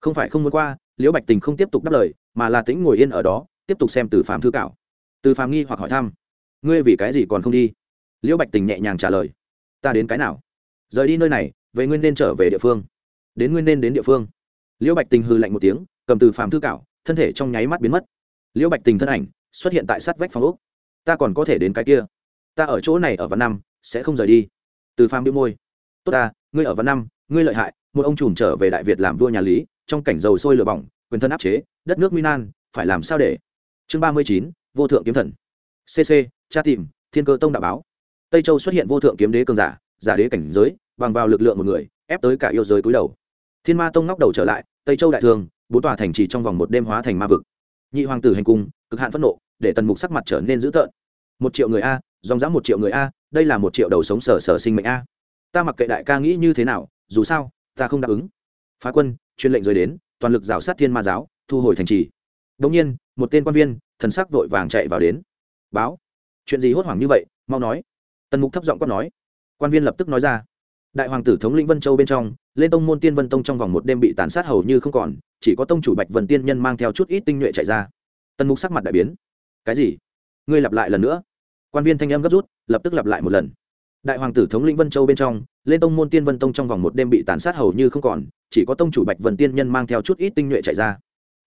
Không phải không muốn qua, liễu bạch tình không tiếp tục đáp lời, mà là tính ngồi yên ở đó, tiếp tục xem từ phàm thư cảo. Từ phàm nghi hoặc hỏi thăm. Ngươi vì cái gì còn không đi? Liễu bạch tình nhẹ nhàng trả lời. Ta đến cái nào? Rời đi nơi này, về nguyên nên trở về địa phương. Đến nguyên nên đến địa phương. Liễu bạch tình hư lạnh một tiếng, cầm từ phàm thư cảo, thân thể trong nháy mắt biến mất. Liễu bạch tình thân ảnh xuất hiện tại sát vách phòng úc ta còn có thể đến cái kia. Ta ở chỗ này ở văn năm sẽ không rời đi. Từ phàm bị môi. Tốt ta, ngươi ở văn năm, ngươi lợi hại, một ông trùm trở về đại việt làm vua nhà lý, trong cảnh dầu sôi lửa bỏng, quyền thân áp chế, đất nước minan phải làm sao để? Chương ba mươi chín, vô thượng kiếm thần. Cc cha tìm, thiên cơ tông đạo báo. Tây châu xuất hiện vô thượng kiếm đế cường giả giả đế cảnh giới, bằng vào lực lượng một người, ép tới cả yêu giới cúi đầu. Thiên ma tông ngóc đầu trở lại, tây châu đại thương bốn tòa thành trì trong vòng một đêm hóa thành ma vực. Nhị hoàng tử hành cung, cực hạn phẫn nộ, để tần mục sắc mặt trở nên dữ tợn. Một triệu người a, dòng dã một triệu người a đây là một triệu đầu sống sở sở sinh mệnh a. Ta mặc kệ đại ca nghĩ như thế nào, dù sao, ta không đáp ứng. Phá quân, truyền lệnh rời đến, toàn lực rào sát thiên ma giáo, thu hồi thành trì. Đông nhiên, một tên quan viên, thần sắc vội vàng chạy vào đến. Báo. Chuyện gì hốt hoảng như vậy, mau nói. Tần mục thấp giọng quát nói. Quan viên lập tức nói ra. Đại hoàng tử thống lĩnh vân châu bên trong, lên tông môn tiên vân tông trong vòng một đêm bị tàn sát hầu như không còn, chỉ có tông chủ bạch vân tiên nhân mang theo chút ít tinh nhuệ chạy ra. Tần mục sắc mặt đại biến. Cái gì? Ngươi lặp lại lần nữa quan viên thanh âm gấp rút, lập tức lặp lại một lần. Đại hoàng tử thống lĩnh vân châu bên trong, lên tông môn tiên vân tông trong vòng một đêm bị tàn sát hầu như không còn, chỉ có tông chủ bạch vân tiên nhân mang theo chút ít tinh nhuệ chạy ra.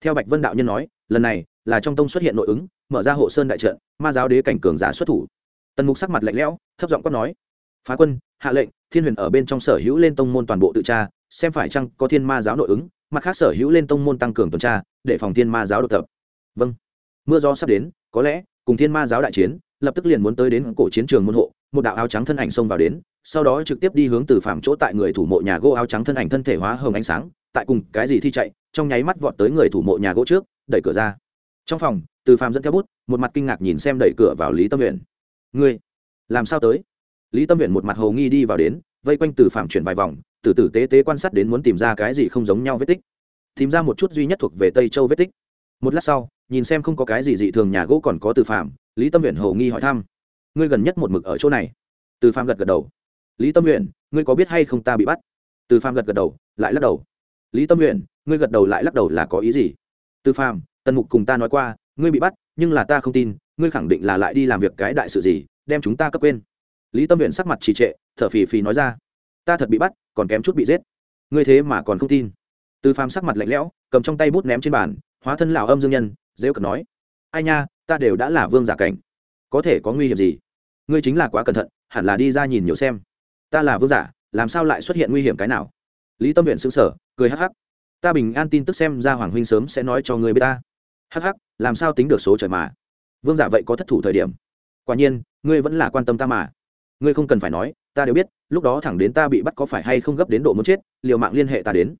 Theo bạch vân đạo nhân nói, lần này là trong tông xuất hiện nội ứng, mở ra hộ sơn đại trận, ma giáo đế cảnh cường giả xuất thủ. Tần mục sắc mặt lạnh lẽo, thấp giọng quát nói, phá quân, hạ lệnh, thiên huyền ở bên trong sở hữu lên tông môn toàn bộ tự tra, xem phải chăng có thiên ma giáo nội ứng, mặt khác sở hữu lên tông môn tăng cường tuần tra, để phòng thiên ma giáo độc tập. Vâng. Mưa gió sắp đến, có lẽ cùng thiên ma giáo đại chiến lập tức liền muốn tới đến cổ chiến trường môn hộ, một đạo áo trắng thân ảnh xông vào đến, sau đó trực tiếp đi hướng từ phạm chỗ tại người thủ mộ nhà gỗ áo trắng thân ảnh thân thể hóa hồng ánh sáng, tại cùng cái gì thi chạy, trong nháy mắt vọt tới người thủ mộ nhà gỗ trước, đẩy cửa ra. Trong phòng, từ phạm dẫn theo bút, một mặt kinh ngạc nhìn xem đẩy cửa vào lý tâm nguyện ngươi, làm sao tới? Lý tâm nguyện một mặt hồ nghi đi vào đến, vây quanh từ phạm chuyển vài vòng, từ tử tế tế quan sát đến muốn tìm ra cái gì không giống nhau vết tích. Tìm ra một chút duy nhất thuộc về tây châu vết tích. Một lát sau, nhìn xem không có cái gì dị thường nhà gỗ còn có từ phạm lý tâm nguyện hồ nghi hỏi thăm. Ngươi gần nhất một mực ở chỗ này. Từ phạm gật gật đầu. Lý tâm nguyện ngươi có biết hay không ta bị bắt? Từ phạm gật gật đầu, lại lắc đầu. Lý tâm nguyện ngươi gật đầu lại lắc đầu là có ý gì? Từ phạm tần mục cùng ta nói qua, ngươi bị bắt, nhưng là ta không tin, ngươi khẳng định là lại đi làm việc cái đại sự gì, đem chúng ta cấp quên. Lý tâm nguyện sắc mặt trì trệ, thở phì phì nói ra. Ta thật bị bắt, còn kém chút bị giết. Ngươi thế mà còn không tin. Từ phàm sắc mặt lạnh lẽo, cầm trong tay bút ném trên bàn, hóa thân lào âm dương nhân, dễ cật nói. Ai nha ta đều đã là vương giả cảnh. Có thể có nguy hiểm gì? Ngươi chính là quá cẩn thận, hẳn là đi ra nhìn nhiều xem. Ta là vương giả, làm sao lại xuất hiện nguy hiểm cái nào? Lý tâm nguyện xứng sở cười hắc hắc. Ta bình an tin tức xem ra hoàng huynh sớm sẽ nói cho người b i ế ta. Hắc hắc, làm sao tính được số trời mà? Vương giả vậy có thất thủ thời điểm. Quả nhiên, ngươi vẫn là quan tâm ta mà. Ngươi không cần phải nói, ta đều biết, lúc đó thẳng đến ta bị bắt có phải hay không gấp đến độ muốn chết, liều mạng liên hệ ta đến.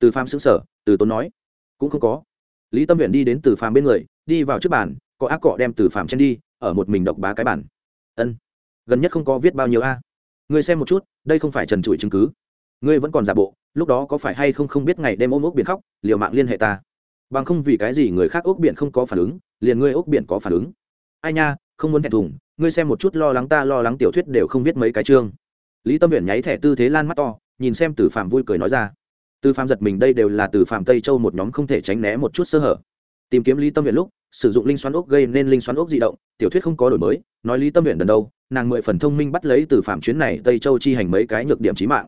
Từ phàm xứng sở từ tốn nói. Cũng không có. Lý tâm huyện đi đến từ phàm bên người, đi vào trước bàn có ác cọ đem từ phàm chen đi, ở một mình độc bá cái bản. Ân, gần nhất không có viết bao nhiêu a. Ngươi xem một chút, đây không phải trần trụi chứng cứ. Ngươi vẫn còn giả bộ, lúc đó có phải hay không không biết ngày đêm ôm ốc biển khóc, liều mạng liên hệ ta. Bằng không vì cái gì người khác ốc biển không có phản ứng, liền ngươi ốc biển có phản ứng. Ai nha, không muốn thẹn thùng, ngươi xem một chút lo lắng ta lo lắng tiểu thuyết đều không viết mấy cái chương. Lý tâm biển nháy thẻ tư thế lan mắt to, nhìn xem từ phạm vui cười nói ra. Từ phạm giật mình đây đều là từ phạm tây châu một nhóm không thể tránh né một chút sơ hở tìm kiếm lý tâm huyện lúc, sử dụng linh xoắn ốc gây nên linh xoắn ốc di động, tiểu thuyết không có đổi mới, nói lý tâm huyện đần đâu nàng mười phần thông minh bắt lấy từ phạm chuyến này tây châu chi hành mấy cái nhược điểm trí mạng.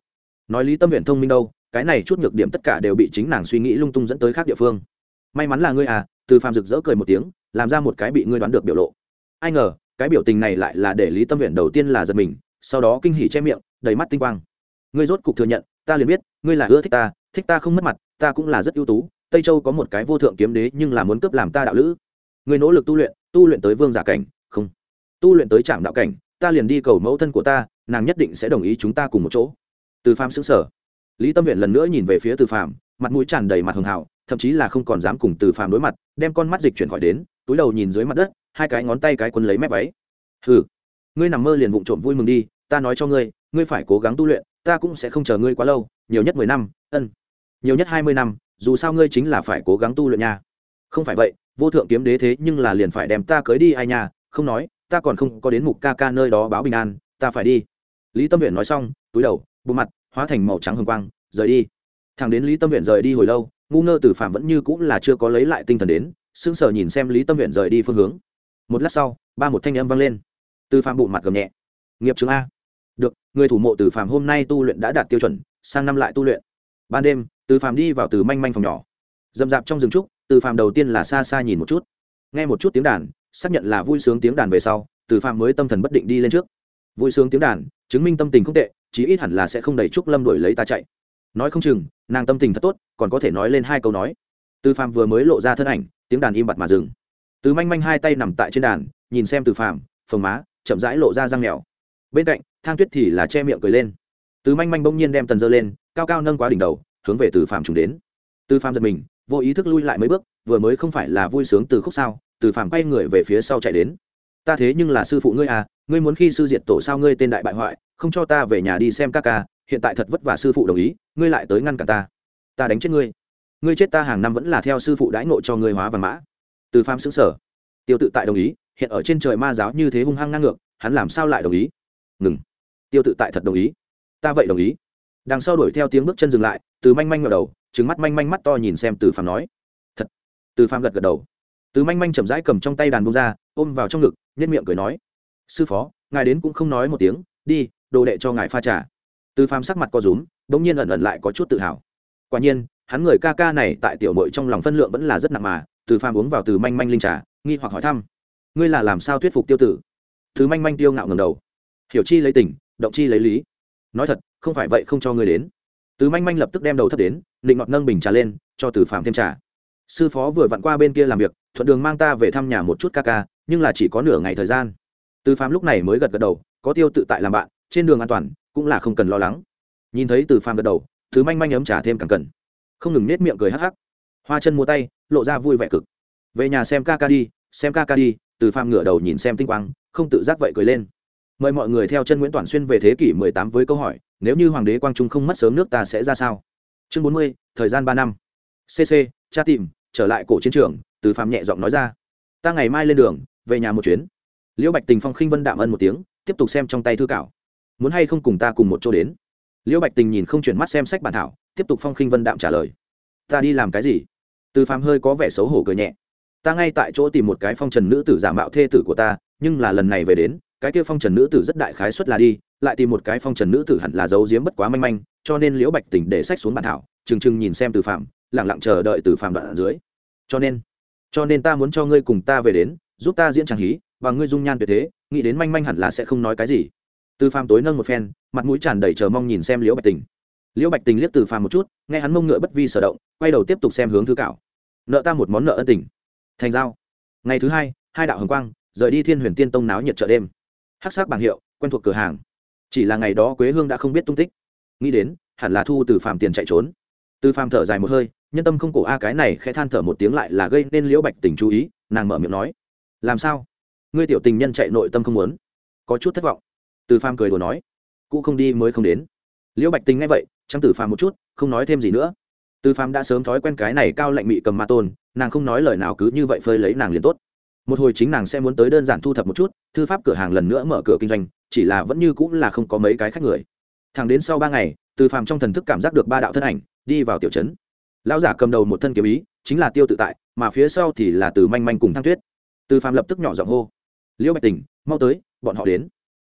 Nói lý tâm huyện thông minh đâu, cái này chút nhược điểm tất cả đều bị chính nàng suy nghĩ lung tung dẫn tới khác địa phương. May mắn là ngươi à từ phạm rực rỡ cười một tiếng, làm ra một cái bị ngươi đoán được biểu lộ. Ai ngờ, cái biểu tình này lại là để lý tâm huyện đầu tiên là giật mình, sau đó kinh hỉ che miệng, đầy mắt tinh quang. Ngươi rốt cục thừa nhận, ta liền biết, ngươi là ưa thích ta thích ta không mất mặt, ta cũng là rất ưu tú tây châu có một cái vô thượng kiếm đế nhưng là muốn cướp làm ta đạo lữ. Người nỗ lực tu luyện tu luyện tới vương giả cảnh, không. Tu luyện tới trạm đạo cảnh, ta liền đi cầu mẫu thân của ta, nàng nhất định sẽ đồng ý chúng ta cùng một chỗ. Từ phàm xứng sở lý tâm huyện lần nữa nhìn về phía từ phàm, mặt mũi tràn đầy mặt hường hảo, thậm chí là không còn dám cùng từ phàm đối mặt, đem con mắt dịch chuyển khỏi đến, túi đầu nhìn dưới mặt đất, hai cái ngón tay cái quân lấy mép váy. Hừ, ngươi nằm mơ liền vụng trộm vui mừng đi, ta nói cho ngươi ngươi phải cố gắng tu luyện, ta cũng sẽ không chờ ngươi quá lâu, nhiều nhất mười năm, ân, nhiều nhất hai mươi năm dù sao ngươi chính là phải cố gắng tu luyện nha. Không phải vậy, vô thượng kiếm đế thế nhưng là liền phải đem ta cưới đi ai nha, không nói, ta còn không có đến mục ca ca nơi đó báo bình an, ta phải đi. Lý tâm huyện nói xong, túi đầu, bộ mặt hóa thành màu trắng hồng quang, rời đi. Thằng đến lý tâm huyện rời đi hồi lâu, ngu ngơ từ phạm vẫn như cũng là chưa có lấy lại tinh thần đến, sững sờ nhìn xem lý tâm huyện rời đi phương hướng. Một lát sau, ba một thanh âm vang lên. Từ phạm bụng mặt gầm nhẹ. Nghiệp chứng a. Được, người thủ mộ từ phạm hôm nay tu luyện đã đạt tiêu chuẩn, sang năm lại tu luyện. Ban đêm từ Phàm đi vào từ manh manh phòng nhỏ. Dậm dạp trong rừng trúc từ Phàm đầu tiên là xa xa nhìn một chút. Nghe một chút tiếng đàn xác nhận là vui sướng tiếng đàn về sau từ Phàm mới tâm thần bất định đi lên trước. Vui sướng tiếng đàn chứng minh tâm tình không tệ chí ít hẳn là sẽ không đẩy trúc lâm đuổi lấy ta chạy. Nói không chừng nàng tâm tình thật tốt còn có thể nói lên hai câu nói. Từ Phàm vừa mới lộ ra thân ảnh tiếng đàn im bặt mà dừng. Từ manh manh hai tay nằm tại trên đàn nhìn xem từ Phàm, phồng má chậm rãi lộ ra răng mèo bên cạnh thang tuyết thì là che miệng cười lên. Từ manh manh bỗng nhiên đem tần dơ lên cao cao nâng quá đỉnh đầu hướng về từ phàm trùng đến. Từ phàm giật mình, vô ý thức lui lại mấy bước, vừa mới không phải là vui sướng từ khúc sao, từ phàm quay người về phía sau chạy đến. Ta thế nhưng là sư phụ ngươi à ngươi muốn khi sư diệt tổ sao ngươi tên đại bại hoại, không cho ta về nhà đi xem các ca, hiện tại thật vất vả sư phụ đồng ý, ngươi lại tới ngăn cả ta. Ta đánh chết ngươi. Ngươi chết ta hàng năm vẫn là theo sư phụ đãi ngộ cho ngươi hóa và mã. Từ phàm xứng sở tiêu tự tại đồng ý, hiện ở trên trời ma giáo như thế hung hăng ngang ngược, hắn làm sao lại đồng ý? Ngừng. Tiêu tự tại thật đồng ý. Ta vậy đồng ý đằng sau đuổi theo tiếng bước chân dừng lại, từ manh manh ngờ đầu trứng mắt manh manh mắt to nhìn xem từ phàm nói, thật. Từ phàm gật gật đầu. Từ manh manh chậm rãi cầm trong tay đàn bông ra, ôm vào trong ngực nhất miệng cười nói, sư phó, ngài đến cũng không nói một tiếng, đi, đồ đệ cho ngài pha trà. Từ phàm sắc mặt co rúm đ ỗ n g nhiên ẩn ẩn lại có chút tự hào. Quả nhiên, hắn người ca ca này tại tiểu mội trong lòng phân lượng vẫn là rất nặng mà, từ phàm uống vào từ manh manh linh trà, nghi hoặc hỏi thăm, ngươi là làm sao thuyết phục tiêu tử? Từ manh manh tiêu ngạo ngầm đầu, hiểu chi lấy tình, động chi lấy lý. Nói thật không phải vậy không cho ngươi đến. Từ manh manh lập tức đem đầu thấp đến định ngọt nâng bình trà lên, cho từ phạm thêm trà. Sư phó vừa vặn qua bên kia làm việc, thuận đường mang ta về thăm nhà một chút ca ca, nhưng là chỉ có nửa ngày thời gian. Từ phạm lúc này mới gật gật đầu, có tiêu tự tại làm bạn, trên đường an toàn, cũng là không cần lo lắng. Nhìn thấy từ phạm gật đầu thứ manh manh ấm trà thêm càng cần. Không ngừng nết miệng cười hắc hắc. Hoa chân mua tay, lộ ra vui vẻ cực. Về nhà xem ca ca đi, xem ca ca đi, từ phạm ngửa đầu nhìn xem tinh quang, không tự giác vậy cười lên mời mọi người theo chân nguyễn toàn xuyên về thế kỷ 18 với câu hỏi nếu như hoàng đế quang trung không mất sớm nước ta sẽ ra sao? Chương 40, thời gian ba năm. Cc cha tìm trở lại cổ chiến trường từ phạm nhẹ giọng nói ra. Ta ngày mai lên đường về nhà một chuyến. Liễu bạch tình phong khinh vân đạm ân một tiếng tiếp tục xem trong tay thư cảo. Muốn hay không cùng ta cùng một chỗ đến? Liễu bạch tình nhìn không chuyển mắt xem sách bản thảo tiếp tục phong khinh vân đạm trả lời. Ta đi làm cái gì? Từ phàm hơi có vẻ xấu hổ cười nhẹ. Ta ngay tại chỗ tìm một cái phong trần nữ tử giả mạo thê tử của ta nhưng là lần này về đến cái kia phong trần nữ tử rất đại khái xuất là đi, lại tìm một cái phong trần nữ tử hẳn là giấu giếm bất quá manh manh, cho nên liễu bạch tình để sách xuống bản thảo trừng trừng nhìn xem từ phạm lẳng lặng chờ đợi từ phạm đoạn ở dưới. Cho nên cho nên ta muốn cho ngươi cùng ta về đến, giúp ta diễn tràng hí, và ngươi dung nhan tuyệt thế, nghĩ đến manh manh hẳn là sẽ không nói cái gì. Từ phạm tối nâng một phen, mặt mũi tràn đầy chờ mong nhìn xem liễu bạch tình. Liễu bạch tình liếc từ phàm một chút, nghe hắn mông ngựa bất vi sở động, quay đầu tiếp tục xem hướng thứ cảo. Nợ ta một món nợ ân tình. Thành giao. Ngày thứ hai hai đạo hồng quang, rời đi thiên huyền tiên tông náo nhiệt chợ đêm hắc sắc bảng hiệu, quen thuộc cửa hàng. Chỉ là ngày đó quế hương đã không biết tung tích. Nghĩ đến, hẳn là thu từ phàm tiền chạy trốn. Từ phàm thở dài một hơi, nhân tâm không cổ a, cái này khẽ than thở một tiếng lại là gây nên liễu bạch tình chú ý, nàng mở miệng nói, làm sao? Ngươi tiểu tình nhân chạy nội tâm không muốn? Có chút thất vọng. Từ phàm cười đùa nói cụ không đi mới không đến. Liễu bạch tình nghe vậy chăm từ phàm một chút, không nói thêm gì nữa. Từ phàm đã sớm thói quen cái này cao lạnh mị cầm ma tôn, nàng không nói lời nào cứ như vậy phơi lấy nàng liền tốt một hồi chính nàng sẽ muốn tới đơn giản thu thập một chút, thư pháp cửa hàng lần nữa mở cửa kinh doanh, chỉ là vẫn như cũng là không có mấy cái khách người. Thẳng đến sau ba ngày, từ phàm trong thần thức cảm giác được ba đạo thân ảnh, đi vào tiểu trấn. Lão giả cầm đầu một thân kiếm ý, chính là tiêu tự tại, mà phía sau thì là từ manh manh cùng thăng tuyết. Từ phàm lập tức nhỏ giọng hô, liễu bạch tình, mau tới, bọn họ đến.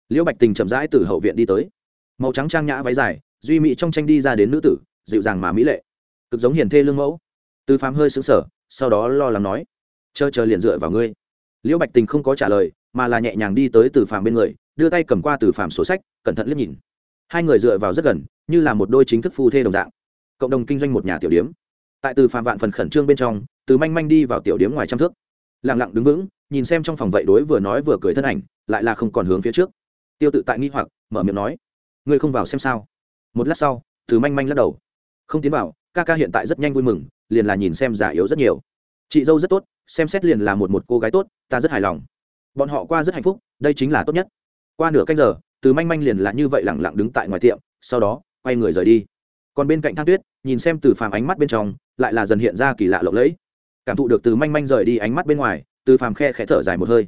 Liễu bạch tình chậm rãi từ hậu viện đi tới. Màu trắng trang nhã váy dài, duy mỹ trong tranh đi ra đến nữ tử, dịu dàng mà mỹ lệ. Cực giống hiền thê lương mẫu. Từ phàm hơi xứng sở sau đó lo lắng nói, chờ chờ liền dựa vào ngươi liễu bạch tình không có trả lời, mà là nhẹ nhàng đi tới từ phàm bên người, đưa tay cầm qua từ phàm sổ sách, cẩn thận liếc nhìn. Hai người dựa vào rất gần, như là một đôi chính thức phu thê đồng dạng. Cộng đồng kinh doanh một nhà tiểu điếm. Tại từ phàm vạn phần khẩn trương bên trong, từ manh manh đi vào tiểu điếm ngoài trăm thước. Lặng lặng đứng vững, nhìn xem trong phòng vậy đối vừa nói vừa cười thân ảnh, lại là không còn hướng phía trước. Tiêu tự tại nghi hoặc, mở miệng nói, ngươi không vào xem sao? Một lát sau, từ manh manh lắc đầu. Không tiến vào, ca ca hiện tại rất nhanh vui mừng, liền là nhìn xem giả yếu rất nhiều. Chị dâu rất tốt xem xét liền là một một cô gái tốt, ta rất hài lòng. Bọn họ qua rất hạnh phúc, đây chính là tốt nhất. Qua nửa canh giờ, từ manh manh liền là như vậy lẳng lặng đứng tại ngoài tiệm, sau đó, quay người rời đi. Còn bên cạnh thang tuyết, nhìn xem từ phàm ánh mắt bên trong, lại là dần hiện ra kỳ lạ lộng lẫy. Cảm thụ được từ manh manh rời đi ánh mắt bên ngoài, từ phàm khe khẽ thở dài một hơi.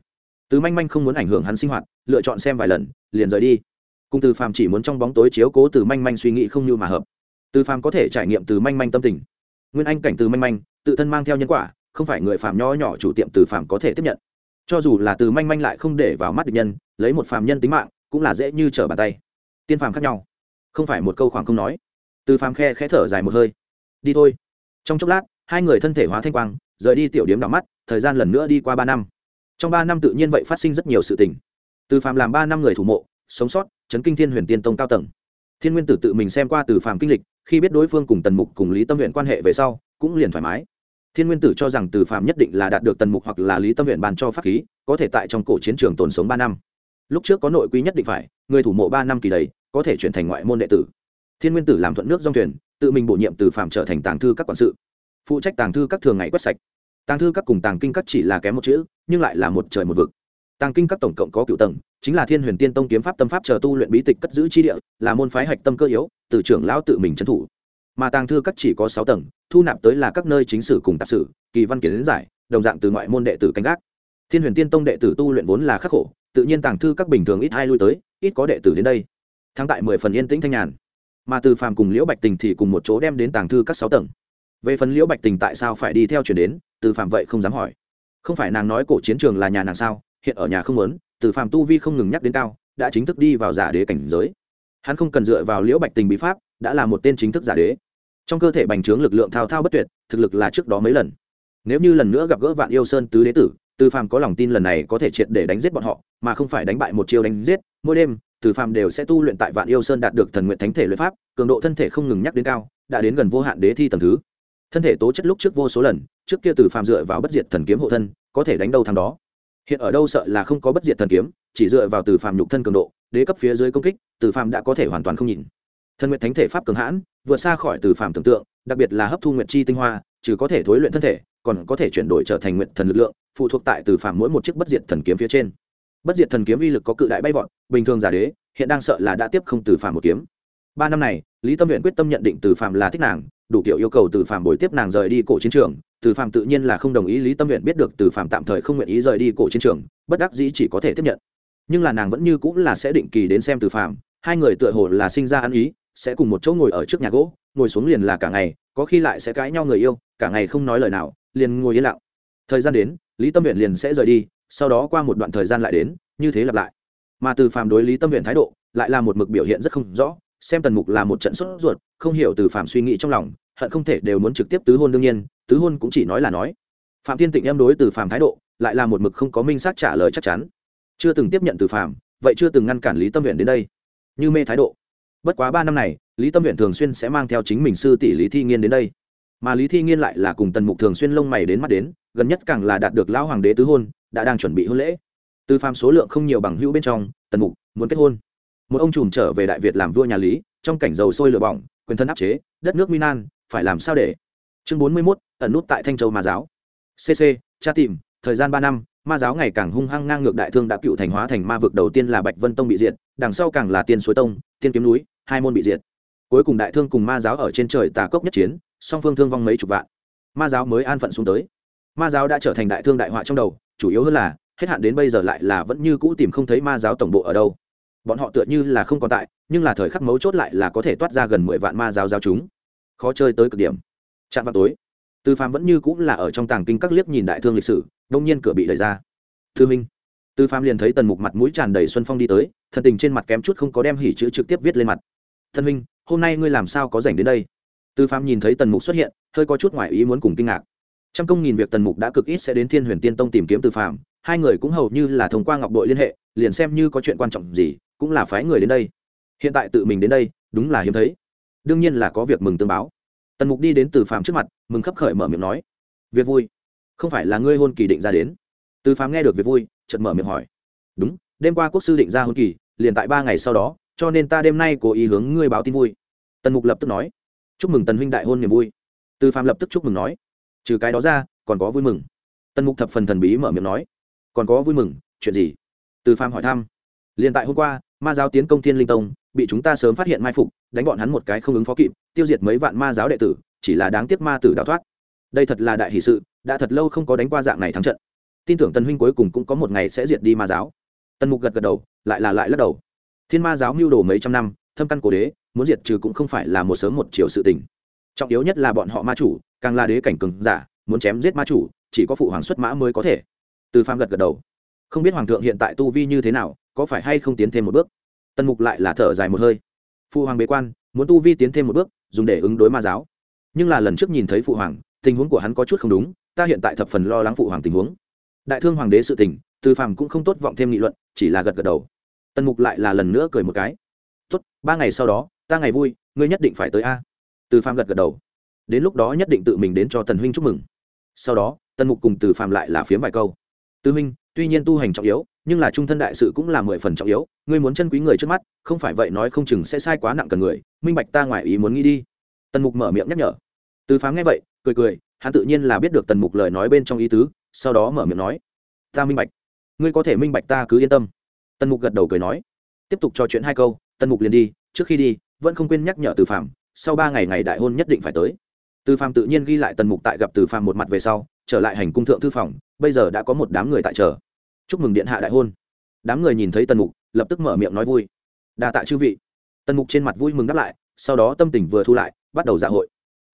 Từ manh manh không muốn ảnh hưởng hắn sinh hoạt, lựa chọn xem vài lần, liền rời đi. Cùng từ phàm chỉ muốn trong bóng tối chiếu cố từ manh manh suy nghĩ không như mà hợp. Từ phàm có thể trải nghiệm từ manh manh tâm tình. Nguyên anh cảnh từ manh manh, tự thân mang theo nhân quả không phải người phàm nho nhỏ chủ tiệm từ phàm có thể tiếp nhận. Cho dù là từ manh manh lại không để vào mắt địch nhân, lấy một phàm nhân tính mạng, cũng là dễ như trở bàn tay. Tiên phàm khác nhau. Không phải một câu khoảng không nói. Từ phàm khe khẽ thở dài một hơi. Đi thôi. Trong chốc lát, hai người thân thể hóa thanh quang, rời đi tiểu điếm đỏ mắt, thời gian lần nữa đi qua ba năm. Trong ba năm tự nhiên vậy phát sinh rất nhiều sự tình. Từ phàm làm ba năm người thủ mộ, sống sót, chấn kinh thiên huyền tiên tông cao tầng. Thiên nguyên tử tự mình xem qua từ phàm kinh lịch, khi biết đối phương cùng tần mục cùng lý tâm huyện quan hệ về sau, cũng liền thoải mái thiên nguyên tử cho rằng từ phàm nhất định là đạt được tần mục hoặc là lý tâm nguyện bàn cho pháp khí, có thể tại trong cổ chiến trường tồn sống ba năm. Lúc trước có nội quy nhất định phải, người thủ mộ ba năm kỳ đầy, có thể chuyển thành ngoại môn đệ tử. Thiên nguyên tử làm thuận nước dòng thuyền, tự mình bổ nhiệm từ Phạm trở thành tàng thư các quản sự. Phụ trách tàng thư các thường ngày quét sạch. Tàng thư các cùng tàng kinh các chỉ là kém một chữ, nhưng lại là một trời một vực. Tàng kinh các tổng cộng có cựu tầng, chính là thiên huyền tiên tông kiếm pháp tâm pháp chờ tu luyện bí tịch cất giữ chi địa, là môn phái hạch tâm cơ yếu, từ trưởng lão tự mình trấn thủ mà tàng thư các chỉ có sáu tầng, thu nạp tới là các nơi chính sử cùng tạp sử, kỳ văn kiến giải, đồng dạng từ ngoại môn đệ tử canh gác. Thiên huyền tiên tông đệ tử tu luyện vốn là khắc khổ, tự nhiên tàng thư các bình thường ít ai lui tới, ít có đệ tử đến đây. Thắng tại mười phần yên tĩnh thanh nhàn. Mà từ phàm cùng liễu bạch tình thì cùng một chỗ đem đến tàng thư các sáu tầng. Về phần liễu bạch tình tại sao phải đi theo chuyển đến, từ phàm vậy không dám hỏi. Không phải nàng nói cổ chiến trường là nhà nàng sao, hiện ở nhà không muốn, từ phàm tu vi không ngừng nhắc đến cao, đã chính thức đi vào giả đế cảnh giới. Hắn không cần dựa vào liễu bạch tình bí pháp đã là một tên chính thức giả đế. Trong cơ thể bành trướng lực lượng thao thao bất tuyệt, thực lực là trước đó mấy lần. Nếu như lần nữa gặp gỡ vạn yêu sơn tứ đế tử, từ phàm có lòng tin lần này có thể triệt để đánh giết bọn họ, mà không phải đánh bại một chiêu đánh giết, mỗi đêm, từ phàm đều sẽ tu luyện tại vạn yêu sơn đạt được thần nguyện thánh thể luyện pháp, cường độ thân thể không ngừng nhắc đến cao, đã đến gần vô hạn đế thi tầng thứ. Thân thể tố chất lúc trước vô số lần, trước kia từ phàm dựa vào bất diệt thần kiếm hộ thân, có thể đánh đâu thằng đó. Hiện ở đâu sợ là không có bất diệt thần kiếm, chỉ dựa vào từ phàm nhục thân cường độ, đế cấp phía dưới công kích, từ phàm đã có thể hoàn toàn không nhìn thần nguyện thánh thể pháp cường hãn, vượt xa khỏi từ phàm tưởng tượng, đặc biệt là hấp thu nguyện chi tinh hoa, trừ có thể thối luyện thân thể, còn có thể chuyển đổi trở thành nguyện thần lực lượng, phụ thuộc tại từ phàm mỗi một chiếc bất diệt thần kiếm phía trên. Bất diệt thần kiếm uy lực có cự đại bay vọt, bình thường giả đế, hiện đang sợ là đã tiếp không từ phàm một kiếm. Ba năm này, lý tâm nguyện quyết tâm nhận định từ phàm là thích nàng, đủ kiểu yêu cầu từ phàm bồi tiếp nàng rời đi cổ chiến trường, từ phàm tự nhiên là không đồng ý lý tâm nguyện biết được từ phàm tạm thời không nguyện ý rời đi cổ chiến trường, bất đắc dĩ chỉ có thể tiếp nhận. Nhưng là nàng vẫn như cũng là sẽ định kỳ đến xem từ phàm, hai người tựa hồ là sinh ra ăn ý sẽ cùng một chỗ ngồi ở trước nhà gỗ, ngồi xuống liền là cả ngày, có khi lại sẽ cãi nhau người yêu, cả ngày không nói lời nào, liền ngồi yên lặng. Thời gian đến, lý tâm huyện liền sẽ rời đi, sau đó qua một đoạn thời gian lại đến, như thế lặp lại. Mà từ phàm đối lý tâm huyện thái độ, lại là một mực biểu hiện rất không rõ, xem tần mục là một trận sốt ruột, không hiểu từ phàm suy nghĩ trong lòng, hận không thể đều muốn trực tiếp tứ hôn đương nhiên, tứ hôn cũng chỉ nói là nói. Phạm thiên tịnh em đối từ phàm thái độ, lại là một mực không có minh xác trả lời chắc chắn. Chưa từng tiếp nhận từ phàm, vậy chưa từng ngăn cản lý tâm huyện đến đây. Như mê thái độ bất quá ba năm này, lý tâm huyện thường xuyên sẽ mang theo chính mình sư tỷ lý thi nghiên đến đây. Mà lý thi nghiên lại là cùng tần mục thường xuyên lông mày đến mắt đến, gần nhất càng là đạt được lão hoàng đế tứ hôn, đã đang chuẩn bị hôn lễ. Tư phàm số lượng không nhiều bằng hữu bên trong, tần mục muốn kết hôn. Một ông trùm trở về đại việt làm vua nhà lý, trong cảnh dầu sôi lửa bỏng, quyền thân áp chế, đất nước minan phải làm sao để? Chương bốn mươi mốt, ẩn nút tại thanh châu mà giáo. Cc tra tìm, thời gian ba năm ma giáo ngày càng hung hăng ngang ngược đại thương đã cựu thành hóa thành ma vực đầu tiên là bạch vân tông bị diệt, đằng sau càng là tiên suối tông, tiên kiếm núi, hai môn bị diệt. Cuối cùng đại thương cùng ma giáo ở trên trời tà cốc nhất chiến, song phương thương vong mấy chục vạn. Ma giáo mới an phận xuống tới. Ma giáo đã trở thành đại thương đại họa trong đầu, chủ yếu hơn là, hết hạn đến bây giờ lại là vẫn như cũ tìm không thấy ma giáo tổng bộ ở đâu. Bọn họ tựa như là không còn tại, nhưng là thời khắc mấu chốt lại là có thể toát ra gần mười vạn ma giáo giáo chúng. Khó chơi tới cực điểm. Chạm vào tối, tư phàm vẫn như cũng là ở trong tàng kinh các liếc nhìn đại thương lịch sử đông nhiên cửa bị đẩy ra. Thư minh. Tư phàm liền thấy tần mục mặt mũi tràn đầy xuân phong đi tới thần tình trên mặt kém chút không có đem hỉ chữ trực tiếp viết lên mặt. Thân minh, hôm nay ngươi làm sao có dành đến đây? Tư phàm nhìn thấy tần mục xuất hiện, hơi có chút ngoại ý muốn cùng kinh ngạc. Trăm công nghìn việc tần mục đã cực ít sẽ đến thiên huyền tiên tông tìm kiếm tư phàm, hai người cũng hầu như là thông qua ngọc đội liên hệ, liền xem như có chuyện quan trọng gì, cũng là phái người đến đây. Hiện tại tự mình đến đây, đúng là hiếm thấy. Đương nhiên là có việc mừng tương báo. Tần mục đi đến từ phàm trước mặt, mừng khấp khởi mở miệng nói, việc vui không phải là ngươi hôn kỳ định ra đến. Từ phàm nghe được việc vui, chợt mở miệng hỏi. Đúng, đêm qua quốc sư định ra hôn kỳ, liền tại ba ngày sau đó, cho nên ta đêm nay cố ý hướng ngươi báo tin vui. Tần mục lập tức nói. Chúc mừng tần huynh đại hôn niềm vui. Từ phàm lập tức chúc mừng nói. Trừ cái đó ra, còn có vui mừng. Tần mục thập phần thần bí mở miệng nói. Còn có vui mừng, chuyện gì? Từ phàm hỏi thăm. Liền tại hôm qua, ma giáo tiến công thiên linh tông, bị chúng ta sớm phát hiện mai phục, đánh bọn hắn một cái không ứng phó kịp, tiêu diệt mấy vạn ma giáo đệ tử, chỉ là đáng tiếc ma tử đào thoát đây thật là đại hỷ sự, đã thật lâu không có đánh qua dạng này thắng trận. Tin tưởng tần huynh cuối cùng cũng có một ngày sẽ diệt đi ma giáo. Tần mục gật gật đầu, lại là lại lắc đầu. Thiên ma giáo mưu đồ mấy trăm năm, thâm căn cổ đế, muốn diệt trừ cũng không phải là một sớm một chiều sự tình. Trọng yếu nhất là bọn họ ma chủ, càng là đế cảnh cường giả, muốn chém giết ma chủ, chỉ có phụ hoàng xuất mã mới có thể. Từ pham gật gật đầu. Không biết hoàng thượng hiện tại tu vi như thế nào, có phải hay không tiến thêm một bước? Tần mục lại là thở dài một hơi. Phụ hoàng bế quan, muốn tu vi tiến thêm một bước, dùng để ứng đối ma giáo. Nhưng là lần trước nhìn thấy phụ hoàng tình huống của hắn có chút không đúng, ta hiện tại thập phần lo lắng phụ hoàng tình huống. Đại thương hoàng đế sự tình, từ phàm cũng không tốt vọng thêm nghị luận, chỉ là gật gật đầu. Tần mục lại là lần nữa cười một cái. Tốt, ba ngày sau đó, ta ngày vui, ngươi nhất định phải tới a. Từ phàm gật gật đầu. Đến lúc đó nhất định tự mình đến cho tần huynh chúc mừng. Sau đó, tần mục cùng từ phàm lại là phiếm vài câu. Tư huynh, tuy nhiên tu hành trọng yếu, nhưng là trung thân đại sự cũng là mười phần trọng yếu, ngươi muốn chân quý người trước mắt, không phải vậy nói không chừng sẽ sai quá nặng cần người, minh bạch ta ngoài ý muốn nghĩ đi. Tần mục mở miệng nhắc nhở. Từ Phàm nghe vậy cười cười, hắn tự nhiên là biết được tần mục lời nói bên trong ý tứ, sau đó mở miệng nói, ta minh bạch. Ngươi có thể minh bạch ta cứ yên tâm. Tần mục gật đầu cười nói. Tiếp tục trò chuyện hai câu, tần mục liền đi, trước khi đi, vẫn không quên nhắc nhở từ phạm sau ba ngày ngày đại hôn nhất định phải tới. Từ phạm tự nhiên ghi lại tần mục tại gặp từ phạm một mặt về sau, trở lại hành cung thượng thư phòng, bây giờ đã có một đám người tại chờ. Chúc mừng điện hạ đại hôn. Đám người nhìn thấy tần mục, lập tức mở miệng nói vui. Đa tạ chư vị. Tần mục trên mặt vui mừng đáp lại, sau đó tâm tình vừa thu lại, bắt đầu dạ hội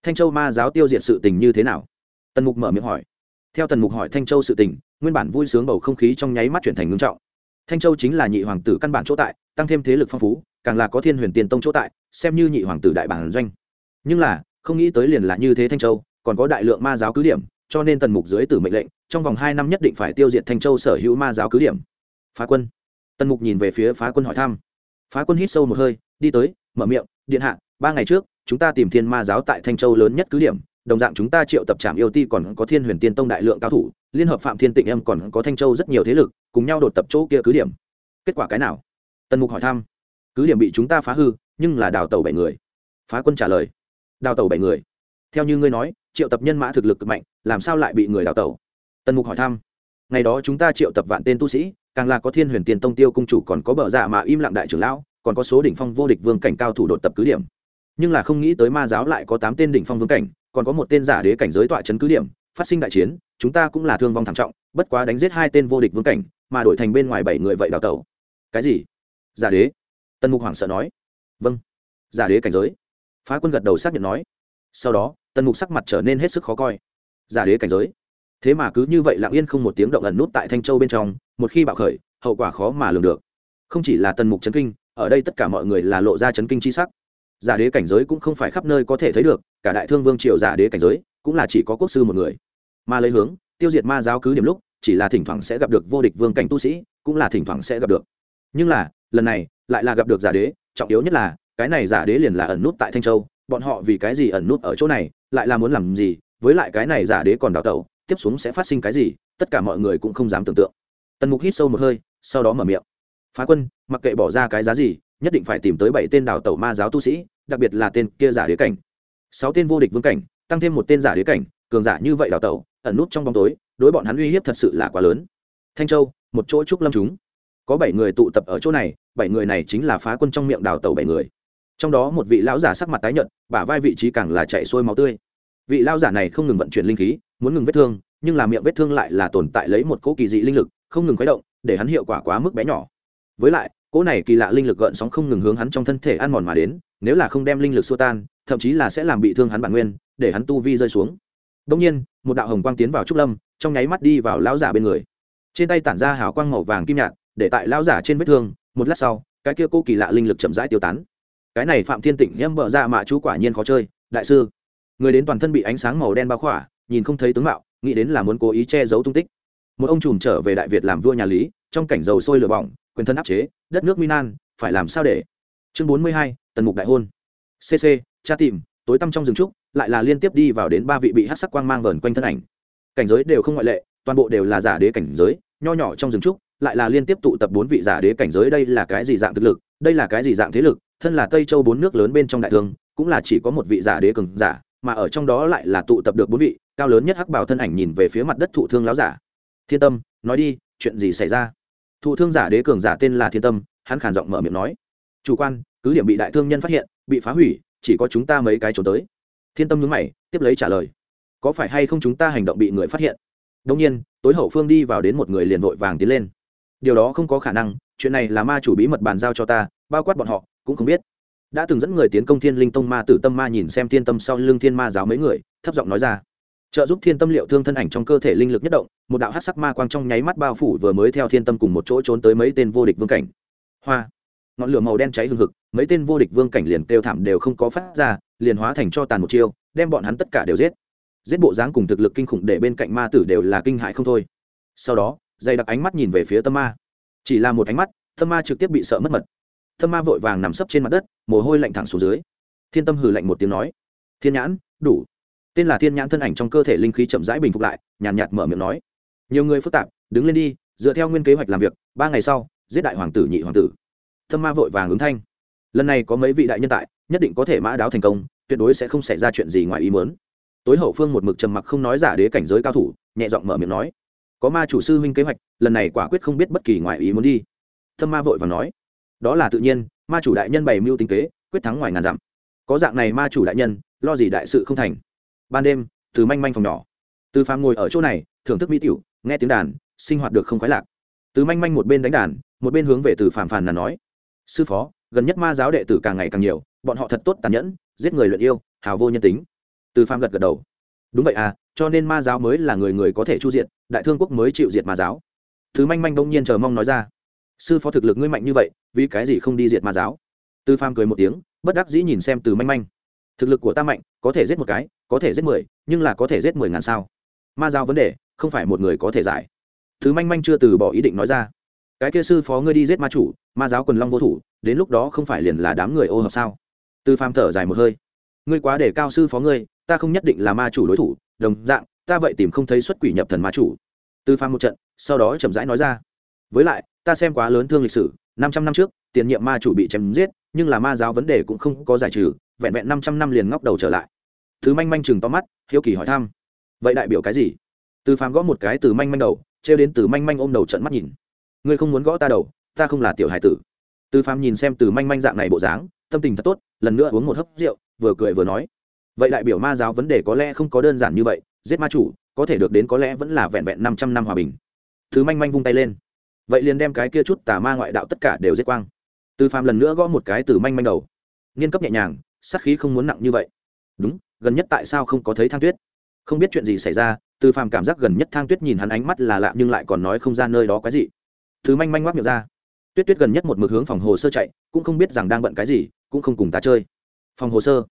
thanh châu ma giáo tiêu diệt sự tình như thế nào? Tần mục mở miệng hỏi. Theo tần mục hỏi thanh châu sự tình, nguyên bản vui sướng bầu không khí trong nháy mắt chuyển thành ngưng trọng. Thanh châu chính là nhị hoàng tử căn bản chỗ tại, tăng thêm thế lực phong phú, càng là có thiên huyền tiền tông chỗ tại, xem như nhị hoàng tử đại bản doanh. Nhưng là, không nghĩ tới liền là như thế thanh châu, còn có đại lượng ma giáo cứ điểm, cho nên tần mục dưới tử mệnh lệnh, trong vòng hai năm nhất định phải tiêu diệt thanh châu sở hữu ma giáo cứ điểm. Phá quân. Tần mục nhìn về phía phá quân hỏi thăm. Phá quân hít sâu một hơi, đi tới, mở miệng, điện hạ, ba ngày trước chúng ta tìm thiên ma giáo tại thanh châu lớn nhất cứ điểm, đồng dạng chúng ta triệu tập trạm yêu ti còn có thiên huyền tiên tông đại lượng cao thủ, liên hợp phạm thiên tịnh em còn có thanh châu rất nhiều thế lực, cùng nhau đột tập chỗ kia cứ điểm. Kết quả cái nào? Tần mục hỏi thăm. Cứ điểm bị chúng ta phá hư, nhưng là đào tàu bảy người. Phá quân trả lời. Đào tàu bảy người. Theo như ngươi nói, triệu tập nhân mã thực lực cực mạnh, làm sao lại bị người đào tàu tần mục hỏi thăm. Ngày đó chúng ta triệu tập vạn tên tu sĩ, càng là có thiên huyền tiền tông tiêu cung chủ còn có bờ dạ mà im lặng đại trưởng lão, còn có số đỉnh phong vô địch vương cảnh cao thủ đột tập cứ điểm nhưng là không nghĩ tới ma giáo lại có tám tên đỉnh phong vương cảnh, còn có một tên giả đế cảnh giới tọa chấn cứ điểm, phát sinh đại chiến, chúng ta cũng là thương vong thảm trọng, bất quá đánh giết hai tên vô địch vương cảnh, mà đổi thành bên ngoài bảy người vậy đào tẩu. Cái gì? Giả đế? Tần mục hoảng sợ nói. Vâng. Giả đế cảnh giới. Phá quân gật đầu xác nhận nói. Sau đó, tần mục sắc mặt trở nên hết sức khó coi. Giả đế cảnh giới. Thế mà cứ như vậy lặng yên không một tiếng động ẩn nút tại thanh châu bên trong, một khi bạo khởi, hậu quả khó mà lường được. Không chỉ là tần mục chấn kinh, ở đây tất cả mọi người là lộ ra chấn kinh c h i sắc giả đế cảnh giới cũng không phải khắp nơi có thể thấy được, cả đại thương vương triều giả đế cảnh giới cũng là chỉ có quốc sư một người. Mà lấy hướng, tiêu diệt ma giáo cứ điểm lúc, chỉ là thỉnh thoảng sẽ gặp được vô địch vương cảnh tu sĩ, cũng là thỉnh thoảng sẽ gặp được. Nhưng là, lần này, lại là gặp được giả đế, trọng yếu nhất là, cái này giả đế liền là ẩn nút tại thanh châu, bọn họ vì cái gì ẩn nút ở chỗ này, lại là muốn làm gì, với lại cái này giả đế còn đào tẩu, tiếp xuống sẽ phát sinh cái gì, tất cả mọi người cũng không dám tưởng tượng. Tần mục hít sâu một hơi, sau đó mở miệng. Phá quân, mặc kệ bỏ ra cái giá gì nhất định phải tìm tới bảy tên đào tẩu ma giáo tu sĩ, đặc biệt là tên kia giả đế cảnh. Sáu tên vô địch vương cảnh, tăng thêm một tên giả đế cảnh, cường giả như vậy đào tẩu, ẩn nút trong bóng tối, đối bọn hắn uy hiếp thật sự là quá lớn. Thanh châu, một chỗ trúc lâm chúng. Có bảy người tụ tập ở chỗ này, bảy người này chính là phá quân trong miệng đào tẩu bảy người. Trong đó một vị lão giả sắc mặt tái nhợt, bả vai vị trí càng là chạy xuôi máu tươi. Vị lão giả này không ngừng vận chuyển linh khí, muốn ngừng vết thương, nhưng là miệng vết thương lại là tồn tại lấy một cỗ kỳ dị linh lực, không ngừng khuấy động, để hắn hiệu quả quá mức bé nhỏ. Với lại cỗ này kỳ lạ linh lực gợn sóng không ngừng hướng hắn trong thân thể ăn mòn mà đến, nếu là không đem linh lực xua tan, thậm chí là sẽ làm bị thương hắn bản nguyên, để hắn tu vi rơi xuống. Đông nhiên, một đạo hồng quang tiến vào trúc lâm, trong nháy mắt đi vào lão giả bên người. Trên tay tản ra hào quang màu vàng kim nhạt, để tại lão giả trên vết thương, một lát sau, cái kia cô kỳ lạ linh lực chậm rãi tiêu tán. Cái này phạm thiên tịnh nhâm bợ ra mạ chú quả nhiên khó chơi, đại sư. Người đến toàn thân bị ánh sáng màu đen bao khỏa, nhìn không thấy tướng mạo, nghĩ đến là muốn cố ý che giấu tung tích. Một ông trùm trở về đại việt làm vua nhà lý, trong cảnh dầu sôi lửa bỏng quyền thân áp chế, đất nước minan phải làm sao để? Chương bốn mươi hai, tần mục đại hôn. Cc cha tìm, tối tăm trong rừng trúc, lại là liên tiếp đi vào đến ba vị bị hát sắc quang mang vờn quanh thân ảnh. Cảnh giới đều không ngoại lệ, toàn bộ đều là giả đế cảnh giới, nho nhỏ trong rừng trúc, lại là liên tiếp tụ tập bốn vị giả đế cảnh giới, đây là cái gì dạng thực lực, đây là cái gì dạng thế lực, thân là tây châu bốn nước lớn bên trong đại thương, cũng là chỉ có một vị giả đế cường giả, mà ở trong đó lại là tụ tập được bốn vị, cao lớn nhất hắc bảo thân ảnh nhìn về phía mặt đất thụ thương láo giả. Thiên tâm, nói đi, chuyện gì xảy ra? Thụ thương giả đế cường giả tên là thiên tâm, hắn khàn giọng mở miệng nói, chủ quan, cứ điểm bị đại thương nhân phát hiện, bị phá hủy, chỉ có chúng ta mấy cái trốn tới. Thiên tâm nhúng mày, tiếp lấy trả lời, có phải hay không chúng ta hành động bị người phát hiện? Đông nhiên, tối hậu phương đi vào đến một người liền vội vàng tiến lên. Điều đó không có khả năng, chuyện này là ma chủ bí mật bàn giao cho ta, bao quát bọn họ, cũng không biết. Đã từng dẫn người tiến công thiên linh tông ma tử tâm ma nhìn xem thiên tâm sau lưng thiên ma giáo mấy người, thấp giọng nói ra trợ giúp thiên tâm liệu thương thân ảnh trong cơ thể linh lực nhất động, một đạo hát sắc ma quang trong nháy mắt bao phủ vừa mới theo thiên tâm cùng một chỗ trốn tới mấy tên vô địch vương cảnh. Hoa. Ngọn lửa màu đen cháy hừng hực, mấy tên vô địch vương cảnh liền kêu thảm đều không có phát ra, liền hóa thành cho tàn một chiêu, đem bọn hắn tất cả đều giết. Giết bộ dáng cùng thực lực kinh khủng để bên cạnh ma tử đều là kinh hại không thôi. Sau đó, dày đặc ánh mắt nhìn về phía tâm ma. Chỉ là một ánh mắt, tâm ma trực tiếp bị sợ mất mật. Tâm ma vội vàng nằm sấp trên mặt đất, mồ hôi lạnh thẳng xuống dưới. Thiên tâm hừ lạnh một tiếng nói, thiên nhãn, đủ tên là thiên nhãn thân ảnh trong cơ thể linh khí chậm rãi bình phục lại, nhàn nhạt mở miệng nói. Nhiều người phức tạp, đứng lên đi, dựa theo nguyên kế hoạch làm việc, ba ngày sau, giết đại hoàng tử nhị hoàng tử. Thâm ma vội vàng ứng thanh. Lần này có mấy vị đại nhân tại, nhất định có thể mã đáo thành công, tuyệt đối sẽ không xảy ra chuyện gì ngoài ý mớn tối hậu phương một mực trầm mặc không nói giả đế cảnh giới cao thủ, nhẹ giọng mở miệng nói. Có ma chủ sư huynh kế hoạch, lần này quả quyết không biết bất kỳ ngoài ý muốn đi. Thâm ma vội vàng nói. Đó là tự nhiên, ma chủ đại nhân bày mưu tính kế, quyết thắng ngoài ngàn dặm. Có dạng này ma chủ đại nhân, lo gì đại sự không thành ban đêm, từ manh manh phòng nhỏ. Từ phàm ngồi ở chỗ này, thưởng thức mỹ tiểu, nghe tiếng đàn, sinh hoạt được không khoái lạc. Từ manh manh một bên đánh đàn, một bên hướng về từ phàm phàn là nói, sư phó, gần nhất ma giáo đệ tử càng ngày càng nhiều, bọn họ thật tốt tàn nhẫn, giết người luyện yêu, hào vô nhân tính. Từ phàm gật gật đầu. Đúng vậy à cho nên ma giáo mới là người người có thể chu diện đại thương quốc mới chịu diệt ma giáo. Thứ manh manh đông nhiên chờ mong nói ra, sư phó thực lực ngươi mạnh như vậy, vì cái gì không đi diệt ma giáo? Từ phàm cười một tiếng, bất đắc dĩ nhìn xem từ manh manh, thực lực của ta mạnh, có thể giết một cái có thể giết mười, nhưng là có thể giết mười ngàn sao? Ma giao vấn đề, không phải một người có thể giải. Thứ manh manh chưa từ bỏ ý định nói ra. Cái kia sư phó ngươi đi giết ma chủ, ma giáo quần long vô thủ, đến lúc đó không phải liền là đám người ô hợp sao? Tư phàm thở dài một hơi. Ngươi quá để cao sư phó ngươi, ta không nhất định là ma chủ đối thủ, đồng dạng, ta vậy tìm không thấy xuất quỷ nhập thần ma chủ. Tư phàm một trận, sau đó chậm rãi nói ra. Với lại, ta xem quá lớn thương lịch sử, năm trăm năm trước, tiền nhiệm ma chủ bị chém giết, nhưng là ma giáo vấn đề cũng không có giải trừ, vẹn vẹn năm trăm năm liền ngóc đầu trở lại thứ manh manh chừng to mắt, hiếu kỳ hỏi thăm. Vậy đại biểu cái gì? Từ phàm gõ một cái từ manh manh đầu, trêu đến từ manh manh ôm đầu trận mắt nhìn. Ngươi không muốn gõ ta đầu, ta không là tiểu hải tử. Từ phàm nhìn xem từ manh manh dạng này bộ dáng, tâm tình thật tốt, lần nữa uống một hớp rượu, vừa cười vừa nói. Vậy đại biểu ma giáo vấn đề có lẽ không có đơn giản như vậy, giết ma chủ, có thể được đến có lẽ vẫn là vẹn vẹn năm trăm năm hòa bình. Thứ manh manh vung tay lên. Vậy liền đem cái kia chút tà ma ngoại đạo tất cả đều giết quang. Từ phàm lần nữa gõ một cái từ manh manh đầu. Nghiên cấp nhẹ nhàng, sát khí không muốn nặng như vậy. Đúng gần nhất tại sao không có thấy thang tuyết? Không biết chuyện gì xảy ra, từ phàm cảm giác gần nhất thang tuyết nhìn hắn ánh mắt là lạ nhưng lại còn nói không ra nơi đó cái gì. Thứ manh manh ngoác miệng ra. Tuyết tuyết gần nhất một mực hướng phòng hồ sơ chạy, cũng không biết rằng đang bận cái gì, cũng không cùng ta chơi. Phòng hồ sơ.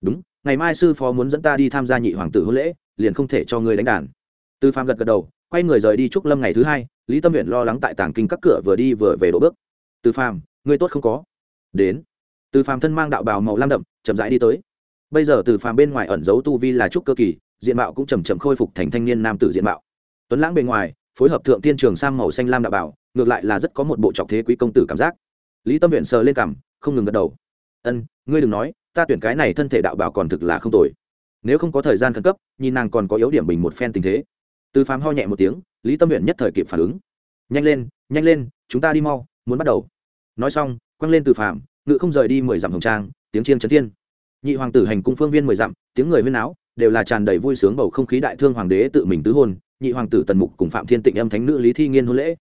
Đúng, ngày mai sư phó muốn dẫn ta đi tham gia nhị hoàng tử hôn lễ, liền không thể cho người đánh đàn. Từ phàm gật gật đầu, quay người rời đi trúc lâm ngày thứ hai, lý tâm huyện lo lắng tại tảng kinh các cửa vừa đi vừa về đổ bước. Từ phàm người tốt không có? Đến. Từ phàm thân mang đạo bào màu lam đậm, chậm rãi đi tới bây giờ từ phàm bên ngoài ẩn giấu tu vi là trúc cơ kỳ, diện mạo cũng chầm chậm khôi phục thành thanh niên nam tử diện mạo. Tuấn lãng bề ngoài, phối hợp thượng tiên trường sang màu xanh lam đạo bảo, ngược lại là rất có một bộ trọc thế quý công tử cảm giác. Lý tâm huyện sờ lên cằm, không ngừng gật đầu. Ân, ngươi đừng nói, ta tuyển cái này thân thể đạo bảo còn thực là không tồi. Nếu không có thời gian khẩn cấp, nhìn nàng còn có yếu điểm bình một phen tình thế. Từ phàm ho nhẹ một tiếng, lý tâm huyện nhất thời kịp phản ứng. Nhanh lên nhanh lên, chúng ta đi mau, muốn bắt đầu. Nói xong, quăng lên từ phàm, ngự không rời đi mười dặm hồng trang, tiếng chiên trấn thiên nhị hoàng tử hành cung phương viên mười dặm, tiếng người huyên áo đều là tràn đầy vui sướng bầu không khí đại thương hoàng đế tự mình tứ hôn, nhị hoàng tử tần mục cùng phạm thiên tịnh âm thánh nữ lý thi nghiên hôn lễ.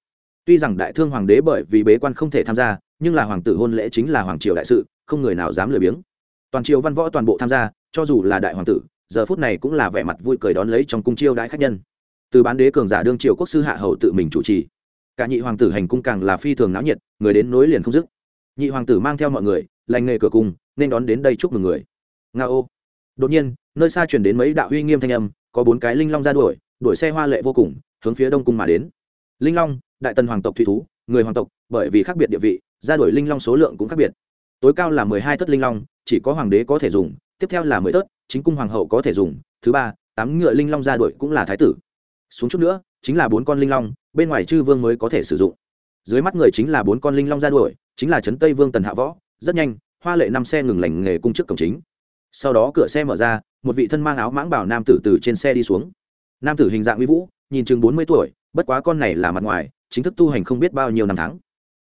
Tuy rằng đại thương hoàng đế bởi vì bế quan không thể tham gia, nhưng là hoàng tử hôn lễ chính là hoàng triều đại sự, không người nào dám lười biếng. Toàn triều văn võ toàn bộ tham gia, cho dù là đại hoàng tử, giờ phút này cũng là vẻ mặt vui cười đón lấy trong cung chiêu đãi khách nhân. Từ bán đế cường giả đương triều quốc sư hạ hầu tự mình chủ trì. Cả nhị hoàng tử hành cung càng là phi thường náo nhiệt, người đến nối liền không dứt. Nhị hoàng tử mang theo mọi người, lành nghề cửa cung nên đón đến đây chúc mừng người. Nga ô. Đột nhiên, nơi xa chuyển đến mấy đạo uy nghiêm thanh âm, có bốn cái linh long ra đuổi đuổi xe hoa lệ vô cùng, hướng phía đông cung mà đến. Linh long, đại tần hoàng tộc thủy thú, người hoàng tộc, bởi vì khác biệt địa vị, ra đuổi linh long số lượng cũng khác biệt. Tối cao là mười hai thất linh long, chỉ có hoàng đế có thể dùng, tiếp theo là mười thất, chính cung hoàng hậu có thể dùng, thứ ba, tám ngựa linh long ra đuổi cũng là thái tử. Xuống chút nữa, chính là bốn con linh long, bên ngoài chư vương mới có thể sử dụng. Dưới mắt người chính là bốn con linh long ra đuổi, chính là trấn tây vương tần hạ võ, rất nhanh hoa lệ năm xe ngừng lành nghề cung trước cổng chính. Sau đó cửa xe mở ra, một vị thân mang áo mãng bảo nam tử từ trên xe đi xuống. Nam tử hình dạng uy vũ, nhìn chừng bốn mươi tuổi, bất quá con này là mặt ngoài, chính thức tu hành không biết bao nhiêu năm tháng.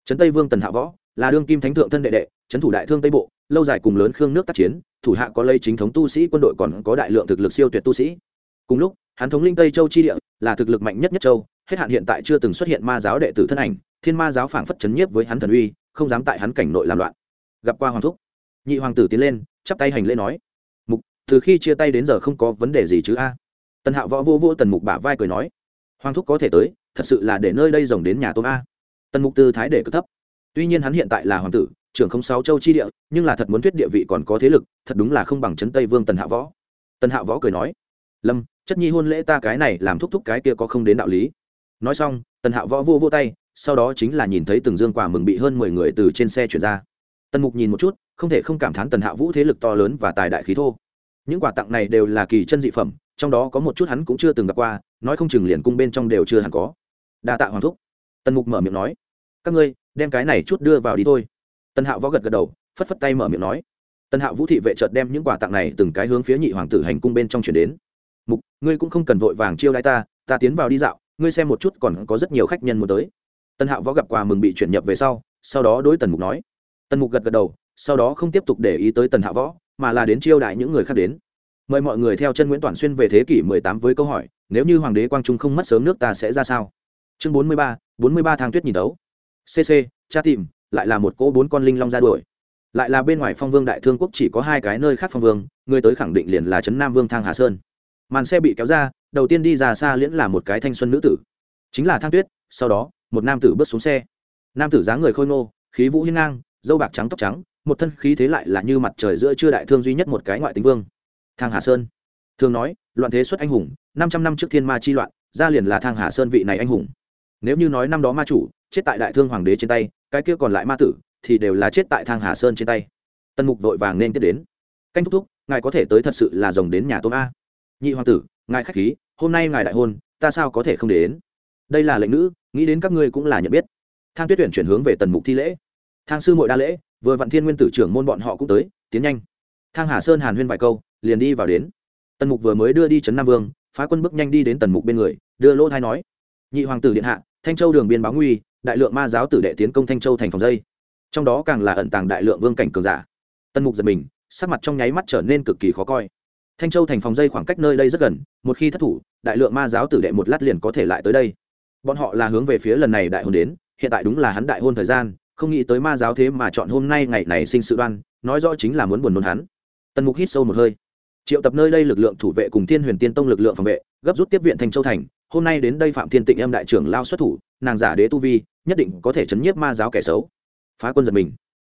Trấn tây vương tần hạ võ, là đương kim thánh thượng thân đệ đệ, trấn thủ đại thương tây bộ, lâu dài cùng lớn khương nước tác chiến, thủ hạ có lây chính thống tu sĩ quân đội còn có đại lượng thực lực siêu tuyệt tu sĩ. Cùng lúc, hắn thống linh tây châu chi địa, là thực lực mạnh nhất nhất châu, hết hạn hiện tại chưa từng xuất hiện ma giáo đệ tử thân ảnh, thiên ma giáo phảng phất chấn nhiếp với hắn thần uy, không dám tại hắn cảnh nội làm loạn gặp qua hoàng thúc. Nhị hoàng tử tiến lên, chắp tay hành lễ nói, mục, từ khi chia tay đến giờ không có vấn đề gì chứ a? Tần hạo võ vô vô tần mục bả vai cười nói, hoàng thúc có thể tới, thật sự là để nơi đây rồng đến nhà tôm a. Tần mục tư thái để cực thấp. Tuy nhiên hắn hiện tại là hoàng tử, trưởng không sáu châu chi địa, nhưng là thật muốn thuyết địa vị còn có thế lực, thật đúng là không bằng trấn tây vương tần hạ võ. Tần hạ võ cười nói, lâm, chất nhi hôn lễ ta cái này làm thúc thúc cái kia có không đến đạo lý. Nói xong, tần hạ võ vô vô tay, sau đó chính là nhìn thấy từng dương quả mừng bị hơn mười người từ trên xe chuyển ra tần mục nhìn một chút, không thể không cảm thán tần hạ vũ thế lực to lớn và tài đại khí thô. Những quà tặng này đều là kỳ chân dị phẩm, trong đó có một chút hắn cũng chưa từng gặp qua, nói không chừng liền cung bên trong đều chưa hẳn có. Đa tạ hoàng thúc. Tần mục mở miệng nói. Các ngươi, đem cái này chút đưa vào đi thôi. Tần hạo võ gật gật đầu, phất phất tay mở miệng nói. Tần hạo vũ thị vệ trợt đem những quà tặng này từng cái hướng phía nhị hoàng tử hành cung bên trong chuyển đến. Mục, ngươi cũng không cần vội vàng chiêu đ ta ta tiến vào đi dạo, ngươi xem một chút còn có rất nhiều khách nhân muốn tới. Tần hạo võ gặp quà mừng bị chuyển nhập về sau sau đó đối tần mục nói tần mục gật gật đầu sau đó không tiếp tục để ý tới tần Hạ võ mà là đến chiêu đại những người khác đến. Mời mọi người theo chân nguyễn toàn xuyên về thế kỷ 18 với câu hỏi nếu như hoàng đế quang trung không mất sớm nước ta sẽ ra sao? Chương 43, 43 thang tuyết nhìn đấu. Cc cha tìm lại là một cỗ bốn con linh long ra đuổi. Lại là bên ngoài phong vương đại thương quốc chỉ có hai cái nơi khác phong vương người tới khẳng định liền là trấn nam vương thang hà sơn. Màn xe bị kéo ra đầu tiên đi ra xa liễn là một cái thanh xuân nữ tử. Chính là thang tuyết sau đó một nam tử bước xuống xe. Nam tử dáng người khôi ngô khí vũ hiên ngang dâu bạc trắng tóc trắng, một thân khí thế lại là như mặt trời giữa chưa đại thương duy nhất một cái ngoại tính vương. Thang hà sơn. Thường nói, loạn thế xuất anh hùng, năm trăm năm trước thiên ma chi loạn, ra liền là thang hà sơn vị này anh hùng. Nếu như nói năm đó ma chủ, chết tại đại thương hoàng đế trên tay, cái kia còn lại ma tử, thì đều là chết tại thang hà sơn trên tay. Tần mục vội vàng nên tiếp đến. Canh thúc thúc, ngài có thể tới thật sự là rồng đến nhà tôm a. Nhị hoàng tử, ngài khách khí, hôm nay ngài đại hôn, ta sao có thể không để đến? Đây là lệnh nữ, nghĩ đến các ngươi cũng là nhận biết. Thang tuyết tuyển chuyển hướng về tần mục thi lễ thang sư mội đa lễ, vừa vạn thiên nguyên tử trưởng môn bọn họ cũng tới, tiến nhanh. Thang hà sơn hàn huyên vài câu, liền đi vào đến. Tần mục vừa mới đưa đi trấn nam vương, phá quân bước nhanh đi đến tần mục bên người, đưa lỗ thai nói. Nhị hoàng tử điện hạ, thanh châu đường biên báo nguy, đại lượng ma giáo tử đệ tiến công thanh châu thành phòng dây. Trong đó càng là ẩn tàng đại lượng vương cảnh cường giả. Tần mục giật mình, sắc mặt trong nháy mắt trở nên cực kỳ khó coi. Thanh châu thành phòng dây khoảng cách nơi đây rất gần, một khi thất thủ, đại lượng ma giáo tử đệ một lát liền có thể lại tới đây. Bọn họ là hướng về phía lần này đại hôn đến, hiện tại đúng là hắn đại hôn thời gian không nghĩ tới ma giáo thế mà chọn hôm nay ngày này sinh sự đoan, nói rõ chính là muốn buồn nôn hắn. Tần mục hít sâu một hơi. Triệu tập nơi đây lực lượng thủ vệ cùng thiên huyền tiên tông lực lượng phòng vệ, gấp rút tiếp viện thành châu thành. Hôm nay đến đây phạm thiên tịnh em đại trưởng lao xuất thủ, nàng giả đế tu vi, nhất định có thể chấn nhiếp ma giáo kẻ xấu. Phá quân giật mình.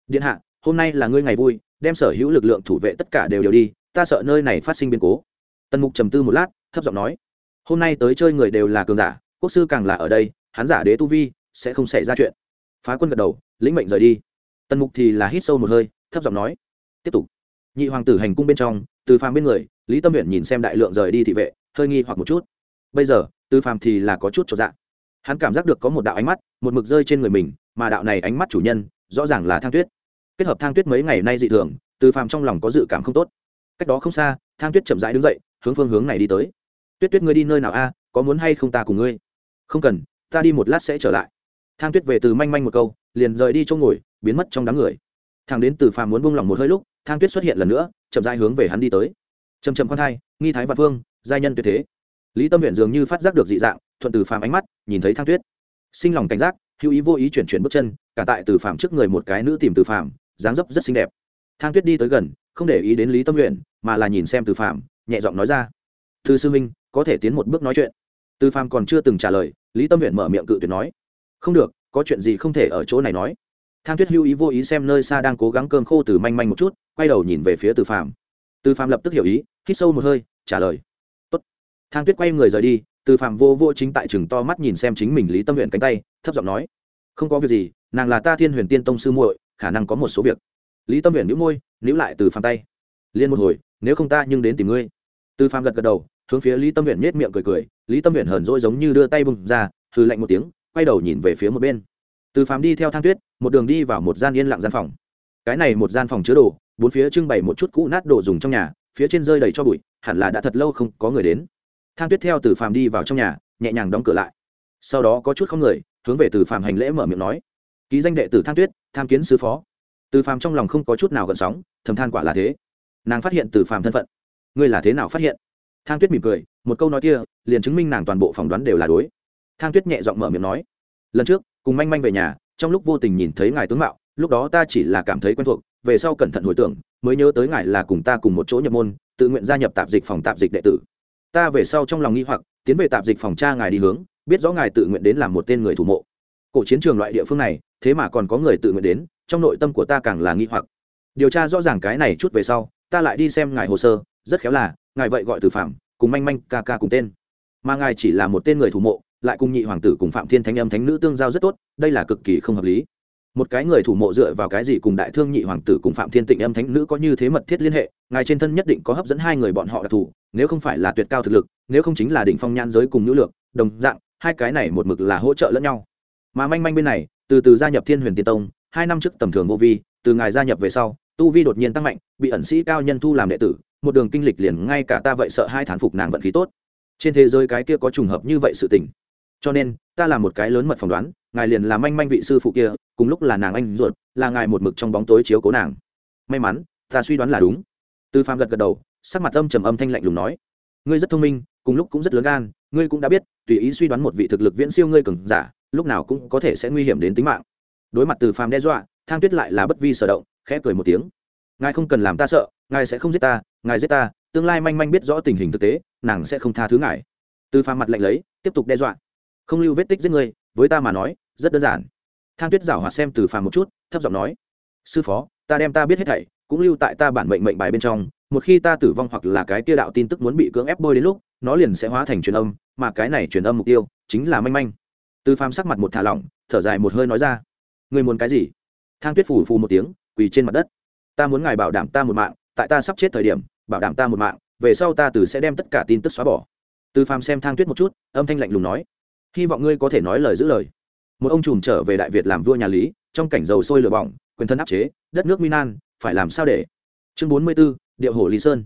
Điện hạ, hôm nay là ngươi ngày vui, đem sở hữu lực lượng thủ vệ tất cả đều đều đi, ta sợ nơi này phát sinh biến cố. Tần mục trầm tư một lát, thấp giọng nói. Hôm nay tới chơi người đều là cường giả, quốc sư càng là ở đây, hắn giả đế tu vi, sẽ không xảy ra chuyện. Phá quân gật đầu lĩnh mệnh rời đi. Tần mục thì là hít sâu một hơi, thấp giọng nói, tiếp tục. Nhị hoàng tử hành cung bên trong, từ phàm bên người, lý tâm nguyện nhìn xem đại lượng rời đi thị vệ, hơi nghi hoặc một chút. Bây giờ, từ phàm thì là có chút cho dạng hắn cảm giác được có một đạo ánh mắt, một mực rơi trên người mình, mà đạo này ánh mắt chủ nhân, rõ ràng là thang tuyết. Kết hợp thang tuyết mấy ngày nay dị thường, từ phàm trong lòng có dự cảm không tốt. Cách đó không xa, thang tuyết chậm rãi đứng dậy, hướng phương hướng này đi tới. Tuyết tuyết ngươi đi nơi nào a? Có muốn hay không ta cùng ngươi? Không cần, ta đi một lát sẽ trở lại. Thang tuyết về từ manh manh một câu liền rời đi chỗ ngồi, biến mất trong đám người. Thằng đến từ phàm muốn buông lỏng một hơi lúc, thang tuyết xuất hiện lần nữa, chậm rãi hướng về hắn đi tới. Chầm chầm khoan thai, nghi thái vạn phương giai nhân tuyệt thế. Lý tâm huyện dường như phát giác được dị dạng, thuận từ phàm ánh mắt, nhìn thấy thang tuyết. Sinh lòng cảnh giác, hữu ý vô ý chuyển chuyển bước chân, cả tại từ phàm trước người một cái nữ tìm từ phàm, dáng dấp rất xinh đẹp. Thang tuyết đi tới gần, không để ý đến lý tâm huyện mà là nhìn xem từ phàm, nhẹ giọng nói ra. Thư sư minh có thể tiến một bước nói chuyện. Từ phàm còn chưa từng trả lời, lý tâm huyện mở miệng cự tuyệt nói. Không được có chuyện gì không thể ở chỗ này nói. Thang tuyết hưu ý vô ý xem nơi xa đang cố gắng cơm khô từ manh manh một chút, quay đầu nhìn về phía từ Phạm. từ Phạm lập tức hiểu ý, hít sâu một hơi, trả lời. Tốt. thang tuyết quay người rời đi, từ Phạm vô vô chính tại chừng to mắt nhìn xem chính mình lý tâm huyện cánh tay, thấp giọng nói. Không có việc gì, nàng là ta thiên huyền tiên tông sư muội, khả năng có một số việc. Lý tâm huyện nhíu môi, níu lại từ Phạm tay. Liên một hồi, nếu không ta nhưng đến tìm ngươi. Từ Phạm gật gật đầu, hướng phía lý tâm huyện nhếch miệng cười cười, lý tâm huyện hờn dỗi giống như đưa tay bùng ra, hừ lạnh một tiếng quay đầu nhìn về phía một bên. Từ phàm đi theo thang tuyết, một đường đi vào một gian yên lặng gian phòng. Cái này một gian phòng chứa đồ, bốn phía trưng bày một chút cũ nát đồ dùng trong nhà, phía trên rơi đầy cho bụi, hẳn là đã thật lâu không có người đến. Thang tuyết theo từ phàm đi vào trong nhà, nhẹ nhàng đóng cửa lại. Sau đó có chút không người, hướng về từ phàm hành lễ mở miệng nói. Ký danh đệ tử thang tuyết, tham kiến sứ phó. Từ phàm trong lòng không có chút nào gợn sóng, thầm than quả là thế. Nàng phát hiện từ phàm thân phận. Ngươi là thế nào phát hiện? Thang tuyết mỉm cười, một câu nói kia liền chứng minh nàng toàn bộ phỏng đoán đều là đối thang tuyết nhẹ giọng mở miệng nói, lần trước, cùng manh manh về nhà, trong lúc vô tình nhìn thấy ngài tướng mạo, lúc đó ta chỉ là cảm thấy quen thuộc, về sau cẩn thận hồi tưởng, mới nhớ tới ngài là cùng ta cùng một chỗ nhập môn, tự nguyện gia nhập tạp dịch phòng tạp dịch đệ tử. Ta về sau trong lòng nghi hoặc, tiến về tạp dịch phòng cha ngài đi hướng, biết rõ ngài tự nguyện đến làm một tên người thủ mộ. Cổ chiến trường loại địa phương này, thế mà còn có người tự nguyện đến, trong nội tâm của ta càng là nghi hoặc. Điều tra rõ ràng cái này chút về sau, ta lại đi xem ngài hồ sơ, rất khéo là, ngài vậy gọi từ phạm cùng manh manh ca ca cùng tên. Mà ngài chỉ là một tên người thủ mộ lại cùng nhị hoàng tử cùng phạm thiên thánh âm thánh nữ tương giao rất tốt đây là cực kỳ không hợp lý. Một cái người thủ mộ dựa vào cái gì cùng đại thương nhị hoàng tử cùng phạm thiên tịnh âm thánh nữ có như thế mật thiết liên hệ ngài trên thân nhất định có hấp dẫn hai người bọn họ đặc thù nếu không phải là tuyệt cao thực lực nếu không chính là đỉnh phong nhan giới cùng nữ lược, đồng dạng hai cái này một mực là hỗ trợ lẫn nhau. Mà manh manh bên này từ từ gia nhập thiên huyền tiên tông hai năm trước tầm thường vô vi từ ngài gia nhập về sau tu vi đột nhiên tăng mạnh bị ẩn sĩ cao nhân thu làm đệ tử một đường kinh lịch liền ngay cả ta vậy sợ hai thán phục nàng vận khí tốt. Trên thế giới cái kia có trùng hợp như vậy sự tình cho nên, ta là một cái lớn mật phỏng đoán, ngài liền là manh manh vị sư phụ kia, cùng lúc là nàng anh ruột, là ngài một mực trong bóng tối chiếu cố nàng. May mắn, ta suy đoán là đúng. Tư phạm gật gật đầu, sắc mặt âm trầm âm thanh lạnh lùng nói, ngươi rất thông minh, cùng lúc cũng rất lớn gan, ngươi cũng đã biết, tùy ý suy đoán một vị thực lực viễn siêu ngươi cường giả, lúc nào cũng có thể sẽ nguy hiểm đến tính mạng. Đối mặt từ phàm đe dọa, thang tuyết lại là bất vi sở động, khẽ cười một tiếng, ngài không cần làm ta sợ, ngài sẽ không giết ta, ngài giết ta, tương lai manh manh biết rõ tình hình thực tế, nàng sẽ không tha thứ ngài. Từ phàm mặt lạnh lấy, tiếp tục đe dọa không lưu vết tích giết người, với ta mà nói rất đơn giản. Thang tuyết giảo hòa xem từ phàm một chút thấp giọng nói sư phó ta đem ta biết hết thảy cũng lưu tại ta bản mệnh mệnh bài bên trong một khi ta tử vong hoặc là cái kia đạo tin tức muốn bị cưỡng ép bôi đến lúc nó liền sẽ hóa thành truyền âm mà cái này truyền âm mục tiêu chính là manh manh. Từ phàm sắc mặt một thả lỏng thở dài một hơi nói ra người muốn cái gì? Thang tuyết phủ phù một tiếng quỳ trên mặt đất ta muốn ngài bảo đảm ta một mạng tại ta sắp chết thời điểm bảo đảm ta một mạng về sau ta từ sẽ đem tất cả tin tức xóa bỏ. Từ phàm xem thang tuyết một chút âm thanh lạnh lùng nói hy vọng ngươi có thể nói lời giữ lời. Một ông trùm trở về đại việt làm vua nhà lý, trong cảnh dầu sôi lửa bỏng, quyền thân áp chế, đất nước minan phải làm sao để? Chương bốn mươi b ố điệu hổ lý sơn.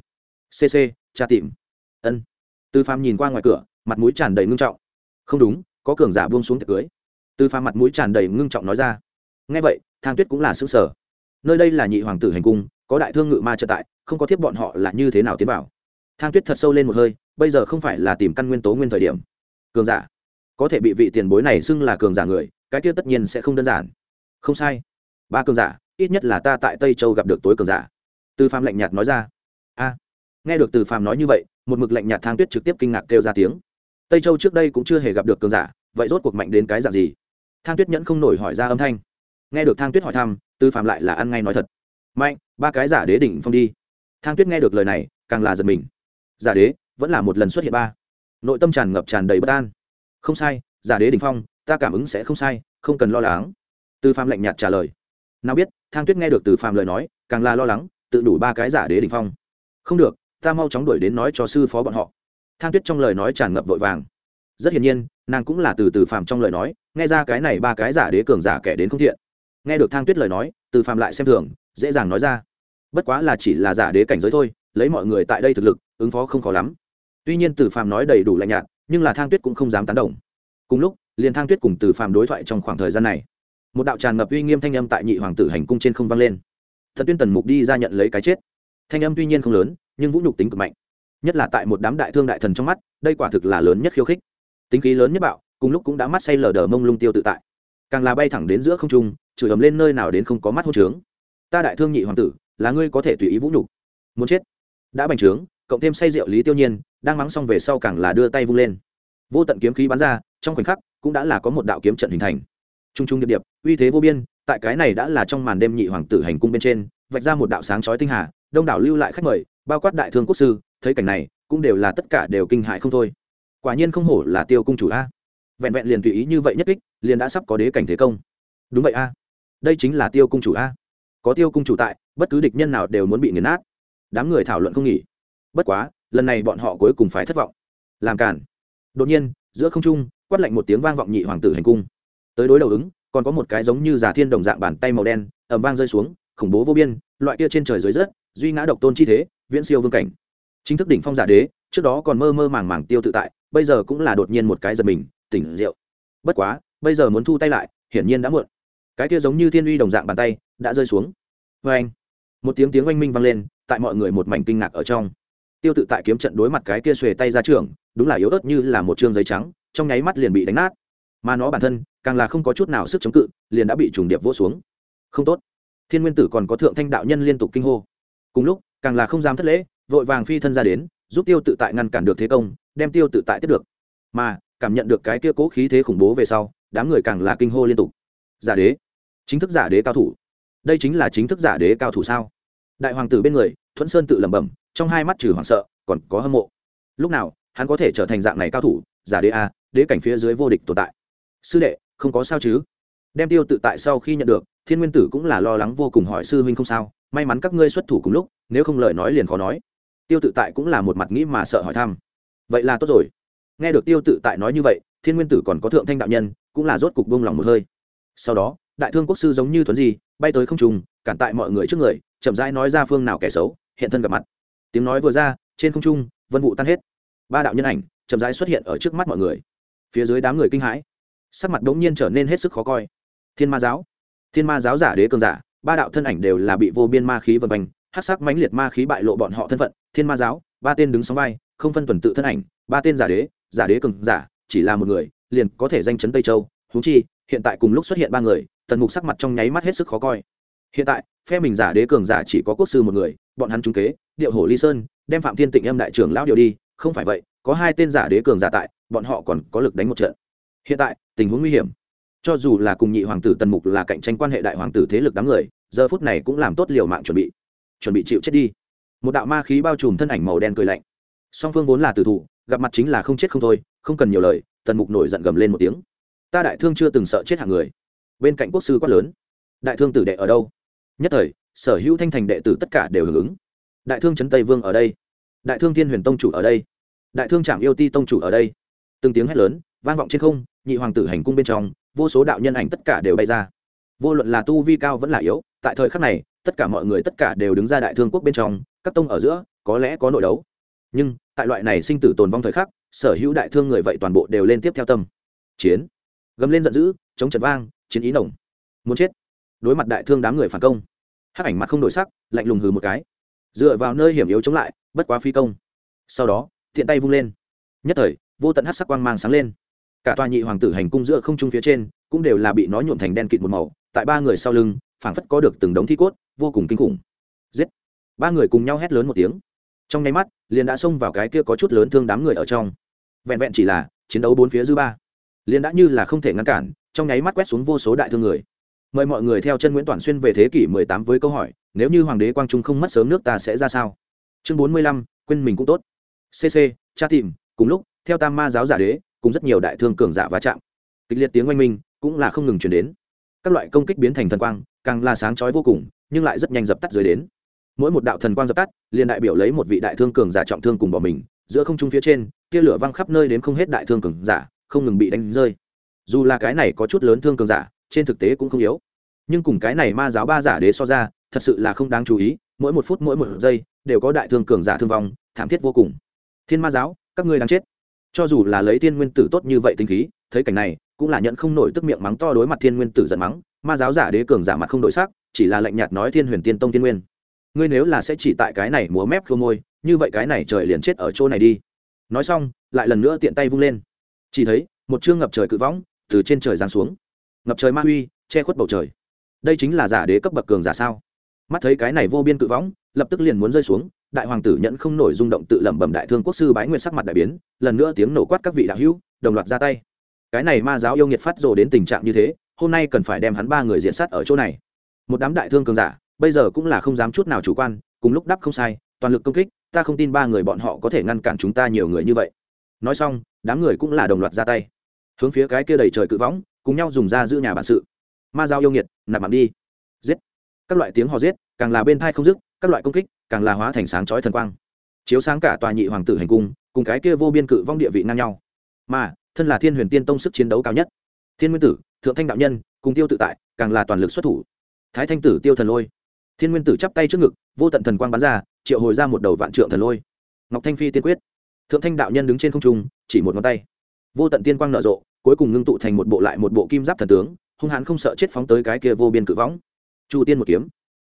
Cc tra tìm. Ân. Từ phàm nhìn qua ngoài cửa, mặt mũi tràn đầy ngưng trọng. Không đúng, có cường giả buông xuống tiệc cưới. Từ phàm mặt mũi tràn đầy ngưng trọng nói ra. Ngay vậy, thang tuyết cũng là xứ sở nơi đây là nhị hoàng tử hành cung, có đại thương ngự ma trợ tại, không có thiếp bọn họ là như thế nào tiến vào. Thang tuyết thật sâu lên một hơi, bây giờ không phải là tìm căn nguyên tố nguyên thời điểm. Cường giả có thể bị vị tiền bối này xưng là cường giả người, cái kia tất nhiên sẽ không đơn giản. Không sai. Ba cường giả, ít nhất là ta tại tây châu gặp được tối cường giả. Từ Phạm lạnh nhạt nói ra. A. Nghe được từ Phạm nói như vậy, một mực lạnh nhạt thang tuyết trực tiếp kinh ngạc kêu ra tiếng. Tây châu trước đây cũng chưa hề gặp được cường giả, vậy rốt cuộc mạnh đến cái dạng gì? Thang tuyết nhẫn không nổi hỏi ra âm thanh. Nghe được thang tuyết hỏi thăm, từ Phạm lại là ăn ngay nói thật. Mạnh, ba cái giả đế đỉnh phong đi. Thang tuyết nghe được lời này, càng là giật mình. Giả đế, vẫn là một lần xuất hiện ba. Nội tâm tràn ngập tràn đầy bất an không sai, giả đế đình phong, ta cảm ứng sẽ không sai, không cần lo lắng. Từ phàm lạnh nhạt trả lời. Nào biết, thang tuyết nghe được từ phàm lời nói, càng là lo lắng, tự đủ ba cái giả đế đình phong. Không được, ta mau chóng đuổi đến nói cho sư phó bọn họ. Thang tuyết trong lời nói tràn ngập vội vàng. Rất hiển nhiên, nàng cũng là từ từ phàm trong lời nói, nghe ra cái này ba cái giả đế cường giả kẻ đến không thiện. Nghe được thang tuyết lời nói, từ phàm lại xem thường, dễ dàng nói ra. Bất quá là chỉ là giả đế cảnh giới thôi, lấy mọi người tại đây thực lực, ứng phó không khó lắm. Tuy nhiên từ phàm nói đầy đủ lạnh nhạt nhưng là thang tuyết cũng không dám tán đồng. Cùng lúc, liền thang tuyết cùng từ phàm đối thoại trong khoảng thời gian này, một đạo tràn ngập uy nghiêm thanh âm tại nhị hoàng tử hành cung trên không vang lên. Thật tuyên tần mục đi ra nhận lấy cái chết. Thanh âm tuy nhiên không lớn, nhưng vũ nhục tính cực mạnh. Nhất là tại một đám đại thương đại thần trong mắt, đây quả thực là lớn nhất khiêu khích. Tính khí lớn nhất bạo, cùng lúc cũng đã mắt say lờ đờ mông lung tiêu tự tại. Càng là bay thẳng đến giữa không trung, chửi ầm lên nơi nào đến không có mắt hôn trướng. Ta đại thương nhị hoàng tử, là ngươi có thể tùy ý vũ nhục. Muốn chết. Đã bành trướng cộng thêm say rượu lý tiêu nhiên, đang mắng xong về sau càng là đưa tay vung lên. Vô tận kiếm khí bắn ra, trong khoảnh khắc cũng đã là có một đạo kiếm trận hình thành. Trung trung điệp điệp, uy thế vô biên, tại cái này đã là trong màn đêm nhị hoàng tử hành cung bên trên, vạch ra một đạo sáng chói tinh hà, đông đảo lưu lại khách mời, bao quát đại thương quốc sư, thấy cảnh này, cũng đều là tất cả đều kinh hại không thôi. Quả nhiên không hổ là tiêu cung chủ a. Vẹn vẹn liền tùy ý như vậy nhất kích, liền đã sắp có đế cảnh thế công. Đúng vậy a. Đây chính là tiêu cung chủ a. Có tiêu cung chủ tại, bất cứ địch nhân nào đều muốn bị nghiền nát. Đám người thảo luận không nghỉ bất quá, lần này bọn họ cuối cùng phải thất vọng. Làm cản đột nhiên, giữa không trung, quát lạnh một tiếng vang vọng nhị hoàng tử hành cung. Tới đối đầu ứng, còn có một cái giống như giả thiên đồng dạng bàn tay màu đen ẩm vang rơi xuống, khủng bố vô biên, loại kia trên trời dưới rớt, duy ngã độc tôn chi thế, viễn siêu vương cảnh. Chính thức đỉnh phong giả đế, trước đó còn mơ mơ màng màng tiêu tự tại, bây giờ cũng là đột nhiên một cái giật mình, tỉnh rượu. Bất quá, bây giờ muốn thu tay lại, hiển nhiên đã muộn. Cái kia giống như thiên uy đồng dạng bàn tay, đã rơi xuống. Vê anh một tiếng tiếng oanh minh vang lên, tại mọi người một mảnh kinh ngạc ở trong tiêu tự tại kiếm trận đối mặt cái kia xuề tay ra trường, đúng là yếu ớt như là một chương giấy trắng, trong nháy mắt liền bị đánh nát. Mà nó bản thân, càng là không có chút nào sức chống cự, liền đã bị trùng điệp vỗ xuống. Không tốt. Thiên nguyên tử còn có thượng thanh đạo nhân liên tục kinh hô. Cùng lúc, càng là không dám thất lễ, vội vàng phi thân ra đến, giúp tiêu tự tại ngăn cản được thế công, đem tiêu tự tại tiếp được. Mà, cảm nhận được cái kia cố khí thế khủng bố về sau, đám người càng là kinh hô liên tục. Giả đế. Chính thức giả đế cao thủ. Đây chính là chính thức giả đế cao thủ sao? Đại hoàng tử bên người, thuẫn sơn tự lẩm bẩm trong hai mắt trừ hoảng sợ, còn có hâm mộ. Lúc nào, hắn có thể trở thành dạng này cao thủ, giả đế a, đế cảnh phía dưới vô địch tồn tại. Sư đệ, không có sao chứ? Đem tiêu tự tại sau khi nhận được, thiên nguyên tử cũng là lo lắng vô cùng hỏi sư huynh không sao, may mắn các ngươi xuất thủ cùng lúc, nếu không lời nói liền khó nói. Tiêu tự tại cũng là một mặt nghĩ mà sợ hỏi thăm. Vậy là tốt rồi. Nghe được tiêu tự tại nói như vậy, thiên nguyên tử còn có thượng thanh đạo nhân, cũng là rốt cục buông lòng một hơi. Sau đó, đại thương quốc sư giống như thuấn di, bay tới không trùng cản tại mọi người trước người, chậm rãi nói ra phương nào kẻ xấu, hiện thân gặp mặt tiếng nói vừa ra, trên không trung, vân vụ tan hết. Ba đạo nhân ảnh chậm rãi xuất hiện ở trước mắt mọi người. Phía dưới đám người kinh hãi, sắc mặt đ ố n g nhiên trở nên hết sức khó coi. Thiên ma giáo, thiên ma giáo giả đế cường giả, ba đạo thân ảnh đều là bị vô biên ma khí vân quanh hát sắc mãnh liệt ma khí bại lộ bọn họ thân phận. Thiên ma giáo, ba tên đứng sóng vai, không phân tuần tự thân ảnh, ba tên giả đế giả đế cường giả, chỉ là một người, liền có thể danh chấn tây châu. Húng chi, hiện tại cùng lúc xuất hiện ba người, tần mục sắc mặt trong nháy mắt hết sức khó coi. Hiện tại, phe mình giả đế cường giả chỉ có quốc sư một người bọn hắn trúng kế, điệu hổ ly sơn, đem phạm thiên tịnh âm đại trưởng lão điều đi, không phải vậy, có hai tên giả đế cường giả tại, bọn họ còn có lực đánh một trận. Hiện tại, tình huống nguy hiểm. Cho dù là cùng nhị hoàng tử tần mục là cạnh tranh quan hệ đại hoàng tử thế lực đám người, giờ phút này cũng làm tốt liều mạng chuẩn bị. Chuẩn bị chịu chết đi. Một đạo ma khí bao trùm thân ảnh màu đen cười lạnh. Song phương vốn là tử thủ, gặp mặt chính là không chết không thôi, không cần nhiều lời, tần mục nổi giận gầm lên một tiếng. Ta đại thương chưa từng sợ chết hạng người. Bên cạnh quốc sư quát lớn. Đại thương tử đệ ở đâu? Nhất thời, sở hữu thanh thành đệ tử tất cả đều hưởng ứng. Đại thương trấn tây vương ở đây. Đại thương thiên huyền tông chủ ở đây. Đại thương trạm yêu ti tông chủ ở đây. Từng tiếng hét lớn, vang vọng trên không, nhị hoàng tử hành cung bên trong, vô số đạo nhân ảnh tất cả đều bay ra. Vô luận là tu vi cao vẫn là yếu, tại thời khắc này, tất cả mọi người tất cả đều đứng ra đại thương quốc bên trong, các tông ở giữa, có lẽ có nội đấu. Nhưng, tại loại này sinh tử tồn vong thời khắc, sở hữu đại thương người vậy toàn bộ đều lên tiếp theo tâm. Chiến. Gầm lên giận dữ, chống trận vang, chiến ý nồng. Muốn chết đối mặt đại thương đám người phản công. Hắc ảnh mặt không đổi sắc, lạnh lùng hừ một cái. Dựa vào nơi hiểm yếu chống lại, bất quá phi công. Sau đó thiện tay vung lên. Nhất thời, vô tận hát sắc quang mang sáng lên. Cả tòa nhị hoàng tử hành cung giữa không trung phía trên, cũng đều là bị nó nhuộm thành đen kịt một màu. Tại ba người sau lưng, phảng phất có được từng đống thi cốt, vô cùng kinh khủng. Giết! Ba người cùng nhau hét lớn một tiếng. Trong nháy mắt, liền đã xông vào cái kia có chút lớn thương đám người ở trong. Vẹn vẹn chỉ là chiến đấu bốn phía dư ba. Liền đã như là không thể ngăn cản, trong nháy mắt quét xuống vô số đại thương người mời mọi người theo chân nguyễn toàn xuyên về thế kỷ 18 với câu hỏi nếu như hoàng đế quang trung không mất sớm nước ta sẽ ra sao? Chương 45, quên mình cũng tốt. Cc cha tìm cùng lúc theo tam ma giáo giả đế cùng rất nhiều đại thương cường giả va chạm. Kịch liệt tiếng oanh minh cũng là không ngừng chuyển đến. Các loại công kích biến thành thần quang càng là sáng chói vô cùng nhưng lại rất nhanh dập tắt dưới đến. Mỗi một đạo thần quang dập tắt liền đại biểu lấy một vị đại thương cường giả trọng thương cùng bỏ mình giữa không trung phía trên tia lửa văng khắp nơi đến không hết đại thương cường giả không ngừng bị đánh rơi. Dù là cái này có chút lớn thương cường giả trên thực tế cũng không yếu. Nhưng cùng cái này ma giáo ba giả đế so ra, thật sự là không đáng chú ý, mỗi một phút mỗi một giây đều có đại thương cường giả thương vong, thảm thiết vô cùng. Thiên ma giáo, các ngươi đang chết. Cho dù là lấy thiên nguyên tử tốt như vậy tinh khí, thấy cảnh này, cũng là nhận không nổi tức miệng mắng to đối mặt thiên nguyên tử giận mắng, ma giáo giả đế cường giả mặt không đổi sắc, chỉ là lạnh nhạt nói thiên huyền tiên tông thiên nguyên. Ngươi nếu là sẽ chỉ tại cái này múa mép khô môi, như vậy cái này trời liền chết ở chỗ này đi. Nói xong, lại lần nữa tiện tay vung lên. Chỉ thấy, một chương ngập trời cự võng từ trên trời giáng xuống ngập trời ma huy, che khuất bầu trời. Đây chính là giả đế cấp bậc cường giả sao? Mắt thấy cái này vô biên cự võng, lập tức liền muốn rơi xuống, đại hoàng tử nhận không nổi rung động tự lẩm bẩm đại thương quốc sư bái nguyệt sắc mặt đại biến, lần nữa tiếng nổ quát các vị đạo hữu, đồng loạt ra tay. Cái này ma giáo yêu nghiệt phát rồ đến tình trạng như thế, hôm nay cần phải đem hắn ba người diện sát ở chỗ này. Một đám đại thương cường giả, bây giờ cũng là không dám chút nào chủ quan, cùng lúc đắp không sai, toàn lực công kích, ta không tin ba người bọn họ có thể ngăn cản chúng ta nhiều người như vậy. Nói xong, đám người cũng là đồng loạt ra tay. Hướng phía cái kia đầy trời cự võng cùng nhau dùng ra giữ nhà bản sự. Ma giao yêu nghiệt, nạp mạng đi. Giết. Các loại tiếng hò giết, càng là bên thai không dứt, các loại công kích, càng là hóa thành sáng chói thần quang. Chiếu sáng cả tòa nhị hoàng tử hành cung, cùng cái kia vô biên cự vong địa vị ngang nhau. Mà, thân là thiên huyền tiên tông sức chiến đấu cao nhất. Thiên nguyên tử, thượng thanh đạo nhân, cùng tiêu tự tại, càng là toàn lực xuất thủ. Thái thanh tử, tiêu thần lôi. Thiên nguyên tử chắp tay trước ngực, vô tận thần quang bắn ra, triệu hồi ra một đầu vạn trượng thần lôi. Ngọc thanh phi tiên quyết. Thượng thanh đạo nhân đứng trên không trung, chỉ một ngón tay. Vô tận tiên quang nở rộ cuối cùng ngưng tụ thành một bộ lại một bộ kim giáp thần tướng, hung hãn không sợ chết phóng tới cái kia vô biên cự võng. Chu tiên một kiếm.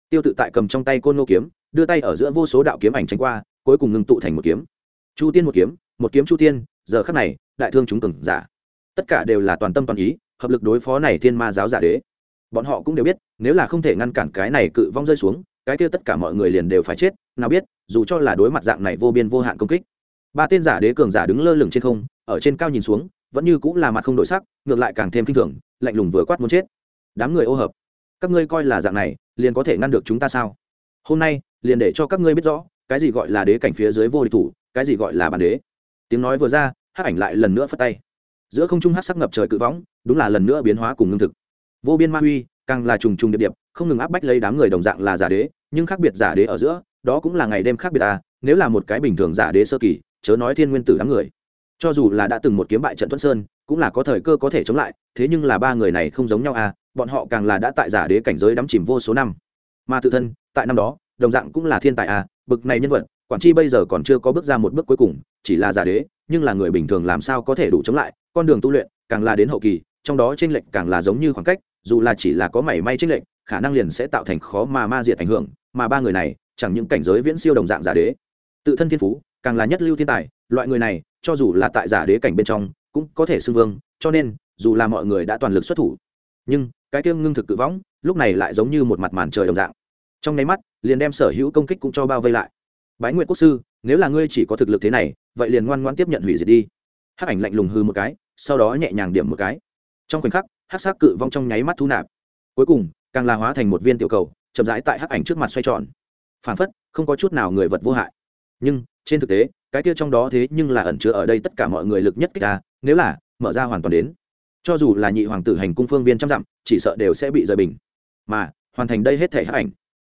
Tiêu tự tại cầm trong tay côn nô kiếm, đưa tay ở giữa vô số đạo kiếm ảnh tránh qua, cuối cùng ngưng tụ thành một kiếm. Chu tiên một kiếm một kiếm chu tiên, giờ khắc này, đại thương chúng cường giả. Tất cả đều là toàn tâm toàn ý, hợp lực đối phó này thiên ma giáo giả đế. Bọn họ cũng đều biết, nếu là không thể ngăn cản cái này cự vong rơi xuống, cái kia tất cả mọi người liền đều phải chết, nào biết, dù cho là đối mặt dạng này vô biên vô hạn công kích, ba tên giả đế cường giả đứng lơ lửng trên không, ở trên cao nhìn xuống vẫn như cũng là mặt không đổi sắc, ngược lại càng thêm kinh thường, lạnh lùng vừa quát muốn chết. Đám người ô hợp. Các ngươi coi là dạng này, liền có thể ngăn được chúng ta sao? Hôm nay, liền để cho các ngươi biết rõ, cái gì gọi là đế cảnh phía dưới vô địch thủ, cái gì gọi là bản đế. Tiếng nói vừa ra, hắc ảnh lại lần nữa phất tay. Giữa không trung hắc sắc ngập trời cự võng, đúng là lần nữa biến hóa cùng ngưng thực. Vô biên ma huy, càng là trùng trùng điệp điệp, không ngừng áp bách lấy đám người đồng dạng là giả đế, nhưng khác biệt giả đế ở giữa, đó cũng là ngày đêm khác biệt à nếu là một cái bình thường giả đế sơ kỳ, chớ nói thiên nguyên tử đám người cho dù là đã từng một kiếm bại trận thuận sơn, cũng là có thời cơ có thể chống lại, thế nhưng là ba người này không giống nhau à bọn họ càng là đã tại giả đế cảnh giới đắm chìm vô số năm. Mà tự thân, tại năm đó, đồng dạng cũng là thiên tài à bực này nhân vật, quản chi bây giờ còn chưa có bước ra một bước cuối cùng, chỉ là giả đế, nhưng là người bình thường làm sao có thể đủ chống lại, con đường tu luyện càng là đến hậu kỳ, trong đó tranh lệch càng là giống như khoảng cách, dù là chỉ là có mảy may tranh lệch, khả năng liền sẽ tạo thành khó mà ma diệt ảnh hưởng, mà ba người này, chẳng những cảnh giới viễn siêu đồng dạng giả đế. Tự thân thiên phú, càng là nhất lưu thiên tài, loại người này cho dù là tại giả đế cảnh bên trong, cũng có thể xưng vương, cho nên, dù là mọi người đã toàn lực xuất thủ, nhưng, cái tiêu ngưng thực cự võng, lúc này lại giống như một mặt màn trời đồng dạng. Trong nháy mắt, liền đem sở hữu công kích cũng cho bao vây lại. Bái nguyện quốc sư, nếu là ngươi chỉ có thực lực thế này, vậy liền ngoan ngoan tiếp nhận hủy diệt đi. Hắc ảnh lạnh lùng hư một cái, sau đó nhẹ nhàng điểm một cái. Trong khoảnh khắc, hắc sắc cự vong trong nháy mắt thu nạp. Cuối cùng, càng là hóa thành một viên tiểu cầu, chậm rãi tại hắc ảnh trước mặt xoay tròn. Phản phất, không có chút nào người vật vô hại. Nhưng trên thực tế, cái kia trong đó thế nhưng là ẩn chứa ở đây tất cả mọi người lực nhất kích ta, nếu là mở ra hoàn toàn đến, cho dù là nhị hoàng tử hành cung phương viên trăm dặm, chỉ sợ đều sẽ bị rời bình. Mà, hoàn thành đây hết thể hấp ảnh,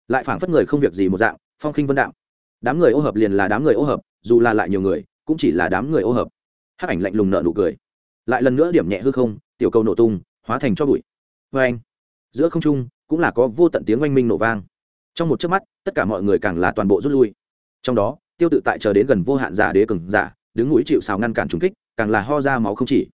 lại phảng phất người không việc gì một dạng, phong khinh vân đạo. Đám người ô hợp liền là đám người ô hợp, dù là lại nhiều người, cũng chỉ là đám người ô hợp. Hấp ảnh lạnh lùng nợ nụ cười. Lại lần nữa điểm nhẹ hư không, tiểu cầu nổ tung, hóa thành cho bụi. Vê anh, giữa không trung, cũng là có vô tận tiếng oanh minh nổ vang. Trong một chớp mắt, tất cả mọi người càng là toàn bộ rút lui. Trong đó tiêu tự tại chờ đến gần vô hạn giả đế cường giả, đứng núi chịu xào ngăn cản trúng kích, càng là ho ra máu không chỉ.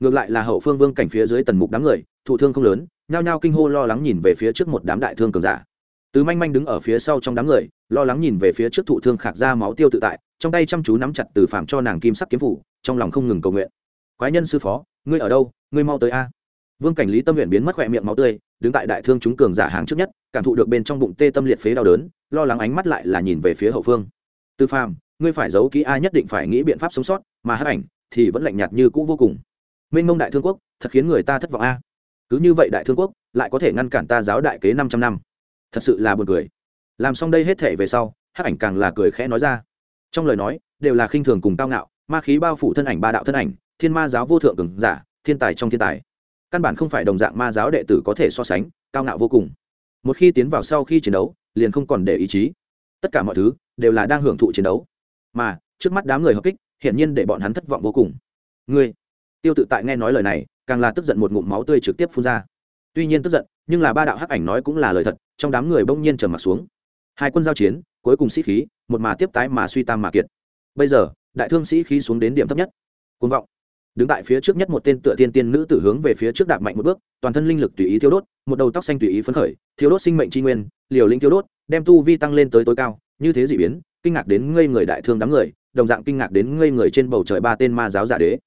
Ngược lại là hậu phương vương cảnh phía dưới tần mục đám người, thụ thương không lớn, nhao nhao kinh hô lo lắng nhìn về phía trước một đám đại thương cường giả. Từ manh manh đứng ở phía sau trong đám người, lo lắng nhìn về phía trước thụ thương khạc ra máu tiêu tự tại, trong tay chăm chú nắm chặt từ phạm cho nàng kim sắc kiếm phủ, trong lòng không ngừng cầu nguyện. Quái nhân sư phó, ngươi ở đâu? Ngươi mau tới a. Vương cảnh lý tâm nguyện biến mất khỏe miệng máu tươi, đứng tại đại thương chúng cường giả hàng trước nhất, cảm thụ được bên trong bụng tê tâm liệt phế đau đớn, lo lắng ánh mắt lại là nhìn về phía hậu phương tư phàm, ngươi phải giấu kỹ a nhất định phải nghĩ biện pháp sống sót, mà Hắc ảnh thì vẫn lạnh nhạt như cũ vô cùng. Mênh mông đại thương quốc, thật khiến người ta thất vọng a. Cứ như vậy đại thương quốc lại có thể ngăn cản ta giáo đại kế năm trăm năm. Thật sự là buồn cười. Làm xong đây hết thể về sau Hắc ảnh càng là cười khẽ nói ra. Trong lời nói, đều là khinh thường cùng cao ngạo, ma khí bao phủ thân ảnh ba đạo thân ảnh, thiên ma giáo vô thượng cường giả, thiên tài trong thiên tài. Căn bản không phải đồng dạng ma giáo đệ tử có thể so sánh, cao ngạo vô cùng. Một khi tiến vào sau khi chiến đấu, liền không còn để ý chí tất cả mọi thứ đều là đang hưởng thụ chiến đấu. Mà, trước mắt đám người hợp kích, hiển nhiên để bọn hắn thất vọng vô cùng. Ngươi, tiêu tự tại nghe nói lời này, càng là tức giận một ngụm máu tươi trực tiếp phun ra. Tuy nhiên tức giận, nhưng là ba đạo hắc ảnh nói cũng là lời thật, trong đám người bỗng nhiên trầm mặt xuống. Hai quân giao chiến, cuối cùng sĩ khí, một mà tiếp tái mà suy tam mà kiệt. Bây giờ, đại thương sĩ khí xuống đến điểm thấp nhất. Côn vọng đứng tại phía trước nhất một tên tựa tiên tiên nữ tử hướng về phía trước đạp mạnh một bước, toàn thân linh lực tùy ý thiêu đốt, một đầu tóc xanh tùy ý phấn khởi, thiêu đốt sinh mệnh tri nguyên, liều linh thiêu đốt, đem tu vi tăng lên tới tối cao, như thế dị biến, kinh ngạc đến ngây người đại thương đám người, đồng dạng kinh ngạc đến ngây người trên bầu trời ba tên ma giáo giả đế.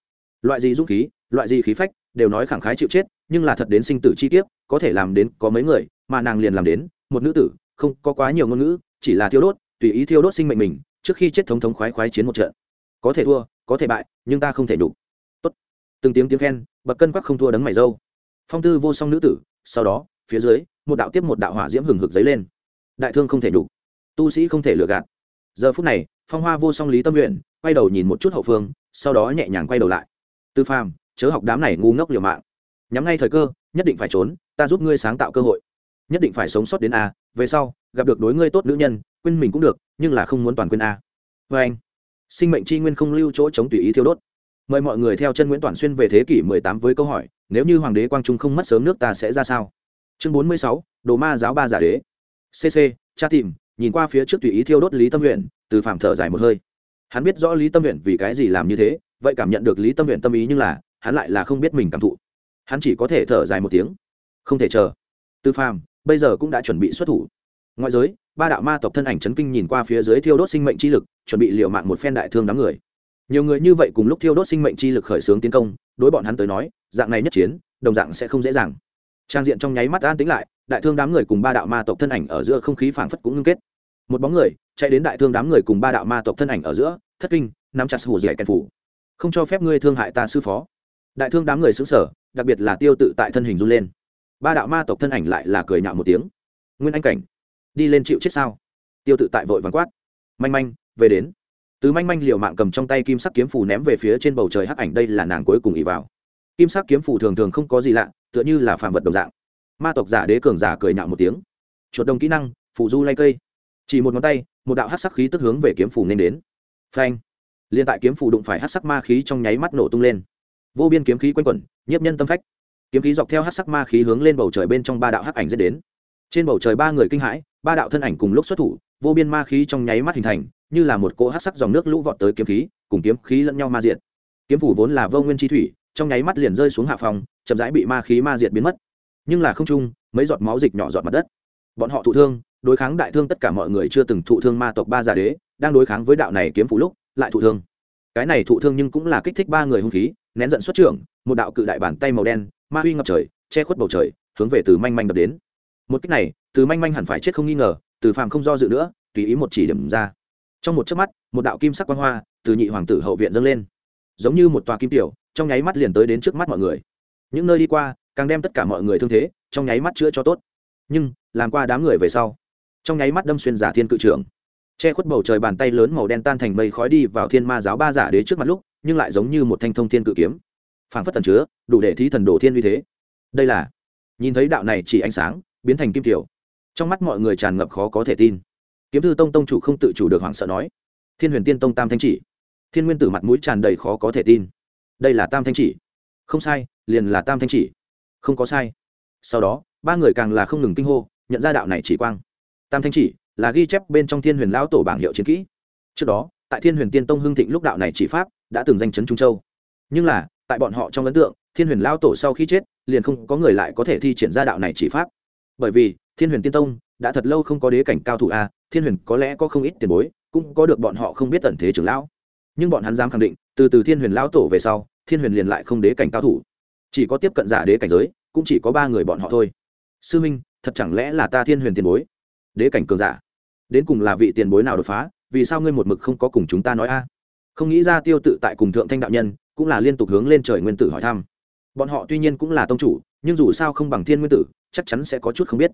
Loại gì dũng khí, loại gì khí phách, đều nói khẳng khái chịu chết, nhưng là thật đến sinh tử chi kiếp, có thể làm đến có mấy người, mà nàng liền làm đến, một nữ tử, không có quá nhiều ngôn ngữ, chỉ là thiêu đốt, tùy ý thiêu đốt sinh mệnh mình, trước khi chết thống thống khoái khoái chiến một trận. Có thể thua, có thể bại, nhưng ta không thể đủ từng tiếng tiếng khen, bậc cân quắc không thua đấng mày dâu. Phong tư vô song nữ tử, sau đó, phía dưới, một đạo tiếp một đạo hỏa diễm hừng hực dấy lên. Đại thương không thể đủ. Tu sĩ không thể lừa gạt. Giờ phút này, phong hoa vô song lý tâm nguyện quay đầu nhìn một chút hậu phương, sau đó nhẹ nhàng quay đầu lại. Tư phàm, chớ học đám này ngu ngốc liều mạng. Nhắm ngay thời cơ, nhất định phải trốn, ta giúp ngươi sáng tạo cơ hội. Nhất định phải sống sót đến a, về sau, gặp được đối ngươi tốt nữ nhân, quên mình cũng được, nhưng là không muốn toàn quên a. Vê anh sinh mệnh c nguyên không lưu chỗ chống tùy ý thiêu đốt mời mọi người theo chân nguyễn toàn xuyên về thế kỷ 18 với câu hỏi nếu như hoàng đế quang trung không mất sớm nước ta sẽ ra sao? Chương 46, đồ ma giáo ba giả đế. Cc cha tìm nhìn qua phía trước tùy ý thiêu đốt lý tâm nguyện từ phạm thở dài một hơi. Hắn biết rõ lý tâm nguyện vì cái gì làm như thế vậy cảm nhận được lý tâm nguyện tâm ý nhưng là hắn lại là không biết mình cảm thụ. Hắn chỉ có thể thở dài một tiếng. Không thể chờ. Tư phàm bây giờ cũng đã chuẩn bị xuất thủ. Ngoại giới ba đạo ma tộc thân ảnh chấn kinh nhìn qua phía dưới thiêu đốt sinh mệnh chi lực chuẩn bị liệu mạng một phen đại thương đám người nhiều người như vậy cùng lúc thiêu đốt sinh mệnh chi lực khởi xướng tiến công, đối bọn hắn tới nói, dạng này nhất chiến, đồng dạng sẽ không dễ dàng. Trang diện trong nháy mắt an tính lại, đại thương đám người cùng ba đạo ma tộc thân ảnh ở giữa không khí phảng phất cũng ngưng kết. Một bóng người chạy đến đại thương đám người cùng ba đạo ma tộc thân ảnh ở giữa, thất kinh, nắm chặt hù dẻ kèn phủ. Không cho phép ngươi thương hại ta sư phó. Đại thương đám người xứng sở đặc biệt là tiêu tự tại thân hình run lên. Ba đạo ma tộc thân ảnh lại là cười nhạo một tiếng. Nguyên anh cảnh, đi lên chịu chết sao? Tiêu tự tại vội vàng quát. Manh manh, về đến từ manh manh liều mạng cầm trong tay kim sắc kiếm phù ném về phía trên bầu trời hắc ảnh, đây là nàng cuối cùng ỉ vào. Kim sắc kiếm phù thường thường không có gì lạ, tựa như là phàm vật đồng dạng. Ma tộc giả đế cường giả cười nhạo một tiếng. Chuột đồng kỹ năng, phù du lay cây. Chỉ một ngón tay, một đạo hắc sắc khí tức hướng về kiếm phù nên đến. Phanh. Liên tại kiếm phù đụng phải hắc sắc ma khí trong nháy mắt nổ tung lên. Vô biên kiếm khí quanh quẩn, nhiếp nhân tâm phách. Kiếm khí dọc theo hắc sắc ma khí hướng lên bầu trời bên trong ba đạo hắc ảnh dẫn đến. Trên bầu trời ba người kinh hãi, ba đạo thân ảnh cùng lúc xuất thủ, vô biên ma khí trong nháy mắt hình thành như là một cỗ hát sắc dòng nước lũ vọt tới kiếm khí, cùng kiếm khí lẫn nhau ma diệt. Kiếm phủ vốn là vô nguyên chi thủy, trong nháy mắt liền rơi xuống hạ phòng, chậm rãi bị ma khí ma diệt biến mất. Nhưng là không chung, mấy giọt máu dịch nhỏ giọt mặt đất. Bọn họ thụ thương, đối kháng đại thương tất cả mọi người chưa từng thụ thương ma tộc ba giả đế, đang đối kháng với đạo này kiếm phủ lúc, lại thụ thương. Cái này thụ thương nhưng cũng là kích thích ba người hung khí, nén giận xuất trưởng, một đạo cự đại bàn tay màu đen, ma huy ngập trời, che khuất bầu trời, hướng về từ manh manh đập đến. Một cách này, từ manh manh hẳn phải chết không nghi ngờ, từ phàm không do dự nữa, tùy ý một chỉ điểm ra trong một chớp mắt, một đạo kim sắc quang hoa từ nhị hoàng tử hậu viện dâng lên. Giống như một tòa kim tiểu, trong nháy mắt liền tới đến trước mắt mọi người. Những nơi đi qua, càng đem tất cả mọi người thương thế, trong nháy mắt chữa cho tốt. Nhưng, làm qua đám người về sau, trong nháy mắt đâm xuyên giả thiên cự trưởng. Che khuất bầu trời bàn tay lớn màu đen tan thành mây khói đi vào thiên ma giáo ba giả đế trước mặt lúc, nhưng lại giống như một thanh thông thiên cự kiếm. Phảng phất tần chứa, đủ để thí thần đồ thiên uy thế. Đây là, nhìn thấy đạo này chỉ ánh sáng, biến thành kim tiểu. Trong mắt mọi người tràn ngập khó có thể tin kiếm thư tông tông chủ không tự chủ được hoảng sợ nói. Thiên huyền tiên tông tam thanh chỉ. Thiên nguyên tử mặt mũi tràn đầy khó có thể tin. Đây là tam thanh chỉ. Không sai, liền là tam thanh chỉ. Không có sai. Sau đó, ba người càng là không ngừng kinh hô, nhận ra đạo này chỉ quang. Tam thanh chỉ là ghi chép bên trong thiên huyền lão tổ bảng hiệu chiến kỹ. Trước đó, tại thiên huyền tiên tông hưng thịnh lúc đạo này chỉ pháp đã từng danh chấn trung châu. Nhưng là, tại bọn họ trong ấn tượng, thiên huyền lão tổ sau khi chết, liền không có người lại có thể thi triển ra đạo này chỉ pháp. Bởi vì, thiên huyền tiên tông đã thật lâu không có đế cảnh cao thủ a, thiên huyền có lẽ có không ít tiền bối, cũng có được bọn họ không biết tận thế trưởng lão. Nhưng bọn hắn dám khẳng định, từ từ thiên huyền lão tổ về sau, thiên huyền liền lại không đế cảnh cao thủ. Chỉ có tiếp cận giả đế cảnh giới, cũng chỉ có ba người bọn họ thôi. Sư minh, thật chẳng lẽ là ta thiên huyền tiền bối? Đế cảnh cường giả. Đến cùng là vị tiền bối nào đột phá, vì sao ngươi một mực không có cùng chúng ta nói a? Không nghĩ ra tiêu tự tại cùng thượng thanh đạo nhân, cũng là liên tục hướng lên trời nguyên tử hỏi thăm. Bọn họ tuy nhiên cũng là tông chủ, nhưng dù sao không bằng thiên nguyên tử, chắc chắn sẽ có chút không biết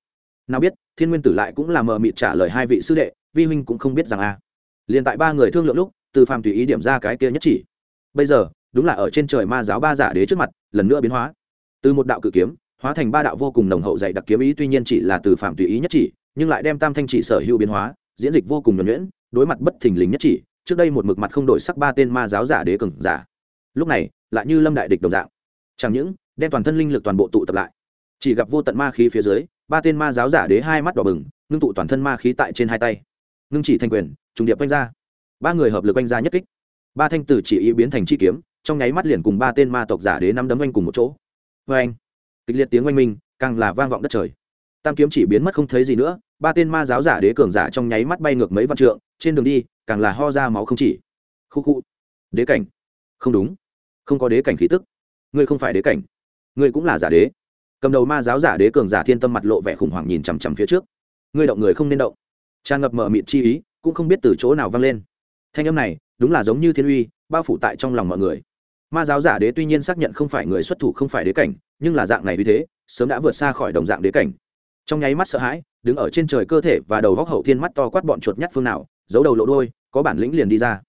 nào biết, thiên nguyên tử lại cũng là mờ mịt trả lời hai vị sư đệ, vi huynh cũng không biết rằng a. Liền tại ba người thương lượng lúc, từ phàm tùy ý điểm ra cái kia nhất chỉ. Bây giờ, đúng là ở trên trời ma giáo ba giả đế trước mặt, lần nữa biến hóa. Từ một đạo cự kiếm, hóa thành ba đạo vô cùng nồng hậu dạy đặc kiếm ý, tuy nhiên chỉ là từ phạm tùy ý nhất chỉ, nhưng lại đem tam thanh chỉ sở hữu biến hóa, diễn dịch vô cùng nhuẩn nhuyễn, đối mặt bất thình lình nhất chỉ, trước đây một mực mặt không đổi sắc ba tên ma giáo giả đế cường giả. Lúc này, lại như lâm đại địch đồng dạng. Chẳng những, đem toàn thân linh lực toàn bộ tụ tập lại chỉ gặp vô tận ma khí phía dưới, ba tên ma giáo giả đế hai mắt đỏ bừng, ngưng tụ toàn thân ma khí tại trên hai tay. Ngưng chỉ thanh quyền, trùng điệp quanh ra. Ba người hợp lực quanh ra nhất kích. Ba thanh tử chỉ ý biến thành chi kiếm, trong nháy mắt liền cùng ba tên ma tộc giả đế năm đấm anh cùng một chỗ. Vê anh kịch liệt tiếng oanh minh, càng là vang vọng đất trời. Tam kiếm chỉ biến mất không thấy gì nữa, ba tên ma giáo giả đế cường giả trong nháy mắt bay ngược mấy vạn trượng, trên đường đi, càng là ho ra máu không chỉ. Khu khu! Đế cảnh! Không đúng. Không có đế cảnh khí tức. Ngươi không phải đế cảnh. Ngươi cũng là giả đế cầm đầu ma giáo giả đế cường giả thiên tâm mặt lộ vẻ khủng hoảng nhìn chằm chằm phía trước. Ngươi động người không nên động. Tràn ngập mở mịt chi ý, cũng không biết từ chỗ nào vang lên. Thanh âm này, đúng là giống như thiên uy, bao phủ tại trong lòng mọi người. Ma giáo giả đế tuy nhiên xác nhận không phải người xuất thủ không phải đế cảnh, nhưng là dạng này vì thế, sớm đã vượt xa khỏi đồng dạng đế cảnh. Trong nháy mắt sợ hãi, đứng ở trên trời cơ thể và đầu góc hậu thiên mắt to quát bọn chuột nhát phương nào, giấu đầu lộ đôi có bản lĩnh liền đi ra.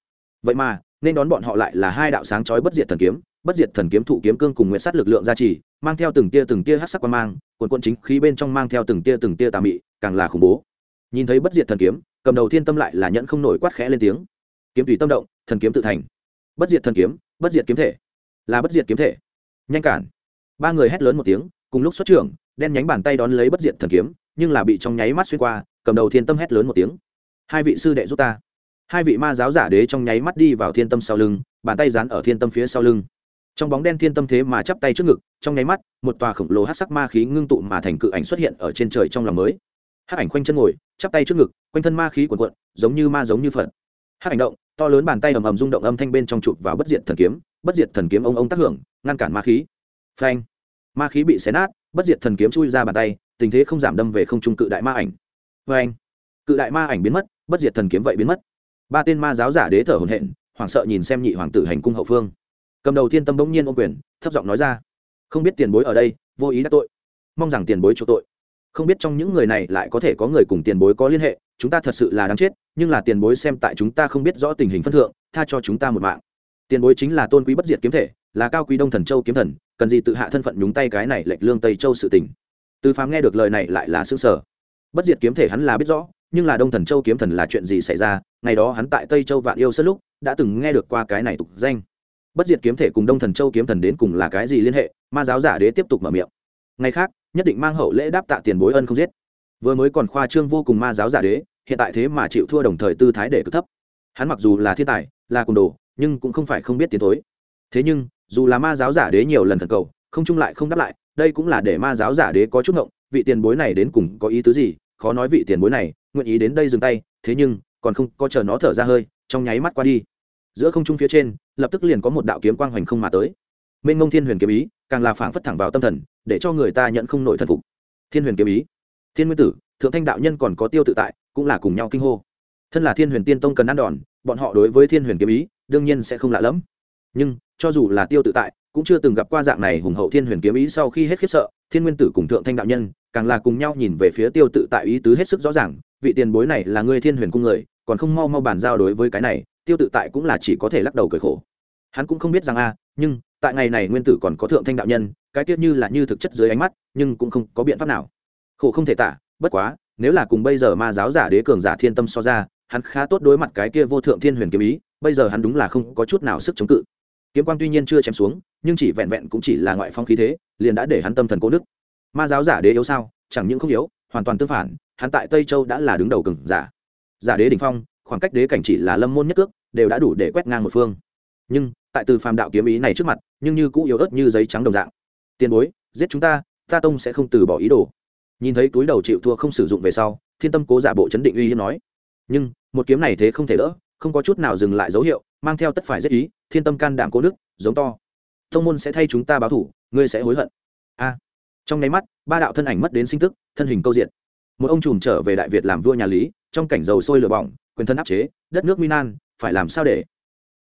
Vậy mà, nên đón bọn họ lại là hai đạo sáng chói bất diệt thần kiếm bất diệt thần kiếm thụ kiếm cương cùng nguyện sát lực lượng gia trì, mang theo từng tia từng tia hát sắc quan mang quần quân chính khí bên trong mang theo từng tia từng tia tà mị, càng là khủng bố. Nhìn thấy bất diệt thần kiếm, cầm đầu thiên tâm lại là nhẫn không nổi quát khẽ lên tiếng. Kiếm tùy tâm động, thần kiếm tự thành. Bất diệt thần kiếm, bất diệt kiếm thể. Là bất diệt kiếm thể. Nhanh cản. Ba người hét lớn một tiếng, cùng lúc xuất trưởng, đen nhánh bàn tay đón lấy bất diệt thần kiếm, nhưng là bị trong nháy mắt xuyên qua, cầm đầu thiên tâm hét lớn một tiếng. Hai vị sư đệ giúp ta. Hai vị ma giáo giả đế trong nháy mắt đi vào thiên tâm sau lưng, bàn tay dán ở thiên tâm phía sau lưng trong bóng đen thiên tâm thế mà chắp tay trước ngực, trong nháy mắt, một tòa khổng lồ hát sắc ma khí ngưng tụ mà thành cự ảnh xuất hiện ở trên trời trong lòng mới. Hát ảnh khoanh chân ngồi, chắp tay trước ngực, quanh thân ma khí cuộn cuộn, giống như ma giống như phật. Hát ảnh động, to lớn bàn tay ầm ầm rung động âm thanh bên trong chụp vào bất diệt thần kiếm, bất diệt thần kiếm ông ông tác hưởng, ngăn cản ma khí. Phanh. Ma khí bị xé nát, bất diệt thần kiếm chui ra bàn tay, tình thế không giảm đâm về không trung cự đại ma ảnh. Phanh. Cự đại ma ảnh biến mất, bất diệt thần kiếm vậy biến mất. Ba tên ma giáo giả đế thở hổn hển, hoảng sợ nhìn xem nhị hoàng tử hành cung hậu phương cầm đầu thiên tâm bỗng nhiên ô quyền, thấp giọng nói ra, không biết tiền bối ở đây, vô ý đã tội. Mong rằng tiền bối chỗ tội. Không biết trong những người này lại có thể có người cùng tiền bối có liên hệ, chúng ta thật sự là đáng chết, nhưng là tiền bối xem tại chúng ta không biết rõ tình hình phân thượng, tha cho chúng ta một mạng. Tiền bối chính là tôn quý bất diệt kiếm thể, là cao quý đông thần châu kiếm thần, cần gì tự hạ thân phận nhúng tay cái này lệch lương tây châu sự tình. Tư phàm nghe được lời này lại là xương sở bất diệt kiếm thể hắn là biết rõ, nhưng là đông thần châu kiếm thần là chuyện gì xảy ra, ngày đó hắn tại tây châu vạn yêu sân lúc, đã từng nghe được qua cái này tục danh bất diệt kiếm thể cùng đông thần châu kiếm thần đến cùng là cái gì liên hệ, ma giáo giả đế tiếp tục mở miệng. Ngày khác, nhất định mang hậu lễ đáp tạ tiền bối ân không giết. Vừa mới còn khoa trương vô cùng ma giáo giả đế, hiện tại thế mà chịu thua đồng thời tư thái để cực thấp. Hắn mặc dù là thiên tài, là cùng đồ, nhưng cũng không phải không biết tiến thối. Thế nhưng, dù là ma giáo giả đế nhiều lần thần cầu, không chung lại không đáp lại, đây cũng là để ma giáo giả đế có chút ngộng, vị tiền bối này đến cùng có ý tứ gì, khó nói vị tiền bối này nguyện ý đến đây dừng tay, thế nhưng, còn không có chờ nó thở ra hơi, trong nháy mắt qua đi. Giữa không trung phía trên lập tức liền có một đạo kiếm quang hoành không mà tới. Mênh ngông thiên huyền kiếm ý, càng là phảng phất thẳng vào tâm thần, để cho người ta nhận không nổi thần phục. Thiên huyền kiếm ý. Thiên nguyên tử, thượng thanh đạo nhân còn có tiêu tự tại, cũng là cùng nhau kinh hô. Thân là thiên huyền tiên tông cần ăn đòn, bọn họ đối với thiên huyền kiếm ý, đương nhiên sẽ không lạ lẫm. Nhưng, cho dù là tiêu tự tại, cũng chưa từng gặp qua dạng này hùng hậu thiên huyền kiếm ý sau khi hết khiếp sợ, thiên nguyên tử cùng thượng thanh đạo nhân, càng là cùng nhau nhìn về phía tiêu tự tại ý tứ hết sức rõ ràng, vị tiền bối này là người thiên huyền cung người, còn không mau mau bàn giao đối với cái này, tiêu tự tại cũng là chỉ có thể lắc đầu cười khổ hắn cũng không biết rằng a nhưng, tại ngày này nguyên tử còn có thượng thanh đạo nhân, cái tiết như là như thực chất dưới ánh mắt, nhưng cũng không có biện pháp nào. Khổ không thể tả, bất quá, nếu là cùng bây giờ ma giáo giả đế cường giả thiên tâm so ra, hắn khá tốt đối mặt cái kia vô thượng thiên huyền kiếm ý, bây giờ hắn đúng là không có chút nào sức chống cự. Kiếm quang tuy nhiên chưa chém xuống, nhưng chỉ vẹn vẹn cũng chỉ là ngoại phong khí thế, liền đã để hắn tâm thần cố đức ma giáo giả đế yếu sao? Chẳng những không yếu, hoàn toàn tương phản, hắn tại tây châu đã là đứng đầu cường giả. Giả đế đỉnh phong, khoảng cách đế cảnh chỉ là lâm môn nhất cước, đều đã đủ để quét ngang một phương. Nhưng tại từ phàm đạo kiếm ý này trước mặt, nhưng như cũ yếu ớt như giấy trắng đồng dạng. Tiền bối, giết chúng ta ta tông sẽ không từ bỏ ý đồ. Nhìn thấy túi đầu chịu thua không sử dụng về sau, thiên tâm cố giả bộ chấn định uy hiếp nói. Nhưng, một kiếm này thế không thể đỡ, không có chút nào dừng lại dấu hiệu, mang theo tất phải giết ý, thiên tâm can đảm cố đức, giống to. Thông môn sẽ thay chúng ta báo thủ, ngươi sẽ hối hận. A. Trong nháy mắt, ba đạo thân ảnh mất đến sinh tức, thân hình câu diện. Một ông trùm trở về đại việt làm vua nhà lý, trong cảnh dầu sôi lửa bỏng, quyền thân áp chế, đất nước minan phải làm sao để?